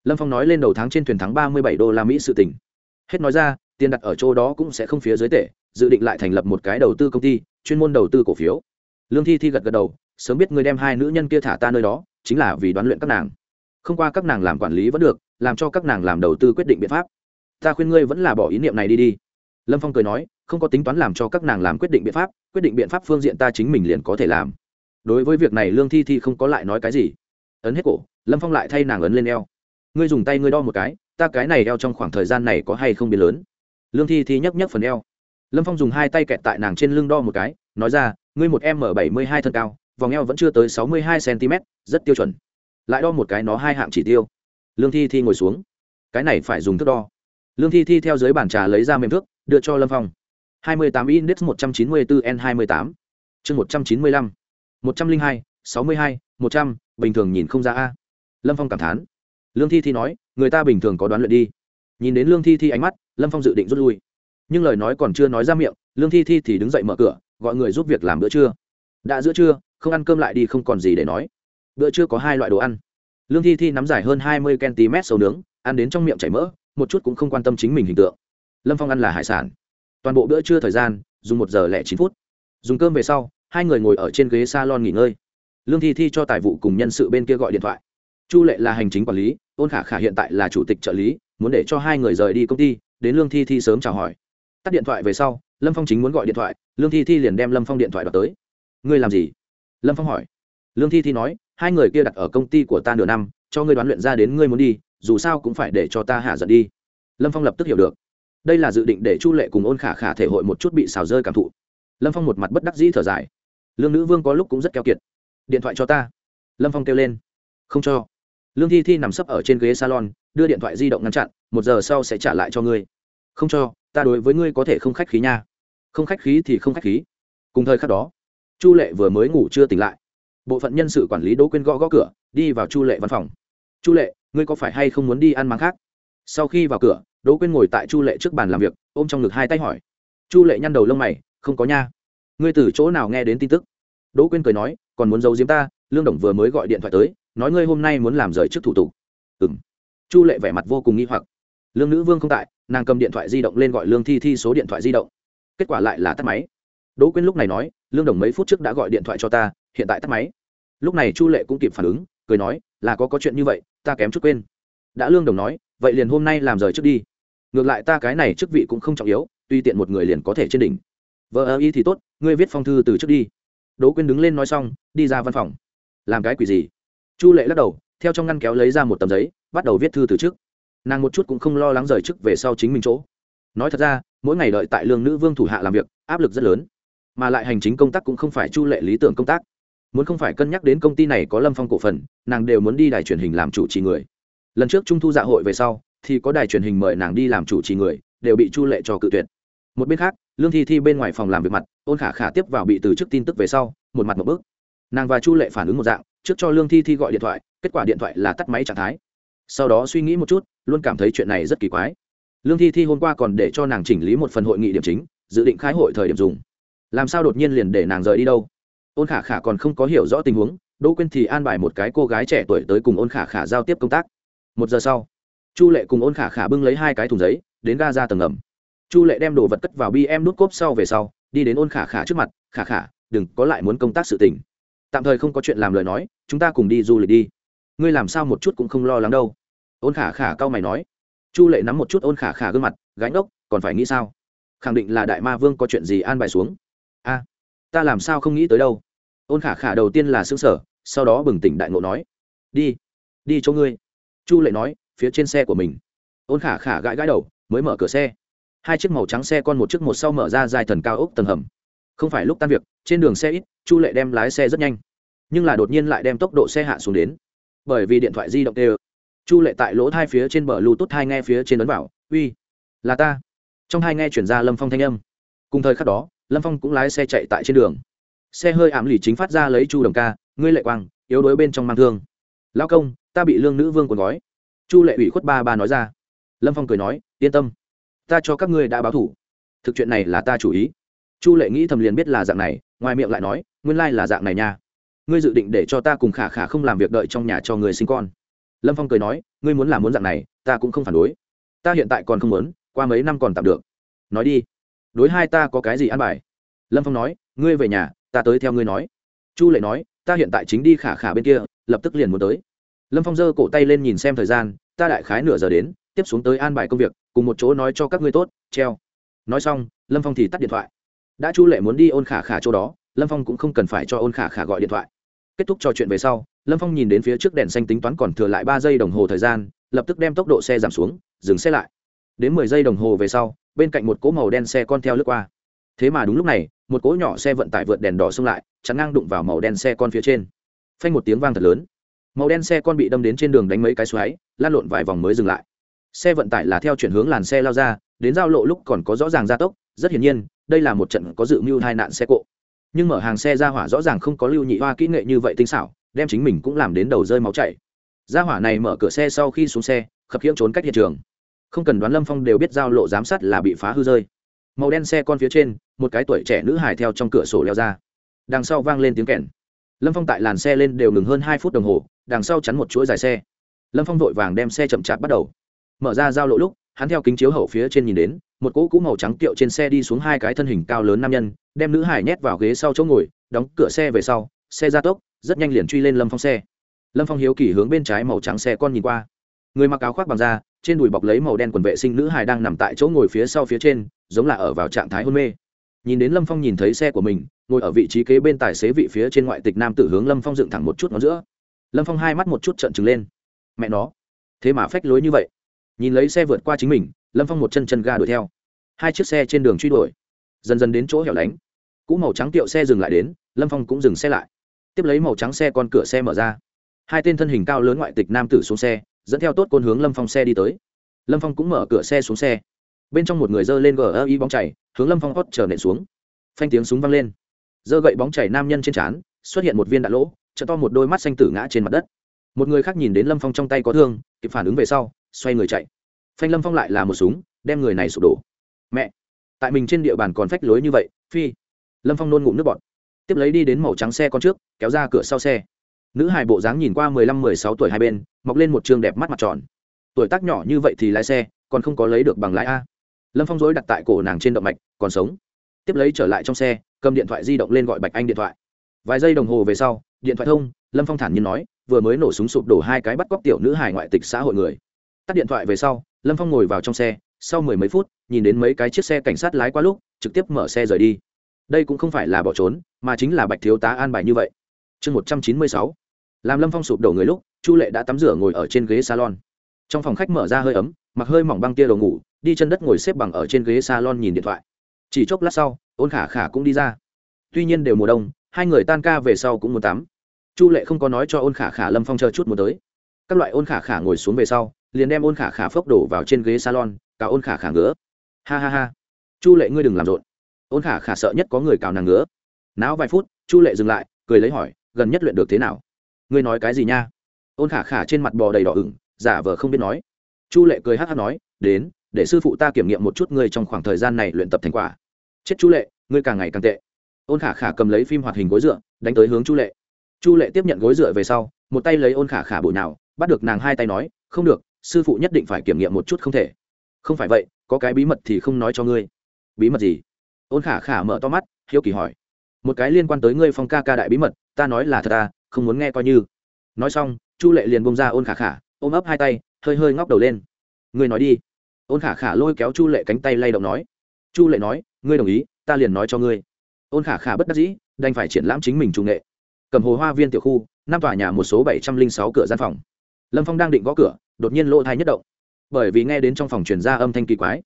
Lâm phong nói lên đầu tháng trên thuyền thắng ba mươi bảy đô la mỹ sự tỉnh hết nói ra, tiền đặt ở chỗ đó cũng sẽ không phía dưới tệ dự định lại thành lập một cái đầu tư công ty, chuyên môn đầu tư cổ phiếu. Lương thi thi gật gật đầu, sớm biết ngươi đem hai nữ nhân kia thả ta nơi đó, chính là vì đoán luyện các nàng. Không qua các nàng làm quản lý vẫn được, làm cho các nàng làm đầu tư quyết định biện pháp. Ta khuyên ngươi vẫn là bỏ ý niệm này đi đi. Lâm phong cười nói, không có tính toán làm cho các nàng làm quyết định biện pháp, quyết định biện pháp phương diện ta chính mình liền có thể làm. Đối với việc này lương thi thi không có lại nói cái gì. Ấn hết cổ, lâm phong lại thay nàng ấn lên eo. Ngươi dùng tay ngươi đo một cái, ta cái này eo trong khoảng thời gian này có hay không biến lớn? Lương thi thi nhấc nhấc phần eo lâm phong dùng hai tay kẹt tại nàng trên lưng đo một cái, nói ra, ngươi một m bảy mươi hai thân cao, vòng eo vẫn chưa tới sáu mươi hai cm rất tiêu chuẩn. Lại đo một cái nó hai hạng chỉ tiêu. Lương thi thi ngồi xuống. Cái này phải dùng thước đo. Lương thi thi theo dưới bàn trà lấy ra mềm thước, đưa cho lâm phong. hai mươi tám index một trăm chín mươi bốn n hai mươi tám. Chương một trăm chín mươi lăm. một trăm linh hai, sáu mươi hai, một trăm, bình thường nhìn không ra a. Lâm phong cảm thán. Lương thi thi nói, người ta bình thường có đoán luyện đi. Nhìn đến lương thi thi ánh mắt, lâm phong dự định rút lui nhưng lời nói còn chưa nói ra miệng, lương thi thi thì đứng dậy mở cửa, gọi người giúp việc làm bữa trưa. Đã giữa trưa, không ăn cơm lại đi không còn gì để nói. Bữa trưa có hai loại đồ ăn. Lương thi thi nắm dài hơn hai mươi cm sầu nướng, ăn đến trong miệng chảy mỡ, một chút cũng không quan tâm chính mình hình tượng. Lâm phong ăn là hải sản. Toàn bộ bữa trưa thời gian, dùng một giờ lẻ chín phút. Dùng cơm về sau, hai người ngồi ở trên ghế s a lon nghỉ ngơi. Lương thi thi cho tài vụ cùng nhân sự bên kia gọi điện thoại. Chu lệ là hành chính quản lý, ôn khả khả hiện tại là chủ tịch trợ lý, muốn để cho hai người rời đi công ty, đến lương thi thi sớm chào hỏi tắt điện thoại về sau, lâm phong chính muốn gọi điện thoại, lương thi thi liền đem lâm phong điện thoại đọc tới. Ngươi làm gì? Lâm phong hỏi. Lương thi thi nói, hai người kia đặt ở công ty của ta nửa năm, cho ngươi đoán luyện ra đến ngươi muốn đi, dù sao cũng phải để cho ta hạ giận đi. Lâm phong lập tức hiểu được. Đây là dự định để chu lệ cùng ôn khả khả thể hội một chút bị xào rơi cảm thụ. Lâm phong một mặt bất đắc dĩ thở dài. Lương nữ vương có lúc cũng rất keo kiệt. Điện thoại cho ta. Lâm phong kêu lên. Không cho. Lương thi thi nằm sấp ở trên ghế salon, đưa điện thoại di động ngăn chặn, một giờ sau sẽ trả lại cho ngươi. Không cho ta đối với ngươi có thể không khách khí nha. Không khách khí thì không khách khí. Cùng thời khắc đó, chu lệ vừa mới ngủ chưa tỉnh lại. Bộ phận nhân sự quản lý đỗ quyên gõ gõ cửa, đi vào chu lệ văn phòng. Chu lệ, ngươi có phải hay không muốn đi ăn máng khác? Sau khi vào cửa, đỗ quyên ngồi tại chu lệ trước bàn làm việc, ôm trong ngực hai tay hỏi. Chu lệ nhăn đầu lông mày, không có nha. Ngươi từ chỗ nào nghe đến tin tức? Đỗ quyên cười nói, còn muốn giấu giếm ta? Lương đồng vừa mới gọi điện thoại tới, nói ngươi hôm nay muốn làm rời trước thủ tục. Ừ m chu lệ vẻ mặt vô cùng nghi hoặc. Lương nữ vương không tại nàng cầm điện thoại di động lên gọi lương thi thi số điện thoại di động. Kết quả lại là tắt máy. Đỗ quyên lúc này nói, lương đồng mấy phút trước đã gọi điện thoại cho ta, hiện tại tắt máy. Lúc này chu lệ cũng kịp phản ứng, cười nói, là có có chuyện như vậy, ta kém chút quên. Đã lương đồng nói, vậy liền hôm nay làm rời trước đi. Ngược lại ta cái này chức vị cũng không trọng yếu tuy tiện một người liền có thể trên đỉnh. Vợ ơ y thì tốt, ngươi viết phong thư từ trước đi. Đỗ quyên đứng lên nói xong, đi ra văn phòng. Làm cái quỷ gì? Chu lệ lắc đầu, theo trong ngăn kéo lấy ra một tấm giấy, bắt đầu viết thư từ trước nàng một chút cũng không lo lắng rời chức về sau chính mình chỗ. Nói thật ra, mỗi ngày đợi tại lương nữ vương thủ hạ làm việc, áp lực rất lớn. Mà lại hành chính công tác cũng không phải chu lệ lý tưởng công tác. Muốn không phải cân nhắc đến công ty này có lâm phong cổ phần, nàng đều muốn đi đài truyền hình làm chủ trì người. Lần trước trung thu dạ hội về sau, thì có đài truyền hình mời nàng đi làm chủ trì người, đều bị chu lệ cho cự tuyệt. Một bên khác, lương thi thi bên ngoài phòng làm việc mặt, ôn khả khả tiếp vào bị từ chức tin tức về sau, một mặt một bước. Nàng và chu lệ phản ứng một dạng, trước cho lương thi thi gọi điện thoại, kết quả điện thoại là tắt máy trạng thái sau đó suy nghĩ một chút, luôn cảm thấy chuyện này rất kỳ quái. Lương thi thi hôm qua còn để cho nàng chỉnh lý một phần hội nghị điểm chính, dự định khai hội thời điểm dùng. Làm sao đột nhiên liền để nàng rời đi đâu? Ôn khả khả còn không có hiểu rõ tình huống, đỗ quyên thì an bài một cái cô gái trẻ tuổi tới cùng ôn khả khả giao tiếp công tác. Một giờ sau, chu lệ cùng ôn khả khả bưng lấy hai cái thùng giấy, đến ga ra tầng ngầm chu lệ đem đồ vật cất vào bi em nút cốp sau về sau, đi đến ôn khả khả trước mặt, khả khả, đừng có lại muốn công tác sự tình. Tạm thời không có chuyện làm lời nói, chúng ta cùng đi du lịch đi. Ngươi làm sao một chút cũng không lo lắng đâu ôn khả khả cau mày nói. Chu lệ nắm một chút ôn khả khả gương mặt, gánh ốc, còn phải nghĩ sao? Khẳng định là đại ma vương có chuyện gì an bài xuống? A, ta làm sao không nghĩ tới đâu. Ôn khả khả đầu tiên là xương sở sau đó bừng tỉnh đại ngộ nói. Đi đi chỗ ngươi. Chu lệ nói, phía trên xe của mình. Ôn khả khả gãi gãi đầu, mới mở cửa xe. Hai chiếc màu trắng xe con một chiếc một sau mở ra dài thần cao ốc tầng hầm. Không phải lúc tan việc, trên đường xe ít, chu lệ đem lái xe rất nhanh. Nhưng là đột nhiên lại đem tốc độ xe hạ xuống đến. Bởi vì điện thoại di động tê chu lệ tại lỗ thai phía trên bờ lưu tốt thai nghe phía trên ấn bảo uy, là ta. Trong hai nghe chuyển ra lâm phong thanh âm. Cùng thời khắc đó, lâm phong cũng lái xe chạy tại trên đường. Xe hơi ảm lì chính phát ra lấy chu đồng ca, ngươi lệ quang, yếu đuối bên trong mang thương. Lao công, ta bị lương nữ vương cuốn gói. Chu lệ ủy khuất ba ba nói ra. Lâm phong cười nói, yên tâm, ta cho các ngươi đã báo thủ. Thực chuyện này là ta chủ ý. Chu lệ nghĩ thầm liền biết là dạng này, ngoài miệng lại nói, nguyên lai là dạng này nha. Ngươi dự định để cho ta cùng khả khả không làm việc đợi trong nhà cho người sinh con lâm phong cười nói, ngươi muốn làm muốn dạng này, ta cũng không phản đối. Ta hiện tại còn không muốn, qua mấy năm còn tạm được. Nói đi. Đối hai ta có cái gì ăn bài? Lâm phong nói, ngươi về nhà, ta tới theo ngươi nói. Chu lệ nói, ta hiện tại chính đi khả khả bên kia, lập tức liền muốn tới. Lâm phong giơ cổ tay lên nhìn xem thời gian, ta đại khái nửa giờ đến, tiếp xuống tới an bài công việc, cùng một chỗ nói cho các ngươi tốt, treo. Nói xong, lâm phong thì tắt điện thoại. Đã chu lệ muốn đi ôn khả khả chỗ đó, lâm phong cũng không cần phải cho ôn khả khả gọi điện thoại kết thúc trò chuyện về sau, lâm phong nhìn đến phía trước đèn xanh tính toán còn thừa lại ba giây đồng hồ thời gian, lập tức đem tốc độ xe giảm xuống, dừng xe lại. Đến mười giây đồng hồ về sau, bên cạnh một cỗ màu đen xe con theo lướt qua. Thế mà đúng lúc này, một cỗ nhỏ xe vận tải vượt đèn đỏ xông lại chắn ngang đụng vào màu đen xe con phía trên. Phanh một tiếng vang thật lớn. Màu đen xe con bị đâm đến trên đường đánh mấy cái xoáy lan lộn vài vòng mới dừng lại. Xe vận tải là theo chuyển hướng làn xe lao ra, đến giao lộ lúc còn có rõ ràng gia tốc, rất hiển nhiên, đây là một trận có dự mưu hai nạn xe cộ nhưng mở hàng xe ra hỏa rõ ràng không có lưu nhị hoa kỹ nghệ như vậy tinh xảo, đem chính mình cũng làm đến đầu rơi máu chảy. Ra hỏa này mở cửa xe sau khi xuống xe, khập khiễng trốn cách hiện trường. Không cần đoán lâm phong đều biết giao lộ giám sát là bị phá hư rơi. Màu đen xe con phía trên, một cái tuổi trẻ nữ hải theo trong cửa sổ leo ra. Đằng sau vang lên tiếng kèn. Lâm phong tại làn xe lên đều ngừng hơn hai phút đồng hồ, đằng sau chắn một chuỗi dài xe. Lâm phong vội vàng đem xe chậm chạp bắt đầu. Mở ra giao lộ lúc, hắn theo kính chiếu hậu phía trên nhìn đến một cỗ cũ màu trắng kiệu trên xe đi xuống hai cái thân hình cao lớn nam nhân, đem nữ hải nhét vào ghế sau chỗ ngồi, đóng cửa xe về sau, xe ra tốc, rất nhanh liền truy lên lâm phong xe. Lâm phong hiếu kỳ hướng bên trái màu trắng xe con nhìn qua. Người mặc áo khoác bằng da, trên đùi bọc lấy màu đen quần vệ sinh nữ hải đang nằm tại chỗ ngồi phía sau phía trên, giống là ở vào trạng thái hôn mê. Nhìn đến lâm phong nhìn thấy xe của mình, ngồi ở vị trí kế bên tài xế vị phía trên ngoại tịch nam tử hướng lâm phong dựng thẳng một chút ngón giữa. Lâm phong hai mắt một chút trợn trừng lên. Mẹ nó, thế mà phách lối như vậy. Nhìn lấy xe vượt qua chính mình lâm phong một chân chân ga đuổi theo hai chiếc xe trên đường truy đuổi dần dần đến chỗ hẻo lánh cũ màu trắng tiệu xe dừng lại đến lâm phong cũng dừng xe lại tiếp lấy màu trắng xe con cửa xe mở ra hai tên thân hình cao lớn ngoại tịch nam tử xuống xe dẫn theo tốt côn hướng lâm phong xe đi tới lâm phong cũng mở cửa xe xuống xe bên trong một người dơ lên gờ ơ y bóng chảy hướng lâm phong hót chờ nện xuống phanh tiếng súng văng lên dơ gậy bóng chảy nam nhân trên trán xuất hiện một viên đạn lỗ chợ to một đôi mắt xanh tử ngã trên mặt đất một người khác nhìn đến lâm phong trong tay có thương kịp phản ứng về sau xoay người chạy phanh lâm phong lại là một súng, đem người này sụp đổ. Mẹ! Tại mình trên địa bàn còn phách lối như vậy, phi! Lâm phong nôn ngụm nước bọt. Tiếp lấy đi đến màu trắng xe con trước, kéo ra cửa sau xe. Nữ hài bộ dáng nhìn qua mười lăm, mười sáu tuổi hai bên, mọc lên một trường đẹp mắt mặt tròn. Tuổi tác nhỏ như vậy thì lái xe, còn không có lấy được bằng lái a. Lâm phong dối đặt tại cổ nàng trên động mạch, còn sống. Tiếp lấy trở lại trong xe, cầm điện thoại di động lên gọi bạch anh điện thoại. Vài giây đồng hồ về sau, điện thoại thông, lâm phong thản nhiên nói, vừa mới nổ súng sụp đổ hai cái bắt cóc tiểu nữ hài ngoại tịch xã hội người tắt điện thoại về sau, lâm phong ngồi vào trong xe, sau mười mấy phút, nhìn đến mấy cái chiếc xe cảnh sát lái qua lúc, trực tiếp mở xe rời đi. Đây cũng không phải là bỏ trốn, mà chính là bạch thiếu tá an bài như vậy. Chương một trăm chín mươi sáu. Làm lâm phong sụp đổ người lúc, chu lệ đã tắm rửa ngồi ở trên ghế salon. Trong phòng khách mở ra hơi ấm, mặc hơi mỏng băng tia đồ ngủ, đi chân đất ngồi xếp bằng ở trên ghế salon nhìn điện thoại. Chỉ chốc lát sau, ôn khả khả cũng đi ra. Tuy nhiên đều mùa đông, hai người tan ca về sau cũng muốn tắm. Chu lệ không có nói cho ôn khả khả lâm phong chờ chút muốn tới. Các loại ôn khả khả ngồi xuống về sau liền đem ôn khả khả phốc đổ vào trên ghế salon, cả ôn khả khả ngứa. Ha ha ha. Chu lệ ngươi đừng làm rộn. Ôn khả khả sợ nhất có người cào nàng ngứa. Náo vài phút, chu lệ dừng lại, cười lấy hỏi, gần nhất luyện được thế nào? Ngươi nói cái gì nha? Ôn khả khả trên mặt bò đầy đỏ ửng, giả vờ không biết nói. Chu lệ cười hát hát nói, đến, để sư phụ ta kiểm nghiệm một chút ngươi trong khoảng thời gian này luyện tập thành quả. Chết chu lệ, ngươi càng ngày càng tệ. Ôn khả khả cầm lấy phim hoạt hình gối dựa, đánh tới hướng chu lệ. Chu lệ tiếp nhận gối dựa về sau, một tay lấy ôn khả khả bụi nào bắt được nàng hai tay nói, không được sư phụ nhất định phải kiểm nghiệm một chút không thể. Không phải vậy, có cái bí mật thì không nói cho ngươi. Bí mật gì? Ôn khả khả mở to mắt, hiếu kỳ hỏi. Một cái liên quan tới ngươi phong ca ca đại bí mật, ta nói là thật à không muốn nghe coi như. Nói xong, chu lệ liền bông ra ôn khả khả, ôm ấp hai tay, hơi hơi ngóc đầu lên. Ngươi nói đi. Ôn khả khả lôi kéo chu lệ cánh tay lay động nói. Chu lệ nói, ngươi đồng ý, ta liền nói cho ngươi. Ôn khả khả bất đắc dĩ, đành phải triển lãm chính mình trung nghệ. Cầm hồ hoa viên tiểu khu, năm tòa nhà một số bảy trăm linh sáu cửa gian phòng. Lâm phong đang định gõ cửa đột nhiên lỗ thai nhất động. Bởi vì nghe đến trong phòng truyền ra âm thanh kỳ quái,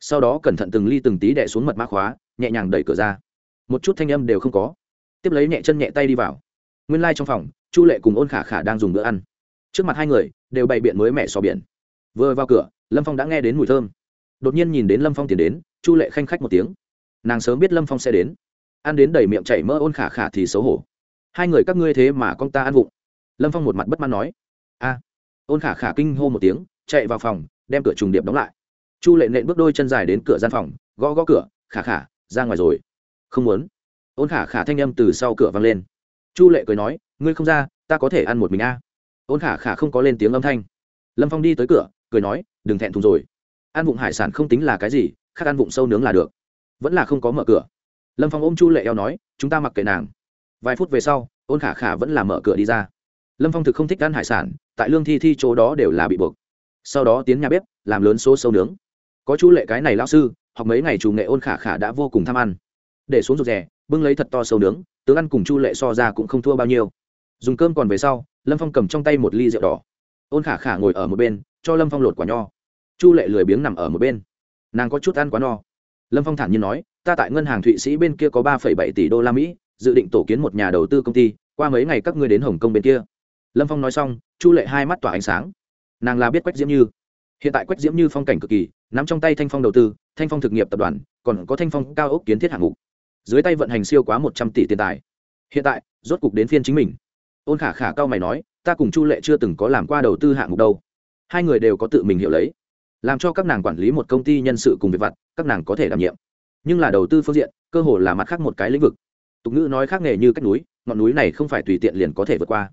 sau đó cẩn thận từng ly từng tí đẻ xuống mật mã khóa, nhẹ nhàng đẩy cửa ra. Một chút thanh âm đều không có. Tiếp lấy nhẹ chân nhẹ tay đi vào. Nguyên lai、like、trong phòng, chu lệ cùng ôn khả khả đang dùng bữa ăn. Trước mặt hai người, đều bày biện mới mẹ sò biển. Vừa vào cửa, lâm phong đã nghe đến mùi thơm. Đột nhiên nhìn đến lâm phong tiến đến, chu lệ khanh khách một tiếng. Nàng sớm biết lâm phong sẽ đến. Ăn đến đầy miệng chảy mỡ ôn khả khả thì xấu hổ. Hai người các ngươi thế mà con ta ăn vụng. Lâm phong một mặt bất mãn nói. A ôn khả khả kinh hô một tiếng, chạy vào phòng, đem cửa trùng điệp đóng lại. Chu lệ nện bước đôi chân dài đến cửa gian phòng, gõ gõ cửa, khả khả, ra ngoài rồi. Không muốn. Ôn khả khả thanh â m từ sau cửa vang lên. Chu lệ cười nói, ngươi không ra, ta có thể ăn một mình a. Ôn khả khả không có lên tiếng âm thanh. Lâm phong đi tới cửa, cười nói, đừng thẹn thùng rồi. Ăn vụng hải sản không tính là cái gì, khác ăn vụng sâu nướng là được. Vẫn là không có mở cửa. Lâm phong ôm chu lệ eo nói, chúng ta mặc kệ nàng. Vài phút về sau, ôn khả khả vẫn là mở cửa đi ra lâm phong thực không thích ăn hải sản, tại lương thi thi chỗ đó đều là bị buộc. Sau đó tiến nhà bếp, làm lớn số sâu nướng. Có chú lệ cái này lao sư, học mấy ngày chủ nghệ ôn khả khả đã vô cùng tham ăn. Để xuống rụt rè, bưng lấy thật to sâu nướng, tướng ăn cùng chu lệ so ra cũng không thua bao nhiêu. Dùng cơm còn về sau, lâm phong cầm trong tay một ly rượu đỏ. Ôn khả khả ngồi ở một bên, cho lâm phong lột quả nho. Chu lệ lười biếng nằm ở một bên. Nàng có chút ăn quá no. Lâm phong thản nhiên nói, ta tại ngân hàng thụy sĩ bên kia có ba bảy tỷ đô la mỹ, dự định tổ kiến một nhà đầu tư công ty, qua mấy ngày các ngươi đến hồng kông bên kia lâm phong nói xong, chu lệ hai mắt tỏa ánh sáng. Nàng là biết quách diễm như. Hiện tại quách diễm như phong cảnh cực kỳ, nắm trong tay thanh phong đầu tư, thanh phong thực nghiệp tập đoàn, còn có thanh phong cao ốc kiến thiết hạng mục. Dưới tay vận hành siêu quá một trăm tỷ tiền tài. Hiện tại, rốt cục đến phiên chính mình. Ôn khả khả cao mày nói, ta cùng chu lệ chưa từng có làm qua đầu tư hạng mục đâu. Hai người đều có tự mình hiểu lấy. Làm cho các nàng quản lý một công ty nhân sự cùng việc vặt, các nàng có thể đảm nhiệm. Nhưng là đầu tư phương diện, cơ hồ là mặt khác một cái lĩnh vực. Tục ngữ nói khác nghề như cách núi, ngọn núi này không phải tùy tiện liền có thể vượt qua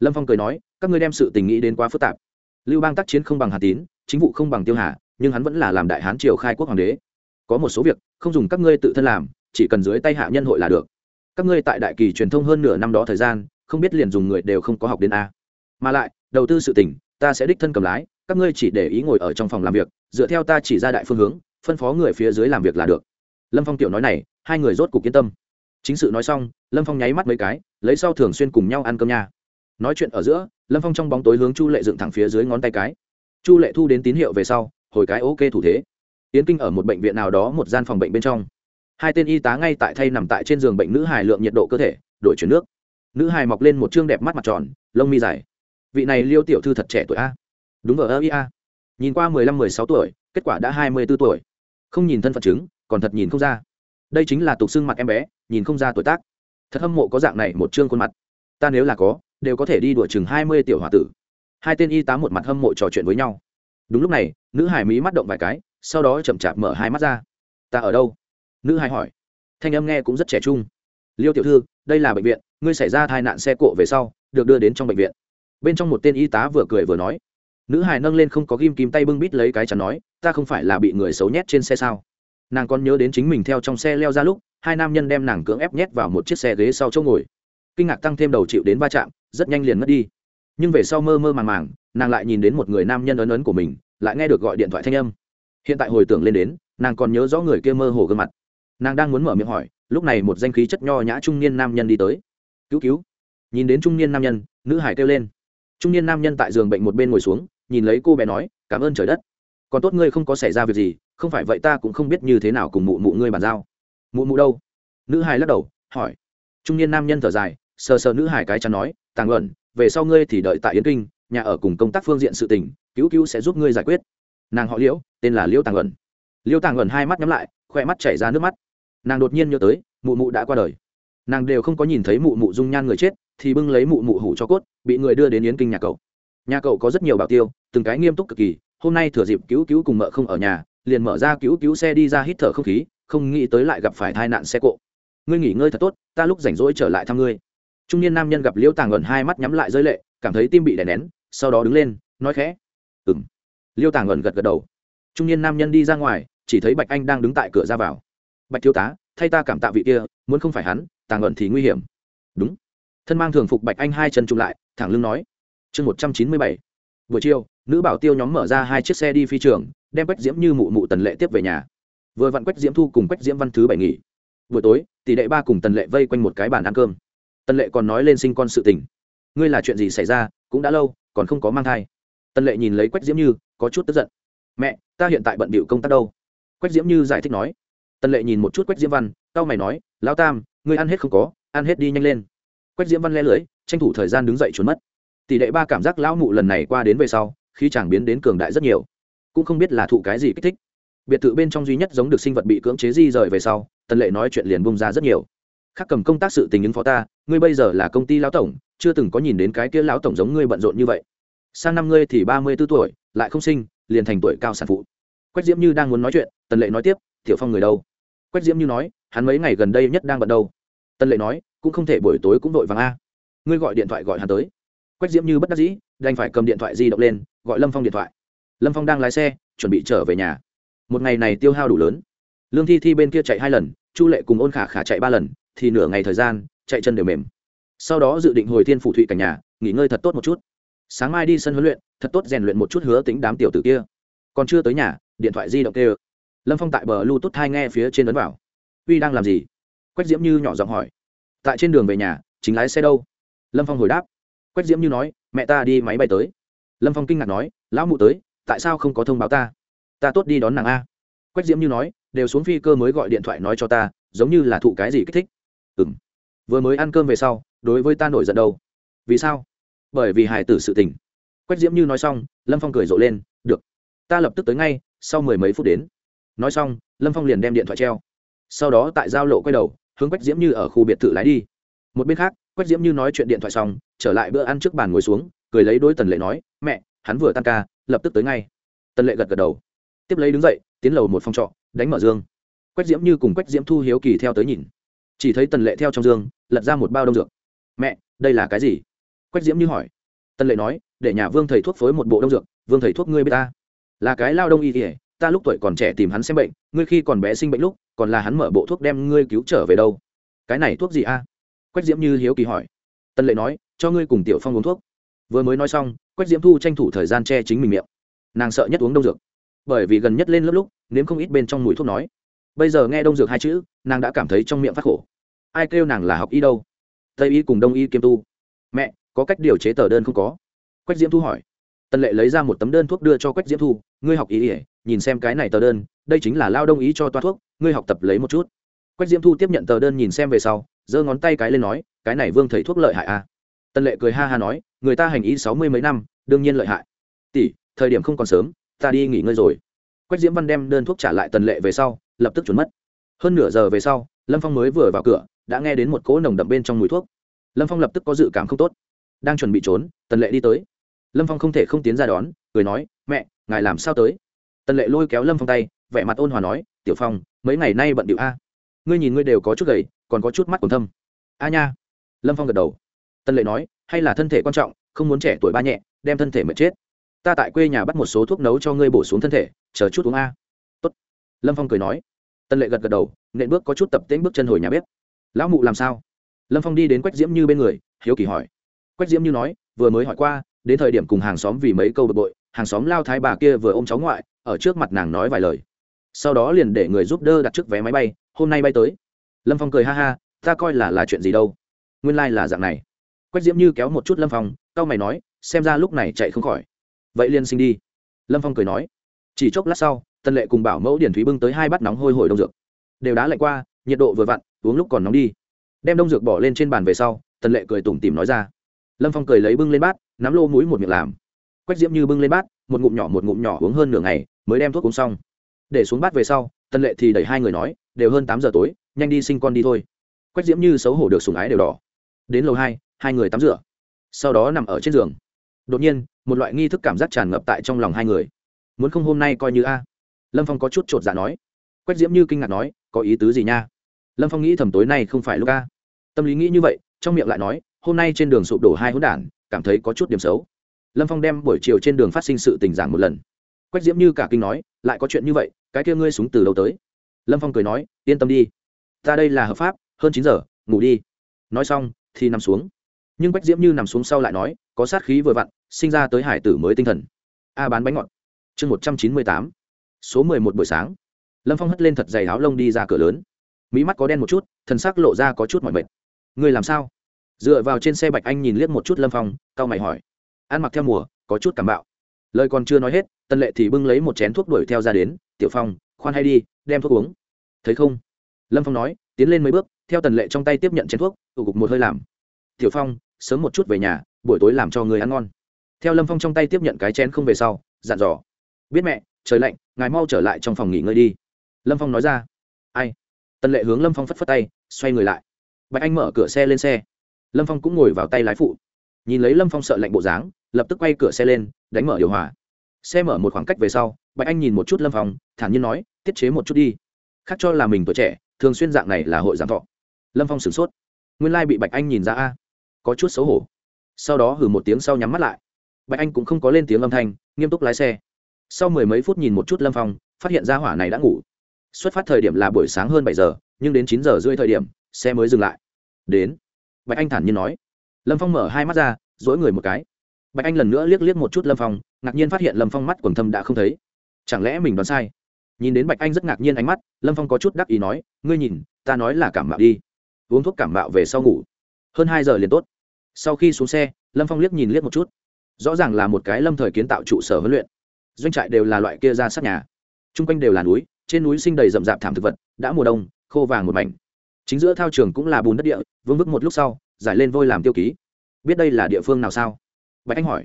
lâm phong cười nói, các ngươi đem sự tình nghĩ đến quá phức tạp. Lưu bang tác chiến không bằng hà tín, chính vụ không bằng tiêu hà, nhưng hắn vẫn là làm đại hán triều khai quốc hoàng đế. Có một số việc, không dùng các ngươi tự thân làm, chỉ cần dưới tay hạ nhân hội là được. Các ngươi tại đại kỳ truyền thông hơn nửa năm đó thời gian, không biết liền dùng người đều không có học đến a. Mà lại, đầu tư sự tỉnh ta sẽ đích thân cầm lái, các ngươi chỉ để ý ngồi ở trong phòng làm việc, dựa theo ta chỉ ra đại phương hướng, phân phó người phía dưới làm việc là được. Lâm phong tiểu nói này, hai người rốt cuộc yên tâm. Chính sự nói xong, lâm phong nháy mắt mấy cái, lấy sau thường xuyên cùng nhau ăn cơm nha nói chuyện ở giữa, lâm phong trong bóng tối hướng chu lệ dựng thẳng phía dưới ngón tay cái. Chu lệ thu đến tín hiệu về sau, hồi cái ok thủ thế. Yến kinh ở một bệnh viện nào đó một gian phòng bệnh bên trong. Hai tên y tá ngay tại thay nằm tại trên giường bệnh nữ hài lượng nhiệt độ cơ thể, đổi chuyển nước. Nữ hài mọc lên một chương đẹp mắt mặt tròn, lông mi dài. Vị này liêu tiểu thư thật trẻ tuổi a. Đúng ở ơ ia nhìn qua mười lăm, mười sáu tuổi, kết quả đã hai mươi b ố tuổi. Không nhìn thân phận chứng, còn thật nhìn không ra. Đây chính là tục xương mặt em bé, nhìn không ra tuổi tác. Thật hâm mộ có dạng này một chương khuôn mặt. Ta nếu là có đều có thể đi đuổi chừng hai mươi tiểu h o a tử. Hai tên y tá một mặt hâm mộ trò chuyện với nhau. Đúng lúc này, nữ hải mỹ mắt động vài cái, sau đó chậm chạp mở hai mắt ra. Ta ở đâu? Nữ hải hỏi. Thanh âm nghe cũng rất trẻ trung. Liêu tiểu thư, đây là bệnh viện, ngươi xảy ra tai nạn xe cộ về sau, được đưa đến trong bệnh viện. Bên trong một tên y tá vừa cười vừa nói. Nữ hải nâng lên không có ghim kim tay bưng bít lấy cái chắn nói, ta không phải là bị người xấu nhét trên xe sao? Nàng còn nhớ đến chính mình theo trong xe leo ra lúc, hai nam nhân đem nàng cưỡng ép nhét vào một chiếc xe ghế sau chỗ ngồi. Kinh ngạc tăng thêm đầu chịu đến va chạm rất nhanh liền mất đi. Nhưng về sau mơ mơ màng màng, nàng lại nhìn đến một người nam nhân ấn ấn của mình, lại nghe được gọi điện thoại thanh âm. Hiện tại hồi tưởng lên đến, nàng còn nhớ rõ người kia mơ hồ gương mặt. Nàng đang muốn mở miệng hỏi, lúc này một danh khí chất nho nhã trung niên nam nhân đi tới. Cứu cứu. Nhìn đến trung niên nam nhân, nữ hải kêu lên. Trung niên nam nhân tại giường bệnh một bên ngồi xuống, nhìn lấy cô bé nói, cảm ơn trời đất. Còn tốt ngươi không có xảy ra việc gì, không phải vậy ta cũng không biết như thế nào cùng mụ mụ ngươi bàn giao. Mụ mụ đâu? Nữ hải lắc đầu, hỏi. Trung niên nam nhân thở dài, sờ sờ nữ hải cái chắn nói tàng luận, về sau ngươi thì đợi tại yến kinh, nhà ở cùng công tác phương diện sự tình, cứu cứu sẽ giúp ngươi giải quyết. Nàng họ liễu, tên là liễu tàng luận. Liễu tàng luận hai mắt nhắm lại khoe mắt chảy ra nước mắt. Nàng đột nhiên nhớ tới, mụ mụ đã qua đời. Nàng đều không có nhìn thấy mụ mụ dung nhan người chết, thì bưng lấy mụ mụ hủ cho cốt, bị người đưa đến yến kinh nhà cậu. Nhà cậu có rất nhiều bảo tiêu, từng cái nghiêm túc cực kỳ, hôm nay thừa dịp cứu cứu cùng mợ không ở nhà, liền mở ra cứu cứu xe đi ra hít thở không khí, không nghĩ tới lại gặp phải tai nạn xe cộ. Ngươi nghỉ ngơi thật tốt, ta lúc rảnh rỗi trở lại thăm ngươi trung niên nam nhân gặp liễu tàng ẩn hai mắt nhắm lại rơi lệ, cảm thấy tim bị đè nén, sau đó đứng lên, nói khẽ. Ừng liêu tàng ẩn gật gật đầu. Trung niên nam nhân đi ra ngoài, chỉ thấy bạch anh đang đứng tại cửa ra vào. Bạch thiếu tá, thay ta cảm tạ vị kia, muốn không phải hắn, tàng ẩn thì nguy hiểm. Đúng. Thân mang thường phục bạch anh hai chân chụm lại, thẳng lưng nói. Chương một trăm chín mươi bảy. Buổi chiều, nữ bảo tiêu nhóm mở ra hai chiếc xe đi phi trường, đem quách diễm như mụ mụ tần lệ tiếp về nhà. Vừa vặn quách diễm thu cùng quách diễm văn thứ bảy nghỉ. Buổi tối, tỷ đệ ba cùng tần lệ vây quanh một cái bàn ăn cơm tần lệ còn nói lên sinh con sự tình. Ngươi là chuyện gì xảy ra, cũng đã lâu, còn không có mang thai. Tần lệ nhìn lấy quách diễm như, có chút tức giận. Mẹ, ta hiện tại bận bịu công tác đâu? Quách diễm như giải thích nói. Tần lệ nhìn một chút quách diễm văn tao mày nói lao tam, ngươi ăn hết không có, ăn hết đi nhanh lên. Quách diễm văn le lưới tranh thủ thời gian đứng dậy trốn mất. Tỷ đệ ba cảm giác lão mụ lần này qua đến về sau khi chàng biến đến cường đại rất nhiều. Cũng không biết là thụ cái gì kích thích. Biệt thự bên trong duy nhất giống được sinh vật bị cưỡng chế di rời về sau, tần lệ nói chuyện liền bung ra rất nhiều khác cầm công tác sự tình ứng phó ta, ngươi bây giờ là công ty lão tổng, chưa từng có nhìn đến cái kia lão tổng giống ngươi bận rộn như vậy. Sang năm ngươi thì ba mươi b ố tuổi, lại không sinh, liền thành tuổi cao sản phụ. Quách diễm như đang muốn nói chuyện, tần lệ nói tiếp, tiểu phong người đâu? Quách diễm như nói, hắn mấy ngày gần đây nhất đang bận đâu? Tần lệ nói, cũng không thể buổi tối cũng vội vàng a. Ngươi gọi điện thoại gọi hắn tới. Quách diễm như bất đắc dĩ, đành phải cầm điện thoại di động lên, gọi lâm phong điện thoại. Lâm phong đang lái xe, chuẩn bị trở về nhà. Một ngày này tiêu hao đủ lớn. Lương thi thi bên kia chạy hai lần, chu lệ cùng ôn khả khả chạy ba lần thì nửa ngày thời gian, chạy chân đều mềm. Sau đó dự định hồi thiên phủ thụy cả nhà, nghỉ ngơi thật tốt một chút. Sáng mai đi sân huấn luyện, thật tốt rèn luyện một chút hứa tính đám tiểu tử kia. Còn chưa tới nhà, điện thoại di động kêu. Lâm phong tại bờ lưu tốt thai nghe phía trên ấn vào. Uy đang làm gì? Quách diễm như nhỏ giọng hỏi. Tại trên đường về nhà, chính lái xe đâu? Lâm phong hồi đáp. Quách diễm như nói, mẹ ta đi máy bay tới. Lâm phong kinh ngạc nói, lão mụ tới, tại sao không có thông báo ta? Ta tốt đi đón nàng a. Quách diễm như nói, đều xuống phi cơ mới gọi điện thoại nói cho ta, giống như là thụ cái gì kích thích ừ vừa mới ăn cơm về sau, đối với ta nổi giận đâu? Vì sao? Bởi vì hải tử sự tình. Quách diễm như nói xong, lâm phong cười rộ lên, được, ta lập tức tới ngay, sau mười mấy phút đến. Nói xong, lâm phong liền đem điện thoại treo. Sau đó tại giao lộ quay đầu, hướng quách diễm như ở khu biệt thự lái đi. Một bên khác, quách diễm như nói chuyện điện thoại xong, trở lại bữa ăn trước bàn ngồi xuống, cười lấy đôi tần lệ nói, mẹ, hắn vừa tan ca, lập tức tới ngay. Tần lệ gật gật đầu. Tiếp lấy đứng dậy, tiến lầu một phòng trọ, đánh mở dương quách diễm như cùng quách diễm thu hiếu kỳ theo tới nhìn chỉ thấy tần lệ theo trong giường lật ra một bao đông dược. Mẹ, đây là cái gì? Quách diễm như hỏi. Tần lệ nói, để nhà vương thầy thuốc phối một bộ đông dược, vương thầy thuốc ngươi b ta. Là cái lao đông y kỉa ta lúc tuổi còn trẻ tìm hắn xem bệnh, ngươi khi còn bé sinh bệnh lúc, còn là hắn mở bộ thuốc đem ngươi cứu trở về đâu. Cái này thuốc gì a? Quách diễm như hiếu kỳ hỏi. Tân lệ nói, cho ngươi cùng tiểu phong uống thuốc. Vừa mới nói xong, quách diễm thu tranh thủ thời gian che chính mình miệng. Nàng sợ nhất uống đông dược. Bởi vì gần nhất lên lớp lúc, nếm không ít bên trong mùi thuốc nói bây giờ nghe đông dược hai chữ, nàng đã cảm thấy trong miệng phát khổ. Ai kêu nàng là học y đâu? Tây y cùng đông y kiêm tu. Mẹ, có cách điều chế tờ đơn không có? Quách diễm thu hỏi. Tân lệ lấy ra một tấm đơn thuốc đưa cho quách diễm thu. Ngươi học ý ỉa nhìn xem cái này tờ đơn, đây chính là lao đông ý cho toa thuốc, ngươi học tập lấy một chút. Quách diễm thu tiếp nhận tờ đơn nhìn xem về sau, giơ ngón tay cái lên nói, cái này vương thầy thuốc lợi hại à? Tân lệ cười ha ha nói, người ta hành ý sáu mươi mấy năm, đương nhiên lợi hại. Tỷ, thời điểm không còn sớm, ta đi nghỉ ngơi rồi. Quách diễm văn đem đơn thuốc trả lại tần lệ về sau lập tức trốn mất. Hơn nửa giờ về sau, lâm phong mới vừa vào cửa, đã nghe đến một cỗ nồng đậm bên trong mùi thuốc. Lâm phong lập tức có dự cảm không tốt. Đang chuẩn bị trốn, tần lệ đi tới. Lâm phong không thể không tiến ra đón, cười nói, mẹ, ngài làm sao tới? Tần lệ lôi kéo lâm phong tay, vẻ mặt ôn hòa nói, tiểu phong, mấy ngày nay bận điệu a. Ngươi nhìn ngươi đều có chút gầy, còn có chút mắt còn thâm. A nha. Lâm phong gật đầu. Tần lệ nói, hay là thân thể quan trọng, không muốn trẻ tuổi ba nhẹ, đem thân thể mệt chết. Ta tại quê nhà bắt một số thuốc nấu cho ngươi bổ xuống thân thể, chờ chút uống a lâm phong cười nói. Tân lệ gật gật đầu, nện bước có chút tập tễnh bước chân hồi nhà bếp. Lão mụ làm sao? Lâm phong đi đến quách diễm như bên người, hiếu kỳ hỏi. Quách diễm như nói, vừa mới hỏi qua, đến thời điểm cùng hàng xóm vì mấy câu bực bội, hàng xóm lao thái bà kia vừa ôm cháu ngoại, ở trước mặt nàng nói vài lời. Sau đó liền để người giúp đỡ đặt trước vé máy bay, hôm nay bay tới. Lâm phong cười ha ha, ta coi là là chuyện gì đâu. Nguyên lai、like、là dạng này. Quách diễm như kéo một chút lâm phong c a o mày nói, xem ra lúc này chạy không khỏi. Vậy liền sinh đi. Lâm phong cười nói, chỉ chốc lát sau tân lệ cùng bảo mẫu điển thúy bưng tới hai bát nóng hôi hổi đông dược. Đều đá lạnh qua, nhiệt độ vừa vặn, uống lúc còn nóng đi. Đem đông dược bỏ lên trên bàn về sau tân lệ cười tủm tìm nói ra. Lâm phong cười lấy bưng lên bát, nắm lô mũi một miệng làm. Quách diễm như bưng lên bát, một ngụm nhỏ một ngụm nhỏ uống hơn nửa ngày, mới đem thuốc uống xong. Để xuống bát về sau tân lệ thì đẩy hai người nói, đều hơn tám giờ tối, nhanh đi sinh con đi thôi. Quách diễm như xấu hổ được sùng ái đều đỏ. Đến lầu hai hai người tắm rửa. Sau đó nằm ở trên giường. Đột nhiên, một loại nghi thức cảm giác tràn ngập tại trong lòng hai người. Muốn không hôm nay coi như a? Lâm phong có chút t r ộ t dạ nói. Quách diễm như kinh ngạc nói, có ý tứ gì nha? Lâm phong nghĩ thầm tối nay không phải lúc ca tâm lý nghĩ như vậy, trong miệng lại nói, hôm nay trên đường sụp đổ hai hỗn đản, cảm thấy có chút điểm xấu. Lâm phong đem buổi chiều trên đường phát sinh sự tình giảng một lần. Quách diễm như cả kinh nói, lại có chuyện như vậy, cái kia ngươi súng từ đâu tới? Lâm phong cười nói, yên tâm đi, ta đây là hợp pháp, hơn chín giờ, ngủ đi. Nói xong, thì nằm xuống. Nhưng quách diễm như nằm xuống sau lại nói, có sát khí vừa vặn, sinh ra tới hải tử mới tinh thần. A bán bánh ngọt. Chương một trăm chín mươi tám số mười một buổi sáng, lâm phong hất lên thật dày áo lông đi ra cửa lớn. Mỹ mắt có đen một chút, thần sắc lộ ra có chút mỏi mệt. Người làm sao? Dựa vào trên xe bạch anh nhìn liếc một chút lâm phong cau mày hỏi. Ăn mặc theo mùa, có chút cảm bạo. Lời còn chưa nói hết tân lệ thì bưng lấy một chén thuốc đuổi theo ra đến. Tiểu phong, khoan hay đi, đem thuốc uống. Thấy không? Lâm phong nói, tiến lên mấy bước, theo tần lệ trong tay tiếp nhận chén thuốc, tụ cục một hơi làm. Tiểu phong, sớm một chút về nhà, buổi tối làm cho người ăn ngon. Theo lâm phong trong tay tiếp nhận cái chén không về sau, dặn dò. Biết mẹ trời lạnh, ngài mau trở lại trong phòng nghỉ ngơi đi. Lâm phong nói ra. Ai? Tần lệ hướng lâm phong phất phất tay, xoay người lại. Bạch anh mở cửa xe lên xe. Lâm phong cũng ngồi vào tay lái phụ. Nhìn lấy lâm phong sợ lạnh bộ dáng, lập tức quay cửa xe lên, đánh mở điều hòa. Xe mở một khoảng cách về sau, bạch anh nhìn một chút lâm phong, thản nhiên nói, tiết chế một chút đi. Khác cho là mình tuổi trẻ, thường xuyên dạng này là hội giảm thọ. Lâm phong sửng sốt. Nguyên lai bị bạch anh nhìn ra a. Có chút xấu hổ. Sau đó hử một tiếng sau nhắm mắt lại. Bạch anh cũng không có lên tiếng âm thanh, nghiêm túc lái xe sau mười mấy phút nhìn một chút lâm phong phát hiện ra hỏa này đã ngủ xuất phát thời điểm là buổi sáng hơn bảy giờ nhưng đến chín giờ rưỡi thời điểm xe mới dừng lại đến bạch anh thản nhiên nói lâm phong mở hai mắt ra dỗi người một cái bạch anh lần nữa liếc liếc một chút lâm phong ngạc nhiên phát hiện lâm phong mắt quần thâm đã không thấy chẳng lẽ mình đoán sai nhìn đến bạch anh rất ngạc nhiên ánh mắt lâm phong có chút đắc ý nói ngươi nhìn ta nói là cảm mạo đi uống thuốc cảm mạo về sau ngủ hơn hai giờ liền tốt sau khi xuống xe lâm phong liếc nhìn liếc một chút rõ ràng là một cái lâm thời kiến tạo trụ sở huấn luyện doanh trại đều là loại kia ra sát nhà. T r u n g quanh đều là núi, trên núi sinh đầy rậm rạp thảm thực vật, đã mùa đông, khô vàng một mảnh. Chính giữa thao trường cũng là bùn đất địa, vương vức một lúc sau, giải lên vôi làm tiêu ký. Biết đây là địa phương nào sao? Bạch anh hỏi.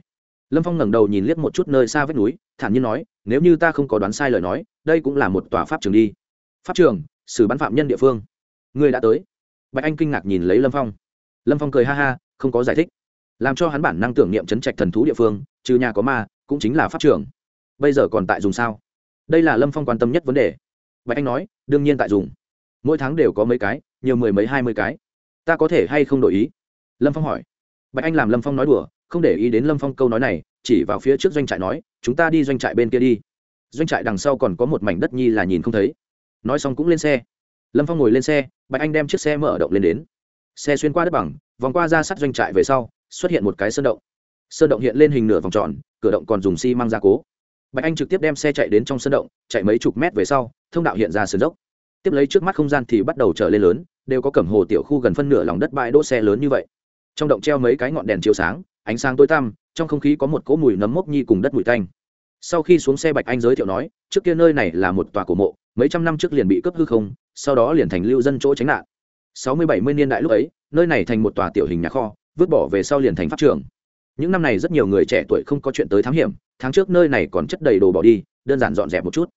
Lâm phong ngẩng đầu nhìn liếc một chút nơi xa vách núi, thản nhiên nói, nếu như ta không có đoán sai lời nói, đây cũng là một tòa pháp trường đi. Pháp trường? Xử bắn phạm nhân địa phương. Người đã tới. Bạch anh kinh ngạc nhìn lấy lâm phong. Lâm phong cười ha ha, không có giải thích. Làm cho hắn bản năng tưởng niệm chấn trạch thần thú địa phương, trừ nhà có ma, cũng chính là pháp trường bây giờ còn tại dùng sao? Đây là lâm phong quan tâm nhất vấn đề. Bạch anh nói, đương nhiên tại dùng. Mỗi tháng đều có mấy cái, nhiều mười mấy, hai mươi cái. Ta có thể hay không đổi ý? Lâm phong hỏi. Bạch anh làm lâm phong nói đùa, không để ý đến lâm phong câu nói này, chỉ vào phía trước doanh trại nói, chúng ta đi doanh trại bên kia đi. Doanh trại đằng sau còn có một mảnh đất nhi là nhìn không thấy. Nói xong cũng lên xe. Lâm phong ngồi lên xe, bạch anh đem chiếc xe mở động lên đến. Xe xuyên qua đất bằng, vòng qua ra sắt doanh trại về sau, xuất hiện một cái sơn động. Sơn động hiện lên hình nửa vòng tròn, cửa động còn dùng xi măng gia cố bạch anh trực tiếp đem xe chạy đến trong sân động, chạy mấy chục mét về sau, thông đạo hiện ra sườn dốc. Tiếp lấy trước mắt không gian thì bắt đầu trở lên lớn, đều có cẩm hồ tiểu khu gần phân nửa lòng đất bãi đỗ xe lớn như vậy. Trong động treo mấy cái ngọn đèn chiếu sáng, ánh sáng tối tăm, trong không khí có một cỗ mùi nấm mốc nhi cùng đất mùi tanh. Sau khi xuống xe bạch anh giới thiệu nói, trước kia nơi này là một tòa cổ mộ, mấy trăm năm trước liền bị cướp hư không, sau đó liền thành lưu dân chỗ tránh nạn. Sáu mươi bảy mươi niên đại lúc ấy, nơi này thành một tòa tiểu hình nhà kho, vứt bỏ về sau liền thành pháp trường những năm này rất nhiều người trẻ tuổi không có chuyện tới thám hiểm, tháng trước nơi này còn chất đầy đồ bỏ đi, đơn giản dọn dẹp một chút.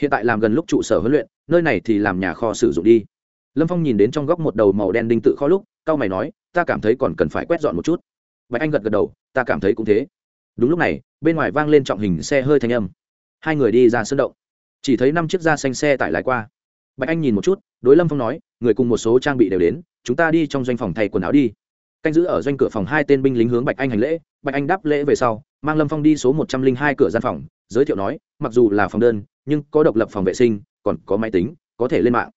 Hiện tại làm gần lúc trụ sở huấn luyện, nơi này thì làm nhà kho sử dụng đi. Lâm phong nhìn đến trong góc một đầu màu đen đinh tự kho lúc cao mày nói, ta cảm thấy còn cần phải quét dọn một chút. Bạch anh gật gật đầu, ta cảm thấy cũng thế. Đúng lúc này, bên ngoài vang lên trọng hình xe hơi thanh âm. Hai người đi ra sân động. Chỉ thấy năm chiếc da xanh xe tải lái qua. Bạch anh nhìn một chút, đối lâm phong nói, người cùng một số trang bị đều đến, chúng ta đi trong doanh phòng thay quần áo đi canh giữ ở doanh cửa phòng hai tên binh lính hướng bạch anh hành lễ. Bạch anh đáp lễ về sau, mang lâm phong đi số một trăm linh hai cửa gian phòng, giới thiệu nói, mặc dù là phòng đơn, nhưng có độc lập phòng vệ sinh, còn có máy tính, có thể lên mạng.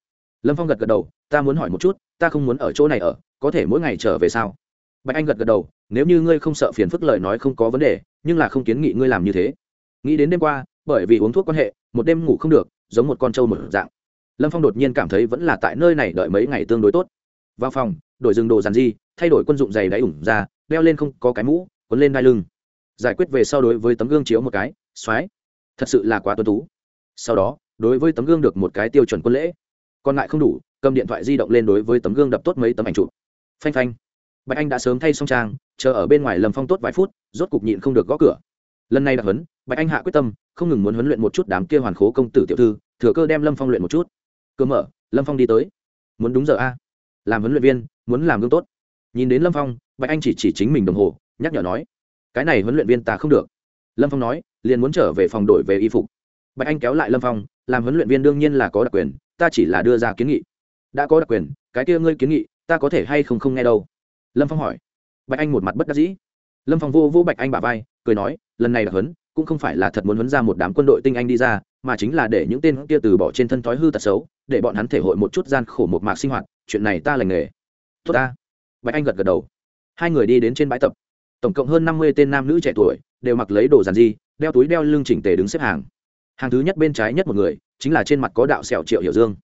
Lâm phong gật gật đầu, ta muốn hỏi một chút, ta không muốn ở chỗ này ở, có thể mỗi ngày trở về sao? Bạch anh gật gật đầu, nếu như ngươi không sợ phiền phức lời nói không có vấn đề, nhưng là không kiến nghị ngươi làm như thế. Nghĩ đến đêm qua, bởi vì uống thuốc quan hệ, một đêm ngủ không được, giống một con trâu mở dạng. Lâm phong đột nhiên cảm thấy vẫn là tại nơi này đợi mấy ngày tương đối tốt. Vào phòng đổi rừng đồ dàn di, thay đổi quân dụng giày đáy ủng ra, đeo lên không có cái mũ, quấn lên đai lưng. Giải quyết về sau đối với tấm gương chiếu một cái x thật sự là quá tuân tú. Sau đó, đối với tấm gương được một cái tiêu chuẩn quân lễ. Còn lại không đủ, cầm điện thoại di động lên đối với tấm gương đập tốt mấy tấm ảnh chụp. Phanh phanh. Bạch anh đã sớm thay xong trang, chờ ở bên ngoài lâm phong tốt vài phút, rốt cục nhịn không được gõ cửa. Lần này đặc huấn, bạch anh hạ quyết tâm, không ngừng muốn huấn luyện một chút đám kia hoàn khố công tử tiểu thư, thừa cơ đem lâm phong luyện một chút. Cơ mở, lâm phong đi tới. Muốn đúng giờ a? Làm huấn luyện viên, muốn làm gương tốt. Nhìn đến lâm phong, bạch anh chỉ chỉ chính mình đồng hồ, nhắc nhở nói, cái này huấn luyện viên ta không được. Lâm phong nói, liền muốn trở về phòng đổi về y phục. Bạch anh kéo lại lâm phong, làm huấn luyện viên đương nhiên là có đặc quyền, ta chỉ là đưa ra kiến nghị. Đã có đặc quyền, cái kia ngươi kiến nghị, ta có thể hay không không nghe đâu? Lâm phong hỏi. Bạch anh một mặt bất đắc dĩ. Lâm phong vô vô bạch anh bả vai, cười nói, lần này đặc huấn, cũng không phải là thật muốn huấn ra một đám quân đội tinh anh đi ra, mà chính là để những tên kia từ bỏ trên thân thói hư tật xấu để bọn hắn thể hội một chút gian khổ một mạc sinh hoạt, chuyện này ta lành nghề. Tốt ta. Bạch anh gật gật đầu. Hai người đi đến trên bãi tập. Tổng cộng hơn năm mươi tên nam nữ trẻ tuổi đều mặc lấy đồ giàn di đeo túi đeo lưng chỉnh tề đứng xếp hàng. Hàng thứ nhất bên trái nhất một người chính là trên mặt có đạo sẹo triệu hiểu dương.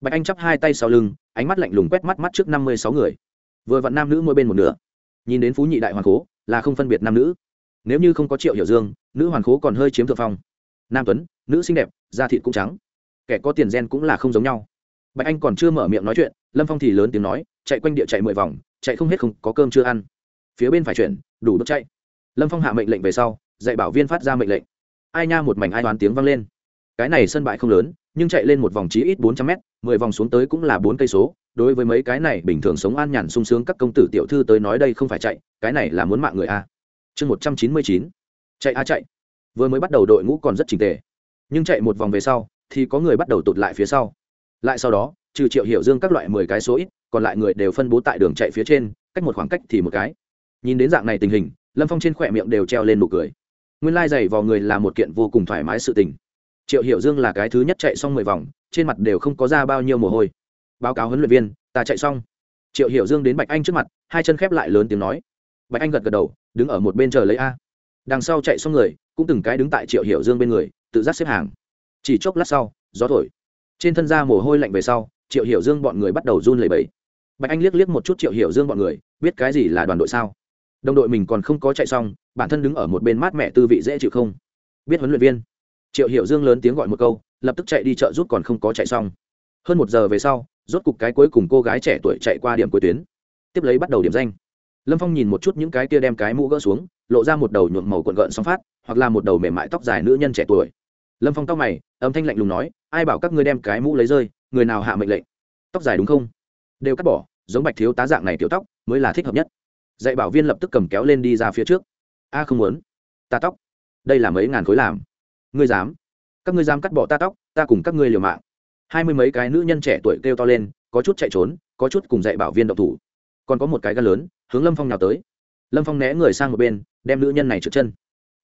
Bạch anh chắp hai tay sau lưng, ánh mắt lạnh lùng quét mắt mắt trước năm mươi sáu người. Vừa vặn nam nữ mỗi bên một nửa. Nhìn đến phú nhị đại hoàng cố là không phân biệt nam nữ. Nếu như không có triệu hiểu dương, nữ hoàng cố còn hơi chiếm thượng phong. Nam tuấn, nữ xinh đẹp, da thịt cũng trắng kẻ có tiền gen cũng là không giống nhau. Bạch anh còn chưa mở miệng nói chuyện, lâm phong thì lớn tiếng nói, chạy quanh địa chạy mười vòng, chạy không hết không có cơm chưa ăn. Phía bên phải chuyển, đủ bước chạy. Lâm phong hạ mệnh lệnh về sau, dạy bảo viên phát ra mệnh lệnh. Ai nha một mảnh ai đoán tiếng vang lên. Cái này sân bãi không lớn, nhưng chạy lên một vòng chí ít bốn trăm mét, mười vòng xuống tới cũng là bốn cây số. Đối với mấy cái này bình thường sống an nhàn sung sướng các công tử tiểu thư tới nói đây không phải chạy, cái này là muốn mạng người a. Chương một trăm chín mươi chín. Chạy a chạy. Vừa mới bắt đầu đội ngũ còn rất trình tề. Nhưng chạy một vòng về sau thì có người bắt đầu tụt lại phía sau. Lại sau đó, trừ triệu hiểu dương các loại mười cái số ít, còn lại người đều phân bố tại đường chạy phía trên, cách một khoảng cách thì một cái. Nhìn đến dạng này tình hình, lâm phong trên khỏe miệng đều treo lên nụ cười. Nguyên lai dày vào người là một kiện vô cùng thoải mái sự tình. Triệu hiểu dương là cái thứ nhất chạy xong mười vòng, trên mặt đều không có ra bao nhiêu mồ hôi. Báo cáo huấn luyện viên, ta chạy xong. Triệu hiểu dương đến bạch anh trước mặt, hai chân khép lại lớn tiếng nói. Bạch anh gật gật đầu, đứng ở một bên chờ lấy a. Đằng sau chạy xong người, cũng từng cái đứng tại triệu hiểu dương bên người, tự giác xếp hàng chỉ chốc lát sau, gió thổi. Trên thân da mồ hôi lạnh về sau, triệu hiểu dương bọn người bắt đầu run lẩy bẩy. Bạch anh liếc liếc một chút triệu hiểu dương bọn người, biết cái gì là đoàn đội sao? Đồng đội mình còn không có chạy xong, bản thân đứng ở một bên mát mẹ tư vị dễ chịu không? Biết huấn luyện viên. Triệu hiểu dương lớn tiếng gọi một câu, lập tức chạy đi chợ rút còn không có chạy xong. Hơn một giờ về sau, rốt cục cái cuối cùng cô gái trẻ tuổi chạy qua điểm cuối tuyến. Tiếp lấy bắt đầu điểm danh. Lâm phong nhìn một chút những cái kia đem cái mũ gỡ xuống, lộ ra một đầu nhuộm màu cuộn gợn xong phát, hoặc là một đầu mềm mại tóc dài nữ nhân trẻ tuổi lâm phong tóc mày, âm thanh lạnh lùng nói, ai bảo các ngươi đem cái mũ lấy rơi, người nào hạ mệnh lệnh? Tóc dài đúng không? Đều cắt bỏ, giống bạch thiếu tá dạng này tiểu tóc, mới là thích hợp nhất. Dạy bảo viên lập tức cầm kéo lên đi ra phía trước. A, không muốn. Ta tóc, đây là mấy ngàn khối làm. Ngươi dám? Các ngươi dám cắt bỏ ta tóc, ta cùng các ngươi liều mạng. Hai mươi mấy cái nữ nhân trẻ tuổi kêu to lên, có chút chạy trốn, có chút cùng dạy bảo viên động thủ. Còn có một cái gan lớn, hướng lâm phong nào tới. Lâm phong né người sang một bên, đem nữ nhân này trượt chân.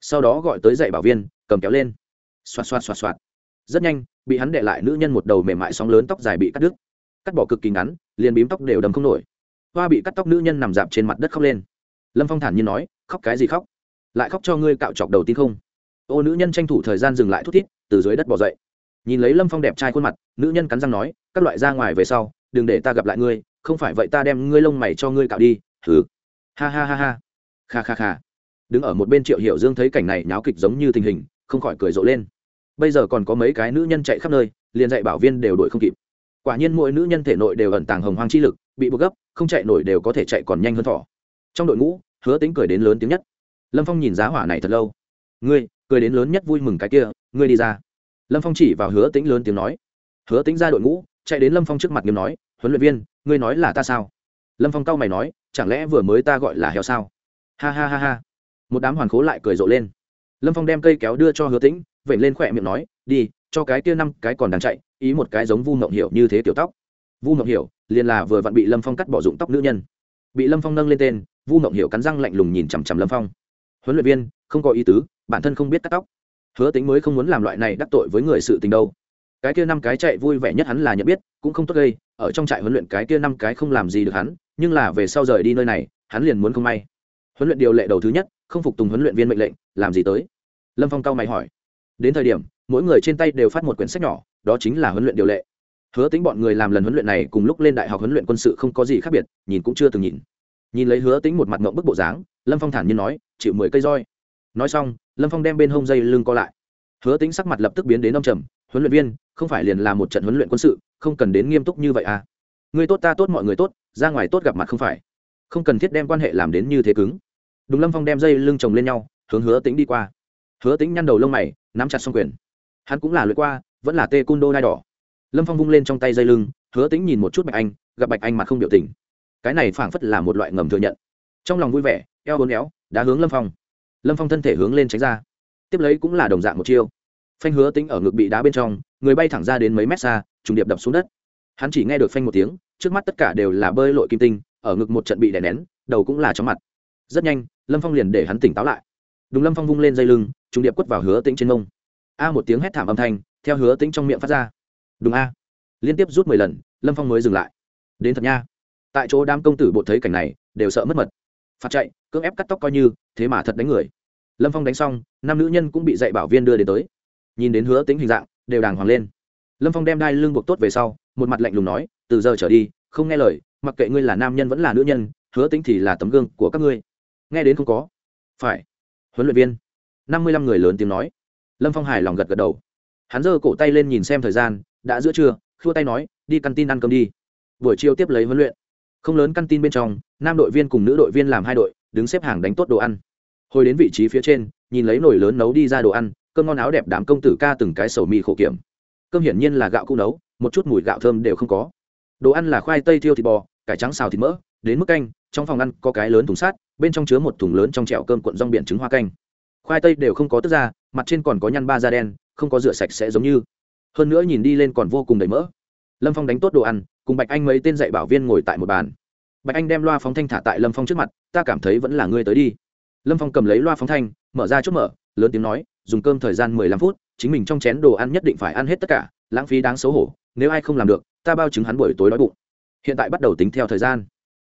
Sau đó gọi tới dạy bảo viên, cầm kéo lên xoạt xoạt xoạt xoạt. Rất nhanh, bị hắn để lại nữ nhân một đầu mềm mại sóng lớn tóc dài bị cắt đứt. Cắt bỏ cực kỳ ngắn, liền bím tóc đều đầm không nổi. Hoa bị cắt tóc nữ nhân nằm dạp trên mặt đất khóc lên. Lâm phong thản nhiên nói, khóc cái gì khóc? Lại khóc cho ngươi cạo chọc đầu tin không? Ô nữ nhân tranh thủ thời gian dừng lại thút thít, từ dưới đất bỏ dậy. Nhìn lấy lâm phong đẹp trai khuôn mặt, nữ nhân cắn răng nói, các loại ra ngoài về sau, đừng để ta gặp lại ngươi, không phải vậy ta đem ngươi lông mày cho ngươi cạo đi thử ha ha ha ha. Kha kha kha. Đứng ở một bên triệu hiểu dương thấy cảnh này nháo kịch giống như tình hình, không khỏi cười rộ lên bây giờ còn có mấy cái nữ nhân chạy khắp nơi, liền dạy bảo viên đều đuổi không kịp. Quả nhiên mỗi nữ nhân thể nội đều ẩn tàng hồng hoang chi lực, bị buộc gấp, không chạy nổi đều có thể chạy còn nhanh hơn thỏ. Trong đội ngũ, hứa tính cười đến lớn tiếng nhất. Lâm phong nhìn giá hỏa này thật lâu. Ngươi, cười đến lớn nhất vui mừng cái kia, ngươi đi ra. Lâm phong chỉ vào hứa tính lớn tiếng nói. Hứa tính ra đội ngũ, chạy đến lâm phong trước mặt nghiêm nói, huấn luyện viên, ngươi nói là ta sao? Lâm phong cau mày nói, chẳng lẽ vừa mới ta gọi là heo sao? Ha ha ha ha. Một đám hoàn khố lại cười rộ lên. Lâm phong đem cây kéo đưa cho hứa tĩnh vểnh lên khỏe miệng nói, đi, cho cái kia năm cái còn đang chạy, ý một cái giống vu mộng hiểu như thế tiểu tóc. Vu mộng hiểu liền là vừa vặn bị lâm phong cắt bỏ dụng tóc nữ nhân. Bị lâm phong nâng lên tên, vu mộng hiểu cắn răng lạnh lùng nhìn chằm chằm lâm phong. Huấn luyện viên, không có ý tứ, bản thân không biết cắt tóc. Hứa tính mới không muốn làm loại này đắc tội với người sự tình đâu. Cái kia năm cái chạy vui vẻ nhất hắn là nhận biết, cũng không tốt gây, ở trong trại huấn luyện cái kia năm cái không làm gì được hắn, nhưng là về sau rời đi nơi này, hắn liền muốn không may. Huấn luyện điều lệ đầu thứ nhất, không phục tùng huấn luyện viên mệnh lệnh, làm gì tới? Lâm phong cao mày hỏi đến thời điểm, mỗi người trên tay đều phát một quyển sách nhỏ, đó chính là huấn luyện điều lệ. Hứa tính bọn người làm lần huấn luyện này cùng lúc lên đại học huấn luyện quân sự không có gì khác biệt, nhìn cũng chưa từng nhìn. Nhìn lấy hứa tính một mặt ngộng bức bộ dáng, lâm phong thản nhiên nói, chịu mười cây roi. Nói xong, lâm phong đem bên hông dây lưng co lại. Hứa tính sắc mặt lập tức biến đến ông trầm, huấn luyện viên, không phải liền là một trận huấn luyện quân sự, không cần đến nghiêm túc như vậy à. Người tốt ta tốt mọi người tốt, ra ngoài tốt gặp mặt không phải. Không cần thiết đem quan hệ làm đến như thế cứng. Đúng lâm phong đem dây lưng chồng lên nhau, hướng hứa tính đi qua. Hứa tính nhăn đầu lông mày nắm chặt xong quyền. Hắn cũng là lượt qua, vẫn là tê cung đô đai đỏ. Lâm phong vung lên trong tay dây lưng, hứa tính nhìn một chút bạch anh, gặp bạch anh mà không biểu tình. Cái này phảng phất là một loại ngầm thừa nhận. Trong lòng vui vẻ, eo bốn éo, đã hướng lâm phong. Lâm phong thân thể hướng lên tránh ra. Tiếp lấy cũng là đồng dạng một chiêu. Phanh hứa tính ở ngực bị đá bên trong, người bay thẳng ra đến mấy mét xa, trùng điệp đập xuống đất. Hắn chỉ nghe được phanh một tiếng, trước mắt tất cả đều là bơi lội kim tinh, ở ngực một trận bị đè nén, đầu cũng là chóng mặt. Rất nhanh, lâm phong liền để hắn tỉnh táo lại đúng lâm phong vung lên dây lưng, trùng điệp quất vào hứa tĩnh trên mông. A một tiếng hét thảm âm thanh, theo hứa tĩnh trong miệng phát ra. Đúng a. Liên tiếp rút mười lần, lâm phong mới dừng lại. Đến thật nha. Tại chỗ đám công tử bột thấy cảnh này, đều sợ mất mật. Phạt chạy, cưỡng ép cắt tóc coi như, thế mà thật đánh người. Lâm phong đánh xong, năm nữ nhân cũng bị dạy bảo viên đưa đến tới. Nhìn đến hứa tính hình dạng, đều đàng hoàng lên. Lâm phong đem đai lưng buộc tốt về sau, một mặt lạnh lùng nói, từ giờ trở đi, không nghe lời, mặc kệ ngươi là nam nhân vẫn là nữ nhân, hứa tính thì là tấm gương của các ngươi. Nghe đến không có. Phải huấn luyện viên. Năm mươi lăm người lớn tiếng nói. Lâm phong hài lòng gật gật đầu. Hắn giơ cổ tay lên nhìn xem thời gian, đã giữa trưa, khua tay nói, đi căn tin ăn cơm đi. Buổi chiều tiếp lấy huấn luyện. Không lớn căn tin bên trong, nam đội viên cùng nữ đội viên làm hai đội, đứng xếp hàng đánh tốt đồ ăn. Hồi đến vị trí phía trên, nhìn lấy nồi lớn nấu đi ra đồ ăn, cơm ngon áo đẹp đám công tử ca từng cái sầu mì khổ kiểm. Cơm hiển nhiên là gạo cũ nấu, một chút mùi gạo thơm đều không có. Đồ ăn là khoai tây thiêu thịt bò, cải trắng xào thịt mỡ, đến mức canh trong phòng ăn có cái lớn thùng sắt, bên trong chứa một thùng lớn trong chẹo cơm cuộn rong biển trứng hoa canh. Khoai tây đều không có tức ra, mặt trên còn có nhăn ba da đen, không có rửa sạch sẽ giống như. Hơn nữa nhìn đi lên còn vô cùng đầy mỡ. Lâm phong đánh tốt đồ ăn, cùng bạch anh mấy tên dạy bảo viên ngồi tại một bàn. Bạch anh đem loa phóng thanh thả tại lâm phong trước mặt, ta cảm thấy vẫn là ngươi tới đi. Lâm phong cầm lấy loa phóng thanh, mở ra chốt mở, lớn tiếng nói, dùng cơm thời gian mười lăm phút, chính mình trong chén đồ ăn nhất định phải ăn hết tất cả, lãng phí đáng xấu hổ, nếu ai không làm được, ta bao chứng hắn buổi tối đói bụng. Hiện tại bắt đầu tính theo thời gian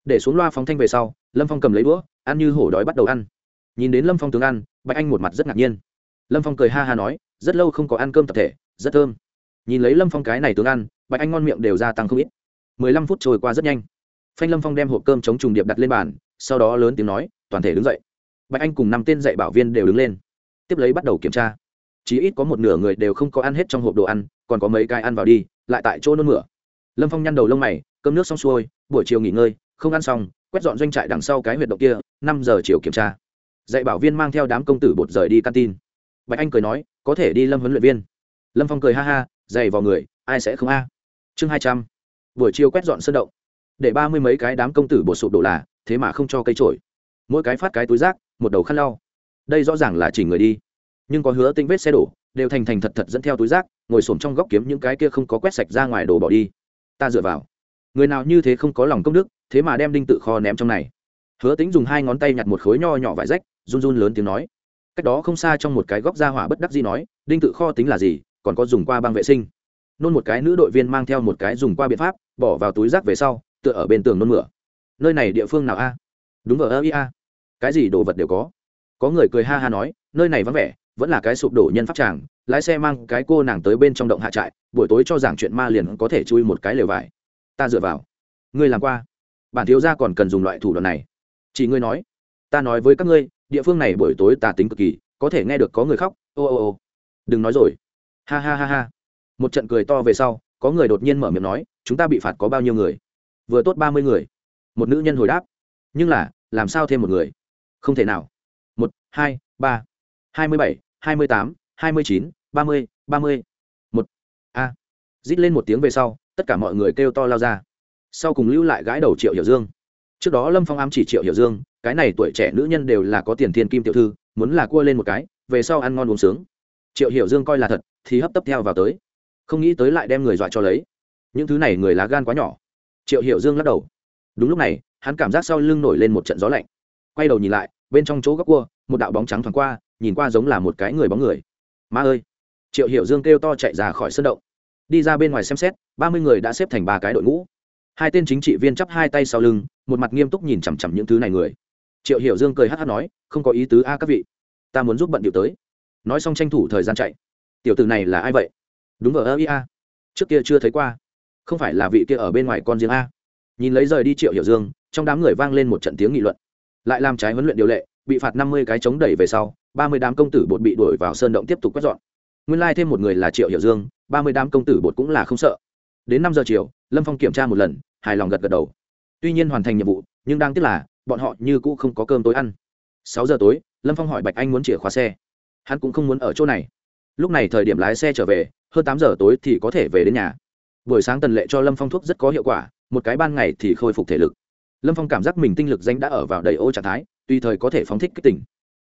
để xuống loa phóng thanh về sau, lâm phong cầm lấy đũa, ăn như hổ đói bắt đầu ăn. Nhìn đến lâm phong tướng ăn, bạch anh một mặt rất ngạc nhiên. Lâm phong cười ha ha nói, rất lâu không có ăn cơm tập thể, rất thơm. Nhìn lấy lâm phong cái này tướng ăn, bạch anh ngon miệng đều gia tăng không ít. Mười lăm phút trôi qua rất nhanh. Phanh lâm phong đem hộp cơm chống trùng điệp đặt lên bàn, sau đó lớn tiếng nói, toàn thể đứng dậy. Bạch anh cùng năm tên dạy bảo viên đều đứng lên. Tiếp lấy bắt đầu kiểm tra. Chỉ ít có một nửa người đều không có ăn hết trong hộp đồ ăn, còn có mấy cái ăn vào đi, lại tại chỗ nôn mửa. Lâm phong nhăn đầu lông mày, cơm nước xong xuôi, buổi chiều nghỉ ngơi không ăn xong, quét dọn doanh trại đằng sau cái huyệt động kia, năm giờ chiều kiểm tra. Dạy bảo viên mang theo đám công tử bột rời đi căn tin bạch anh cười nói, có thể đi lâm huấn luyện viên. Lâm phong cười ha ha dày vào người, ai sẽ không a? Chương hai trăm. Buổi chiều quét dọn sân động. Để ba mươi mấy cái đám công tử bột sụp đổ là, thế mà không cho cây trổi. Mỗi cái phát cái túi rác, một đầu khăn lau. Đây rõ ràng là chỉ người đi. Nhưng có hứa tinh vết xe đổ, đều thành thành thật thật dẫn theo túi rác, ngồi xổm trong góc kiếm những cái kia không có quét sạch ra ngoài đồ bỏ đi. Ta dựa vào. Người nào như thế không có lòng công đức thế mà đem đinh tự kho ném trong này. Hứa tính dùng hai ngón tay nhặt một khối nho nhỏ vải rách, run run lớn tiếng nói. Cách đó không xa trong một cái góc ra hỏa bất đắc gì nói, đinh tự kho tính là gì, còn có dùng qua băng vệ sinh? Nôn một cái nữ đội viên mang theo một cái dùng qua biện pháp, bỏ vào túi rác về sau, tựa ở bên tường nôn mửa. Nơi này địa phương nào a? Đúng ở ơ ia cái gì đồ vật đều có. Có người cười ha ha nói, nơi này vắng vẻ, vẫn là cái sụp đổ nhân pháp tràng, lái xe mang cái cô nàng tới bên trong động hạ trại, buổi tối cho giảng chuyện ma liền có thể chui một cái lều vải. Ta dựa vào. Ngươi làm qua? Bản thiếu gia còn cần dùng loại thủ đoạn này. Chỉ ngươi nói. Ta nói với các ngươi, địa phương này buổi tối tà tính cực kỳ, có thể nghe được có người khóc, ô ô ô. Đừng nói rồi. Ha ha ha ha. Một trận cười to về sau, có người đột nhiên mở miệng nói, chúng ta bị phạt có bao nhiêu người? Vừa tốt ba mươi người. Một nữ nhân hồi đáp. Nhưng là, làm sao thêm một người? Không thể nào. Một, hai, ba. Hai mươi bảy, hai mươi tám, hai mươi chín, ba mươi ba mươi. Một. A. Rít lên một tiếng về sau, tất cả mọi người kêu to lao ra sau cùng lưu lại gãi đầu triệu hiểu dương. Trước đó lâm phong ám chỉ triệu hiểu dương, cái này tuổi trẻ nữ nhân đều là có tiền thiên kim tiểu thư, muốn là cua lên một cái, về sau ăn ngon uống sướng. Triệu hiểu dương coi là thật, thì hấp tấp theo vào tới. Không nghĩ tới lại đem người dọa cho lấy. Những thứ này người lá gan quá nhỏ. Triệu hiểu dương lắc đầu. Đúng lúc này, hắn cảm giác sau lưng nổi lên một trận gió lạnh. Quay đầu nhìn lại, bên trong chỗ góc cua, một đạo bóng trắng thoáng qua, nhìn qua giống là một cái người bóng người. Ma ơi! Triệu hiểu dương kêu to chạy ra khỏi sân động. Đi ra bên ngoài xem xét, ba mươi người đã xếp thành ba cái đội ngũ hai tên chính trị viên chắp hai tay sau lưng, một mặt nghiêm túc nhìn chằm chằm những thứ này người. Triệu hiểu dương cười hát hát nói, không có ý tứ a các vị. Ta muốn giúp bận điệu tới. Nói xong tranh thủ thời gian chạy. Tiểu tử này là ai vậy? Đúng ở ơ ia trước kia chưa thấy qua. Không phải là vị kia ở bên ngoài con riêng a. Nhìn lấy rời đi triệu hiểu dương, trong đám người vang lên một trận tiếng nghị luận. Lại làm trái huấn luyện điều lệ, bị phạt năm mươi cái chống đẩy về sau, ba mươi đám công tử bột bị đuổi vào sơn động tiếp tục quét dọn. Nguyên lai thêm một người là triệu hiểu dương, ba mươi đám công tử bột cũng là không sợ. Đến năm giờ chiều lâm phong kiểm tra một lần, hài lòng gật gật đầu. Tuy nhiên hoàn thành nhiệm vụ, nhưng đang tiếc là, bọn họ như cũ không có cơm tối ăn. Sáu giờ tối, lâm phong hỏi bạch anh muốn chìa khóa xe. Hắn cũng không muốn ở chỗ này. Lúc này thời điểm lái xe trở về, hơn tám giờ tối thì có thể về đến nhà. Buổi sáng tần lệ cho lâm phong thuốc rất có hiệu quả, một cái ban ngày thì khôi phục thể lực. Lâm phong cảm giác mình tinh lực danh đã ở vào đầy ô trạng thái, tùy thời có thể phóng thích kích tỉnh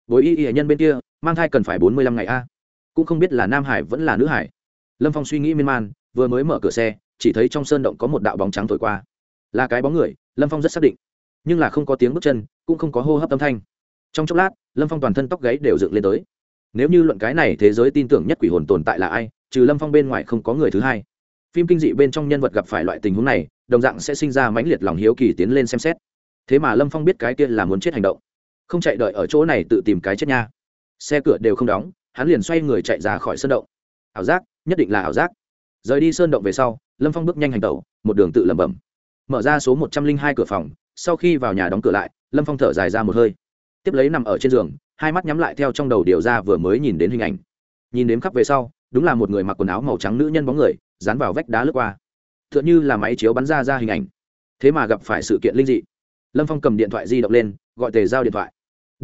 bối y y nhân bên kia, mang thai cần phải bốn mươi lăm ngày a. Cũng không biết là nam hải vẫn là nữ hải. Lâm phong suy nghĩ miên man, vừa mới mở cửa xe chỉ thấy trong sơn động có một đạo bóng trắng thổi qua. Là cái bóng người, lâm phong rất xác định. Nhưng là không có tiếng bước chân, cũng không có hô hấp âm thanh. Trong chốc lát, lâm phong toàn thân tóc gáy đều dựng lên tới. Nếu như luận cái này, thế giới tin tưởng nhất quỷ hồn tồn tại là ai, trừ lâm phong bên ngoài không có người thứ hai. Phim kinh dị bên trong nhân vật gặp phải loại tình huống này, đồng dạng sẽ sinh ra mãnh liệt lòng hiếu kỳ tiến lên xem xét. Thế mà lâm phong biết cái kia là muốn chết hành động. Không chạy đợi ở chỗ này tự tìm cái chết nha. Xe cửa đều không đóng, hắn liền xoay người chạy ra khỏi sân động. Ảo giác, nhất định là ảo giác rời đi sơn động về sau, lâm phong bước nhanh hành tẩu, một đường tự lẩm bẩm. Mở ra số một trăm linh hai cửa phòng, sau khi vào nhà đóng cửa lại, lâm phong thở dài ra một hơi. Tiếp lấy nằm ở trên giường, hai mắt nhắm lại theo trong đầu điều ra vừa mới nhìn đến hình ảnh. Nhìn đếm khắp về sau, đúng là một người mặc quần áo màu trắng nữ nhân bóng người, dán vào vách đá lướt qua. T h ư ợ n h ư là máy chiếu bắn ra ra hình ảnh. Thế mà gặp phải sự kiện linh dị. Lâm phong cầm điện thoại di động lên, gọi tề giao điện thoại.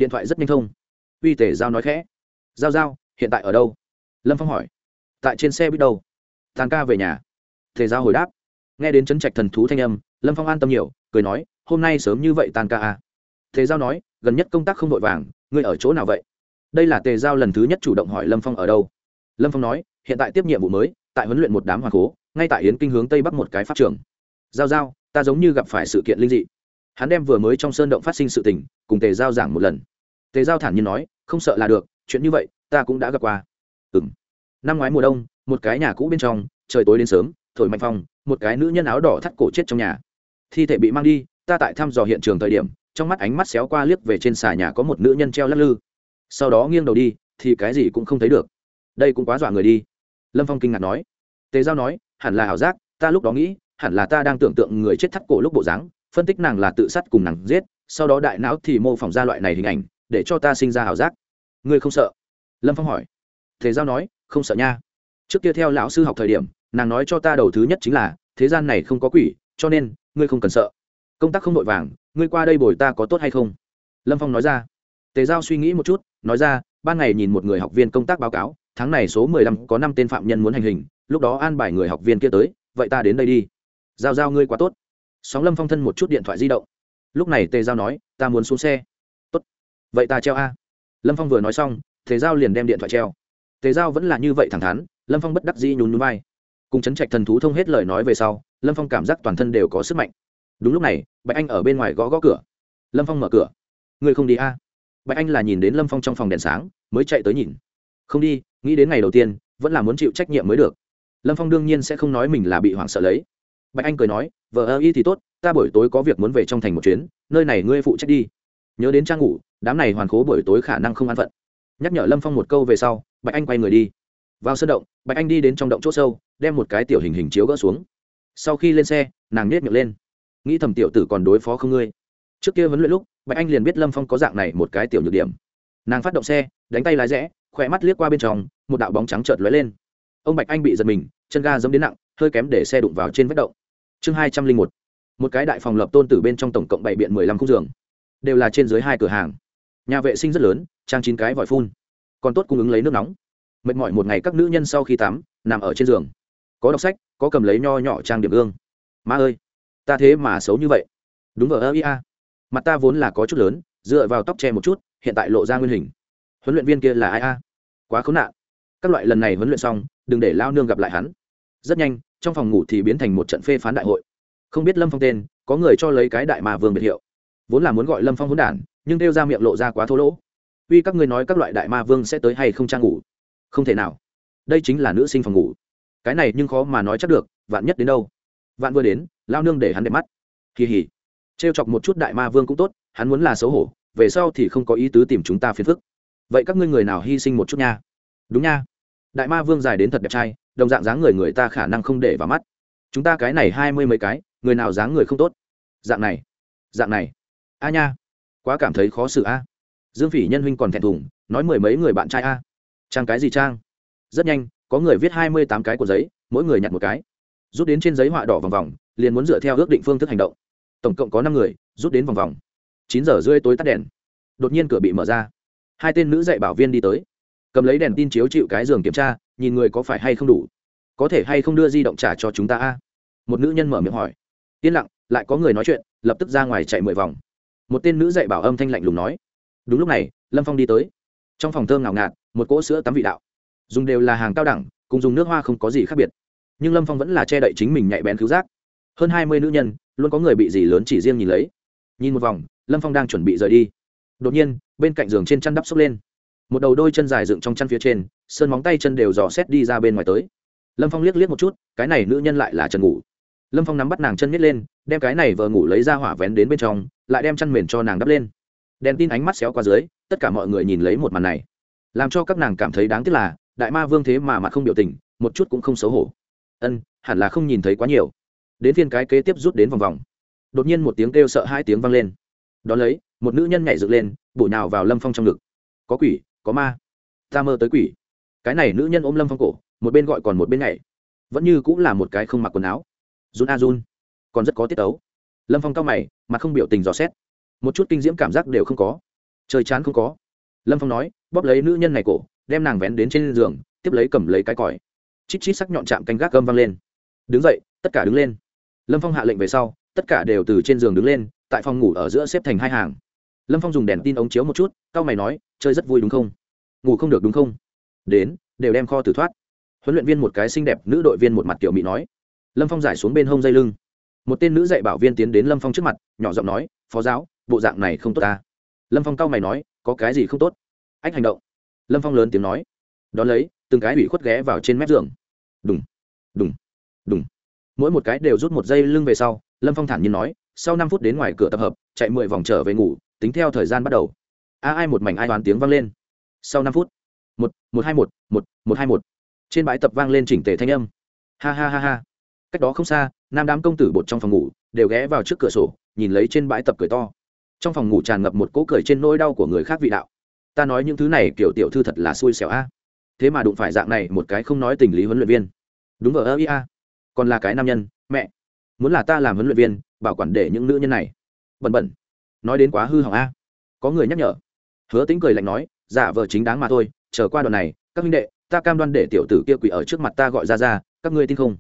Điện thoại rất nhanh thông. Uy tề giao nói khẽ. Giao giao, hiện tại ở đâu? Lâm phong hỏi. Tại trên xe biết đâu? Tàn ca về nhà. Tề giao hồi đáp. Nghe đến chấn trạch thần thú thanh âm, lâm phong an tâm nhiều, cười nói, hôm nay sớm như vậy tàn ca à. tề giao nói, gần nhất công tác không vội vàng, ngươi ở chỗ nào vậy? Đây là tề giao lần thứ nhất chủ động hỏi lâm phong ở đâu. Lâm phong nói, hiện tại tiếp nhiệm vụ mới, tại huấn luyện một đám hoàng cố, ngay tại yến kinh hướng tây bắc một cái pháp trường. Giao giao, ta giống như gặp phải sự kiện linh dị. Hắn đem vừa mới trong sơn động phát sinh sự tình, cùng tề giao giảng một lần. Tề giao thản nhiên nói, không sợ là được, chuyện như vậy, ta cũng đã gặp qua. Ừ m năm ngoái mùa đông một cái nhà cũ bên trong, trời tối đến sớm, thổi mạnh phong, một cái nữ nhân áo đỏ thắt cổ chết trong nhà. Thi thể bị mang đi, ta tại thăm dò hiện trường thời điểm, trong mắt ánh mắt xéo qua liếc về trên xà nhà có một nữ nhân treo lắc lư. Sau đó nghiêng đầu đi, thì cái gì cũng không thấy được. Đây cũng quá dọa người đi. Lâm phong kinh ngạc nói. Tề giao nói, hẳn là ảo giác, ta lúc đó nghĩ, hẳn là ta đang tưởng tượng người chết thắt cổ lúc bộ dáng, phân tích nàng là tự sát cùng nàng giết, sau đó đại não thì mô phỏng ra loại này hình ảnh, để cho ta sinh ra ảo giác. Ngươi không sợ? Lâm phong hỏi. Tề giao nói, không sợ nha trước kia theo lão sư học thời điểm, nàng nói cho ta đầu thứ nhất chính là, thế gian này không có quỷ, cho nên, ngươi không cần sợ. Công tác không vội vàng, ngươi qua đây bồi ta có tốt hay không? Lâm phong nói ra. Tề giao suy nghĩ một chút, nói ra, ban ngày nhìn một người học viên công tác báo cáo, tháng này số mười lăm có năm tên phạm nhân muốn hành hình, lúc đó an bài người học viên kia tới, vậy ta đến đây đi. Giao giao ngươi quá tốt. Sóng lâm phong thân một chút điện thoại di động. Lúc này tề giao nói, ta muốn xuống xe. Tốt. Vậy ta treo a. Lâm phong vừa nói xong, tề giao liền đem điện thoại treo. Tề giao vẫn là như vậy thẳng thắn lâm phong bất đắc dĩ nhún núi vai. Cùng chấn trạch thần thú thông hết lời nói về sau, lâm phong cảm giác toàn thân đều có sức mạnh. Đúng lúc này, bạch anh ở bên ngoài gõ gõ cửa. Lâm phong mở cửa. Ngươi không đi a? Bạch anh là nhìn đến lâm phong trong phòng đèn sáng, mới chạy tới nhìn. Không đi, nghĩ đến ngày đầu tiên, vẫn là muốn chịu trách nhiệm mới được. Lâm phong đương nhiên sẽ không nói mình là bị hoảng sợ lấy. Bạch anh cười nói vợ ơ y thì tốt, ta buổi tối có việc muốn về trong thành một chuyến, nơi này ngươi phụ trách đi. Nhớ đến trang ngủ, đám này hoàn khố buổi tối khả năng không an phận. Nhắc nhở lâm phong một câu về sau, bạch anh quay người đi vào sân động, bạch anh đi đến trong động c h ỗ sâu, đem một cái tiểu hình hình chiếu gỡ xuống. Sau khi lên xe, nàng nết miệng lên. Nghĩ thầm tiểu tử còn đối phó không ngươi. Trước kia vấn luyện lúc, bạch anh liền biết lâm phong có dạng này một cái tiểu nhược điểm. Nàng phát động xe, đánh tay lái rẽ, khỏe mắt liếc qua bên trong, một đạo bóng trắng trợt lóe lên. Ông bạch anh bị giật mình, chân ga dẫm đến nặng, hơi kém để xe đụng vào trên vết động. Chương hai trăm linh một. Một cái đại phòng lập tôn tử bên trong tổng cộng bảy biện mười lăm khung giường. Đều là trên dưới hai cửa hàng. Nhà vệ sinh rất lớn, trang chín cái vòi phun. Còn tốt cung ứng lấy nước nóng mệt mỏi một ngày các nữ nhân sau khi tắm, nằm ở trên giường. Có đọc sách, có cầm lấy nho nhỏ trang điểm gương. Ma ơi, ta thế mà xấu như vậy. Đúng vờ ơ ia mặt ta vốn là có chút lớn, dựa vào tóc che một chút, hiện tại lộ ra nguyên hình. Huấn luyện viên kia là ai a? Quá khốn nạn. Các loại lần này huấn luyện xong, đừng để lao nương gặp lại hắn. Rất nhanh, trong phòng ngủ thì biến thành một trận phê phán đại hội. Không biết lâm phong tên, có người cho lấy cái đại mà vương biệt hiệu. Vốn là muốn gọi lâm phong hỗn đản, nhưng đeo ra miệng lộ ra quá thô lỗ. Uy, các ngươi nói các loại đại ma vương sẽ tới hay không trang ngủ? Không thể nào. Đây chính là nữ sinh phòng ngủ. Cái này nhưng khó mà nói chắc được, vạn nhất đến đâu? Vạn vừa đến, lao nương để hắn đẹp mắt. Kỳ hỉ. Trêu chọc một chút đại ma vương cũng tốt, hắn muốn là xấu hổ, về sau thì không có ý tứ tìm chúng ta phiền phức. Vậy các ngươi người nào hy sinh một chút nha? Đúng nha. Đại ma vương dài đến thật đẹp trai, đồng dạng dáng người người ta khả năng không để vào mắt. Chúng ta cái này hai mươi mấy cái, người nào dáng người không tốt? Dạng này. Dạng này. A nha. Quá cảm thấy khó xử a. Dương phỉ nhân huynh còn thẹn thùng, nói mười mấy người bạn trai a trang cái gì trang? Rất nhanh, có người viết hai mươi tám cái của giấy, mỗi người nhặt một cái. Rút đến trên giấy họa đỏ vòng vòng, liền muốn dựa theo ước định phương thức hành động. Tổng cộng có năm người, rút đến vòng vòng. Chín giờ rưỡi tối tắt đèn. Đột nhiên cửa bị mở ra. Hai tên nữ dạy bảo viên đi tới. Cầm lấy đèn tin chiếu chịu cái giường kiểm tra, nhìn người có phải hay không đủ. Có thể hay không đưa di động trả cho chúng ta a? Một nữ nhân mở miệng hỏi. Yên lặng, lại có người nói chuyện, lập tức ra ngoài chạy mười vòng. Một tên nữ dạy bảo âm thanh lạnh lùng nói. Đúng lúc này, lâm phong đi tới. Trong phòng thơm ngào ngạt một cỗ sữa tắm vị đạo. Dùng đều là hàng cao đẳng, cùng dùng nước hoa không có gì khác biệt. Nhưng lâm phong vẫn là che đậy chính mình nhạy bén cứu giác. Hơn hai mươi nữ nhân, luôn có người bị gì lớn chỉ riêng nhìn lấy. Nhìn một vòng, lâm phong đang chuẩn bị rời đi. Đột nhiên, bên cạnh giường trên chăn đắp xốc lên. Một đầu đôi chân dài dựng trong chăn phía trên, sơn móng tay chân đều dò xét đi ra bên ngoài tới. Lâm phong liếc liếc một chút, cái này nữ nhân lại là trần ngủ. Lâm phong nắm bắt nàng chân miết lên, đem cái này vờ ngủ lấy ra hỏa vén đến bên trong, lại đem chăn mền cho nàng đắp lên. Đèn tin ánh mắt xéo qua dưới, tất cả mọi người nhìn lấy một màn này làm cho các nàng cảm thấy đáng tiếc là, đại ma vương thế mà mặt không biểu tình, một chút cũng không xấu hổ. Ân, hẳn là không nhìn thấy quá nhiều. Đến phiên cái kế tiếp rút đến vòng vòng. Đột nhiên một tiếng kêu sợ hai tiếng vang lên. Đón lấy, một nữ nhân nhảy dựng lên, bổ nhào vào lâm phong trong ngực. Có quỷ, có ma. Ta mơ tới quỷ. Cái này nữ nhân ôm lâm phong cổ, một bên gọi còn một bên nhảy. Vẫn như cũng là một cái không mặc quần áo. Run a run. Còn rất có tiết tấu. Lâm phong cao mày mà không biểu tình dò xét. Một chút kinh diễm cảm giác đều không có. Trời chán không có. Lâm phong nói bóp lấy nữ nhân này cổ, đem nàng vén đến trên giường, tiếp lấy cầm lấy cái còi. Chít chít sắc nhọn chạm canh gác gâm văng lên. Đứng dậy, tất cả đứng lên. Lâm phong hạ lệnh về sau, tất cả đều từ trên giường đứng lên, tại phòng ngủ ở giữa xếp thành hai hàng. Lâm phong dùng đèn tin ống chiếu một chút c mày nói, chơi rất vui đúng không? Ngủ không được đúng không? Đến, đều đem kho tử thoát. Huấn luyện viên một cái xinh đẹp nữ đội viên một mặt tiểu mỹ nói. Lâm phong giải xuống bên hông dây lưng. Một tên nữ dạy bảo viên tiến đến lâm phong trước mặt, nhỏ giọng nói, phó giáo, bộ dạng này không tốt ta. Lâm phong cao mày nói, có cái gì không tốt? Ách hành động. Lâm phong lớn tiếng nói. Đón lấy, từng cái ủy khuất ghé vào trên mép giường. Đúng đúng đúng mỗi một cái đều rút một dây lưng về sau, lâm phong thản nhiên nói, sau năm phút đến ngoài cửa tập hợp, chạy mười vòng trở về ngủ, tính theo thời gian bắt đầu. A ai một mảnh ai đoán tiếng vang lên. Sau năm phút, một một hai một một một hai một. Trên bãi tập vang lên chỉnh tề thanh âm. Ha ha ha ha. Cách đó không xa, nam đám công tử bột trong phòng ngủ, đều ghé vào trước cửa sổ, nhìn lấy trên bãi tập cười to. Trong phòng ngủ tràn ngập một cỗ cười trên nỗi đau của người khác vị đạo ta nói những thứ này kiểu tiểu thư thật là xui xẻo a. Thế mà đụng phải dạng này một cái không nói tình lý huấn luyện viên. Đúng vợ ơ ia còn là cái nam nhân, mẹ. Muốn là ta làm huấn luyện viên, bảo quản để những nữ nhân này. Bẩn bẩn. Nói đến quá hư hỏng a. Có người nhắc nhở. Hứa tính cười lạnh nói, giả vờ chính đáng mà thôi, chờ qua đoạn này, các huynh đệ, ta cam đoan để tiểu tử kia quỷ ở trước mặt ta gọi ra ra, các ngươi tin không?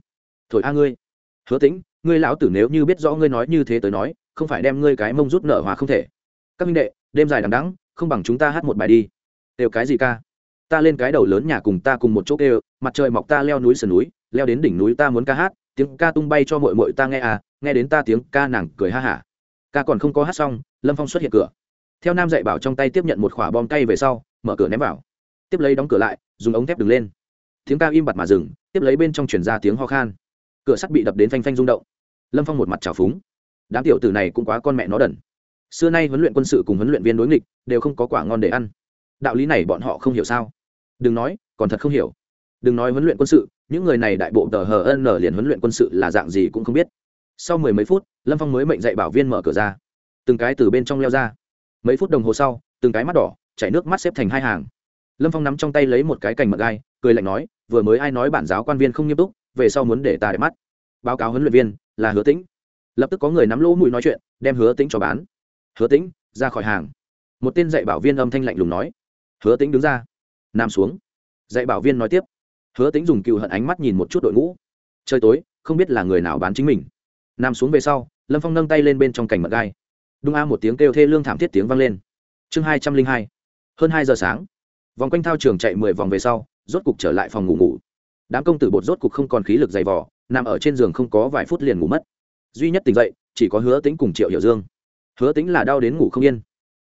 Thổi a ngươi. Hứa tính ngươi lão tử nếu như biết rõ ngươi nói như thế tới nói, không phải đem ngươi cái mông rút nở hòa không thể. Các huynh đệ, đêm dài đằng đắng không bằng chúng ta hát một bài đi. Đều cái gì ca? Ta lên cái đầu lớn nhà cùng ta cùng một chỗ kêu, mặt trời mọc ta leo núi sườn núi, leo đến đỉnh núi ta muốn ca hát, tiếng ca tung bay cho mội mội ta nghe à nghe đến ta tiếng ca nàng cười ha hả. Ca còn không có hát xong, lâm phong xuất hiện cửa. Theo nam dạy bảo trong tay tiếp nhận một khỏa bom tay về sau, mở cửa ném vào. Tiếp lấy đóng cửa lại, dùng ống thép đứng lên. Tiếng ca im bặt mà dừng, tiếp lấy bên trong chuyển ra tiếng ho khan. Cửa sắt bị đập đến phanh phanh rung động. Lâm phong một mặt trào phúng. Đám tiểu tử này cũng quá con mẹ nó đần xưa nay huấn luyện quân sự cùng huấn luyện viên đối nghịch đều không có quả ngon để ăn. Đạo lý này bọn họ không hiểu sao? Đừng nói, còn thật không hiểu. Đừng nói huấn luyện quân sự, những người này đại bộ tờ hờ n liền huấn luyện quân sự là dạng gì cũng không biết. Sau mười mấy phút, lâm phong mới mệnh dạy bảo viên mở cửa ra. Từng cái từ bên trong leo ra. Mấy phút đồng hồ sau, từng cái mắt đỏ, chảy nước mắt xếp thành hai hàng. Lâm phong nắm trong tay lấy một cái cành mật gai, cười lạnh nói, vừa mới ai nói bản giáo quan viên không nghiêm túc, về sau muốn để ta để mắt. Báo cáo huấn luyện viên là hứa tĩnh. Lập tức có người nắm lỗ mũi nói chuyện, đem hứa tĩnh cho bán hứa tĩnh, ra khỏi hàng. Một tên dạy bảo viên âm thanh lạnh lùng nói. Hứa tĩnh đứng ra. Nam xuống. Dạy bảo viên nói tiếp. Hứa tĩnh dùng cựu hận ánh mắt nhìn một chút đội ngũ. Trời tối, không biết là người nào bán chính mình. Nam xuống về sau, lâm phong nâng tay lên bên trong cành mật gai. Đung a một tiếng kêu thê lương thảm thiết tiếng vang lên. Chương hai trăm linh hai. Hơn hai giờ sáng. Vòng quanh thao trường chạy mười vòng về sau, rốt cục trở lại phòng ngủ ngủ. Đám công tử bột rốt cục không còn khí lực dày vỏ nằm ở trên giường không có vài phút liền ngủ mất. Duy nhất tỉnh dậy, chỉ có hứa tính cùng triệu hiểu dương hứa tính là đau đến ngủ không yên.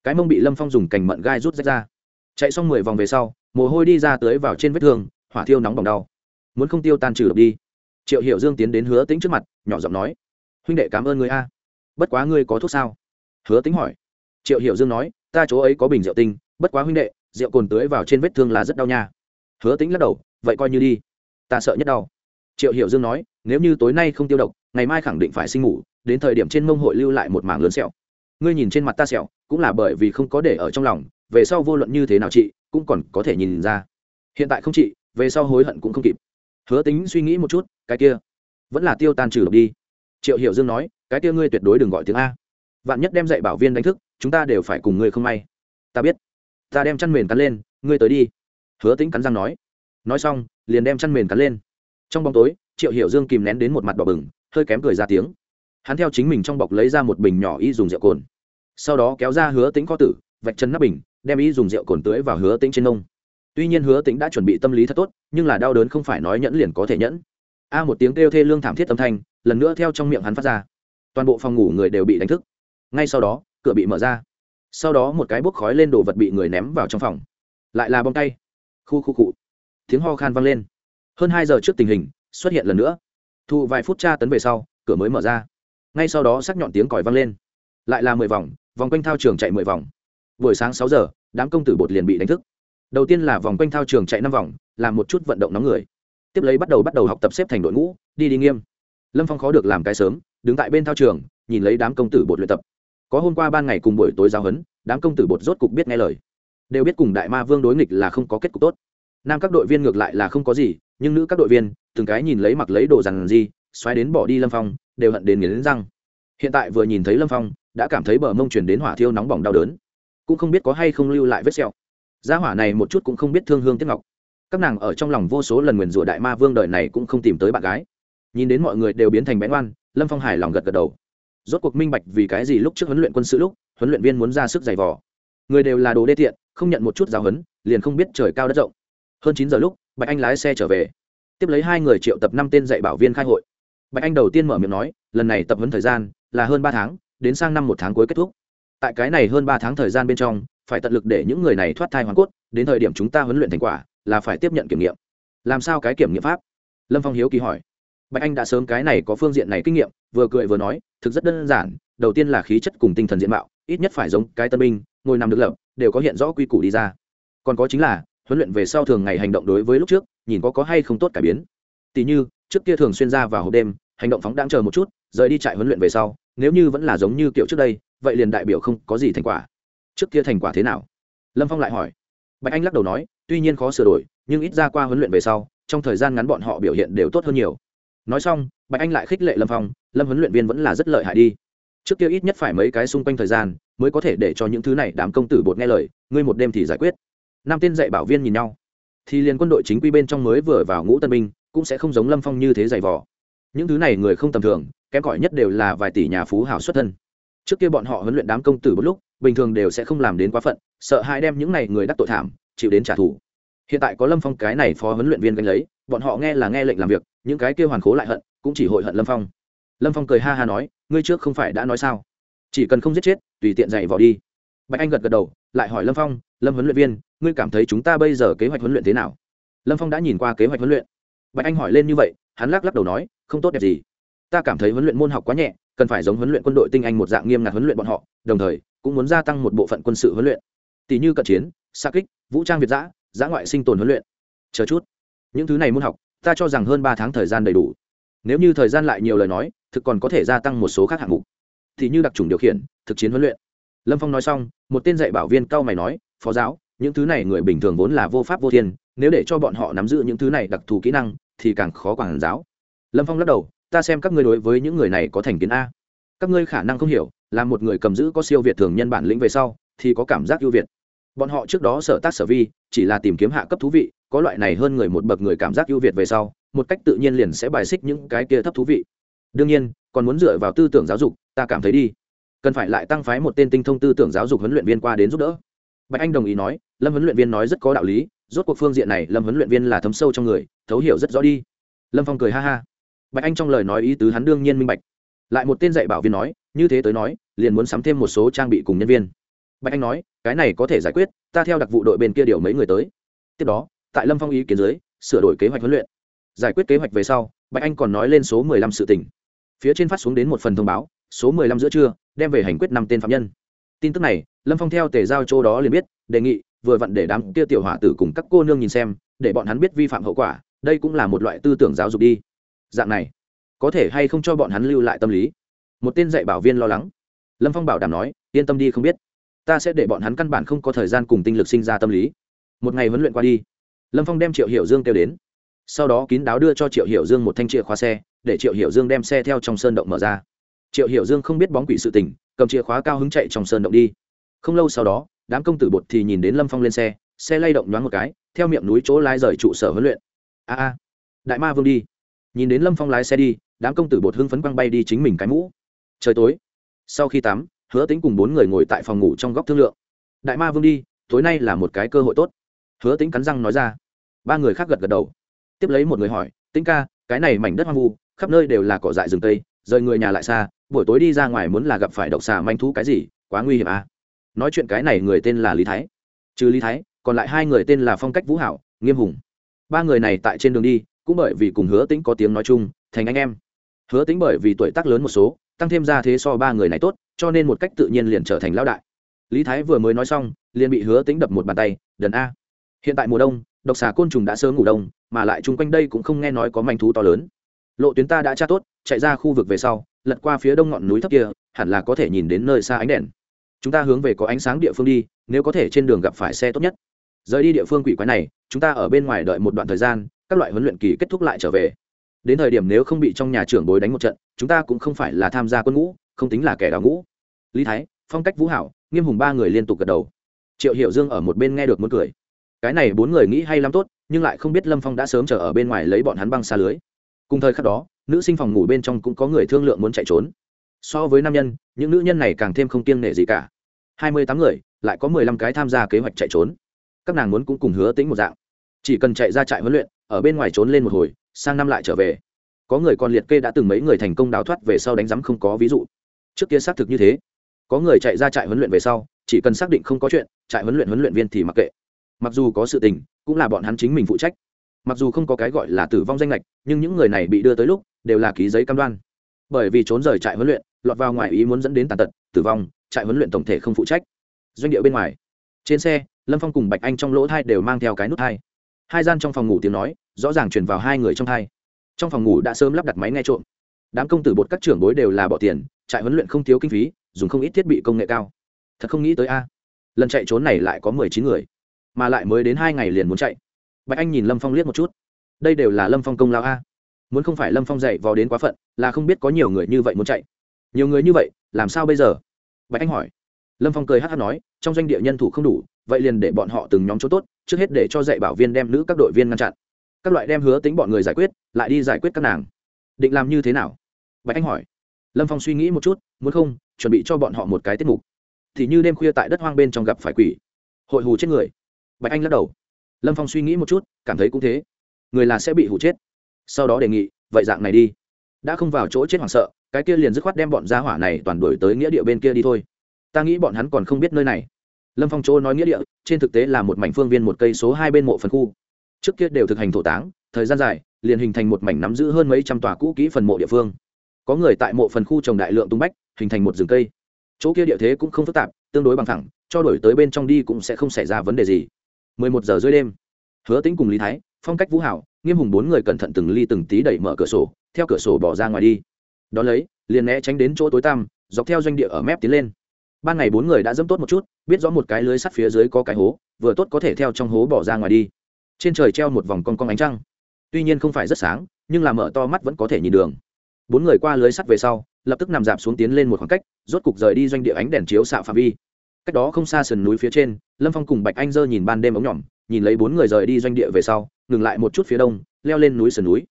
Cái mông bị lâm phong dùng cành mận gai rút rách ra. Chạy xong mười vòng về sau, mồ hôi đi ra tới vào trên vết thương, hỏa thiêu nóng bỏng đau. Muốn không tiêu tan trừ độc đi. Triệu hiểu dương tiến đến hứa tính trước mặt, nhỏ giọng nói, huynh đệ cảm ơn người a. Bất quá ngươi có thuốc sao? Hứa tính hỏi. Triệu hiểu dương nói, ta chỗ ấy có bình rượu tinh, bất quá huynh đệ, rượu cồn tưới vào trên vết thương là rất đau nha. Hứa tính lắc đầu, vậy coi như đi. Ta sợ nhất đau. Triệu hiểu dương nói, nếu như tối nay không tiêu độc, ngày mai khẳng định phải sinh ngủ, đến thời điểm trên mông hội lưu lại một mảng lớn sẹo ngươi nhìn trên mặt ta sẹo, cũng là bởi vì không có để ở trong lòng, về sau vô luận như thế nào chị, cũng còn có thể nhìn ra. Hiện tại không chị, về sau hối hận cũng không kịp. Hứa tính suy nghĩ một chút, cái kia, vẫn là tiêu tan trừ độc đi. Triệu hiểu dương nói, cái kia ngươi tuyệt đối đừng gọi tiếng a. Vạn nhất đem dạy bảo viên đánh thức, chúng ta đều phải cùng ngươi không may. Ta biết. Ta đem chăn mền cắn lên, ngươi tới đi. Hứa tính cắn răng nói. Nói xong, liền đem chăn mền cắn lên. Trong bóng tối, triệu hiểu dương kìm nén đến một mặt bỏ bừng, hơi kém cười ra tiếng. Hắn theo chính mình trong bọc lấy ra một bình nhỏ y dùng rượu cồn sau đó kéo ra hứa tính có tử, vạch chân nắp bình, đem ý dùng rượu cồn tưới vào hứa tính trên nông. Tuy nhiên hứa tính đã chuẩn bị tâm lý thật tốt, nhưng là đau đớn không phải nói nhẫn liền có thể nhẫn. A một tiếng kêu thê lương thảm thiết âm thanh, lần nữa theo trong miệng hắn phát ra. Toàn bộ phòng ngủ người đều bị đánh thức. Ngay sau đó, cửa bị mở ra. Sau đó một cái bốc khói lên đồ vật bị người ném vào trong phòng. Lại là bom tay. Khu khu cụ tiếng ho khan vang lên. Hơn hai giờ trước tình hình, xuất hiện lần nữa. Thu vài phút tra tấn về sau, cửa mới mở ra. Ngay sau đó sắc nhọn tiếng còi vang lên. Lại là mười vòng vòng quanh thao trường chạy mười vòng. Buổi sáng sáu giờ, đám công tử bột liền bị đánh thức. Đầu tiên là vòng quanh thao trường chạy năm vòng làm một chút vận động nóng người. Tiếp lấy bắt đầu bắt đầu học tập xếp thành đội ngũ, đi đi nghiêm. Lâm phong khó được làm cái sớm, đứng tại bên thao trường, nhìn lấy đám công tử bột luyện tập. Có hôm qua ban ngày cùng buổi tối giao huấn, đám công tử bột rốt cục biết nghe lời. Đều biết cùng đại ma vương đối nghịch là không có kết cục tốt. Nam các đội viên ngược lại là không có gì, nhưng nữ các đội viên, từng cái nhìn lấy mặc lấy đồ rằng gì xoáy đến bỏ đi lâm phong, đều hận đến nghiến răng. Hiện tại vừa nhìn thấy lâm phong đã cảm thấy bờ mông chuyển đến hỏa thiêu nóng bỏng đau đớn. Cũng không biết có hay không lưu lại vết sẹo. Gia hỏa này một chút cũng không biết thương hương tiếc ngọc. Các nàng ở trong lòng vô số lần nguyền rủa đại ma vương đời này cũng không tìm tới bạn gái. Nhìn đến mọi người đều biến thành bén oan, lâm phong hài lòng gật gật đầu. Rốt cuộc minh bạch vì cái gì lúc trước huấn luyện quân sự lúc, huấn luyện viên muốn ra sức giày vò. Người đều là đồ đê tiện, không nhận một chút giáo huấn, liền không biết trời cao đất rộng. Hơn chín giờ lúc, bạch anh lái xe trở về. Tiếp lấy hai người triệu tập năm tên dạy bảo viên khai hội. Bạch anh đầu tiên mở miệng nói, lần này tập huấn thời gian là hơn ba tháng đến sang năm một tháng cuối kết thúc. Tại cái này hơn ba tháng thời gian bên trong, phải tận lực để những người này thoát thai hoàn cốt, đến thời điểm chúng ta huấn luyện thành quả, là phải tiếp nhận kiểm nghiệm. Làm sao cái kiểm nghiệm pháp? Lâm phong hiếu kỳ hỏi. Bạch anh đã sớm cái này có phương diện này kinh nghiệm, vừa cười vừa nói, thực rất đơn giản, đầu tiên là khí chất cùng tinh thần diện mạo, ít nhất phải giống cái tân binh, ngồi nằm được lập, đều có hiện rõ quy củ đi ra. Còn có chính là, huấn luyện về sau thường ngày hành động đối với lúc trước, nhìn có có hay không tốt cải biến. Tỷ như, trước kia thường xuyên ra vào hộp đêm, hành động phóng đang chờ một chút, rời đi trại huấn luyện về sau nếu như vẫn là giống như kiểu trước đây, vậy liền đại biểu không có gì thành quả. Trước kia thành quả thế nào? Lâm phong lại hỏi. Bạch anh lắc đầu nói, tuy nhiên khó sửa đổi, nhưng ít ra qua huấn luyện về sau, trong thời gian ngắn bọn họ biểu hiện đều tốt hơn nhiều. Nói xong, bạch anh lại khích lệ lâm phong, lâm huấn luyện viên vẫn là rất lợi hại đi. Trước kia ít nhất phải mấy cái xung quanh thời gian, mới có thể để cho những thứ này đám công tử bột nghe lời, ngươi một đêm thì giải quyết. Năm tên dạy bảo viên nhìn nhau. Thì liền quân đội chính quy bên trong mới vừa vào ngũ tân binh, cũng sẽ không giống lâm phong như thế dày vò những thứ này người không tầm thường, kém cỏi nhất đều là vài tỷ nhà phú hảo xuất thân. Trước kia bọn họ huấn luyện đám công tử một lúc, bình thường đều sẽ không làm đến quá phận, sợ hai đem những này người đắc tội thảm, chịu đến trả thù. Hiện tại có lâm phong cái này phó huấn luyện viên gánh lấy, bọn họ nghe là nghe lệnh làm việc, những cái kia hoàn khố lại hận, cũng chỉ hội hận lâm phong. Lâm phong cười ha ha nói, ngươi trước không phải đã nói sao? Chỉ cần không giết chết, tùy tiện dạy vào đi. Bạch anh gật gật đầu, lại hỏi lâm phong, lâm huấn luyện viên, ngươi cảm thấy chúng ta bây giờ kế hoạch huấn luyện thế nào? Lâm phong đã nhìn qua kế hoạch huấn luyện. Bạch anh hỏi lên như vậy hắn lắc lắc đầu nói, không tốt đẹp gì. Ta cảm thấy huấn luyện môn học quá nhẹ, cần phải giống huấn luyện quân đội tinh anh một dạng nghiêm ngặt huấn luyện bọn họ, đồng thời, cũng muốn gia tăng một bộ phận quân sự huấn luyện. Tỷ như cận chiến, xa kích, vũ trang việt giã giã ngoại sinh tồn huấn luyện. Chờ chút. Những thứ này môn học, ta cho rằng hơn ba tháng thời gian đầy đủ. Nếu như thời gian lại nhiều lời nói, thực còn có thể gia tăng một số khác hạng mục. Thì như đặc trùng điều khiển, thực chiến huấn luyện. Lâm phong nói xong, một tên dạy bảo viên cao mày nói, phó giáo, những thứ này người bình thường vốn là vô pháp vô thiên, nếu để cho bọn họ nắm giữ những thứ này đặc thù kỹ năng thì càng khó quản giáo. Lâm phong lắc đầu, ta xem các ngươi đối với những người này có thành kiến a. Các ngươi khả năng không hiểu, là một người cầm giữ có siêu việt thường nhân bản lĩnh về sau, thì có cảm giác ưu việt. Bọn họ trước đó sở tác sở vi, chỉ là tìm kiếm hạ cấp thú vị, có loại này hơn người một bậc người cảm giác ưu việt về sau, một cách tự nhiên liền sẽ bài xích những cái kia thấp thú vị. Đương nhiên, còn muốn dựa vào tư tưởng giáo dục, ta cảm thấy đi. Cần phải lại tăng phái một tên tinh thông tư tưởng giáo dục huấn luyện viên qua đến giúp đỡ. Bạch anh đồng ý nói, lâm huấn luyện viên nói rất có đạo lý rốt cuộc phương diện này lâm huấn luyện viên là thấm sâu trong người, thấu hiểu rất rõ đi. Lâm phong cười ha ha. Bạch anh trong lời nói ý tứ hắn đương nhiên minh bạch. Lại một tên dạy bảo viên nói, như thế tới nói, liền muốn sắm thêm một số trang bị cùng nhân viên. Bạch anh nói, cái này có thể giải quyết, ta theo đặc vụ đội bên kia điều mấy người tới. Tiếp đó, tại lâm phong ý kiến dưới, sửa đổi kế hoạch huấn luyện. Giải quyết kế hoạch về sau, bạch anh còn nói lên số mười lăm sự tỉnh phía trên phát xuống đến một phần thông báo, số mười lăm giữa trưa, đem về hành quyết năm tên phạm nhân. Tin tức này, lâm phong theo tề giao châu đó liền biết, đề nghị vừa vặn để đám kia tiểu hỏa tử cùng các cô nương nhìn xem, để bọn hắn biết vi phạm hậu quả, đây cũng là một loại tư tưởng giáo dục đi. Dạng này, có thể hay không cho bọn hắn lưu lại tâm lý? Một tên dạy bảo viên lo lắng. Lâm phong bảo đảm nói, yên tâm đi không biết. Ta sẽ để bọn hắn căn bản không có thời gian cùng tinh lực sinh ra tâm lý. Một ngày huấn luyện qua đi, lâm phong đem triệu hiểu dương kêu đến. Sau đó kín đáo đưa cho triệu hiểu dương một thanh chìa khóa xe, để triệu hiểu dương đem xe theo trong sơn động mở ra. Triệu hiểu dương không biết bóng quỷ sự tình, cầm chìa khóa cao hứng chạy trong sơn động đi. Không lâu sau đó đám công tử bột thì nhìn đến lâm phong lên xe xe lay động nhoáng một cái, theo miệng núi chỗ lái rời trụ sở huấn luyện. A a, đại ma vương đi. Nhìn đến lâm phong lái xe đi, đám công tử bột hưng phấn quăng bay đi chính mình cái mũ. Trời tối. Sau khi tắm, hứa tính cùng bốn người ngồi tại phòng ngủ trong góc thương lượng. Đại ma vương đi, tối nay là một cái cơ hội tốt. Hứa tính cắn răng nói ra. Ba người khác gật gật đầu. Tiếp lấy một người hỏi tính ca, cái này mảnh đất hoang vu, khắp nơi đều là cỏ dại rừng tây, rời người nhà lại xa, buổi tối đi ra ngoài muốn là gặp phải độc xà manh thú cái gì, quá nguy hiểm à? Nói chuyện cái này người tên là lý thái trừ lý thái còn lại hai người tên là phong cách vũ hảo nghiêm hùng ba người này tại trên đường đi cũng bởi vì cùng hứa tĩnh có tiếng nói chung thành anh em hứa tĩnh bởi vì tuổi tác lớn một số tăng thêm ra thế so ba người này tốt cho nên một cách tự nhiên liền trở thành lão đại lý thái vừa mới nói xong liền bị hứa tĩnh đập một bàn tay đần a hiện tại mùa đông độc xà côn trùng đã sớm ngủ đông mà lại chung quanh đây cũng không nghe nói có manh thú to lớn lộ tuyến ta đã tra tốt chạy ra khu vực về sau lật qua phía đông ngọn núi thấp kia hẳn là có thể nhìn đến nơi xa ánh đèn chúng ta hướng về có ánh sáng địa phương đi, nếu có thể trên đường gặp phải xe tốt nhất. Rời đi địa phương quỷ quái này, chúng ta ở bên ngoài đợi một đoạn thời gian, các loại huấn luyện kỳ kết thúc lại trở về. Đến thời điểm nếu không bị trong nhà trưởng bối đánh một trận, chúng ta cũng không phải là tham gia quân ngũ, không tính là kẻ đào ngũ. Lý thái, phong cách vũ hảo, nghiêm hùng ba người liên tục gật đầu. Triệu hiểu dương ở một bên nghe được muốn cười. Cái này bốn người nghĩ hay lắm tốt, nhưng lại không biết lâm phong đã sớm chờ ở bên ngoài lấy bọn hắn băng xa lưới. Cùng thời khắc đó, nữ sinh phòng ngủ bên trong cũng có người thương lượng muốn chạy trốn. So với nam nhân, những nữ nhân này càng thêm không kiêng nể gì cả hai mươi tám người, lại có mười lăm cái tham gia kế hoạch chạy trốn. Các nàng muốn cũng cùng hứa tính một dạng. Chỉ cần chạy ra trại huấn luyện, ở bên ngoài trốn lên một hồi, sang năm lại trở về. Có người còn liệt kê đã từng mấy người thành công đào thoát về sau đánh giám không có ví dụ. Trước kia xác thực như thế. Có người chạy ra trại huấn luyện về sau, chỉ cần xác định không có chuyện, trại huấn luyện huấn luyện viên thì mặc kệ. Mặc dù có sự tình, cũng là bọn hắn chính mình phụ trách. Mặc dù không có cái gọi là tử vong danh lệch nhưng những người này bị đưa tới lúc, đều là ký giấy cam đoan. Bởi vì trốn rời trại huấn luyện, lọt vào ngoài ý muốn dẫn đến tàn tật, tử vong trại huấn luyện tổng thể không phụ trách. Doanh địa bên ngoài, trên xe, lâm phong cùng bạch anh trong lỗ thai đều mang theo cái nút thai. Hai gian trong phòng ngủ tiếng nói, rõ ràng truyền vào hai người trong thai. Trong phòng ngủ đã sớm lắp đặt máy nghe trộm. Đám công tử bột các trưởng bối đều là bỏ tiền, trại huấn luyện không thiếu kinh phí, dùng không ít thiết bị công nghệ cao. Thật không nghĩ tới a. Lần chạy trốn này lại có mười chín người, mà lại mới đến hai ngày liền muốn chạy. Bạch anh nhìn lâm phong liếc một chút. Đây đều là lâm phong công lao a. Muốn không phải lâm phong dạy vò đến quá phận, là không biết có nhiều người như vậy muốn chạy. Nhiều người như vậy, làm sao bây giờ? Bạch anh hỏi. Lâm phong cười hát hát nói, trong doanh địa nhân thủ không đủ, vậy liền để bọn họ từng nhóm chỗ tốt, trước hết để cho dạy bảo viên đem nữ các đội viên ngăn chặn. Các loại đem hứa tính bọn người giải quyết, lại đi giải quyết các nàng. Định làm như thế nào? Bạch anh hỏi. Lâm phong suy nghĩ một chút, muốn không, chuẩn bị cho bọn họ một cái tiết mục. Thì như đêm khuya tại đất hoang bên trong gặp phải quỷ. Hội hù chết người. Bạch anh lắc đầu. Lâm phong suy nghĩ một chút, cảm thấy cũng thế. Người là sẽ bị hù chết. Sau đó đề nghị, vậy dạng này đi. Đã không vào chỗ chết hoảng sợ cái kia liền dứt khoát đem bọn gia hỏa này toàn đuổi tới nghĩa địa bên kia đi thôi. Ta nghĩ bọn hắn còn không biết nơi này. Lâm phong chỗ nói nghĩa địa, trên thực tế là một mảnh phương viên một cây số hai bên mộ phần khu. Trước kia đều thực hành thổ táng, thời gian dài, liền hình thành một mảnh nắm giữ hơn mấy trăm tòa cũ kỹ phần mộ địa phương. Có người tại mộ phần khu trồng đại lượng tung bách, hình thành một rừng cây. Chỗ kia địa thế cũng không phức tạp, tương đối bằng thẳng cho đổi tới bên trong đi cũng sẽ không xảy ra vấn đề gì. 11 giờ rưỡi đêm, hứa tính cùng lý thái, phong cách vũ hảo, nghiêm hùng bốn người cẩn thận từng ly từng tí đẩy mở cửa sổ, theo cửa sổ bỏ ra ngoài đi đ ó lấy, liền né tránh đến chỗ tối tăm, dọc theo doanh địa ở mép tiến lên. Ban ngày bốn người đã dẫm tốt một chút, biết rõ một cái lưới sắt phía dưới có cái hố, vừa tốt có thể theo trong hố bỏ ra ngoài đi. Trên trời treo một vòng con con ánh trăng. Tuy nhiên không phải rất sáng, nhưng là mở to mắt vẫn có thể nhìn đường. Bốn người qua lưới sắt về sau, lập tức nằm dạp xuống tiến lên một khoảng cách, rốt cục rời đi doanh địa ánh đèn chiếu xạ phạm vi. Cách đó không xa sườn núi phía trên, lâm phong cùng bạch anh dơ nhìn ban đêm ống nhỏm, nhìn lấy bốn người rời đi doanh địa về sau, ngừng lại một chút phía đông, leo lên núi sườn núi.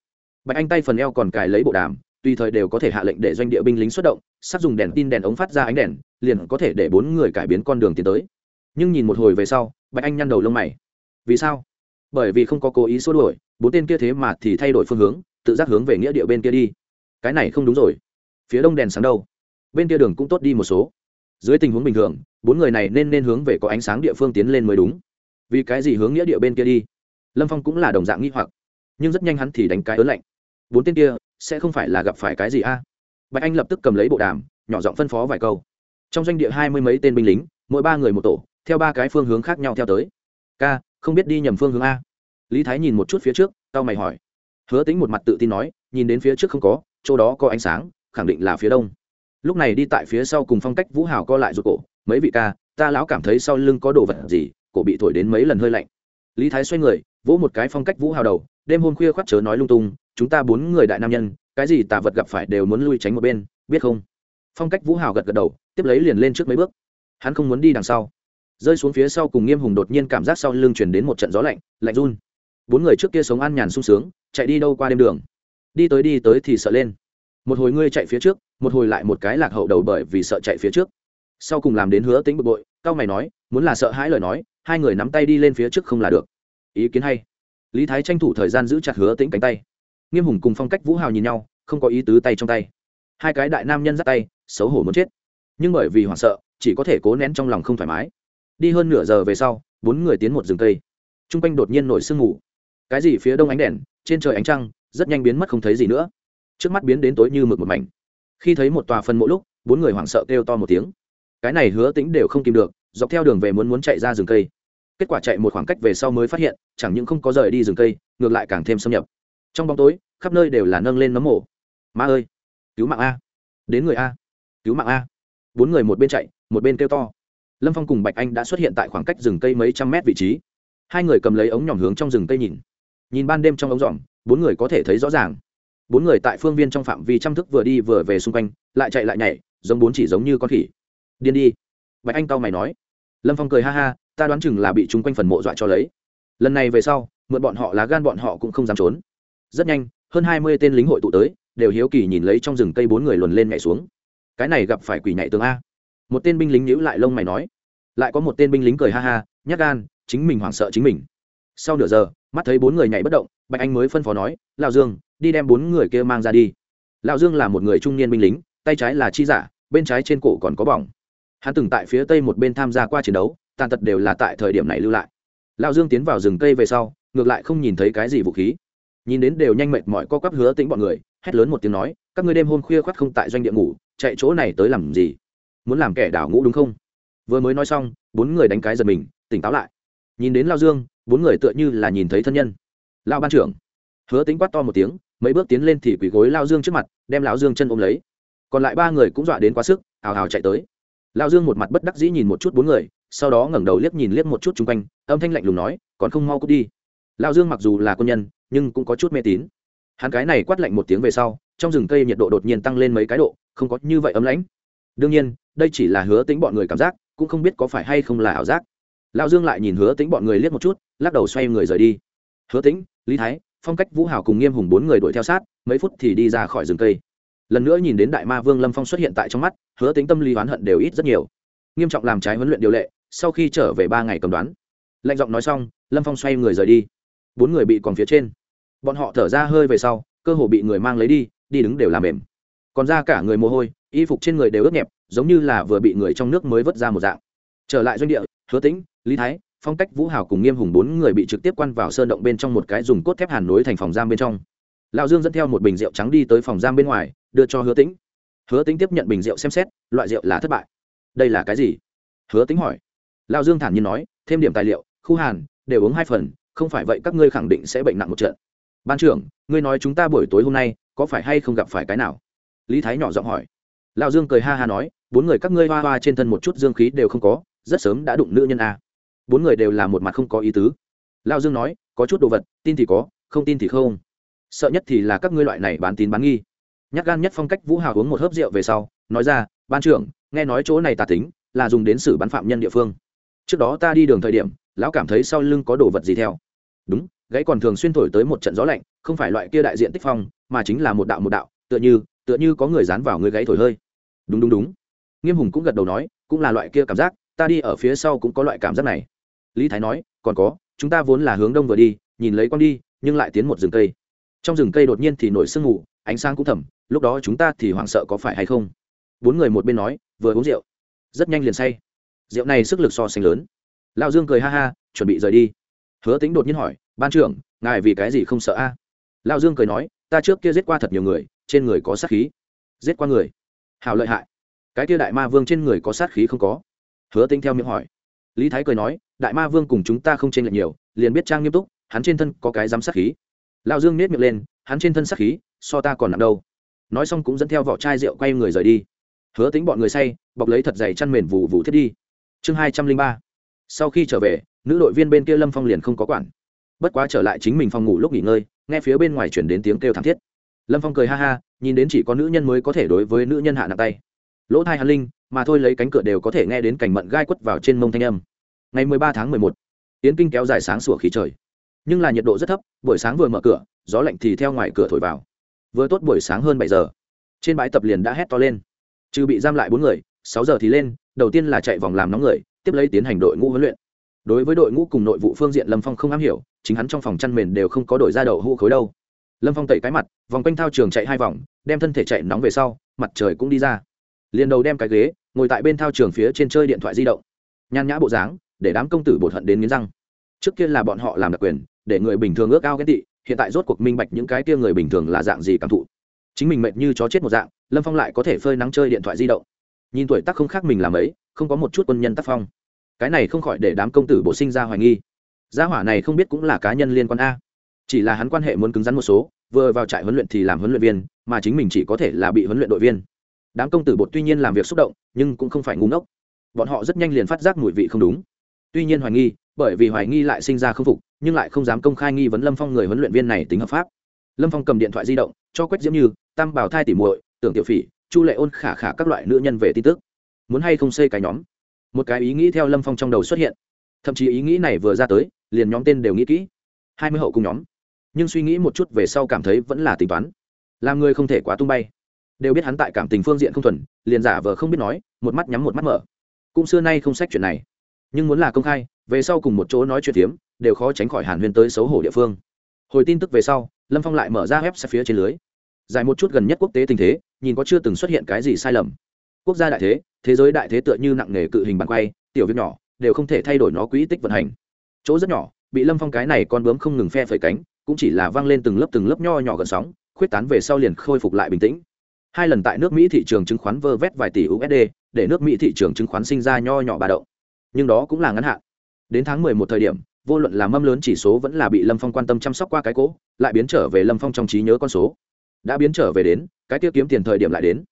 Bạch anh tay phần eo còn cài lấy bộ đàm tùy thời đều có thể hạ lệnh để doanh địa binh lính xuất động, sắp dùng đèn tin đèn ống phát ra ánh đèn, liền có thể để bốn người cải biến con đường tiến tới. Nhưng nhìn một hồi về sau, bạch anh nhăn đầu lông mày. Vì sao? Bởi vì không có cố ý xua đuổi, bốn tên kia thế mà thì thay đổi phương hướng, tự giác hướng về nghĩa địa bên kia đi. Cái này không đúng rồi. Phía đông đèn sáng đâu? Bên kia đường cũng tốt đi một số. Dưới tình huống bình thường, bốn người này nên nên hướng về có ánh sáng địa phương tiến lên mới đúng. Vì cái gì hướng nghĩa địa bên kia đi? Lâm phong cũng là đồng dạng nghi hoặc, nhưng rất nhanh hắn thì đánh cái ớn lạnh. Bốn tên kia sẽ không phải là gặp phải cái gì a? Bạch anh lập tức cầm lấy bộ đàm, nhỏ giọng phân phó vài câu. Trong doanh địa hai mươi mấy tên binh lính, mỗi ba người một tổ, theo ba cái phương hướng khác nhau theo tới. Ca, không biết đi nhầm phương hướng a? Lý thái nhìn một chút phía trước tao mày hỏi. Hứa tính một mặt tự tin nói, nhìn đến phía trước không có, chỗ đó có ánh sáng, khẳng định là phía đông. Lúc này đi tại phía sau cùng phong cách vũ hào co lại ruột cổ, mấy vị ca, ta lão cảm thấy sau lưng có đồ vật gì, cổ bị thổi đến mấy lần hơi lạnh. Lý thái xoay người, vỗ một cái phong cách vũ hào đầu, đêm hôm khuya khoác chớ nói lung tung chúng ta bốn người đại nam nhân, cái gì tà vật gặp phải đều muốn lui tránh một bên, biết không? Phong cách vũ hào gật gật đầu, tiếp lấy liền lên trước mấy bước. Hắn không muốn đi đằng sau. Rơi xuống phía sau cùng nghiêm hùng đột nhiên cảm giác sau lưng chuyển đến một trận gió lạnh lạnh run. Bốn người trước kia sống an nhàn sung sướng, chạy đi đâu qua đêm đường. Đi tới đi tới thì sợ lên. Một hồi ngươi chạy phía trước, một hồi lại một cái lạc hậu đầu bởi vì sợ chạy phía trước. Sau cùng làm đến hứa tính bực bội, cao mày nói, muốn là sợ hãi lời nói, hai người nắm tay đi lên phía trước không là được. Ý kiến hay. Lý thái tranh thủ thời gian giữ chặt hứa tĩnh cánh tay nghiêm hùng cùng phong cách vũ hào nhìn nhau, không có ý tứ tay trong tay. Hai cái đại nam nhân dắt tay, xấu hổ muốn chết. Nhưng bởi vì hoảng sợ, chỉ có thể cố nén trong lòng không thoải mái. Đi hơn nửa giờ về sau, bốn người tiến một rừng cây. T r u n g quanh đột nhiên nổi sương mù. Cái gì phía đông ánh đèn, trên trời ánh trăng, rất nhanh biến mất không thấy gì nữa. Trước mắt biến đến tối như mực một mảnh. Khi thấy một tòa phân mỗi lúc, bốn người hoảng sợ kêu to một tiếng. Cái này hứa tính đều không tìm được, dọc theo đường về muốn muốn chạy ra rừng cây. Kết quả chạy một khoảng cách về sau mới phát hiện, chẳng những không có rời đi rừng cây, ngược lại càng thêm xâm nhập trong bóng tối, khắp nơi đều là nâng lên nấm mổ ma ơi, cứu mạng a. Đến người a. Cứu mạng a. Bốn người một bên chạy, một bên kêu to. Lâm phong cùng bạch anh đã xuất hiện tại khoảng cách rừng cây mấy trăm mét vị trí. Hai người cầm lấy ống nhỏm hướng trong rừng cây nhìn. Nhìn ban đêm trong ống dỏm bốn người có thể thấy rõ ràng. Bốn người tại phương viên trong phạm vi trăm thức vừa đi vừa về xung quanh, lại chạy lại nhảy, giống bốn chỉ giống như con khỉ. Điên đi. Bạch anh cau mày nói. Lâm phong cười ha ha, ta đoán chừng là bị chúng quanh phần mộ dọa cho lấy. Lần này về sau, mượn bọn họ lá gan bọn họ cũng không dám trốn rất nhanh, hơn hai mươi tên lính hội tụ tới, đều hiếu kỳ nhìn lấy trong rừng cây bốn người luồn lên nhảy xuống. Cái này gặp phải quỷ nhảy tường a. Một tên binh lính nhíu lại lông mày nói. Lại có một tên binh lính cười ha ha, nhát gan, chính mình hoảng sợ chính mình. Sau nửa giờ, mắt thấy bốn người nhảy bất động, bạch anh mới phân phó nói, lão dương, đi đem bốn người kia mang ra đi. Lão dương là một người trung niên binh lính, tay trái là chi giả, bên trái trên cổ còn có bỏng. Hắn từng tại phía tây một bên tham gia qua chiến đấu, tàn tật đều là tại thời điểm này lưu lại. Lão dương tiến vào rừng cây về sau, ngược lại không nhìn thấy cái gì vũ khí nhìn đến đều nhanh mệt mỏi co quắp hứa tĩnh bọn người, hét lớn một tiếng nói, các ngươi đêm hôm khuya khoắt không tại doanh địa ngủ, chạy chỗ này tới làm gì? Muốn làm kẻ đảo ngũ đúng không? Vừa mới nói xong, bốn người đánh cái giật mình, tỉnh táo lại. Nhìn đến lao dương, bốn người tựa như là nhìn thấy thân nhân. Lao ban trưởng. Hứa tính quát to một tiếng, mấy bước tiến lên thì quỳ gối lao dương trước mặt, đem lão dương chân ôm lấy. Còn lại ba người cũng dọa đến quá sức ào ào chạy tới. Lao dương một mặt bất đắc dĩ nhìn một chút bốn người, sau đó ngẩng đầu liếc nhìn liếc một chút chung quanh, âm thanh lạnh lùng nói, còn không mau cút đi. Lao dương mặc dù là quân nhân nhưng cũng có chút mê tín. Hắn cái này quát lạnh một tiếng về sau, trong rừng cây nhiệt độ đột nhiên tăng lên mấy cái độ, không có như vậy ấm lãnh. Đương nhiên, đây chỉ là hứa tính bọn người cảm giác, cũng không biết có phải hay không là ảo giác. Lão dương lại nhìn hứa tính bọn người liếc một chút, lắc đầu xoay người rời đi. Hứa tĩnh, lý thái, phong cách, vũ hào cùng nghiêm hùng bốn người đuổi theo sát, mấy phút thì đi ra khỏi rừng cây. Lần nữa nhìn đến đại ma vương lâm phong xuất hiện tại trong mắt, hứa tính tâm lý oán hận đều ít rất nhiều. Nghiêm trọng làm trái huấn luyện điều lệ, sau khi trở về ba ngày cầm đoán. Lạnh giọng nói xong, lâm phong xoay người rời đi. Bốn người bị còn phía trên bọn họ thở ra hơi về sau, cơ hồ bị người mang lấy đi đi đứng đều làm mềm. Còn ra cả người mồ hôi, y phục trên người đều ướt nhẹp, giống như là vừa bị người trong nước mới vớt ra một dạng. Trở lại doanh địa, hứa tĩnh, lý thái, phong cách, vũ hào cùng nghiêm hùng bốn người bị trực tiếp quan vào sơn động bên trong một cái dùng cốt thép hàn nối thành phòng giam bên trong. Lão dương dẫn theo một bình rượu trắng đi tới phòng giam bên ngoài, đưa cho hứa tĩnh. Hứa tĩnh tiếp nhận bình rượu xem xét, loại rượu là thất bại. Đây là cái gì? Hứa tĩnh hỏi. Lão dương thản nhiên nói, thêm điểm tài liệu, khu hàn, đều uống hai phần, không phải vậy các ngươi khẳng định sẽ bệnh nặng một trận ban trưởng, ngươi nói chúng ta buổi tối hôm nay có phải hay không gặp phải cái nào? Lý thái nhỏ giọng hỏi. Lão dương cười ha ha nói, bốn người các ngươi hoa hoa trên thân một chút dương khí đều không có, rất sớm đã đụng nữ nhân a. Bốn người đều là một mặt không có ý tứ. Lao dương nói, có chút đồ vật, tin thì có, không tin thì không. Sợ nhất thì là các ngươi loại này bán tín bán nghi. Nhắc gan nhất phong cách vũ hào uống một hớp rượu về sau, nói ra, ban trưởng, nghe nói chỗ này tà tính là dùng đến xử bắn phạm nhân địa phương. Trước đó ta đi đường thời điểm, lão cảm thấy sau lưng có đồ vật gì theo. Đúng gãy còn thường xuyên thổi tới một trận gió lạnh, không phải loại kia đại diện tích phong, mà chính là một đạo một đạo, tựa như tựa như có người dán vào người gãy thổi hơi. Đúng đúng đúng. Nghiêm hùng cũng gật đầu nói, cũng là loại kia cảm giác, ta đi ở phía sau cũng có loại cảm giác này. Lý thái nói, còn có, chúng ta vốn là hướng đông vừa đi, nhìn lấy con đi, nhưng lại tiến một rừng cây. Trong rừng cây đột nhiên thì nổi sương mù, ánh sáng cũng thầm, lúc đó chúng ta thì hoảng sợ có phải hay không? Bốn người một bên nói, vừa uống rượu. Rất nhanh liền say. Rượu này sức lực so sánh lớn. Lao dương cười ha ha, chuẩn bị rời đi. Hứa tính đột nhiên hỏi ban trưởng, ngài vì cái gì không sợ a? À? lao dương cười nói, ta trước kia giết qua thật nhiều người, trên người có sát khí. Giết qua người? Hào lợi hại. Cái kia đại ma vương trên người có sát khí không có? Hứa tính theo miệng hỏi. Lý thái cười nói, đại ma vương cùng chúng ta không tranh lệch nhiều, liền biết trang nghiêm túc, hắn trên thân có cái dám sát khí. Lão dương nết miệng lên, hắn trên thân sát khí, so ta còn nặng đâu. Nói xong cũng dẫn theo vỏ chai rượu quay người rời đi. Hứa tính bọn người say, bọc lấy thật dày chăn mền vụ vụ thiết đi. Chương hai trăm linh ba. Sau khi trở về, nữ đội viên bên kia lâm phong liền không có quản bất quá trở lại chính mình phòng ngủ lúc nghỉ ngơi, nghe phía bên ngoài chuyển đến tiếng kêu thảm thiết. Lâm phong cười ha ha, nhìn đến chỉ có nữ nhân mới có thể đối với nữ nhân hạ nặng tay. Lỗ thai hàn linh, mà thôi lấy cánh cửa đều có thể nghe đến cảnh mận gai quất vào trên mông thanh âm. Ngày mười ba tháng mười một, yến kinh kéo dài sáng sủa khí trời. Nhưng là nhiệt độ rất thấp, buổi sáng vừa mở cửa, gió lạnh thì theo ngoài cửa thổi vào. Vừa tốt buổi sáng hơn bảy giờ, trên bãi tập liền đã hét to lên. Trừ bị giam lại bốn người, sáu giờ thì lên, đầu tiên là chạy vòng làm nóng người, tiếp lấy tiến hành đội ngũ huấn luyện đối với đội ngũ cùng nội vụ phương diện lâm phong không am hiểu, chính hắn trong phòng chăn mền đều không có đổi ra đậu hũ khối đâu. Lâm phong tẩy cái mặt, vòng quanh thao trường chạy hai vòng, đem thân thể chạy nóng về sau, mặt trời cũng đi ra. Liền đầu đem cái ghế, ngồi tại bên thao trường phía trên chơi điện thoại di động. Nhan nhã bộ dáng, để đám công tử bột hận đến nghiến răng. Trước kia là bọn họ làm đặc quyền, để người bình thường ước ao ghét tị, hiện tại rốt cuộc minh bạch những cái kia người bình thường là dạng gì cảm thụ. Chính mình mệt như chó chết một dạng, lâm phong lại có thể phơi nắng chơi điện thoại di động. Nhìn tuổi tác không khác mình làm ấy không có một chút quân nhân tác phong cái này không khỏi để đám công tử bộ sinh ra hoài nghi. Gia hỏa này không biết cũng là cá nhân liên quan a. Chỉ là hắn quan hệ muốn cứng rắn một số, vừa vào trại huấn luyện thì làm huấn luyện viên, mà chính mình chỉ có thể là bị huấn luyện đội viên. Đám công tử bột tuy nhiên làm việc xúc động, nhưng cũng không phải ngu ngốc. Bọn họ rất nhanh liền phát giác mùi vị không đúng. Tuy nhiên hoài nghi, bởi vì hoài nghi lại sinh ra không phục, nhưng lại không dám công khai nghi vấn lâm phong người huấn luyện viên này tính hợp pháp. Lâm phong cầm điện thoại di động, cho quách diễm như, tam bảo thai tỉ muội, tưởng tiểu phỉ, chu lệ ôn khả khả các loại nữ nhân về tin tức. Muốn hay không xây cái nhóm? Một cái ý nghĩ theo lâm phong trong đầu xuất hiện. Thậm chí ý nghĩ này vừa ra tới, liền nhóm tên đều nghĩ kỹ. Hai mươi hậu cùng nhóm. Nhưng suy nghĩ một chút về sau cảm thấy vẫn là tính toán. Làm người không thể quá tung bay. Đều biết hắn tại cảm tình phương diện không thuần, liền giả vờ không biết nói, một mắt nhắm một mắt mở. Cũng xưa nay không sách chuyện này. Nhưng muốn là công khai, về sau cùng một chỗ nói chuyện tiếm đều khó tránh khỏi hàn huyên tới xấu hổ địa phương. Hồi tin tức về sau, lâm phong lại mở ra web xe phía trên lưới. Dài một chút gần nhất quốc tế tình thế, nhìn có chưa từng xuất hiện cái gì sai lầm quốc gia đại thế thế giới đại thế tựa như nặng nghề cự hình bàn quay tiểu việc nhỏ đều không thể thay đổi nó quỹ tích vận hành. Chỗ rất nhỏ bị lâm phong cái này con bướm không ngừng phe phẩy cánh cũng chỉ là văng lên từng lớp từng lớp nho nhỏ gần sóng khuyết tán về sau liền khôi phục lại bình tĩnh. Hai lần tại nước mỹ thị trường chứng khoán vơ vét vài tỷ usd để nước mỹ thị trường chứng khoán sinh ra nho nhỏ bà đậu, nhưng đó cũng là ngắn hạn. Đến tháng mười một thời điểm vô luận là mâm lớn chỉ số vẫn là bị lâm phong quan tâm chăm sóc qua cái cỗ lại biến trở về lâm phong trong trí nhớ con số. Đã biến trở về đến cái tiêu kiếm tiền thời điểm lại đến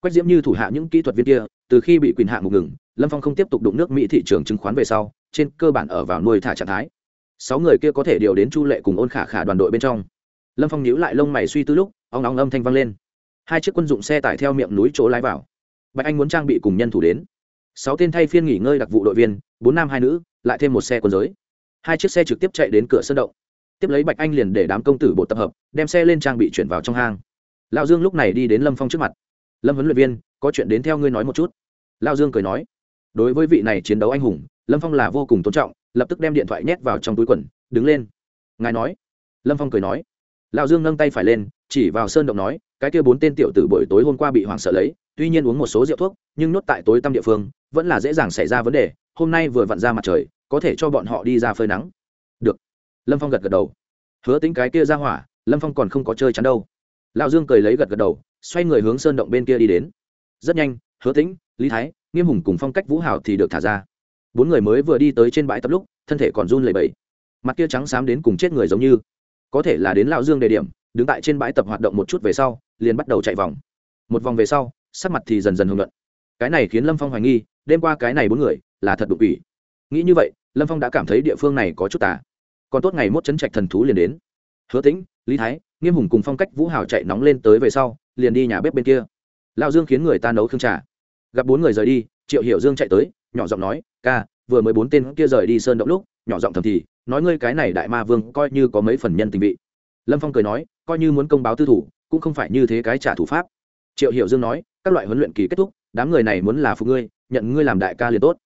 quách diễm như thủ hạ những kỹ thuật viên kia, từ khi bị quyền hạ mục ngừng, lâm phong không tiếp tục đụng nước mỹ thị trường chứng khoán về sau, trên cơ bản ở vào nuôi thả trạng thái. Sáu người kia có thể điều đến chu lệ cùng ôn khả khả đoàn đội bên trong. Lâm phong nhíu lại lông mày suy tư lúc, ong ong âm thanh vang lên. Hai chiếc quân dụng xe tải theo miệng núi chỗ lái vào. Bạch anh muốn trang bị cùng nhân thủ đến. Sáu tên thay phiên nghỉ ngơi đặc vụ đội viên, bốn nam hai nữ, lại thêm một xe quân giới. Hai chiếc xe trực tiếp chạy đến cửa sân động. Tiếp lấy bạch anh liền để đám công tử bộ tập hợp, đem xe lên trang bị chuyển vào trong hang. Lão dương lúc này đi đến lâm phong trước mặt lâm huấn luyện viên, có chuyện đến theo ngươi nói một chút. Lão dương cười nói, đối với vị này chiến đấu anh hùng, lâm phong là vô cùng tôn trọng, lập tức đem điện thoại nhét vào trong túi quần, đứng lên. Ngài nói. Lâm phong cười nói. Lão dương nâng tay phải lên, chỉ vào sơn động nói, cái kia bốn tên tiểu tử buổi tối hôm qua bị hoảng sợ lấy, tuy nhiên uống một số rượu thuốc, nhưng nhốt tại tối tăm địa phương, vẫn là dễ dàng xảy ra vấn đề, hôm nay vừa vặn ra mặt trời, có thể cho bọn họ đi ra phơi nắng. Được. Lâm phong gật gật đầu. Hứa tính cái kia ra hỏa, lâm phong còn không có chơi chắn đâu. Lão dương cười lấy gật gật đầu xoay người hướng sơn động bên kia đi đến. Rất nhanh, hứa tĩnh, lý thái, nghiêm hùng cùng phong cách vũ hào thì được thả ra. Bốn người mới vừa đi tới trên bãi tập lúc, thân thể còn run lẩy bẩy. Mặt kia trắng xám đến cùng chết người giống như. Có thể là đến lão dương đề điểm, đứng tại trên bãi tập hoạt động một chút về sau, liền bắt đầu chạy vòng. Một vòng về sau, sắc mặt thì dần dần hưởng luận cái này khiến lâm phong hoài nghi, đêm qua cái này bốn người, là thật đụng ủy nghĩ như vậy, lâm phong đã cảm thấy địa phương này có chút tà. Còn tốt ngày mốt chấn trạch thần thú liền đến. Hứa tĩnh, lý thái, nghiêm hùng cùng phong cách vũ hào chạy nóng lên tới về sau liền đi nhà bếp bên kia. Lao dương khiến người ta nấu khương trà. Gặp bốn người rời đi, triệu hiểu dương chạy tới, nhỏ giọng nói, ca, vừa mới bốn tên kia rời đi sơn động lúc, nhỏ giọng thầm thì, nói ngươi cái này đại ma vương coi như có mấy phần nhân tình vị. Lâm phong cười nói, coi như muốn công báo tư thủ, cũng không phải như thế cái trả thủ pháp. Triệu hiểu dương nói, các loại huấn luyện kỳ kết thúc, đám người này muốn là phụ ngươi, nhận ngươi làm đại ca liền tốt.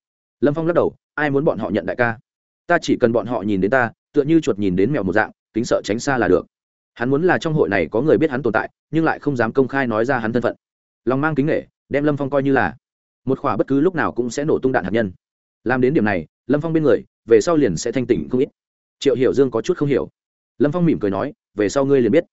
Lâm phong lắc đầu, ai muốn bọn họ nhận đại ca? Ta chỉ cần bọn họ nhìn đến ta, tựa như chuột nhìn đến mèo một dạng, kính sợ tránh xa là được hắn muốn là trong hội này có người biết hắn tồn tại, nhưng lại không dám công khai nói ra hắn thân phận. Lòng mang kính nghệ đem lâm phong coi như là một khỏa bất cứ lúc nào cũng sẽ nổ tung đạn hạt nhân. Làm đến điểm này, lâm phong bên người, về sau liền sẽ thanh tỉnh không ít. Triệu hiểu dương có chút không hiểu. Lâm phong mỉm cười nói, về sau ngươi liền biết.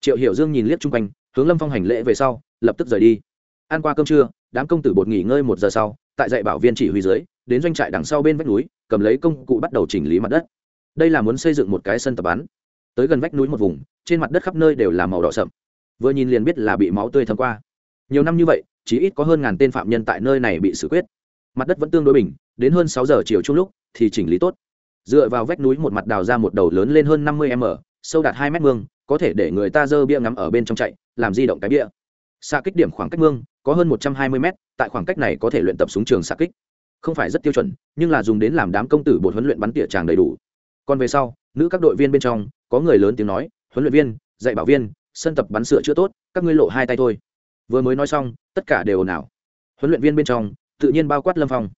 Triệu hiểu dương nhìn liếc chung quanh, hướng lâm phong hành lễ về sau, lập tức rời đi. Ăn qua cơm trưa, đám công tử bột nghỉ ngơi một giờ sau, tại dạy bảo viên chỉ huy dưới, đến doanh trại đằng sau bên vách núi, cầm lấy công cụ bắt đầu chỉnh lý mặt đất. Đây là muốn xây dựng một cái sân tập bắn. Tới gần vách núi một vùng trên mặt đất khắp nơi đều là màu đỏ sậm. Vừa nhìn liền biết là bị máu tươi thấm qua. Nhiều năm như vậy chỉ ít có hơn ngàn tên phạm nhân tại nơi này bị xử quyết. Mặt đất vẫn tương đối bình, đến hơn sáu giờ chiều chung lúc, thì chỉnh lý tốt. Dựa vào vách núi một mặt đào ra một đầu lớn lên hơn năm mươi m, sâu đạt hai mét mương có thể để người ta dơ bia ngắm ở bên trong chạy, làm di động cái bia. Xa kích điểm khoảng cách mương có hơn một trăm hai mươi m tại khoảng cách này có thể luyện tập súng trường xa kích. Không phải rất tiêu chuẩn, nhưng là dùng đến làm đám công tử bột huấn luyện bắn tỉa tràng đầy đủ. Còn về sau, nữ các đội viên bên trong, có người lớn tiếng nói huấn luyện viên, dạy bảo viên, sân tập bắn sửa chữa tốt, các ngươi lộ hai tay thôi. Vừa mới nói xong, tất cả đều ồn ào. Huấn luyện viên bên trong, tự nhiên bao quát lâm phong.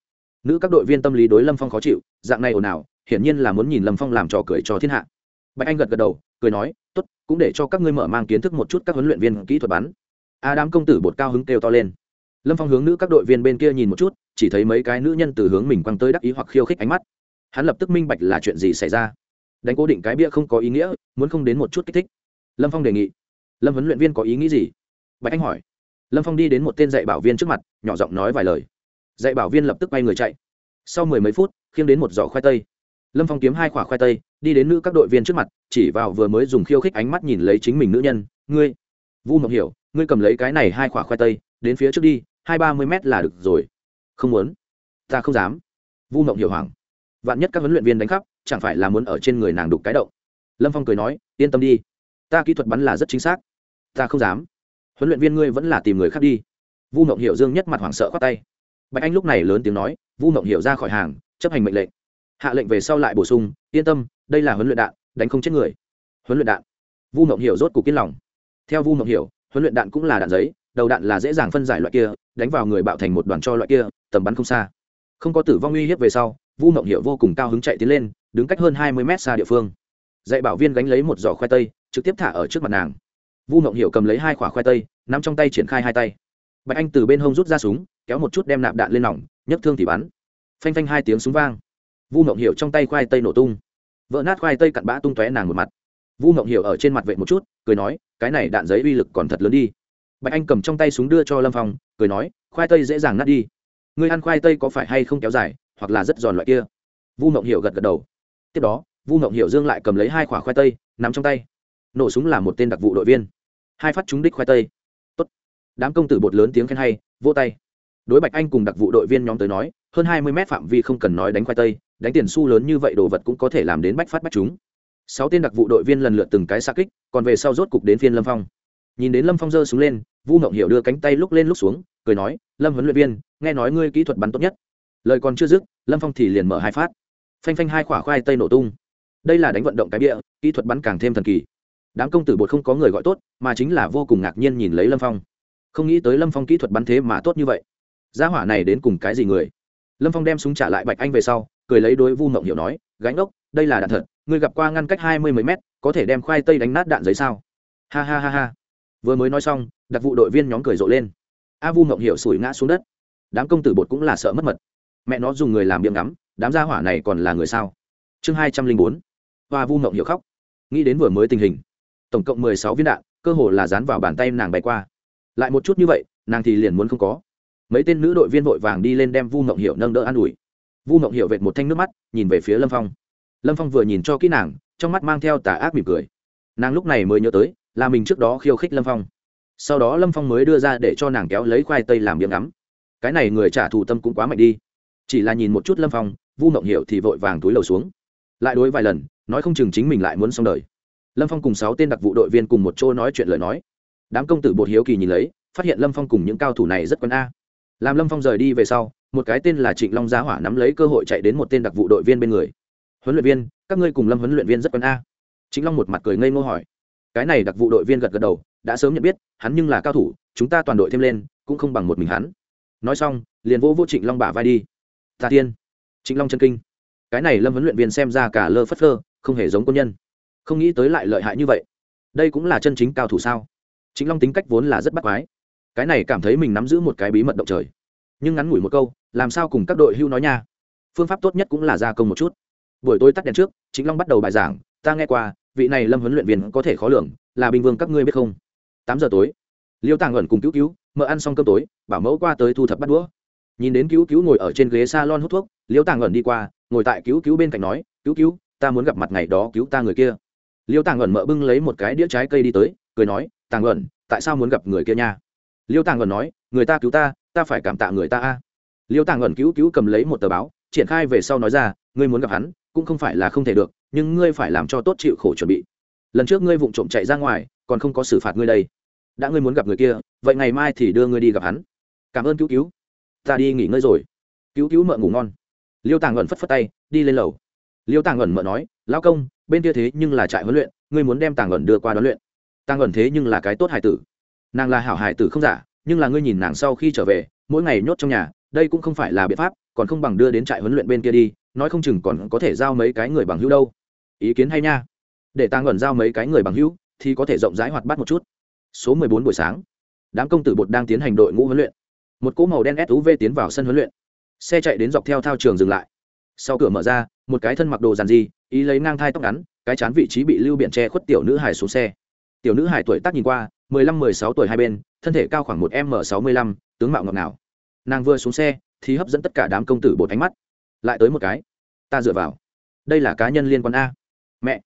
Nữ các đội viên tâm lý đối lâm phong khó chịu, dạng này ồn ào, hiển nhiên là muốn nhìn lâm phong làm trò cười cho thiên hạ. Bạch anh gật gật đầu, cười nói t ố t cũng để cho các ngươi mở mang kiến thức một chút các huấn luyện viên kỹ thuật bắn. A đám công tử bột cao hứng kêu to lên. Lâm phong hướng nữ các đội viên bên kia nhìn một chút, chỉ thấy mấy cái nữ nhân từ hướng mình quăng tới đắc ý hoặc khiêu khích ánh mắt. Hắn lập tức minh bạch là chuyện gì xảy ra đánh cố định cái bia không có ý nghĩa, muốn không đến một chút kích thích. Lâm phong đề nghị. Lâm huấn luyện viên có ý nghĩ gì? Bạch anh hỏi. Lâm phong đi đến một tên dạy bảo viên trước mặt, nhỏ giọng nói vài lời. Dạy bảo viên lập tức bay người chạy. Sau mười mấy phút, khiêng đến một giỏ khoai tây. Lâm phong kiếm hai quả khoai tây, đi đến nữ các đội viên trước mặt, chỉ vào vừa mới dùng khiêu khích ánh mắt nhìn lấy chính mình nữ nhân. Ngươi, vu mộng hiểu, ngươi cầm lấy cái này hai quả khoai tây, đến phía trước đi, hai ba mươi mét là được rồi. Không muốn. Ta không dám. Vu mộng hiểu hoảng. Vạn nhất các huấn luyện viên đánh khắp chẳng phải là muốn ở trên người nàng đục cái động. Lâm phong cười nói, yên tâm đi. Ta kỹ thuật bắn là rất chính xác. Ta không dám. Huấn luyện viên ngươi vẫn là tìm người khác đi. Vu mộng hiểu dương nhất mặt hoảng sợ khoát tay. Bạch anh lúc này lớn tiếng nói, vu mộng hiểu ra khỏi hàng, chấp hành mệnh lệnh. Hạ lệnh về sau lại bổ sung, yên tâm, đây là huấn luyện đạn, đánh không chết người. Huấn luyện đạn. Vu mộng hiểu rốt cục kiên lòng. Theo vu mộng hiểu, huấn luyện đạn cũng là đạn giấy, đầu đạn là dễ dàng phân giải loại kia, đánh vào người bạo thành một đoàn cho loại kia, tầm bắn không xa. Không có tử vong uy hiếp về sau, vu mộng hiệu vô cùng cao hứng chạy tiến lên đứng cách hơn hai mươi mét xa địa phương. Dạy bảo viên gánh lấy một giỏ khoai tây, trực tiếp thả ở trước mặt nàng. Vu mộng hiệu cầm lấy hai quả khoai tây n ắ m trong tay triển khai hai tay. Bạch anh từ bên hông rút ra súng, kéo một chút đem nạp đạn lên nòng, nhấc thương thì bắn. Phanh phanh hai tiếng súng vang. Vu mộng hiệu trong tay khoai tây nổ tung. Vỡ nát khoai tây cặn bã tung tóe nàng một mặt. Vu mộng hiệu ở trên mặt vệ một chút, cười nói, cái này đạn giấy uy lực còn thật lớn đi. Bạch anh cầm trong tay súng đưa cho lâm phong, cười nói, khoai tây dễ dàng nát đi. Ngươi ăn khoai tây có phải hay không kéo dài, hoặc là rất giòn loại kia? Vu mộng hiểu gật gật đầu tiếp đó, vu ngộng hiểu dương lại cầm lấy hai quả khoai tây, nắm trong tay. Nổ súng là một tên đặc vụ đội viên. Hai phát trúng đích khoai tây. Tốt. đám công tử bột lớn tiếng khen hay vô tay. Đối bạch anh cùng đặc vụ đội viên nhóm tới nói, hơn hai mươi mét phạm vi không cần nói đánh khoai tây, đánh tiền xu lớn như vậy đồ vật cũng có thể làm đến bách phát bách chúng sáu tên đặc vụ đội viên lần lượt từng cái xa kích, còn về sau rốt cục đến phiên lâm phong. Nhìn đến lâm phong giơ súng lên, vu mộng hiểu đưa cánh tay lúc lên lúc xuống, cười nói, lâm huấn luyện viên, nghe nói ngươi kỹ thuật bắn tốt nhất. Lời còn chưa dứt, lâm phong thì liền mở hai phát phanh phanh hai quả khoai tây nổ tung. Đây là đánh vận động cái địa kỹ thuật bắn càng thêm thần kỳ. Đám công tử bột không có người gọi tốt, mà chính là vô cùng ngạc nhiên nhìn lấy lâm phong. Không nghĩ tới lâm phong kỹ thuật bắn thế mà tốt như vậy. Gia hỏa này đến cùng cái gì người? Lâm phong đem súng trả lại bạch anh về sau, cười lấy đối vu mộng hiểu nói, gánh ốc, đây là đạn thật, ngươi gặp qua ngăn cách hai mươi mấy mét, có thể đem khoai tây đánh nát đạn giấy sao? Ha ha ha ha. Vừa mới nói xong, đặc vụ đội viên nhóm cười rộ lên. A vu mộng hiểu sủi ngã xuống đất. Đám công tử bột cũng là sợ mất mật. Mẹ nó dùng người làm miệng ngắm đám gia hỏa này còn là người sao? Chương hai trăm linh bốn, hoa vu mộng hiểu khóc. Nghĩ đến vừa mới tình hình, tổng cộng mười sáu viên đạn, cơ hồ là dán vào bàn tay nàng bay qua. Lại một chút như vậy, nàng thì liền muốn không có. Mấy tên nữ đội viên vội vàng đi lên đem vu mộng hiệu nâng đỡ an ủi. Vu mộng hiệu vệt một thanh nước mắt, nhìn về phía lâm phong. Lâm phong vừa nhìn cho kỹ nàng, trong mắt mang theo tà ác mỉm cười. Nàng lúc này mới nhớ tới, là mình trước đó khiêu khích lâm phong. Sau đó lâm phong mới đưa ra để cho nàng kéo lấy khoai tây làm miệng ngắm. Cái này người trả thù tâm cũng quá mạnh đi chỉ là nhìn một chút lâm phong, vu mộng hiệu thì vội vàng túi lầu xuống. Lại đối vài lần, nói không chừng chính mình lại muốn xong đời. Lâm phong cùng sáu tên đặc vụ đội viên cùng một chỗ nói chuyện lời nói. Đám công tử bột hiếu kỳ nhìn lấy, phát hiện lâm phong cùng những cao thủ này rất quen a. Làm lâm phong rời đi về sau, một cái tên là trịnh long giá hỏa nắm lấy cơ hội chạy đến một tên đặc vụ đội viên bên người. Huấn luyện viên, các ngươi cùng lâm huấn luyện viên rất quen a. Trịnh long một mặt cười ngây ngô hỏi. Cái này đặc vụ đội viên gật gật đầu, đã sớm nhận biết, hắn nhưng là cao thủ, chúng ta toàn đội thêm lên, cũng không bằng một mình hắn. Nói xong, liền vô vô trịnh long bả vai đi ta tiên. Trịnh long chân kinh. Cái này lâm huấn luyện viên xem ra cả lơ phất lơ không hề giống quân nhân. Không nghĩ tới lại lợi hại như vậy. Đây cũng là chân chính cao thủ sao? Chính long tính cách vốn là rất bắt quái. Cái này cảm thấy mình nắm giữ một cái bí mật động trời. Nhưng ngắn ngủi một câu, làm sao cùng các đội hưu nói nha? Phương pháp tốt nhất cũng là gia công một chút. Buổi tối tắt đèn trước chính long bắt đầu bài giảng. Ta nghe qua, vị này lâm huấn luyện viên có thể khó lường, là bình vương các ngươi biết không? Tám giờ tối, liêu tàng ẩn cùng cứu cứu, mợ ăn xong cơm tối, bảo mẫu qua tới thu thập bắt đũa nhìn đến cứu cứu ngồi ở trên ghế s a lon hút thuốc, liêu tàng ẩn đi qua, ngồi tại cứu cứu bên cạnh nói, cứu cứu, ta muốn gặp mặt ngày đó cứu ta người kia. Liêu tàng ẩn mợ bưng lấy một cái đĩa trái cây đi tới, cười nói, tàng ẩn, tại sao muốn gặp người kia nha? Liêu tàng ẩn nói, người ta cứu ta ta phải cảm tạ người ta a. Liêu tàng ẩn cứu cứu cầm lấy một tờ báo, triển khai về sau nói ra, ngươi muốn gặp hắn, cũng không phải là không thể được, nhưng ngươi phải làm cho tốt chịu khổ chuẩn bị. Lần trước ngươi vụng trộm chạy ra ngoài, còn không có xử phạt ngươi đây. Đã ngươi muốn gặp người kia, vậy ngày mai thì đưa ngươi đi gặp hắn. Cảm ơn cứu cứu ta đi nghỉ ngơi rồi. Cứu cứu mợ ngủ ngon. Liêu tàng ẩn phất phất tay, đi lên lầu. Liêu tàng ẩn mợ nói lao công, bên kia thế nhưng là trại huấn luyện, ngươi muốn đem tàng ẩn đưa qua đón luyện. Tàng ẩn thế nhưng là cái tốt hải tử. Nàng là hảo hải tử không giả, nhưng là ngươi nhìn nàng sau khi trở về, mỗi ngày nhốt trong nhà, đây cũng không phải là biện pháp, còn không bằng đưa đến trại huấn luyện bên kia đi, nói không chừng còn có thể giao mấy cái người bằng hữu đâu. Ý kiến hay nha. Để tàng ẩn giao mấy cái người bằng hữu, thì có thể rộng rãi hoạt bát một chút. Số mười bốn buổi sáng, đám công tử bột đang tiến hành đội ngũ huấn luyện một cỗ màu đen suv tiến vào sân huấn luyện. Xe chạy đến dọc theo thao trường dừng lại. Sau cửa mở ra, một cái thân mặc đồ dàn di ý lấy ngang thai tóc ngắn, cái chán vị trí bị lưu biện che khuất tiểu nữ hải xuống xe. Tiểu nữ hải tuổi tác nhìn qua, mười lăm, mười sáu tuổi hai bên, thân thể cao khoảng một m sáu mươi lăm, tướng mạo ngọc nào nàng vừa xuống xe, thì hấp dẫn tất cả đám công tử bột ánh mắt. Lại tới một cái. Ta dựa vào. Đây là cá nhân liên quan a. Mẹ.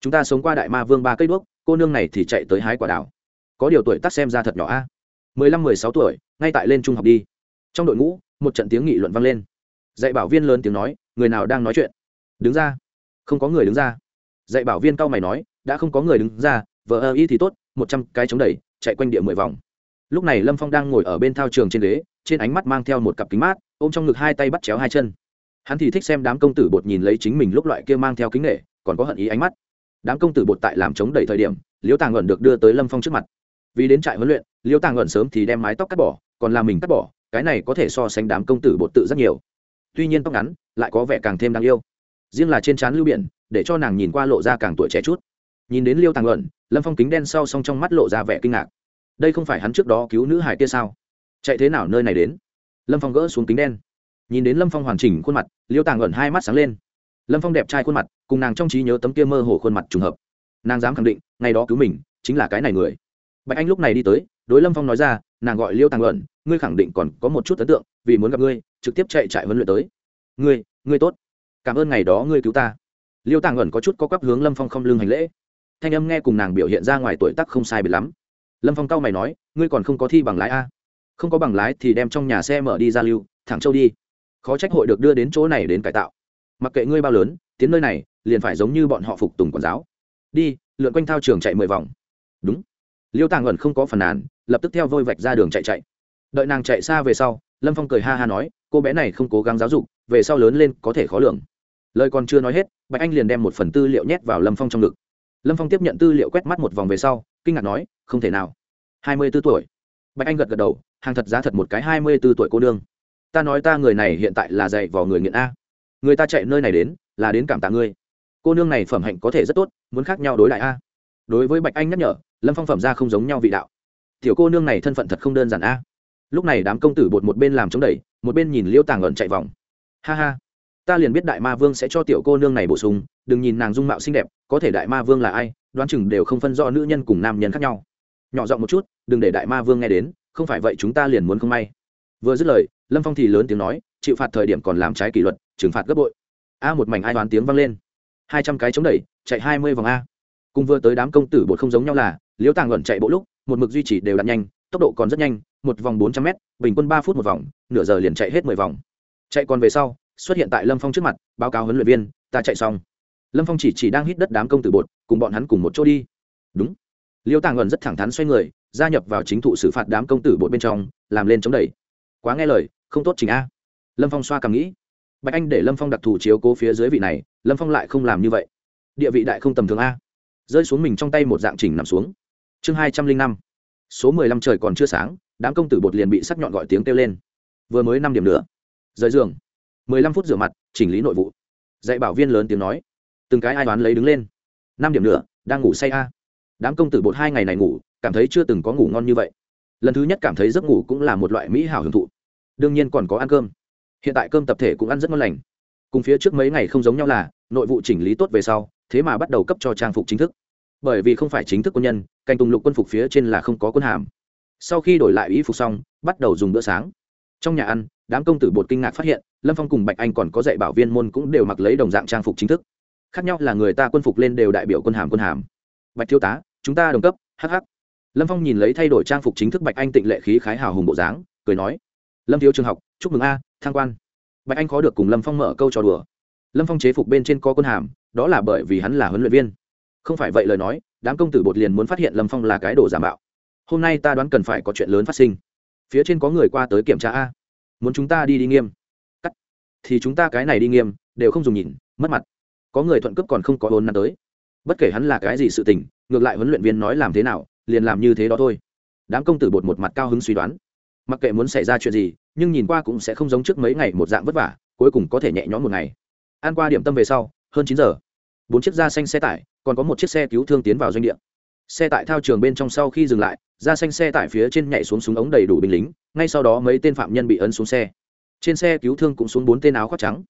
Chúng ta sống qua đại ma vương ba cây đuốc, cô nương này thì chạy tới hái quả đảo có điều tuổi tác xem ra thật nhỏ a mười lăm, mười sáu tuổi, ngay tại lên trung học đi. Trong đội ngũ, một trận tiếng nghị luận vang lên. Dạy bảo viên lớn tiếng nói, người nào đang nói chuyện? Đứng ra. Không có người đứng ra. Dạy bảo viên cao mày nói, đã không có người đứng ra vợ ơ y thì tốt, một trăm cái chống đẩy, chạy quanh địa mười vòng. Lúc này lâm phong đang ngồi ở bên thao trường trên ghế, trên ánh mắt mang theo một cặp kính mát, ôm trong ngực hai tay bắt chéo hai chân. Hắn thì thích xem đám công tử bột nhìn lấy chính mình lúc loại kia mang theo kính nghệ còn có hận ý ánh mắt. Đám công tử bột tại làm chống đẩy thời điểm, liễu tàng ẩn được đưa tới lâm phong trước mặt vì đến trại huấn luyện, liêu tàng ẩn sớm thì đem mái tóc cắt bỏ, còn là mình cắt bỏ, cái này có thể so sánh đám công tử bột tự rất nhiều. Tuy nhiên tóc ngắn, lại có vẻ càng thêm đáng yêu. Riêng là trên trán lưu biển, để cho nàng nhìn qua lộ ra càng tuổi trẻ chút. Nhìn đến liêu tàng ẩn, lâm phong kính đen sau s trong mắt lộ ra vẻ kinh ngạc. Đây không phải hắn trước đó cứu nữ hải kia sao? Chạy thế nào nơi này đến? Lâm phong gỡ xuống kính đen. Nhìn đến lâm phong hoàn chỉnh khuôn mặt, liêu tàng ẩn hai mắt sáng lên. Lâm phong đẹp trai khuôn mặt, cùng nàng trong trí nhớ tấm kia mơ hồ khuôn mặt trùng hợp. Nàng dám khẳng định, ngày đó cứu mình, chính là cái này người bạch anh lúc này đi tới, đối lâm phong nói ra, nàng gọi liêu tàng luận, ngươi khẳng định còn có một chút ấn tượng, vì muốn gặp ngươi, trực tiếp chạy trại huấn luyện tới. Ngươi ngươi tốt. Cảm ơn ngày đó ngươi cứu ta. Liêu tàng luận có chút có quắp hướng lâm phong không lưng hành lễ. Thanh âm nghe cùng nàng biểu hiện ra ngoài tuổi tác không sai biệt lắm. Lâm phong cao mày nói, ngươi còn không có thi bằng lái a. Không có bằng lái thì đem trong nhà xe mở đi ra lưu, thẳng châu đi. Khó trách hội được đưa đến chỗ này đến cải tạo. Mặc kệ ngươi bao lớn, tiến nơi này, liền phải giống như bọn họ phục tùng quản giáo. Đi, lượn quanh thao trường chạy mười vòng. Đúng liêu tàng ẩn không có phần nàn, lập tức theo vôi vạch ra đường chạy chạy. Đợi nàng chạy xa về sau, lâm phong cười ha ha nói, cô bé này không cố gắng giáo dục, về sau lớn lên có thể khó lường. Lời còn chưa nói hết, bạch anh liền đem một phần tư liệu nhét vào lâm phong trong ngực. Lâm phong tiếp nhận tư liệu quét mắt một vòng về sau, kinh ngạc nói, không thể nào. Hai mươi b ố tuổi. Bạch anh gật gật đầu, hàng thật giá thật một cái hai mươi b ố tuổi cô đương. ta nói ta người này hiện tại là dạy vào người nghiện a. Người ta chạy nơi này đến, là đến cảm tạ ngươi. Cô nương này phẩm hạnh có thể rất tốt, muốn khác nhau đối lại a. Đối với bạch anh nhắc nhở lâm phong phẩm ra không giống nhau vị đạo tiểu cô nương này thân phận thật không đơn giản a lúc này đám công tử bột một bên làm chống đẩy một bên nhìn liêu tàng ẩn chạy vòng ha ha ta liền biết đại ma vương sẽ cho tiểu cô nương này bổ sung đừng nhìn nàng dung mạo xinh đẹp có thể đại ma vương là ai đoán chừng đều không phân rõ nữ nhân cùng nam nhân khác nhau nhỏ giọng một chút đừng để đại ma vương nghe đến không phải vậy chúng ta liền muốn không may vừa dứt lời lâm phong thì lớn tiếng nói chịu phạt thời điểm còn làm trái kỷ luật trừng phạt gấp bội a một mảnh ai đoán tiếng vang lên hai trăm cái chống đẩy chạy hai mươi vòng a cùng vừa tới đám công tử bột không giống nhau là liễu tàng luận chạy bộ lúc, một mực duy trì đều đặn nhanh, tốc độ còn rất nhanh, một vòng bốn trăm m bình quân ba phút một vòng, nửa giờ liền chạy hết mười vòng. Chạy còn về sau, xuất hiện tại lâm phong trước mặt, báo cáo huấn luyện viên, ta chạy xong. Lâm phong chỉ chỉ đang hít đất đám công tử bột, cùng bọn hắn cùng một chỗ đi. Đúng. Liêu tàng luận rất thẳng thắn xoay người, gia nhập vào chính thụ xử phạt đám công tử bột bên trong, làm lên chống đẩy. Quá nghe lời, không tốt trình a. Lâm phong xoa cảm nghĩ. Bạch anh để lâm phong đặc thù chiếu cố phía dưới vị này, lâm phong lại không làm như vậy. Địa vị đại không tầm thường a. Rơi xuống mình trong tay một dạng chỉnh nằm xuống chương hai trăm linh năm. Số mười lăm trời còn chưa sáng, đám công tử bột liền bị sắc nhọn gọi tiếng kêu lên. Vừa mới năm điểm nữa. Rời giường. mười lăm phút rửa mặt, chỉnh lý nội vụ. Dạy bảo viên lớn tiếng nói. Từng cái ai đoán lấy đứng lên. Năm điểm nữa, đang ngủ say a. Đám công tử bột hai ngày này ngủ, cảm thấy chưa từng có ngủ ngon như vậy. Lần thứ nhất cảm thấy giấc ngủ cũng là một loại mỹ hảo hưởng thụ. Đương nhiên còn có ăn cơm. Hiện tại cơm tập thể cũng ăn rất ngon lành. Cùng phía trước mấy ngày không giống nhau là, nội vụ chỉnh lý tốt về sau, thế mà bắt đầu cấp cho trang phục chính thức bởi vì không phải chính thức quân nhân canh tùng lục quân phục phía trên là không có quân hàm. Sau khi đổi lại y phục xong, bắt đầu dùng bữa sáng. Trong nhà ăn, đám công tử bột kinh ngạc phát hiện, lâm phong cùng bạch anh còn có dạy bảo viên môn cũng đều mặc lấy đồng dạng trang phục chính thức. Khác nhau là người ta quân phục lên đều đại biểu quân hàm quân hàm. Bạch thiếu tá, chúng ta đồng cấp hh lâm phong nhìn lấy thay đổi trang phục chính thức bạch anh tịnh lệ khí khái hào hùng bộ dáng, cười nói, lâm thiếu trường học, chúc mừng a, thăng quan. Bạch anh khó được cùng lâm phong mở câu trò đùa. Lâm phong chế phục bên trên co quân hàm, đó là bởi vì hắn là huấn luyện viên không phải vậy lời nói, đám công tử bột liền muốn phát hiện lâm phong là cái đồ giả mạo. Hôm nay ta đoán cần phải có chuyện lớn phát sinh. Phía trên có người qua tới kiểm tra a. Muốn chúng ta đi đi nghiêm. Cắt. Thì chúng ta cái này đi nghiêm, đều không dùng nhìn, mất mặt. Có người thuận cấp còn không có hôn năm tới. Bất kể hắn là cái gì sự tình, ngược lại huấn luyện viên nói làm thế nào, liền làm như thế đó thôi. Đám công tử bột một mặt cao hứng suy đoán. Mặc kệ muốn xảy ra chuyện gì, nhưng nhìn qua cũng sẽ không giống trước mấy ngày một dạng vất vả, cuối cùng có thể nhẹ nhõm một ngày. Ăn qua điểm tâm về sau, hơn chín giờ. Bốn chiếc da xanh xe tải còn có một chiếc xe cứu thương tiến vào doanh địa. Xe tải thao trường bên trong sau khi dừng lại ra xanh xe tải phía trên nhảy xuống súng ống đầy đủ binh lính, ngay sau đó mấy tên phạm nhân bị ấn xuống xe. Trên xe cứu thương cũng xuống bốn tên áo khoác trắng.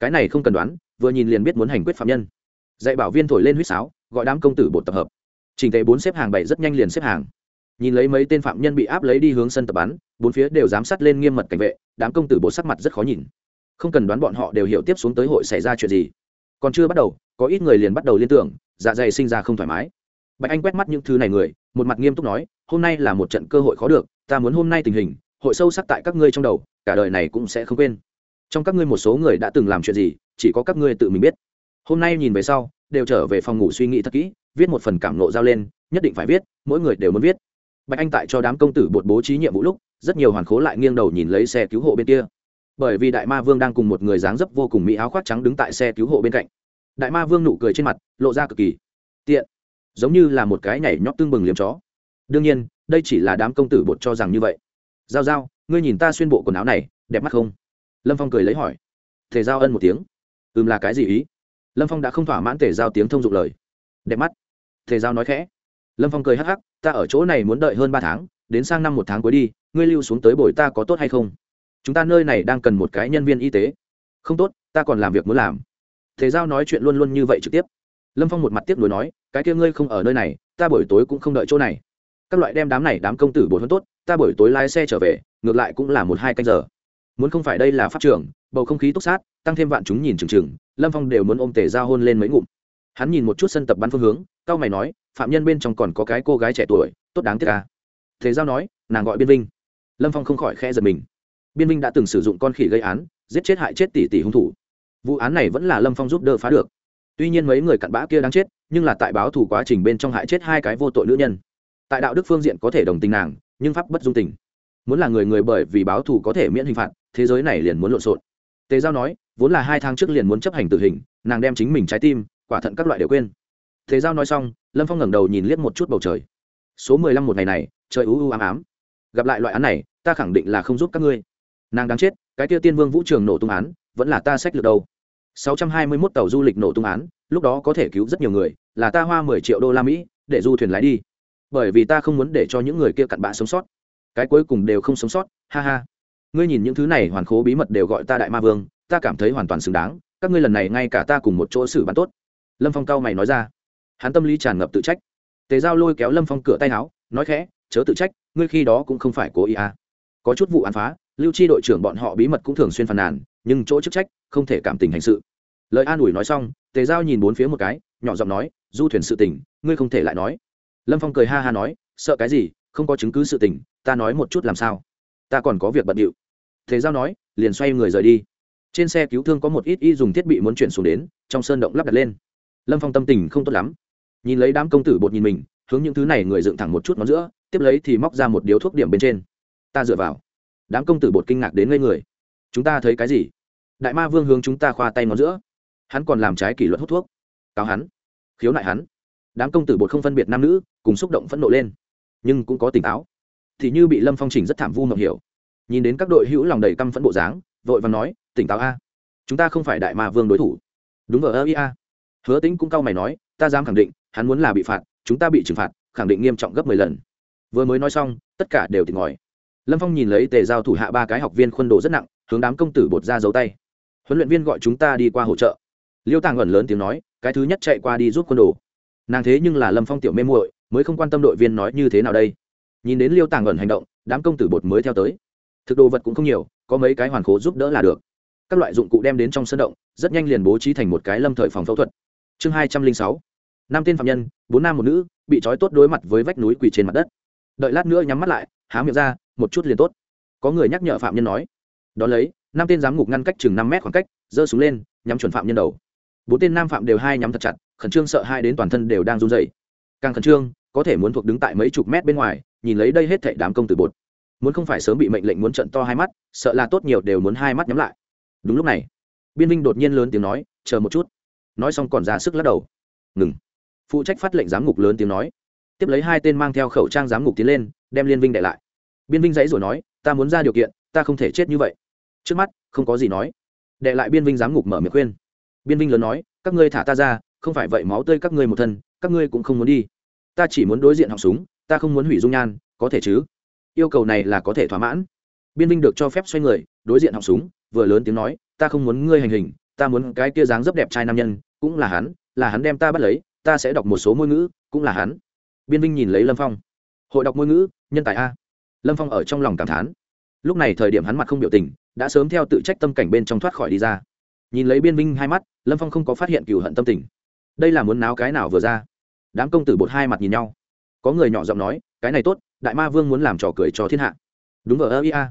Cái này không cần đoán, vừa nhìn liền biết muốn hành quyết phạm nhân. Dạy bảo viên thổi lên huýt sáo, gọi đám công tử bột tập hợp. Trình tệ bốn xếp hàng bảy rất nhanh liền xếp hàng. Nhìn lấy mấy tên phạm nhân bị áp lấy đi hướng sân tập bắn, bốn phía đều giám sát lên nghiêm mật cảnh vệ, đám công tử bột sắc mặt rất khó nhìn. Không cần đoán bọn họ đều hiểu tiếp xuống tới hội xảy ra chuyện gì. Còn chưa bắt đầu, có ít người liền bắt đầu liên tưởng dạ dày sinh ra không thoải mái. Bạch anh quét mắt những thứ này người, một mặt nghiêm túc nói, hôm nay là một trận cơ hội khó được, ta muốn hôm nay tình hình, hội sâu sắc tại các ngươi trong đầu, cả đời này cũng sẽ không quên. Trong các ngươi một số người đã từng làm chuyện gì, chỉ có các ngươi tự mình biết. Hôm nay nhìn về sau, đều trở về phòng ngủ suy nghĩ thật kỹ, viết một phần cảm nộ giao lên, nhất định phải viết, mỗi người đều muốn viết. Bạch anh tại cho đám công tử bột bố trí nhiệm vụ lúc, rất nhiều hoàn khố lại nghiêng đầu nhìn lấy xe cứu hộ bên kia. Bởi vì đại ma vương đang cùng một người dáng dấp vô cùng mỹ áo khoác trắng đứng tại xe cứu hộ bên cạnh đại ma vương nụ cười trên mặt, lộ ra cực kỳ tiện, giống như là một cái nhảy nhót tương bừng liếm chó. Đương nhiên, đây chỉ là đám công tử bột cho rằng như vậy. Giao giao, ngươi nhìn ta xuyên bộ quần áo này, đẹp mắt không? Lâm phong cười lấy hỏi. Thể giao ân một tiếng. Ừm là cái gì ý? Lâm phong đã không thỏa mãn tề giao tiếng thông dụng lời. Đẹp mắt. Thể giao nói khẽ. Lâm phong cười hắc hắc, ta ở chỗ này muốn đợi hơn ba tháng, đến sang năm một tháng cuối đi, ngươi lưu xuống tới bồi ta có tốt hay không? Chúng ta nơi này đang cần một cái nhân viên y tế. Không tốt, ta còn làm việc muốn làm thế giao nói chuyện luôn luôn như vậy trực tiếp. Lâm phong một mặt tiếp nối nói, cái kia ngươi không ở nơi này, ta buổi tối cũng không đợi chỗ này. Các loại đem đám này đám công tử bột hơn tốt, ta buổi tối lái xe trở về, ngược lại cũng là một hai canh giờ. Muốn không phải đây là pháp trường, bầu không khí túc sát, tăng thêm vạn chúng nhìn chừng chừng, lâm phong đều muốn ôm tề giao hôn lên mấy ngụm. Hắn nhìn một chút sân tập bắn phương hướng, cao mày nói, phạm nhân bên trong còn có cái cô gái trẻ tuổi, tốt đáng tiếc à. ca thế giao nói, nàng gọi biên vinh. Lâm phong không khỏi khe giật mình. Biên vinh đã từng sử dụng con khỉ gây án, giết chết hại chết tỷ tỷ hung thủ vụ án này vẫn là lâm phong giúp đỡ phá được. Tuy nhiên mấy người cặn bã kia đáng chết, nhưng là tại báo thủ quá trình bên trong hại chết hai cái vô tội nữ nhân. Tại đạo đức phương diện có thể đồng tình nàng, nhưng pháp bất dung tình. Muốn là người người bởi vì báo thù có thể miễn hình phạt, thế giới này liền muốn lộn xộn. Tề giao nói, vốn là hai tháng trước liền muốn chấp hành tử hình, nàng đem chính mình trái tim, quả thận các loại đều quên. Tề giao nói xong, lâm phong ngẩng đầu nhìn liếc một chút bầu trời. Số mười lăm một ngày này, trời u u ám ám. Gặp lại loại án này, ta khẳng định là không giúp các ngươi. Nàng đáng chết, cái tiêu tiên vương vũ trường nổ tung án vẫn là ta sách lược đâu. 621 tàu du lịch nổ tung án, lúc đó có thể cứu rất nhiều người, là ta hoa 10 triệu đô la mỹ, để du thuyền lái đi. Bởi vì ta không muốn để cho những người kia cặn bã sống sót. Cái cuối cùng đều không sống sót, ha ha. Ngươi nhìn những thứ này hoàn khố bí mật đều gọi ta đại ma vương, ta cảm thấy hoàn toàn xứng đáng, các ngươi lần này ngay cả ta cùng một chỗ xử bắn tốt. Lâm phong cao mày nói ra. Hắn tâm lý tràn ngập tự trách. Tề giao lôi kéo lâm phong cửa tay áo, nói khẽ, chớ tự trách, ngươi khi đó cũng không phải cố ý à. có chút vụ án phá, lưu chi đội trưởng bọn họ bí mật cũng thường xuyên phàn nàn nhưng chỗ chức trách không thể cảm tình hành sự. Lời an ủi nói xong, tề giao nhìn bốn phía một cái, nhỏ giọng nói, du thuyền sự tình, ngươi không thể lại nói. Lâm phong cười ha ha nói, sợ cái gì, không có chứng cứ sự tình, ta nói một chút làm sao? Ta còn có việc bận điệu. Tề giao nói, liền xoay người rời đi. Trên xe cứu thương có một ít y dùng thiết bị muốn chuyển xuống đến, trong sơn động lắp đặt lên. Lâm phong tâm tình không tốt lắm. Nhìn lấy đám công tử bột nhìn mình, hướng những thứ này người dựng thẳng một chút ngón giữa, tiếp lấy thì móc ra một điếu thuốc điểm bên trên. Ta dựa vào. Đám công tử bột kinh ngạc đến ngây người. Chúng ta thấy cái gì? Đại ma vương hướng chúng ta khoa tay ngón giữa. Hắn còn làm trái kỷ luật hút thuốc. Cáo hắn. Khiếu nại hắn. Đám công tử bột không phân biệt nam nữ, cùng xúc động phẫn nộ lên. Nhưng cũng có tỉnh táo. Thì như bị lâm phong trình rất thảm vu ngậm hiểu. Nhìn đến các đội hữu lòng đầy căm phẫn bộ dáng, vội và nói, tỉnh táo a. Chúng ta không phải đại ma vương đối thủ. Đúng ở ơ ia hứa tính cũng cau mày nói, ta dám khẳng định, hắn muốn là bị phạt, chúng ta bị trừng phạt, khẳng định nghiêm trọng gấp mười lần. Vừa mới nói xong, tất cả đều tỉnh ngòi lâm phong nhìn lấy tề giao thủ hạ ba cái học viên khuôn đồ rất nặng, hướng đám công tử bột ra giấu tay huấn luyện viên gọi chúng ta đi qua hỗ trợ. Liêu tàng ẩn lớn tiếng nói, cái thứ nhất chạy qua đi giúp quân đồ. Nàng thế nhưng là lâm phong tiểu mê muội, mới không quan tâm đội viên nói như thế nào đây. Nhìn đến liêu tàng ẩn hành động, đám công tử bột mới theo tới. Thực đồ vật cũng không nhiều, có mấy cái hoàn khố giúp đỡ là được. Các loại dụng cụ đem đến trong sân động, rất nhanh liền bố trí thành một cái lâm thời phòng phẫu thuật. Chương hai trăm linh sáu. Năm tên phạm nhân, bốn nam một nữ, bị trói tốt đối mặt với vách núi quỳ trên mặt đất. Đợi lát nữa nhắm mắt lại, há miệng ra, một chút liền tốt. Có người nhắc nhở phạm nhân nói. Đón lấy năm tên giám ngục ngăn cách chừng năm mét khoảng cách, giơ súng lên, nhắm chuẩn phạm nhân đầu. Bốn tên nam phạm đều hai nhắm thật chặt, khẩn trương sợ hai đến toàn thân đều đang run dày càng khẩn trương, có thể muốn thuộc đứng tại mấy chục mét bên ngoài, nhìn lấy đây hết thảy đám công tử bột. Muốn không phải sớm bị mệnh lệnh muốn trận to hai mắt, sợ là tốt nhiều đều muốn hai mắt nhắm lại. Đúng lúc này, biên vinh đột nhiên lớn tiếng nói, chờ một chút. Nói xong còn ra sức lắc đầu. Ngừng. Phụ trách phát lệnh giám ngục lớn tiếng nói. Tiếp lấy hai tên mang theo khẩu trang giám ngục tiến lên, đem liên vinh đệ lại. Biên vinh dãy rồi nói, ta muốn ra điều kiện, ta không thể chết như vậy trước mắt, không có gì nói. Đệ lại biên vinh giám ngục mở miệng khuyên. Biên vinh lớn nói, các ngươi thả ta ra, không phải vậy máu tươi các ngươi một thân, các ngươi cũng không muốn đi. Ta chỉ muốn đối diện họng súng, ta không muốn hủy dung nhan, có thể chứ? Yêu cầu này là có thể thỏa mãn. Biên vinh được cho phép xoay người, đối diện họng súng, vừa lớn tiếng nói, ta không muốn ngươi hành hình, ta muốn cái kia dáng rất đẹp trai nam nhân, cũng là hắn là hắn đem ta bắt lấy, ta sẽ đọc một số ngôn ngữ, cũng là hắn. Biên vinh nhìn lấy lâm phong. Hội đọc ngôn ngữ, nhân tài a. Lâm phong ở trong lòng cảm thán lúc này thời điểm hắn mặt không biểu tình, đã sớm theo tự trách tâm cảnh bên trong thoát khỏi đi ra. Nhìn lấy biên minh hai mắt, lâm phong không có phát hiện cựu hận tâm tình. Đây là muốn náo cái nào vừa ra? Đám công tử bột hai mặt nhìn nhau. Có người nhỏ giọng nói, cái này tốt, đại ma vương muốn làm trò cười cho thiên hạ. Đúng ở ơ ia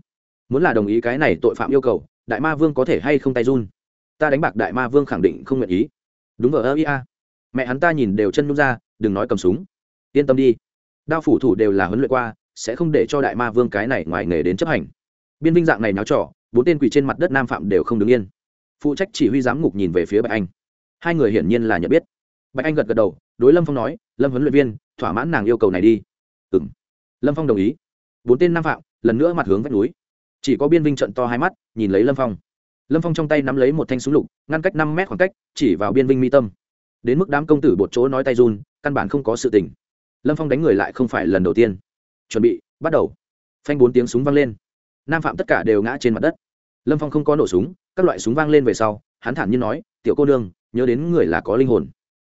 muốn là đồng ý cái này tội phạm yêu cầu, đại ma vương có thể hay không tay run? Ta đánh bạc đại ma vương khẳng định không nguyện ý. Đúng ở ơ ia mẹ hắn ta nhìn đều chân nhung ra, đừng nói cầm súng. Yên tâm đi. Đao phủ thủ đều là huấn luyện qua, sẽ không để cho đại ma vương cái này ngoài nghề đến chấp hành biên vinh dạng này náo trỏ bốn tên quỷ trên mặt đất nam phạm đều không đứng yên. Phụ trách chỉ huy giám ngục nhìn về phía bạch anh. Hai người hiển nhiên là nhận biết. Bạch anh gật gật đầu, đối lâm phong nói, lâm huấn luyện viên, thỏa mãn nàng yêu cầu này đi. Ừ m lâm phong đồng ý. Bốn tên nam phạm lần nữa mặt hướng vách núi. Chỉ có biên vinh trận to hai mắt, nhìn lấy lâm phong. Lâm phong trong tay nắm lấy một thanh súng lục, ngăn cách năm mét khoảng cách, chỉ vào biên vinh mi tâm. Đến mức đám công tử bột chỗ nói tay run, căn bản không có sự tình. Lâm phong đánh người lại không phải lần đầu tiên. Chuẩn bị, bắt đầu. Phanh bốn tiếng súng vang lên nam phạm tất cả đều ngã trên mặt đất. Lâm phong không có nổ súng, các loại súng vang lên về sau, hắn thản nhiên nói, tiểu cô nương, nhớ đến người là có linh hồn.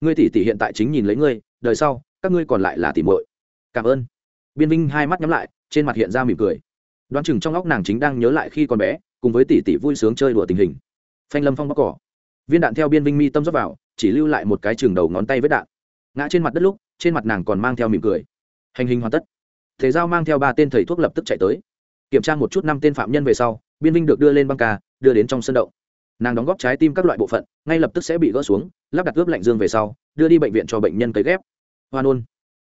Ngươi tỷ tỷ hiện tại chính nhìn lấy ngươi, đời sau, các ngươi còn lại là tỷ muội. Cảm ơn. Biên vinh hai mắt nhắm lại, trên mặt hiện ra mỉm cười. Đoán chừng trong óc nàng chính đang nhớ lại khi còn bé, cùng với tỷ tỷ vui sướng chơi đùa tình hình. Phanh lâm phong bóc cỏ. Viên đạn theo biên vinh mi tâm dốc vào, chỉ lưu lại một cái chừng đầu ngón tay với đạn. Ngã trên mặt đất lúc, trên mặt nàng còn mang theo mỉm cười. Hành hình hoàn tất. Thế giao mang theo ba tên thầy thuốc lập tức chạy tới kiểm tra một chút năm tên phạm nhân về sau, biên vinh được đưa lên băng ca, đưa đến trong sân động. Nàng đóng góp trái tim các loại bộ phận, ngay lập tức sẽ bị gỡ xuống, lắp đặt ướp lạnh dương về sau, đưa đi bệnh viện cho bệnh nhân cấy ghép. Hoa nôn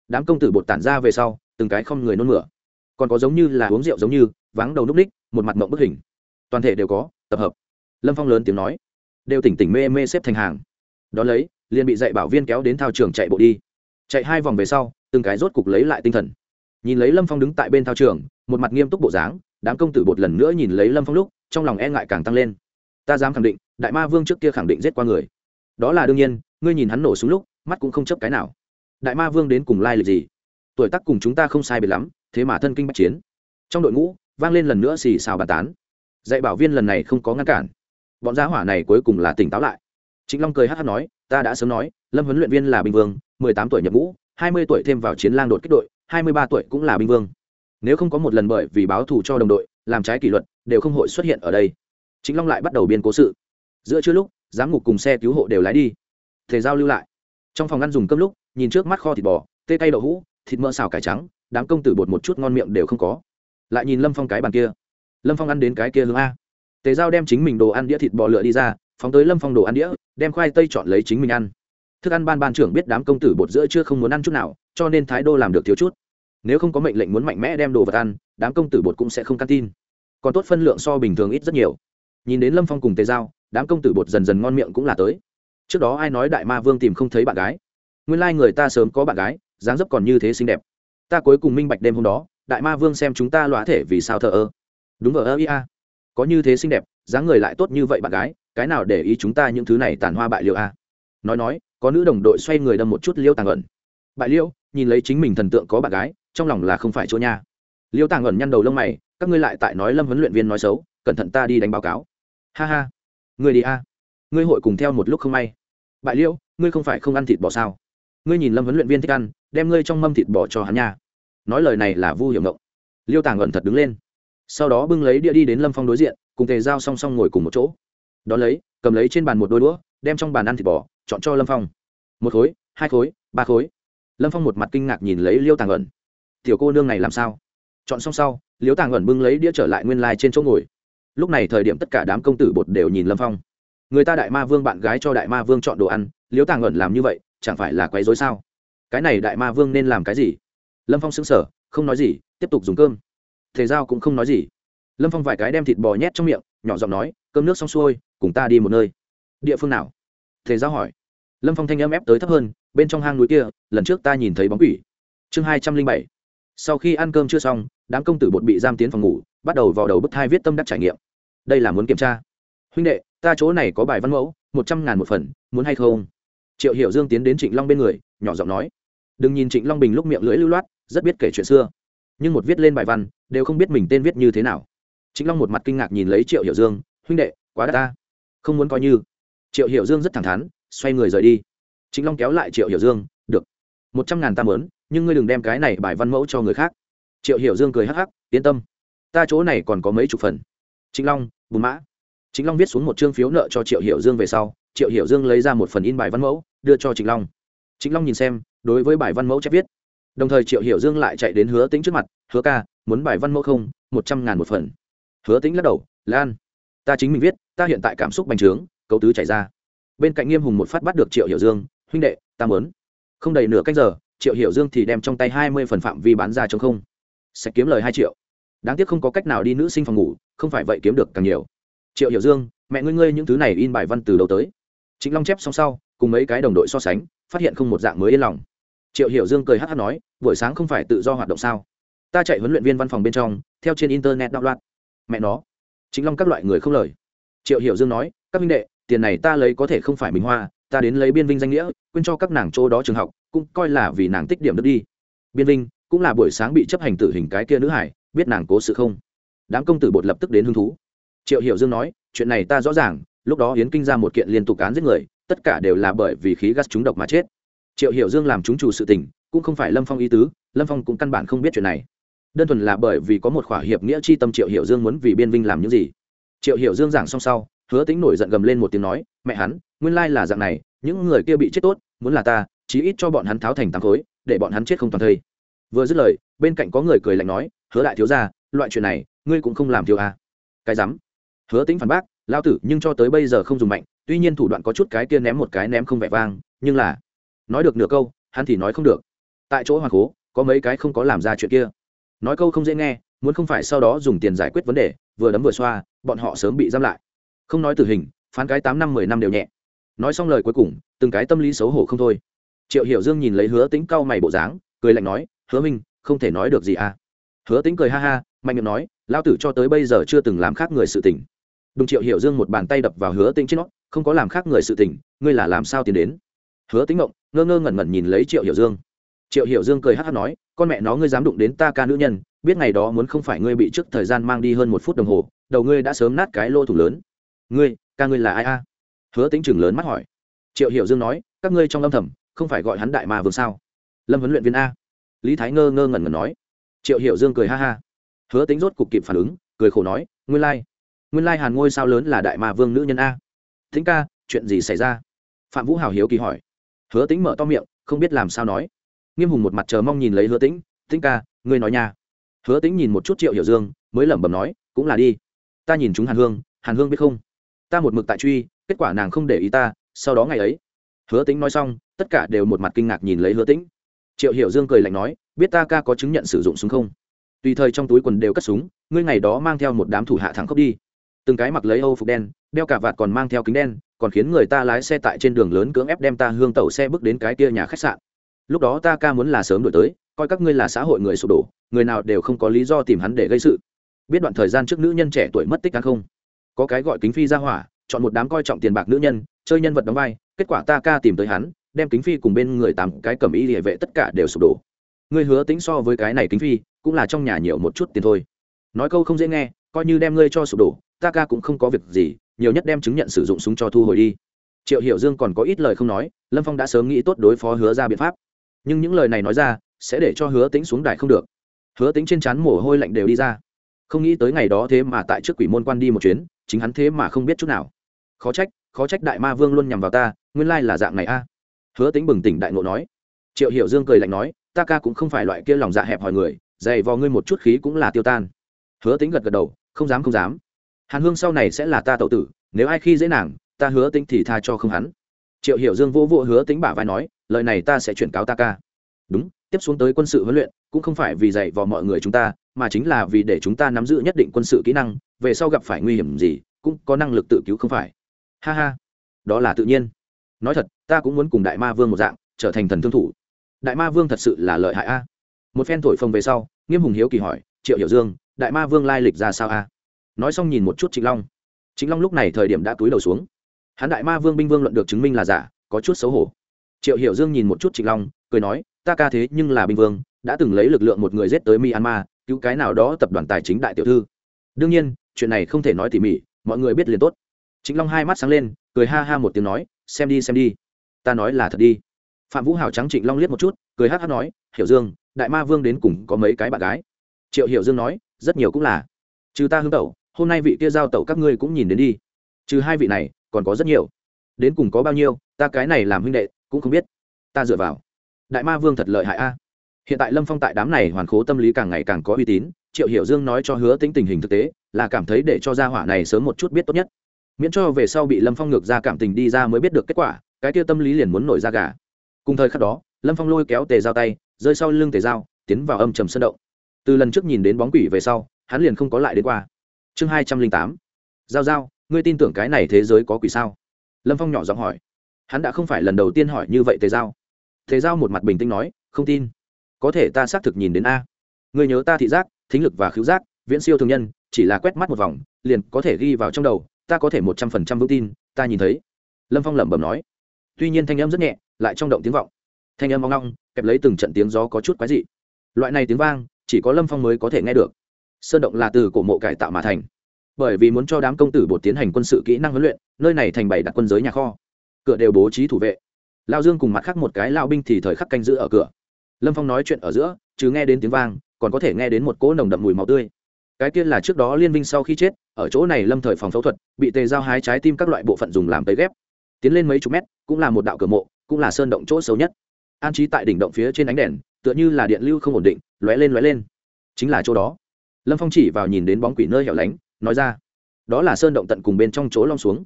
đám công tử bột tản ra về sau, từng cái không người nôn mửa. Còn có giống như là uống rượu giống như, vắng đầu núp ních, một mặt mộng bức hình. Toàn thể đều có, tập hợp. Lâm phong lớn tiếng nói. Đều tỉnh tỉnh mê mê xếp thành hàng. Đón lấy, liền bị dạy bảo viên kéo đến thao trường chạy bộ đi. Chạy hai vòng về sau, từng cái rốt cục lấy lại tinh thần nhìn lấy lâm phong đứng tại bên thao trường, một mặt nghiêm túc bộ dáng, đám công tử bột lần nữa nhìn lấy lâm phong lúc, trong lòng e ngại càng tăng lên. Ta dám khẳng định, đại ma vương trước kia khẳng định giết qua người. Đó là đương nhiên, ngươi nhìn hắn nổ súng lúc, mắt cũng không chấp cái nào. Đại ma vương đến cùng lai lịch gì? Tuổi tác cùng chúng ta không sai biệt lắm, thế mà thân kinh bách chiến. Trong đội ngũ, vang lên lần nữa xì xào bàn tán. Dạy bảo viên lần này không có ngăn cản. Bọn giá hỏa này cuối cùng là tỉnh táo lại. Chính long cười hát hát nói, ta đã sớm nói, lâm huấn luyện viên là bình vương, mười tám tuổi nhập ngũ, hai mươi tuổi thêm vào chiến lang đột kích đội hai mươi ba tuổi cũng là binh vương. Nếu không có một lần bởi vì báo thù cho đồng đội, làm trái kỷ luật, đều không hội xuất hiện ở đây. Chính long lại bắt đầu biên cố sự. Giữa trưa lúc, giám ngục cùng xe cứu hộ đều lái đi. Thể giao lưu lại. Trong phòng ăn dùng cơm lúc, nhìn trước mắt kho thịt bò, tê tay đậu hũ, thịt mỡ xào cải trắng, đám công tử bột một chút ngon miệng đều không có. Lại nhìn lâm phong cái bàn kia. Lâm phong ăn đến cái kia hướng a. Tề giao đem chính mình đồ ăn đĩa thịt bò lựa đi ra, phóng tới lâm phong đồ ăn đĩa, đem khoai tây chọn lấy chính mình ăn. Thức ăn ban ban trưởng biết đám công tử bột giữa chưa không muốn ăn chút nào, cho nên thái đô làm được thiếu chút nếu không có mệnh lệnh muốn mạnh mẽ đem đồ vật ăn, đám công tử bột cũng sẽ không căn tin. Còn tốt phân lượng so bình thường ít rất nhiều. Nhìn đến lâm phong cùng tề giao, đám công tử bột dần dần ngon miệng cũng là tới. Trước đó ai nói đại ma vương tìm không thấy bạn gái? Nguyên lai、like、người ta sớm có bạn gái, dáng dấp còn như thế xinh đẹp. Ta cuối cùng minh bạch đêm hôm đó, đại ma vương xem chúng ta loá thể vì sao thờ ơ. Đúng vờ ơ ia có như thế xinh đẹp, dáng người lại tốt như vậy bạn gái, cái nào để ý chúng ta những thứ này tàn hoa bại liệu a? Nói nói, có nữ đồng đội xoay người đâm một chút liêu tàng ẩn. Bại liêu, nhìn lấy chính mình thần tượng có bạn gái trong lòng là không phải chỗ nha. Liêu tàng ẩn nhăn đầu lông mày, các ngươi lại tại nói lâm huấn luyện viên nói xấu, cẩn thận ta đi đánh báo cáo. Ha ha. Ngươi đi a. Ngươi hội cùng theo một lúc không may. Bại liêu, ngươi không phải không ăn thịt bò sao? Ngươi nhìn lâm huấn luyện viên thích ăn, đem ngươi trong mâm thịt bò cho hắn nha. Nói lời này là vu hiểu ngộng. Liêu tàng ẩn thật đứng lên. Sau đó bưng lấy đĩa đi đến lâm phong đối diện, cùng tề dao song song ngồi cùng một chỗ. Đón lấy, cầm lấy trên bàn một đôi đũa, đem trong bàn ăn thịt bò, chọn cho lâm phong. Một khối, hai khối, ba khối. Lâm phong một mặt kinh ngạc nhìn lấy liêu tàng ẩn tiểu cô nương này làm sao? Chọn xong sau liếu tàng ẩn bưng lấy đĩa trở lại nguyên lai、like、trên chỗ ngồi. Lúc này thời điểm tất cả đám công tử bột đều nhìn lâm phong. Người ta đại ma vương bạn gái cho đại ma vương chọn đồ ăn liếu tàng ẩn làm như vậy, chẳng phải là quấy dối sao? Cái này đại ma vương nên làm cái gì? Lâm phong xứng sở không nói gì, tiếp tục dùng cơm. Thể giao cũng không nói gì. Lâm phong vài cái đem thịt bò nhét trong miệng, nhỏ giọng nói, cơm nước xong xuôi, cùng ta đi một nơi. Địa phương nào? Thể giao hỏi. Lâm phong thanh âm ép tới thấp hơn, bên trong hang núi kia, lần trước ta nhìn thấy bóng quỷ. Chương hai trăm linh bảy sau khi ăn cơm chưa xong, đám công tử bột bị giam tiến phòng ngủ, bắt đầu vào đầu bức thai viết tâm đắc trải nghiệm. Đây là muốn kiểm tra. Huynh đệ, ta chỗ này có bài văn mẫu, một trăm ngàn một phần, muốn hay không? Triệu hiểu dương tiến đến trịnh long bên người, nhỏ giọng nói. Đừng nhìn trịnh long bình lúc miệng lưỡi lưu loát, rất biết kể chuyện xưa. Nhưng một viết lên bài văn, đều không biết mình tên viết như thế nào. Trịnh long một mặt kinh ngạc nhìn lấy triệu hiểu dương, huynh đệ, quá đắt ta. Không muốn coi như. Triệu hiểu dương rất thẳng thắn, xoay người rời đi. Trịnh long kéo lại triệu hiểu dương, được. Một trăm ngàn ta mớn nhưng ngươi đừng đem cái này bài văn mẫu cho người khác. Triệu hiểu dương cười hắc hắc, yên tâm. Ta chỗ này còn có mấy chục phần. Chính long bùn mã. Chính long viết xuống một chương phiếu nợ cho triệu hiểu dương về sau, triệu hiểu dương lấy ra một phần in bài văn mẫu, đưa cho chính long. Chính long nhìn xem, đối với bài văn mẫu chép viết. Đồng thời triệu hiểu dương lại chạy đến hứa tính trước mặt, hứa ca, muốn bài văn mẫu không? Một trăm ngàn một phần. Hứa tính lắc đầu, lan, ta chính mình viết, ta hiện tại cảm xúc bành trướng, cấu tứ chảy ra. Bên cạnh nghiêm hùng một phát bắt được triệu hiểu dương, huynh đệ, ta mớn không đầy nửa cách giờ triệu hiểu dương thì đem trong tay hai mươi phần phạm vi bán ra chống không. Sẽ kiếm lời hai triệu. Đáng tiếc không có cách nào đi nữ sinh phòng ngủ, không phải vậy kiếm được càng nhiều. Triệu hiểu dương, mẹ ngươi ngươi những thứ này in bài văn từ đầu tới? Chính long chép xong sau, cùng mấy cái đồng đội so sánh, phát hiện không một dạng mới yên lòng. Triệu hiểu dương cười hát hát nói, buổi sáng không phải tự do hoạt động sao? Ta chạy huấn luyện viên văn phòng bên trong, theo trên internet đạo loạn mẹ nó. Chính long các loại người không lời. Triệu hiểu dương nói, các minh đệ, tiền này ta lấy có thể không phải bình hoa, ta đến lấy biên vinh danh nghĩa, quên cho các nàng chỗ đó trường học cũng coi là vì nàng tích điểm được đi. Biên vinh cũng là buổi sáng bị chấp hành tử hình cái kia nữ hải, biết nàng cố sự không? Đám công tử bột lập tức đến hứng thú. Triệu hiểu dương nói, chuyện này ta rõ ràng, lúc đó hiến kinh ra một kiện liên tục án giết người, tất cả đều là bởi vì khí gas trúng độc mà chết. Triệu hiểu dương làm chúng chủ sự tình, cũng không phải lâm phong ý tứ, lâm phong cũng căn bản không biết chuyện này. Đơn thuần là bởi vì có một khỏa hiệp nghĩa chi tâm triệu hiểu dương muốn vì biên vinh làm những gì. Triệu hiểu dương giảng xong sau, hứa tính nổi giận gầm lên một tiếng nói, mẹ hắn, nguyên lai là dạng này, những người kia bị chết tốt, muốn là ta chí ít cho bọn hắn tháo thành tám khối, để bọn hắn chết không toàn thây. Vừa dứt lời, bên cạnh có người cười lạnh nói, hứa đại thiếu ra loại chuyện này, ngươi cũng không làm thiếu à. cái rắm. Hứa tính phản bác lao tử, nhưng cho tới bây giờ không dùng mạnh, tuy nhiên thủ đoạn có chút cái kia ném một cái ném không vẻ vang, nhưng là nói được nửa câu, hắn thì nói không được. Tại chỗ hoàng cố, có mấy cái không có làm ra chuyện kia. Nói câu không dễ nghe, muốn không phải sau đó dùng tiền giải quyết vấn đề, vừa đấm vừa xoa, bọn họ sớm bị giam lại. Không nói tử hình, phán cái tám năm mười năm đều nhẹ. Nói xong lời cuối cùng, từng cái tâm lý xấu hổ không thôi triệu hiểu dương nhìn lấy hứa tính cau mày bộ dáng, cười lạnh nói, hứa minh, không thể nói được gì à? Hứa tính cười ha ha, mạnh miệng nói lao tử cho tới bây giờ chưa từng làm khác người sự tình. Đùng triệu hiểu dương một bàn tay đập vào hứa tính trên nó, không có làm khác người sự tình, ngươi là làm sao tiến đến? Hứa tính ngộng, ngơ ngơ ngẩn ngẩn nhìn lấy triệu hiểu dương. Triệu hiểu dương cười hát hát nói, con mẹ nó ngươi dám đụng đến ta ca nữ nhân, biết ngày đó muốn không phải ngươi bị trước thời gian mang đi hơn một phút đồng hồ, đầu ngươi đã sớm nát cái lô thủ lớn. Ngươi, ca ngươi là ai a? Hứa tính chừng lớn mắt hỏi. Triệu hiểu dương nói, các ngươi trong âm thầm không phải gọi hắn đại ma vương sao? Lâm huấn luyện viên a. Lý thái ngơ ngơ ngẩn ngẩn nói. Triệu hiểu dương cười ha ha. Hứa tính rốt cục kịp phản ứng cười khổ nói nguyên Lai, nguyên lai hàn ngôi sao lớn là đại ma vương nữ nhân a. Thính ca chuyện gì xảy ra? Phạm vũ hào hiếu kỳ hỏi. Hứa tính mở to miệng không biết làm sao nói. Nghiêm hùng một mặt chờ mong nhìn lấy hứa tĩnh Thính ca ngươi nói nha. Hứa tĩnh nhìn một chút triệu hiểu dương mới lẩm bẩm nói cũng là đi. Ta nhìn chúng hàn hương hàn hương biết không? Ta một mực tại truy kết quả nàng không để ý ta sau đó ngày ấy hứa tĩnh nói xong, tất cả đều một mặt kinh ngạc nhìn lấy hứa tĩnh. Triệu hiểu dương cười lạnh nói, biết ta ca có chứng nhận sử dụng súng không? Tùy thời trong túi quần đều cất súng, ngươi ngày đó mang theo một đám thủ hạ thẳng khốc đi. Từng cái mặc lấy âu phục đen, đeo cả vạt còn mang theo kính đen, còn khiến người ta lái xe tại trên đường lớn cưỡng ép đem ta hương tàu xe bước đến cái kia nhà khách sạn. Lúc đó ta ca muốn là sớm đổi tới, coi các ngươi là xã hội người sụp đổ, người nào đều không có lý do tìm hắn để gây sự. Biết đoạn thời gian trước nữ nhân trẻ tuổi mất tích ăn không? Có cái gọi kính phi ra hỏa, chọn một đám coi trọng tiền bạc nữ nhân, chơi nhân vật đóng vai kết quả ta ca tìm tới hắn, đem kính phi cùng bên người tám cái cầm y địa vệ tất cả đều sụp đổ. Ngươi hứa tính so với cái này kính phi, cũng là trong nhà nhiều một chút tiền thôi. Nói câu không dễ nghe, coi như đem ngươi cho sụp đổ, ta ca cũng không có việc gì, nhiều nhất đem chứng nhận sử dụng súng cho thu hồi đi. Triệu hiểu dương còn có ít lời không nói, lâm phong đã sớm nghĩ tốt đối phó hứa ra biện pháp. Nhưng những lời này nói ra, sẽ để cho hứa tính xuống đài không được. Hứa tính trên c h á n mồ hôi lạnh đều đi ra. Không nghĩ tới ngày đó thế mà tại trước quỷ môn quan đi một chuyến, chính hắn thế mà không biết chút nào. Khó trách khó trách đại ma vương luôn nhằm vào ta nguyên lai là dạng này a. Hứa tính bừng tỉnh đại ngộ nói. Triệu hiểu dương cười lạnh nói, ta ca cũng không phải loại kia lòng dạ hẹp hòi người, dày vò ngươi một chút khí cũng là tiêu tan. Hứa tính gật gật đầu, không dám không dám. Hàn hương sau này sẽ là ta tậu tử, nếu ai khi dễ nàng, ta hứa tính thì tha cho không hắn. Triệu hiểu dương vô vô hứa tính bả vai nói, lời này ta sẽ chuyển cáo ta ca. Đúng, tiếp xuống tới quân sự huấn luyện, cũng không phải vì dạy vò mọi người chúng ta, mà chính là vì để chúng ta nắm giữ nhất định quân sự kỹ năng, về sau gặp phải nguy hiểm gì, cũng có năng lực tự cứu không phải. Ha ha. Đó là tự nhiên nói thật, ta cũng muốn cùng đại ma vương một dạng, trở thành thần thương thủ. Đại ma vương thật sự là lợi hại a. Một phen thổi phồng về sau, nghiêm hùng hiếu kỳ hỏi, triệu hiểu dương, đại ma vương lai lịch ra sao a? Nói xong nhìn một chút trịnh long. Trịnh long lúc này thời điểm đã túi đầu xuống. Hắn đại ma vương binh vương luận được chứng minh là giả, có chút xấu hổ. Triệu hiểu dương nhìn một chút trịnh long, cười nói, ta ca thế nhưng là binh vương, đã từng lấy lực lượng một người giết tới myanmar, cứu cái nào đó tập đoàn tài chính đại tiểu thư. Đương nhiên, chuyện này không thể nói tỉ mỉ, mọi người biết liền tốt. Trịnh long hai mắt sáng lên, cười ha ha một tiếng nói xem đi xem đi. Ta nói là thật đi. Phạm vũ hào trắng trịnh long liếc một chút, cười hát hát nói, hiểu dương, đại ma vương đến cùng có mấy cái bạn gái? Triệu hiểu dương nói, rất nhiều cũng là. Trừ ta hưng tẩu, hôm nay vị kia giao tẩu các ngươi cũng nhìn đến đi. Trừ hai vị này, còn có rất nhiều. Đến cùng có bao nhiêu, ta cái này làm huynh đệ, cũng không biết. Ta dựa vào. Đại ma vương thật lợi hại a. Hiện tại lâm phong tại đám này hoàn khố tâm lý càng ngày càng có uy tín, triệu hiểu dương nói cho hứa tính tình hình thực tế, là cảm thấy để cho gia hỏa này sớm một chút biết tốt nhất miễn cho về sau bị lâm phong ngược ra cảm tình đi ra mới biết được kết quả, cái kia tâm lý liền muốn nổi ra gà. Cùng thời khắc đó, lâm phong lôi kéo tề dao tay, rơi sau lưng tề dao tiến vào âm trầm sân động. Từ lần trước nhìn đến bóng quỷ về sau, hắn liền không có lại đến qua. Chương hai trăm linh tám. Giao giao, ngươi tin tưởng cái này thế giới có quỷ sao? Lâm phong nhỏ giọng hỏi. Hắn đã không phải lần đầu tiên hỏi như vậy tề giao. Tề giao một mặt bình tĩnh nói, không tin. Có thể ta xác thực nhìn đến a. Người nhớ ta thị giác, thính lực và khứu giác, viễn siêu thường nhân, chỉ là quét mắt một vòng, liền có thể ghi vào trong đầu ta có thể một trăm phần trăm vững tin, ta nhìn thấy. Lâm phong lẩm bẩm nói. Tuy nhiên thanh âm rất nhẹ, lại trong động tiếng vọng. Thanh âm mong ngong kẹp lấy từng trận tiếng gió có chút quái dị. Loại này tiếng vang, chỉ có lâm phong mới có thể nghe được. Sơn động là từ cổ mộ cải tạo mà thành. Bởi vì muốn cho đám công tử bột tiến hành quân sự kỹ năng huấn luyện, nơi này thành bày đặt quân giới nhà kho. Cửa đều bố trí thủ vệ. Lao dương cùng mặt khác một cái lao binh thì thời khắc canh giữ ở cửa. Lâm phong nói chuyện ở giữa, chứ nghe đến tiếng vang, còn có thể nghe đến một cỗ nồng đậm mùi màu tươi cái tiên là trước đó liên minh sau khi chết, ở chỗ này lâm thời phòng phẫu thuật, bị tề giao hái trái tim các loại bộ phận dùng làm tấy ghép. Tiến lên mấy chục mét, cũng là một đạo cửa mộ, cũng là sơn động chỗ xấu nhất. An trí tại đỉnh động phía trên ánh đèn, tựa như là điện lưu không ổn định, lóe lên lóe lên. Chính là chỗ đó. Lâm phong chỉ vào nhìn đến bóng quỷ nơi hẻo lánh, nói ra, đó là sơn động tận cùng bên trong chỗ long xuống.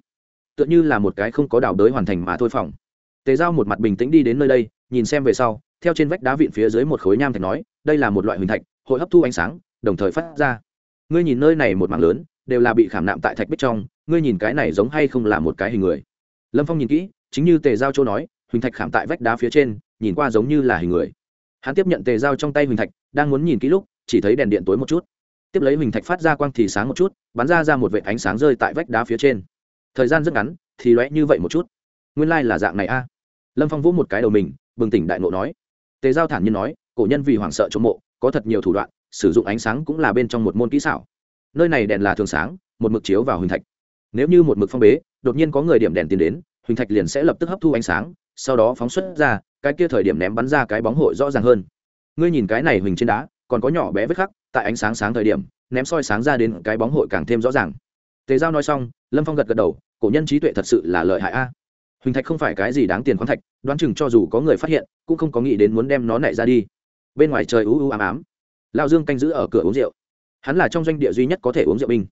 Tựa như là một cái không có đào đới hoàn thành mà thôi phòng. Tề giao một mặt bình tĩnh đi đến nơi đây, nhìn xem về sau, theo trên vách đá vịn phía dưới một khối nham thạch nói, đây là một loại huỳnh thạch, hội hấp thu ánh sáng, đồng thời phát ra ngươi nhìn nơi này một mảng lớn, đều là bị khảm nạm tại thạch bích trong, ngươi nhìn cái này giống hay không là một cái hình người. Lâm phong nhìn kỹ, chính như tề giao châu nói, huỳnh thạch khảm tại vách đá phía trên, nhìn qua giống như là hình người. Hắn tiếp nhận tề giao trong tay huỳnh thạch, đang muốn nhìn kỹ lúc, chỉ thấy đèn điện tối một chút. Tiếp lấy huỳnh thạch phát ra quang thì sáng một chút, bắn ra ra một vệ ánh sáng rơi tại vách đá phía trên. Thời gian rất ngắn, thì lóe như vậy một chút. Nguyên lai、like、là dạng này a. Lâm phong vỗ một cái đầu mình, bừng tỉnh đại nộ nói. Tề giao thản nhiên nói, cổ nhân vì hoảng sợ chống mộ, có thật nhiều thủ đoạn sử dụng ánh sáng cũng là bên trong một môn kỹ xảo. Nơi này đèn là thường sáng, một mực chiếu vào huỳnh thạch. Nếu như một mực phong bế, đột nhiên có người điểm đèn tiến đến, huỳnh thạch liền sẽ lập tức hấp thu ánh sáng, sau đó phóng xuất ra, cái kia thời điểm ném bắn ra cái bóng hội rõ ràng hơn. Ngươi nhìn cái này huỳnh trên đá, còn có nhỏ bé vết khắc, tại ánh sáng sáng thời điểm, ném soi sáng ra đến cái bóng hội càng thêm rõ ràng. Tề giao nói xong, lâm phong gật gật đầu, cổ nhân trí tuệ thật sự là lợi hại a. Huỳnh thạch không phải cái gì đáng tiền khoáng thạch, đoán chừng cho dù có người phát hiện, cũng không có nghĩ đến muốn đem nó nảy ra đi. Bên ngoài trời u u ám ám lao dương canh giữ ở cửa uống rượu. Hắn là trong doanh địa duy nhất có thể uống rượu binh.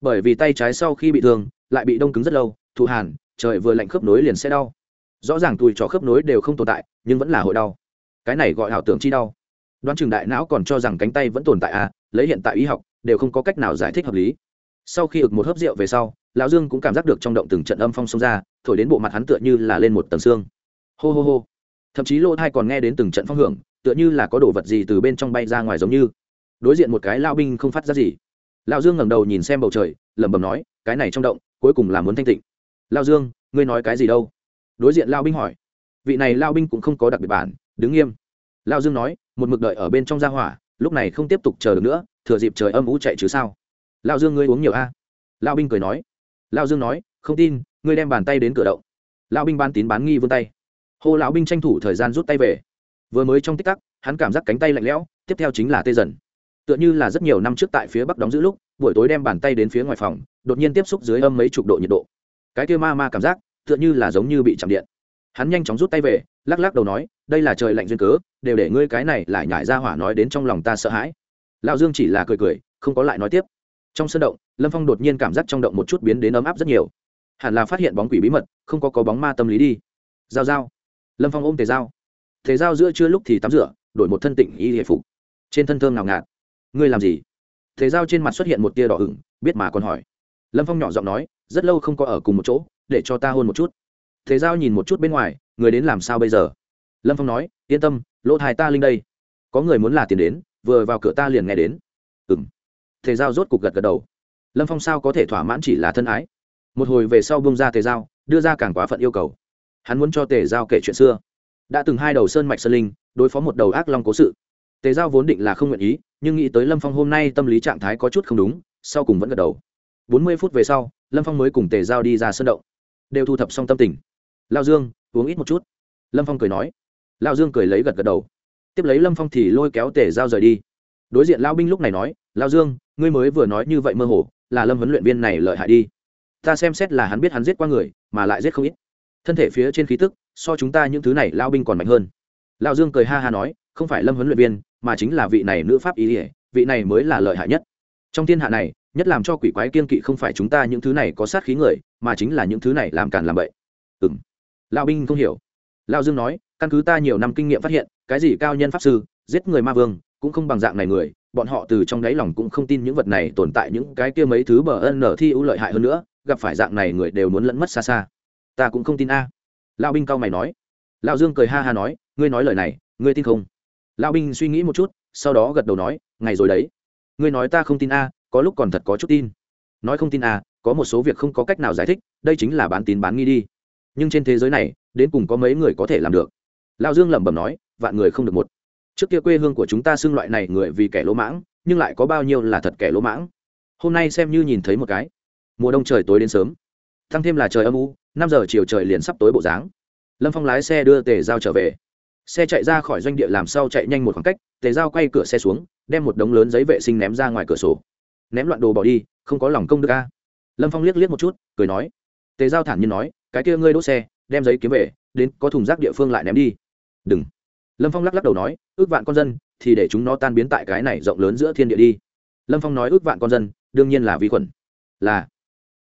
Bởi vì tay trái sau khi bị thương, lại bị đông cứng rất lâu, thụ hàn, trời vừa lạnh khớp nối liền sẽ đau. Rõ ràng tùi trò khớp nối đều không tồn tại, nhưng vẫn là hội đau. Cái này gọi ảo tưởng chi đau. Đoán chừng đại não còn cho rằng cánh tay vẫn tồn tại à lấy hiện tại y học, đều không có cách nào giải thích hợp lý. Sau khi ực một hớp rượu về sau, lão dương cũng cảm giác được trong động từng trận âm phong xông ra, thổi đến bộ mặt hắn tựa như là lên một tầng xương. Hô hô hô. Thậm chí lỗ thai còn nghe đến từng trận phong hưởng tựa như là có đồ vật gì từ bên trong bay ra ngoài giống như. Đối diện một cái lao binh không phát ra gì. Lao dương ngẩng đầu nhìn xem bầu trời, lẩm bẩm nói, cái này trong động, cuối cùng là muốn thanh tịnh. Lao dương, ngươi nói cái gì đâu? Đối diện lao binh hỏi. Vị này lao binh cũng không có đặc biệt bản, đứng nghiêm. Lao dương nói, một mực đợi ở bên trong gia hỏa, lúc này không tiếp tục chờ được nữa, thừa dịp trời âm ú chạy chứ sao. Lao dương ngươi uống nhiều a. À? lao binh cười nói. Lao dương nói, không tin, ngươi đem bàn tay đến cửa động. Lao binh ban tín bán nghi vươn tay. Hô lão binh tranh thủ thời gian rút tay về vừa mới trong tích tắc, hắn cảm giác cánh tay lạnh lẽo, tiếp theo chính là tê dần. Tựa như là rất nhiều năm trước tại phía bắc đóng giữ lúc, buổi tối đem bàn tay đến phía ngoài phòng, đột nhiên tiếp xúc dưới âm mấy chục độ nhiệt độ. Cái kia ma ma cảm giác, tựa như là giống như bị chạm điện. Hắn nhanh chóng rút tay về, lắc lắc đầu nói, đây là trời lạnh duyên cớ, đều để ngươi cái này lại nhải ra hỏa nói đến trong lòng ta sợ hãi. Lão dương chỉ là cười cười, không có lại nói tiếp. Trong sân động, lâm phong đột nhiên cảm giác trong động một chút biến đến ấm áp rất nhiều. Hẳn là phát hiện bóng quỷ bí mật, không có có bóng ma tâm lý đi. Giao giao. Lâm phong ôm tề giao tề giao giữa trưa lúc thì tắm rửa, đổi một thân tịnh y hệ phục. Trên thân thơm nào ngạt. Ngươi làm gì? Tề giao trên mặt xuất hiện một tia đỏ ửng, biết mà còn hỏi. Lâm phong nhỏ giọng nói, rất lâu không có ở cùng một chỗ, để cho ta hôn một chút. Tề giao nhìn một chút bên ngoài, người đến làm sao bây giờ? Lâm phong nói, yên tâm, lỗ thai ta linh đây. Có người muốn là tiền đến, vừa vào cửa ta liền nghe đến. Ừng tề giao rốt cục gật gật đầu. Lâm phong sao có thể thỏa mãn chỉ là thân ái? Một hồi về sau bông ra tề giao, đưa ra càng quá phận yêu cầu. Hắn muốn cho tề giao kể chuyện xưa đã từng hai đầu sơn mạch sơn linh, đối phó một đầu ác long cố sự. Tề giao vốn định là không nguyện ý, nhưng nghĩ tới lâm phong hôm nay tâm lý trạng thái có chút không đúng, sau cùng vẫn gật đầu. Bốn mươi phút về sau, lâm phong mới cùng tề giao đi ra sân động. Đều thu thập xong tâm tình. Lao dương, uống ít một chút. Lâm phong cười nói. Lao dương cười lấy gật gật đầu. Tiếp lấy lâm phong thì lôi kéo tề giao rời đi. Đối diện lao binh lúc này nói lao dương, ngươi mới vừa nói như vậy mơ hồ, là lâm huấn luyện viên này lợi hại đi. Ta xem xét là hắn biết hắn giết qua người, mà lại giết không ít. Thân thể phía trên khí tức so chúng ta những thứ này lao binh còn mạnh hơn. Lao dương cười ha ha nói, không phải lâm huấn luyện viên, mà chính là vị này nữ pháp ý ỉa, vị này mới là lợi hại nhất. Trong thiên hạ này, nhất làm cho quỷ quái kiên kỵ không phải chúng ta những thứ này có sát khí người, mà chính là những thứ này làm càn làm bậy. Ừ m lao binh không hiểu. Lao dương nói, căn cứ ta nhiều năm kinh nghiệm phát hiện, cái gì cao nhân pháp sư, giết người ma vương, cũng không bằng dạng này người, bọn họ từ trong đáy lòng cũng không tin những vật này tồn tại những cái kia mấy thứ bờ ân nở thi ưu lợi hại hơn nữa, gặp phải dạng này người đều muốn lẫn mất xa xa. Ta cũng không tin a. à lão binh cao mày nói. Lão dương cười ha ha nói, ngươi nói lời này, ngươi tin không? Lão binh suy nghĩ một chút, sau đó gật đầu nói, ngày rồi đấy. Ngươi nói ta không tin a, có lúc còn thật có chút tin. Nói không tin a, có một số việc không có cách nào giải thích, đây chính là bán tín bán nghi đi. Nhưng trên thế giới này, đến cùng có mấy người có thể làm được? Lão dương lẩm bẩm nói, vạn người không được một. Trước kia quê hương của chúng ta xưng loại này người vì kẻ lỗ mãng, nhưng lại có bao nhiêu là thật kẻ lỗ mãng? Hôm nay xem như nhìn thấy một cái. Mùa đông trời tối đến sớm thăng thêm là trời âm u, năm giờ chiều trời liền sắp tối bộ dáng. Lâm phong lái xe đưa tề giao trở về. Xe chạy ra khỏi doanh địa làm sau chạy nhanh một khoảng cách, tề giao quay cửa xe xuống, đem một đống lớn giấy vệ sinh ném ra ngoài cửa sổ. Ném loạn đồ bỏ đi, không có lòng công đức ca lâm phong liếc liếc một chút, cười nói. Tề giao thản nhiên nói, cái kia ngươi đỗ xe, đem giấy kiếm về, đến có thùng rác địa phương lại ném đi. Đừng. Lâm phong lắc lắc đầu nói, ước vạn con dân, thì để chúng nó tan biến tại cái này rộng lớn giữa thiên địa đi. Lâm phong nói, ước vạn con dân, đương nhiên là vi khuẩn. Là.